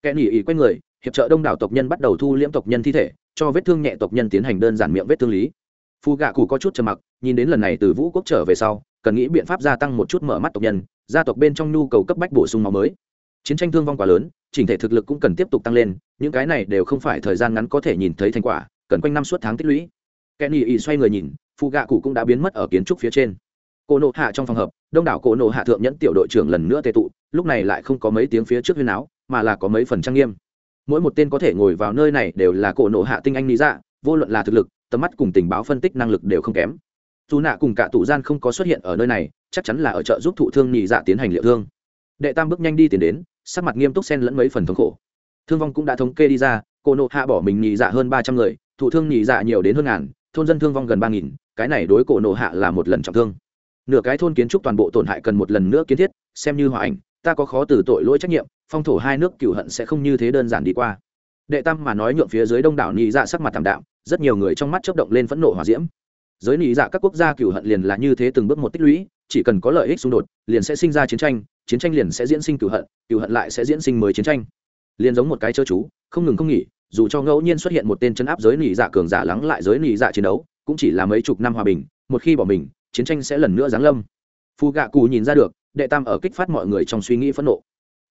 Kẽ nghỉ ý quay người, hiệp trợ đông đảo tộc nhân bắt đầu thu liễm tộc nhân thi thể, cho vết thương nhẹ tộc nhân tiến hành đơn giản miệng vết thương lý. Phù gạ cụ có chút trầm mặc, nhìn đến lần này từ vũ quốc trở về sau, cần nghĩ biện pháp gia tăng một chút mở mắt tộc nhân, gia tộc bên trong nhu cầu cấp bách bổ sung máu mới chiến tranh thương vong quá lớn, chỉnh thể thực lực cũng cần tiếp tục tăng lên, những cái này đều không phải thời gian ngắn có thể nhìn thấy thành quả, cần quanh năm suốt tháng tích lũy. Kenny ý xoay người nhìn phụ gạ cụ cũng đã biến mất ở kiến trúc phía trên. Cổ nộ hạ trong phòng hợp, đông đảo cổ nộ hạ thượng nhẫn tiểu đội trưởng lần nữa tệ tụ, lúc này lại không có mấy tiếng phía trước huyên áo, mà là có mấy phần trang nghiêm. Mỗi một tên có thể ngồi vào nơi này đều là cổ nộ hạ tinh anh lý dạ vô luận là thực lực, tầm mắt cùng tình báo phân tích năng lực đều không kém. Dù nạ cùng cả tụ gian không có xuất hiện ở nơi này, chắc chắn là ở chợ giúp thụ thương nhị dạ tiến hành liệu thương. Đệ tam bước nhanh đi tiến đến sắc mặt nghiêm túc xen lẫn mấy phần thống khổ. Thương vong cũng đã thống kê đi ra, cô nộ hạ bỏ mình nhị dạ hơn ba trăm người, thụ thương nhị dạ nhiều đến hơn ngàn, thôn dân thương vong gần ba nghìn, cái này đối cổ nộ hạ là một lần trọng thương. Nửa cái thôn kiến trúc toàn bộ tổn hại cần một lần nữa kiến thiết, xem như hòa ảnh, ta có khó từ tội lỗi trách nhiệm, phong thổ hai nước cựu hận sẽ không như thế đơn giản đi qua. Đệ tam mà nói nhượng phía dưới đông đảo nhị dạ sắc mặt thảm đạm, rất nhiều người trong mắt chớp động lên phẫn nộ hỏa diễm. Giới nhị dạ các quốc gia cựu hận liền là như thế từng bước một tích lũy, chỉ cần có lợi ích xung đột, liền sẽ sinh ra chiến tranh chiến tranh liền sẽ diễn sinh cựu hận cựu hận lại sẽ diễn sinh mới chiến tranh. Liền giống một cái chớ chú, không ngừng không nghỉ, dù cho ngẫu nhiên xuất hiện một tên chân áp giới nỉ dạ cường giả lắng lại giới nỉ dạ chiến đấu, cũng chỉ là mấy chục năm hòa bình, một khi bỏ mình, chiến tranh sẽ lần nữa giáng lâm. Phù gạ cù nhìn ra được, đệ tam ở kích phát mọi người trong suy nghĩ phẫn nộ.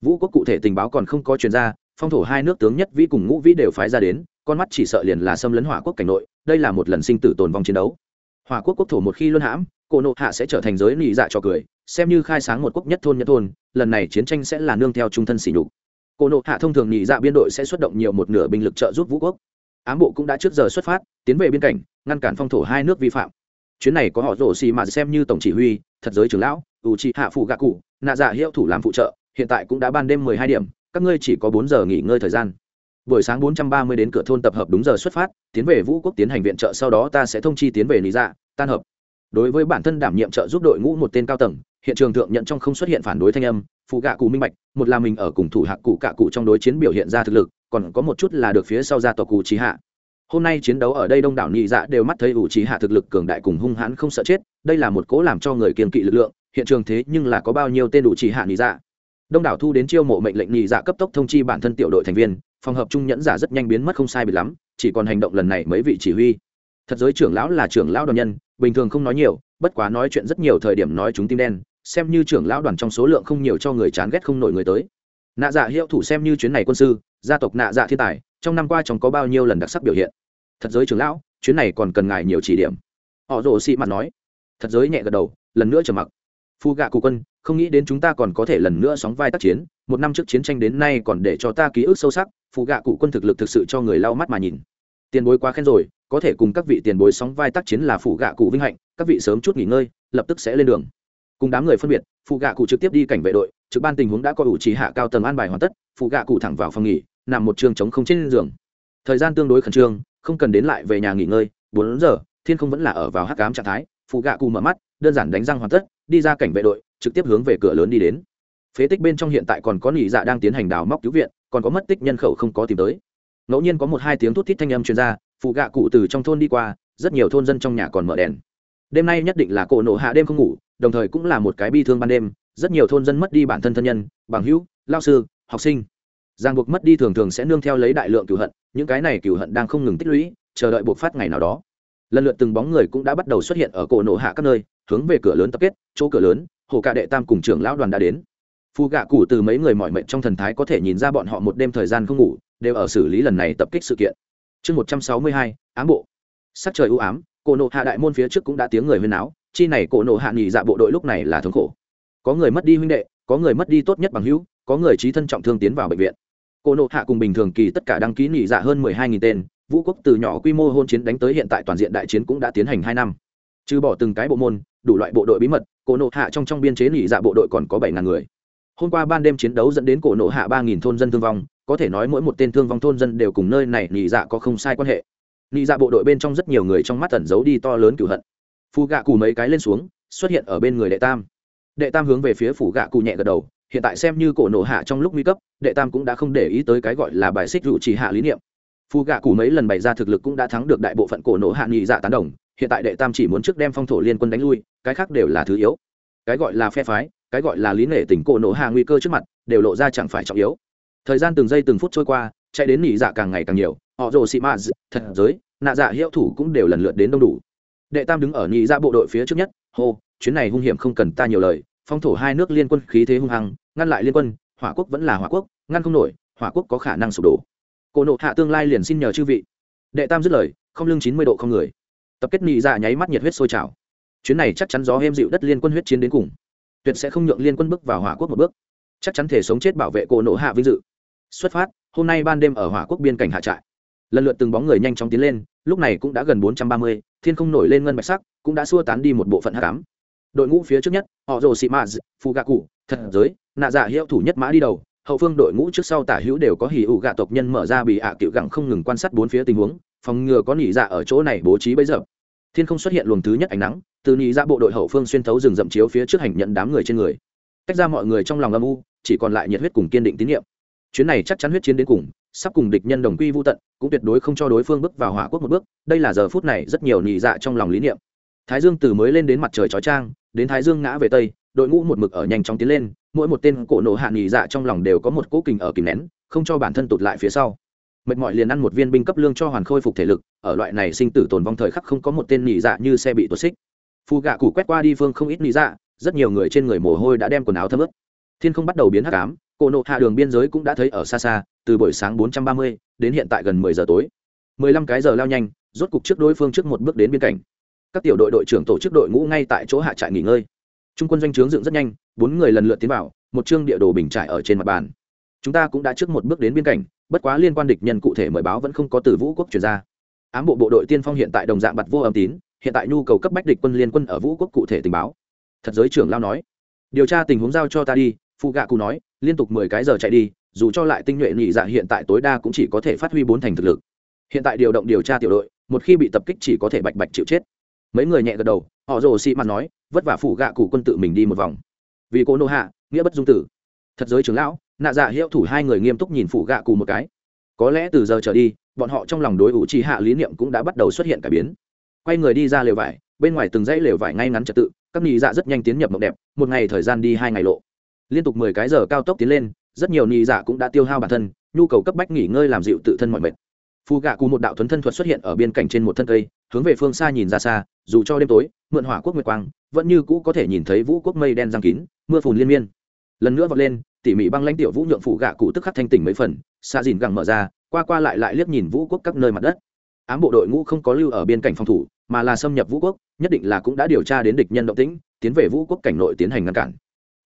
Vũ quốc cụ thể tình báo còn không có chuyên gia phong thổ hai nước tướng nhất vĩ cùng ngũ vĩ đều phái ra đến, con mắt chỉ sợ liền là xâm lấn hỏa quốc cảnh nội, đây là một lần sinh tử tồn vong chiến đấu. Hỏa quốc quốc thổ một khi luân hãm, cổ nộ hạ sẽ trở thành giới nị dạ cho cười xem như khai sáng một quốc nhất thôn nhất thôn, lần này chiến tranh sẽ là nương theo trung thân xỉ nhục. Cổ nộ hạ thông thường nhị dạ biên đội sẽ xuất động nhiều một nửa binh lực trợ giúp vũ quốc. Ám bộ cũng đã trước giờ xuất phát, tiến về biên cảnh, ngăn cản phong thổ hai nước vi phạm. Chuyến này có họ rổ xì mà xem như tổng chỉ huy, thật giới trưởng lão, ủ trị hạ phụ gạ cụ, nạ dạ hiệu thủ làm phụ trợ, hiện tại cũng đã ban đêm mười hai điểm, các ngươi chỉ có bốn giờ nghỉ ngơi thời gian. Buổi sáng 430 đến cửa thôn tập hợp đúng giờ xuất phát, tiến về vũ quốc tiến hành viện trợ, sau đó ta sẽ thông chi tiến về lý dạ tan hợp. Đối với bản thân đảm nhiệm trợ giúp đội ngũ một tên cao tầng hiện trường thượng nhận trong không xuất hiện phản đối thanh âm, phụ gạ cụ minh bạch, một là mình ở cùng thủ hạ cụ cạ cụ trong đối chiến biểu hiện ra thực lực, còn có một chút là được phía sau gia tộc cụ trí hạ. Hôm nay chiến đấu ở đây đông đảo nhị dạ đều mắt thấy ủ trí hạ thực lực cường đại cùng hung hãn không sợ chết, đây là một cố làm cho người kiên kỵ lực lượng, hiện trường thế nhưng là có bao nhiêu tên đủ trí hạ nhị dạ. Đông đảo thu đến chiêu mộ mệnh lệnh nhị dạ cấp tốc thông chi bản thân tiểu đội thành viên, phòng hợp trung nhẫn giả rất nhanh biến mất không sai bị lắm, chỉ còn hành động lần này mấy vị chỉ huy. Thật giới trưởng lão là trưởng lão đoàn nhân, bình thường không nói nhiều bất quá nói chuyện rất nhiều thời điểm nói chúng tim đen, xem như trưởng lão đoàn trong số lượng không nhiều cho người chán ghét không nổi người tới. Nạ dạ hiệu thủ xem như chuyến này quân sư, gia tộc nạ dạ thiên tài, trong năm qua chồng có bao nhiêu lần đặc sắc biểu hiện. Thật giới trưởng lão, chuyến này còn cần ngài nhiều chỉ điểm. Họ rồ xị mặt nói. Thật giới nhẹ gật đầu, lần nữa trở mặc. Phu gạ cụ quân, không nghĩ đến chúng ta còn có thể lần nữa sóng vai tác chiến, một năm trước chiến tranh đến nay còn để cho ta ký ức sâu sắc phụ gạ cụ quân thực lực thực sự cho người lau mắt mà nhìn. Tiền bối quá khen rồi có thể cùng các vị tiền bối sóng vai tác chiến là phụ gạ cụ vinh hạnh, các vị sớm chút nghỉ ngơi, lập tức sẽ lên đường. Cùng đám người phân biệt, phụ gạ cụ trực tiếp đi cảnh vệ đội, trực ban tình huống đã có ủ trí hạ cao tầng an bài hoàn tất, phụ gạ cụ thẳng vào phòng nghỉ, nằm một trường trống không trên giường. Thời gian tương đối khẩn trương, không cần đến lại về nhà nghỉ ngơi, bốn giờ, thiên không vẫn là ở vào hắc cám trạng thái, phụ gạ cụ mở mắt, đơn giản đánh răng hoàn tất, đi ra cảnh vệ đội, trực tiếp hướng về cửa lớn đi đến. Phế tích bên trong hiện tại còn có nỉ dạ đang tiến hành đào móc cứu viện, còn có mất tích nhân khẩu không có tìm tới. Ngẫu nhiên có một hai tiếng thút thít thanh âm chuyên gia phụ gạ cụ từ trong thôn đi qua, rất nhiều thôn dân trong nhà còn mở đèn. Đêm nay nhất định là cổ nổ hạ đêm không ngủ, đồng thời cũng là một cái bi thương ban đêm, rất nhiều thôn dân mất đi bản thân thân nhân, bằng hữu, lao sư, học sinh. Giang buộc mất đi thường thường sẽ nương theo lấy đại lượng cửu hận, những cái này cửu hận đang không ngừng tích lũy, chờ đợi buộc phát ngày nào đó. Lần lượt từng bóng người cũng đã bắt đầu xuất hiện ở cổ nổ hạ các nơi, hướng về cửa lớn tập kết, chỗ cửa lớn, hồ cả đệ tam cùng trưởng lão đoàn đã đến. Phù gạ cụ từ mấy người mọi mệnh trong thần thái có thể nhìn ra bọn họ một đêm thời gian không ngủ, đều ở xử lý lần này tập kích sự kiện chương một trăm sáu mươi hai, ám bộ. Sắc trời ưu ám, cổ nộ hạ đại môn phía trước cũng đã tiếng người huyên áo chi này cổ nộ hạ nghỉ dạ bộ đội lúc này là thống khổ. Có người mất đi huynh đệ, có người mất đi tốt nhất bằng hữu, có người trí thân trọng thương tiến vào bệnh viện. Cổ nộ hạ cùng bình thường kỳ tất cả đăng ký nghỉ dạ hơn mười hai nghìn tên, vũ quốc từ nhỏ quy mô hôn chiến đánh tới hiện tại toàn diện đại chiến cũng đã tiến hành hai năm. Trừ bỏ từng cái bộ môn, đủ loại bộ đội bí mật, cổ nộ hạ trong trong biên chế nghỉ dạ bộ đội còn có bảy ngàn người. Hôm qua ban đêm chiến đấu dẫn đến cổ nộ hạ ba nghìn thôn dân thương vong có thể nói mỗi một tên thương vong thôn dân đều cùng nơi này nhị dạ có không sai quan hệ. Nhị dạ bộ đội bên trong rất nhiều người trong mắt tẩn giấu đi to lớn cửu hận. Phù gạ cù mấy cái lên xuống, xuất hiện ở bên người đệ tam. Đệ tam hướng về phía phủ gạ cụ nhẹ gật đầu, hiện tại xem như cổ nổ hạ trong lúc nguy cấp, đệ tam cũng đã không để ý tới cái gọi là bài xích rủ chỉ hạ lý niệm. Phù gạ cụ mấy lần bày ra thực lực cũng đã thắng được đại bộ phận cổ nổ hạ nghị dạ tán đồng, hiện tại đệ tam chỉ muốn trước đem phong thổ liên quân đánh lui, cái khác đều là thứ yếu. Cái gọi là phe phái, cái gọi là lý nể tỉnh cổ nổ hạ nguy cơ trước mặt, đều lộ ra chẳng phải trọng yếu thời gian từng giây từng phút trôi qua, chạy đến nỉ dạ càng ngày càng nhiều, họ rồ xị mã thật giới, nạ dạ hiệu thủ cũng đều lần lượt đến đông đủ. Đệ tam đứng ở nhị dạ bộ đội phía trước nhất, hô, chuyến này hung hiểm không cần ta nhiều lời, phong thổ hai nước liên quân khí thế hung hăng, ngăn lại liên quân, hỏa quốc vẫn là hỏa quốc, ngăn không nổi, hỏa quốc có khả năng sụp đổ. Cổ nộ hạ tương lai liền xin nhờ chư vị. Đệ tam dứt lời, không lưng chín mươi độ không người. Tập kết nhị dạ nháy mắt nhiệt huyết sôi trào. Chuyến này chắc chắn gió êm dịu đất liên quân huyết chiến đến cùng. Tuyệt sẽ không nhượng liên quân bước vào hỏa quốc một bước. Chắc chắn thể sống chết bảo vệ cổ nộ hạ vinh dự xuất phát, hôm nay ban đêm ở hỏa quốc biên cảnh hạ trại. Lần lượt từng bóng người nhanh chóng tiến lên, lúc này cũng đã gần bốn trăm ba mươi, thiên không nổi lên ngân bạch sắc, cũng đã xua tán đi một bộ phận hạ cám đội ngũ phía trước nhất, họ rồ sĩ maz, phu gạ cụ thật giới, nạ dạ hiệu thủ nhất mã đi đầu. Hậu phương đội ngũ trước sau tả hữu đều có hỉ ủ gạ tộc nhân mở ra bị ạ à cựu gẳng không ngừng quan sát bốn phía tình huống, phòng ngừa có nỉ dạ ở chỗ này bố trí bấy giờ. Thiên không xuất hiện luồng thứ nhất ánh nắng, từ nỉ dạ bộ đội hậu phương xuyên thấu rừng rậm chiếu phía trước hành nhận đám người trên người. Tách ra mọi người trong lòng âm u, chỉ còn lại nhiệt huyết cùng kiên định tín nhiệm chuyến này chắc chắn huyết chiến đến cùng, sắp cùng địch nhân đồng quy vô tận, cũng tuyệt đối không cho đối phương bước vào hỏa quốc một bước, đây là giờ phút này rất nhiều nhị dạ trong lòng lý niệm. Thái dương từ mới lên đến mặt trời chói trang đến thái dương ngã về tây, đội ngũ một mực ở nhanh chóng tiến lên, mỗi một tên cổ nộ hạ nhị dạ trong lòng đều có một cố kình ở kìm nén, không cho bản thân tụt lại phía sau. Mệt mỏi liền ăn một viên binh cấp lương cho hoàn khôi phục thể lực, ở loại này sinh tử tồn vong thời khắc không có một tên nhị dạ như xe bị tuột xích. Phù gạ củ quét qua đi phương không ít nhị dạ rất nhiều người trên người mồ hôi đã đem quần áo thấm ướt. Thiên không bắt đầu biến hắc ám cổ nộ hạ đường biên giới cũng đã thấy ở xa xa, từ buổi sáng 430 đến hiện tại gần 10 giờ tối. 15 cái giờ lao nhanh, rốt cục trước đối phương trước một bước đến biên cảnh. Các tiểu đội đội trưởng tổ chức đội ngũ ngay tại chỗ hạ trại nghỉ ngơi. Trung quân doanh trướng dựng rất nhanh, bốn người lần lượt tiến vào, một chương địa đồ bình trải ở trên mặt bàn. Chúng ta cũng đã trước một bước đến biên cảnh, bất quá liên quan địch nhân cụ thể mời báo vẫn không có từ vũ quốc chuyển ra. Ám bộ bộ đội tiên phong hiện tại đồng dạng bặt vô âm tín, hiện tại nhu cầu cấp bách địch quân liên quân ở vũ quốc cụ thể tình báo. Thật giới trưởng lao nói, điều tra tình huống giao cho ta đi phụ gạ cụ nói, liên tục mười cái giờ chạy đi, dù cho lại tinh nhuệ nhị dạ hiện tại tối đa cũng chỉ có thể phát huy bốn thành thực lực. Hiện tại điều động điều tra tiểu đội, một khi bị tập kích chỉ có thể bạch bạch chịu chết. Mấy người nhẹ gật đầu, họ rồ xị mặt nói, vất vả phụ gạ cụ quân tự mình đi một vòng. Vì cô nô hạ, nghĩa bất dung tử. Thật giới trưởng lão, nạ dạ hiệu thủ hai người nghiêm túc nhìn phụ gạ cụ một cái. Có lẽ từ giờ trở đi, bọn họ trong lòng đối ủ trì hạ lý niệm cũng đã bắt đầu xuất hiện cải biến. Quay người đi ra lều vải, bên ngoài từng dãy lều vải ngay ngắn trật tự, các nhị dạ rất nhanh tiến nhập mộng đẹp, một ngày thời gian đi hai ngày lộ liên tục mười cái giờ cao tốc tiến lên, rất nhiều nhị dạ cũng đã tiêu hao bản thân, nhu cầu cấp bách nghỉ ngơi làm dịu tự thân mọi mệt. Phù gạ cụ một đạo thuấn thân thuật xuất hiện ở biên cảnh trên một thân cây, hướng về phương xa nhìn ra xa, dù cho đêm tối, mượn hỏa quốc nguyệt quang, vẫn như cũ có thể nhìn thấy vũ quốc mây đen giang kín, mưa phùn liên miên. Lần nữa vọt lên, tỉ mỉ băng lãnh tiểu vũ nhượng phù gạ cụ tức khắc thanh tỉnh mấy phần, xa dìn gẳng mở ra, qua qua lại lại liếc nhìn vũ quốc các nơi mặt đất. Ám bộ đội ngũ không có lưu ở biên cảnh phòng thủ, mà là xâm nhập vũ quốc, nhất định là cũng đã điều tra đến địch nhân động tĩnh, tiến về vũ quốc cảnh nội tiến hành ngăn cản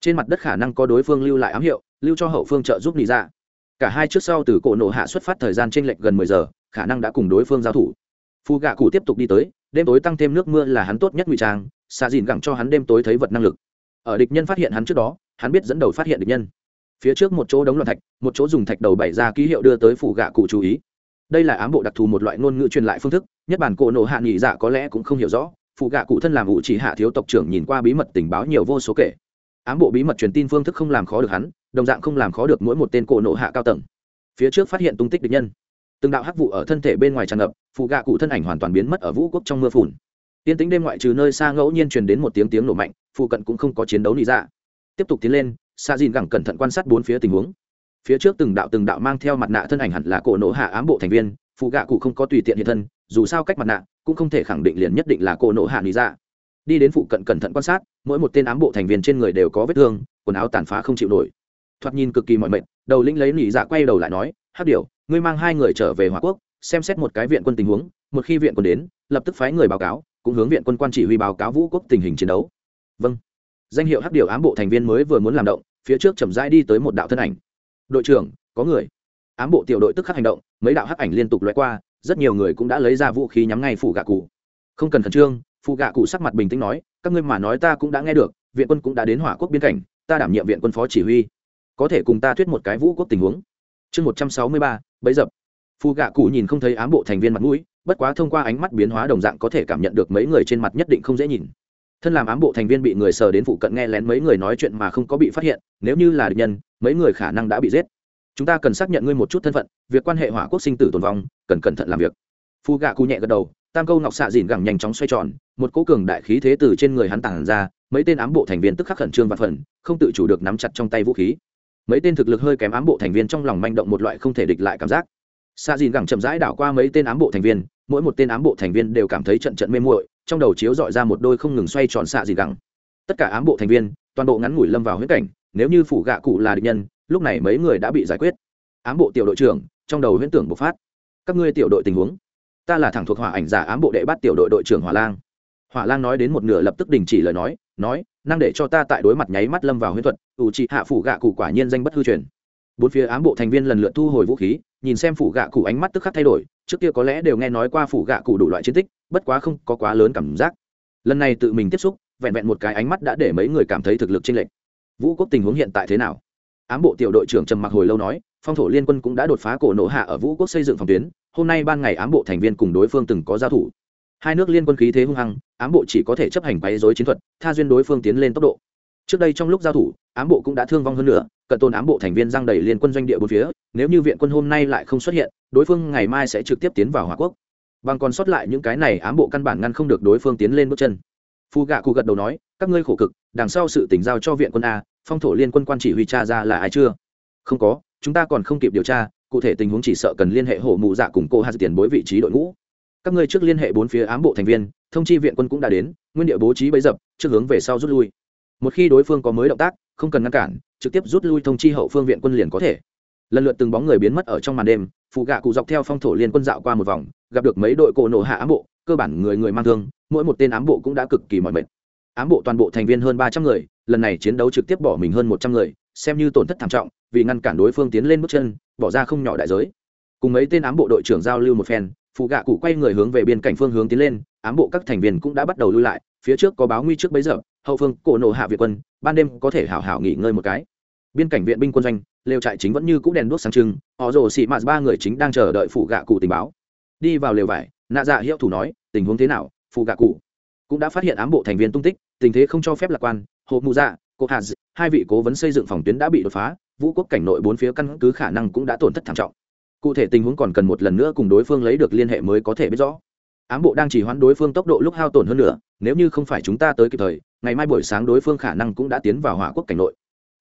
trên mặt đất khả năng có đối phương lưu lại ám hiệu, lưu cho hậu phương trợ giúp nị dạ cả hai trước sau từ cổ nổ hạ xuất phát thời gian t r ê n lệch gần mười giờ, khả năng đã cùng đối phương giao thủ. Phù gạ cụ tiếp tục đi tới, đêm tối tăng thêm nước mưa là hắn tốt nhất ngụy trang xa dìn gẳng cho hắn đêm tối thấy vật năng lực. Ở địch nhân phát hiện hắn trước đó, hắn biết dẫn đầu phát hiện địch nhân. Phía trước một chỗ đống loạn thạch, một chỗ dùng thạch đầu bày ra ký hiệu đưa tới phủ gạ cụ chú ý. Đây là ám bộ đặc thù một loại ngôn ngữ truyền lại phương thức, nhất bản cổ nổ hạ nghỉ dạ có lẽ cũng không hiểu rõ phụ gạ cụ thân làm ủ chỉ hạ thiếu tộc trưởng nhìn qua bí mật tình báo nhiều vô số kể ám bộ bí mật truyền tin phương thức không làm khó được hắn, đồng dạng không làm khó được mỗi một tên cổ nộ hạ cao tầng. Phía trước phát hiện tung tích địch nhân. Từng đạo hắc vụ ở thân thể bên ngoài tràn ngập, phụ gạ cụ thân ảnh hoàn toàn biến mất ở vũ quốc trong mưa phùn. Tiên tính đêm ngoại trừ nơi xa ngẫu nhiên truyền đến một tiếng tiếng nổ mạnh, phụ cận cũng không có chiến đấu lý ra dạ. tiếp tục tiến lên xa dìn gẳng cẩn thận quan sát bốn phía tình huống. Phía trước từng đạo từng đạo mang theo mặt nạ thân ảnh hẳn là cổ nộ hạ ám bộ thành viên, phụ gạ cụ không có tùy tiện hiện thân, dù sao cách mặt nạ cũng không thể khẳng định liền nhất định là cổ nộ hạ lý ra dạ đi đến phụ cận cẩn thận quan sát, mỗi một tên ám bộ thành viên trên người đều có vết thương, quần áo tàn phá không chịu nổi. Thoạt nhìn cực kỳ mọi mệnh đầu lĩnh lấy nỉ dạ quay đầu lại nói hát điều, ngươi mang hai người trở về hòa quốc, xem xét một cái viện quân tình huống, một khi viện quân đến, lập tức phái người báo cáo, cũng hướng viện quân quan chỉ huy báo cáo vũ quốc tình hình chiến đấu. Vâng. Danh hiệu hát điều ám bộ thành viên mới vừa muốn làm động, phía trước chậm rãi đi tới một đạo thân ảnh. Đội trưởng, có người. Ám bộ tiểu đội tức khắc hành động, mấy đạo hắc ảnh liên tục loại qua, rất nhiều người cũng đã lấy ra vũ khí nhắm ngay phủ gạ cụ. Không cần khẩn trương phụ gạ cụ sắc mặt bình tĩnh nói, các ngươi mà nói ta cũng đã nghe được, viện quân cũng đã đến hỏa quốc biên cảnh, ta đảm nhiệm viện quân phó chỉ huy. Có thể cùng ta thuyết một cái vũ quốc tình huống. Chương một trăm sáu mươi ba, bấy dập. Phụ gạ cụ nhìn không thấy ám bộ thành viên mặt mũi, bất quá thông qua ánh mắt biến hóa đồng dạng có thể cảm nhận được mấy người trên mặt nhất định không dễ nhìn. Thân làm ám bộ thành viên bị người sờ đến phụ cận nghe lén mấy người nói chuyện mà không có bị phát hiện, nếu như là địch nhân, mấy người khả năng đã bị giết. Chúng ta cần xác nhận ngươi một chút thân phận, việc quan hệ hỏa quốc sinh tử tồn vong, cần cẩn thận làm việc. Phu gạ cụ nhẹ gật đầu tam câu ngọc xạ dìn gẳng nhanh chóng xoay tròn, một cỗ cường đại khí thế từ trên người hắn tản ra, mấy tên ám bộ thành viên tức khắc khẩn trương và phần không tự chủ được nắm chặt trong tay vũ khí. Mấy tên thực lực hơi kém ám bộ thành viên trong lòng manh động một loại không thể địch lại cảm giác. Xạ dìn gẳng chậm rãi đảo qua mấy tên ám bộ thành viên, mỗi một tên ám bộ thành viên đều cảm thấy trận trận mê muội, trong đầu chiếu dọi ra một đôi không ngừng xoay tròn xạ dìn gẳng. Tất cả ám bộ thành viên, toàn bộ ngắn ngủi lâm vào huyết cảnh, nếu như phủ gạ cụ là địch nhân, lúc này mấy người đã bị giải quyết. Ám bộ tiểu đội trưởng, trong đầu huyễn tưởng bộc phát. Các ngươi tiểu đội tình huống ta là thẳng thuộc hỏa ảnh giả ám bộ đệ bắt tiểu đội đội trưởng hỏa lang. Hỏa lang nói đến một nửa lập tức đình chỉ lời nói nói, năng để cho ta tại đối mặt nháy mắt lâm vào huyễn thuật, ủ trị hạ phủ gạ cụ quả nhiên danh bất hư truyền. Bốn phía ám bộ thành viên lần lượt thu hồi vũ khí, nhìn xem phủ gạ cụ ánh mắt tức khắc thay đổi, trước kia có lẽ đều nghe nói qua phủ gạ cụ đủ loại chiến tích, bất quá không có quá lớn cảm giác. Lần này tự mình tiếp xúc, vẹn vẹn một cái ánh mắt đã để mấy người cảm thấy thực lực chênh lệch. Vũ quốc tình huống hiện tại thế nào? Ám bộ tiểu đội trưởng trầm mặc hồi lâu nói, phong thổ liên quân cũng đã đột phá cổ nổ hạ ở vũ quốc xây dựng phòng tuyến hôm nay ban ngày ám bộ thành viên cùng đối phương từng có giao thủ. Hai nước liên quân khí thế hung hăng, ám bộ chỉ có thể chấp hành quấy dối chiến thuật, tha duyên đối phương tiến lên tốc độ. Trước đây trong lúc giao thủ, ám bộ cũng đã thương vong hơn nữa, cận tôn ám bộ thành viên giang đầy liên quân doanh địa bốn phía, nếu như viện quân hôm nay lại không xuất hiện, đối phương ngày mai sẽ trực tiếp tiến vào hòa quốc. Bằng còn sót lại những cái này, ám bộ căn bản ngăn không được đối phương tiến lên bước chân. Phu gạ cụ gật đầu nói, các ngươi khổ cực, đằng sau sự tỉnh giao cho viện quân a, phong thổ liên quân quan chỉ huy cha ra là ai chưa? Không có, chúng ta còn không kịp điều tra cụ thể tình huống chỉ sợ cần liên hệ hổ mụ dạ cùng cô hạt tiền bối vị trí đội ngũ. Các ngươi trước liên hệ bốn phía ám bộ thành viên, thông chi viện quân cũng đã đến, nguyên địa bố trí bấy dập, trước hướng về sau rút lui. Một khi đối phương có mới động tác, không cần ngăn cản, trực tiếp rút lui thông chi hậu phương viện quân liền có thể. Lần lượt từng bóng người biến mất ở trong màn đêm, phụ gạ cụ dọc theo phong thổ liên quân dạo qua một vòng, gặp được mấy đội cổ nổ hạ ám bộ, cơ bản người người mang thương, mỗi một tên ám bộ cũng đã cực kỳ mỏi mệt. Ám bộ toàn bộ thành viên hơn ba trăm người, lần này chiến đấu trực tiếp bỏ mình hơn một trăm người, xem như tổn thất thảm trọng, vì ngăn cản đối phương tiến lên bước chân bỏ ra không nhỏ đại giới. Cùng mấy tên ám bộ đội trưởng giao lưu một phen phụ gạ cụ quay người hướng về biên cảnh phương hướng tiến lên, ám bộ các thành viên cũng đã bắt đầu lui lại, phía trước có báo nguy trước bấy giờ, hậu phương cổ nổ hạ việt quân, ban đêm có thể hảo hảo nghỉ ngơi một cái. Biên cảnh viện binh quân doanh, lều trại chính vẫn như cũ đèn đuốc sáng trưng, họ rồ xị mạt ba người chính đang chờ đợi phụ gạ cụ tình báo. Đi vào lều vải, nạ dạ hiệu thủ nói, tình huống thế nào phụ gạ cụ? Cũng đã phát hiện ám bộ thành viên tung tích, tình thế không cho phép lạc quan hộp mù dạ cô hà hai vị cố vấn xây dựng phòng tuyến đã bị đột phá vũ quốc cảnh nội bốn phía căn cứ khả năng cũng đã tổn thất thảm trọng. Cụ thể tình huống còn cần một lần nữa cùng đối phương lấy được liên hệ mới có thể biết rõ. Ám bộ đang chỉ hoãn đối phương tốc độ lúc hao tổn hơn nữa, nếu như không phải chúng ta tới kịp thời, ngày mai buổi sáng đối phương khả năng cũng đã tiến vào hỏa quốc cảnh nội.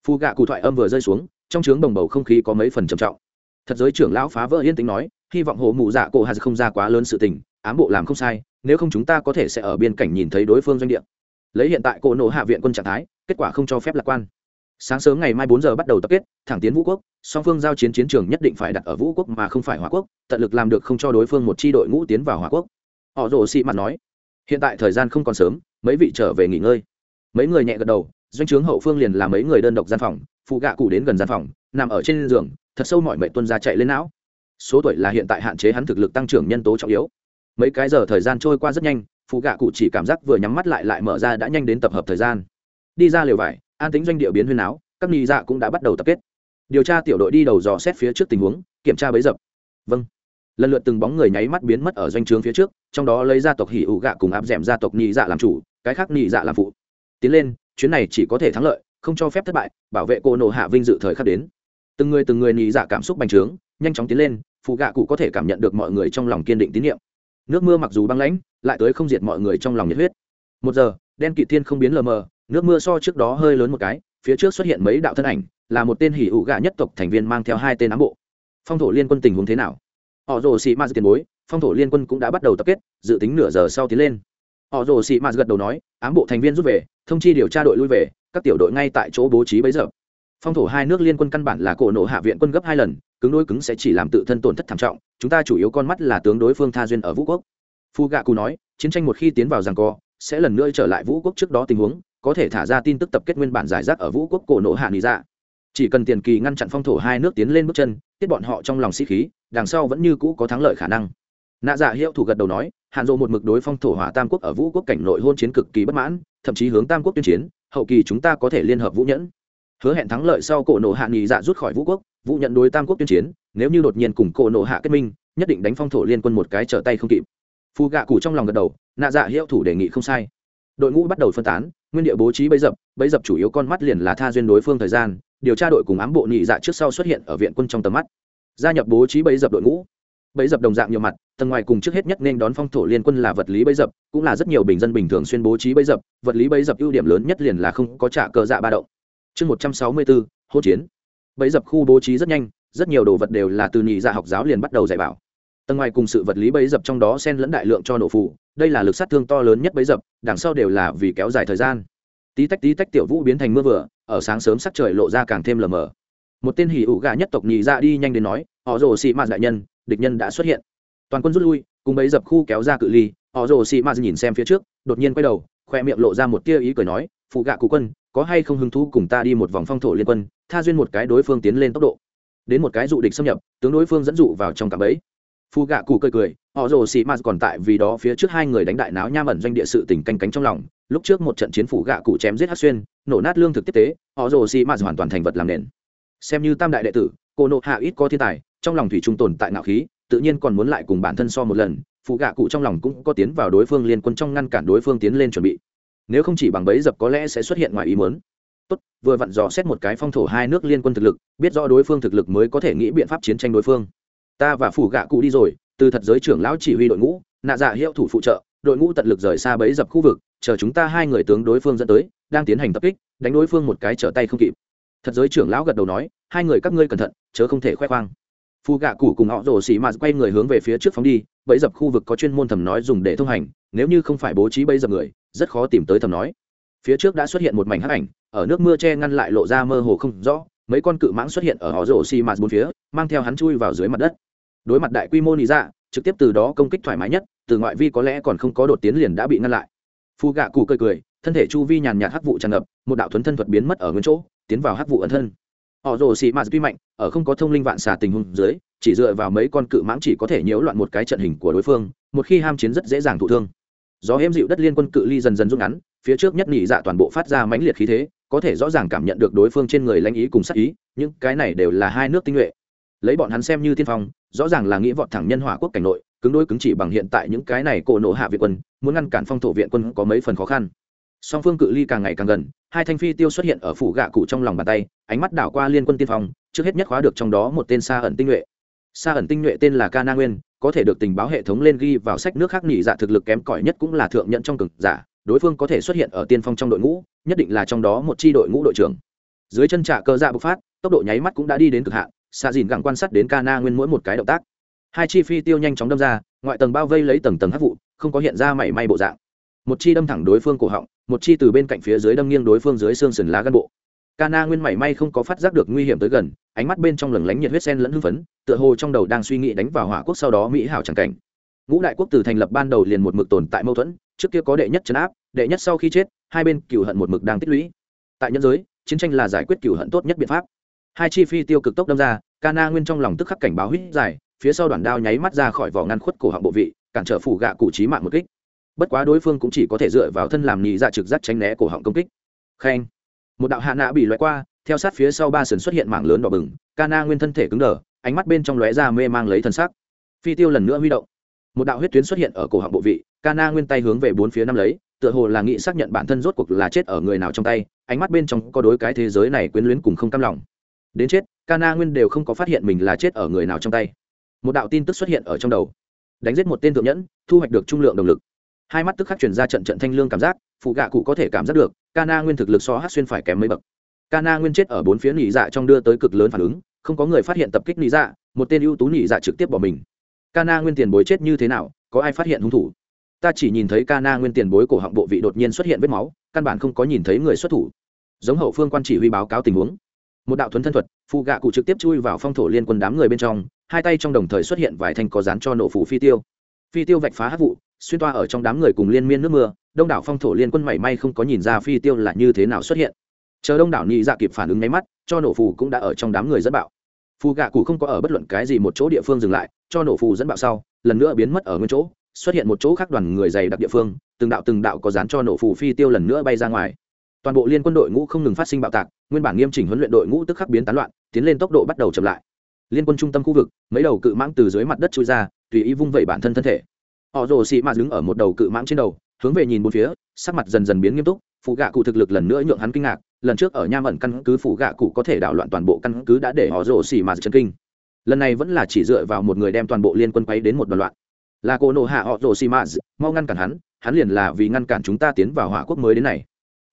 Phu gạ cụ thoại âm vừa rơi xuống, trong trướng bồng bầu không khí có mấy phần trầm trọng. Thật giới trưởng lão phá vỡ yên tĩnh nói, hy vọng hồ mụ dạ cổ hà không ra quá lớn sự tình, ám bộ làm không sai, nếu không chúng ta có thể sẽ ở biên cảnh nhìn thấy đối phương doanh địa. Lấy hiện tại cổ nổ hạ viện quân trạng thái, kết quả không cho phép lạc quan sáng sớm ngày mai bốn giờ bắt đầu tập kết, thẳng tiến vũ quốc, song phương giao chiến chiến trường nhất định phải đặt ở vũ quốc mà không phải hòa quốc, tận lực làm được không cho đối phương một chi đội ngũ tiến vào hòa quốc. Họ rồ xị mặt nói, hiện tại thời gian không còn sớm, mấy vị trở về nghỉ ngơi. Mấy người nhẹ gật đầu, doanh trướng hậu phương liền là mấy người đơn độc gian phòng, phụ gạ cụ đến gần gian phòng, nằm ở trên giường, thật sâu mọi mệnh tuân ra chạy lên não. Số tuổi là hiện tại hạn chế hắn thực lực tăng trưởng nhân tố trọng yếu. Mấy cái giờ thời gian trôi qua rất nhanh, phụ gạ cụ chỉ cảm giác vừa nhắm mắt lại lại mở ra đã nhanh đến tập hợp thời gian. Đi ra liều vải an tính doanh địa biến huyên áo các nghi dạ cũng đã bắt đầu tập kết. Điều tra tiểu đội đi đầu dò xét phía trước tình huống, kiểm tra bấy dập. Vâng. Lần lượt từng bóng người nháy mắt biến mất ở doanh trướng phía trước, trong đó lấy gia tộc hỉ ụ gạ cùng áp d ẻ m gia tộc nhị dạ làm chủ, cái khác nhị dạ làm phụ. Tiến lên, chuyến này chỉ có thể thắng lợi, không cho phép thất bại, bảo vệ cô nộ hạ vinh dự thời khắc đến. Từng người từng người nhị dạ cảm xúc bành trướng, nhanh chóng tiến lên, phụ gạ cụ có thể cảm nhận được mọi người trong lòng kiên định tín nhiệm. Nước mưa mặc dù băng lãnh, lại tới không diệt mọi người trong lòng nhiệt huyết. Một giờ, đen kỵ thiên không biến lờ mờ nước mưa so trước đó hơi lớn một cái, phía trước xuất hiện mấy đạo thân ảnh, là một tên hỉ ủ gạ nhất tộc thành viên mang theo hai tên ám bộ. Phong thổ liên quân tình huống thế nào? Họ rồ xị ma tiền bối, phong thổ liên quân cũng đã bắt đầu tập kết, dự tính nửa giờ sau tiến lên. Họ rồ xị ma gật đầu nói, ám bộ thành viên rút về, thông chi điều tra đội lui về, các tiểu đội ngay tại chỗ bố trí bấy giờ. Phong thổ hai nước liên quân căn bản là cổ nộ hạ viện quân gấp hai lần, cứng đối cứng sẽ chỉ làm tự thân tổn thất thảm trọng, chúng ta chủ yếu con mắt là tướng đối phương tha duyên ở vũ quốc. Phu gạ cù nói, chiến tranh một khi tiến vào rằng co sẽ lần nữa trở lại vũ quốc trước đó tình huống, có thể thả ra tin tức tập kết nguyên bản giải rác ở vũ quốc cổ nộ hạ lý dạ. Chỉ cần tiền kỳ ngăn chặn phong thổ hai nước tiến lên bước chân, tiết bọn họ trong lòng sĩ khí, đằng sau vẫn như cũ có thắng lợi khả năng. Nạ dạ hiệu thủ gật đầu nói hạn dộ một mực đối phong thổ hỏa tam quốc ở vũ quốc cảnh nội hôn chiến cực kỳ bất mãn, thậm chí hướng tam quốc tuyên chiến, hậu kỳ chúng ta có thể liên hợp vũ nhẫn. Hứa hẹn thắng lợi sau cổ nộ hạ nghỉ dạ rút khỏi vũ quốc, vũ nhận đối tam quốc tuyên chiến, nếu như đột nhiên cùng cổ nộ hạ kết minh, nhất định đánh phong thổ liên quân một cái trở tay không kịp phù gạ cụ trong lòng gật đầu, nạ dạ hiệu thủ đề nghị không sai. Đội ngũ bắt đầu phân tán, nguyên địa bố trí bấy dập bấy dập chủ yếu con mắt liền là tha duyên đối phương thời gian, điều tra đội cùng ám bộ nhị dạ trước sau xuất hiện ở viện quân trong tầm mắt. Gia nhập bố trí bấy dập đội ngũ. Bấy dập đồng dạng nhiều mặt, tầng ngoài cùng trước hết nhất nên đón phong thổ liên quân là vật lý bấy dập, cũng là rất nhiều bình dân bình thường xuyên bố trí bấy dập, vật lý bấy dập ưu điểm lớn nhất liền là không có trả cờ dạ ba động. Chương một trăm sáu mươi bốn, hỗn chiến. Bấy dập khu bố trí rất nhanh, rất nhiều đồ vật đều là từ nhị dạ học giáo liền bắt đầu dạy bảo tầng ngoài cùng sự vật lý bấy dập trong đó xen lẫn đại lượng cho nổ phụ đây là lực sát thương to lớn nhất bấy dập, đằng sau đều là vì kéo dài thời gian. Tí tách tí tách tiểu vũ biến thành mưa vừa, ở sáng sớm sắc trời lộ ra càng thêm lờ mờ. Một tên hỉ ủ gà nhất tộc nhị ra đi nhanh đến nói, họ rồ xị mạt đại nhân, địch nhân đã xuất hiện. Toàn quân rút lui, cùng bấy dập khu kéo ra cự ly, họ rồ xị mạt nhìn xem phía trước, đột nhiên quay đầu, khoe miệng lộ ra một tia ý cười nói phụ gạ cụ quân, có hay không hứng thú cùng ta đi một vòng phong thổ liên quân, tha duyên một cái đối phương tiến lên tốc độ. Đến một cái dụ địch xâm nhập, tướng đối phương dẫn dụ vào trong cạm bẫy. Phu gạ cụ cười cười, họ rồ xì m còn tại vì đó phía trước hai người đánh đại náo nham ẩn doanh địa sự tỉnh canh cánh trong lòng. Lúc trước một trận chiến phủ gạ cụ chém giết hát xuyên, nổ nát lương thực tiếp tế, họ rồ xì m hoàn toàn thành vật làm nền. Xem như tam đại đệ tử, cô nộ hạ ít có thiên tài, trong lòng thủy trung tồn tại ngạo khí, tự nhiên còn muốn lại cùng bản thân so một lần phụ gạ cụ trong lòng cũng có tiến vào đối phương liên quân trong ngăn cản đối phương tiến lên chuẩn bị. Nếu không chỉ bằng bấy dập có lẽ sẽ xuất hiện ngoài ý muốn. Tốt, vừa vặn dò xét một cái phong thổ hai nước liên quân thực lực, biết rõ đối phương thực lực mới có thể nghĩ biện pháp chiến tranh đối phương ta và phủ gạ cụ đi rồi, từ thật giới trưởng lão chỉ huy đội ngũ, nạ dạ hiệu thủ phụ trợ, đội ngũ tận lực rời xa bấy dập khu vực, chờ chúng ta hai người tướng đối phương dẫn tới, đang tiến hành tập kích, đánh đối phương một cái trở tay không kịp. Thật giới trưởng lão gật đầu nói, hai người các ngươi cẩn thận, chớ không thể khoe khoang. Phù gạ cụ cùng họ rổ xì mà quay người hướng về phía trước phóng đi bẫy dập khu vực có chuyên môn thầm nói dùng để thông hành, nếu như không phải bố trí bẫy dập người, rất khó tìm tới thầm nói. Phía trước đã xuất hiện một mảnh hắc ảnh, ở nước mưa che ngăn lại lộ ra mơ hồ không rõ mấy con cự mãng xuất hiện ở họ rổ xi mạt bốn phía, mang theo hắn chui vào dưới mặt đất. Đối mặt đại quy mô nị dạ trực tiếp từ đó công kích thoải mái nhất, từ ngoại vi có lẽ còn không có đột tiến liền đã bị ngăn lại. Phu gạ cụ cười cười, thân thể chu vi nhàn nhạt hắc vụ tràn ngập, một đạo thuấn thân thuật biến mất ở nguyên chỗ, tiến vào hắc vụ ẩn thân. Họ rồ xì mạt tuy mạnh, ở không có thông linh vạn xà tình huống dưới, chỉ dựa vào mấy con cự mãng chỉ có thể nhiễu loạn một cái trận hình của đối phương, một khi ham chiến rất dễ dàng thụ thương. Gió êm dịu đất liên quân cự ly dần dần rút ngắn, phía trước nhất nhị dạ toàn bộ phát ra mãnh liệt khí thế có thể rõ ràng cảm nhận được đối phương trên người lãnh ý cùng sắc ý, những cái này đều là hai nước tinh nhuệ. Lấy bọn hắn xem như tiên phong, rõ ràng là nghĩ vọt thẳng nhân hỏa quốc cảnh nội, cứng đối cứng chỉ bằng hiện tại những cái này cổ nộ hạ viện quân, muốn ngăn cản phong thổ viện quân có mấy phần khó khăn. Song phương cự ly càng ngày càng gần, hai thanh phi tiêu xuất hiện ở phủ gạ cụ trong lòng bàn tay, ánh mắt đảo qua liên quân tiên phong, trước hết nhất khóa được trong đó một tên xa ẩn tinh nhuệ. Xa ẩn tinh nhuệ tên là ca na nguyên, có thể được tình báo hệ thống lên ghi vào sách nước khác nghỉ dạ thực lực kém cỏi nhất cũng là thượng nhận trong cực giả, đối phương có thể xuất hiện ở tiên phong trong đội ngũ nhất định là trong đó một chi đội ngũ đội trưởng. Dưới chân trả cơ dạ bộc phát tốc độ nháy mắt cũng đã đi đến cực hạn xa dìn gặng quan sát đến ca na nguyên mỗi một cái động tác. Hai chi phi tiêu nhanh chóng đâm ra ngoại tầng bao vây lấy tầng tầng hắc vụ không có hiện ra mảy may bộ dạng. Một chi đâm thẳng đối phương cổ họng một chi từ bên cạnh phía dưới đâm nghiêng đối phương dưới xương sườn lá gan bộ. Kana Nguyên mảy may không có phát giác được nguy hiểm tới gần, ánh mắt bên trong lừng lánh nhiệt huyết sen lẫn hưng phấn, tựa hồ trong đầu đang suy nghĩ đánh vào hỏa quốc sau đó mỹ hảo chẳng cảnh. Ngũ đại quốc từ thành lập ban đầu liền một mực tồn tại mâu thuẫn, trước kia có đệ nhất trấn áp, đệ nhất sau khi chết, hai bên cựu hận một mực đang tích lũy. Tại nhân giới, chiến tranh là giải quyết cựu hận tốt nhất biện pháp. Hai chi phi tiêu cực tốc đâm ra, Kana Nguyên trong lòng tức khắc cảnh báo hít dài, phía sau đoạn đao nháy mắt ra khỏi vỏ ngăn khuất cổ họng bộ vị, cản trở phủ gạ cụ trí mạng một kích. Bất quá đối phương cũng chỉ có thể dựa vào thân làm nhị dạ trực giác tránh né cổ họng công kích. Khen. Một đạo hạ nạ bị loại qua theo sát phía sau ba sườn xuất hiện mảng lớn đỏ bừng Kana nguyên thân thể cứng đờ ánh mắt bên trong lóe ra mê mang lấy thân xác phi tiêu lần nữa huy động một đạo huyết tuyến xuất hiện ở cổ họng bộ vị, Kana nguyên tay hướng về bốn phía năm lấy, tựa hồ là nghĩ xác nhận bản thân rốt cuộc là chết ở người nào trong tay, ánh mắt bên trong có đối cái thế giới này quyến luyến cùng không cam lòng. Đến chết, Kana nguyên đều không có phát hiện mình là chết ở người nào trong tay. Một đạo tin tức xuất hiện ở trong đầu. Đánh giết một tên thượng nhẫn, thu hoạch được trung lượng động lực. Hai mắt tức khắc chuyển ra trận trận thanh lương cảm giác, phụ gạ cụ có thể cảm giác được, Kana nguyên thực lực so hát xuyên phải kém mấy bậc. Kana nguyên chết ở bốn phía nỉ dạ trong đưa tới cực lớn phản ứng, không có người phát hiện tập kích nỉ dạ một tên ưu tú nỉ dạ trực tiếp bỏ mình. Kana nguyên tiền bối chết như thế nào, có ai phát hiện hung thủ? Ta chỉ nhìn thấy Kana nguyên tiền bối cổ họng bộ vị đột nhiên xuất hiện vết máu, căn bản không có nhìn thấy người xuất thủ. Giống hậu phương quan chỉ huy báo cáo tình huống. Một đạo thuấn thân thuật phụ gạ cụ trực tiếp chui vào phong thổ liên quân đám người bên trong, hai tay trong đồng thời xuất hiện vài thanh có dán cho nổ phủ phi tiêu. Phi tiêu vạch phá hát vụ, xuyên toa ở trong đám người cùng liên miên nước mưa, đông đảo phong thổ liên quân mảy may không có nhìn ra phi tiêu là như thế nào xuất hiện. Chờ đông đảo nhị dạ kịp phản ứng nháy mắt, cho nổ phù cũng đã ở trong đám người dẫn bạo. Phù gạ cụ không có ở bất luận cái gì một chỗ địa phương dừng lại cho nổ phù dẫn bạo sau, lần nữa biến mất ở nguyên chỗ, xuất hiện một chỗ khác đoàn người dày đặc địa phương, từng đạo từng đạo có dán cho nổ phù phi tiêu lần nữa bay ra ngoài. Toàn bộ liên quân đội ngũ không ngừng phát sinh bạo tạc, nguyên bản nghiêm chỉnh huấn luyện đội ngũ tức khắc biến tán loạn, tiến lên tốc độ bắt đầu chậm lại. Liên quân trung tâm khu vực, mấy đầu cự mãng từ dưới mặt đất trôi ra, tùy ý vung vẩy bản thân thân thể. Họ rồ xị mạt đứng ở một đầu cự mãng trên đầu, hướng về nhìn bốn phía, sắc mặt dần dần biến nghiêm túc phụ gạ cụ thực lực lần nữa nhượng hắn kinh ngạc, lần trước ở nham ẩn căn cứ phụ gạ cụ có thể đảo loạn toàn bộ căn cứ đã để họ rồ xị mạt chân kinh lần này vẫn là chỉ dựa vào một người đem toàn bộ liên quân quấy đến một đoàn loạn. Là cô nộ hạ họ rồ xì mạt mau ngăn cản hắn hắn liền là vì ngăn cản chúng ta tiến vào hỏa quốc mới đến này.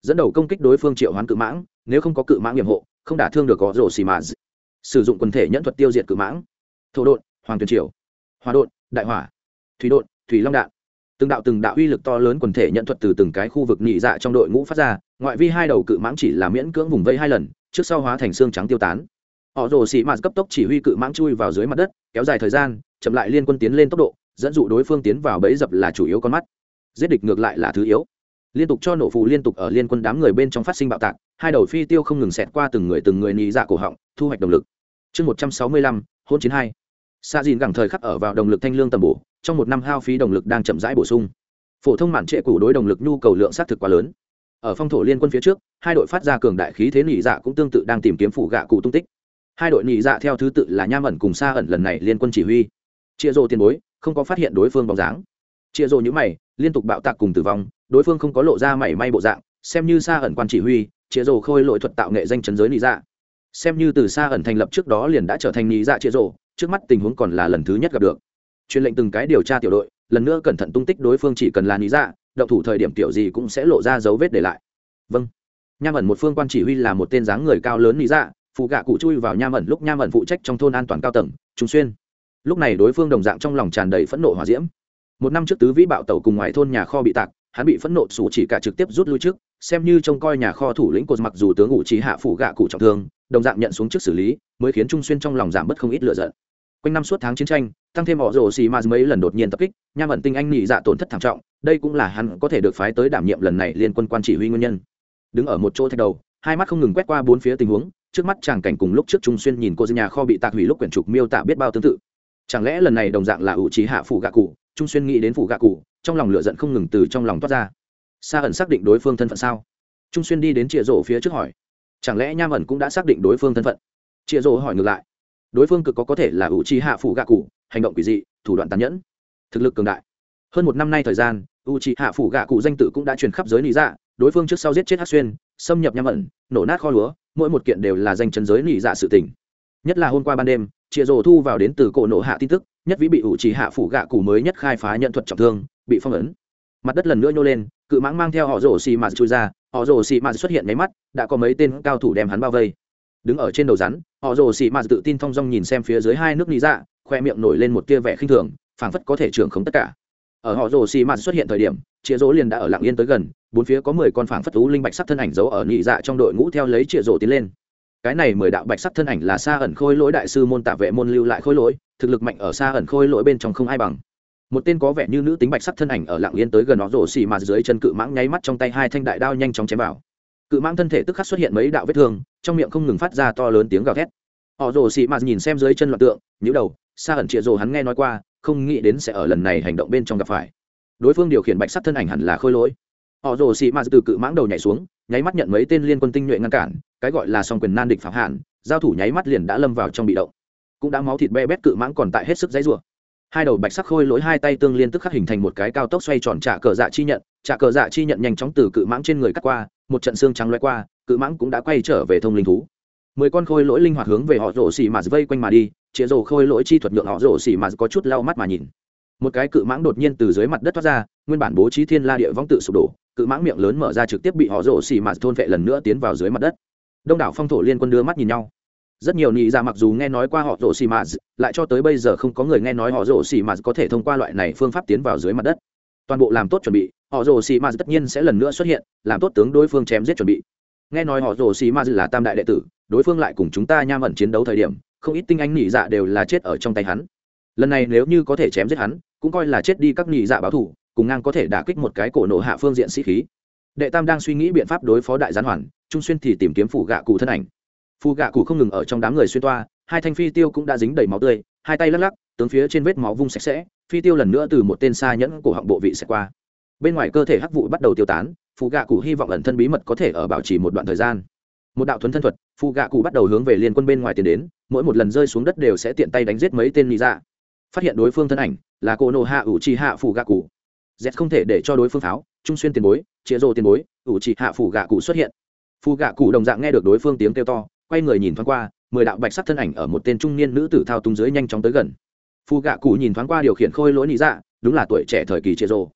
Dẫn đầu công kích đối phương triệu hoán cự mãng, nếu không có cự mãng nhiệm hộ, không đả thương được họ rồ xì mạt sử dụng quần thể nhẫn thuật tiêu diệt cự mãng. Thổ đột hoàng tuyền triều. Hòa đột đại hỏa. Thủy đột thủy long đạn. Từng đạo từng đạo uy lực to lớn quần thể nhận thuật từ từng cái khu vực nhị dạ trong đội ngũ phát ra, ngoại vi hai đầu cự mãng chỉ là miễn cưỡng vùng vây hai lần, trước sau hóa thành xương trắng tiêu tán họ rồ xì mạt cấp tốc chỉ huy cự mãng chui vào dưới mặt đất, kéo dài thời gian, chậm lại liên quân tiến lên tốc độ, dẫn dụ đối phương tiến vào bẫy dập là chủ yếu con mắt. Giết địch ngược lại là thứ yếu. Liên tục cho nổ phù liên tục ở liên quân đám người bên trong phát sinh bạo tạc, hai đầu phi tiêu không ngừng xẹt qua từng người từng người nhị dạ cổ họng, thu hoạch động lực. Chương một trăm sáu mươi lăm hôn chiến hai. Xa dìn gẳng thời khắc ở vào động lực thanh lương tầm bổ, trong một năm hao phí động lực đang chậm rãi bổ sung. Phổ thông mạn trệ cũ đối động lực nhu cầu lượng xác thực quá lớn. Ở phong thổ liên quân phía trước, hai đội phát ra cường đại khí thế nỉ dạ cũng tương tự đang tìm kiếm phủ gạ cụ tung tích hai đội nhị dạ theo thứ tự là nham ẩn cùng xa ẩn lần này liên quân chỉ huy. Chia rô tiền bối, không có phát hiện đối phương bóng dáng. Chia rô nhữ mày, liên tục bạo tạc cùng tử vong, đối phương không có lộ ra mảy may bộ dạng, xem như xa ẩn quan chỉ huy, chia rô khôi lội thuật tạo nghệ danh chấn giới nhị dạ. Xem như từ xa ẩn thành lập trước đó liền đã trở thành nhị dạ chia rô trước mắt tình huống còn là lần thứ nhất gặp được. Truyền lệnh từng cái điều tra tiểu đội, lần nữa cẩn thận tung tích đối phương chỉ cần là nhị dạ động thủ thời điểm tiểu gì cũng sẽ lộ ra dấu vết để lại. Vâng. Nham ẩn một phương quan chỉ huy là một tên dáng người cao lớn nhị dạ phụ gạ cụ chui vào nham ẩn lúc nham ẩn phụ trách trong thôn an toàn cao tầng, trung xuyên. Lúc này đối phương đồng dạng trong lòng tràn đầy phẫn nộ hòa diễm. Một năm trước tứ vĩ bạo tàu cùng ngoài thôn nhà kho bị tạc, hắn bị phẫn nộ xù chỉ cả trực tiếp rút lui trước, xem như trông coi nhà kho thủ lĩnh cột mặc dù tướng ngụ trí hạ phủ gạ cụ trọng thương, đồng dạng nhận xuống trước xử lý, mới khiến trung xuyên trong lòng giảm bớt không ít lựa giận. Quanh năm suốt tháng chiến tranh, tăng thêm họ rồ xì ma mấy lần đột nhiên tập kích, nham ẩn tinh anh nhị dạ tổn thất thảm trọng, đây cũng là hắn có thể được phái tới đảm nhiệm lần này liên quân quan chỉ huy nguyên nhân. Đứng ở một chỗ thạch đầu, hai mắt không ngừng quét qua bốn phía tình huống trước mắt chàng cảnh cùng lúc trước trung xuyên nhìn cô dân nhà kho bị tạc hủy lúc quyển trục miêu tả biết bao tương tự. Chẳng lẽ lần này đồng dạng là ủ trí hạ phủ gạ cụ? Trung xuyên nghĩ đến phủ gạ cụ, trong lòng lửa giận không ngừng từ trong lòng toát ra. Sa ẩn xác định đối phương thân phận sao? Trung xuyên đi đến chịa rổ phía trước hỏi. Chẳng lẽ nham ẩn cũng đã xác định đối phương thân phận? Chịa rổ hỏi ngược lại. Đối phương cực có có thể là ủ trì hạ phủ gạ cụ, hành động quỷ dị, thủ đoạn tàn nhẫn, thực lực cường đại. Hơn một năm nay thời gian u trì hạ phủ gạ cụ danh tự cũng đã truyền khắp giới lý dạ đối phương trước sau giết chết hát xuyên, xâm nhập nham ẩn, nổ nát kho lúa mỗi một kiện đều là danh chân giới nỉ dạ sự tình. Nhất là hôm qua ban đêm chịa rồ thu vào đến từ cổ nổ hạ tin tức, nhất vĩ bị ủ trì hạ phủ gạ cụ mới nhất khai phá nhận thuật trọng thương, bị phong ấn. Mặt đất lần nữa nhô lên, cự mãng mang theo họ rổ xì mạt chui ra, họ rổ xì mạt xuất hiện máy mắt, đã có mấy tên cao thủ đem hắn bao vây. Đứng ở trên đầu rắn, họ rồ xì mạt tự tin thong dong nhìn xem phía dưới hai nước lý dạ khoe miệng nổi lên một tia vẻ khinh thường, phảng phất có thể trưởng không tất cả. Ở họ rồ xì mạt xuất hiện thời điểm chĩa rỗ liền đã ở lạng yên tới gần bốn phía có mười con phảng phất thú linh bạch sắc thân ảnh giấu ở nhị dạ trong đội ngũ theo lấy trịa rổ tiến lên. Cái này mười đạo bạch sắc thân ảnh là xa ẩn khôi lỗi đại sư môn tạ vệ môn lưu lại khôi lỗi, thực lực mạnh ở xa ẩn khôi lỗi bên trong không ai bằng. Một tên có vẻ như nữ tính bạch sắc thân ảnh ở lạng yên tới gần nó rổ xì mạt dưới chân cự mãng nháy mắt trong tay hai thanh đại đao nhanh chóng chém vào. Cự mãng thân thể tức khắc xuất hiện mấy đạo vết thương, trong miệng không ngừng phát ra to lớn tiếng gào thét. Họ rổ xì mạt nhìn xem dưới chân loạt tượng nhữ đầu xa ẩn trịa rổ hắn nghe nói qua, không nghĩ đến sẽ ở lần này hành động bên trong gặp phải. Đối phương điều khiển bạch sắc thân ảnh hẳn là khôi lỗi họ rồ xì mạt từ cự mãng đầu nhảy xuống, nháy mắt nhận mấy tên liên quân tinh nhuệ ngăn cản, cái gọi là song quyền nan địch phạm hạn, giao thủ nháy mắt liền đã lâm vào trong bị động. Cũng đã máu thịt be bét cự mãng còn tại hết sức dãy rủa. Hai đầu bạch sắc khôi lỗi hai tay tương liên tức khắc hình thành một cái cao tốc xoay tròn trả cờ dạ chi nhận, trả cờ dạ chi nhận nhanh chóng từ cự mãng trên người cắt qua, một trận xương trắng loay qua, cự mãng cũng đã quay trở về thông linh thú. Mười con khôi lỗi linh hoạt hướng về họ rổ xì mà vây quanh mà đi, chĩa rổ khôi lỗi chi thuật nhượng họ rổ xì mà có chút lau mắt mà nhìn. Một cái cự mãng đột nhiên từ dưới mặt đất thoát ra, nguyên bản bố trí thiên la địa vong tự sụp đổ cự mãng miệng lớn mở ra trực tiếp bị họ rổ xì mạt thôn vệ lần nữa tiến vào dưới mặt đất. Đông đảo phong thổ liên quân đưa mắt nhìn nhau. Rất nhiều nị ra mặc dù nghe nói qua họ rổ xì mạt, lại cho tới bây giờ không có người nghe nói họ rổ xì mạt có thể thông qua loại này phương pháp tiến vào dưới mặt đất. Toàn bộ làm tốt chuẩn bị, họ rổ xì ma tất nhiên sẽ lần nữa xuất hiện, làm tốt tướng đối phương chém giết chuẩn bị. Nghe nói họ rổ xì ma là tam đại đệ tử, đối phương lại cùng chúng ta nham ẩn chiến đấu thời điểm, không ít tinh anh nị dạ đều là chết ở trong tay hắn. Lần này nếu như có thể chém giết hắn, cũng coi là chết đi các nị dạ báo thủ cùng ngang có thể đả kích một cái cổ nổ hạ phương diện sĩ khí. Đệ tam đang suy nghĩ biện pháp đối phó đại gián hoàn, trung xuyên thì tìm kiếm phủ gạ cụ thân ảnh. Phù gạ cụ không ngừng ở trong đám người xuyên toa, hai thanh phi tiêu cũng đã dính đầy máu tươi, hai tay lắc lắc, tướng phía trên vết máu vung sạch sẽ, phi tiêu lần nữa từ một tên xa nhẫn cổ họng bộ vị sẽ qua. Bên ngoài cơ thể hắc vụ bắt đầu tiêu tán phù gạ cụ hy vọng ẩn thân bí mật có thể ở bảo trì một đoạn thời gian. Một đạo thuấn thân thuật phù gạ cụ bắt đầu hướng về liên quân bên ngoài tiến đến, mỗi một lần rơi xuống đất đều sẽ tiện tay đánh giết mấy tên lý dạ. Phát hiện đối phương thân ảnh là cô nô hạ ủ trì hạ phù gạ cụ z không thể để cho đối phương pháo, trung xuyên tiền bối, chĩa rô tiền bối, ủ trì hạ phủ gạ cụ xuất hiện. Phù gạ cụ đồng dạng nghe được đối phương tiếng kêu to, quay người nhìn thoáng qua, mười đạo bạch sắc thân ảnh ở một tên trung niên nữ tử thao túng dưới nhanh chóng tới gần. Phù gạ cụ nhìn thoáng qua điều khiển khôi lỗi nị dạ đúng là tuổi trẻ thời kỳ chĩa rô.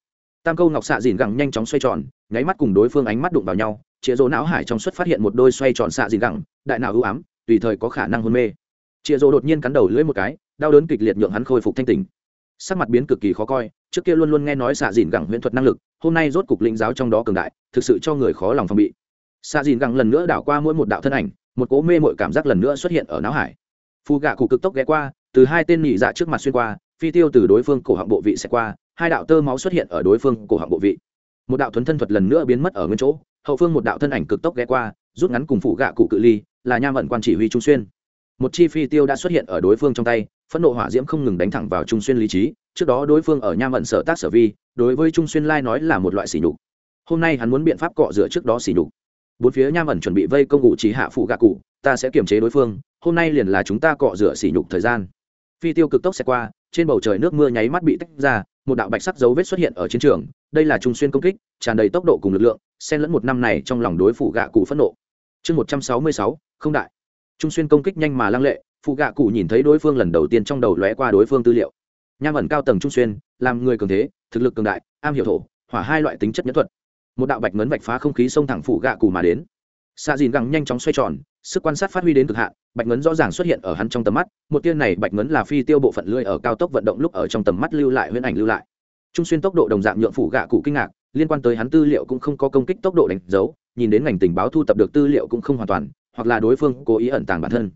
Tam câu ngọc xạ dìn gẳng nhanh chóng xoay tròn, nháy mắt cùng đối phương ánh mắt đụng vào nhau, chĩa rô não hải trong suất phát hiện một đôi xoay tròn xạ dìn gẳng, đại nào ưu ám, tùy thời có khả năng hôn mê. Chĩa rô đột nhiên cắn đầu lưỡi một cái, đau đớn kịch liệt nhượng hắn khôi phục thanh tình sắc mặt biến cực kỳ khó coi trước kia luôn luôn nghe nói xạ dìn gẳng huyễn thuật năng lực, hôm nay rốt cục lĩnh giáo trong đó cường đại, thực sự cho người khó lòng phòng bị. Xạ dìn gẳng lần nữa đảo qua mỗi một đạo thân ảnh, một cố mê mội cảm giác lần nữa xuất hiện ở não hải. Phù gạ cụ cực tốc ghé qua, từ hai tên nhị dạ trước mặt xuyên qua, phi tiêu từ đối phương cổ họng bộ vị sẽ qua, hai đạo tơ máu xuất hiện ở đối phương cổ họng bộ vị. Một đạo thuấn thân thuật lần nữa biến mất ở nguyên chỗ, hậu phương một đạo thân ảnh cực tốc ghé qua, rút ngắn cùng phụ gạ cụ cự ly, là nham vận quan chỉ huy trung xuyên. Một chi phi tiêu đã xuất hiện ở đối phương trong tay, phẫn nộ hỏa diễm không ngừng đánh thẳng vào trung xuyên lý trí trước đó đối phương ở nham ẩn sở tác sở vi, đối với trung xuyên lai nói là một loại sỉ nhục. Hôm nay hắn muốn biện pháp cọ rửa trước đó sỉ nhục. Bốn phía nham ẩn chuẩn bị vây công ngụ chỉ hạ phụ gạ cụ, ta sẽ kiềm chế đối phương, hôm nay liền là chúng ta cọ rửa sỉ nhục thời gian. Phi tiêu cực tốc sẽ qua, trên bầu trời nước mưa nháy mắt bị tách ra, một đạo bạch sắc dấu vết xuất hiện ở chiến trường, đây là trung xuyên công kích, tràn đầy tốc độ cùng lực lượng, xen lẫn một năm này trong lòng đối phụ gạ cụ phẫn nộ. Chương một trăm sáu mươi sáu, không đại. Trung xuyên công kích nhanh mà lăng lệ phụ gạ cụ nhìn thấy đối phương lần đầu tiên trong đầu lóe qua đối phương tư liệu nham ẩn cao tầng trung xuyên, làm người cường thế, thực lực cường đại, am hiểu thổ, hỏa hai loại tính chất nhẫn thuật. Một đạo bạch ngấn vạch phá không khí xông thẳng phụ gạ cụ mà đến. Xạ dìn gẳng nhanh chóng xoay tròn, sức quan sát phát huy đến cực hạn, bạch ngấn rõ ràng xuất hiện ở hắn trong tầm mắt, một tiên này bạch ngấn là phi tiêu bộ phận lưỡi ở cao tốc vận động lúc ở trong tầm mắt lưu lại, huyễn ảnh lưu lại. Trung xuyên tốc độ đồng dạng nhượng phủ gạ cụ kinh ngạc, liên quan tới hắn tư liệu cũng không có công kích tốc độ đánh dấu, nhìn đến ngành tình báo thu tập được tư liệu cũng không hoàn toàn, hoặc là đối phương cố ý ẩn tàng bản thân.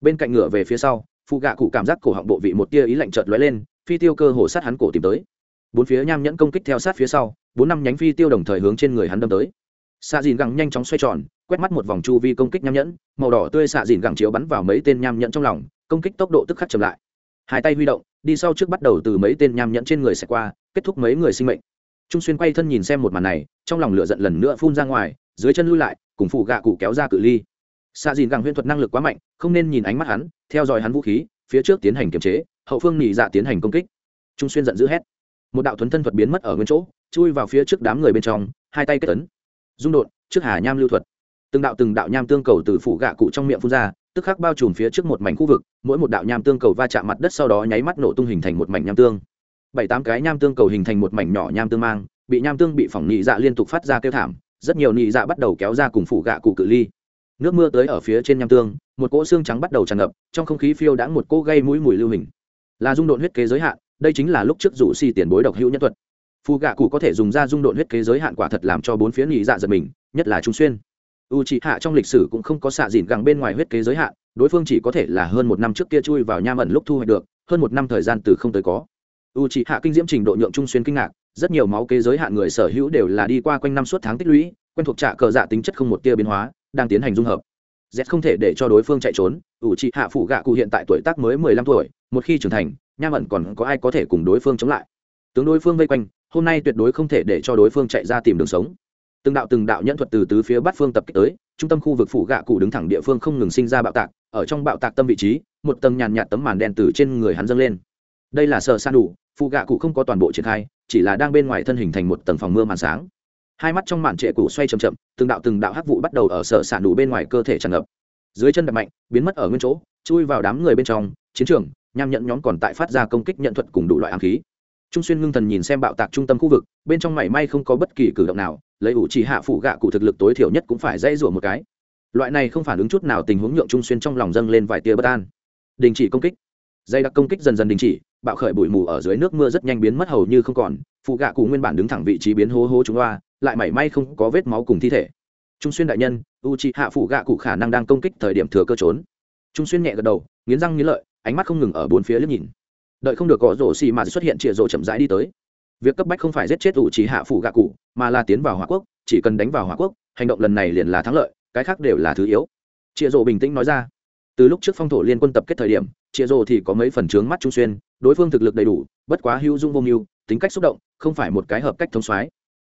Bên cạnh ngựa về phía sau phụ gạ cụ cảm giác cổ họng bộ vị một tia ý lạnh chợt lóe lên phi tiêu cơ hồ sát hắn cổ tìm tới. Bốn phía nham nhẫn công kích theo sát phía sau, bốn năm nhánh phi tiêu đồng thời hướng trên người hắn đâm tới. Xạ dìn gẳng nhanh chóng xoay tròn, quét mắt một vòng chu vi công kích nham nhẫn, màu đỏ tươi xạ dìn gẳng chiếu bắn vào mấy tên nham nhẫn trong lòng, công kích tốc độ tức khắc chậm lại. Hai tay huy động, đi sau trước bắt đầu từ mấy tên nham nhẫn trên người xẻ qua, kết thúc mấy người sinh mệnh. Trung xuyên quay thân nhìn xem một màn này, trong lòng lửa giận lần nữa phun ra ngoài, dưới chân lui lại, cùng phụ gạ cụ kéo ra cự ly. Xạ dìn gẳng huyễn thuật năng lực quá mạnh, không nên nhìn ánh mắt hắn, theo dõi hắn vũ khí, phía trước tiến hành kiềm chế hậu phương nỉ dạ tiến hành công kích. Trung xuyên giận dữ hét. Một đạo thuấn thân thuật biến mất ở nguyên chỗ, chui vào phía trước đám người bên trong, hai tay kết tấn dung đột trước hà nham lưu thuật. Từng đạo từng đạo nham tương cầu từ phủ gạ cụ trong miệng phun ra, tức khắc bao trùm phía trước một mảnh khu vực, mỗi một đạo nham tương cầu va chạm mặt đất sau đó nháy mắt nổ tung hình thành một mảnh nham tương. Bảy tám cái nham tương cầu hình thành một mảnh nhỏ nham tương mang, bị nham tương bị phỏng nị dạ liên tục phát ra kêu thảm, rất nhiều nị dạ bắt đầu kéo ra cùng phủ gạ cụ cự ly. Nước mưa tới ở phía trên nham tương, một cỗ xương trắng bắt đầu tràn ngập, trong không khí phiêu đã một cỗ gây mũi mùi lưu hình là dung độn huyết kế giới hạn, đây chính là lúc trước rủ xì tiền bối độc hữu nhân thuật. Phù gạ cụ có thể dùng ra dung độn huyết kế giới hạn quả thật làm cho bốn phía nghỉ dạ giật mình, nhất là trung xuyên. U c hạ trong lịch sử cũng không có xạ dìn gẳng bên ngoài huyết kế giới hạn, đối phương chỉ có thể là hơn một năm trước kia chui vào nham ẩn lúc thu hoạch được, hơn một năm thời gian từ không tới có. U c hạ kinh diễm trình độ nhượng trung xuyên kinh ngạc, rất nhiều máu kế giới hạn người sở hữu đều là đi qua quanh năm suốt tháng tích lũy, quen thuộc trạ cờ dạ tính chất không một tia biến hóa, đang tiến hành dung hợp z không thể để cho đối phương chạy trốn. Ủ trị hạ phụ gạ cụ hiện tại tuổi tác mới mười lăm tuổi, một khi trưởng thành, nham ẩn còn có ai có thể cùng đối phương chống lại? Tướng đối phương vây quanh, hôm nay tuyệt đối không thể để cho đối phương chạy ra tìm đường sống. Từng đạo từng đạo nhẫn thuật từ tứ phía bắt phương tập kích tới, trung tâm khu vực phủ gạ cụ đứng thẳng địa phương không ngừng sinh ra bạo tạc, ở trong bạo tạc tâm vị trí, một tầng nhàn nhạt tấm màn đen từ trên người hắn dâng lên. Đây là sợ san đủ phụ gạ cụ không có toàn bộ triển khai, chỉ là đang bên ngoài thân hình thành một tầng phòng mưa màn sáng hai mắt trong màn trệ cũ xoay chậm chậm, từng đạo từng đạo hắc vụ bắt đầu ở sở sản đủ bên ngoài cơ thể tràn ngập. Dưới chân đập mạnh, biến mất ở nguyên chỗ, chui vào đám người bên trong, chiến trường, nham nhận nhóm còn tại phát ra công kích nhận thuật cùng đủ loại ám khí. Trung xuyên ngưng thần nhìn xem bạo tạc trung tâm khu vực, bên trong mảy may không có bất kỳ cử động nào, lấy ủ chỉ hạ phụ gạ cụ thực lực tối thiểu nhất cũng phải dây rủa một cái. Loại này không phản ứng chút nào tình huống nhượng trung xuyên trong lòng dâng lên vài tia bất an. Đình chỉ công kích. Dây đặc công kích dần dần đình chỉ, bạo khởi bụi mù ở dưới nước mưa rất nhanh biến mất hầu như không còn, phụ gạ cụ nguyên bản đứng thẳng vị trí biến hố hố chúng loa lại mảy may không có vết máu cùng thi thể. Trung xuyên đại nhân u c hạ phụ gạ cụ khả năng đang công kích thời điểm thừa cơ trốn. Trung xuyên nhẹ gật đầu, nghiến răng nghiến lợi, ánh mắt không ngừng ở bốn phía liếc nhìn. Đợi không được gõ rổ xì mà xuất hiện chĩa rổ chậm rãi đi tới. Việc cấp bách không phải giết chết ủ chỉ hạ phủ gạ cụ, mà là tiến vào hỏa quốc, chỉ cần đánh vào hỏa quốc, hành động lần này liền là thắng lợi, cái khác đều là thứ yếu. Chịa rổ bình tĩnh nói ra. Từ lúc trước phong thổ liên quân tập kết thời điểm chịa rổ thì có mấy phần trướng mắt trung xuyên, đối phương thực lực đầy đủ, bất quá hữu dung vô mưu, tính cách xúc động, không phải một cái hợp cách thông soái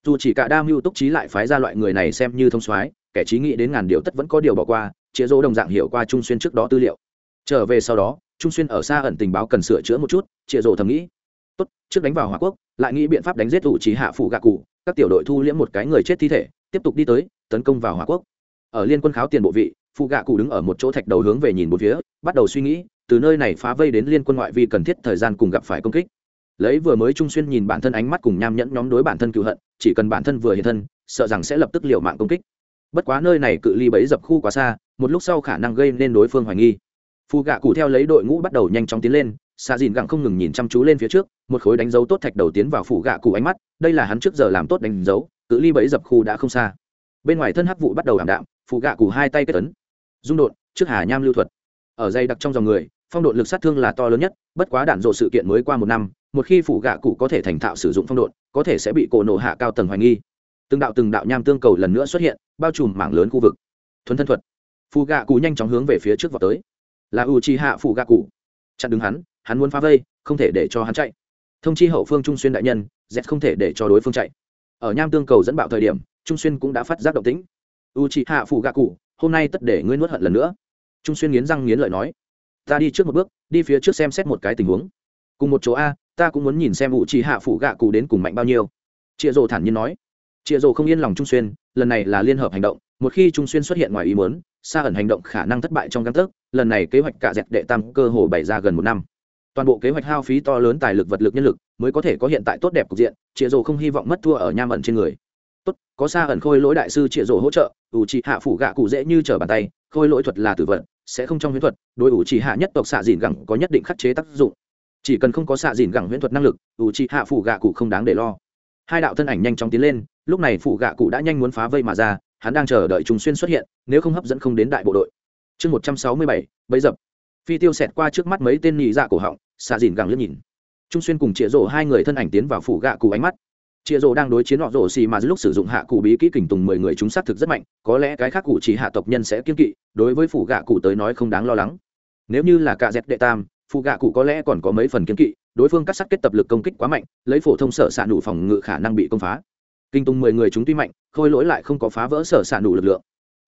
dù chỉ cả đa mưu túc trí lại phái ra loại người này xem như thông soái, kẻ trí nghĩ đến ngàn điều tất vẫn có điều bỏ qua, chĩa dỗ đồng dạng hiểu qua trung xuyên trước đó tư liệu. Trở về sau đó, trung xuyên ở xa ẩn tình báo cần sửa chữa một chút, chĩa dỗ thầm nghĩ. Tốt, trước đánh vào hòa quốc, lại nghĩ biện pháp đánh giết thủ trí hạ phủ gạ cụ, các tiểu đội thu liễm một cái người chết thi thể, tiếp tục đi tới, tấn công vào hòa quốc. Ở liên quân kháo tiền bộ vị phụ gạ cụ đứng ở một chỗ thạch đầu hướng về nhìn một phía, bắt đầu suy nghĩ, từ nơi này phá vây đến liên quân ngoại vi cần thiết thời gian cùng gặp phải công kích lấy vừa mới trung xuyên nhìn bản thân ánh mắt cùng nham nhẫn nhóm đối bản thân cựu hận, chỉ cần bản thân vừa hiện thân, sợ rằng sẽ lập tức liều mạng công kích. Bất quá nơi này cự ly bẫy dập khu quá xa, một lúc sau khả năng gây nên đối phương hoài nghi. Phù gạ cụ theo lấy đội ngũ bắt đầu nhanh chóng tiến lên xạ dìn gặng không ngừng nhìn chăm chú lên phía trước, một khối đánh dấu tốt thạch đầu tiến vào phủ gạ cụ ánh mắt, đây là hắn trước giờ làm tốt đánh dấu, cự ly bẫy dập khu đã không xa. Bên ngoài thân hắc vụ bắt đầu ảm đạm phủ gạ cụ hai tay kết tấn dung đột trước hà nham lưu thuật. Ở dây đặc trong dòng người, phong độ lực sát thương là to lớn nhất, bất quá đạn dộ sự kiện mới qua một năm một khi phủ gạ cụ có thể thành thạo sử dụng phong độn, có thể sẽ bị cổ nổ hạ cao tầng hoài nghi. Từng đạo từng đạo nham tương cầu lần nữa xuất hiện, bao trùm mảng lớn khu vực. Thuấn thân thuật. Phụ gạ cụ nhanh chóng hướng về phía trước vào tới. Là u chi hạ phụ gạ cụ. Chặn đứng hắn hắn muốn phá vây, không thể để cho hắn chạy. Thông chi hậu phương trung xuyên đại nhân, z không thể để cho đối phương chạy. Ở nham tương cầu dẫn bạo thời điểm, trung xuyên cũng đã phát giác động tĩnh. U chi hạ phụ gạ cụ, hôm nay tất để ngươi nuốt hận lần nữa. Trung xuyên nghiến răng nghiến lợi nói, ta đi trước một bước, đi phía trước xem xét một cái tình huống. Cùng một chỗ a ta cũng muốn nhìn xem u Chỉ hạ phủ gạ cụ đến cùng mạnh bao nhiêu. Chịa rồ thản nhiên nói. Chịa rồ không yên lòng trung xuyên, lần này là liên hợp hành động, một khi trung xuyên xuất hiện ngoài ý muốn xa ẩn hành động khả năng thất bại trong găng tấc, lần này kế hoạch cả dẹp đệ tam cơ hồ bày ra gần một năm. Toàn bộ kế hoạch hao phí to lớn tài lực vật lực nhân lực mới có thể có hiện tại tốt đẹp cục diện, chịa rồ không hy vọng mất thua ở nham ẩn trên người. Tốt, có xa ẩn khôi lỗi đại sư chịa rồ hỗ trợ, ủ trị hạ phủ gạ cụ dễ như trở bàn tay, khôi lỗi thuật là tử vận sẽ không trong huyễn thuật, đối ủ trị hạ nhất tộc xạ dìn gẳng có nhất định khắc chế tác dụng chỉ cần không có xạ dìn gẳng huyễn thuật năng lực, ủ trị hạ phủ gạ cụ không đáng để lo. Hai đạo thân ảnh nhanh chóng tiến lên, lúc này phủ gạ cụ đã nhanh muốn phá vây mà ra, hắn đang chờ đợi chúng xuyên xuất hiện, nếu không hấp dẫn không đến đại bộ đội. Chương một trăm sáu mươi bảy, bấy dập. Phi tiêu xẹt qua trước mắt mấy tên nhị dạ cổ họng, xạ dìn gẳng liếc nhìn. Trung xuyên cùng chĩa rổ hai người thân ảnh tiến vào phủ gạ cụ ánh mắt. Chĩa rổ đang đối chiến họ rổ xì mà lúc sử dụng hạ cụ bí kỹ kình tùng mười người chúng sát thực rất mạnh, có lẽ cái khác cụ chỉ hạ tộc nhân sẽ kiên kỵ, đối với phủ gạ cụ tới nói không đáng lo lắng. Nếu như là cạ dẹp đệ tam phụ gạ cụ có lẽ còn có mấy phần kiên kỵ, đối phương cắt sát kết tập lực công kích quá mạnh, lấy phổ thông sở s ạ nụ phòng ngự khả năng bị công phá. Kinh tùng mười người chúng tuy mạnh, khôi lỗi lại không có phá vỡ sở s ạ nụ lực lượng.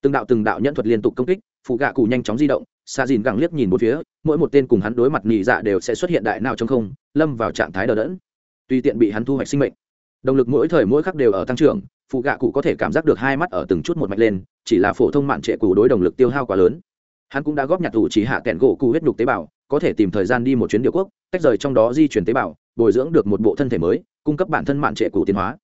Từng đạo từng đạo nhận thuật liên tục công kích phụ gạ cụ nhanh chóng di động xa dìn gẳng liếc nhìn một phía, mỗi một tên cùng hắn đối mặt nhị dạ đều sẽ xuất hiện đại nào trong không, lâm vào trạng thái đờ đẫn. Tuy tiện bị hắn thu hoạch sinh mệnh, động lực mỗi thời mỗi khắc đều ở tăng trưởng phụ gạ cụ có thể cảm giác được hai mắt ở từng chút một mạch lên, chỉ là phổ thông mạn trệ cụ đối động lực tiêu hao quá lớn. Hắn cũng đã góp nhặt thủ chỉ hạ kẹn gỗ cụ huyết nhục tế bào có thể tìm thời gian đi một chuyến điều quốc, tách rời trong đó di chuyển tế bào, bồi dưỡng được một bộ thân thể mới, cung cấp bản thân mạn trệ cũ tiến hóa.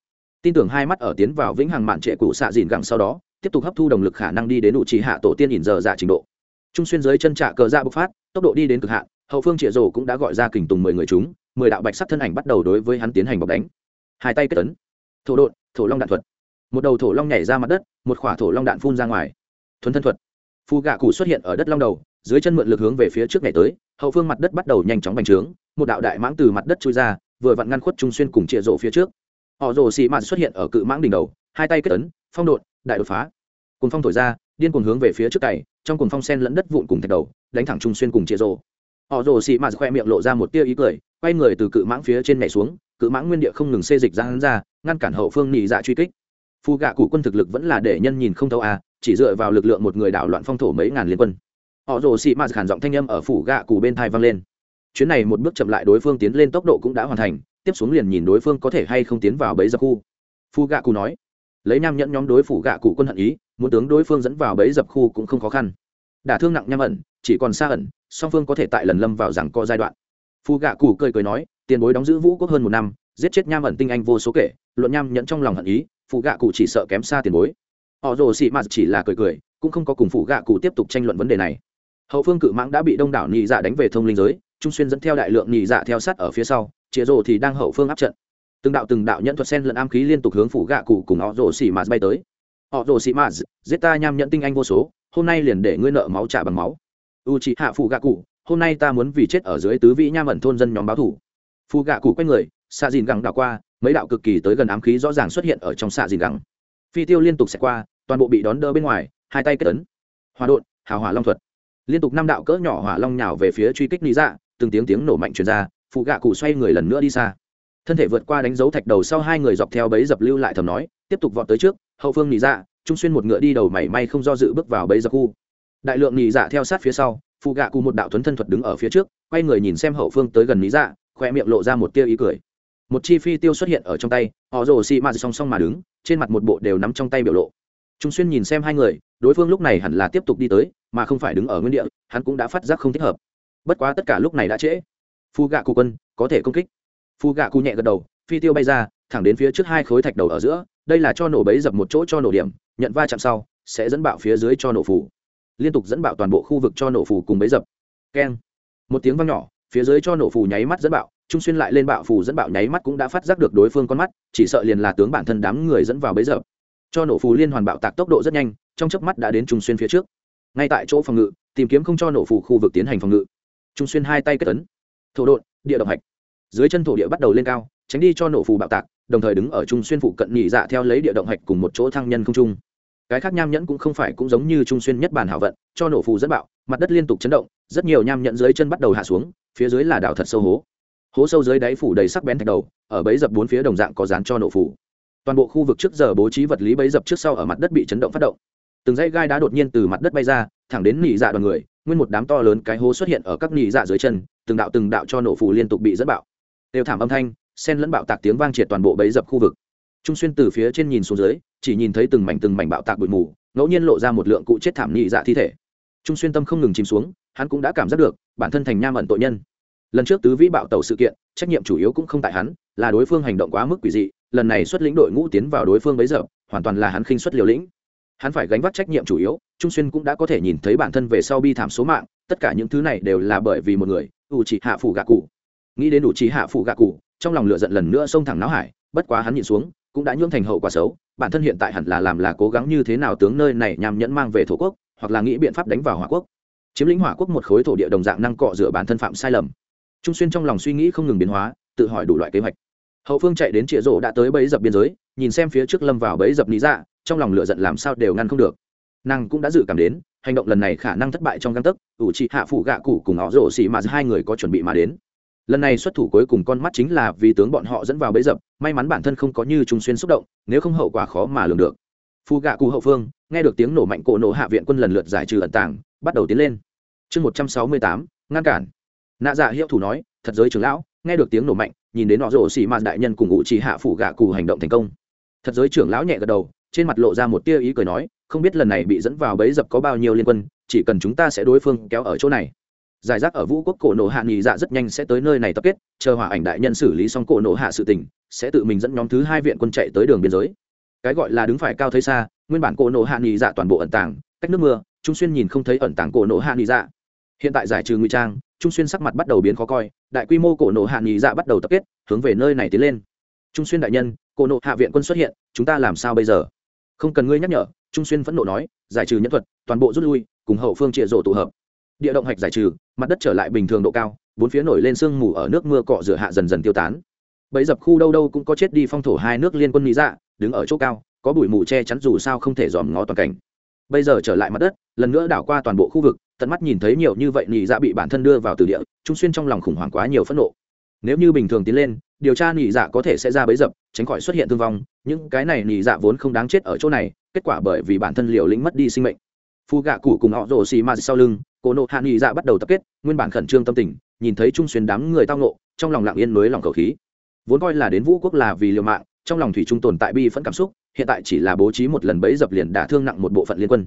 Tin tưởng hai mắt ở tiến vào vĩnh hằng mạn trệ cũ xạ dìn gẳng sau đó, tiếp tục hấp thu động lực khả năng đi đến đủ chỉ hạ tổ tiên ỉn giờ giả trình độ. Trung xuyên dưới chân trạ cờ ra bộc phát, tốc độ đi đến cực hạn, hậu phương trịa rổ cũng đã gọi ra kình tùng mười người chúng, mười đạo bạch sắc thân ảnh bắt đầu đối với hắn tiến hành bọc đánh. Hai tay kết tấn thổ đột thổ long đạn thuật. Một đầu thổ long nhảy ra mặt đất, một khỏa thổ long đạn phun ra ngoài. Thuấn thân thuật. Phù gạ cụ xuất hiện ở đất long đầu, dưới chân mượn lực hướng về phía trước nhảy tới hậu phương mặt đất bắt đầu nhanh chóng bành trướng một đạo đại mãng từ mặt đất trôi ra vừa vặn ngăn khuất trung xuyên cùng trịa rổ phía trước. Họ rổ xì mạt xuất hiện ở cự mãng đỉnh đầu hai tay kết ấn, phong độn đại đột phá. Cùng phong thổi ra điên cuồng hướng về phía trước cày trong cuồng phong sen lẫn đất vụn cùng thạch đầu đánh thẳng trung xuyên cùng trịa rộ họ rồ xị mạt khoe miệng lộ ra một tia ý cười quay người từ cự mãng phía trên nhảy xuống cự mãng nguyên địa không ngừng xê dịch ra hắn ra ngăn cản hậu phương nhị dạ truy kích. Phu gạ cụ quân thực lực vẫn là để nhân nhìn không thấu à chỉ dựa vào lực lượng một người đảo loạn phong thổ mấy ngàn liên quân họ rồ xị mạt khản giọng thanh âm ở phủ gạ cụ bên thai vang lên. Chuyến này một bước chậm lại đối phương tiến lên tốc độ cũng đã hoàn thành, tiếp xuống liền nhìn đối phương có thể hay không tiến vào bẫy giặc khu. Phu gạ cụ nói, lấy nham nhẫn nhóm đối phủ gạ cụ quân hận ý, muốn tướng đối phương dẫn vào bẫy dập khu cũng không khó khăn. Đả thương nặng nham ẩn, chỉ còn xa ẩn, song phương có thể tại lần lâm vào rằng co giai đoạn. Phu gạ cụ cười cười nói, tiền bối đóng giữ vũ quốc hơn một năm, giết chết nham ẩn tinh anh vô số kể, luận nham nhẫn trong lòng hận ý phụ gạ cụ chỉ sợ kém xa tiền bối. Họ rồ xị mạt chỉ là cười cười, cũng không có cùng phụ gạ cụ tiếp tục tranh luận vấn đề này hậu phương cự mãng đã bị đông đảo nhị dạ đánh về thông linh giới, trung xuyên dẫn theo đại lượng nhị dạ theo sát ở phía sau chĩa rồ thì đang hậu phương áp trận. Từng đạo từng đạo nhẫn thuật sen lẫn am khí liên tục hướng phủ gạ cụ cùng họ rồ xỉ mạt bay tới. Họ rồ xỉ mạt, giết ta nham nhận tinh anh vô số, hôm nay liền để ngươi nợ máu trả bằng máu. U chị hạ phủ gạ cụ, hôm nay ta muốn vì chết ở dưới tứ vĩ nham ẩn thôn dân nhóm báo thủ. Phù gạ cụ quay người xạ dìn gẳng đảo qua, mấy đạo cực kỳ tới gần ám khí rõ ràng xuất hiện ở trong xạ dìn gẳng phi tiêu liên tục xẹt qua, toàn bộ bị đón đỡ bên ngoài, hai tay kết ấn. Hòa đột hào hỏa long thuật liên tục năm đạo cỡ nhỏ hỏa long nhào về phía truy kích lý dạ từng tiếng tiếng nổ mạnh truyền ra phụ gạ cụ xoay người lần nữa đi xa. Thân thể vượt qua đánh dấu thạch đầu sau hai người dọc theo bẫy dập lưu lại thầm nói, tiếp tục vọt tới trước, hậu phương nỉ dạ trung xuyên một ngựa đi đầu mảy may không do dự bước vào bẫy dập khu. Đại lượng nỉ dạ theo sát phía sau phụ gạ cụ một đạo thuấn thân thuật đứng ở phía trước, quay người nhìn xem hậu phương tới gần nỉ dạ khoe miệng lộ ra một tia ý cười. Một chi phi tiêu xuất hiện ở trong tay, họ rồ xị mạt song song mà đứng, trên mặt một bộ đều nắm trong tay biểu lộ. Trung xuyên nhìn xem hai người đối phương lúc này hẳn là tiếp tục đi tới, mà không phải đứng ở nguyên địa, hắn cũng đã phát giác không thích hợp. Bất quá tất cả lúc này đã trễ. Phu gạ cụ quân, có thể công kích. Phu gạ cụ nhẹ gật đầu, phi tiêu bay ra, thẳng đến phía trước hai khối thạch đầu ở giữa. Đây là cho nổ bấy dập một chỗ cho nổ điểm, nhận va chạm sau, sẽ dẫn bạo phía dưới cho nổ phủ liên tục dẫn bạo toàn bộ khu vực cho nổ phủ cùng bấy dập. Keng. Một tiếng vang nhỏ, phía dưới cho nổ phủ nháy mắt dẫn bạo, trung xuyên lại lên bạo phủ dẫn bạo nháy mắt cũng đã phát giác được đối phương con mắt, chỉ sợ liền là tướng bản thân đám người dẫn vào bấy dập. Cho nổ phù liên hoàn bạo tạc tốc độ rất nhanh trong chớp mắt đã đến trung xuyên phía trước. Ngay tại chỗ phòng ngự, tìm kiếm không cho nổ phù khu vực tiến hành phòng ngự. Trung xuyên hai tay kết tấn thổ đột địa động hạch. Dưới chân thổ địa bắt đầu lên cao, tránh đi cho nổ phù bạo tạc, đồng thời đứng ở trung xuyên phụ cận nhị dạ theo lấy địa động hạch cùng một chỗ thăng nhân không trung. Cái khác nham nhẫn cũng không phải cũng giống như trung xuyên nhất bản hảo vận, cho nổ phù dẫn bạo, mặt đất liên tục chấn động, rất nhiều nham nhẫn dưới chân bắt đầu hạ xuống, phía dưới là đảo thật sâu hố. Hố sâu dưới đáy phủ đầy sắc bén thạch đầu, ở bấy dập bốn phía đồng dạng có dán cho nổ phù. toàn bộ khu vực trước giờ bố trí vật lý bấy dập trước sau ở mặt đất bị chấn động phát động từng dãy gai đá đột nhiên từ mặt đất bay ra, thẳng đến nỉ dạ đoàn người, nguyên một đám to lớn cái hố xuất hiện ở các nỉ dạ dưới chân, từng đạo từng đạo cho nổ phủ liên tục bị dẫn bạo. Đều thảm âm thanh sen lẫn bạo tạc tiếng vang triệt toàn bộ bấy dập khu vực. Trung xuyên từ phía trên nhìn xuống dưới, chỉ nhìn thấy từng mảnh từng mảnh bạo tạc bụi mù, ngẫu nhiên lộ ra một lượng cụ chết thảm nỉ dạ thi thể. Trung xuyên tâm không ngừng chìm xuống, hắn cũng đã cảm giác được, bản thân thành nham ẩn tội nhân. Lần trước tứ vĩ bạo tàu sự kiện, trách nhiệm chủ yếu cũng không tại hắn, là đối phương hành động quá mức quỷ dị, lần này xuất lĩnh đội ngũ tiến vào đối phương bấy giờ, hoàn toàn là hắn khinh xuất liều lĩnh hắn phải gánh vác trách nhiệm chủ yếu, trung xuyên cũng đã có thể nhìn thấy bản thân về sau bi thảm số mạng, tất cả những thứ này đều là bởi vì một người ủ chỉ hạ phủ gạ cụ nghĩ đến đủ chỉ hạ phủ gạ cụ trong lòng lựa giận lần nữa xông thẳng náo hải, bất quá hắn nhìn xuống, cũng đã nhưỡng thành hậu quả xấu, bản thân hiện tại hẳn là làm là cố gắng như thế nào tướng nơi này nhằm nhẫn mang về thổ quốc, hoặc là nghĩ biện pháp đánh vào hỏa quốc. Chiếm lĩnh hỏa quốc một khối thổ địa đồng dạng năng cọ rửa bản thân phạm sai lầm. Trung xuyên trong lòng suy nghĩ không ngừng biến hóa, tự hỏi đủ loại kế hoạch hậu phương chạy đến chĩa rổ đã tới bẫy dập biên giới, nhìn xem phía trước lâm vào bẫy dập lý dạ trong lòng lửa giận làm sao đều ngăn không được. Nàng cũng đã dự cảm đến, hành động lần này khả năng thất bại trong găng tấc, ủ trị hạ phụ gạ cụ cùng họ rổ xì mà hai người có chuẩn bị mà đến. Lần này xuất thủ cuối cùng con mắt chính là vì tướng bọn họ dẫn vào bẫy dập, may mắn bản thân không có như trung xuyên xúc động, nếu không hậu quả khó mà lường được. Phụ gạ cụ hậu phương, nghe được tiếng nổ mạnh cổ nổ hạ viện quân lần lượt giải trừ ẩn tàng, bắt đầu tiến lên. Chương một trăm sáu mươi tám, ngăn cản. Nạ dạ hiệu thủ nói, thật giới trưởng lão, nghe được tiếng nổ mạnh nhìn đến họ rổ xì mạt đại nhân cùng ngụ chỉ hạ phủ gạ cụ hành động thành công. Thật giới trưởng lão nhẹ gật đầu, trên mặt lộ ra một tia ý cười nói, không biết lần này bị dẫn vào bấy dập có bao nhiêu liên quân, chỉ cần chúng ta sẽ đối phương kéo ở chỗ này. Giải rác ở vũ quốc cổ nổ hạ nghỉ dạ rất nhanh sẽ tới nơi này tập kết, chờ hỏa ảnh đại nhân xử lý xong cổ nổ hạ sự tình, sẽ tự mình dẫn nhóm thứ hai viện quân chạy tới đường biên giới. Cái gọi là đứng phải cao thấy xa, nguyên bản cổ nổ hạ nghỉ dạ toàn bộ ẩn tàng, cách nước mưa, trung xuyên nhìn không thấy ẩn tàng cổ nổ hạ nghỉ dạ hiện tại giải trừ ngụy trang, trung xuyên sắc mặt bắt đầu biến khó coi, đại quy mô cổ nộ hạ nghỉ dạ bắt đầu tập kết, hướng về nơi này tiến lên. Trung xuyên đại nhân, cổ nộ hạ viện quân xuất hiện, chúng ta làm sao bây giờ? Không cần ngươi nhắc nhở, trung xuyên phẫn nộ nói, giải trừ nhân thuật, toàn bộ rút lui, cùng hậu phương trịa rổ tụ hợp. Địa động hạch giải trừ, mặt đất trở lại bình thường độ cao, bốn phía nổi lên sương mù ở nước mưa cọ rửa hạ dần dần tiêu tán. Bấy dập khu đâu đâu cũng có chết đi phong thổ hai nước liên quân mỹ dạ đứng ở chỗ cao, có bụi mù che chắn dù sao không thể dòm ngó toàn cảnh. Bây giờ trở lại mặt đất, lần nữa đảo qua toàn bộ khu vực tận mắt nhìn thấy nhiều như vậy nhị dạ bị bản thân đưa vào từ địa, trung xuyên trong lòng khủng hoảng quá nhiều phẫn nộ. Nếu như bình thường tiến lên, điều tra nhị dạ có thể sẽ ra bấy dập, tránh khỏi xuất hiện thương vong, những cái này nhị dạ vốn không đáng chết ở chỗ này, kết quả bởi vì bản thân liều lĩnh mất đi sinh mệnh. Phu gạ cụ cùng họ rồ xì ma sau lưng cô nộ hạ nhị dạ bắt đầu tập kết, nguyên bản khẩn trương tâm tình, nhìn thấy trung xuyên đám người tao nộ trong lòng lặng yên mới lòng cầu khí. Vốn coi là đến vũ quốc là vì liều mạng, trong lòng thủy trung tồn tại bi phẫn cảm xúc, hiện tại chỉ là bố trí một lần bấy dập liền đả thương nặng một bộ phận liên quân.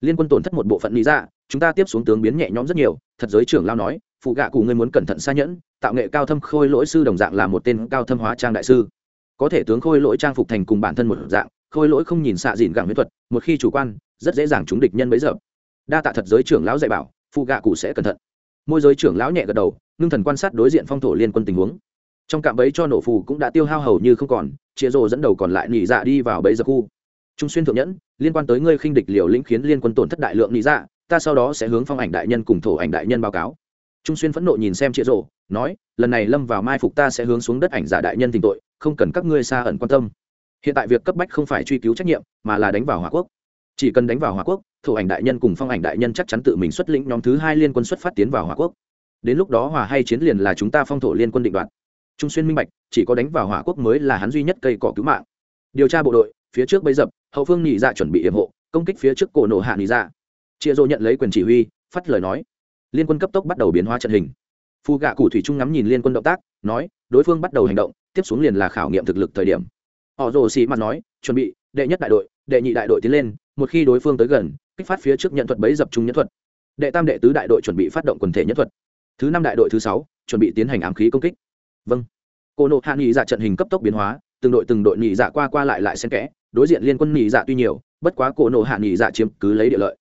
Liên quân tổn thất một bộ phận lý dạ chúng ta tiếp xuống tướng biến nhẹ nhõm rất nhiều, thật giới trưởng lao nói, phụ gạ cụ ngươi muốn cẩn thận xa nhẫn, tạo nghệ cao thâm khôi lỗi sư đồng dạng là một tên cao thâm hóa trang đại sư. Có thể tướng khôi lỗi trang phục thành cùng bản thân một dạng, khôi lỗi không nhìn xạ dìn gặng huyết thuật, một khi chủ quan, rất dễ dàng chúng địch nhân bấy giờ. Đa tạ thật giới trưởng lão dạy bảo, phụ gạ cụ sẽ cẩn thận. Môi giới trưởng lão nhẹ gật đầu, ngưng thần quan sát đối diện phong thổ liên quân tình huống. Trong cạm bẫy cho nổ phù cũng đã tiêu hao hầu như không còn, chia rồ dẫn đầu còn lại nỉ dạ đi vào bẫy giờ khu. Trung xuyên thượng nhẫn, liên quan tới ngươi khinh địch liều lĩnh khiến liên quân tổn thất đại lượng nỉ dạ ta sau đó sẽ hướng phong ảnh đại nhân cùng thổ ảnh đại nhân báo cáo. Trung xuyên phẫn nộ nhìn xem chĩa rổ, nói lần này lâm vào mai phục ta sẽ hướng xuống đất ảnh giả đại nhân tình tội không cần các ngươi xa ẩn quan tâm. Hiện tại việc cấp bách không phải truy cứu trách nhiệm mà là đánh vào hỏa quốc. Chỉ cần đánh vào hỏa quốc thổ ảnh đại nhân cùng phong ảnh đại nhân chắc chắn tự mình xuất lĩnh nhóm thứ hai liên quân xuất phát tiến vào hỏa quốc. Đến lúc đó hòa hay chiến liền là chúng ta phong thổ liên quân định đoạt. Trung xuyên minh bạch chỉ có đánh vào hỏa quốc mới là hắn duy nhất cây cỏ cứu mạng. Điều tra bộ đội phía trước bấy dập hậu phương nhị dạ chuẩn bị yểm hộ công kích phía trước cổ nổ hạ nhị dạ chia rô nhận lấy quyền chỉ huy, phát lời nói. Liên quân cấp tốc bắt đầu biến hóa trận hình. Phù gạ cụ thủy trung ngắm nhìn liên quân động tác, nói, đối phương bắt đầu hành động, tiếp xuống liền là khảo nghiệm thực lực thời điểm. Họ rồ xì mặt nói, chuẩn bị, đệ nhất đại đội, đệ nhị đại đội tiến lên, một khi đối phương tới gần, kích phát phía trước nhận thuật bấy dập trung nhân thuật. Đệ tam đệ tứ đại đội chuẩn bị phát động quần thể nhất thuật. Thứ năm đại đội thứ sáu, chuẩn bị tiến hành ám khí công kích. Vâng. Cô nộ hạ nghỉ dạ trận hình cấp tốc biến hóa, từng đội từng đội nghỉ dạ qua qua lại lại xen kẽ, đối diện liên quân nghỉ dạ tuy nhiều, bất quá cổ nộ hạ nghỉ dạ chiếm cứ lấy địa lợi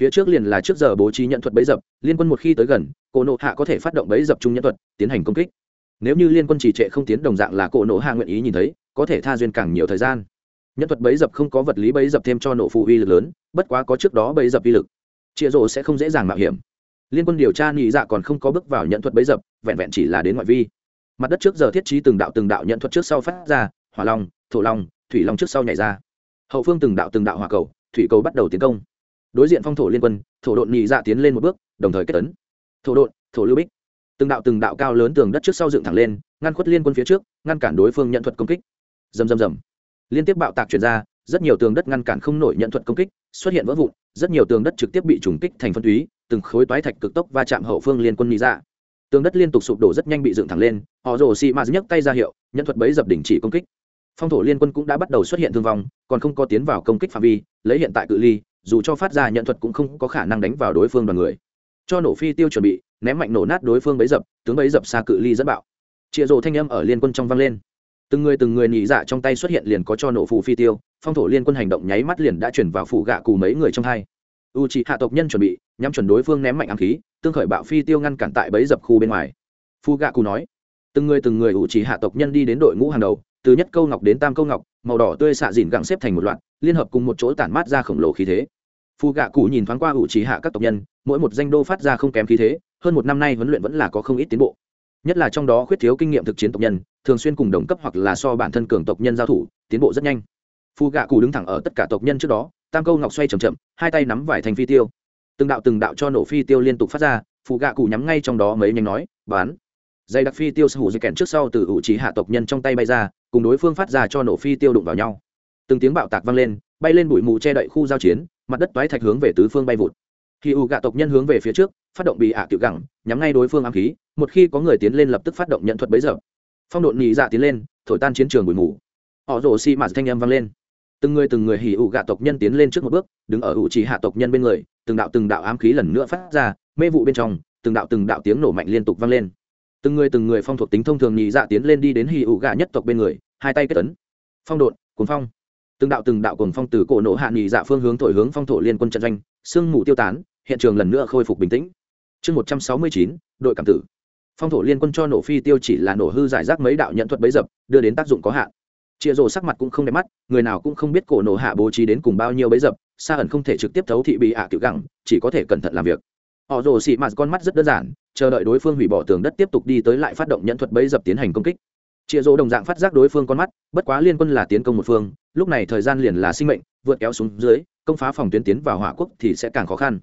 phía trước liền là trước giờ bố trí nhận thuật bấy dập, liên quân một khi tới gần, cổ nộ hạ có thể phát động bấy dập chung nhận thuật, tiến hành công kích. Nếu như liên quân trì trệ không tiến đồng dạng là cổ nộ hạ nguyện ý nhìn thấy, có thể tha duyên càng nhiều thời gian. Nhân thuật bấy dập không có vật lý bấy dập thêm cho nổ phụ uy lực lớn, bất quá có trước đó bấy dập uy lực. Chịa rộ sẽ không dễ dàng mạo hiểm. Liên quân điều tra nhị dạ còn không có bước vào nhận thuật bấy dập, vẹn vẹn chỉ là đến ngoại vi. Mặt đất trước giờ thiết trí từng đạo từng đạo nhận thuật trước sau phát ra, hỏa long, thổ long, thủy long trước sau nhảy ra. Hậu phương từng đạo từng đạo hỏa cầu, thủy cầu bắt đầu tiến công đối diện phong thổ liên quân, thổ độn nhị dạ tiến lên một bước, đồng thời kết tấn thổ độn, thổ lưu bích. Từng đạo từng đạo cao lớn tường đất trước sau dựng thẳng lên, ngăn khuất liên quân phía trước, ngăn cản đối phương nhận thuật công kích. Dầm dầm dầm liên tiếp bạo tạc chuyển ra, rất nhiều tường đất ngăn cản không nổi nhận thuật công kích, xuất hiện vỡ vụn, rất nhiều tường đất trực tiếp bị trùng kích thành phân túy, từng khối toái thạch cực tốc va chạm hậu phương liên quân nhị dạ. Tường đất liên tục sụp đổ rất nhanh bị dựng thẳng lên, họ rồ xị mạt nhấc tay ra hiệu, nhận thuật bấy dập đỉnh chỉ công kích. Phong thổ liên quân cũng đã bắt đầu xuất hiện thương vong, còn không có tiến vào công kích phạm vi, lấy hiện tại cự ly dù cho phát ra nhận thuật cũng không có khả năng đánh vào đối phương đoàn người. Cho nổ phi tiêu chuẩn bị, ném mạnh nổ nát đối phương bấy dập, tướng bấy dập xa cự ly dẫn bạo. Chịa rộ thanh âm ở liên quân trong vang lên. Từng người từng người nhị dạ trong tay xuất hiện liền có cho nổ phù phi tiêu, phong thổ liên quân hành động nháy mắt liền đã chuyển vào phủ gạ cù mấy người trong hai. U trị hạ tộc nhân chuẩn bị, nhắm chuẩn đối phương ném mạnh ám khí, tương khởi bạo phi tiêu ngăn cản tại bấy dập khu bên ngoài. Phu gạ cù nói, từng người từng người u trị hạ tộc nhân đi đến đội ngũ hàng đầu, từ nhất câu ngọc đến tam câu ngọc, màu đỏ tươi xạ dìn gặng xếp thành một loạt, liên hợp cùng một chỗ tản mát ra khổng lồ khí thế phù gạ cụ nhìn thoáng qua ủ trí hạ các tộc nhân, mỗi một danh đô phát ra không kém khí thế, hơn một năm nay huấn luyện vẫn là có không ít tiến bộ. Nhất là trong đó khuyết thiếu kinh nghiệm thực chiến tộc nhân, thường xuyên cùng đồng cấp hoặc là so bản thân cường tộc nhân giao thủ, tiến bộ rất nhanh. Phù gạ cụ đứng thẳng ở tất cả tộc nhân trước đó, tam câu ngọc xoay c h ậ m chậm, hai tay nắm vải thành phi tiêu. Từng đạo từng đạo cho nổ phi tiêu liên tục phát ra phù gạ cụ nhắm ngay trong đó mấy nhanh nói, bán. Dây đặc phi tiêu sở hữu dây kèn trước sau từ ủ trí hạ tộc nhân trong tay bay ra, cùng đối phương phát ra cho nổ phi tiêu đụng vào nhau. Từng tiếng bạo tạc vang lên, bay lên bụi mù che đậy khu giao chiến mặt đất toái thạch hướng về tứ phương bay vụt. Khi u gạ tộc nhân hướng về phía trước, phát động bị ạ à cựu gẳng, nhắm ngay đối phương ám khí, một khi có người tiến lên lập tức phát động nhận thuật bấy giờ. Phong độn nhị dạ tiến lên, thổi tan chiến trường bụi mù. Họ rổ xi mạt thanh âm vang lên. Từng người từng người hỉ ủ gạ tộc nhân tiến lên trước một bước, đứng ở ủ trì hạ tộc nhân bên người, từng đạo từng đạo ám khí lần nữa phát ra, mê vụ bên trong, từng đạo từng đạo tiếng nổ mạnh liên tục vang lên. Từng người từng người phong thuộc tính thông thường nhị dạ tiến lên đi đến hỉ ủ gạ nhất tộc bên người, hai tay kết tấn phong độn cuốn phong từng đạo từng đạo cùng phong từ cổ nổ hạ nghỉ dạ phương hướng thổi hướng phong thổ liên quân trận doanh, sương mù tiêu tán, hiện trường lần nữa khôi phục bình tĩnh. Chương một trăm sáu mươi chín, đội cảm tử. Phong thổ liên quân cho nổ phi tiêu chỉ là nổ hư giải rác mấy đạo nhận thuật bấy dập, đưa đến tác dụng có hạn. Chia rồ sắc mặt cũng không đẹp mắt, người nào cũng không biết cổ nổ hạ bố trí đến cùng bao nhiêu bấy dập xa ẩn không thể trực tiếp thấu thị bị hạ à cựu gẳng, chỉ có thể cẩn thận làm việc. Họ rồ xị mạt con mắt rất đơn giản, chờ đợi đối phương hủy bỏ tường đất tiếp tục đi tới lại phát động nhận thuật bấy dập tiến hành công kích chia rỗ đồng dạng phát giác đối phương con mắt, bất quá liên quân là tiến công một phương, lúc này thời gian liền là sinh mệnh, vượt kéo xuống dưới, công phá phòng tuyến tiến vào hỏa quốc thì sẽ càng khó khăn.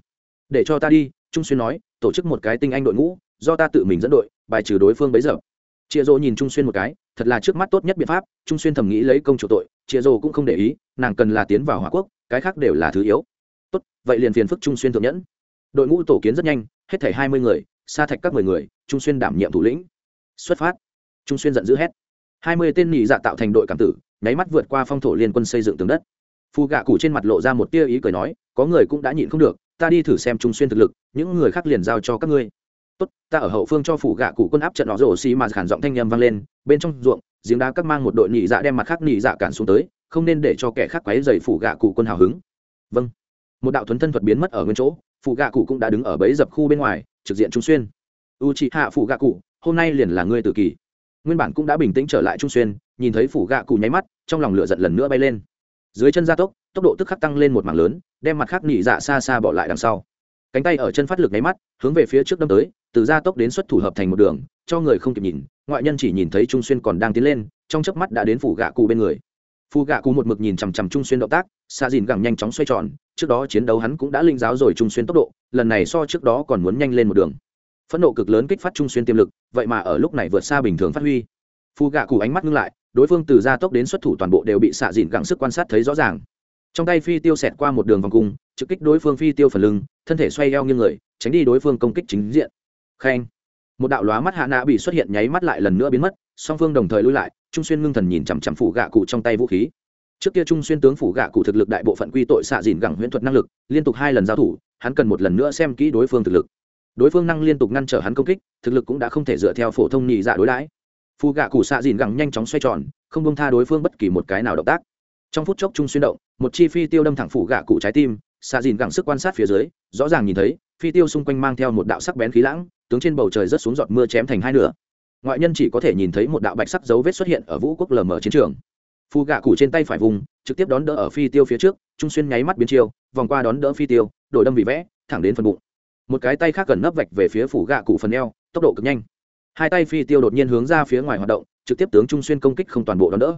Để cho ta đi, trung xuyên nói, tổ chức một cái tinh anh đội ngũ, do ta tự mình dẫn đội, bài trừ đối phương bấy giờ. Chia rỗ nhìn trung xuyên một cái, thật là trước mắt tốt nhất biện pháp, trung xuyên thầm nghĩ lấy công chủ tội chia rỗ cũng không để ý, nàng cần là tiến vào hỏa quốc, cái khác đều là thứ yếu. Tốt, vậy liền phiền phức trung xuyên thượng nhẫn. Đội ngũ tổ kiến rất nhanh, hết thảy hai mươi người, sa thạch các mười người, trung xuyên đảm nhiệm thủ lĩnh. Xuất phát trung xuyên giận dữ hét. Hai mươi tên nhị dạ tạo thành đội cảm tử, nháy mắt vượt qua phong thổ liên quân xây dựng tường đất. Phù gạ cụ trên mặt lộ ra một tia ý cười nói, có người cũng đã nhịn không được, ta đi thử xem trung xuyên thực lực, những người khác liền giao cho các ngươi. Tốt, ta ở hậu phương cho phủ gạ cụ quân áp trận đó rổ xì mà khản giọng thanh â m vang lên, bên trong ruộng, giếng đá các mang một đội nhị dạ đem mặt khác nhị dạ cản xuống tới, không nên để cho kẻ khác quáy dày phủ gạ cụ quân hào hứng. Vâng. Một đạo thuấn thân thuật biến mất ở nguyên chỗ phủ gạ cụ cũng đã đứng ở bẫy dập khu bên ngoài, trực diện trung xuyên. U chị hạ phủ gạ cụ, hôm nay liền là ngươi tự kỳ nguyên bản cũng đã bình tĩnh trở lại trung xuyên, nhìn thấy phủ gạ cụ nháy mắt, trong lòng lửa giận lần nữa bay lên. Dưới chân gia tốc tốc độ tức khắc tăng lên một mảng lớn, đem mặt khác nỉ dạ xa xa bỏ lại đằng sau. Cánh tay ở chân phát lực nháy mắt, hướng về phía trước đâm tới, từ gia tốc đến xuất thủ hợp thành một đường, cho người không kịp nhìn, ngoại nhân chỉ nhìn thấy trung xuyên còn đang tiến lên, trong chớp mắt đã đến phủ gạ cụ bên người. Phù gạ cụ một mực nhìn chằm chằm trung xuyên động tác xa dìn gẳng nhanh chóng xoay tròn, trước đó chiến đấu hắn cũng đã linh giáo rồi trung xuyên tốc độ, lần này so trước đó còn muốn nhanh lên một đường phẫn nộ cực lớn kích phát trung xuyên tiềm lực, vậy mà ở lúc này vượt xa bình thường phát huy. Phù gạ cụ ánh mắt ngưng lại, đối phương từ gia tốc đến xuất thủ toàn bộ đều bị xạ dịn gặng sức quan sát thấy rõ ràng. Trong tay phi tiêu xẹt qua một đường vòng cung, trực kích đối phương phi tiêu phần lưng, thân thể xoay eo nghiêng người, tránh đi đối phương công kích chính diện. Khen. Một đạo lóa mắt hạ nạ bị xuất hiện nháy mắt lại lần nữa biến mất, song phương đồng thời lui lại, trung xuyên ngưng thần nhìn chằm chằm phủ gạ cụ trong tay vũ khí. Trước kia trung xuyên tướng phủ gạ cụ thực lực đại bộ phận quy tội xạ dìn gẳng huyễn thuật năng lực, liên tục hai lần giao thủ, hắn cần một lần nữa xem kỹ đối phương thực lực đối phương năng liên tục ngăn trở hắn công kích, thực lực cũng đã không thể dựa theo phổ thông nhị dạ đối đãi. Phù gạ cụ xạ dìn gẳng nhanh chóng xoay tròn, không bông tha đối phương bất kỳ một cái nào động tác. Trong phút chốc trung xuyên động, một chi phi tiêu đâm thẳng phủ gạ cụ trái tim, xạ dìn gẳng sức quan sát phía dưới, rõ ràng nhìn thấy, phi tiêu xung quanh mang theo một đạo sắc bén khí lãng, tướng trên bầu trời rớt xuống giọt mưa chém thành hai nửa. Ngoại nhân chỉ có thể nhìn thấy một đạo bạch sắc dấu vết xuất hiện ở vũ quốc lờ mờ chiến trường. Phù gạ cụ trên tay phải vùng, trực tiếp đón đỡ ở phi tiêu phía trước, trung xuyên nháy mắt biến chiêu, vòng qua đón đỡ phi tiêu, đổi đâm vì vẽ, thẳng đến phần bụng một cái tay khác gần nấp vạch về phía phủ gạ cụ phần eo, tốc độ cực nhanh. Hai tay phi tiêu đột nhiên hướng ra phía ngoài hoạt động, trực tiếp tướng trung xuyên công kích không toàn bộ đón đỡ.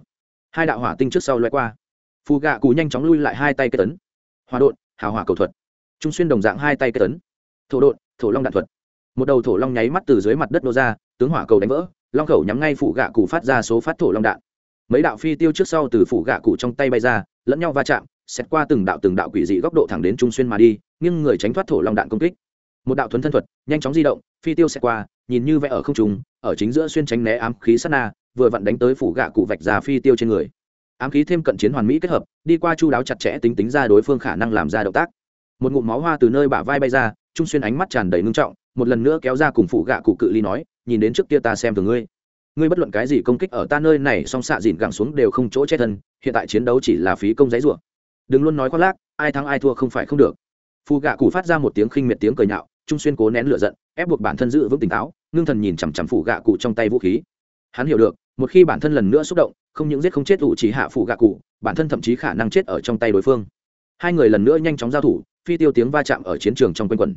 Hai đạo hỏa tinh trước sau loay qua. Phù gạ cụ nhanh chóng lui lại hai tay cây tấn. Hòa đột hào hỏa cầu thuật. Trung xuyên đồng dạng hai tay cây tấn. Thổ đột thổ long đạn thuật. Một đầu thổ long nháy mắt từ dưới mặt đất nô ra, tướng hỏa cầu đánh vỡ, long khẩu nhắm ngay phủ gạ cụ phát ra số phát thổ long đạn. Mấy đạo phi tiêu trước sau từ phủ gạ cụ trong tay bay ra, lẫn nhau va chạm xét qua từng đạo từng đạo quỷ dị góc độ thẳng đến trung xuyên mà đi nhưng người tránh thoát thổ long đạn công kích một đạo thuấn thân thuật, nhanh chóng di động, phi tiêu sẽ qua, nhìn như vẽ ở không trùng ở chính giữa xuyên tránh né ám khí sát na, vừa vặn đánh tới phủ gạ cụ vạch già phi tiêu trên người. Ám khí thêm cận chiến hoàn mỹ kết hợp, đi qua chu đáo chặt chẽ tính tính ra đối phương khả năng làm ra động tác. Một ngụm máu hoa từ nơi bả vai bay ra, trung xuyên ánh mắt tràn đầy ngưng trọng, một lần nữa kéo ra cùng phụ gạ cụ cự ly nói, nhìn đến trước kia ta xem thường ngươi. Ngươi bất luận cái gì công kích ở ta nơi này song xạ dịn gẳng xuống đều không chỗ che thân, hiện tại chiến đấu chỉ là phí công giấy rủa. Đừng luôn nói khoác lác, ai thắng ai thua không phải không được. Phù gạ cụ phát ra một tiếng khinh miệt tiếng cười nhạo trung xuyên cố nén lửa giận ép buộc bản thân giữ vững tỉnh táo ngưng thần nhìn chằm chằm phụ gạ cụ trong tay vũ khí. Hắn hiểu được một khi bản thân lần nữa xúc động không những giết không chết ủ chỉ hạ phụ gạ cụ bản thân thậm chí khả năng chết ở trong tay đối phương. Hai người lần nữa nhanh chóng giao thủ phi tiêu tiếng va chạm ở chiến trường trong quanh quần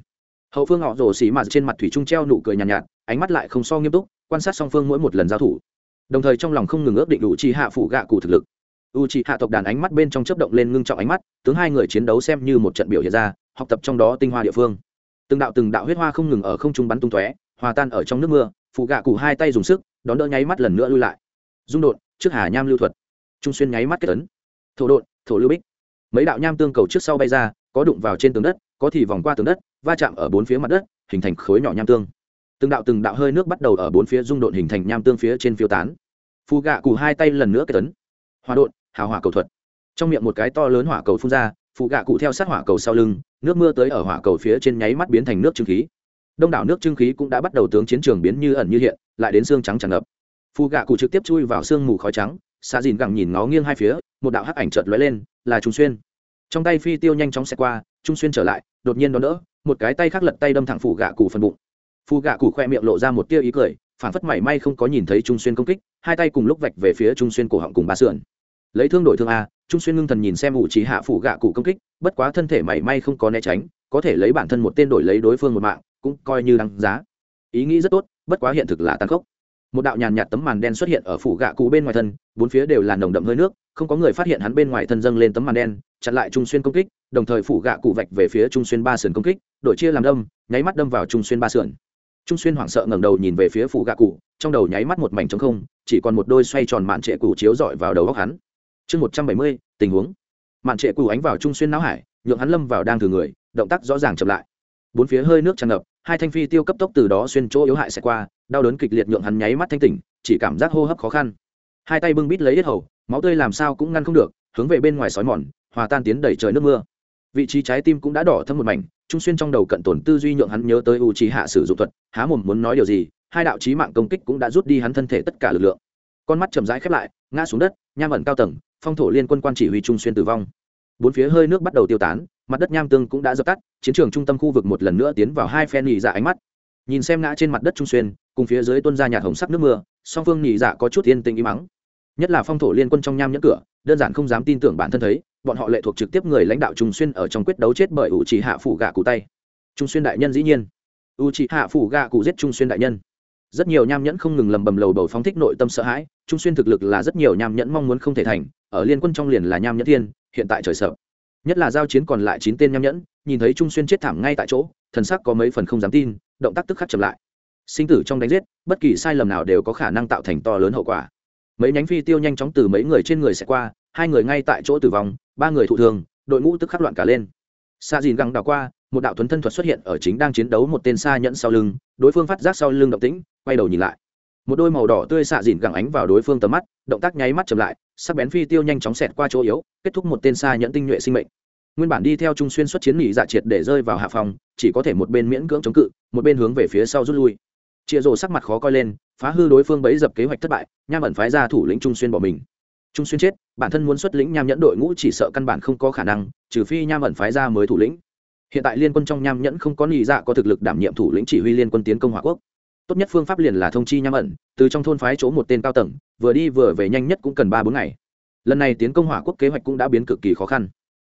hậu phương họ rồ xì mà trên mặt thủy trung treo nụ cười nhàn nhạt, nhạt ánh mắt lại không so nghiêm túc quan sát song phương mỗi một lần giao thủ. Đồng thời trong lòng không ngừng ước định u trì hạ phụ gạ cụ thực lực. U trì hạ tộc đàn ánh mắt bên trong chấp động lên ngưng trọng ánh mắt tướng hai người chiến đấu xem như một trận biểu hiện ra học tập trong đó tinh hoa địa phương từng đạo từng đạo huyết hoa không ngừng ở không trung bắn tung tóe, hòa tan ở trong nước mưa phụ gạ cụ hai tay dùng sức, đón đỡ nháy mắt lần nữa lui lại. Dung đột, trước hà nham lưu thuật. Trung xuyên nháy mắt kết tấn thổ đột, thổ lưu bích. Mấy đạo nham tương cầu trước sau bay ra, có đụng vào trên tường đất, có thì vòng qua tường đất, va chạm ở bốn phía mặt đất, hình thành khối nhỏ nham tương. Từng đạo từng đạo hơi nước bắt đầu ở bốn phía dung độn hình thành nham tương phía trên phiêu tán. Phụ gạ cụ hai tay lần nữa kết tấn hòa đột, hào hỏa cầu thuật. Trong miệng một cái to lớn hỏa cầu phun ra phụ gạ cụ theo sát hỏa cầu sau lưng nước mưa tới ở hỏa cầu phía trên nháy mắt biến thành nước trưng khí. Đông đảo nước trưng khí cũng đã bắt đầu tướng chiến trường biến như ẩn như hiện, lại đến xương trắng tràn ngập. Phù gạ cụ trực tiếp chui vào sương mù khói trắng xa dìn gẳng nhìn ngó nghiêng hai phía, một đạo hắc ảnh chợt lóe lên, là trung xuyên. Trong tay phi tiêu nhanh chóng xẹt qua, trung xuyên trở lại, đột nhiên đón đỡ, một cái tay khác lật tay đâm thẳng phù gạ cụ phần bụng. Phù gạ cụ khoe miệng lộ ra một tia ý cười, phản phất mảy may không có nhìn thấy trung xuyên công kích, hai tay cùng lúc vạch về phía trung xuyên cổ họng cùng ba sườn. Lấy thương đổi thương a trung xuyên ngưng thần nhìn xem ủ trí hạ phủ gạ cụ công kích, bất quá thân thể mảy may không có né tránh, có thể lấy bản thân một tên đổi lấy đối phương một mạng, cũng coi như đáng giá. Ý nghĩ rất tốt, bất quá hiện thực là tăng khốc. Một đạo nhàn nhạt tấm màn đen xuất hiện ở phủ gạ cụ bên ngoài thân, bốn phía đều là nồng đậm hơi nước, không có người phát hiện hắn bên ngoài thân dâng lên tấm màn đen, chặn lại trung xuyên công kích, đồng thời phủ gạ cụ vạch về phía trung xuyên ba sườn công kích, đội chia làm đâm, nháy mắt đâm vào trung xuyên ba sườn. Trung xuyên hoảng sợ ngẩng đầu nhìn về phía phủ gạ cụ, trong đầu nháy mắt một mảnh trống không, chỉ còn một đôi xoay tròn mạn trệ cụ chiếu dọi vào đầu góc hắn chương một trăm bảy mươi, tình huống. Mạn trệ cụ ánh vào trung xuyên não hải, nhượng hắn lâm vào đang thử người, động tác rõ ràng chậm lại. Bốn phía hơi nước tràn ngập, hai thanh phi tiêu cấp tốc từ đó xuyên chỗ yếu hại sẽ qua, đau đớn kịch liệt nhượng hắn nháy mắt thanh tỉnh, chỉ cảm giác hô hấp khó khăn. Hai tay bưng bít lấy yết hầu, máu tươi làm sao cũng ngăn không được, hướng về bên ngoài sói mòn, hòa tan tiến đẩy trời nước mưa. Vị trí trái tim cũng đã đỏ thâm một mảnh, trung xuyên trong đầu cận tổn tư duy nhượng hắn nhớ tới u trí hạ sử dụng thuật, há mồm muốn nói điều gì, hai đạo trí mạng công kích cũng đã rút đi hắn thân thể tất cả lực lượng. Con mắt chậm rãi khép lại, ngã xuống đất, nham ẩn cao tầng phong thổ liên quân quan chỉ huy trung xuyên tử vong. Bốn phía hơi nước bắt đầu tiêu tán, mặt đất nham tương cũng đã dập tắt, chiến trường trung tâm khu vực một lần nữa tiến vào hai phen nhị dạ ánh mắt. Nhìn xem ngã trên mặt đất trung xuyên, cùng phía dưới tuân ra nhạt hồng sắc nước mưa, song phương nhị dạ có chút yên tình im mắng nhất là phong thổ liên quân trong nham nhẫn cửa, đơn giản không dám tin tưởng bản thân thấy, bọn họ lệ thuộc trực tiếp người lãnh đạo trung xuyên ở trong quyết đấu chết bởi ủ chỉ hạ phủ gạ cụ tay. Trung xuyên đại nhân dĩ nhiên. U chỉ hạ phủ gạ cụ giết trung xuyên đại nhân. Rất nhiều nham nhẫn không ngừng lầm bầm lầu bầu phóng thích nội tâm sợ hãi, trung xuyên thực lực là rất nhiều nham nhẫn mong muốn không thể thành ở liên quân trong liền là nham nhẫn thiên, hiện tại trời sợ. Nhất là giao chiến còn lại chín tên nham nhẫn, nhìn thấy trung xuyên chết thảm ngay tại chỗ, thần sắc có mấy phần không dám tin, động tác tức khắc chậm lại. Sinh tử trong đánh giết, bất kỳ sai lầm nào đều có khả năng tạo thành to lớn hậu quả. Mấy nhánh phi tiêu nhanh chóng từ mấy người trên người sẽ qua, hai người ngay tại chỗ tử vong, ba người thụ thường đội ngũ tức khắc loạn cả lên. Xa dìn găng đào qua, một đạo thuấn thân thuật xuất hiện ở chính đang chiến đấu một tên xa nhẫn sau lưng, đối phương phát giác sau lưng động tĩnh, quay đầu nhìn lại một đôi màu đỏ tươi xạ dìn gẳng ánh vào đối phương tầm mắt, động tác nháy mắt chậm lại, sắc bén phi tiêu nhanh chóng xẹt qua chỗ yếu, kết thúc một tên xa nhẫn tinh nhuệ sinh mệnh. Nguyên bản đi theo trung xuyên xuất chiến nghỉ dạ triệt để rơi vào hạ phòng, chỉ có thể một bên miễn cưỡng chống cự, một bên hướng về phía sau rút lui. Chịa rổ sắc mặt khó coi lên, phá hư đối phương bấy dập kế hoạch thất bại, nham ẩn phái ra thủ lĩnh trung xuyên bỏ mình. Trung xuyên chết, bản thân muốn xuất lĩnh nham nhẫn đội ngũ chỉ sợ căn bản không có khả năng, trừ phi nham ẩn phái ra mới thủ lĩnh. Hiện tại liên quân trong nham nhẫn không có nghỉ dạ có thực lực đảm nhiệm thủ lĩnh chỉ huy liên quân tiến công hòa quốc tốt nhất phương pháp liền là thông chi nham ẩn, từ trong thôn phái chỗ một tên cao tầng, vừa đi vừa về nhanh nhất cũng cần ba bốn ngày. Lần này tiến công hỏa quốc kế hoạch cũng đã biến cực kỳ khó khăn.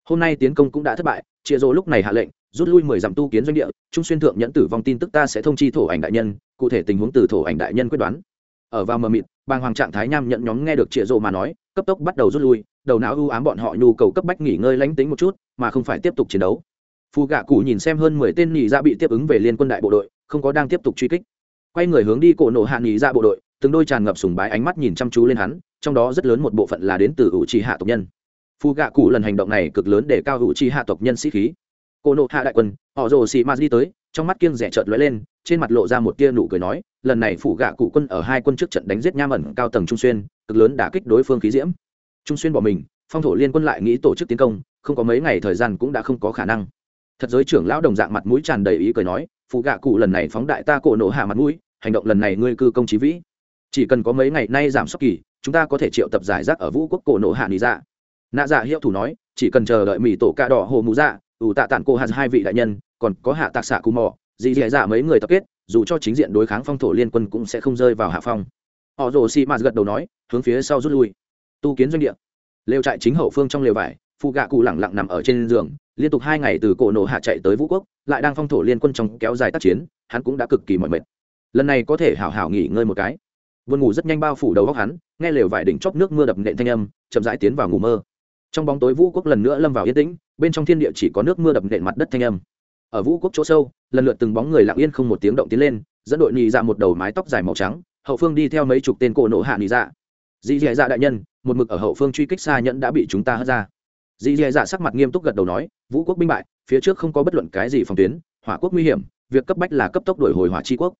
Hôm nay tiến công cũng đã thất bại chịa rồ lúc này hạ lệnh, rút lui mười dặm tu kiến doanh địa, trung xuyên thượng nhẫn tử vong tin tức ta sẽ thông chi thổ ảnh đại nhân, cụ thể tình huống từ thổ ảnh đại nhân quyết đoán. Ở vào mờ mịt, bàng hoàng trạng thái nham nhận nhóm nghe được chịa rồ mà nói, cấp tốc bắt đầu rút lui, đầu não ưu ám bọn họ nhu cầu cấp bách nghỉ ngơi lánh tính một chút, mà không phải tiếp tục chiến đấu. Phù gạ cụ nhìn xem hơn mười tên nhị ra bị tiếp ứng về liên quân đại bộ đội, không có đang tiếp tục truy kích quay người hướng đi cổ nộ hạ nghỉ ra bộ đội, từng đôi tràn ngập sùng bái ánh mắt nhìn chăm chú lên hắn, trong đó rất lớn một bộ phận là đến từ ủ trì hạ tộc nhân. Phù gạ cụ lần hành động này cực lớn để cao ủ trì hạ tộc nhân sĩ khí. Cổ nộ hạ đại quân, họ rồ xì ma đi tới, trong mắt kiêng rẻ trợt lóe lên, trên mặt lộ ra một tia nụ cười nói, lần này phủ gạ cụ quân ở hai quân trước trận đánh giết nham ẩn cao tầng trung xuyên, cực lớn đã kích đối phương khí diễm. Trung xuyên bỏ mình, phong thổ liên quân lại nghĩ tổ chức tiến công, không có mấy ngày thời gian cũng đã không có khả năng. Thật giới trưởng lão đồng dạng mặt mũi tràn đầy ý cười nói phụ gạ cụ lần này phóng đại ta cổ nổ hạ mặt mũi, hành động lần này ngươi cư công trí vĩ. Chỉ cần có mấy ngày nay giảm sốc kỳ, chúng ta có thể triệu tập giải rác ở vũ quốc cổ nổ hạ nị dạ. Nạ dạ hiệu thủ nói, chỉ cần chờ đợi mỹ tổ ca đỏ hồ mù dạ ủ tạ tản cô hạ hai vị đại nhân, còn có hạ tạc xạ cù mò, dì dì dạ mấy người tập kết, dù cho chính diện đối kháng phong thổ liên quân cũng sẽ không rơi vào hạ phong. Họ rồ xì mạt gật đầu nói, hướng phía sau rút lui. Tu kiến doanh địa. Lều trại chính hậu phương trong lều vải phụ gạ cụ lẳng lặng nằm ở trên giường liên tục hai ngày từ cổ nổ hạ chạy tới vũ quốc, lại đang phong thổ liên quân trong kéo dài tác chiến, hắn cũng đã cực kỳ mỏi mệt. Lần này có thể hảo hảo nghỉ ngơi một cái. Vườn ngủ rất nhanh bao phủ đầu góc hắn, nghe lều vải đỉnh chóp nước mưa đập nện thanh âm, chậm rãi tiến vào ngủ mơ. Trong bóng tối vũ quốc lần nữa lâm vào yên tĩnh, bên trong thiên địa chỉ có nước mưa đập nện mặt đất thanh âm. Ở vũ quốc chỗ sâu, lần lượt từng bóng người lặng yên không một tiếng động tiến lên, dẫn đội nhị ra một đầu mái tóc dài màu trắng, hậu phương đi theo mấy chục tên cổ nổ hạ nhị dạ. Dị dạ dạ đại nhân, một mực ở hậu phương truy kích xa nhẫn đã bị chúng ta hất ra dì dì dạ sắc mặt nghiêm túc gật đầu nói, vũ quốc binh bại, phía trước không có bất luận cái gì phòng tuyến, hỏa quốc nguy hiểm, việc cấp bách là cấp tốc đổi hồi hỏa tri quốc.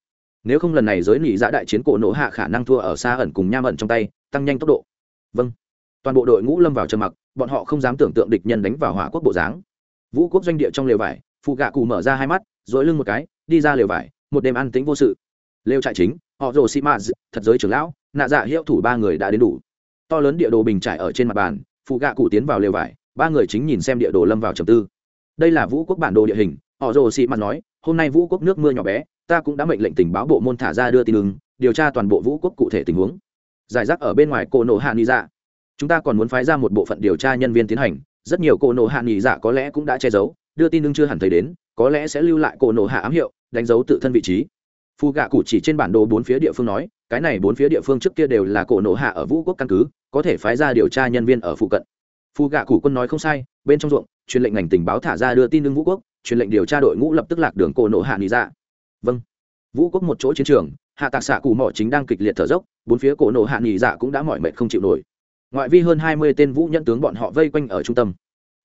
Nếu không lần này giới nỉ dạ đại chiến cổ nổ hạ khả năng thua ở xa ẩn cùng nham ẩn trong tay, tăng nhanh tốc độ. Vâng. Toàn bộ đội ngũ lâm vào trầm mặc, bọn họ không dám tưởng tượng địch nhân đánh vào hỏa quốc bộ dáng. Vũ quốc doanh địa trong lều vải, phụ gạ cụ mở ra hai mắt dỗi lưng một cái, đi ra lều vải, một đêm ăn tính vô sự. Lều trại chính, họ rồ xi maz thật giới trưởng lão, nạ dạ hiệu thủ ba người đã đến đủ. To lớn địa đồ bình trải ở trên mặt bàn, phụ gạ cụ tiến vào lều vải ba người chính nhìn xem địa đồ lâm vào trầm tư. Đây là vũ quốc bản đồ địa hình, họ rồ xi mặt nói, hôm nay vũ quốc nước mưa nhỏ bé, ta cũng đã mệnh lệnh tình báo bộ môn thả ra đưa tin ứng, điều tra toàn bộ vũ quốc cụ thể tình huống. Giải rác ở bên ngoài cổ nổ hạ nghị dạ. Chúng ta còn muốn phái ra một bộ phận điều tra nhân viên tiến hành, rất nhiều cổ nổ hạ nghị dạ có lẽ cũng đã che giấu, đưa tin ứng chưa hẳn thấy đến, có lẽ sẽ lưu lại cổ nổ hạ ám hiệu, đánh dấu tự thân vị trí. Phu gạ cụ chỉ trên bản đồ bốn phía địa phương nói, cái này bốn phía địa phương trước kia đều là cổ nổ hạ ở vũ quốc căn cứ, có thể phái ra điều tra nhân viên ở phụ cận phu gạ cụ quân nói không sai, bên trong ruộng, truyền lệnh ngành tình báo thả ra đưa tin đương vũ quốc, truyền lệnh điều tra đội ngũ lập tức lạc đường cổ nổ hạ nghỉ dạ. Vâng. Vũ quốc một chỗ chiến trường, hạ tạc xạ cụ mỏ chính đang kịch liệt thở dốc, bốn phía cổ nổ hạ nghỉ dạ cũng đã mỏi mệt không chịu nổi. Ngoại vi hơn hai mươi tên vũ nhẫn tướng bọn họ vây quanh ở trung tâm.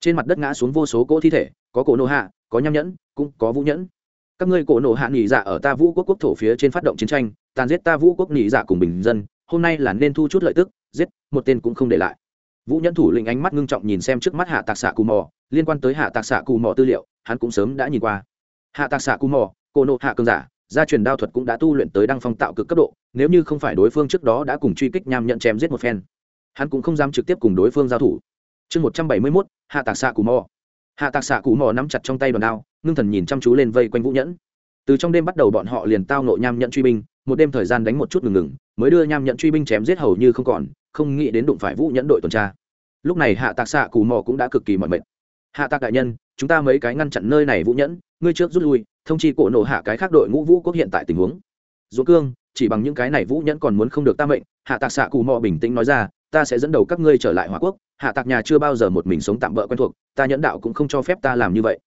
Trên mặt đất ngã xuống vô số cỗ thi thể, có cổ nổ hạ, có nham nhẫn, cũng có vũ nhẫn. Các ngươi cổ nổ hạ nghỉ dạ ở ta vũ quốc quốc thổ phía trên phát động chiến tranh, tàn giết ta vũ quốc nghỉ dạ cùng bình dân, hôm nay là nên thu chút lợi tức, giết, một tên cũng không để lại vũ nhẫn thủ lĩnh ánh mắt ngưng trọng nhìn xem trước mắt hạ tạc xạ cù mò, liên quan tới hạ tạc xạ cù mò tư liệu, hắn cũng sớm đã nhìn qua. Hạ tạc xạ cù mò, cô nộ hạ cơn giả, gia truyền đao thuật cũng đã tu luyện tới đăng phong tạo cực cấp độ, nếu như không phải đối phương trước đó đã cùng truy kích nham nhận chém giết một phen, hắn cũng không dám trực tiếp cùng đối phương giao thủ. Chương một trăm bảy mươi mốt, hạ tạc xạ cù mò. Hạ tạc xạ cù mò nắm chặt trong tay đòn đao, ngưng thần nhìn chăm chú lên vây quanh vũ nhẫn. Từ trong đêm bắt đầu bọn họ liền tao nộ nham nhận truy binh một đêm thời gian đánh một chút ngừng ngừng, mới đưa nham nhận truy binh chém giết hầu như không còn, không nghĩ đến đụng phải vũ nhẫn đội tuần tra. Lúc này hạ tạc xạ cù mò cũng đã cực kỳ mỏi mệt. Hạ tạc đại nhân, chúng ta mấy cái ngăn chặn nơi này vũ nhẫn, ngươi trước rút lui, thông chi cổ nổ hạ cái khác đội ngũ vũ quốc hiện tại tình huống. Dỗ cương, chỉ bằng những cái này vũ nhẫn còn muốn không được ta mệnh, hạ tạc xạ cù mò bình tĩnh nói ra, ta sẽ dẫn đầu các ngươi trở lại hòa quốc. Hạ tạc nhà chưa bao giờ một mình sống tạm bỡ quen thuộc, ta nhẫn đạo cũng không cho phép ta làm như vậy.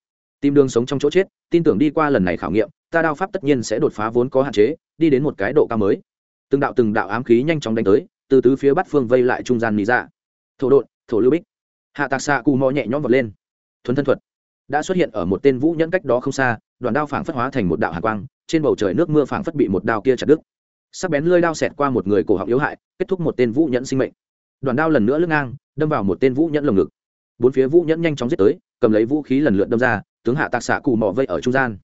Tìm đường sống trong chỗ chết, tin tưởng đi qua lần này khảo nghiệm ta đao pháp tất nhiên sẽ đột phá vốn có hạn chế, đi đến một cái độ cao mới. Từng đạo từng đạo ám khí nhanh chóng đánh tới, từ tứ phía bắt phương vây lại trung gian mỹ dạ. Thổ đột thổ lưu bích. Hạ tạc xạ cù mò nhẹ nhõm vật lên. Thuấn thân thuật. Đã xuất hiện ở một tên vũ nhẫn cách đó không xa đoàn đao phảng phất hóa thành một đạo hạ quang, trên bầu trời nước mưa phảng phất bị một đao kia chặt đứt. Sắc bén lơi đao xẹt qua một người cổ họng yếu hại, kết thúc một tên vũ nhẫn sinh mệnh. Đoàn đao lần nữa lưng ngang, đâm vào một tên vũ nhẫn lồng ngực. Bốn phía vũ nhẫn nhanh chóng giết tới, cầm lấy vũ khí lần lượt đâm ra, tướng hạ tạc xạ cù mò vây ở trung gian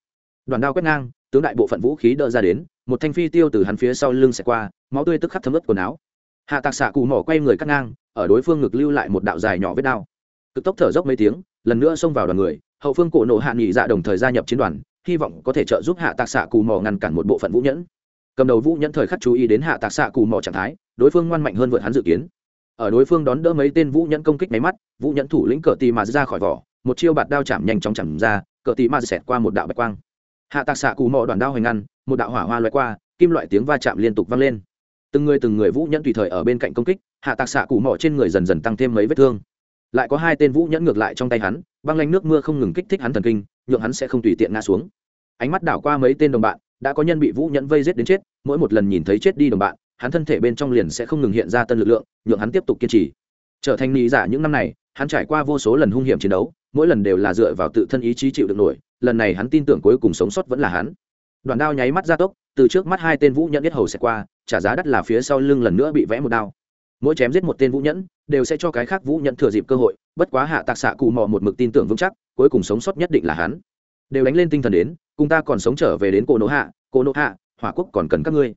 đoàn đao quét ngang, tướng đại bộ phận vũ khí đỡ ra đến, một thanh phi tiêu từ hắn phía sau lưng xẹt qua, máu tươi tức khắc thấm ướt quần áo. Hạ tạc xạ cù Mỏ quay người cắt ngang, ở đối phương ngực lưu lại một đạo dài nhỏ vết đao. Cực tốc thở dốc mấy tiếng, lần nữa xông vào đoàn người, hậu phương cổ nộ hạ nghị dạ đồng thời gia nhập chiến đoàn, hy vọng có thể trợ giúp hạ tạc xạ cù mò ngăn cản một bộ phận vũ nhẫn. Cầm đầu vũ nhẫn thời khắc chú ý đến hạ tạc xạ cù mò trạng thái, đối phương ngoan mạnh hơn vượt hắn dự kiến. Ở đối phương đón đỡ mấy tên vũ nhẫn công kích máy mắt, vũ nhẫn thủ lĩnh cờ tì mà ra khỏi vỏ, một chiêu bạt đao chạm nhanh chóng chạm ra, cờ tì mà xẹt qua một đạo bạch quang hạ tạc xạ cù mò đoàn đao hoành ngăn một đạo hỏa hoa loại qua, kim loại tiếng va chạm liên tục vang lên. Từng người từng người vũ nhẫn tùy thời ở bên cạnh công kích, hạ tạc xạ cù mò trên người dần dần tăng thêm mấy vết thương. Lại có hai tên vũ nhẫn ngược lại trong tay hắn, băng lanh nước mưa không ngừng kích thích hắn thần kinh, nhượng hắn sẽ không tùy tiện ngã xuống. Ánh mắt đảo qua mấy tên đồng bạn, đã có nhân bị vũ nhẫn vây giết đến chết, mỗi một lần nhìn thấy chết đi đồng bạn, hắn thân thể bên trong liền sẽ không ngừng hiện ra tân lực lượng, nhượng hắn tiếp tục kiên trì. Trở thành lý giả những năm này hắn trải qua vô số lần hung hiểm chiến đấu, mỗi lần đều là dựa vào tự thân ý chí chịu được nổi, lần này hắn tin tưởng cuối cùng sống sót vẫn là hắn. Đoàn đao nháy mắt ra tốc, từ trước mắt hai tên vũ nhẫn biết hầu sẽ qua, trả giá đắt là phía sau lưng lần nữa bị vẽ một đao. Mỗi chém giết một tên vũ nhẫn, đều sẽ cho cái khác vũ nhẫn thừa dịp cơ hội, bất quá hạ tạc xạ cụ mò một mực tin tưởng vững chắc, cuối cùng sống sót nhất định là hắn. Đều đánh lên tinh thần đến, cùng ta còn sống trở về đến cổ nỗ hạ, cổ nỗ hạ, hỏa quốc còn cần các ngươi.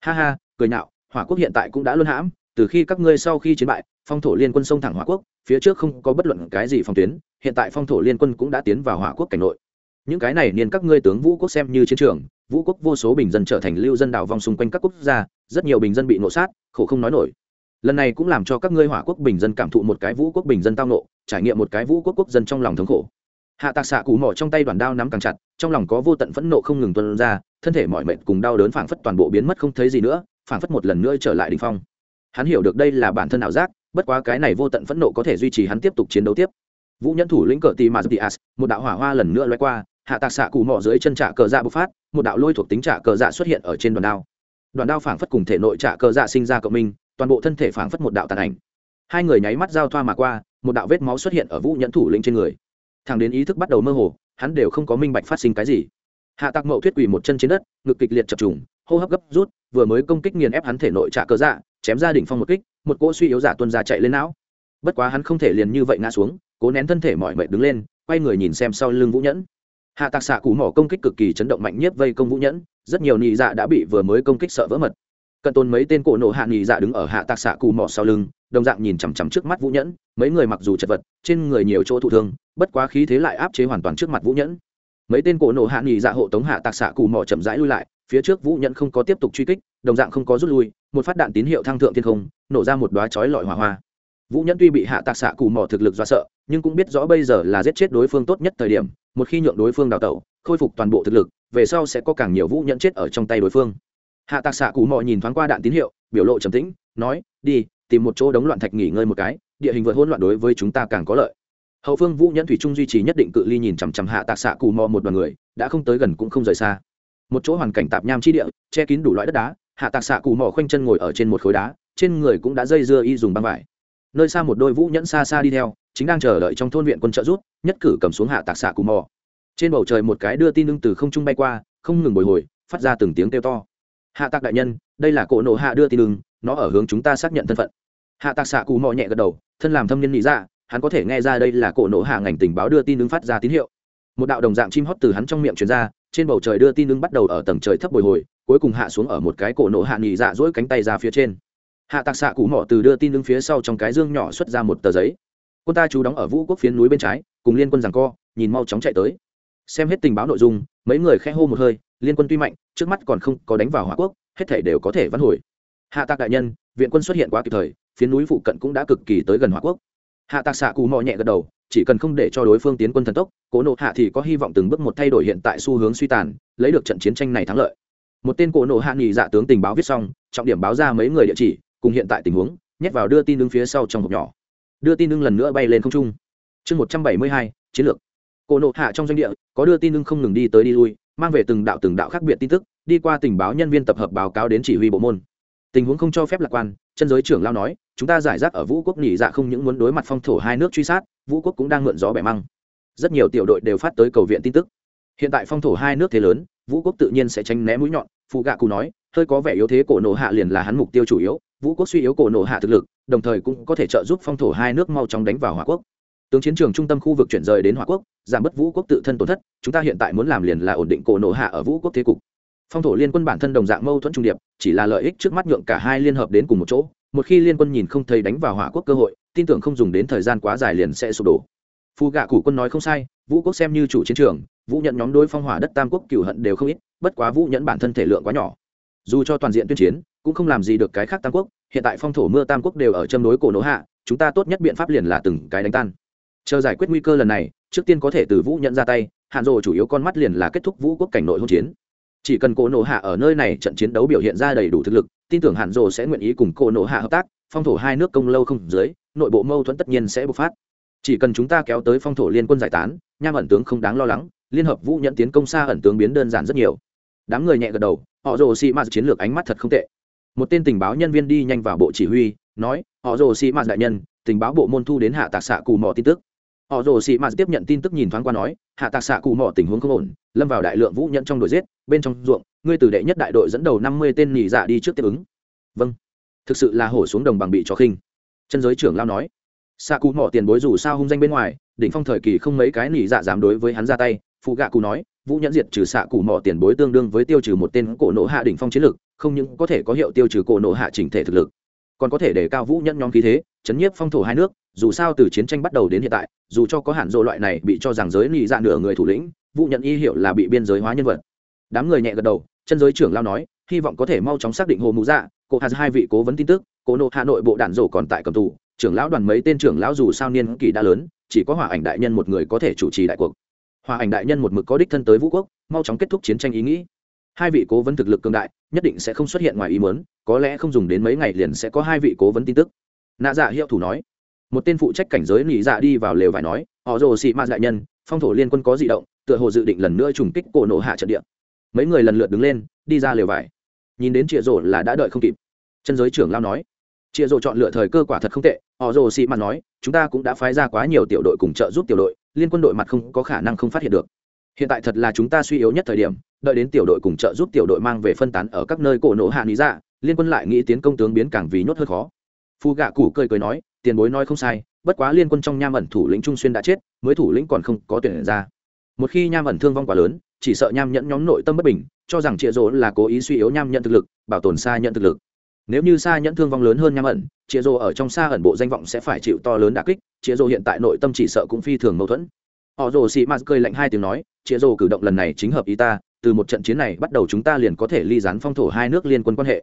Ha ha, cười nhạo, hỏa quốc hiện tại cũng đã luân hãm từ khi các ngươi sau khi chiến bại, phong thổ liên quân sông thẳng hỏa quốc, phía trước không có bất luận cái gì phòng tuyến, hiện tại phong thổ liên quân cũng đã tiến vào hỏa quốc cảnh nội. Những cái này niên các ngươi tướng vũ quốc xem như chiến trường, vũ quốc vô số bình dân trở thành lưu dân đảo vòng xung quanh các quốc gia, rất nhiều bình dân bị nộ sát, khổ không nói nổi. Lần này cũng làm cho các ngươi hỏa quốc bình dân cảm thụ một cái vũ quốc bình dân tao nộ, trải nghiệm một cái vũ quốc quốc dân trong lòng thống khổ. Hạ tạc xạ cụ mỏ trong tay đoàn đao nắm càng chặt, trong lòng có vô tận phẫn nộ không ngừng tuân ra, thân thể mọi mệnh cùng đau đớn phảng phất toàn bộ biến mất không thấy gì nữa, phảng phất một lần nữa trở lại đ ỉ n h phong hắn hiểu được đây là bản thân ảo giác, bất quá cái này vô tận phẫn nộ có thể duy trì hắn tiếp tục chiến đấu tiếp. Vũ nhẫn thủ lĩnh cờ tì mà as một đạo hỏa hoa lần nữa loay qua, hạ tạc xạ cù mỏ dưới chân trả cờ dạ bộc phát, một đạo lôi thuộc tính trả cờ dạ xuất hiện ở trên đoàn đao. Đoàn đao phảng phất cùng thể nội trả cờ dạ sinh ra cộng minh, toàn bộ thân thể phảng phất một đạo tàn ảnh. Hai người nháy mắt giao thoa mà qua, một đạo vết máu xuất hiện ở vũ nhẫn thủ lĩnh trên người. Thằng đến ý thức bắt đầu mơ hồ, hắn đều không có minh bạch phát sinh cái gì. Hạ tạc mậu thuyết quỳ một chân trên đất, ngực kịch liệt chập trùng, hô hấp gấp rút, vừa mới công kích nghiền ép hắn thể nội trả cờ dạ chém ra đỉnh phong một kích, một cỗ suy yếu giả tuân ra chạy lên não. Bất quá hắn không thể liền như vậy ngã xuống, cố nén thân thể mọi mệt đứng lên, quay người nhìn xem sau lưng vũ nhẫn. Hạ tạc xạ cụ mỏ công kích cực kỳ chấn động mạnh nhất vây công vũ nhẫn, rất nhiều nị dạ đã bị vừa mới công kích sợ vỡ mật. Cận tôn mấy tên cổ nộ hạ nị dạ đứng ở hạ tạc xạ cụ mỏ sau lưng, đồng dạng nhìn chằm chằm trước mắt vũ nhẫn, mấy người mặc dù chật vật, trên người nhiều chỗ thụ thương, bất quá khí thế lại áp chế hoàn toàn trước mặt vũ nhẫn. Mấy tên cổ nộ hạ nghỉ dạ hộ tống hạ tạc xạ cù mỏ chậm rãi lui lại phía trước vũ nhẫn không có tiếp tục truy kích, đồng dạng không có rút lui, một phát đạn tín hiệu thăng thượng thiên không, nổ ra một đoá chói lọi hỏa hoa. Vũ nhẫn tuy bị hạ tạc xạ cù mò thực lực do sợ, nhưng cũng biết rõ bây giờ là giết chết đối phương tốt nhất thời điểm, một khi nhượng đối phương đào tẩu, khôi phục toàn bộ thực lực, về sau sẽ có càng nhiều vũ nhẫn chết ở trong tay đối phương. Hạ tạc xạ cù mò nhìn thoáng qua đạn tín hiệu, biểu lộ trầm tĩnh, nói, đi, tìm một chỗ đống loạn thạch nghỉ ngơi một cái, địa hình vượt hỗn loạn đối với chúng ta càng có lợi. Hậu phương vũ nhẫn thủy trung duy trì nhất định cự ly nhìn chằm chằm hạ tạc xạ cù mò một đoàn người, đã không tới gần cũng không rời xa một chỗ hoàn cảnh tạp nham chi địa, che kín đủ loại đất đá, hạ tạc xạ cù mò khoanh chân ngồi ở trên một khối đá, trên người cũng đã dây dưa y dùng băng vải. Nơi xa một đôi vũ nhẫn xa xa đi theo, chính đang chờ đợi trong thôn viện quân trợ rút nhất cử cầm xuống hạ tạc xạ cù mò trên bầu trời một cái đưa tin lưng từ không trung bay qua, không ngừng bồi hồi, phát ra từng tiếng kêu to. Hạ tạc đại nhân, đây là cỗ nộ hạ đưa tin lưng nó ở hướng chúng ta xác nhận thân phận. Hạ tạc xạ cù mò nhẹ gật đầu, thân làm thâm nhân nghĩ ra dạ, hắn có thể nghe ra đây là cỗ nổ hạ ngành tình báo đưa tin lưng phát ra tín hiệu. Một đạo đồng dạng chim hót từ hắn trong miệng truyền ra trên bầu trời đưa tin ứng bắt đầu ở tầng trời thấp bồi hồi, cuối cùng hạ xuống ở một cái cổ nổ hạ nghỉ dạ dỗi cánh tay ra phía trên. Hạ tạc xạ cụ mỏ từ đưa tin ứng phía sau trong cái dương nhỏ xuất ra một tờ giấy. Quân ta chú đóng ở vũ quốc phiến núi bên trái, cùng liên quân rằng co, nhìn mau chóng chạy tới. Xem hết tình báo nội dung, mấy người khe hô một hơi, liên quân tuy mạnh, trước mắt còn không có đánh vào hỏa quốc, hết thể đều có thể vãn hồi. Hạ tạc đại nhân, viện quân xuất hiện quá kịp thời, phiến núi phụ cận cũng đã cực kỳ tới gần hỏa quốc. Hạ tạc xạ cù mò nhẹ gật đầu chỉ cần không để cho đối phương tiến quân thần tốc, cố nộ hạ thì có hy vọng từng bước một thay đổi hiện tại xu hướng suy tàn, lấy được trận chiến tranh này thắng lợi. Một tên cổ nộ hạ nghỉ dạ tướng tình báo viết xong, trọng điểm báo ra mấy người địa chỉ, cùng hiện tại tình huống, nhét vào đưa tin đứng phía sau trong hộp nhỏ. Đưa tin đứng lần nữa bay lên không trung. Chương một trăm bảy mươi hai, chiến lược. Cổ nộ hạ trong doanh địa, có đưa tin đứng không ngừng đi tới đi lui, mang về từng đạo từng đạo khác biệt tin tức, đi qua tình báo nhân viên tập hợp báo cáo đến chỉ huy bộ môn. Tình huống không cho phép lạc quan, chân giới trưởng lao nói chúng ta giải rác ở vũ quốc nghỉ dạ không những muốn đối mặt phong thổ hai nước truy sát, vũ quốc cũng đang mượn gió bẻ măng. Rất nhiều tiểu đội đều phát tới cầu viện tin tức. Hiện tại phong thổ hai nước thế lớn, vũ quốc tự nhiên sẽ tránh né mũi nhọn phụ gạ cụ nói, hơi có vẻ yếu thế cổ nổ hạ liền là hắn mục tiêu chủ yếu, vũ quốc suy yếu cổ nổ hạ thực lực, đồng thời cũng có thể trợ giúp phong thổ hai nước mau chóng đánh vào hòa quốc. Tướng chiến trường trung tâm khu vực chuyển rời đến hòa quốc, giảm bớt vũ quốc tự thân tổn thất, chúng ta hiện tại muốn làm liền là ổn định cổ nổ hạ ở vũ quốc thế cục. Phong thổ liên quân bản thân đồng dạng mâu thuẫn trung điệp, chỉ là lợi ích trước mắt nhượng cả hai liên hợp đến cùng một chỗ một khi liên quân nhìn không thấy đánh vào hỏa quốc cơ hội, tin tưởng không dùng đến thời gian quá dài liền sẽ sụp đổ. Phù gạ cụ quân nói không sai, vũ quốc xem như chủ chiến trường, vũ nhận nhóm đối phong hỏa đất tam quốc cựu hận đều không ít, bất quá vũ nhẫn bản thân thể lượng quá nhỏ. Dù cho toàn diện tuyên chiến, cũng không làm gì được cái khác tam quốc, hiện tại phong thổ mưa tam quốc đều ở châm đối cổ nỗ hạ, chúng ta tốt nhất biện pháp liền là từng cái đánh tan. Chờ giải quyết nguy cơ lần này, trước tiên có thể từ vũ nhận ra tay hạn rộ chủ yếu con mắt liền là kết thúc vũ quốc cảnh nội hỗn chiến. Chỉ cần cổ nổ hạ ở nơi này trận chiến đấu biểu hiện ra đầy đủ thực lực tin tưởng hạn rồ sẽ nguyện ý cùng cổ nổ hạ hợp tác, phong thổ hai nước công lâu không dưới, nội bộ mâu thuẫn tất nhiên sẽ bộc phát. Chỉ cần chúng ta kéo tới phong thổ liên quân giải tán, nham ẩn tướng không đáng lo lắng, liên hợp vũ nhận tiến công xa ẩn tướng biến đơn giản rất nhiều. Đám người nhẹ gật đầu, họ rồ xị mạt chiến lược ánh mắt thật không tệ. Một tên tình báo nhân viên đi nhanh vào bộ chỉ huy, nói, họ rồ xị mạt đại nhân, tình báo bộ môn thu đến hạ tạc xạ cù mò tin tức họ rồ xị mạt tiếp nhận tin tức nhìn thoáng qua nói, hạ tạc xạ cù mỏ tình huống không ổn, lâm vào đại lượng vũ nhận trong đội giết, bên trong ruộng, ngươi từ đệ nhất đại đội dẫn đầu năm mươi tên nhị dạ đi trước tiếp ứng. Vâng. Thực sự là hổ xuống đồng bằng bị cho khinh. Chân giới trưởng lao nói, xạ cù mỏ tiền bối dù sao hung danh bên ngoài, đỉnh phong thời kỳ không mấy cái nhị dạ dám đối với hắn ra tay. Phụ gạ cụ nói, vũ nhẫn diệt trừ xạ cụ mỏ tiền bối tương đương với tiêu trừ một tên cổ nộ hạ đỉnh phong chiến lực không những có thể có hiệu tiêu trừ cổ nộ hạ chỉnh thể thực lực, còn có thể để cao vũ nhẫn nhóm khí thế chấn nhiếp phong thổ hai nước, dù sao từ chiến tranh bắt đầu đến hiện tại, dù cho có hạn dỗ loại này bị cho rằng giới lì dạ nửa người thủ lĩnh, vụ nhận y hiệu là bị biên giới hóa nhân vật. Đám người nhẹ gật đầu, chân giới trưởng lao nói, hy vọng có thể mau chóng xác định hồ mũ dạ cô hà hai vị cố vấn tin tức, cô nộ hà nội bộ đạn rổ còn tại cầm tù, trưởng lão đoàn mấy tên trưởng lão dù sao niên kỳ đã lớn, chỉ có hòa ảnh đại nhân một người có thể chủ trì đại cuộc. Hòa ảnh đại nhân một mực có đích thân tới vũ quốc, mau chóng kết thúc chiến tranh ý nghĩ. Hai vị cố vấn thực lực cường đại, nhất định sẽ không xuất hiện ngoài ý muốn, có lẽ không dùng đến mấy ngày liền sẽ có hai vị cố vấn tin tức nạ dạ hiệu thủ nói. Một tên phụ trách cảnh giới nỉ dạ đi vào lều vải nói, họ rồ xị mạt đại nhân, phong thổ liên quân có di động, tựa hồ dự định lần nữa trùng kích cổ nổ hạ trận địa. Mấy người lần lượt đứng lên, đi ra lều vải. Nhìn đến chịa rổ là đã đợi không kịp. Chân giới trưởng lao nói chịa rổ chọn lựa thời cơ quả thật không tệ. Họ rồ xị mạt nói, chúng ta cũng đã phái ra quá nhiều tiểu đội cùng trợ giúp tiểu đội, liên quân đội mặt không có khả năng không phát hiện được. Hiện tại thật là chúng ta suy yếu nhất thời điểm, đợi đến tiểu đội cùng trợ giúp tiểu đội mang về phân tán ở các nơi cổ nổ hạ lý dạ liên quân lại nghĩ tiến công tướng biến càng vì nhốt hơn khó phu gạ củ cười cười nói, tiền bối nói không sai, bất quá liên quân trong nham ẩn thủ lĩnh trung xuyên đã chết, mới thủ lĩnh còn không có tuyển ra. Một khi nham ẩn thương vong quá lớn, chỉ sợ nham nhẫn nhóm nội tâm bất bình, cho rằng chịa rỗ là cố ý suy yếu nham nhận thực lực, bảo tồn xa nhận thực lực. Nếu như xa nhẫn thương vong lớn hơn nham ẩn chịa rỗ ở trong xa ẩn bộ danh vọng sẽ phải chịu to lớn đà kích chịa rỗ hiện tại nội tâm chỉ sợ cũng phi thường mâu thuẫn. Họ rồ xị mạt cười lạnh hai tiếng nói chịa rỗ cử động lần này chính hợp ý ta, từ một trận chiến này bắt đầu chúng ta liền có thể ly dán phong thổ hai nước liên quân quan hệ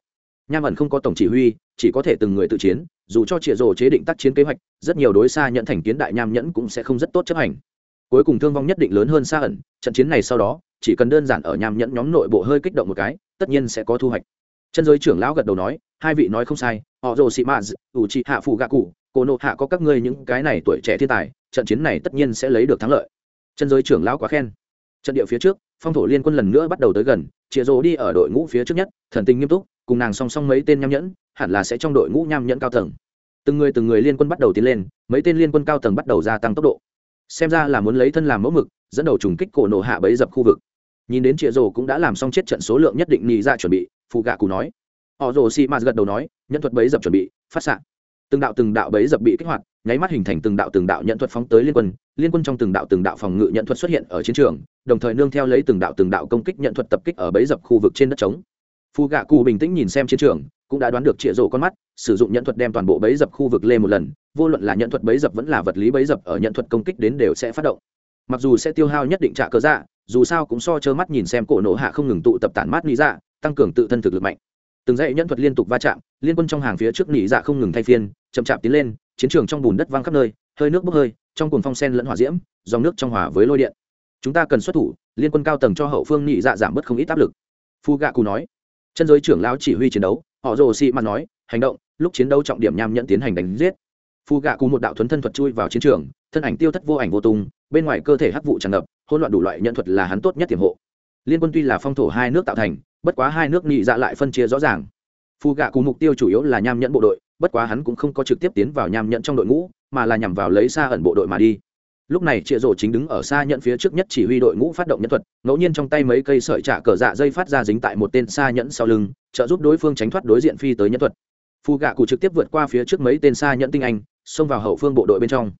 nham ẩn không có tổng chỉ huy, chỉ có thể từng người tự chiến, dù cho chịa rồ chế định tác chiến kế hoạch, rất nhiều đối xa nhận thành kiến đại nham nhẫn cũng sẽ không rất tốt chấp hành. Cuối cùng thương vong nhất định lớn hơn xa ẩn, trận chiến này sau đó, chỉ cần đơn giản ở nham nhẫn nhóm nội bộ hơi kích động một cái, tất nhiên sẽ có thu hoạch. Chân giới trưởng lão gật đầu nói, hai vị nói không sai, họ rồ sĩ maz ủ trị hạ phụ gạ cụ cô nộ hạ có các ngươi những cái này tuổi trẻ thiên tài, trận chiến này tất nhiên sẽ lấy được thắng lợi. Chân giới trưởng lão quá khen. Trận địa phía trước, phong thổ liên quân lần nữa bắt đầu tới gần, chịa rồ đi ở đội ngũ phía trước nhất, thần tình nghiêm túc cùng nàng song song mấy tên nham nhẫn, hẳn là sẽ trong đội ngũ nham nhẫn cao tầng. Từng người từng người liên quân bắt đầu tiến lên, mấy tên liên quân cao tầng bắt đầu gia tăng tốc độ. Xem ra là muốn lấy thân làm mẫu mực, dẫn đầu trùng kích cổ nổ hạ bấy dập khu vực. Nhìn đến chịa rồ cũng đã làm xong chết trận số lượng nhất định nghĩ ra dạ chuẩn bị phụ gạ cụ nói. Họ rồ xì mạt gật đầu nói, nhân thuật bấy dập chuẩn bị, phát xạ. Từng đạo từng đạo bấy dập bị kích hoạt, nháy mắt hình thành từng đạo từng đạo nhận thuật phóng tới liên quân. Liên quân trong từng đạo từng đạo phòng ngự nhận thuật xuất hiện ở chiến trường, đồng thời nương theo lấy từng đạo từng đạo công kích nhận thuật tập kích ở bấy dập khu vực trên đất trống phù gạ cụ bình tĩnh nhìn xem chiến trường, cũng đã đoán được trịa rổ con mắt, sử dụng nhận thuật đem toàn bộ bấy dập khu vực lên một lần, vô luận là nhận thuật bấy dập vẫn là vật lý bấy dập ở nhận thuật công kích đến đều sẽ phát động. Mặc dù sẽ tiêu hao nhất định trả cơ dạ dù sao cũng so trơ mắt nhìn xem cổ nổ hạ không ngừng tụ tập tản mát lý dạ tăng cường tự thân thực lực mạnh. Từng dãy nhận thuật liên tục va chạm, liên quân trong hàng phía trước nỉ dạ không ngừng thay phiên, chậm chạp tiến lên, chiến trường trong bùn đất văng khắp nơi, hơi nước bốc hơi, trong cuồng phong sen lẫn hỏa diễm, dòng nước trong hòa với lôi điện. Chúng ta cần xuất thủ, liên quân cao tầng cho hậu phương nỉ dạ giảm bớt không ít áp lực. Phu gạ cù nói chân giới trưởng lão chỉ huy chiến đấu, họ rồ xị mặt nói, hành động, lúc chiến đấu trọng điểm nham nhận tiến hành đánh giết. Phù gạ cùng một đạo thuấn thân thuật chui vào chiến trường, thân ảnh tiêu thất vô ảnh vô tung, bên ngoài cơ thể hắc vụ tràn ngập, hỗn loạn đủ loại nhận thuật là hắn tốt nhất tiềm hộ. Liên quân tuy là phong thổ hai nước tạo thành, bất quá hai nước nghị dạ lại phân chia rõ ràng. Phù gạ cùng mục tiêu chủ yếu là nham nhẫn bộ đội, bất quá hắn cũng không có trực tiếp tiến vào nham nhẫn trong đội ngũ, mà là nhằm vào lấy xa ẩn bộ đội mà đi lúc này chịa rổ chính đứng ở xa nhận phía trước nhất chỉ huy đội ngũ phát động nhân thuật, ngẫu nhiên trong tay mấy cây sợi trả cờ dạ dây phát ra dính tại một tên xa nhẫn sau lưng, trợ giúp đối phương tránh thoát đối diện phi tới nhân thuật. Phù gạ cụ trực tiếp vượt qua phía trước mấy tên xa nhẫn tinh anh, xông vào hậu phương bộ đội bên trong.